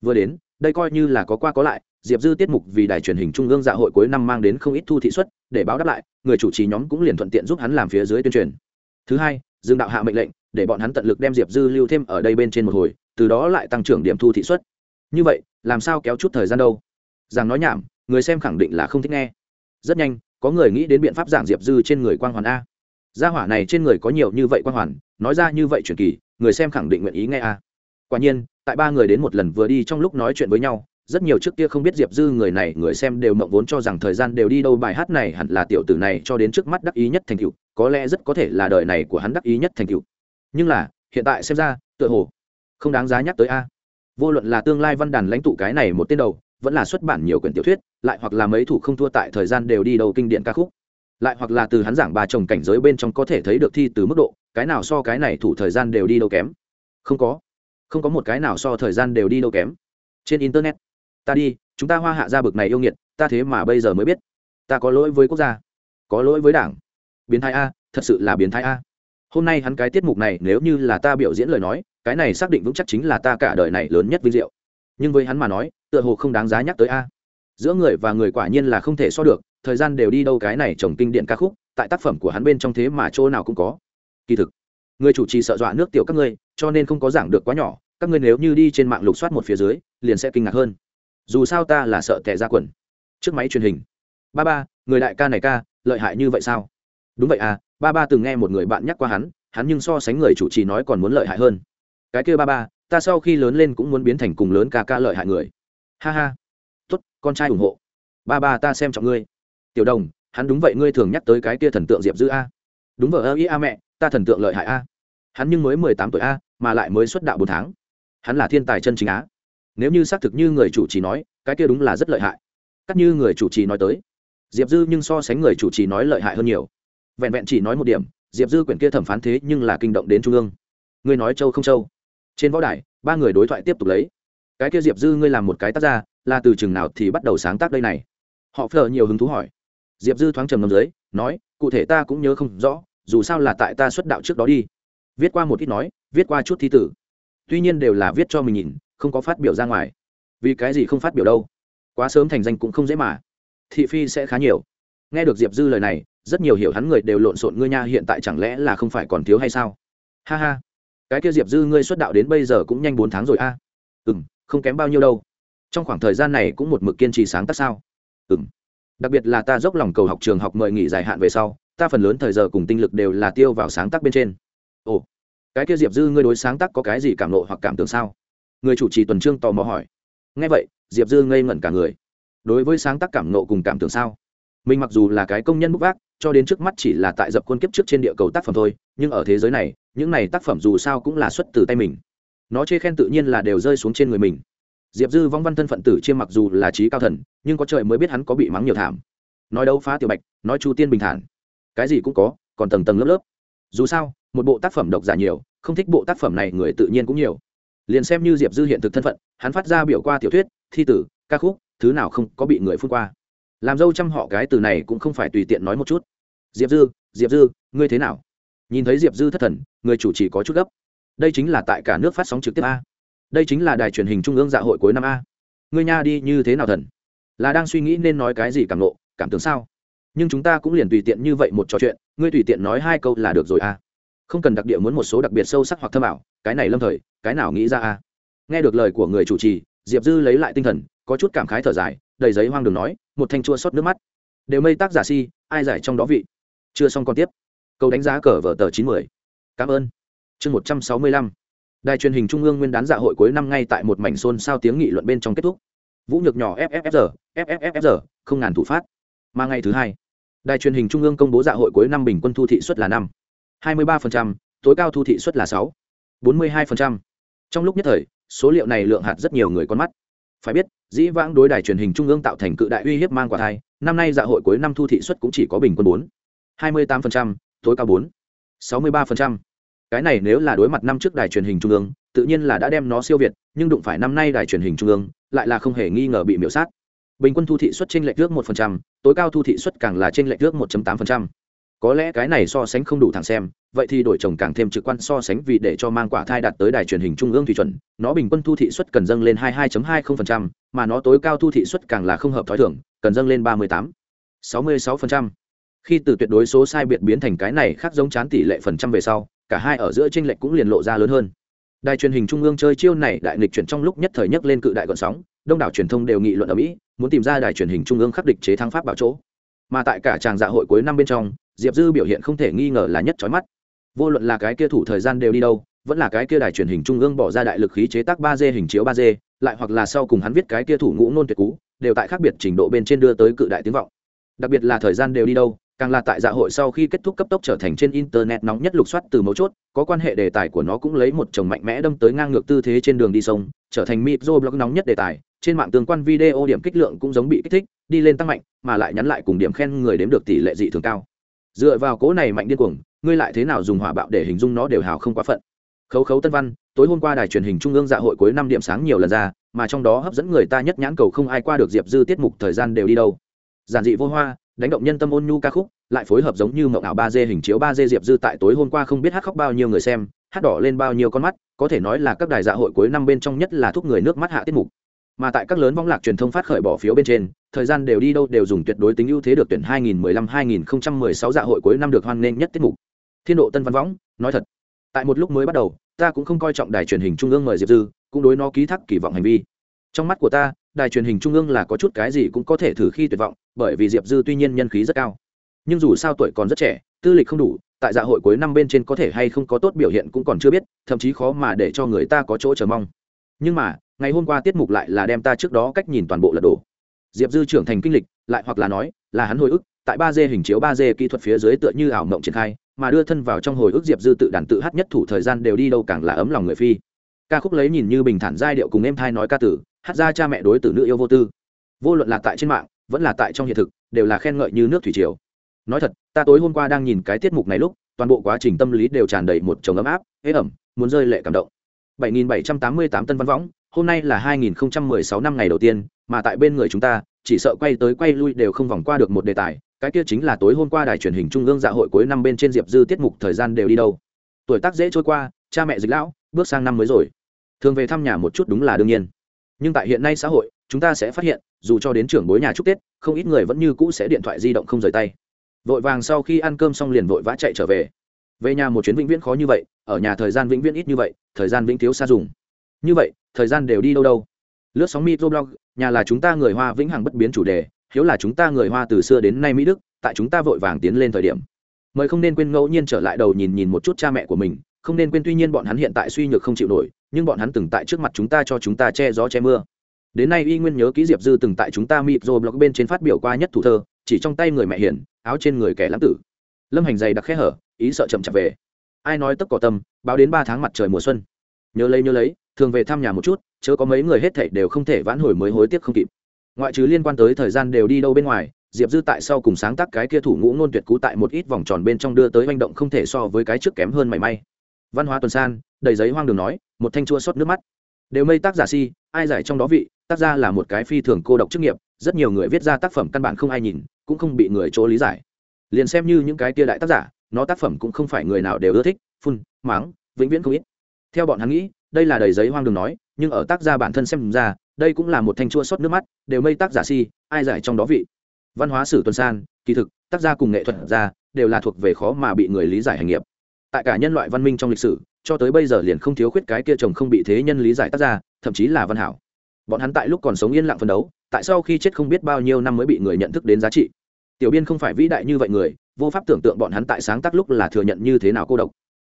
Vừa đến, đây coi như là có qua có lại, diệp dư tiết mục vì đài truyền hình trung ương dạ hội cuối năm mang đến không ít thu thị xuất để báo đáp lại, người chủ trì nhóm cũng liền thuận tiện giúp hắn làm phía dưới tuyên truyền. Thứ hai, dương đạo hạ mệnh lệnh, để bọn hắn tận lực đem diệp dư lưu thêm ở đây bên trên một hồi, từ đó lại tăng trưởng điểm thu thị xuất như vậy, làm sao kéo chút thời gian đâu? Rằng nói nhảm, người xem khẳng định là không thích nghe. Rất nhanh có người nghĩ đến biện pháp giảng diệp dư trên người quang hoàn a. Gia hỏa này trên người có nhiều như vậy quang hoàn, nói ra như vậy truyền kỳ, người xem khẳng định nguyện ý nghe a. Quả nhiên, tại ba người đến một lần vừa đi trong lúc nói chuyện với nhau, rất nhiều trước kia không biết diệp dư người này, người xem đều mộng vốn cho rằng thời gian đều đi đâu, bài hát này hẳn là tiểu tử này cho đến trước mắt đắc ý nhất thành cựu có lẽ rất có thể là đời này của hắn đắc ý nhất thành cựu nhưng là, hiện tại xem ra, tựa hồ không đáng giá nhắc tới a. Vô luận là tương lai văn đàn lãnh tụ cái này một tên đầu vẫn là xuất bản nhiều quyển tiểu thuyết, lại hoặc là mấy thủ không thua tại thời gian đều đi đầu kinh điển ca khúc. Lại hoặc là từ hắn giảng bà chồng cảnh giới bên trong có thể thấy được thi từ mức độ, cái nào so cái này thủ thời gian đều đi đâu kém? Không có. Không có một cái nào so thời gian đều đi đâu kém. Trên internet. Ta đi, chúng ta hoa hạ ra bực này yêu nghiệt, ta thế mà bây giờ mới biết. Ta có lỗi với quốc gia. Có lỗi với đảng. Biến thái a, thật sự là biến thái a. Hôm nay hắn cái tiết mục này nếu như là ta biểu diễn lời nói, cái này xác định vững chắc chính là ta cả đời này lớn nhất vinh diệu. Nhưng với hắn mà nói tựa hồ không đáng giá nhắc tới a. Giữa người và người quả nhiên là không thể so được, thời gian đều đi đâu cái này trồng kinh điện ca khúc, tại tác phẩm của hắn bên trong thế mà chỗ nào cũng có. Kỳ thực, người chủ trì sợ dọa nước tiểu các ngươi, cho nên không có giảng được quá nhỏ, các ngươi nếu như đi trên mạng lục soát một phía dưới, liền sẽ kinh ngạc hơn. Dù sao ta là sợ tệ ra quần. Trước máy truyền hình. Ba ba, người đại ca này ca, lợi hại như vậy sao? Đúng vậy à ba ba từng nghe một người bạn nhắc qua hắn hắn nhưng so sánh người chủ trì nói còn muốn lợi hại hơn. Cái kia ba ba, ta sau khi lớn lên cũng muốn biến thành cùng lớn ca ca lợi hại người ha ha. Tốt, con trai ủng hộ. Ba ba ta xem trọng ngươi. Tiểu đồng, hắn đúng vậy, ngươi thường nhắc tới cái kia thần tượng diệp dư a. Đúng vợ ơ ý a mẹ, ta thần tượng lợi hại a. Hắn nhưng mới mười tám tuổi a, mà lại mới xuất đạo bốn tháng. Hắn là thiên tài chân chính á. Nếu như xác thực như người chủ trì nói, cái kia đúng là rất lợi hại. Cắt như người chủ trì nói tới. Diệp dư nhưng so sánh người chủ trì nói lợi hại hơn nhiều. Vẹn vẹn chỉ nói một điểm, diệp dư quyển kia thẩm phán thế nhưng là kinh động đến trung ương. Ngươi nói châu không châu? Trên võ đài, ba người đối thoại tiếp tục lấy cái kia diệp dư ngươi làm một cái tác ra là từ chừng nào thì bắt đầu sáng tác đây này? Họ phờ nhiều hứng thú hỏi. Diệp dư thoáng trầm ngâm dưới, nói, cụ thể ta cũng nhớ không rõ, dù sao là tại ta xuất đạo trước đó đi. Viết qua một ít nói, viết qua chút thi tử. Tuy nhiên đều là viết cho mình nhìn, không có phát biểu ra ngoài. Vì cái gì không phát biểu đâu? Quá sớm thành danh cũng không dễ mà. Thị phi sẽ khá nhiều. Nghe được diệp dư lời này, rất nhiều hiểu hắn người đều lộn xộn ngươi nha, hiện tại chẳng lẽ là không phải còn thiếu hay sao? Ha ha. Cái kia diệp dư ngươi xuất đạo đến bây giờ cũng nhanh bốn tháng rồi a. À? ừ m không kém bao nhiêu đâu. Trong khoảng thời gian này cũng một mực kiên trì sáng tác sao? Ừ m đặc biệt là ta dốc lòng cầu học trường học mời nghỉ dài hạn về sau, ta phần lớn thời giờ cùng tinh lực đều là tiêu vào sáng tác bên trên. Ồ, cái kia diệp dư ngươi đối sáng tác có cái gì cảm nộ hoặc cảm tưởng sao? Người chủ trì tuần trương tò mò hỏi. Ngay vậy, diệp dư ngây ngẩn cả người. Đối với sáng tác cảm nộ cùng cảm tưởng sao? Mình mặc dù là cái công nhân bút vác, cho đến trước mắt chỉ là tại dập khuôn kiếp trước trên địa cầu tác phẩm thôi, nhưng ở thế giới này, những này tác phẩm dù sao cũng là xuất từ tay mình nó chê khen tự nhiên là đều rơi xuống trên người mình. Diệp dư vong văn thân phận tử chiêm mặc dù là trí cao thần, nhưng có trời mới biết hắn có bị mắng nhiều thảm. Nói đấu phá tiểu bạch, nói chu tiên bình thản. Cái gì cũng có, còn tầng tầng lớp lớp. Dù sao, một bộ tác phẩm độc giả nhiều, không thích bộ tác phẩm này người tự nhiên cũng nhiều. Liền xem như diệp dư hiện thực thân phận, hắn phát ra biểu qua tiểu thuyết, thi tử, ca khúc, thứ nào không có bị người phun qua. Làm dâu trăm họ cái từ này cũng không phải tùy tiện nói một chút. Diệp dư diệp dư, ngươi thế nào? Nhìn thấy diệp dư thất thần, người chủ chỉ có chút gấp đây chính là tại cả nước phát sóng trực tiếp a. Đây chính là đài truyền hình trung ương dạ hội cuối năm a. Ngươi nha đi như thế nào thần? Là đang suy nghĩ nên nói cái gì cảm nộ, cảm tưởng sao? Nhưng chúng ta cũng liền tùy tiện như vậy một trò chuyện, ngươi tùy tiện nói hai câu là được rồi a. Không cần đặc địa muốn một số đặc biệt sâu sắc hoặc thâm ảo, cái này lâm thời, cái nào nghĩ ra a? Nghe được lời của người chủ trì, diệp dư lấy lại tinh thần, có chút cảm khái thở dài, đầy giấy hoang đường nói, một thanh chua xót nước mắt. Đều mây tác giả si, ai giải trong đó vị? Chưa xong còn tiếp. Câu đánh giá cờ vở tờ chín mươi cảm ơn chương một trăm sáu mươi lăm. Đài truyền hình trung ương nguyên đán dạ hội cuối năm ngay tại một mảnh xôn xao tiếng nghị luận bên trong kết thúc. Vũ nhược nhỏ fffr fffr không ngàn thủ phát. Mà ngày thứ hai, đài truyền hình trung ương công bố dạ hội cuối năm bình quân thu thị suất là năm. hai mươi ba tối cao thu thị suất là sáu. bốn mươi hai trong lúc nhất thời, số liệu này lượng hạt rất nhiều người con mắt. Phải biết, dĩ vãng đối đài truyền hình trung ương tạo thành cự đại uy hiếp mang quả thai, năm nay dạ hội cuối năm thu thị suất cũng chỉ có bình quân bốn. hai mươi tám tối cao bốn. sáu mươi ba cái này nếu là đối mặt năm trước đài truyền hình trung ương tự nhiên là đã đem nó siêu việt nhưng đụng phải năm nay đài truyền hình trung ương lại là không hề nghi ngờ bị miễu sát bình quân thu thị suất trên lệch nước một tối cao thu thị suất càng là trên lệch nước một tám có lẽ cái này so sánh không đủ thẳng xem vậy thì đổi chồng càng thêm trực quan so sánh vì để cho mang quả thai đạt tới đài truyền hình trung ương thủy chuẩn nó bình quân thu thị suất cần dâng lên 22.20%, mà nó tối cao thu thị suất càng là không hợp thói thường cần dâng lên 38 66%. khi từ tuyệt đối số sai biệt biến thành cái này khác giống chán tỷ lệ phần trăm về sau cả hai ở giữa tranh lệch cũng liền lộ ra lớn hơn. Đài truyền hình trung ương chơi chiêu này đại nghịch chuyển trong lúc nhất thời nhất lên cự đại gọn sóng, đông đảo truyền thông đều nghị luận ở mỹ, muốn tìm ra đài truyền hình trung ương khắc địch chế thắng pháp bảo chỗ. Mà tại cả tràng dạ hội cuối năm bên trong, diệp dư biểu hiện không thể nghi ngờ là nhất trói mắt. Vô luận là cái kia thủ thời gian đều đi đâu, vẫn là cái kia đài truyền hình trung ương bỏ ra đại lực khí chế tác ba d hình chiếu ba d lại hoặc là sau cùng hắn viết cái kia thủ ngũ nôn tuyệt cú đều tại khác biệt trình độ bên trên đưa tới cự đại tiếng vọng. Đặc biệt là thời gian đều đi đâu càng là tại dạ hội sau khi kết thúc cấp tốc trở thành trên internet nóng nhất lục soát từ mấu chốt, có quan hệ đề tài của nó cũng lấy một chồng mạnh mẽ đâm tới ngang ngược tư thế trên đường đi sông, trở thành micro blog nóng nhất đề tài, trên mạng tương quan video điểm kích lượng cũng giống bị kích thích, đi lên tăng mạnh, mà lại nhắn lại cùng điểm khen người đếm được tỷ lệ dị thường cao. Dựa vào cố này mạnh điên cuồng, ngươi lại thế nào dùng hỏa bạo để hình dung nó đều hào không quá phận. Khấu khấu tân văn, tối hôm qua đài truyền hình trung ương dạ hội cuối năm điểm sáng nhiều lần ra, mà trong đó hấp dẫn người ta nhất nhãn cầu không ai qua được diệp dư tiết mục thời gian đều đi đâu. Giản dị vô hoa đánh động nhân tâm ôn nhu ca khúc, lại phối hợp giống như mộng ảo ba d hình chiếu ba d diệp dư tại tối hôm qua không biết hát khóc bao nhiêu người xem, hát đỏ lên bao nhiêu con mắt, có thể nói là các đài dạ hội cuối năm bên trong nhất là thúc người nước mắt hạ tiết mục. Mà tại các lớn vong lạc truyền thông phát khởi bỏ phiếu bên trên, thời gian đều đi đâu đều dùng tuyệt đối tính ưu thế được tuyển 2015-2016 dạ hội cuối năm được hoan nghênh nhất tiết mục. Thiên độ tân văn võng, nói thật, tại một lúc mới bắt đầu, ta cũng không coi trọng đài truyền hình trung ương mời diệp dư, cũng đối nó ký thác kỳ vọng hành vi. Trong mắt của ta đài truyền hình trung ương là có chút cái gì cũng có thể thử khi tuyệt vọng, bởi vì diệp dư tuy nhiên nhân khí rất cao, nhưng dù sao tuổi còn rất trẻ, tư lịch không đủ, tại dạ hội cuối năm bên trên có thể hay không có tốt biểu hiện cũng còn chưa biết, thậm chí khó mà để cho người ta có chỗ chờ mong. Nhưng mà, ngày hôm qua tiết mục lại là đem ta trước đó cách nhìn toàn bộ lật đổ. Diệp dư trưởng thành kinh lịch, lại hoặc là nói, là hắn hồi ức, tại ba d hình chiếu ba d kỹ thuật phía dưới tựa như ảo mộng triển khai, mà đưa thân vào trong hồi ức diệp dư tự đàn tự hát nhất thủ thời gian đều đi đâu càng là ấm lòng người phi. Ca khúc lấy nhìn như bình thản giai điệu cùng em thai nói ca tử hát ra cha mẹ đối tử nữ yêu vô tư. Vô luận là tại trên mạng, vẫn là tại trong hiện thực, đều là khen ngợi như nước thủy triều. Nói thật, ta tối hôm qua đang nhìn cái tiết mục này lúc, toàn bộ quá trình tâm lý đều tràn đầy một chồng ấm áp, ế ẩm, muốn rơi lệ cảm động. 7788 tân văn võng, hôm nay là 2016 năm ngày đầu tiên, mà tại bên người chúng ta, chỉ sợ quay tới quay lui đều không vòng qua được một đề tài, cái kia chính là tối hôm qua đài truyền hình trung ương dạ hội cuối năm bên trên diệp dư tiết mục thời gian đều đi đâu. Tuổi tác dễ trôi qua, cha mẹ dịch lão, bước sang năm mới rồi. Thường về thăm nhà một chút đúng là đương nhiên nhưng tại hiện nay xã hội, chúng ta sẽ phát hiện, dù cho đến trưởng bối nhà chúc tết, không ít người vẫn như cũ sẽ điện thoại di động không rời tay. Vội vàng sau khi ăn cơm xong liền vội vã chạy trở về. Về nhà một chuyến vĩnh viễn khó như vậy, ở nhà thời gian vĩnh viễn ít như vậy, thời gian vĩnh thiếu xa dùng. Như vậy, thời gian đều đi đâu đâu. Lướt sóng microblog nhà là chúng ta người hoa vĩnh hằng bất biến chủ đề, hiếu là chúng ta người hoa từ xưa đến nay mỹ đức, tại chúng ta vội vàng tiến lên thời điểm. Mời không nên quên ngẫu nhiên trở lại đầu nhìn nhìn một chút cha mẹ của mình, không nên quên tuy nhiên bọn hắn hiện tại suy nhược không chịu nổi nhưng bọn hắn từng tại trước mặt chúng ta cho chúng ta che gió che mưa. Đến nay y nguyên nhớ ký diệp dư từng tại chúng ta mịp rồi blog bên trên phát biểu qua nhất thủ thơ, chỉ trong tay người mẹ hiền, áo trên người kẻ lãng tử. Lâm hành dày đặc khẽ hở, ý sợ chậm chạp về. Ai nói tấp cỏ tâm, báo đến ba tháng mặt trời mùa xuân. Nhớ lấy nhớ lấy, thường về thăm nhà một chút, chớ có mấy người hết thảy đều không thể vãn hồi mới hối tiếc không kịp. Ngoại trừ liên quan tới thời gian đều đi đâu bên ngoài, diệp dư tại sau cùng sáng tác cái kia thủ ngũ ngôn tuyệt cú tại một ít vòng tròn bên trong đưa tới hành động không thể so với cái trước kém hơn mảy may văn hóa tuần san, đầy giấy hoang đường nói, một thanh chua xót nước mắt. Đều mây tác giả si, ai giải trong đó vị, tác gia là một cái phi thường cô độc chức nghiệp, rất nhiều người viết ra tác phẩm căn bản không ai nhìn, cũng không bị người chỗ lý giải. Liền xem như những cái kia đại tác giả, nó tác phẩm cũng không phải người nào đều ưa thích, phun, máng, vĩnh viễn không ít. Theo bọn hắn nghĩ, đây là đầy giấy hoang đường nói, nhưng ở tác gia bản thân xem ra, đây cũng là một thanh chua xót nước mắt, đều mây tác giả si, ai giải trong đó vị. Văn hóa sử tuần san, kỳ thực, tác gia cùng nghệ thuật gia, đều là thuộc về khó mà bị người lý giải hành nghiệp tại cả nhân loại văn minh trong lịch sử cho tới bây giờ liền không thiếu khuyết cái kia chồng không bị thế nhân lý giải tác ra, thậm chí là văn hảo. Bọn hắn tại lúc còn sống yên lặng phân đấu tại sao khi chết không biết bao nhiêu năm mới bị người nhận thức đến giá trị. Tiểu biên không phải vĩ đại như vậy người vô pháp tưởng tượng bọn hắn tại sáng tác lúc là thừa nhận như thế nào cô độc.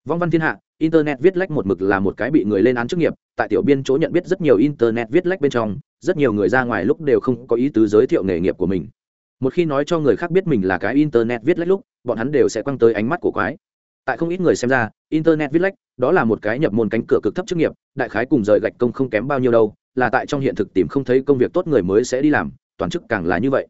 Vong văn thiên hạ internet viết lách một mực là một cái bị người lên án chức nghiệp tại tiểu biên chỗ nhận biết rất nhiều internet viết lách bên trong rất nhiều người ra ngoài lúc đều không có ý tứ giới thiệu nghề nghiệp của mình. Một khi nói cho người khác biết mình là cái internet viết lách lúc bọn hắn đều sẽ quăng tới ánh mắt của quái tại không ít người xem ra, internet viết lách, đó là một cái nhập môn cánh cửa cực thấp chức nghiệp, đại khái cùng rời gạch công không kém bao nhiêu đâu, là tại trong hiện thực tìm không thấy công việc tốt người mới sẽ đi làm, toàn chức càng là như vậy.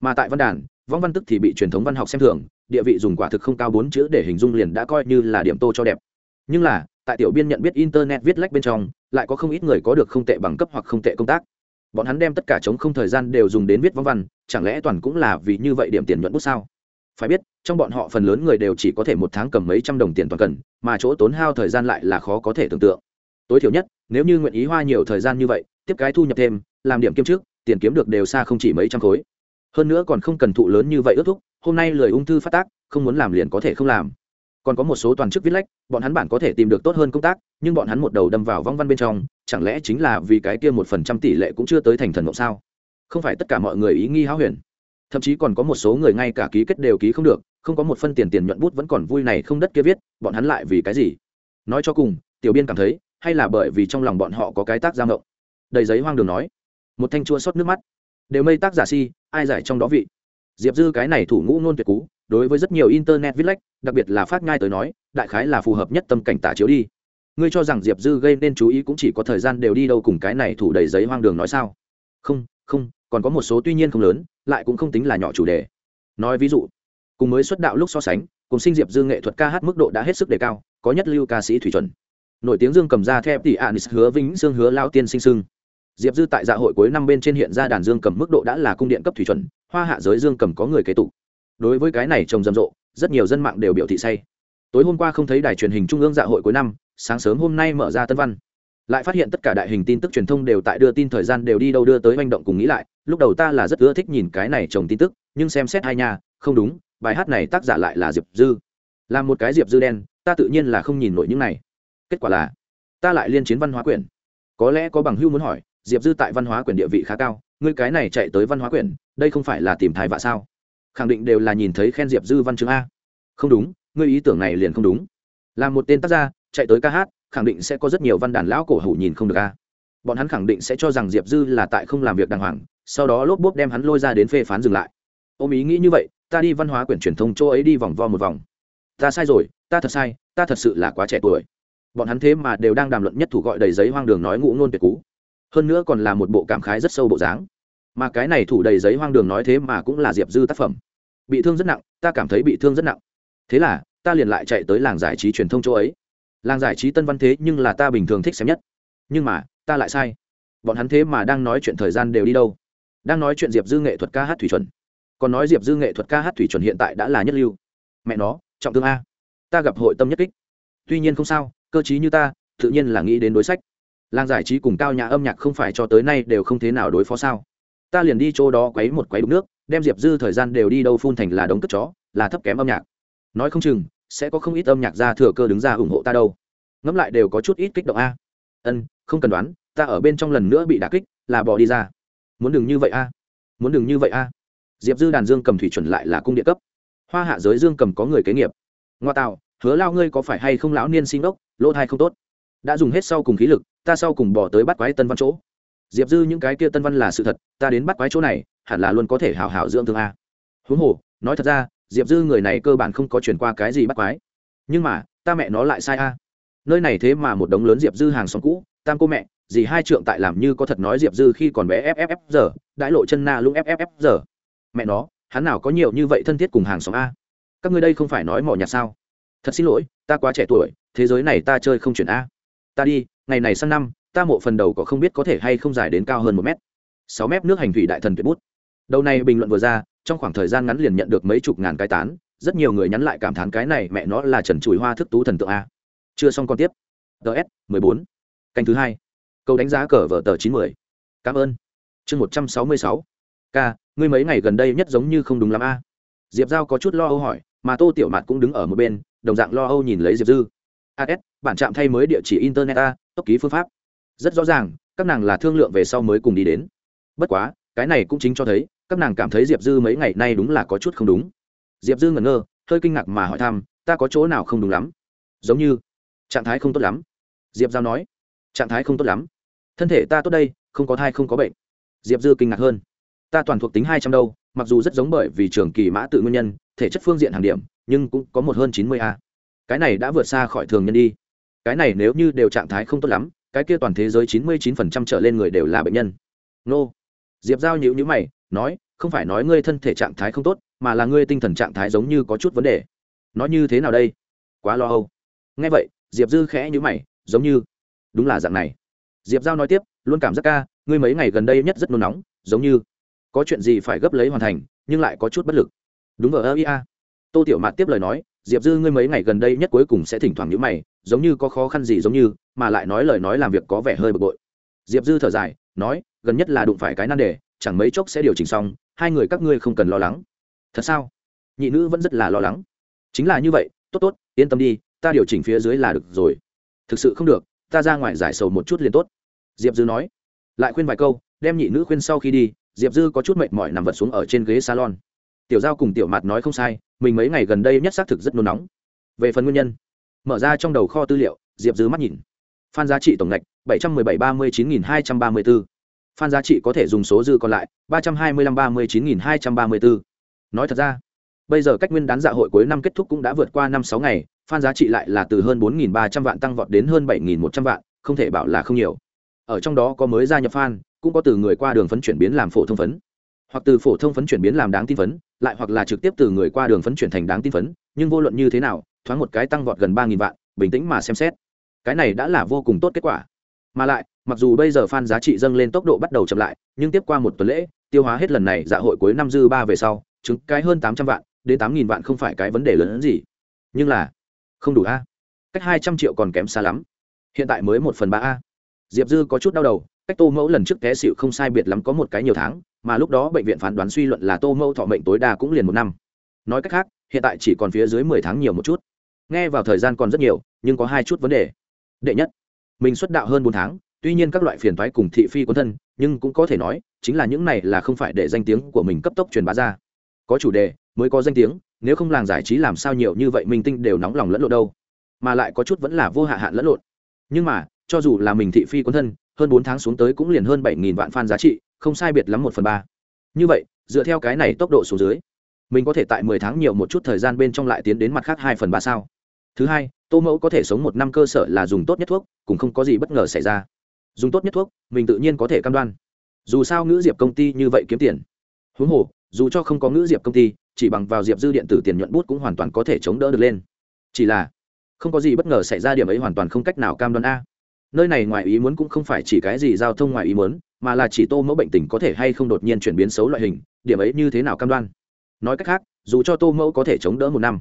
Mà tại văn đàn võng văn tức thì bị truyền thống văn học xem thường, địa vị dùng quả thực không cao bốn chữ để hình dung liền đã coi như là điểm tô cho đẹp. Nhưng là, tại tiểu biên nhận biết internet viết lách bên trong, lại có không ít người có được không tệ bằng cấp hoặc không tệ công tác. Bọn hắn đem tất cả chống không thời gian đều dùng đến viết võng văn, chẳng lẽ toàn cũng là vì như vậy điểm tiền nhuận bút sao? Phải biết, trong bọn họ phần lớn người đều chỉ có thể một tháng cầm mấy trăm đồng tiền toàn cần, mà chỗ tốn hao thời gian lại là khó có thể tưởng tượng. Tối thiểu nhất, nếu như nguyện ý hoa nhiều thời gian như vậy, tiếp cái thu nhập thêm, làm điểm kiêm trước, tiền kiếm được đều xa không chỉ mấy trăm khối. Hơn nữa còn không cần thụ lớn như vậy ước thúc, hôm nay lời ung thư phát tác, không muốn làm liền có thể không làm. Còn có một số toàn chức viết lách, bọn hắn bản có thể tìm được tốt hơn công tác, nhưng bọn hắn một đầu đâm vào vong văn bên trong, chẳng lẽ chính là vì cái kia một phần trăm tỷ lệ cũng chưa tới thành thần mộng sao? Không phải tất cả mọi người ý nghi háo huyền thậm chí còn có một số người ngay cả ký kết đều ký không được, không có một phân tiền tiền nhuận bút vẫn còn vui này không đất kia viết, bọn hắn lại vì cái gì? Nói cho cùng, tiểu biên cảm thấy, hay là bởi vì trong lòng bọn họ có cái tác giam động đầy giấy hoang đường nói. Một thanh chua xót nước mắt. Đều mây tác giả si, ai giải trong đó vị? Diệp dư cái này thủ ngũ nôn tuyệt cú, đối với rất nhiều internet viết lách, đặc biệt là phát ngai tới nói, đại khái là phù hợp nhất tâm cảnh tả chiếu đi. Ngươi cho rằng diệp dư gây nên chú ý cũng chỉ có thời gian đều đi đâu cùng cái này thủ đầy giấy hoang đường nói sao? Không không, còn có một số tuy nhiên không lớn lại cũng không tính là nhỏ chủ đề. Nói ví dụ, cùng mới xuất đạo lúc so sánh, cùng sinh diệp Dương nghệ thuật ca hát mức độ đã hết sức đề cao, có nhất lưu ca sĩ thủy chuẩn. Nổi tiếng dương cầm ra theo tỷ anis hứa vĩnh dương hứa lao tiên sinh sưng diệp dư tại dạ hội cuối năm bên trên hiện ra đàn dương cầm mức độ đã là cung điện cấp thủy chuẩn, hoa hạ giới dương cầm có người kế tụ. Đối với cái này trồng rầm rộ, rất nhiều dân mạng đều biểu thị say. Tối hôm qua không thấy đài truyền hình trung ương dạ hội cuối năm, sáng sớm hôm nay mở ra tân văn lại phát hiện tất cả đại hình tin tức truyền thông đều tại đưa tin thời gian đều đi đâu đưa tới manh động cùng nghĩ lại. Lúc đầu ta là rất ưa thích nhìn cái này trồng tin tức, nhưng xem xét hai nhà không đúng, bài hát này tác giả lại là diệp dư. Là một cái diệp dư đen, ta tự nhiên là không nhìn nổi những này. Kết quả là, ta lại liên chiến văn hóa quyển. Có lẽ có bằng hưu muốn hỏi, diệp dư tại văn hóa quyển địa vị khá cao, ngươi cái này chạy tới văn hóa quyển, đây không phải là tìm thái vạ sao? Khẳng định đều là nhìn thấy khen diệp dư văn chương a. Không đúng, ngươi ý tưởng này liền không đúng. Là một tên tác gia, chạy tới ca hát khẳng định sẽ có rất nhiều văn đàn lão cổ hủ nhìn không được a. Bọn hắn khẳng định sẽ cho rằng diệp dư là tại không làm việc đàng hoàng, sau đó lốp bốp đem hắn lôi ra đến phê phán dừng lại. Ôm ý nghĩ như vậy, ta đi văn hóa quyển truyền thông chỗ ấy đi vòng vo một vòng. Ta sai rồi, ta thật sai, ta thật sự là quá trẻ tuổi. Bọn hắn thế mà đều đang đàm luận nhất thủ gọi đầy giấy hoang đường nói ngụ ngôn tuyệt cú. Hơn nữa còn là một bộ cảm khái rất sâu bộ dáng. Mà cái này thủ đầy giấy hoang đường nói thế mà cũng là diệp dư tác phẩm. Bị thương rất nặng, ta cảm thấy bị thương rất nặng. Thế là, ta liền lại chạy tới làng giải trí truyền thông chỗ ấy làng giải trí tân văn thế nhưng là ta bình thường thích xem nhất. Nhưng mà, ta lại sai. Bọn hắn thế mà đang nói chuyện thời gian đều đi đâu? Đang nói chuyện diệp dư nghệ thuật ca hát thủy chuẩn. Còn nói diệp dư nghệ thuật ca hát thủy chuẩn hiện tại đã là nhất lưu. Mẹ nó, trọng thương a. Ta gặp hội tâm nhất kích. Tuy nhiên không sao, cơ chí như ta, tự nhiên là nghĩ đến đối sách. Làng giải trí cùng cao nhà âm nhạc không phải cho tới nay đều không thế nào đối phó sao? Ta liền đi chỗ đó quấy một quấy đục nước, đem diệp dư thời gian đều đi đâu phun thành là đống cất chó, là thấp kém âm nhạc. Nói không chừng sẽ có không ít âm nhạc ra thừa cơ đứng ra ủng hộ ta đâu. Ngẫm lại đều có chút ít kích động a. Ân không cần đoán ta ở bên trong lần nữa bị đả kích là bỏ đi ra. Muốn đừng như vậy a. Muốn đừng như vậy a. Diệp dư đàn dương cầm thủy chuẩn lại là cung địa cấp. Hoa hạ giới dương cầm có người kế nghiệp. Ngoa tạo hứa lao ngươi có phải hay không lão niên sinh đốc, lỗ thai không tốt. Đã dùng hết sau cùng khí lực ta sau cùng bỏ tới bắt quái tân văn chỗ. Diệp dư những cái kia tân văn là sự thật ta đến bắt quái chỗ này hẳn là luôn có thể hào hào dưỡng thương a. Huống hồ nói thật ra diệp dư người này cơ bản không có chuyển qua cái gì bắt quái. Nhưng mà, ta mẹ nó lại sai a. Nơi này thế mà một đống lớn diệp dư hàng xóm cũ, tam cô mẹ, dì hai trượng tại làm như có thật nói diệp dư khi còn bé fff giờ đãi lộ chân na lũng fff giờ mẹ nó, hắn nào có nhiều như vậy thân thiết cùng hàng xóm a? Các ngươi đây không phải nói mỏ nhạt sao? Thật xin lỗi, ta quá trẻ tuổi, thế giới này ta chơi không chuyển a. Ta đi, ngày này sang năm, ta mộ phần đầu có không biết có thể hay không dài đến cao hơn một mét. Sáu mét nước hành thủy đại thần tuyệt bút. Đầu này bình luận vừa ra trong khoảng thời gian ngắn liền nhận được mấy chục ngàn cái tán, rất nhiều người nhắn lại cảm thán cái này mẹ nó là trần chùi hoa thức tú thần tượng a. Chưa xong còn tiếp. Ts mười bốn. Canh thứ hai. Câu đánh giá cờ vở tờ chín mươi cảm ơn. Chương một trăm sáu mươi sáu. K, ngươi mấy ngày gần đây nhất giống như không đúng lắm a. Diệp giao có chút lo âu hỏi, mà tô tiểu mạt cũng đứng ở một bên, đồng dạng lo âu nhìn lấy diệp dư. As bản trạm thay mới địa chỉ internet a, tốc ký phương pháp. Rất rõ ràng, các nàng là thương lượng về sau mới cùng đi đến. Bất quá, cái này cũng chính cho thấy các nàng cảm thấy diệp dư mấy ngày nay đúng là có chút không đúng. Diệp dư ngẩn ngơ, hơi kinh ngạc mà hỏi thăm, ta có chỗ nào không đúng lắm? Giống như, trạng thái không tốt lắm. Diệp giao nói, trạng thái không tốt lắm. Thân thể ta tốt đây, không có thai không có bệnh. Diệp dư kinh ngạc hơn, ta toàn thuộc tính hai trăm đâu, mặc dù rất giống bởi vì trường kỳ mã tự nguyên nhân, thể chất phương diện hàng điểm, nhưng cũng có một hơn chín mươi a. Cái này đã vượt xa khỏi thường nhân đi. Cái này nếu như đều trạng thái không tốt lắm, cái kia toàn thế giới chín mươi chín phần trăm trở lên người đều là bệnh nhân. Nô. Diệp giao nhữ nhữ mày nói, không phải nói ngươi thân thể trạng thái không tốt, mà là ngươi tinh thần trạng thái giống như có chút vấn đề. Nói như thế nào đây? Quá lo âu. Nghe vậy, diệp dư khẽ nhữ mày, giống như, đúng là dạng này. Diệp giao nói tiếp, luôn cảm giác ca, ngươi mấy ngày gần đây nhất rất nôn nóng, giống như, có chuyện gì phải gấp lấy hoàn thành, nhưng lại có chút bất lực. Đúng ở ơ ia tô tiểu mạt tiếp lời nói, diệp dư ngươi mấy ngày gần đây nhất cuối cùng sẽ thỉnh thoảng nhữ mày, giống như có khó khăn gì giống như, mà lại nói lời nói làm việc có vẻ hơi bực bội. Diệp dư thở dài, nói, gần nhất là đụng phải cái nan đề chẳng mấy chốc sẽ điều chỉnh xong, hai người các ngươi không cần lo lắng. Thật sao? Nhị nữ vẫn rất là lo lắng. Chính là như vậy, tốt tốt, yên tâm đi, ta điều chỉnh phía dưới là được rồi. Thực sự không được, ta ra ngoài giải sầu một chút liền tốt. Diệp dư nói. Lại khuyên vài câu, đem nhị nữ khuyên sau khi đi, diệp dư có chút mệt mỏi nằm vật xuống ở trên ghế salon. Tiểu giao cùng tiểu mặt nói không sai, mình mấy ngày gần đây nhất xác thực rất nôn nóng. Về phần nguyên nhân, mở ra trong đầu kho tư liệu, diệp dư mắt nhìn. Phan giá trị tổng ngạch, bảy trăm mười bảy ba mươi chín nghìn hai trăm ba mươi bốn phan giá trị có thể dùng số dư còn lại ba trăm hai mươi lăm ba mươi chín nghìn hai trăm ba mươi bốn nói thật ra bây giờ cách nguyên đán dạ hội cuối năm kết thúc cũng đã vượt qua năm sáu ngày phan giá trị lại là từ hơn bốn nghìn ba trăm vạn tăng vọt đến hơn bảy nghìn một trăm vạn không thể bảo là không nhiều. Ở trong đó có mới gia nhập Phan, cũng có từ người qua đường phấn chuyển biến làm phổ thông phấn. Hoặc từ phổ thông phấn chuyển biến làm đáng tin phấn lại hoặc là trực tiếp từ người qua đường phấn chuyển thành đáng tin phấn nhưng vô luận như thế nào thoáng một cái tăng vọt gần ba nghìn vạn bình tĩnh mà xem xét. Cái này đã là vô cùng tốt kết quả mà lại, mặc dù bây giờ fan giá trị dâng lên tốc độ bắt đầu chậm lại, nhưng tiếp qua một tuần lễ, tiêu hóa hết lần này dạ hội cuối năm dư ba về sau chứng cái hơn tám trăm vạn, đến tám nghìn vạn không phải cái vấn đề lớn hơn gì. Nhưng là, không đủ a. Cách hai trăm triệu còn kém xa lắm. Hiện tại mới một phần ba a. Diệp dư có chút đau đầu, cách tô mẫu lần trước té xịu không sai biệt lắm có một cái nhiều tháng, mà lúc đó bệnh viện phán đoán suy luận là tô mẫu thọ mệnh tối đa cũng liền một năm. Nói cách khác, hiện tại chỉ còn phía dưới mười tháng nhiều một chút. Nghe vào thời gian còn rất nhiều, nhưng có hai chút vấn đề. Đệ nhất mình xuất đạo hơn bốn tháng, tuy nhiên các loại phiền toái cùng thị phi quân thân, nhưng cũng có thể nói, chính là những này là không phải để danh tiếng của mình cấp tốc truyền bá ra. Có chủ đề, mới có danh tiếng, nếu không làng giải trí làm sao nhiều như vậy minh tinh đều nóng lòng lẫn lộn đâu. Mà lại có chút vẫn là vô hạ hạn lẫn lộn. Nhưng mà, cho dù là mình thị phi quân thân, hơn bốn tháng xuống tới cũng liền hơn bảy nghìn vạn fan giá trị, không sai biệt lắm một phần ba. Như vậy, dựa theo cái này tốc độ xuống dưới, mình có thể tại mười tháng nhiều một chút thời gian bên trong lại tiến đến mặt khác hai phần ba sao? Thứ hai, tô mẫu có thể sống một năm cơ sở là dùng tốt nhất thuốc, cũng không có gì bất ngờ xảy ra. Dùng tốt nhất thuốc, mình tự nhiên có thể cam đoan. Dù sao ngữ diệp công ty như vậy kiếm tiền. Huống hồ, dù cho không có ngữ diệp công ty, chỉ bằng vào diệp dư điện tử tiền nhuận bút cũng hoàn toàn có thể chống đỡ được lên. Chỉ là, không có gì bất ngờ xảy ra điểm ấy hoàn toàn không cách nào cam đoan a. Nơi này ngoài ý muốn cũng không phải chỉ cái gì giao thông ngoài ý muốn, mà là chỉ tô mẫu bệnh tình có thể hay không đột nhiên chuyển biến xấu loại hình, điểm ấy như thế nào cam đoan. Nói cách khác, dù cho tô mẫu có thể chống đỡ một năm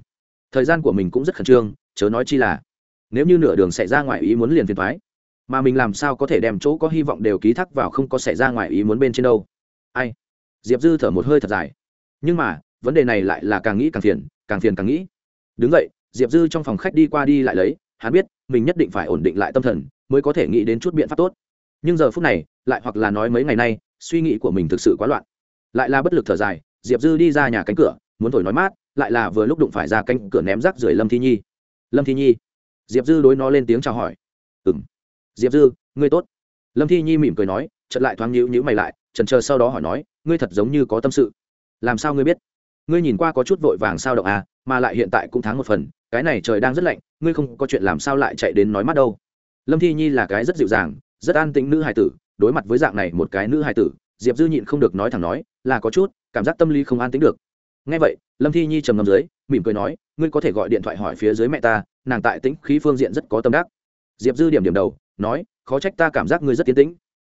thời gian của mình cũng rất khẩn trương, chớ nói chi là nếu như nửa đường xảy ra ngoài ý muốn liền phiền thoái mà mình làm sao có thể đem chỗ có hy vọng đều ký thác vào không có xảy ra ngoài ý muốn bên trên đâu. Ai? Diệp dư thở một hơi thật dài. Nhưng mà, vấn đề này lại là càng nghĩ càng phiền càng phiền càng nghĩ. Đứng vậy diệp dư trong phòng khách đi qua đi lại lấy, hắn biết, mình nhất định phải ổn định lại tâm thần, mới có thể nghĩ đến chút biện pháp tốt. Nhưng giờ phút này, lại hoặc là nói mấy ngày nay, suy nghĩ của mình thực sự quá loạn. Lại là bất lực thở dài, diệp dư đi ra nhà cánh cửa, muốn thổi nói mát lại là vừa lúc đụng phải ra cánh cửa ném rác rưởi lâm thi nhi. Lâm thi nhi? Diệp dư đối nó lên tiếng chào hỏi. Ừ m diệp dư, ngươi tốt. Lâm thi nhi mỉm cười nói chật lại thoáng nhữ nhữ mày lại, trần chờ sau đó hỏi nói, ngươi thật giống như có tâm sự. Làm sao ngươi biết? Ngươi nhìn qua có chút vội vàng sao động à mà lại hiện tại cũng tháng một phần, cái này trời đang rất lạnh, ngươi không có chuyện làm sao lại chạy đến nói mắt đâu? Lâm thi nhi là cái rất dịu dàng, rất an tĩnh nữ hài tử, đối mặt với dạng này một cái nữ hài tử, diệp dư nhịn không được nói thẳng nói, là có chút, cảm giác tâm lý không an tính được ngay vậy, lâm thi nhi trầm ngâm dưới, mỉm cười nói, ngươi có thể gọi điện thoại hỏi phía dưới mẹ ta, nàng tại tĩnh khí phương diện rất có tâm đắc. Diệp dư điểm điểm đầu, nói, khó trách ta cảm giác ngươi rất tiến tĩnh.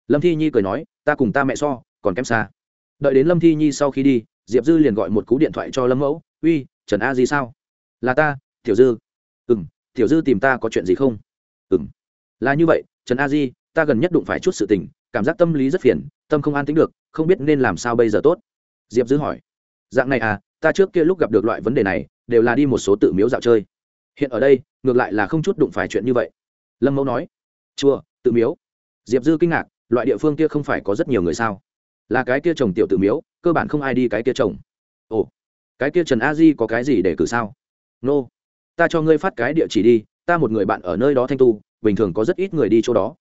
Lâm thi nhi cười nói, ta cùng ta mẹ so, còn kém xa. Đợi đến lâm thi nhi sau khi đi, diệp dư liền gọi một cú điện thoại cho lâm mẫu, uy, trần a di sao? Là ta, tiểu dư. Ừ m tiểu dư tìm ta có chuyện gì không? Ừ m là như vậy, trần a di, ta gần nhất đụng phải chút sự tình, cảm giác tâm lý rất phiền, tâm không an tính được, không biết nên làm sao bây giờ tốt. Diệp dư hỏi dạng này à ta trước kia lúc gặp được loại vấn đề này, đều là đi một số tự miếu dạo chơi. Hiện ở đây, ngược lại là không chút đụng phải chuyện như vậy. Lâm mẫu nói. Chùa tự miếu. Diệp dư kinh ngạc, loại địa phương kia không phải có rất nhiều người sao? Là cái kia trồng tiểu tự miếu, cơ bản không ai đi cái kia trồng. Ồ, cái kia trần a di có cái gì để cử sao? Nô、no. ta cho ngươi phát cái địa chỉ đi, ta một người bạn ở nơi đó thanh tu, bình thường có rất ít người đi chỗ đó.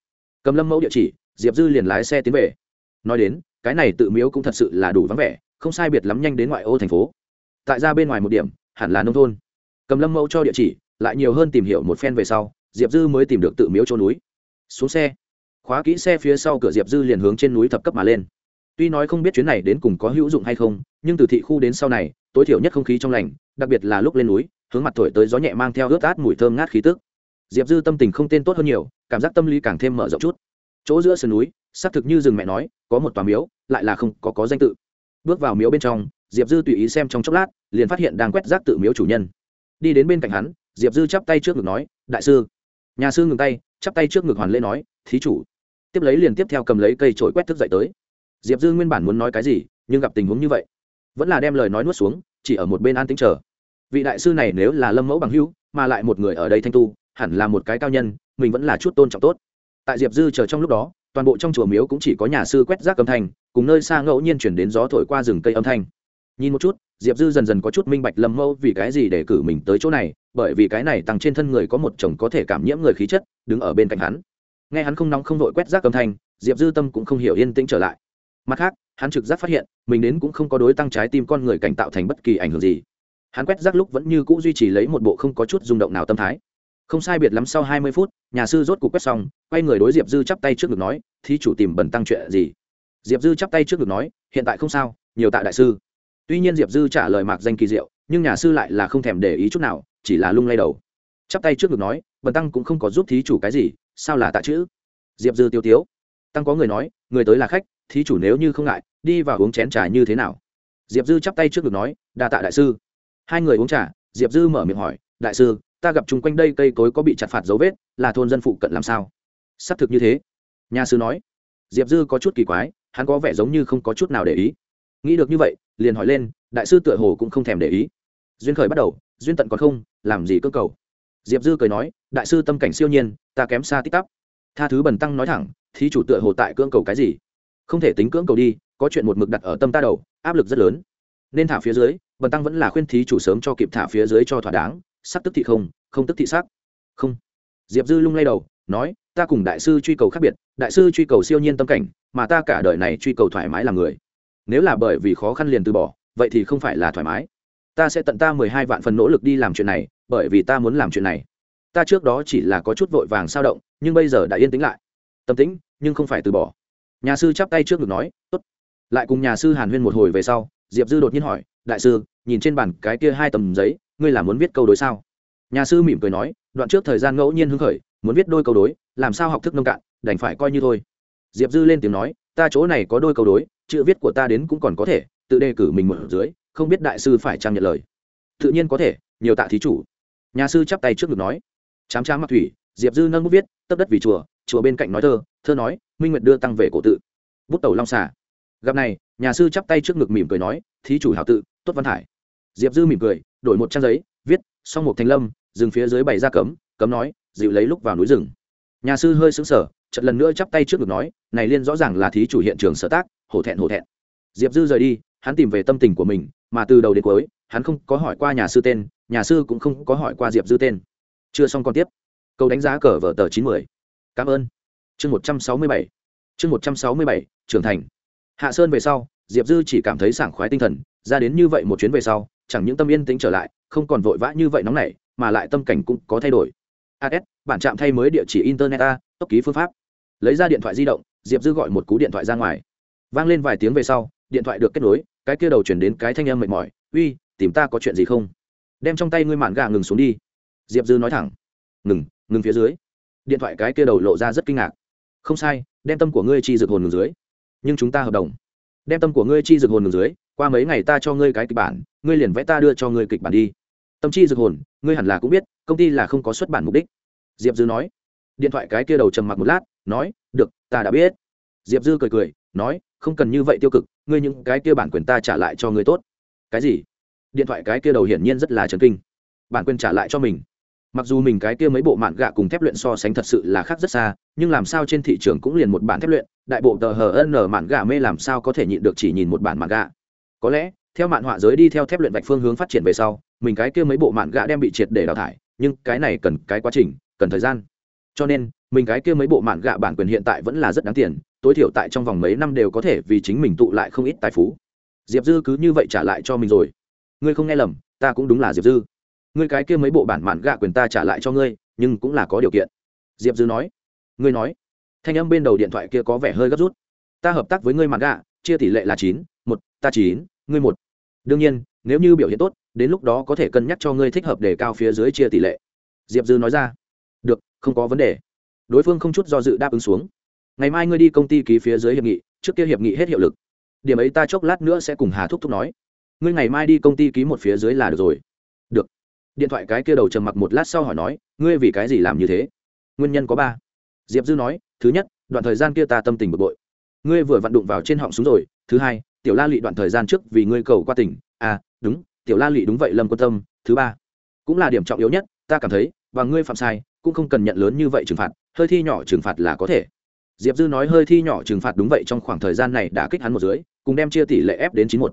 Cầm lâm mẫu địa chỉ, diệp dư liền lái xe tiến về. Nói đến, cái này tự miếu cũng thật sự là đủ vắng vẻ không sai biệt lắm nhanh đến ngoại ô thành phố. Tại ra bên ngoài một điểm, hẳn là nông thôn. Cầm lâm mẫu cho địa chỉ, lại nhiều hơn tìm hiểu một phen về sau, diệp dư mới tìm được tự miếu chỗ núi. Xuống xe. Khóa kỹ xe phía sau cửa diệp dư liền hướng trên núi thập cấp mà lên. Tuy nói không biết chuyến này đến cùng có hữu dụng hay không, nhưng từ thị khu đến sau này, tối thiểu nhất không khí trong lành, đặc biệt là lúc lên núi, hướng mặt thổi tới gió nhẹ mang theo ướt át mùi thơm ngát khí tức. Diệp dư tâm tình không tên tốt hơn nhiều, cảm giác tâm lý càng thêm mở rộng chút. Chỗ giữa sườn núi, xác thực như rừng mẹ nói, có một tòa miếu, lại là không có có danh tự bước vào miếu bên trong, diệp dư tùy ý xem trong chốc lát, liền phát hiện đang quét rác tự miếu chủ nhân. Đi đến bên cạnh hắn, diệp dư chắp tay trước ngực nói, đại sư. Nhà sư ngừng tay, chắp tay trước ngực hoàn lễ nói, thí chủ. Tiếp lấy liền tiếp theo cầm lấy cây trổi quét thức dậy tới. Diệp dư nguyên bản muốn nói cái gì, nhưng gặp tình huống như vậy. Vẫn là đem lời nói nuốt xuống, chỉ ở một bên an tính chờ. Vị đại sư này nếu là lâm mẫu bằng hữu, mà lại một người ở đây thanh tu, hẳn là một cái cao nhân, mình vẫn là chút tôn trọng tốt. Tại diệp dư chờ trong lúc đó, toàn bộ trong chùa miếu cũng chỉ có nhà sư quét rác cầm thành cùng nơi xa ngẫu nhiên chuyển đến gió thổi qua rừng cây âm thanh. Nhìn một chút, diệp dư dần dần có chút minh bạch lâm mẫu vì cái gì để cử mình tới chỗ này, bởi vì cái này tăng trên thân người có một chồng có thể cảm nhiễm người khí chất, đứng ở bên cạnh hắn. Nghe hắn không nóng không vội quét rác âm thanh, diệp dư tâm cũng không hiểu yên tĩnh trở lại. Mặt khác, hắn trực giác phát hiện, mình đến cũng không có đối tăng trái tim con người cảnh tạo thành bất kỳ ảnh hưởng gì. Hắn quét rác lúc vẫn như cũ duy trì lấy một bộ không có chút rung động nào tâm thái. Không sai biệt lắm sau hai mươi phút, nhà sư rốt cuộc quét xong, quay người đối diệp dư chắp tay trước ngực nói, thí chủ tìm bẩn tăng chuyện gì? Diệp dư chắp tay trước ngực nói, hiện tại không sao, nhiều tạ đại sư. Tuy nhiên diệp dư trả lời mạc danh kỳ diệu, nhưng nhà sư lại là không thèm để ý chút nào, chỉ là lung lay đầu. Chắp tay trước ngực nói, bần tăng cũng không có giúp thí chủ cái gì, sao là tạ chữ? Diệp dư tiêu tiếu. Tăng có người nói, người tới là khách, thí chủ nếu như không ngại, đi vào uống chén trà như thế nào? Diệp dư chắp tay trước ngực nói, đa tạ đại sư. Hai người uống trà, diệp dư mở miệng hỏi, đại sư, ta gặp chung quanh đây cây cối có bị chặt phạt dấu vết, là thôn dân phụ cận làm sao? Xác thực như thế. Nhà sư nói, diệp dư có chút kỳ quái hắn có vẻ giống như không có chút nào để ý. Nghĩ được như vậy, liền hỏi lên, đại sư tựa hồ cũng không thèm để ý. Duyên khởi bắt đầu, duyên tận còn không, làm gì cơ cầu? Diệp dư cười nói, đại sư tâm cảnh siêu nhiên, ta kém xa tích tắp tha thứ bần tăng nói thẳng, thí chủ tựa hồ tại cưỡng cầu cái gì? Không thể tính cưỡng cầu đi, có chuyện một mực đặt ở tâm ta đầu, áp lực rất lớn. Nên thả phía dưới, bần tăng vẫn là khuyên thí chủ sớm cho kịp thả phía dưới cho thỏa đáng sắc tức thị không không tức thị sắc. Không. Diệp dư lung lay đầu, nói, ta cùng đại sư truy cầu khác biệt, đại sư truy cầu siêu nhiên tâm cảnh mà ta cả đời này truy cầu thoải mái làm người. Nếu là bởi vì khó khăn liền từ bỏ, vậy thì không phải là thoải mái. Ta sẽ tận ta mười hai vạn phần nỗ lực đi làm chuyện này, bởi vì ta muốn làm chuyện này. Ta trước đó chỉ là có chút vội vàng sao động, nhưng bây giờ đã yên tĩnh lại. Tâm tĩnh, nhưng không phải từ bỏ. Nhà sư chắp tay trước ngực nói, tốt. Lại cùng nhà sư hàn huyên một hồi về sau, diệp dư đột nhiên hỏi, đại sư, nhìn trên bàn cái kia hai tầm giấy, ngươi là muốn viết câu đối sao? Nhà sư mỉm cười nói, đoạn trước thời gian ngẫu nhiên hưng khởi, muốn viết đôi câu đối, làm sao học thức nông cạn, đành phải coi như thôi diệp dư lên tiếng nói, ta chỗ này có đôi câu đối, chữ viết của ta đến cũng còn có thể, tự đề cử mình một dưới, không biết đại sư phải trang nhận lời. Tự nhiên có thể, nhiều tạ thí chủ. Nhà sư chắp tay trước ngực nói. Chám chám mặc thủy, diệp dư nâng bút viết, tấp đất vì chùa chùa bên cạnh nói thơ thơ nói, minh nguyệt đưa tăng về cổ tự. Bút tẩu long xả gặp này, nhà sư chắp tay trước ngực mỉm cười nói, thí chủ hảo tự, tốt văn thải. Diệp dư mỉm cười, đổi một trang giấy, viết xong một thành lâm dừng phía dưới bày ra cấm cấm nói, dịu lấy lúc vào núi rừng. Nhà sư hơi sững sờ chật lần nữa chắp tay trước ngực nói, này liên rõ ràng là thí chủ hiện trường sở tác, hổ thẹn hổ thẹn. Diệp dư rời đi, hắn tìm về tâm tình của mình, mà từ đầu đến cuối, hắn không có hỏi qua nhà sư tên, nhà sư cũng không có hỏi qua diệp dư tên. Chưa xong còn tiếp. Câu đánh giá cờ vở tờ chín mươi. Cảm ơn. Chương một trăm sáu mươi bảy. Chương một trăm sáu mươi bảy, trưởng thành. Hạ sơn về sau, diệp dư chỉ cảm thấy sảng khoái tinh thần, ra đến như vậy một chuyến về sau, chẳng những tâm yên tĩnh trở lại, không còn vội vã như vậy nóng nảy, mà lại tâm cảnh cũng có thay đổi. As bản trạm thay mới địa chỉ internet a, tốc ký phương pháp lấy ra điện thoại di động, diệp dư gọi một cú điện thoại ra ngoài. Vang lên vài tiếng về sau, điện thoại được kết nối, cái kia đầu chuyển đến cái thanh âm mệt mỏi, uy, tìm ta có chuyện gì không? Đem trong tay ngươi mạn gà ngừng xuống đi. Diệp dư nói thẳng, ngừng ngừng phía dưới. Điện thoại cái kia đầu lộ ra rất kinh ngạc. Không sai, đem tâm của ngươi chi dược hồn ngừng dưới, nhưng chúng ta hợp đồng. Đem tâm của ngươi chi dược hồn ngừng dưới, qua mấy ngày ta cho ngươi cái kịch bản, ngươi liền vẽ ta đưa cho ngươi kịch bản đi. Tâm chi dược hồn, ngươi hẳn là cũng biết, công ty là không có xuất bản mục đích. Diệp dư nói. Điện thoại cái kia đầu trầm mặc một lát nói, được, ta đã biết. Diệp dư cười cười, nói, không cần như vậy tiêu cực, ngươi những cái kia bản quyền ta trả lại cho ngươi tốt. Cái gì? Điện thoại cái kia đầu hiển nhiên rất là trần kinh. Bản quyền trả lại cho mình. Mặc dù mình cái kia mấy bộ mạn gạ cùng thép luyện so sánh thật sự là khác rất xa, nhưng làm sao trên thị trường cũng liền một bản thép luyện, đại bộ tờ hờ n mạn gạ mê làm sao có thể nhịn được chỉ nhìn một bản mạn gạ. Có lẽ, theo mạn họa giới đi theo thép luyện vạch phương hướng phát triển về sau, mình cái kia mấy bộ mạn gạ đem bị triệt để đào thải, nhưng cái này cần cái quá trình, cần thời gian. Cho nên mình cái kia mấy bộ mạn gạ bản quyền hiện tại vẫn là rất đáng tiền, tối thiểu tại trong vòng mấy năm đều có thể vì chính mình tụ lại không ít tài phú. Diệp dư cứ như vậy trả lại cho mình rồi. Ngươi không nghe lầm, ta cũng đúng là diệp dư. Ngươi cái kia mấy bộ bản mạn gạ quyền ta trả lại cho ngươi, nhưng cũng là có điều kiện. Diệp dư nói. Ngươi nói. Thanh âm bên đầu điện thoại kia có vẻ hơi gấp rút. Ta hợp tác với ngươi mạn gạ, chia tỷ lệ là chín, một, ta chín, ngươi một. Đương nhiên, nếu như biểu hiện tốt, đến lúc đó có thể cân nhắc cho ngươi thích hợp để cao phía dưới chia tỷ lệ. Diệp dư nói ra. Được, không có vấn đề đối phương không chút do dự đáp ứng xuống. Ngày mai ngươi đi công ty ký phía dưới hiệp nghị, trước kia hiệp nghị hết hiệu lực. Điểm ấy ta chốc lát nữa sẽ cùng hà thúc thúc nói. Ngươi ngày mai đi công ty ký một phía dưới là được rồi. Được. Điện thoại cái kia đầu trầm mặc một lát sau hỏi nói, ngươi vì cái gì làm như thế? Nguyên nhân có ba. Diệp dư nói, thứ nhất, đoạn thời gian kia ta tâm tình bực bội. Ngươi vừa vặn đụng vào trên họng súng rồi. Thứ hai, tiểu la lị đoạn thời gian trước vì ngươi cầu qua tỉnh. À đúng, tiểu la lị đúng vậy lâm quan tâm. Thứ ba, cũng là điểm trọng yếu nhất, ta cảm thấy, và ngươi phạm sai, cũng không cần nhận lớn như vậy trừng phạt hơi thi nhỏ trừng phạt là có thể. Diệp dư nói hơi thi nhỏ trừng phạt đúng vậy trong khoảng thời gian này đã kích hắn một dưới, cùng đem chia tỷ lệ ép đến chín một.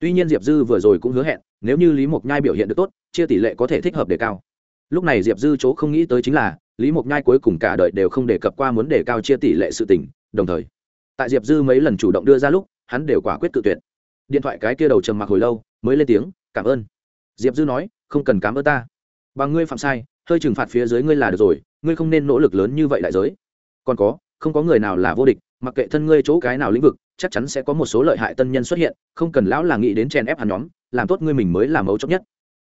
Tuy nhiên diệp dư vừa rồi cũng hứa hẹn, nếu như lý mộc nhai biểu hiện được tốt, chia tỷ lệ có thể thích hợp đề cao. Lúc này diệp dư chỗ không nghĩ tới chính là, lý mộc nhai cuối cùng cả đời đều không đề cập qua muốn đề cao chia tỷ lệ sự tỉnh đồng thời, tại diệp dư mấy lần chủ động đưa ra lúc, hắn đều quả quyết tự tuyệt. Điện thoại cái kia đầu trầm mặc hồi lâu, mới lên tiếng, cảm ơn. Diệp dư nói, không cần cảm ơn ta. Bằng ngươi phạm sai hơi trừng phạt phía dưới ngươi là được rồi, ngươi không nên nỗ lực lớn như vậy đại giới. Còn có, không có người nào là vô địch, mặc kệ thân ngươi chỗ cái nào lĩnh vực, chắc chắn sẽ có một số lợi hại tân nhân xuất hiện, không cần lão là nghĩ đến chèn ép hắn nhóm, làm tốt ngươi mình mới là mấu chốt nhất.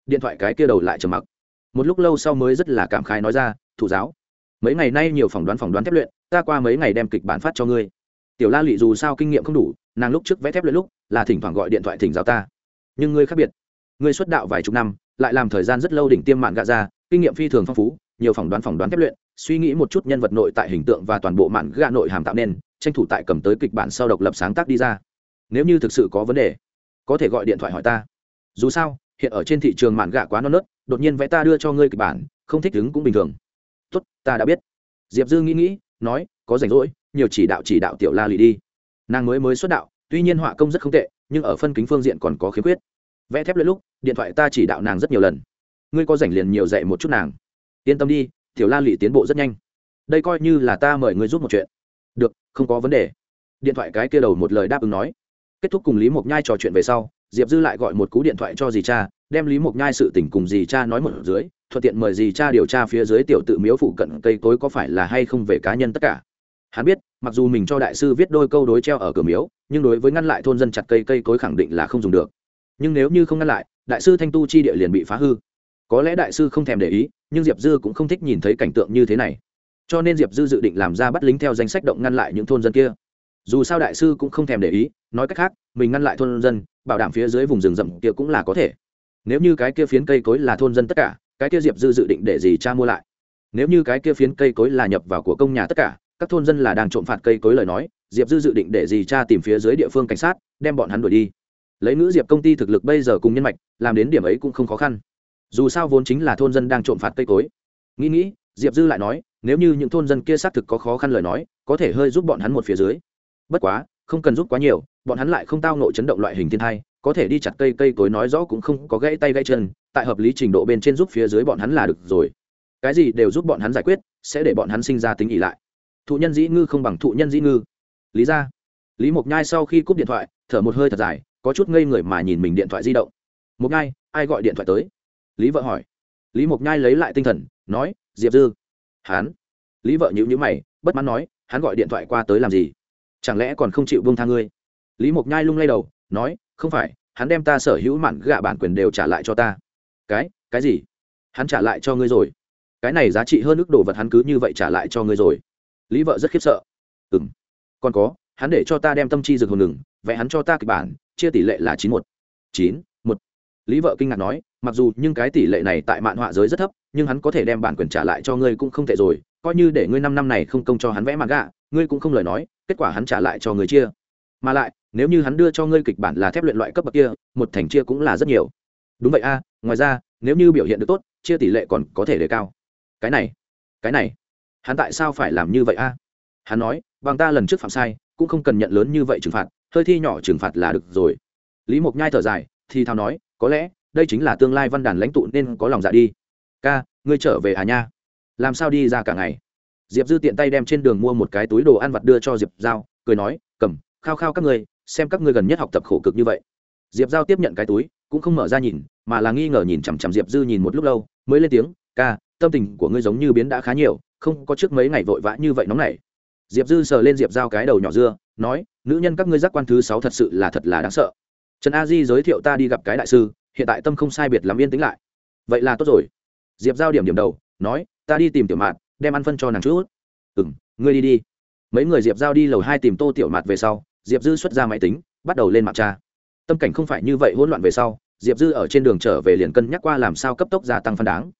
Điện thoại cái kia đầu lại trầm mặc. Một lúc lâu sau mới rất là cảm khái nói ra, thủ giáo, mấy ngày nay nhiều phỏng đoán phỏng đoán thép luyện, ta qua mấy ngày đem kịch bản phát cho ngươi. Tiểu la lị dù sao kinh nghiệm không đủ, nàng lúc trước vẽ thép luyện lúc là thỉnh thoảng gọi điện thoại thỉnh giáo ta. Nhưng ngươi khác biệt, ngươi xuất đạo vài chục năm lại làm thời gian rất lâu đỉnh tiêm mạng gạ ra, kinh nghiệm phi thường phong phú, nhiều phỏng đoán phỏng đoán kép luyện, suy nghĩ một chút nhân vật nội tại hình tượng và toàn bộ mạng gạ nội hàm tạo nên, tranh thủ tại cầm tới kịch bản sau độc lập sáng tác đi ra. Nếu như thực sự có vấn đề, có thể gọi điện thoại hỏi ta. Dù sao, hiện ở trên thị trường mạn gạ quá non nớt, đột nhiên vẽ ta đưa cho ngươi kịch bản, không thích ứng cũng bình thường. Tốt, ta đã biết. Diệp dư nghĩ nghĩ, nói, có rảnh rỗi, nhiều chỉ đạo chỉ đạo tiểu la lì đi. Nàng mới mới xuất đạo, tuy nhiên họa công rất không tệ, nhưng ở phân kính phương diện còn có khiếm khuyết vẽ thép lên lúc, điện thoại ta chỉ đạo nàng rất nhiều lần. Ngươi có rảnh liền nhiều dạy một chút nàng. Yên tâm đi, tiểu la lị tiến bộ rất nhanh. Đây coi như là ta mời ngươi giúp một chuyện. Được, không có vấn đề. Điện thoại cái kia đầu một lời đáp ứng nói. Kết thúc cùng lý mộc nhai trò chuyện về sau, diệp dư lại gọi một cú điện thoại cho dì cha, đem lý mộc nhai sự tình cùng dì cha nói một dưới, thuận tiện mời dì cha điều tra phía dưới tiểu tự miếu phụ cận cây cối có phải là hay không về cá nhân tất cả. Hắn biết, mặc dù mình cho đại sư viết đôi câu đối treo ở cửa miếu, nhưng đối với ngăn lại thôn dân chặt cây cây cối khẳng định là không dùng được nhưng nếu như không ngăn lại, đại sư thanh tu chi địa liền bị phá hư. Có lẽ đại sư không thèm để ý, nhưng diệp dư cũng không thích nhìn thấy cảnh tượng như thế này. Cho nên diệp dư dự định làm ra bắt lính theo danh sách động ngăn lại những thôn dân kia. Dù sao đại sư cũng không thèm để ý, nói cách khác, mình ngăn lại thôn dân, bảo đảm phía dưới vùng rừng rậm kia cũng là có thể. Nếu như cái kia phiến cây cối là thôn dân tất cả, cái kia diệp dư dự định để gì cha mua lại? Nếu như cái kia phiến cây cối là nhập vào của công nhà tất cả, các thôn dân là đang trộm phạt cây cối lời nói, diệp dư dự định để gì cha tìm phía dưới địa phương cảnh sát, đem bọn hắn đuổi đi lấy nữ diệp công ty thực lực bây giờ cùng nhân mạch, làm đến điểm ấy cũng không khó khăn. Dù sao vốn chính là thôn dân đang trộm phạt cây cối. Nghĩ nghĩ, diệp dư lại nói, nếu như những thôn dân kia xác thực có khó khăn lời nói, có thể hơi giúp bọn hắn một phía dưới. Bất quá, không cần giúp quá nhiều, bọn hắn lại không tao nộ chấn động loại hình thiên thai, có thể đi chặt cây cây cối nói rõ cũng không có gãy tay gãy chân, tại hợp lý trình độ bên trên giúp phía dưới bọn hắn là được rồi. Cái gì đều giúp bọn hắn giải quyết, sẽ để bọn hắn sinh ra tính ỉ lại. Thụ nhân dĩ ngư không bằng thụ nhân dĩ ngư. Lý ra. Lý mộc nhai sau khi cúp điện thoại, thở một hơi thật dài có chút ngây người mà nhìn mình điện thoại di động. Một nhai, ai gọi điện thoại tới? Lý vợ hỏi. Lý mộc nhai lấy lại tinh thần, nói, diệp dư. Hán. Lý vợ nhữ nhữ mày, bất mãn nói, hắn gọi điện thoại qua tới làm gì? Chẳng lẽ còn không chịu vương tha ngươi? Lý mộc nhai lung lay đầu, nói, không phải, hắn đem ta sở hữu mạn gạ bản quyền đều trả lại cho ta. Cái cái gì? Hắn trả lại cho ngươi rồi. Cái này giá trị hơn ước đồ vật hắn cứ như vậy trả lại cho ngươi rồi. Lý vợ rất khiếp sợ. Ừ m còn có, hắn để cho ta đem tâm chi rực hồn ngừng, vẽ hắn cho ta kịch bản chia tỷ lệ là chín một. Chín, một. Lý vợ kinh ngạc nói, mặc dù nhưng cái tỷ lệ này tại mạn họa giới rất thấp, nhưng hắn có thể đem bản quyền trả lại cho ngươi cũng không tệ rồi, coi như để ngươi năm năm này không công cho hắn vẽ mặt gạ ngươi cũng không lời nói, kết quả hắn trả lại cho người chia. Mà lại, nếu như hắn đưa cho ngươi kịch bản là thép luyện loại cấp bậc kia, một thành chia cũng là rất nhiều. Đúng vậy a, ngoài ra, nếu như biểu hiện được tốt, chia tỷ lệ còn có thể đề cao. Cái này cái này, hắn tại sao phải làm như vậy a? Hắn nói, bằng ta lần trước phạm sai, cũng không cần nhận lớn như vậy trừng phạt hơi thi nhỏ trừng phạt là được rồi. Lý mộc nhai thở dài, thì thào nói, có lẽ, đây chính là tương lai văn đàn lãnh tụ nên có lòng dạ đi. Ca, ngươi trở về à nha? Làm sao đi ra cả ngày? Diệp dư tiện tay đem trên đường mua một cái túi đồ ăn vặt đưa cho diệp giao, cười nói, cầm, khao khao các ngươi, xem các ngươi gần nhất học tập khổ cực như vậy. Diệp giao tiếp nhận cái túi, cũng không mở ra nhìn, mà là nghi ngờ nhìn chằm chằm diệp dư nhìn một lúc lâu, mới lên tiếng, ca, tâm tình của ngươi giống như biến đã khá nhiều, không có trước mấy ngày vội vã như vậy nóng này diệp dư sờ lên diệp giao cái đầu nhỏ dưa, nói, nữ nhân các ngươi giác quan thứ sáu thật sự là thật là đáng sợ. Trần a di giới thiệu ta đi gặp cái đại sư, hiện tại tâm không sai biệt làm yên tĩnh lại. Vậy là tốt rồi. Diệp giao điểm điểm đầu, nói, ta đi tìm tiểu mạt, đem ăn phân cho nàng chút. Ừ m ngươi đi đi. Mấy người diệp giao đi lầu hai tìm tô tiểu mạt về sau, diệp dư xuất ra máy tính, bắt đầu lên mạng tra. Tâm cảnh không phải như vậy hỗn loạn về sau, diệp dư ở trên đường trở về liền cân nhắc qua làm sao cấp tốc gia tăng phân đáng.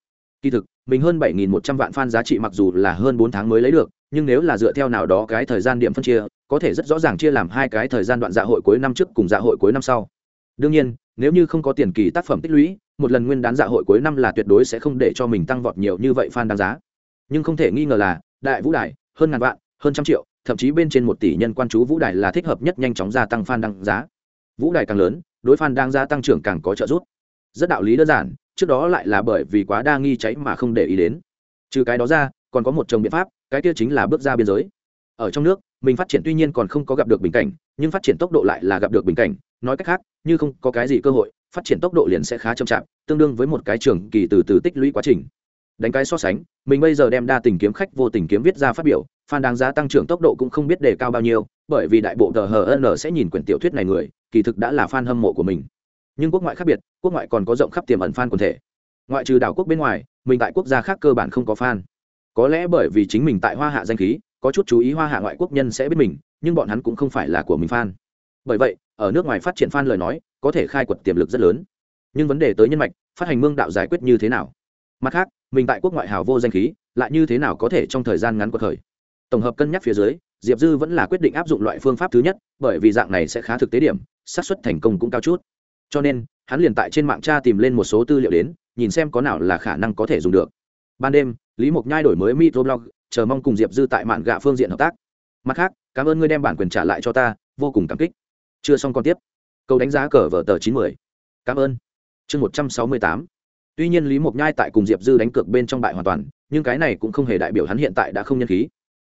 Kỳ thực, mình hơn bảy nghìn một trăm vạn fan giá trị mặc dù là hơn bốn tháng mới lấy được nhưng nếu là dựa theo nào đó cái thời gian điểm phân chia, có thể rất rõ ràng chia làm hai cái thời gian đoạn dạ hội cuối năm trước cùng dạ hội cuối năm sau. Đương nhiên, nếu như không có tiền kỳ tác phẩm tích lũy, một lần nguyên đán dạ hội cuối năm là tuyệt đối sẽ không để cho mình tăng vọt nhiều như vậy fan đáng giá. Nhưng không thể nghi ngờ là, đại vũ đài, hơn ngàn vạn, hơn trăm triệu, thậm chí bên trên một tỷ nhân quan chú vũ đài là thích hợp nhất nhanh chóng gia tăng fan đáng giá. Vũ đài càng lớn, đối fan đáng giá tăng trưởng càng có trợ giúp. Rất đạo lý đơn giản, trước đó lại là bởi vì quá đa nghi cháy mà không để ý đến. Trừ cái đó ra, còn có một chồng biện pháp cái kia chính là bước ra biên giới. Ở trong nước, mình phát triển tuy nhiên còn không có gặp được bình cảnh, nhưng phát triển tốc độ lại là gặp được bình cảnh. Nói cách khác, như không có cái gì cơ hội, phát triển tốc độ liền sẽ khá chậm chạp, tương đương với một cái trường kỳ từ từ tích lũy quá trình. Đánh cái so sánh, mình bây giờ đem đa tình kiếm khách vô tình kiếm viết ra phát biểu phan đáng giá tăng trưởng tốc độ cũng không biết đề cao bao nhiêu, bởi vì đại bộ tờ hn sẽ nhìn quyển tiểu thuyết này người, kỳ thực đã là fan hâm mộ của mình. Nhưng quốc ngoại khác biệt, quốc ngoại còn có rộng khắp tiềm ẩn fan quần thể. Ngoại trừ đảo quốc bên ngoài, mình tại quốc gia khác cơ bản không có fan có lẽ bởi vì chính mình tại hoa hạ danh khí, có chút chú ý hoa hạ ngoại quốc nhân sẽ biết mình, nhưng bọn hắn cũng không phải là của mình fan. Bởi vậy, ở nước ngoài phát triển fan lời nói, có thể khai quật tiềm lực rất lớn. Nhưng vấn đề tới nhân mạch, phát hành mương đạo giải quyết như thế nào? Mặt khác, mình tại quốc ngoại hào vô danh khí, lại như thế nào có thể trong thời gian ngắn cuộc thời tổng hợp cân nhắc phía dưới, diệp dư vẫn là quyết định áp dụng loại phương pháp thứ nhất, bởi vì dạng này sẽ khá thực tế điểm, xác suất thành công cũng cao chút. Cho nên, hắn liền tại trên mạng tra tìm lên một số tư liệu đến, nhìn xem có nào là khả năng có thể dùng được ban đêm, lý mộc nhai đổi mới microblog, chờ mong cùng diệp dư tại mạn gạ phương diện hợp tác. Mặt khác, cảm ơn ngươi đem bản quyền trả lại cho ta, vô cùng cảm kích. Chưa xong còn tiếp. Câu đánh giá cờ vở tờ chín mươi cảm ơn. Chương một trăm sáu mươi tám. Tuy nhiên lý mộc nhai tại cùng diệp dư đánh cược bên trong bại hoàn toàn, nhưng cái này cũng không hề đại biểu hắn hiện tại đã không nhân khí.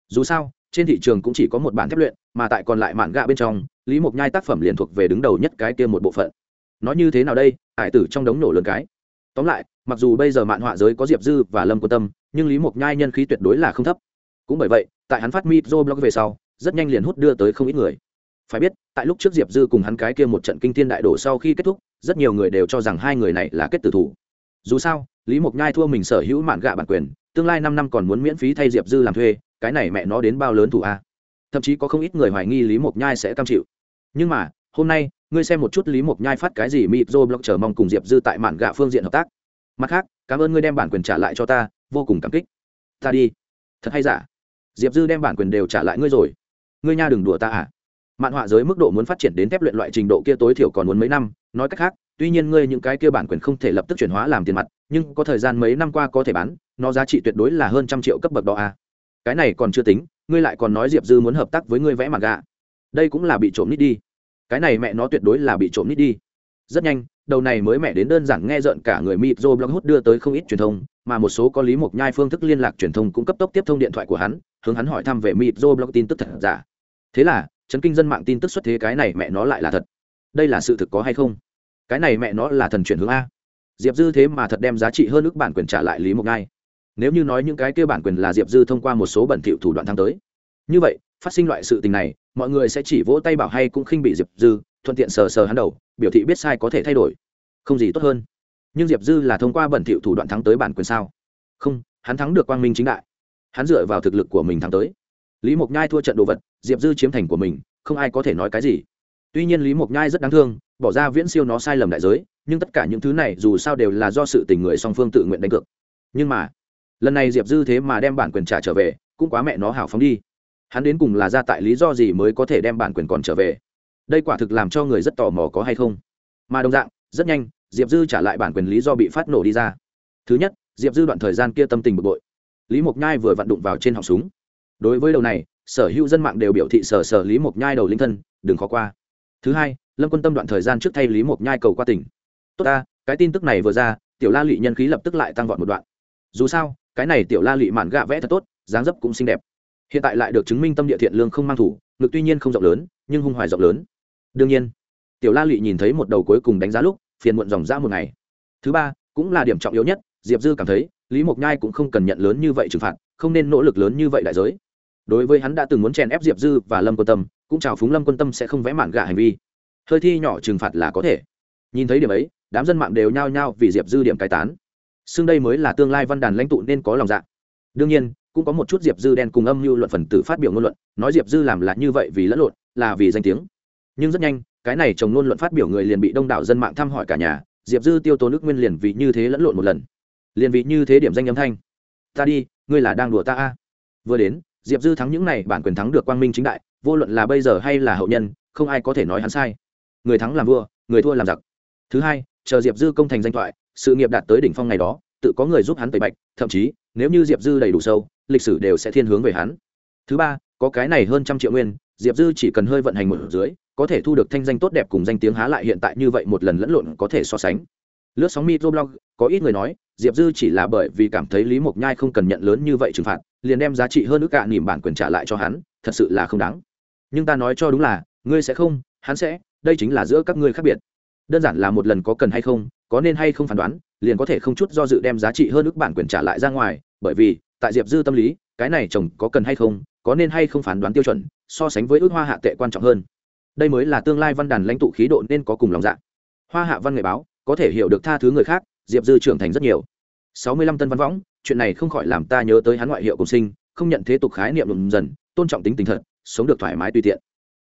Dù sao, trên thị trường cũng chỉ có một bản thép luyện, mà tại còn lại mạn gạ bên trong, lý mộc nhai tác phẩm liền thuộc về đứng đầu nhất cái kia một bộ phận. Nói như thế nào đây? Ải tử trong đống nổ lớn cái tóm lại, mặc dù bây giờ mạn họa giới có diệp dư và lâm quan tâm, nhưng lý mộc nhai nhân khí tuyệt đối là không thấp. Cũng bởi vậy, tại hắn phát mitro blog về sau, rất nhanh liền hút đưa tới không ít người. Phải biết, tại lúc trước diệp dư cùng hắn cái kia một trận kinh thiên đại đổ sau khi kết thúc, rất nhiều người đều cho rằng hai người này là kết tử thủ. Dù sao, lý mộc nhai thua mình sở hữu mạn gạ bản quyền, tương lai năm năm còn muốn miễn phí thay diệp dư làm thuê, cái này mẹ nó đến bao lớn thủ a. Thậm chí có không ít người hoài nghi lý mộc nhai sẽ cam chịu. Nhưng mà hôm nay, ngươi xem một chút lý mộc nhai phát cái gì mịp dô blog chờ mong cùng diệp dư tại mạn gạ phương diện hợp tác. Mặt khác, cảm ơn ngươi đem bản quyền trả lại cho ta, vô cùng cảm kích. Ta đi. Thật hay giả? Diệp dư đem bản quyền đều trả lại ngươi rồi. Ngươi nha đừng đùa ta à? Mạn họa giới mức độ muốn phát triển đến thép luyện loại trình độ kia tối thiểu còn muốn mấy năm, nói cách khác, tuy nhiên ngươi những cái kia bản quyền không thể lập tức chuyển hóa làm tiền mặt, nhưng có thời gian mấy năm qua có thể bán, nó giá trị tuyệt đối là hơn trăm triệu cấp bậc đó à. cái này còn chưa tính, ngươi lại còn nói diệp dư muốn hợp tác với ngươi vẽ mặt gạ. Đây cũng là bị trộm nít đi cái này mẹ nó tuyệt đối là bị trộm nít đi. Rất nhanh, đầu này mới mẹ đến đơn giản nghe rợn cả người mịp joe blog hút đưa tới không ít truyền thông, mà một số có lý mộc nhai phương thức liên lạc truyền thông cũng cấp tốc tiếp thông điện thoại của hắn, hướng hắn hỏi thăm về mịp joe blog tin tức thật giả. Thế là chấn kinh dân mạng tin tức xuất thế cái này mẹ nó lại là thật. Đây là sự thực có hay không? Cái này mẹ nó là thần chuyển hướng a. Diệp dư thế mà thật đem giá trị hơn ước bản quyền trả lại lý mộc nhai. Nếu như nói những cái kêu bản quyền là diệp dư thông qua một số bẩn thiệu thủ đoạn thăng tới. Như vậy phát sinh loại sự tình này, mọi người sẽ chỉ vỗ tay bảo hay cũng khinh bị diệp dư, thuận tiện sờ sờ hắn đầu, biểu thị biết sai có thể thay đổi. Không gì tốt hơn. Nhưng diệp dư là thông qua bẩn thiệu thủ đoạn thắng tới bản quyền sao? Không, hắn thắng được quang minh chính đại. Hắn dựa vào thực lực của mình thắng tới. Lý mộc nhai thua trận đồ vật, diệp dư chiếm thành của mình, không ai có thể nói cái gì. Tuy nhiên lý mộc nhai rất đáng thương, bỏ ra viễn siêu nó sai lầm đại giới, nhưng tất cả những thứ này dù sao đều là do sự tình người song phương tự nguyện đánh cược. Nhưng mà, lần này diệp dư thế mà đem bản quyền trả trở về, cũng quá mẹ nó hào phóng đi hắn đến cùng là ra tại lý do gì mới có thể đem bản quyền còn trở về? Đây quả thực làm cho người rất tò mò có hay không? Mà đồng dạng, rất nhanh, diệp dư trả lại bản quyền lý do bị phát nổ đi ra. Thứ nhất, diệp dư đoạn thời gian kia tâm tình bực bội. Lý mộc nhai vừa vặn đụng vào trên họng súng. Đối với đầu này, sở hữu dân mạng đều biểu thị sở sở lý mộc nhai đầu linh thân, đừng khó qua. Thứ hai, lâm quân tâm đoạn thời gian trước thay lý mộc nhai cầu qua tỉnh. Tốt ta, cái tin tức này vừa ra, tiểu la lụy nhân khí lập tức lại tăng vọt một đoạn. Dù sao, cái này tiểu la lụy mạn gạ vẽ thật tốt, dáng dấp cũng xinh đẹp hiện tại lại được chứng minh tâm địa thiện lương không mang thủ, ngực tuy nhiên không rộng lớn, nhưng hung hoài rộng lớn. Đương nhiên, tiểu la Lụy nhìn thấy một đầu cuối cùng đánh giá lúc, phiền muộn dòng ra một ngày. Thứ ba, cũng là điểm trọng yếu nhất, diệp dư cảm thấy, lý mộc nhai cũng không cần nhận lớn như vậy trừng phạt, không nên nỗ lực lớn như vậy đại giới. Đối với hắn đã từng muốn chèn ép diệp dư và lâm quân tâm, cũng chào phúng lâm quân tâm sẽ không vẽ mạn gạ hành vi. Hơi thi nhỏ trừng phạt là có thể. Nhìn thấy điểm ấy, đám dân mạng đều nhao nhao vì diệp dư điểm cai tán. Xưng đây mới là tương lai văn đàn lãnh tụ nên có lòng dạ. Đương nhiên cũng có một chút diệp dư đen cùng âm mưu luận phần tử phát biểu ngôn luận, nói diệp dư làm là như vậy vì lẫn lộn, là vì danh tiếng. Nhưng rất nhanh, cái này chồng ngôn luận phát biểu người liền bị đông đảo dân mạng thăm hỏi cả nhà, diệp dư tiêu tố nước nguyên liền vì như thế lẫn lộn một lần. Liền vì như thế điểm danh âm thanh. Ta đi, ngươi là đang đùa ta a? Vừa đến, diệp dư thắng những này, bản quyền thắng được quang minh chính đại, vô luận là bây giờ hay là hậu nhân, không ai có thể nói hắn sai. Người thắng làm vua, người thua làm giặc. Thứ hai, chờ diệp dư công thành danh thoại, sự nghiệp đạt tới đỉnh phong ngày đó, tự có người giúp hắn tẩy bạch, thậm chí, nếu như diệp dư đầy đủ sâu lịch sử đều sẽ thiên hướng về hắn. Thứ ba, có cái này hơn trăm triệu nguyên, diệp dư chỉ cần hơi vận hành một dưới, có thể thu được thanh danh tốt đẹp cùng danh tiếng há lại hiện tại như vậy một lần lẫn lộn có thể so sánh. Lướt sóng microblog có ít người nói, diệp dư chỉ là bởi vì cảm thấy lý mộc nhai không cần nhận lớn như vậy trừng phạt, liền đem giá trị hơn ước cạn nỉm bản quyền trả lại cho hắn, thật sự là không đáng. Nhưng ta nói cho đúng là, ngươi sẽ không, hắn sẽ, đây chính là giữa các ngươi khác biệt. Đơn giản là một lần có cần hay không, có nên hay không phán đoán, liền có thể không chút do dự đem giá trị hơn ước bản quyền trả lại ra ngoài, bởi vì tại diệp dư tâm lý, cái này chồng có cần hay không, có nên hay không phán đoán tiêu chuẩn, so sánh với ước hoa hạ tệ quan trọng hơn. Đây mới là tương lai văn đàn lãnh tụ khí độ nên có cùng lòng dạ. Hoa hạ văn nghệ báo, có thể hiểu được tha thứ người khác, diệp dư trưởng thành rất nhiều. Sáu mươi lăm tân văn võng, chuyện này không khỏi làm ta nhớ tới hắn ngoại hiệu cùng sinh, không nhận thế tục khái niệm đùm dần, tôn trọng tính tình thật, sống được thoải mái tùy tiện.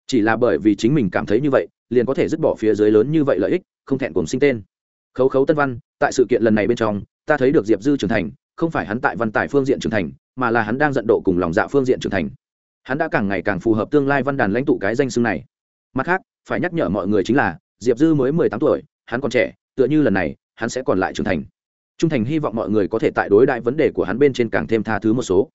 Chỉ là bởi vì chính mình cảm thấy như vậy, liền có thể dứt bỏ phía dưới lớn như vậy lợi ích, không thẹn cùng sinh tên. Khấu khấu tân văn, tại sự kiện lần này bên trong, ta thấy được diệp dư trưởng thành không phải hắn tại văn tài phương diện trưởng thành, mà là hắn đang giận độ cùng lòng dạ phương diện trưởng thành. Hắn đã càng ngày càng phù hợp tương lai văn đàn lãnh tụ cái danh xưng này. Mặt khác, phải nhắc nhở mọi người chính là, diệp dư mới mười tám tuổi, hắn còn trẻ, tựa như lần này, hắn sẽ còn lại trưởng thành. Trung thành hy vọng mọi người có thể tại đối đại vấn đề của hắn bên trên càng thêm tha thứ một số.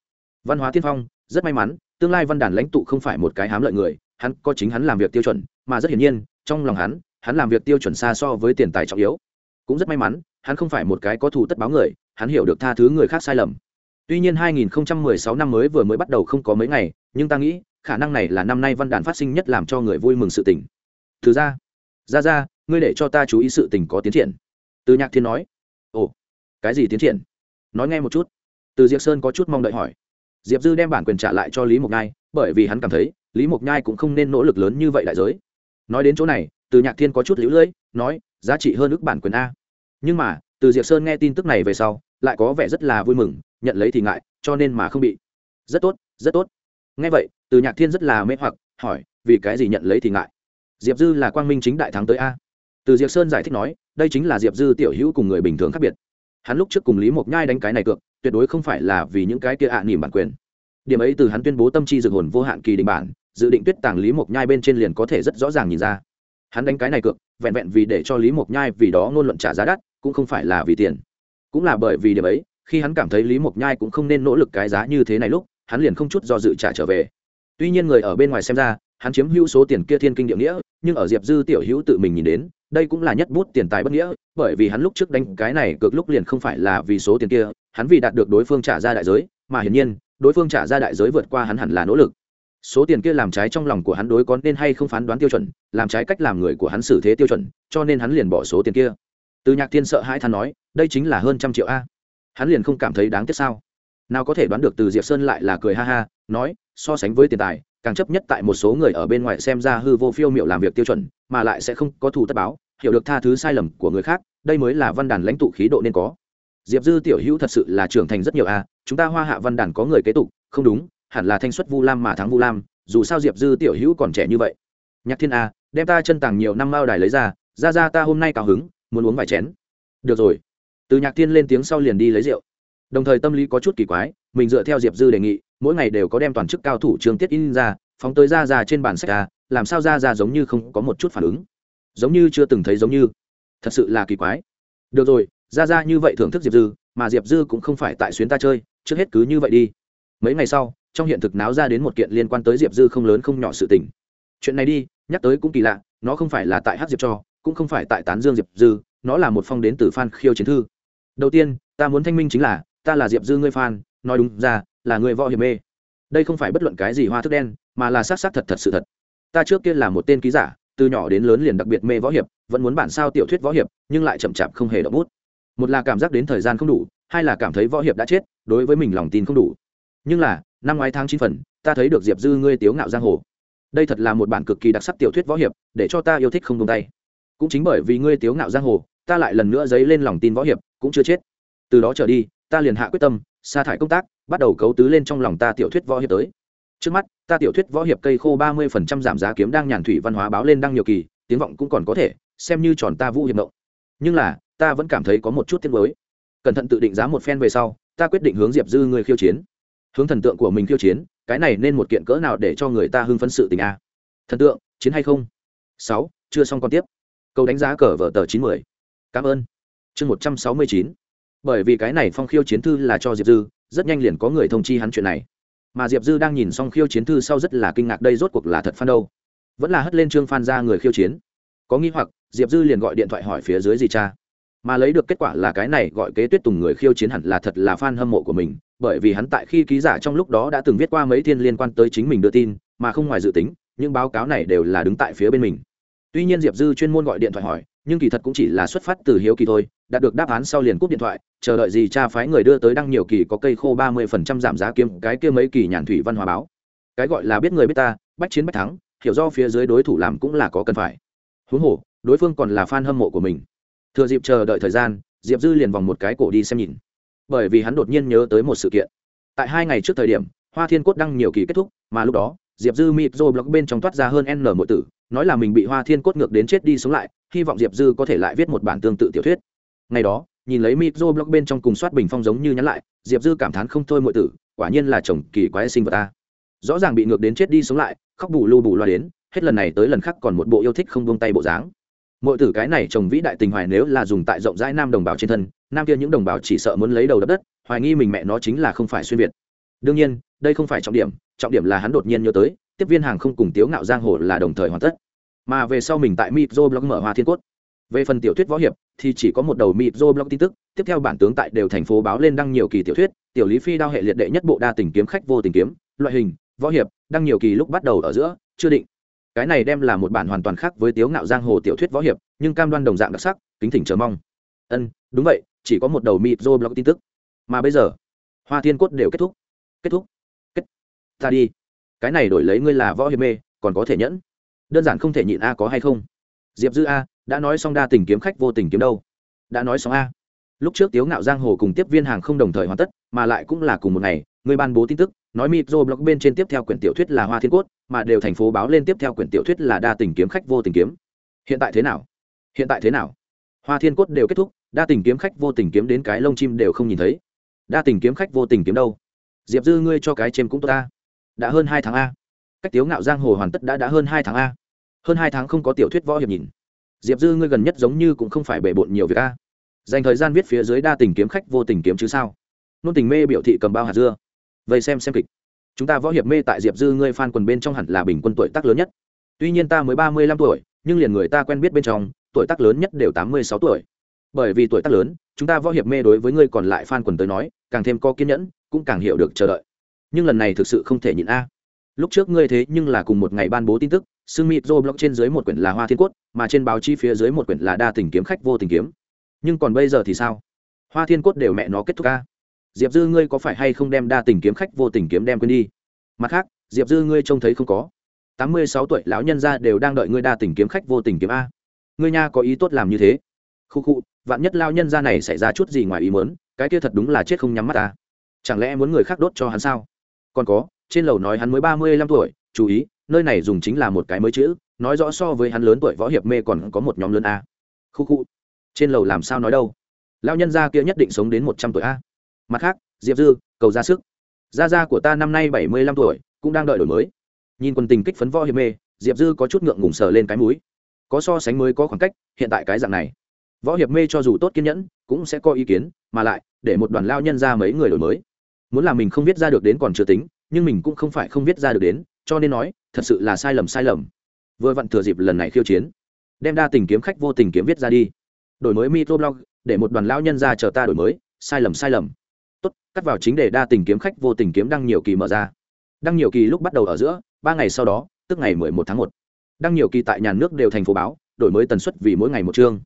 Văn hóa tiên phong, rất may mắn, tương lai văn đàn lãnh tụ không phải một cái hám lợi người, hắn có chính hắn làm việc tiêu chuẩn, mà rất hiển nhiên, trong lòng hắn hắn làm việc tiêu chuẩn xa so với tiền tài trọng yếu. Cũng rất may mắn, hắn không phải một cái có thù tất báo người hắn hiểu được tha thứ người khác sai lầm. Tuy nhiên 2016 năm mới vừa mới bắt đầu không có mấy ngày, nhưng ta nghĩ, khả năng này là năm nay văn đàn phát sinh nhất làm cho người vui mừng sự tình. Thứ ra ra ra, ngươi để cho ta chú ý sự tình có tiến triển. Từ nhạc thiên nói. Ồ, cái gì tiến triển? Nói nghe một chút. Từ diệp sơn có chút mong đợi hỏi. Diệp dư đem bản quyền trả lại cho lý mộc nhai, bởi vì hắn cảm thấy, lý mộc nhai cũng không nên nỗ lực lớn như vậy đại giới. Nói đến chỗ này, từ nhạc thiên có chút lũ lưỡi nói, giá trị hơn ước bản quyền a. Nhưng mà, từ diệp sơn nghe tin tức này về sau lại có vẻ rất là vui mừng, nhận lấy thì ngại, cho nên mà không bị. Rất tốt rất tốt. Nghe vậy, từ nhạc thiên rất là mê hoặc, hỏi, vì cái gì nhận lấy thì ngại? Diệp dư là quang minh chính đại thắng tới a. Từ diệp sơn giải thích nói, đây chính là diệp dư tiểu hữu cùng người bình thường khác biệt. Hắn lúc trước cùng lý mộc nhai đánh cái này cược, tuyệt đối không phải là vì những cái kia ạ à nỉm bản quyền. Điểm ấy từ hắn tuyên bố tâm chi dược hồn vô hạn kỳ định bản, dự định tuyết tàng lý mộc nhai bên trên liền có thể rất rõ ràng nhìn ra. Hắn đánh cái này cược, vẹn vẹn vì để cho lý mộc nhai vì đó ngôn luận trả giá đắt, cũng không phải là vì tiền cũng là bởi vì điểm ấy, khi hắn cảm thấy lý mộc nhai cũng không nên nỗ lực cái giá như thế này lúc, hắn liền không chút do dự trả trở về. Tuy nhiên người ở bên ngoài xem ra, hắn chiếm hữu số tiền kia thiên kinh địa nghĩa, nhưng ở diệp dư tiểu hữu tự mình nhìn đến, đây cũng là nhất bút tiền tài bất nghĩa, bởi vì hắn lúc trước đánh cái này cược lúc liền không phải là vì số tiền kia, hắn vì đạt được đối phương trả ra đại giới, mà hiển nhiên, đối phương trả ra đại giới vượt qua hắn hẳn là nỗ lực. Số tiền kia làm trái trong lòng của hắn đối có nên hay không phán đoán tiêu chuẩn, làm trái cách làm người của hắn xử thế tiêu chuẩn, cho nên hắn liền bỏ số tiền kia từ nhạc thiên sợ hãi than nói, đây chính là hơn trăm triệu a. Hắn liền không cảm thấy đáng tiếc sao? Nào có thể đoán được từ diệp sơn lại là cười ha ha, nói, so sánh với tiền tài, càng chấp nhất tại một số người ở bên ngoài xem ra hư vô phiêu miệu làm việc tiêu chuẩn, mà lại sẽ không có thù tất báo, hiểu được tha thứ sai lầm của người khác, đây mới là văn đàn lãnh tụ khí độ nên có. Diệp dư tiểu hữu thật sự là trưởng thành rất nhiều a, chúng ta hoa hạ văn đàn có người kế tục, không đúng, hẳn là thanh xuất vu lam mà thắng vu lam, dù sao diệp dư tiểu hữu còn trẻ như vậy. Nhạc thiên a, đem ta chân tàng nhiều năm mao đài lấy ra ra ra ta hôm nay cao hứng muốn uống vài chén. Được rồi. Từ nhạc tiên lên tiếng sau liền đi lấy rượu. Đồng thời tâm lý có chút kỳ quái, mình dựa theo diệp dư đề nghị, mỗi ngày đều có đem toàn chức cao thủ trường tiết in ra, phóng tới ra ra trên bản sách ra, làm sao ra ra giống như không có một chút phản ứng. Giống như chưa từng thấy giống như. Thật sự là kỳ quái. Được rồi, ra ra như vậy thưởng thức diệp dư, mà diệp dư cũng không phải tại xuyến ta chơi, trước hết cứ như vậy đi. Mấy ngày sau, trong hiện thực náo ra đến một kiện liên quan tới diệp dư không lớn không nhỏ sự tình. Chuyện này đi, nhắc tới cũng kỳ lạ, nó không phải là tại hát diệp cho cũng không phải tại tán dương diệp dư, nó là một phong đến từ phan khiêu chiến thư. Đầu tiên, ta muốn thanh minh chính là, ta là diệp dư ngươi phan, nói đúng ra, là người võ hiểm mê. Đây không phải bất luận cái gì hoa thức đen, mà là xác xác thật thật sự thật. Ta trước kia là một tên ký giả, từ nhỏ đến lớn liền đặc biệt mê võ hiệp, vẫn muốn bản sao tiểu thuyết võ hiệp, nhưng lại chậm chạp không hề động bút. Một là cảm giác đến thời gian không đủ, hai là cảm thấy võ hiệp đã chết, đối với mình lòng tin không đủ. Nhưng là, năm ngoái tháng chín phần, ta thấy được diệp dư ngươi tiếu ngạo giang hồ. Đây thật là một bản cực kỳ đặc sắc tiểu thuyết võ hiệp, để cho ta yêu thích không tung tay cũng chính bởi vì ngươi tiếu ngạo giang hồ, ta lại lần nữa dấy lên lòng tin võ hiệp, cũng chưa chết. Từ đó trở đi, ta liền hạ quyết tâm, sa thải công tác, bắt đầu cấu tứ lên trong lòng ta tiểu thuyết võ hiệp tới. Trước mắt, ta tiểu thuyết võ hiệp cây khô ba mươi phần trăm giảm giá kiếm đang nhàn thủy văn hóa báo lên đăng nhiều kỳ, tiếng vọng cũng còn có thể, xem như tròn ta vũ hiệp động nhưng là, ta vẫn cảm thấy có một chút tiếc mới cẩn thận tự định giá một phen về sau, ta quyết định hướng diệp dư người khiêu chiến. Hướng thần tượng của mình khiêu chiến, cái này nên một kiện cỡ nào để cho người ta hưng phấn sự tình a? Thần tượng, chiến hay không? Sáu, chưa xong còn tiếp câu đánh giá cờ vở tờ chín mươi. Cảm ơn. Chương một trăm sáu mươi chín. Bởi vì cái này phong khiêu chiến thư là cho diệp dư, rất nhanh liền có người thông chi hắn chuyện này. Mà diệp dư đang nhìn xong khiêu chiến thư sau rất là kinh ngạc đây rốt cuộc là thật phan đâu. Vẫn là hất lên trương phan ra người khiêu chiến. Có nghi hoặc, diệp dư liền gọi điện thoại hỏi phía dưới gì cha. Mà lấy được kết quả là cái này gọi kế tuyết tùng người khiêu chiến hẳn là thật là fan hâm mộ của mình, bởi vì hắn tại khi ký giả trong lúc đó đã từng viết qua mấy thiên liên quan tới chính mình đưa tin, mà không ngoài dự tính, những báo cáo này đều là đứng tại phía bên mình tuy nhiên diệp dư chuyên môn gọi điện thoại hỏi, nhưng kỳ thật cũng chỉ là xuất phát từ hiếu kỳ thôi, đạt được đáp án sau liền cúp điện thoại, chờ đợi gì cha phái người đưa tới đăng nhiều kỳ có cây khô ba mươi phần trăm giảm giá kiếm cái kia mấy kỳ nhàn thủy văn hóa báo. Cái gọi là biết người biết ta, bách chiến bách thắng, hiểu do phía dưới đối thủ làm cũng là có cần phải. Huống hồ, đối phương còn là fan hâm mộ của mình. Thừa dịp chờ đợi thời gian, diệp dư liền vòng một cái cổ đi xem nhìn. Bởi vì hắn đột nhiên nhớ tới một sự kiện. Tại hai ngày trước thời điểm, hoa thiên cốt đăng nhiều kỳ kết thúc, mà lúc đó, diệp dư mịp rô blog bên trong toát ra hơn n mọi tử nói là mình bị hoa thiên cốt ngược đến chết đi sống lại, hy vọng diệp dư có thể lại viết một bản tương tự tiểu thuyết. Ngày đó, nhìn lấy mịt rô blog bên trong cùng soát bình phong giống như nhắn lại, diệp dư cảm thán không thôi mọi tử, quả nhiên là chồng kỳ quái sinh vật ta rõ ràng bị ngược đến chết đi sống lại, khóc bù lu bù loa đến, hết lần này tới lần khác còn một bộ yêu thích không buông tay bộ dáng. Mọi tử cái này chồng vĩ đại tình hoài nếu là dùng tại rộng rãi nam đồng bào trên thân, nam kia những đồng bào chỉ sợ muốn lấy đầu đập đất, hoài nghi mình mẹ nó chính là không phải xuyên việt. Đương nhiên, đây không phải trọng điểm trọng điểm là hắn đột nhiên nhớ tới tiếp viên hàng không cùng tiếu ngạo giang hồ là đồng thời hoàn tất. Mà về sau mình tại mitro blog mở hoa thiên cốt. Về phần tiểu thuyết võ hiệp, thì chỉ có một đầu mitro blog tin tức, tiếp theo bản tướng tại đều thành phố báo lên đăng nhiều kỳ tiểu thuyết, tiểu lý phi đao hệ liệt đệ nhất bộ đa tình kiếm khách vô tình kiếm, loại hình, võ hiệp, đăng nhiều kỳ lúc bắt đầu ở giữa, chưa định. Cái này đem là một bản hoàn toàn khác với tiếu ngạo giang hồ tiểu thuyết võ hiệp, nhưng cam đoan đồng dạng đặc sắc, kính thỉnh chờ mong. Ân, đúng vậy, chỉ có một đầu mitro blog tin tức. Mà bây giờ, hoa thiên cốt đều kết thúc. Kết thúc. Kết. Ta đi cái này đổi lấy ngươi là võ hiệp mê, còn có thể nhẫn. Đơn giản không thể nhịn a có hay không? Diệp dư a, đã nói xong đa tình kiếm khách vô tình kiếm đâu? Đã nói xong a. Lúc trước tiếu ngạo giang hồ cùng tiếp viên hàng không đồng thời hoàn tất, mà lại cũng là cùng một ngày, người ban bố tin tức, nói micro blog bên trên tiếp theo quyển tiểu thuyết là hoa thiên cốt, mà đều thành phố báo lên tiếp theo quyển tiểu thuyết là đa tình kiếm khách vô tình kiếm. Hiện tại thế nào? Hiện tại thế nào? Hoa thiên cốt đều kết thúc, đa tình kiếm khách vô tình kiếm đến cái lông chim đều không nhìn thấy. Đa tình kiếm khách vô tình kiếm đâu? Diệp dư, ngươi cho cái chêm cũng tốt ta đã hơn hai tháng a. Cách tiếu ngạo giang hồ hoàn tất đã đã hơn hai tháng a. Hơn hai tháng không có tiểu thuyết võ hiệp nhìn. Diệp dư ngươi gần nhất giống như cũng không phải bể bộn nhiều việc a. Dành thời gian viết phía dưới đa tình kiếm khách vô tình kiếm chứ sao? Nôn tình mê biểu thị cầm bao hạt dưa. Vậy xem xem kịch. Chúng ta võ hiệp mê tại diệp dư ngươi phan quần bên trong hẳn là bình quân tuổi tác lớn nhất. Tuy nhiên ta mới ba mươi lăm tuổi, nhưng liền người ta quen biết bên trong, tuổi tác lớn nhất đều tám mươi sáu tuổi. Bởi vì tuổi tác lớn, chúng ta võ hiệp mê đối với ngươi còn lại phan quần tới nói, càng thêm có kiên nhẫn, cũng càng hiểu được chờ đợi nhưng lần này thực sự không thể nhịn a. Lúc trước ngươi thế nhưng là cùng một ngày ban bố tin tức xưng mịt rô blog trên dưới một quyển là hoa thiên cốt, mà trên báo chí phía dưới một quyển là đa tình kiếm khách vô tình kiếm. Nhưng còn bây giờ thì sao? Hoa thiên cốt đều mẹ nó kết thúc a. diệp dư ngươi có phải hay không đem đa tình kiếm khách vô tình kiếm đem quên đi? Mặt khác, diệp dư ngươi trông thấy không có. Tám mươi sáu tuổi lão nhân gia đều đang đợi ngươi đa tình kiếm khách vô tình kiếm a. Ngươi nha có ý tốt làm như thế. Khu khu, vạn nhất lao nhân gia này xảy ra chút gì ngoài ý mớn cái kia thật đúng là chết không nhắm mắt ta chẳng lẽ muốn người khác đốt cho hắn sao? Còn có, trên lầu nói hắn mới ba mươi lăm tuổi, chú ý, nơi này dùng chính là một cái mới chữ, nói rõ so với hắn lớn tuổi võ hiệp mê còn có một nhóm lớn a. Khu khu. Trên lầu làm sao nói đâu? Lao nhân gia kia nhất định sống đến một trăm tuổi a. Mặt khác, diệp dư, cầu ra sức. Gia gia của ta năm nay bảy mươi lăm tuổi, cũng đang đợi đổi mới. Nhìn quần tình kích phấn võ hiệp mê, diệp dư có chút ngượng ngùng sờ lên cái mũi. Có so sánh mới có khoảng cách, hiện tại cái dạng này. Võ hiệp mê cho dù tốt kiên nhẫn, cũng sẽ có ý kiến, mà lại, để một đoàn lao nhân ra mấy người đổi mới muốn là mình không viết ra được đến còn chưa tính, nhưng mình cũng không phải không viết ra được đến, cho nên nói, thật sự là sai lầm sai lầm. Vừa vặn thừa dịp lần này khiêu chiến, đem đa tình kiếm khách vô tình kiếm viết ra đi. Đổi mới microblog, để một đoàn lao nhân ra chờ ta đổi mới, sai lầm sai lầm. Tốt, cắt vào chính để đa tình kiếm khách vô tình kiếm đăng nhiều kỳ mở ra. Đăng nhiều kỳ lúc bắt đầu ở giữa, ba ngày sau đó, tức ngày mười một tháng một. Đăng nhiều kỳ tại nhà nước đều thành phố báo, đổi mới tần suất vì mỗi ngày một chương.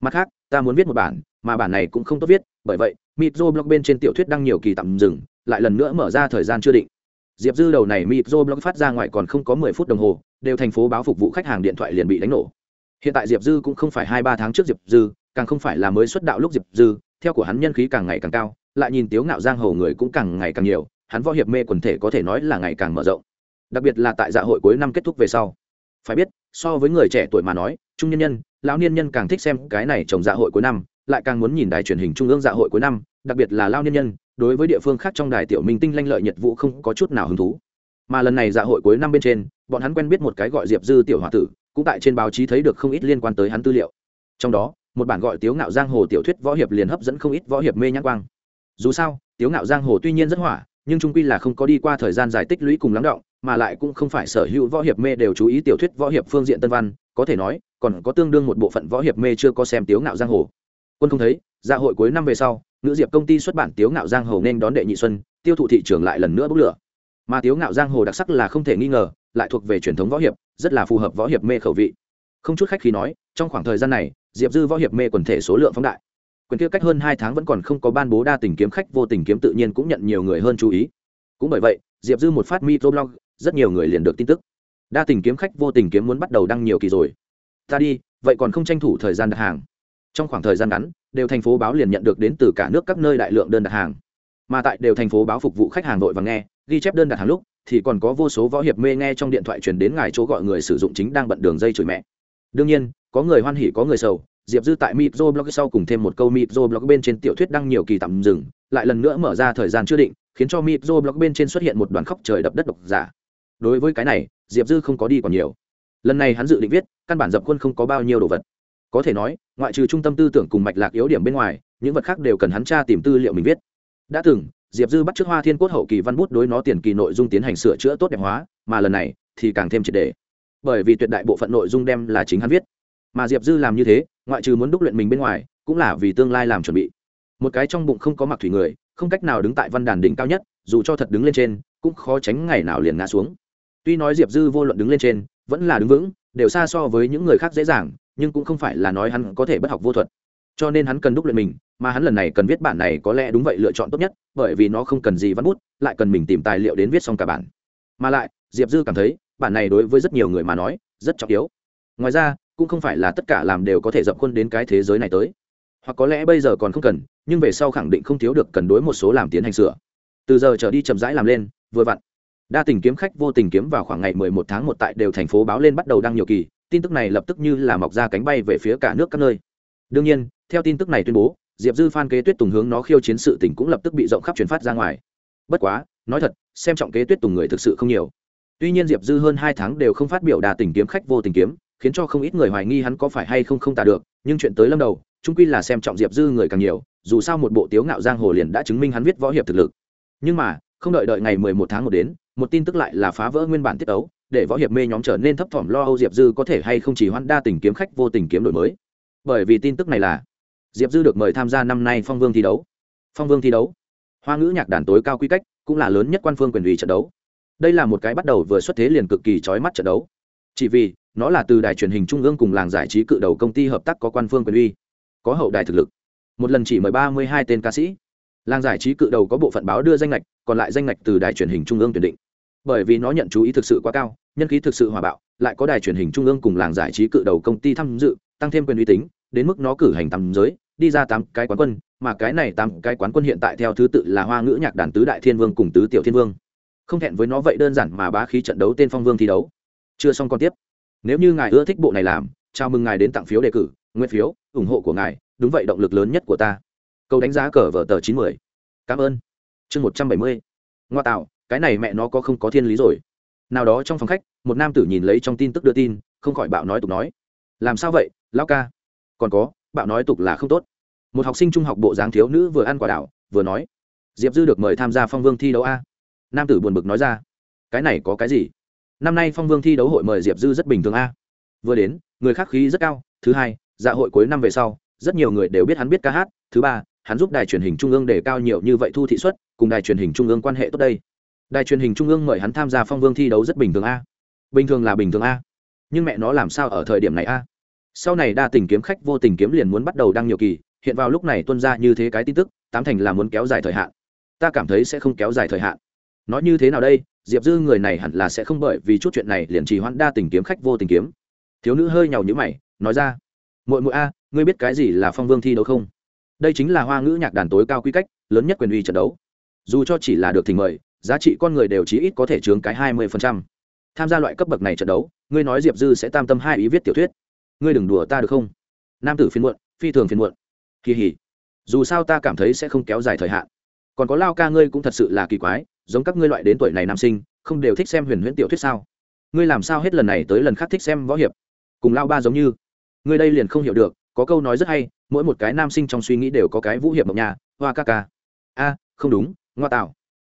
Mặt khác, ta muốn viết một bản, mà bản này cũng không tốt viết, bởi vậy mitro blog bên trên tiểu thuyết đăng nhiều kỳ tạm dừng, lại lần nữa mở ra thời gian chưa định. Diệp dư đầu này mitro blog phát ra ngoài còn không có mười phút đồng hồ, đều thành phố báo phục vụ khách hàng điện thoại liền bị đánh nổ. Hiện tại diệp dư cũng không phải hai ba tháng trước diệp dư, càng không phải là mới xuất đạo lúc diệp dư, theo của hắn nhân khí càng ngày càng cao, lại nhìn tiếu ngạo giang hồ người cũng càng ngày càng nhiều, hắn võ hiệp mê quần thể có thể nói là ngày càng mở rộng. Đặc biệt là tại dạ hội cuối năm kết thúc về sau. Phải biết, so với người trẻ tuổi mà nói, trung nhân nhân, lão niên nhân càng thích xem cái này trồng dạ hội cuối năm lại càng muốn nhìn đài truyền hình trung ương dạ hội cuối năm, đặc biệt là lao niên nhân, đối với địa phương khác trong đài tiểu minh tinh lanh lợi nhiệt vụ không có chút nào hứng thú. Mà lần này dạ hội cuối năm bên trên, bọn hắn quen biết một cái gọi diệp dư tiểu h tử, cũng tại trên báo chí thấy được không ít liên quan tới hắn tư liệu. Trong đó, một bản gọi tiếu ngạo giang hồ tiểu thuyết võ hiệp liền hấp dẫn không ít võ hiệp mê nhãn quang. Dù sao, tiếu ngạo giang hồ tuy nhiên rất hỏa, nhưng trung quy là không có đi qua thời gian dài tích lũy cùng lắng động, mà lại cũng không phải sở hữu võ hiệp mê đều chú ý tiểu thuyết võ hiệp phương diện tân văn, có thể nói, còn có tương đương một bộ phận võ hiệp mê chưa có xem tiếu ngạo giang hồ quân không thấy dạ hội cuối năm về sau nữ diệp công ty xuất bản tiếu ngạo giang hồ nên đón đệ nhị xuân, tiêu thụ thị trường lại lần nữa bốc lửa. Mà tiếu ngạo giang hồ đặc sắc là không thể nghi ngờ, lại thuộc về truyền thống võ hiệp, rất là phù hợp võ hiệp mê khẩu vị. Không chút khách khi nói, trong khoảng thời gian này, diệp dư võ hiệp mê quần thể số lượng phóng đại. Quyền kia cách hơn hai tháng vẫn còn không có ban bố đa tình kiếm khách, vô tình kiếm tự nhiên cũng nhận nhiều người hơn chú ý. Cũng bởi vậy, diệp dư một phát microblog rất nhiều người liền được tin tức. Đa tình kiếm khách, vô tình kiếm muốn bắt đầu đăng nhiều kỳ rồi. Ta đi, vậy còn không tranh thủ thời gian đặt hàng trong khoảng thời gian ngắn, đều thành phố báo liền nhận được đến từ cả nước các nơi đại lượng đơn đặt hàng. Mà tại đều thành phố báo phục vụ khách hàng đội và nghe, ghi chép đơn đặt hàng lúc, thì còn có vô số võ hiệp mê nghe trong điện thoại truyền đến ngài chỗ gọi người sử dụng chính đang bận đường dây chửi mẹ. Đương nhiên, có người hoan hỉ, có người sầu, diệp dư tại mitro blog sau cùng thêm một câu mitro blog bên trên tiểu thuyết đăng nhiều kỳ tạm dừng, lại lần nữa mở ra thời gian chưa định, khiến cho mitro blog bên trên xuất hiện một đoàn khóc trời đập đất độc giả. Đối với cái này, diệp dư không có đi còn nhiều. Lần này hắn dự định viết, căn bản dập quân không có bao nhiêu đồ vật có thể nói, ngoại trừ trung tâm tư tưởng cùng mạch lạc yếu điểm bên ngoài, những vật khác đều cần hắn tra tìm tư liệu mình viết. Đã từng, diệp dư bắt t r ư ớ c hoa thiên cốt hậu kỳ văn bút đối nó tiền kỳ nội dung tiến hành sửa chữa tốt đẹp hóa, mà lần này thì càng thêm triệt đề. Bởi vì tuyệt đại bộ phận nội dung đem là chính hắn viết. Mà diệp dư làm như thế, ngoại trừ muốn đúc luyện mình bên ngoài, cũng là vì tương lai làm chuẩn bị. Một cái trong bụng không có mặc thủy người, không cách nào đứng tại văn đàn đỉnh cao nhất, dù cho thật đứng lên trên, cũng khó tránh ngày nào liền ngã xuống. Tuy nói diệp dư vô luận đứng lên trên, vẫn là đứng vững, đều xa so với những người khác dễ dàng nhưng cũng không phải là nói hắn có thể bất học vô thuật. Cho nên hắn cần đúc luyện mình, mà hắn lần này cần viết bản này có lẽ đúng vậy lựa chọn tốt nhất, bởi vì nó không cần gì văn bút, lại cần mình tìm tài liệu đến viết xong cả bản. Mà lại, diệp dư cảm thấy, bản này đối với rất nhiều người mà nói, rất trọng yếu. Ngoài ra, cũng không phải là tất cả làm đều có thể dập khuôn đến cái thế giới này tới. Hoặc có lẽ bây giờ còn không cần, nhưng về sau khẳng định không thiếu được cần đối một số làm tiến hành sửa. Từ giờ trở đi chậm rãi làm lên, vừa vặn. Đa tình kiếm khách vô tình kiếm vào khoảng ngày 11 tháng 1 tại đều thành phố báo lên bắt đầu đăng nhiều kỳ tin tức này lập tức như là mọc ra cánh bay về phía cả nước các nơi. Đương nhiên, theo tin tức này tuyên bố, diệp dư phan kế tuyết tùng hướng nó khiêu chiến sự tình cũng lập tức bị rộng khắp truyền phát ra ngoài. Bất quá, nói thật, xem trọng kế tuyết tùng người thực sự không nhiều. Tuy nhiên diệp dư hơn hai tháng đều không phát biểu đà tình kiếm khách vô tình kiếm, khiến cho không ít người hoài nghi hắn có phải hay không không tả được, nhưng chuyện tới lâm đầu trung quy là xem trọng diệp dư người càng nhiều, dù sao một bộ tiếu ngạo giang hồ liền đã chứng minh hắn viết võ hiệp thực lực. Nhưng mà, không đợi đợi ngày mười một tháng một đến, một tin tức lại là phá vỡ nguyên bản tiết ấu để võ hiệp mê nhóm trở nên thấp thỏm lo âu, diệp dư có thể hay không chỉ hoãn đa tình kiếm khách vô tình kiếm đổi mới? Bởi vì tin tức này là, diệp dư được mời tham gia năm nay phong vương thi đấu. Phong vương thi đấu, hoa ngữ nhạc đàn tối cao quy cách, cũng là lớn nhất quan phương quyền ủy trận đấu. Đây là một cái bắt đầu vừa xuất thế liền cực kỳ trói mắt trận đấu. Chỉ vì, nó là từ đài truyền hình trung ương cùng làng giải trí cự đầu công ty hợp tác có quan phương quyền uy, có hậu đài thực lực. Một lần chỉ mời ba mươi hai tên ca sĩ. Làng giải trí cự đầu có bộ phận báo đưa danh lệch còn lại danh lệch từ đài truyền hình trung ương tuyển định. Bởi vì nó nhận chú ý thực sự quá cao nhân khí thực sự hòa bạo, lại có đài truyền hình trung ương cùng làng giải trí cự đầu công ty tham dự, tăng thêm quyền uy tín, đến mức nó cử hành tầm giới, đi ra tám cái quán quân, mà cái này tám cái quán quân hiện tại theo thứ tự là hoa ngữ nhạc đàn tứ đại thiên vương cùng tứ tiểu thiên vương. Không thẹn với nó vậy đơn giản mà bá khí trận đấu tên phong vương thi đấu. Chưa xong còn tiếp. Nếu như ngài ưa thích bộ này làm, chào mừng ngài đến tặng phiếu đề cử nguyên phiếu, ủng hộ của ngài, đúng vậy động lực lớn nhất của ta. Câu đánh giá cờ vở tờ chín mươi cảm ơn. Chương một trăm bảy mươi. Ngoa tạo, cái này mẹ nó có không có thiên lý rồi nào đó trong phòng khách, một nam tử nhìn lấy trong tin tức đưa tin, không khỏi bạo nói tục nói. Làm sao vậy, lão ca? Còn có, bạo nói tục là không tốt. Một học sinh trung học bộ dáng thiếu nữ vừa ăn quả đảo, vừa nói. Diệp dư được mời tham gia phong vương thi đấu a. Nam tử buồn bực nói ra. Cái này có cái gì? Năm nay phong vương thi đấu hội mời diệp dư rất bình thường a. Vừa đến, người khác khí rất cao. Thứ hai dạ hội cuối năm về sau, rất nhiều người đều biết hắn biết ca hát. Thứ ba, hắn giúp đài truyền hình trung ương để cao nhiều như vậy thu thị xuất cùng đài truyền hình trung ương quan hệ tốt đây đài truyền hình trung ương mời hắn tham gia phong vương thi đấu rất bình thường a. Bình thường là bình thường a. Nhưng mẹ nó làm sao ở thời điểm này a? Sau này đa tình kiếm khách vô tình kiếm liền muốn bắt đầu đăng nhiều kỳ, hiện vào lúc này tuân ra như thế cái tin tức, tám thành là muốn kéo dài thời hạn. Ta cảm thấy sẽ không kéo dài thời hạn. Nói như thế nào đây? Diệp dư người này hẳn là sẽ không bởi vì chút chuyện này liền trì hoãn đa tình kiếm khách vô tình kiếm. Thiếu nữ hơi nhàu nhữ mày, nói ra, muội muội a, ngươi biết cái gì là phong vương thi đấu không? Đây chính là hoa ngữ nhạc đàn tối cao quy cách, lớn nhất quyền uy trận đấu. Dù cho chỉ là được thỉnh mời giá trị con người đều chí ít có thể chướng cái hai mươi phần trăm. Tham gia loại cấp bậc này trận đấu, ngươi nói diệp dư sẽ tam tâm hai ý viết tiểu thuyết. Ngươi đừng đùa ta được không? Nam tử phiên muộn, phi thường phiên muộn. Kỳ hỉ. Dù sao ta cảm thấy sẽ không kéo dài thời hạn. Còn có lao ca ngươi cũng thật sự là kỳ quái, giống các ngươi loại đến tuổi này nam sinh, không đều thích xem huyền huyễn tiểu thuyết sao? Ngươi làm sao hết lần này tới lần khác thích xem võ hiệp? Cùng lao ba giống như. Ngươi đây liền không hiểu được, có câu nói rất hay, mỗi một cái nam sinh trong suy nghĩ đều có cái vũ hiệp mộng nhà, hoa ca ca. A, không đúng, ngoa tạo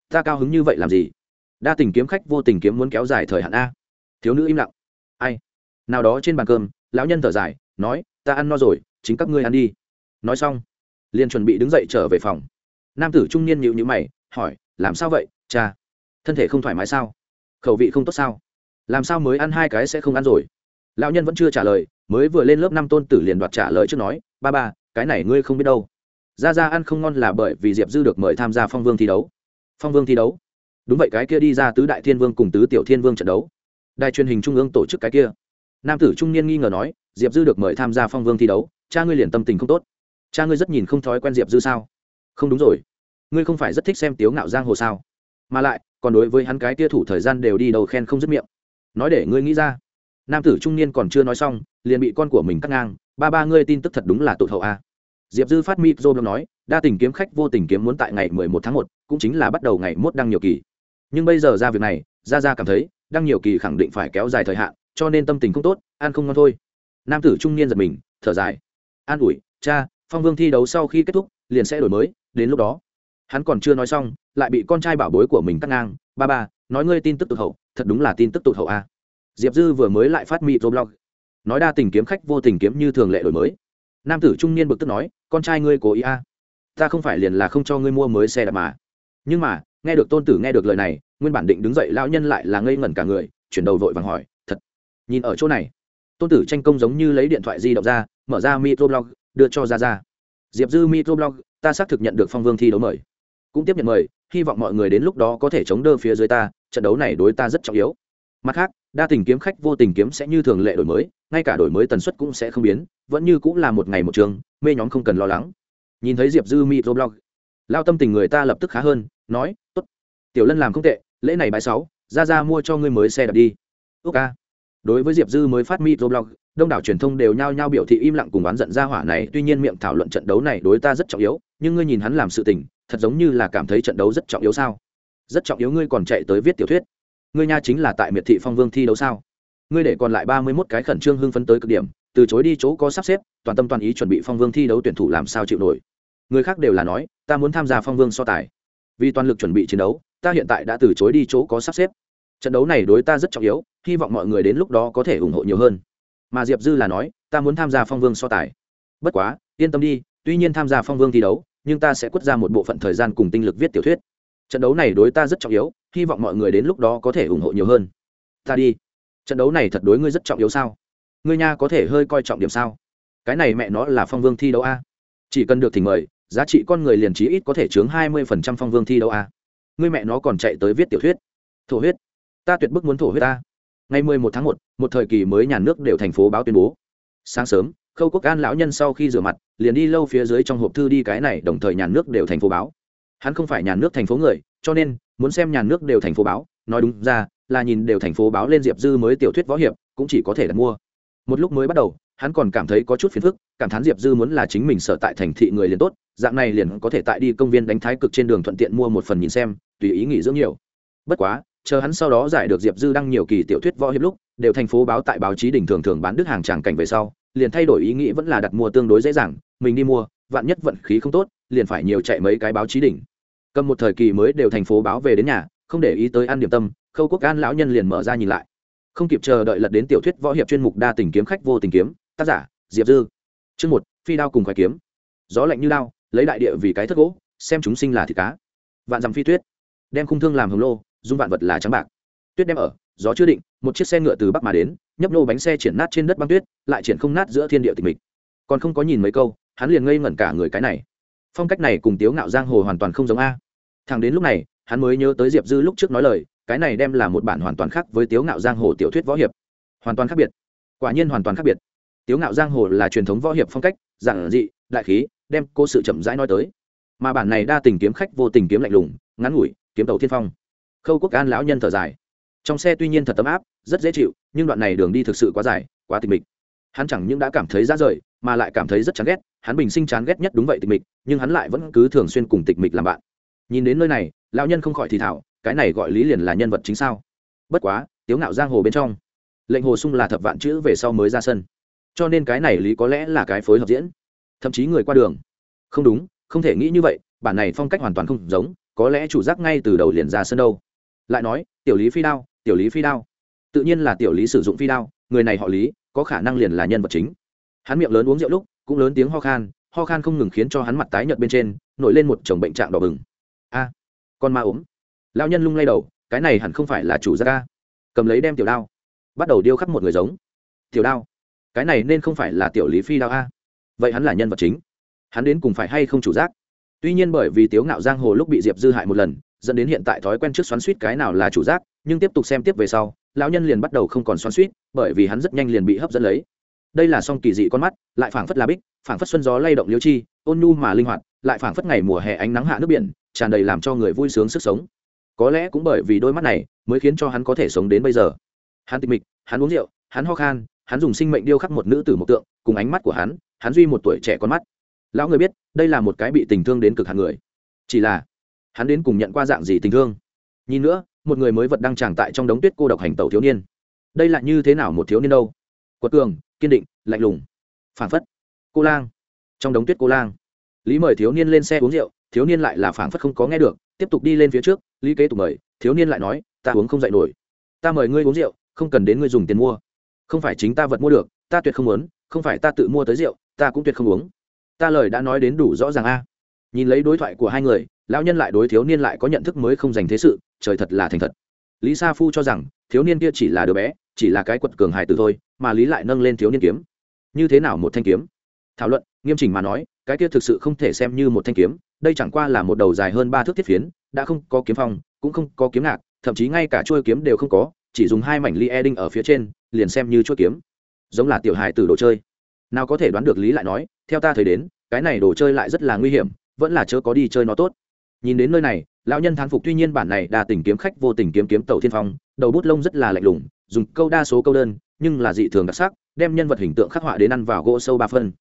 ta cao hứng như vậy làm gì? Đa tình kiếm khách vô tình kiếm muốn kéo dài thời hạn a. Thiếu nữ im lặng. Ai? Nào đó trên bàn cơm, lão nhân thở dài, nói, ta ăn no rồi, chính các ngươi ăn đi. Nói xong, liền chuẩn bị đứng dậy trở về phòng. Nam tử trung niên nhịu nhữ mày, hỏi, làm sao vậy, cha? Thân thể không thoải mái sao? Khẩu vị không tốt sao? Làm sao mới ăn hai cái sẽ không ăn rồi? Lão nhân vẫn chưa trả lời, mới vừa lên lớp năm tôn tử liền đoạt trả lời trước nói, ba ba, cái này ngươi không biết đâu. Ra ra ăn không ngon là bởi vì diệp dư được mời tham gia phong vương thi đấu phong vương thi đấu. Đúng vậy, cái kia đi ra tứ đại thiên vương cùng tứ tiểu thiên vương trận đấu. Đài truyền hình trung ương tổ chức cái kia. Nam tử trung niên nghi ngờ nói, diệp dư được mời tham gia phong vương thi đấu, cha ngươi liền tâm tình không tốt. Cha ngươi rất nhìn không thói quen diệp dư sao? Không đúng rồi. Ngươi không phải rất thích xem tiếu ngạo giang hồ sao? Mà lại, còn đối với hắn cái tia thủ thời gian đều đi đầu khen không dứt miệng. Nói để ngươi nghĩ ra. Nam tử trung niên còn chưa nói xong, liền bị con của mình cắt ngang. Ba ba ngươi tin tức thật đúng là tụt hậu a diệp dư phát mịp dô nói, đa tình kiếm khách vô tình kiếm muốn tại ngày mười một tháng một, cũng chính là bắt đầu ngày mốt đăng nhiều kỳ. Nhưng bây giờ ra việc này ra ra cảm thấy, đăng nhiều kỳ khẳng định phải kéo dài thời hạn, cho nên tâm tình không tốt, ăn không ngon thôi. Nam tử trung niên giật mình, thở dài. An ủi, cha, phong vương thi đấu sau khi kết thúc, liền sẽ đổi mới, đến lúc đó. Hắn còn chưa nói xong, lại bị con trai bảo bối của mình cắt ngang. Ba ba, nói ngươi tin tức tụt hậu, thật đúng là tin tức tụt hậu a. Diệp dư vừa mới lại phát mị blog. Nói đa tình kiếm khách vô tình kiếm như thường lệ đổi mới. Nam tử trung niên bực tức nói con trai ngươi cố ý a. Ta không phải liền là không cho ngươi mua mới xe đạp mà. Nhưng mà, nghe được tôn tử nghe được lời này, nguyên bản định đứng dậy lão nhân lại là ngây ngẩn cả người, chuyển đầu vội vàng hỏi, thật? Nhìn ở chỗ này? Tôn tử tranh công giống như lấy điện thoại di động ra, mở ra microblog đưa cho ra ra diệp dư microblog ta xác thực nhận được phong vương thi đấu mời. Cũng tiếp nhận mời, hy vọng mọi người đến lúc đó có thể chống đỡ phía dưới ta, trận đấu này đối ta rất trọng yếu mặt khác, đa tình kiếm khách vô tình kiếm sẽ như thường lệ đổi mới, ngay cả đổi mới tần suất cũng sẽ không biến, vẫn như cũng là một ngày một trường, mê nhóm không cần lo lắng. Nhìn thấy diệp dư microblog lao tâm tình người ta lập tức khá hơn, nói t ố t tiểu lân làm không tệ, lễ này bãi sáu, ra ra mua cho ngươi mới xe đạp đi. Ước ca. Đối với diệp dư mới phát microblog đông đảo truyền thông đều nhao nhao biểu thị im lặng cùng oán giận ra hỏa này, tuy nhiên miệng thảo luận trận đấu này đối ta rất trọng yếu, nhưng ngươi nhìn hắn làm sự tình, thật giống như là cảm thấy trận đấu rất trọng yếu sao? Rất trọng yếu ngươi còn chạy tới viết tiểu thuyết ngươi nha chính là tại miệt thị phong vương thi đấu sao? Ngươi để còn lại ba mươi mốt cái khẩn trương hưng phấn tới cực điểm, từ chối đi chỗ có sắp xếp, toàn tâm toàn ý chuẩn bị phong vương thi đấu tuyển thủ làm sao chịu nổi. Người khác đều là nói, ta muốn tham gia phong vương so tài. Vì toàn lực chuẩn bị chiến đấu, ta hiện tại đã từ chối đi chỗ có sắp xếp. Trận đấu này đối ta rất trọng yếu, hy vọng mọi người đến lúc đó có thể ủng hộ nhiều hơn. Mà diệp dư là nói, ta muốn tham gia phong vương so tài. Bất quá, yên tâm đi, tuy nhiên tham gia phong vương thi đấu, nhưng ta sẽ quất ra một bộ phận thời gian cùng tinh lực viết tiểu thuyết trận đấu này đối ta rất trọng yếu, hy vọng mọi người đến lúc đó có thể ủng hộ nhiều hơn. Ta đi. Trận đấu này thật đối ngươi rất trọng yếu sao? Ngươi nha có thể hơi coi trọng điểm sao? Cái này mẹ nó là phong vương thi đấu a. Chỉ cần được thỉnh mời, giá trị con người liền trí ít có thể chướng hai mươi phần trăm phong vương thi đấu a. Ngươi mẹ nó còn chạy tới viết tiểu thuyết. Thổ huyết. Ta tuyệt bức muốn thổ huyết ta. Ngày mười một tháng một một thời kỳ mới nhà nước đều thành phố báo tuyên bố. Sáng sớm, khâu quốc an lão nhân sau khi rửa mặt, liền đi lâu phía dưới trong hộp thư đi cái này, đồng thời nhà nước đều thành phố báo hắn không phải nhà nước thành phố người, cho nên, muốn xem nhà nước đều thành phố báo, nói đúng ra, là nhìn đều thành phố báo lên diệp dư mới tiểu thuyết võ hiệp, cũng chỉ có thể đặt mua. Một lúc mới bắt đầu, hắn còn cảm thấy có chút phiền phức, cảm thán diệp dư muốn là chính mình sở tại thành thị người liền tốt, dạng này liền có thể tại đi công viên đánh thái cực trên đường thuận tiện mua một phần nhìn xem, tùy ý nghỉ dưỡng nhiều. Bất quá, chờ hắn sau đó giải được diệp dư đăng nhiều kỳ tiểu thuyết võ hiệp lúc, đều thành phố báo tại báo chí đỉnh thường thường bán đứt hàng tràng cảnh về sau, liền thay đổi ý nghĩ vẫn là đặt mua tương đối dễ dàng, mình đi mua, vạn nhất vận khí không tốt liền phải nhiều chạy mấy cái báo chí đỉnh. Cầm một thời kỳ mới đều thành phố báo về đến nhà, không để ý tới ăn điểm tâm, khâu quốc an lão nhân liền mở ra nhìn lại. Không kịp chờ đợi lật đến tiểu thuyết võ hiệp chuyên mục đa tình kiếm khách vô tình kiếm, tác giả, diệp dư. Chương một, phi đao cùng khoái kiếm. Gió lạnh như đao lấy đại địa vì cái thất gỗ, xem chúng sinh là thịt cá. Vạn dằm phi tuyết. Đem khung thương làm hồng lô, dung vạn vật là trắng bạc. Tuyết đem ở, gió chưa định, một chiếc xe ngựa từ bắc mà đến, nhấp nô bánh xe triển nát trên đất băng tuyết, lại triển không nát giữa thiên địa tịch mịch. Còn không có nhìn mấy câu, hắn liền ngây ngẩn cả người cái này phong cách này cùng tiếu ngạo giang hồ hoàn toàn không giống a. Thằng đến lúc này, hắn mới nhớ tới diệp dư lúc trước nói lời, cái này đem là một bản hoàn toàn khác với tiếu ngạo giang hồ tiểu thuyết võ hiệp. Hoàn toàn khác biệt. Quả nhiên hoàn toàn khác biệt. Tiếu ngạo giang hồ là truyền thống võ hiệp phong cách, giản dị, đại khí, đem cô sự chậm rãi nói tới. Mà bản này đa tình kiếm khách vô tình kiếm lạnh lùng, ngắn ngủi, kiếm tàu thiên phong. Khâu quốc an lão nhân thở dài. Trong xe tuy nhiên thật ấm áp, rất dễ chịu, nhưng đoạn này đường đi thực sự quá dài, quá tình mịch. Hắn chẳng những đã cảm thấy ra rời, mà lại cảm thấy rất chán ghét hắn bình sinh chán ghét nhất đúng vậy tịch mịch, nhưng hắn lại vẫn cứ thường xuyên cùng tịch mịch làm bạn. Nhìn đến nơi này, lão nhân không khỏi thì thảo cái này gọi lý liền là nhân vật chính sao? Bất quá, tiếu ngạo giang hồ bên trong, lệnh hồ sung là thập vạn chữ về sau mới ra sân. Cho nên cái này lý có lẽ là cái phối hợp diễn. Thậm chí người qua đường. Không đúng, không thể nghĩ như vậy, bản này phong cách hoàn toàn không giống, có lẽ chủ giác ngay từ đầu liền ra sân đâu. Lại nói, tiểu lý phi đao, tiểu lý phi đao. Tự nhiên là tiểu lý sử dụng phi đao, người này họ lý, có khả năng liền là nhân vật chính. Hắn miệng lớn uống rượu lúc cũng lớn tiếng ho khan ho khan không ngừng khiến cho hắn mặt tái nhợt bên trên, nổi lên một chồng bệnh trạng đỏ bừng. A, con ma ốm. Lao nhân lung lay đầu, cái này hẳn không phải là chủ gia ca. Cầm lấy đem tiểu đao, bắt đầu điêu khắc một người giống. Tiểu đao, cái này nên không phải là tiểu lý phi đao a. Vậy hắn là nhân vật chính. Hắn đến cùng phải hay không chủ giác? Tuy nhiên bởi vì tiếu ngạo giang hồ lúc bị diệp dư hại một lần, dẫn đến hiện tại thói quen trước xoắn suýt cái nào là chủ giác, nhưng tiếp tục xem tiếp về sau, lão nhân liền bắt đầu không còn xoắn suýt, bởi vì hắn rất nhanh liền bị hấp dẫn lấy đây là song kỳ dị con mắt, lại phảng phất là bích, phảng phất xuân gió lay động liêu chi, ôn nhu mà linh hoạt, lại phảng phất ngày mùa hè ánh nắng hạ nước biển, tràn đầy làm cho người vui sướng sức sống. Có lẽ cũng bởi vì đôi mắt này, mới khiến cho hắn có thể sống đến bây giờ. Hắn tịch mịch, hắn uống rượu, hắn ho khan, hắn dùng sinh mệnh điêu khắc một nữ tử một tượng, cùng ánh mắt của hắn hắn duy một tuổi trẻ con mắt. Lão người biết, đây là một cái bị tình thương đến cực hạng người. Chỉ là, hắn đến cùng nhận qua dạng gì tình thương? Nhìn nữa, một người mới vật đang tràng tại trong đống tuyết cô độc hành tàu thiếu niên. Đây là như thế nào một thiếu niên đâu? Quật cường, kiên định, lạnh lùng. Phảng phất, cô lang. Trong đống tuyết cô lang. Lý mời thiếu niên lên xe uống rượu, thiếu niên lại là phảng phất không có nghe được, tiếp tục đi lên phía trước, lý kế tục mời, thiếu niên lại nói, ta uống không dậy nổi. Ta mời ngươi uống rượu, không cần đến ngươi dùng tiền mua. Không phải chính ta vật mua được, ta tuyệt không muốn, không phải ta tự mua tới rượu, ta cũng tuyệt không uống. Ta lời đã nói đến đủ rõ ràng a. Nhìn lấy đối thoại của hai người, lão nhân lại đối thiếu niên lại có nhận thức mới không dành thế sự, trời thật là thành thật. Lý sa phu cho rằng, thiếu niên kia chỉ là đứa bé chỉ là cái quật cường hài tử thôi, mà lý lại nâng lên thiếu niên kiếm. Như thế nào một thanh kiếm? Thảo luận, nghiêm chỉnh mà nói, cái kia thực sự không thể xem như một thanh kiếm, đây chẳng qua là một đầu dài hơn ba thước thiết phiến, đã không có kiếm phong, cũng không có kiếm ngạc, thậm chí ngay cả chuôi kiếm đều không có, chỉ dùng hai mảnh ly e đinh ở phía trên, liền xem như chuôi kiếm. Giống là tiểu hài từ đồ chơi. Nào có thể đoán được lý lại nói, theo ta thấy đến, cái này đồ chơi lại rất là nguy hiểm, vẫn là chớ có đi chơi nó tốt nhìn đến nơi này, lão nhân thán phục tuy nhiên bản này đa tình kiếm khách vô tình kiếm kiếm tàu thiên phong, đầu bút lông rất là lạnh lùng, dùng câu đa số câu đơn, nhưng là dị thường đặc sắc, đem nhân vật hình tượng khắc họa đến ăn vào gỗ sâu ba phân.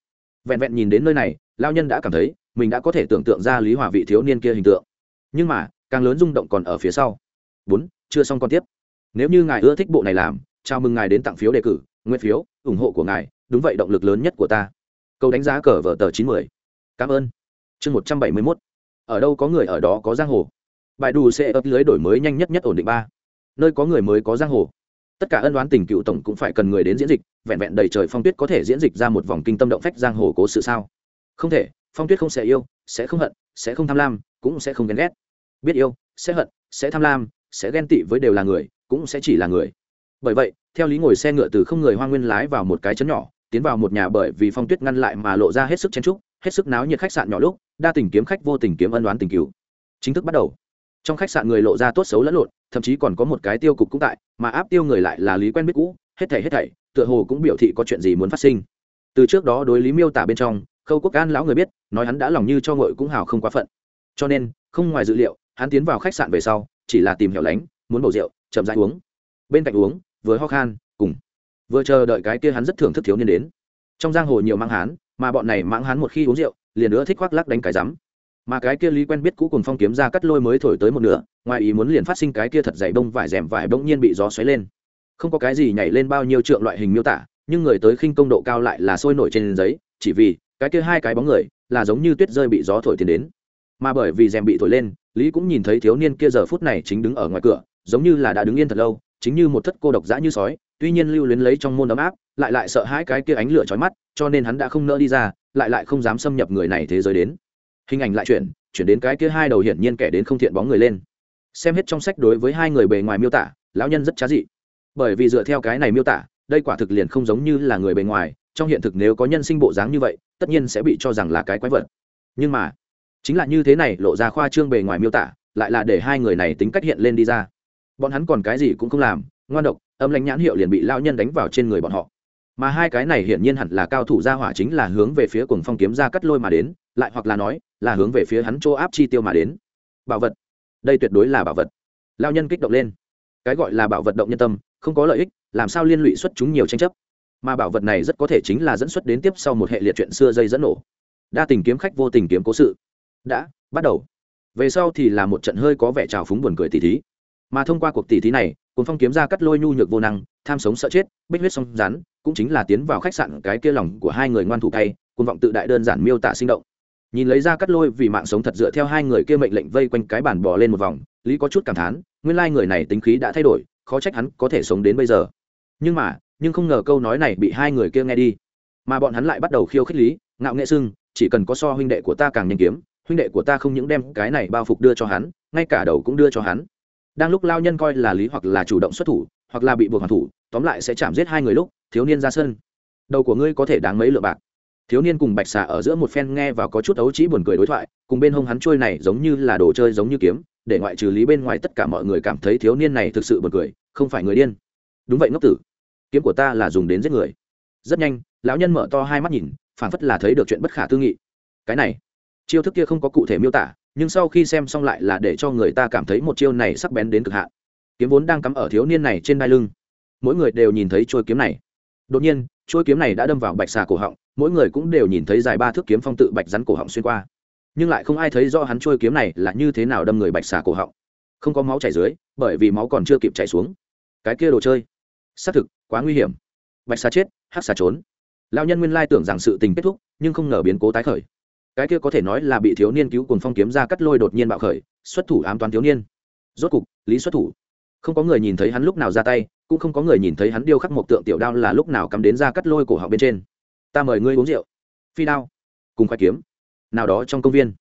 Vẹn vẹn nhìn đến nơi này, lão nhân đã cảm thấy mình đã có thể tưởng tượng ra lý hòa vị thiếu niên kia hình tượng. Nhưng mà, càng lớn rung động còn ở phía sau. Bốn, chưa xong còn tiếp. Nếu như ngài ưa thích bộ này làm, chào mừng ngài đến tặng phiếu đề cử nguyên phiếu, ủng hộ của ngài, đúng vậy động lực lớn nhất của ta. Câu đánh giá cờ vở tờ chín mươi cảm ơn. Chương một trăm bảy mươi mốt ở đâu có người ở đó có giang hồ. Bài đủ sẽ ấp lưới đổi mới nhanh nhất nhất ổn định ba. Nơi có người mới có giang hồ. Tất cả ân đoán tình cựu tổng cũng phải cần người đến diễn dịch, vẹn vẹn đầy trời phong tuyết có thể diễn dịch ra một vòng kinh tâm động phách giang hồ cố sự sao? Không thể, phong tuyết không sẽ yêu, sẽ không hận, sẽ không tham lam, cũng sẽ không ghen ghét. Biết yêu, sẽ hận, sẽ tham lam, sẽ ghen tị với đều là người, cũng sẽ chỉ là người. Bởi vậy, theo lý ngồi xe ngựa từ không người hoa nguyên lái vào một cái chấn nhỏ, tiến vào một nhà bởi vì phong tuyết ngăn lại mà lộ ra hết sức chen trúc hết sức náo nhiệt khách sạn nhỏ lúc, đa tình kiếm khách vô tình kiếm ân đoán tình cứu. Chính thức bắt đầu. Trong khách sạn người lộ ra tốt xấu lẫn lộn, thậm chí còn có một cái tiêu cục cũng tại, mà áp tiêu người lại là lý quen biết cũ, hết thảy hết thảy, tựa hồ cũng biểu thị có chuyện gì muốn phát sinh. Từ trước đó đối lý miêu tả bên trong, khâu quốc an lão người biết, nói hắn đã lòng như cho ngội cũng hào không quá phận. Cho nên, không ngoài dự liệu, hắn tiến vào khách sạn về sau, chỉ là tìm hiểu lánh, muốn bầu rượu, chậm rãi uống. Bên cạnh uống, vừa ho khan, cùng. Vừa chờ đợi cái kia hắn rất thưởng thức thiếu niên đến. Trong giang hồ nhiều mang hán mà bọn này mãng hán một khi uống rượu, liền nữa thích khoác lắc đánh cái rắm. Mà cái kia lý quen biết cũ cùng phong kiếm ra cắt lôi mới thổi tới một nửa, ngoài ý muốn liền phát sinh cái kia thật dày bông vải rèm vải bỗng nhiên bị gió xoáy lên. Không có cái gì nhảy lên bao nhiêu trượng loại hình miêu tả, nhưng người tới khinh công độ cao lại là sôi nổi trên giấy, chỉ vì cái kia hai cái bóng người là giống như tuyết rơi bị gió thổi tiến đến. Mà bởi vì rèm bị thổi lên, lý cũng nhìn thấy thiếu niên kia giờ phút này chính đứng ở ngoài cửa, giống như là đã đứng yên thật lâu, chính như một thất cô độc dã như sói, tuy nhiên lưu luyến lấy trong môn ấm áp, lại lại sợ hãi cái kia ánh lửa chói mắt cho nên hắn đã không nỡ đi ra, lại lại không dám xâm nhập người này thế giới đến. Hình ảnh lại chuyển chuyển đến cái kia hai đầu hiển nhiên kẻ đến không thiện bóng người lên. Xem hết trong sách đối với hai người bề ngoài miêu tả, lão nhân rất trá dị. Bởi vì dựa theo cái này miêu tả, đây quả thực liền không giống như là người bề ngoài, trong hiện thực nếu có nhân sinh bộ dáng như vậy, tất nhiên sẽ bị cho rằng là cái quái vật. Nhưng mà, chính là như thế này lộ ra khoa trương bề ngoài miêu tả, lại là để hai người này tính cách hiện lên đi ra. Bọn hắn còn cái gì cũng không làm, ngoan độc, âm lãnh nhãn hiệu liền bị lao nhân đánh vào trên người bọn họ mà hai cái này hiển nhiên hẳn là cao thủ gia hỏa chính là hướng về phía cùng phong kiếm ra cắt lôi mà đến, lại hoặc là nói, là hướng về phía hắn chỗ áp chi tiêu mà đến. Bảo vật. Đây tuyệt đối là bảo vật. Lao nhân kích động lên. Cái gọi là bảo vật động nhân tâm, không có lợi ích, làm sao liên lụy xuất chúng nhiều tranh chấp? Mà bảo vật này rất có thể chính là dẫn xuất đến tiếp sau một hệ liệt chuyện xưa dây dẫn nổ. Đa tình kiếm khách vô tình kiếm cố sự. Đã, bắt đầu. Về sau thì là một trận hơi có vẻ trào phúng buồn cười tỉ thí. Mà thông qua cuộc tỉ thí này cuốn phong kiếm ra cắt lôi nhu nhược vô năng, tham sống sợ chết, bích huyết song rắn cũng chính là tiến vào khách sạn cái kia lòng của hai người ngoan thủ cay côn vọng tự đại đơn giản miêu tả sinh động. Nhìn lấy ra cắt lôi vì mạng sống thật dựa theo hai người kia mệnh lệnh vây quanh cái bàn bò lên một vòng, lý có chút cảm thán, nguyên lai người này tính khí đã thay đổi, khó trách hắn có thể sống đến bây giờ. Nhưng mà, nhưng không ngờ câu nói này bị hai người kia nghe đi. Mà bọn hắn lại bắt đầu khiêu khích lý, ngạo nghệ sưng, chỉ cần có so huynh đệ của ta càng nhanh kiếm, huynh đệ của ta không những đem cái này bao phục đưa cho hắn, ngay cả đầu cũng đưa cho hắn. Đang lúc lao nhân coi là lý hoặc là chủ động xuất thủ, hoặc là bị buộc hoàn thủ, tóm lại sẽ chạm giết hai người lúc thiếu niên ra sân. Đầu của ngươi có thể đáng mấy lượng bạc. Thiếu niên cùng bạch xà ở giữa một phen nghe và có chút ấu trĩ buồn cười đối thoại, cùng bên hông hắn trôi này giống như là đồ chơi giống như kiếm, để ngoại trừ lý bên ngoài tất cả mọi người cảm thấy thiếu niên này thực sự buồn cười, không phải người điên. Đúng vậy ngốc tử. Kiếm của ta là dùng đến giết người. Rất nhanh, lão nhân mở to hai mắt nhìn, phảng phất là thấy được chuyện bất khả tư nghị. Cái này, chiêu thức kia không có cụ thể miêu tả, nhưng sau khi xem xong lại là để cho người ta cảm thấy một chiêu này sắc bén đến cực hạn. Kiếm vốn đang cắm ở thiếu niên này trên đai lưng. Mỗi người đều nhìn thấy trôi kiếm này đột nhiên trôi kiếm này đã đâm vào bạch xà cổ họng, mỗi người cũng đều nhìn thấy dài ba thước kiếm phong tự bạch rắn cổ họng xuyên qua. Nhưng lại không ai thấy do hắn chuôi kiếm này là như thế nào đâm người bạch xà cổ họng. Không có máu chảy dưới, bởi vì máu còn chưa kịp chảy xuống. Cái kia đồ chơi, xác thực quá nguy hiểm. Bạch xà chết, hắc xà trốn. Lao nhân nguyên lai tưởng rằng sự tình kết thúc, nhưng không ngờ biến cố tái khởi. Cái kia có thể nói là bị thiếu niên cứu cùng phong kiếm ra cắt lôi đột nhiên bạo khởi, xuất thủ ám toán thiếu niên. Rốt cục, lý xuất thủ. Không có người nhìn thấy hắn lúc nào ra tay cũng không có người nhìn thấy hắn điêu khắc một tượng tiểu đao là lúc nào cắm đến ra cắt lôi cổ họng bên trên. Ta mời ngươi uống rượu. Phi đao. Cùng khoai kiếm. Nào đó trong công viên.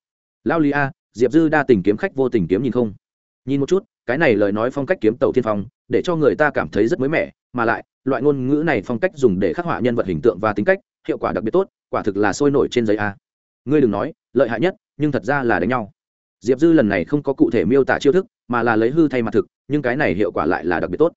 Lao lý a, diệp dư đa tình kiếm khách vô tình kiếm nhìn không? Nhìn một chút, cái này lời nói phong cách kiếm tàu thiên phong, để cho người ta cảm thấy rất mới mẻ, mà lại, loại ngôn ngữ này phong cách dùng để khắc họa nhân vật hình tượng và tính cách, hiệu quả đặc biệt tốt, quả thực là sôi nổi trên giấy a. Ngươi đừng nói, lợi hại nhất, nhưng thật ra là đánh nhau. Diệp dư lần này không có cụ thể miêu tả chiêu thức, mà là lấy hư thay mặt thực, nhưng cái này hiệu quả lại là đặc biệt tốt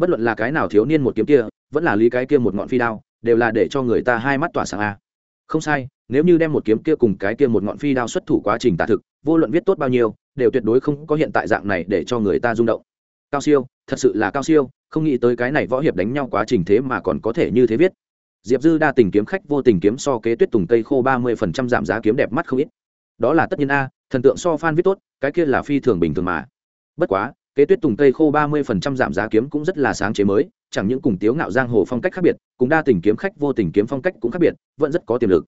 bất luận là cái nào thiếu niên một kiếm kia, vẫn là lý cái kia một ngọn phi đao, đều là để cho người ta hai mắt tỏa sáng a. Không sai, nếu như đem một kiếm kia cùng cái kia một ngọn phi đao xuất thủ quá trình tả thực, vô luận viết tốt bao nhiêu, đều tuyệt đối không có hiện tại dạng này để cho người ta rung động. Cao siêu, thật sự là cao siêu, không nghĩ tới cái này võ hiệp đánh nhau quá trình thế mà còn có thể như thế viết. Diệp dư đa tình kiếm khách vô tình kiếm so kế tuyết tùng tây khô ba mươi phần trăm giảm giá kiếm đẹp mắt không ít. Đó là tất nhiên a, thần tượng so f viết tốt, cái kia là phi thường bình thường mà. Bất quá kế tuyết tùng tây khô ba mươi phần trăm giảm giá kiếm cũng rất là sáng chế mới, chẳng những cùng tiếu ngạo giang hồ phong cách khác biệt, cùng đa tình kiếm khách vô tình kiếm phong cách cũng khác biệt, vẫn rất có tiềm lực.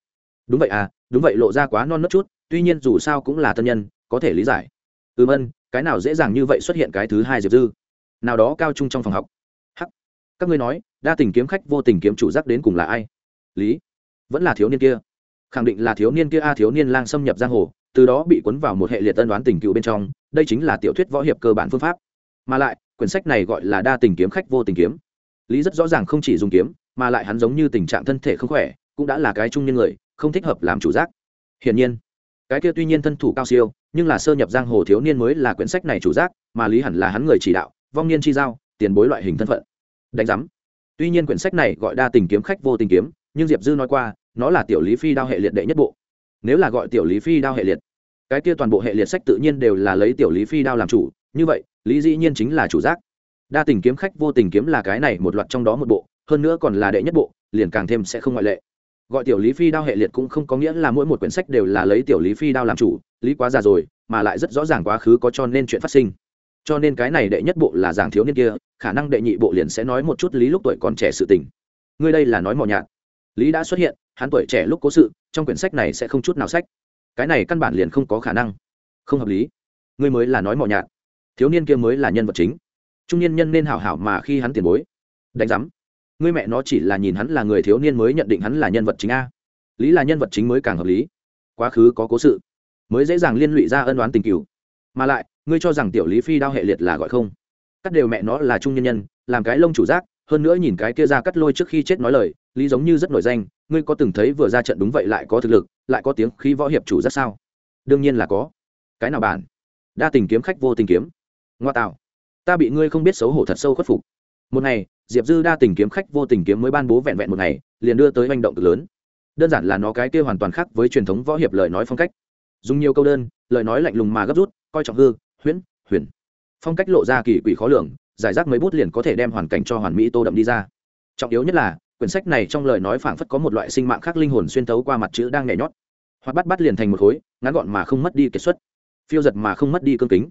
Đúng vậy à đúng vậy lộ ra quá non nớt chút, tuy nhiên dù sao cũng là tân nhân, có thể lý giải. Ừm ân, cái nào dễ dàng như vậy xuất hiện cái thứ hai diệp dư? Nào đó cao trung trong phòng học. Hắc. Các ngươi nói, đa tình kiếm khách vô tình kiếm chủ giác đến cùng là ai? Lý. Vẫn là thiếu niên kia. Khẳng định là thiếu niên kia a, thiếu niên lang xâm nhập giang hồ từ đó bị cuốn vào một hệ liệt tân đoán tình cựu bên trong, đây chính là tiểu thuyết võ hiệp cơ bản phương pháp. Mà lại, quyển sách này gọi là đa tình kiếm khách vô tình kiếm. Lý rất rõ ràng không chỉ dùng kiếm, mà lại hắn giống như tình trạng thân thể không khỏe, cũng đã là cái trung nhân người, không thích hợp làm chủ giác. Hiển nhiên, cái kia tuy nhiên thân thủ cao siêu, nhưng là sơ nhập giang hồ thiếu niên mới là quyển sách này chủ giác, mà lý hẳn là hắn người chỉ đạo, vong niên chi giao, tiền bối loại hình thân phận. Đánh giám. Tuy nhiên quyển sách này gọi đa tình kiếm khách vô tình kiếm, nhưng diệp dư nói qua, nó là tiểu lý phi đao hệ liệt đệ nhất bộ nếu là gọi tiểu lý phi đao hệ liệt, cái kia toàn bộ hệ liệt sách tự nhiên đều là lấy tiểu lý phi đao làm chủ, như vậy, lý dĩ nhiên chính là chủ giác. Đa tình kiếm khách vô tình kiếm là cái này một loạt trong đó một bộ, hơn nữa còn là đệ nhất bộ, liền càng thêm sẽ không ngoại lệ. Gọi tiểu lý phi đao hệ liệt cũng không có nghĩa là mỗi một quyển sách đều là lấy tiểu lý phi đao làm chủ, lý quá già rồi, mà lại rất rõ ràng quá khứ có cho nên chuyện phát sinh. Cho nên cái này đệ nhất bộ là giảng thiếu niên kia, khả năng đệ nhị bộ liền sẽ nói một chút lý lúc tuổi còn trẻ sự tình. Ngươi đây là nói mò nhạt. Lý đã xuất hiện hắn tuổi trẻ lúc cố sự, trong quyển sách này sẽ không chút nào sách. Cái này căn bản liền không có khả năng. Không hợp lý. Ngươi mới là nói mỏ nhạt. Thiếu niên kia mới là nhân vật chính. Trung niên nhân nên hảo hảo mà khi hắn tiền bối. Đánh giám. Ngươi mẹ nó chỉ là nhìn hắn là người thiếu niên mới nhận định hắn là nhân vật chính a. Lý là nhân vật chính mới càng hợp lý. Quá khứ có cố sự. Mới dễ dàng liên lụy ra ân đoán tình cựu mà lại, ngươi cho rằng tiểu lý phi đao hệ liệt là gọi không? Cắt đều mẹ nó là trung nhân nhân, làm cái lông chủ giác, hơn nữa nhìn cái kia ra cắt lôi trước khi chết nói lời, lý giống như rất nổi danh ngươi có từng thấy vừa ra trận đúng vậy lại có thực lực, lại có tiếng khí võ hiệp chủ rất sao? Đương nhiên là có. Cái nào bản? Đa tình kiếm khách vô tình kiếm. Ngoa tạo. Ta bị ngươi không biết xấu hổ thật sâu khuất phục. Một ngày, diệp dư đa tình kiếm khách vô tình kiếm mới ban bố vẹn vẹn một ngày, liền đưa tới hành động cực lớn. Đơn giản là nó cái kia hoàn toàn khác với truyền thống võ hiệp lời nói phong cách. Dùng nhiều câu đơn, lời nói lạnh lùng mà gấp rút, coi trọng hư, huyễn, huyền. Phong cách lộ ra kỳ quỷ khó lường, giải rác mấy bút liền có thể đem hoàn cảnh cho hoàn mỹ tô đậm đi ra. Trọng yếu nhất là quyển sách này trong lời nói phảng phất có một loại sinh mạng khác linh hồn xuyên tấu qua mặt chữ đang nhảy nhót. Hoặc bắt bắt liền thành một khối, ngắn gọn mà không mất đi kiệt xuất. Phiêu giật mà không mất đi cương kính.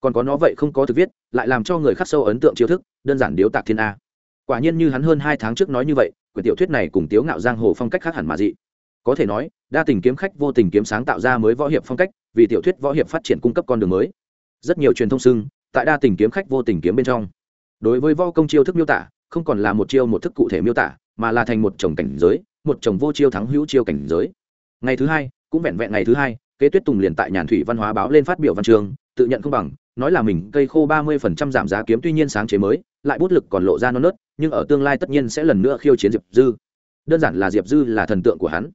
Còn có nó vậy không có thực viết, lại làm cho người khắc sâu ấn tượng chiêu thức, đơn giản điếu tạc thiên a. Quả nhiên như hắn hơn hai tháng trước nói như vậy, quyển tiểu thuyết này cùng tiếu ngạo giang hồ phong cách khác hẳn mà dị. Có thể nói, đa tình kiếm khách vô tình kiếm sáng tạo ra mới võ hiệp phong cách, vì tiểu thuyết võ hiệp phát triển cung cấp con đường mới. Rất nhiều truyền thông xưng, tại đa tình kiếm khách vô tình kiếm bên trong. Đối với võ công chiêu thức miêu tả, không còn là một chiêu một thức cụ thể miêu tả mà là thành một chồng cảnh giới, một chồng vô chiêu thắng hữu chiêu cảnh giới. Ngày thứ hai, cũng vẹn vẹn ngày thứ hai, kế tuyết tùng liền tại nhàn thủy văn hóa báo lên phát biểu văn trường tự nhận không bằng, nói là mình cây khô ba mươi phần trăm giảm giá kiếm tuy nhiên sáng chế mới, lại bút lực còn lộ ra non nớt, nhưng ở tương lai tất nhiên sẽ lần nữa khiêu chiến diệp dư. Đơn giản là diệp dư là thần tượng của hắn.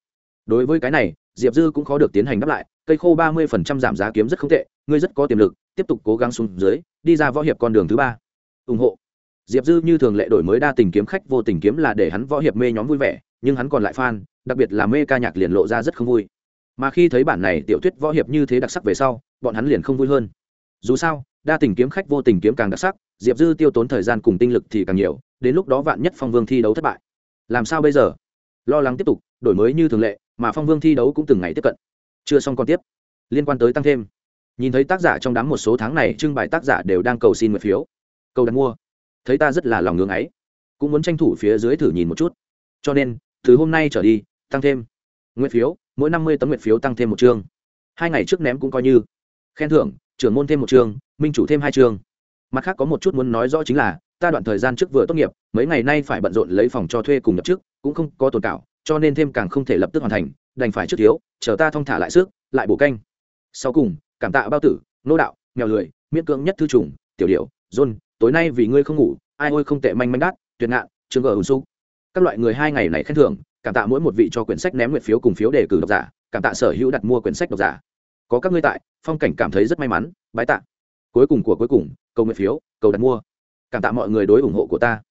Đối với cái này, diệp dư cũng khó được tiến hành đáp lại, cây khô ba mươi phần trăm giảm giá kiếm rất không tệ, ngươi rất có tiềm lực, tiếp tục cố gắng xuống dưới, đi ra võ hiệp con đường thứ ba. Ủng hộ diệp dư như thường lệ đổi mới đa tình kiếm khách vô tình kiếm là để hắn võ hiệp mê nhóm vui vẻ, nhưng hắn còn lại fan, đặc biệt là mê ca nhạc liền lộ ra rất không vui. Mà khi thấy bản này tiểu thuyết võ hiệp như thế đặc sắc về sau, bọn hắn liền không vui hơn. Dù sao, đa tình kiếm khách vô tình kiếm càng đặc sắc, diệp dư tiêu tốn thời gian cùng tinh lực thì càng nhiều, đến lúc đó vạn nhất phong vương thi đấu thất bại. Làm sao bây giờ? Lo lắng tiếp tục, đổi mới như thường lệ, mà phong vương thi đấu cũng từng ngày tiếp cận. Chưa xong còn tiếp. Liên quan tới tăng thêm. Nhìn thấy tác giả trong đám một số tháng này, trưng bày tác giả đều đang cầu xin nguyện phiếu. Cầu đặt mua thấy ta rất là lòng ngưng ấy. Cũng muốn tranh thủ phía dưới thử nhìn một chút. Cho nên từ hôm nay trở đi tăng thêm nguyện phiếu mỗi năm mươi tấm nguyện phiếu tăng thêm một chương. Hai ngày trước ném cũng coi như. Khen thưởng trưởng môn thêm một chương minh chủ thêm hai chương. Mặt khác có một chút muốn nói rõ chính là ta đoạn thời gian trước vừa tốt nghiệp mấy ngày nay phải bận rộn lấy phòng cho thuê cùng nhập trước, cũng không có tồn cảo cho nên thêm càng không thể lập tức hoàn thành đành phải trước thiếu chờ ta thong thả lại sức lại bổ canh. Sau cùng cảm tạ bao tử nô đạo mèo lười miễn cưỡng nhất thư trùng tiểu điệu john tối nay vì ngươi không ngủ, ai ôi không tệ manh manh đắt tuyệt ngạn, trường gờ hùn xúc các loại người hai ngày này khen thưởng, cảm tạ mỗi một vị cho quyển sách ném nguyện phiếu cùng phiếu đề cử độc giả, cảm tạ sở hữu đặt mua quyển sách độc giả. Có các ngươi tại, phong cảnh cảm thấy rất may mắn, bái tạ. Cuối cùng của cuối cùng, cầu nguyện phiếu, cầu đặt mua. Cảm tạ mọi người đối ủng hộ của ta.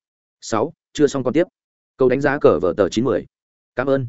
Sáu, chưa xong còn tiếp. Câu đánh giá cờ vở tờ chín mươi cảm ơn.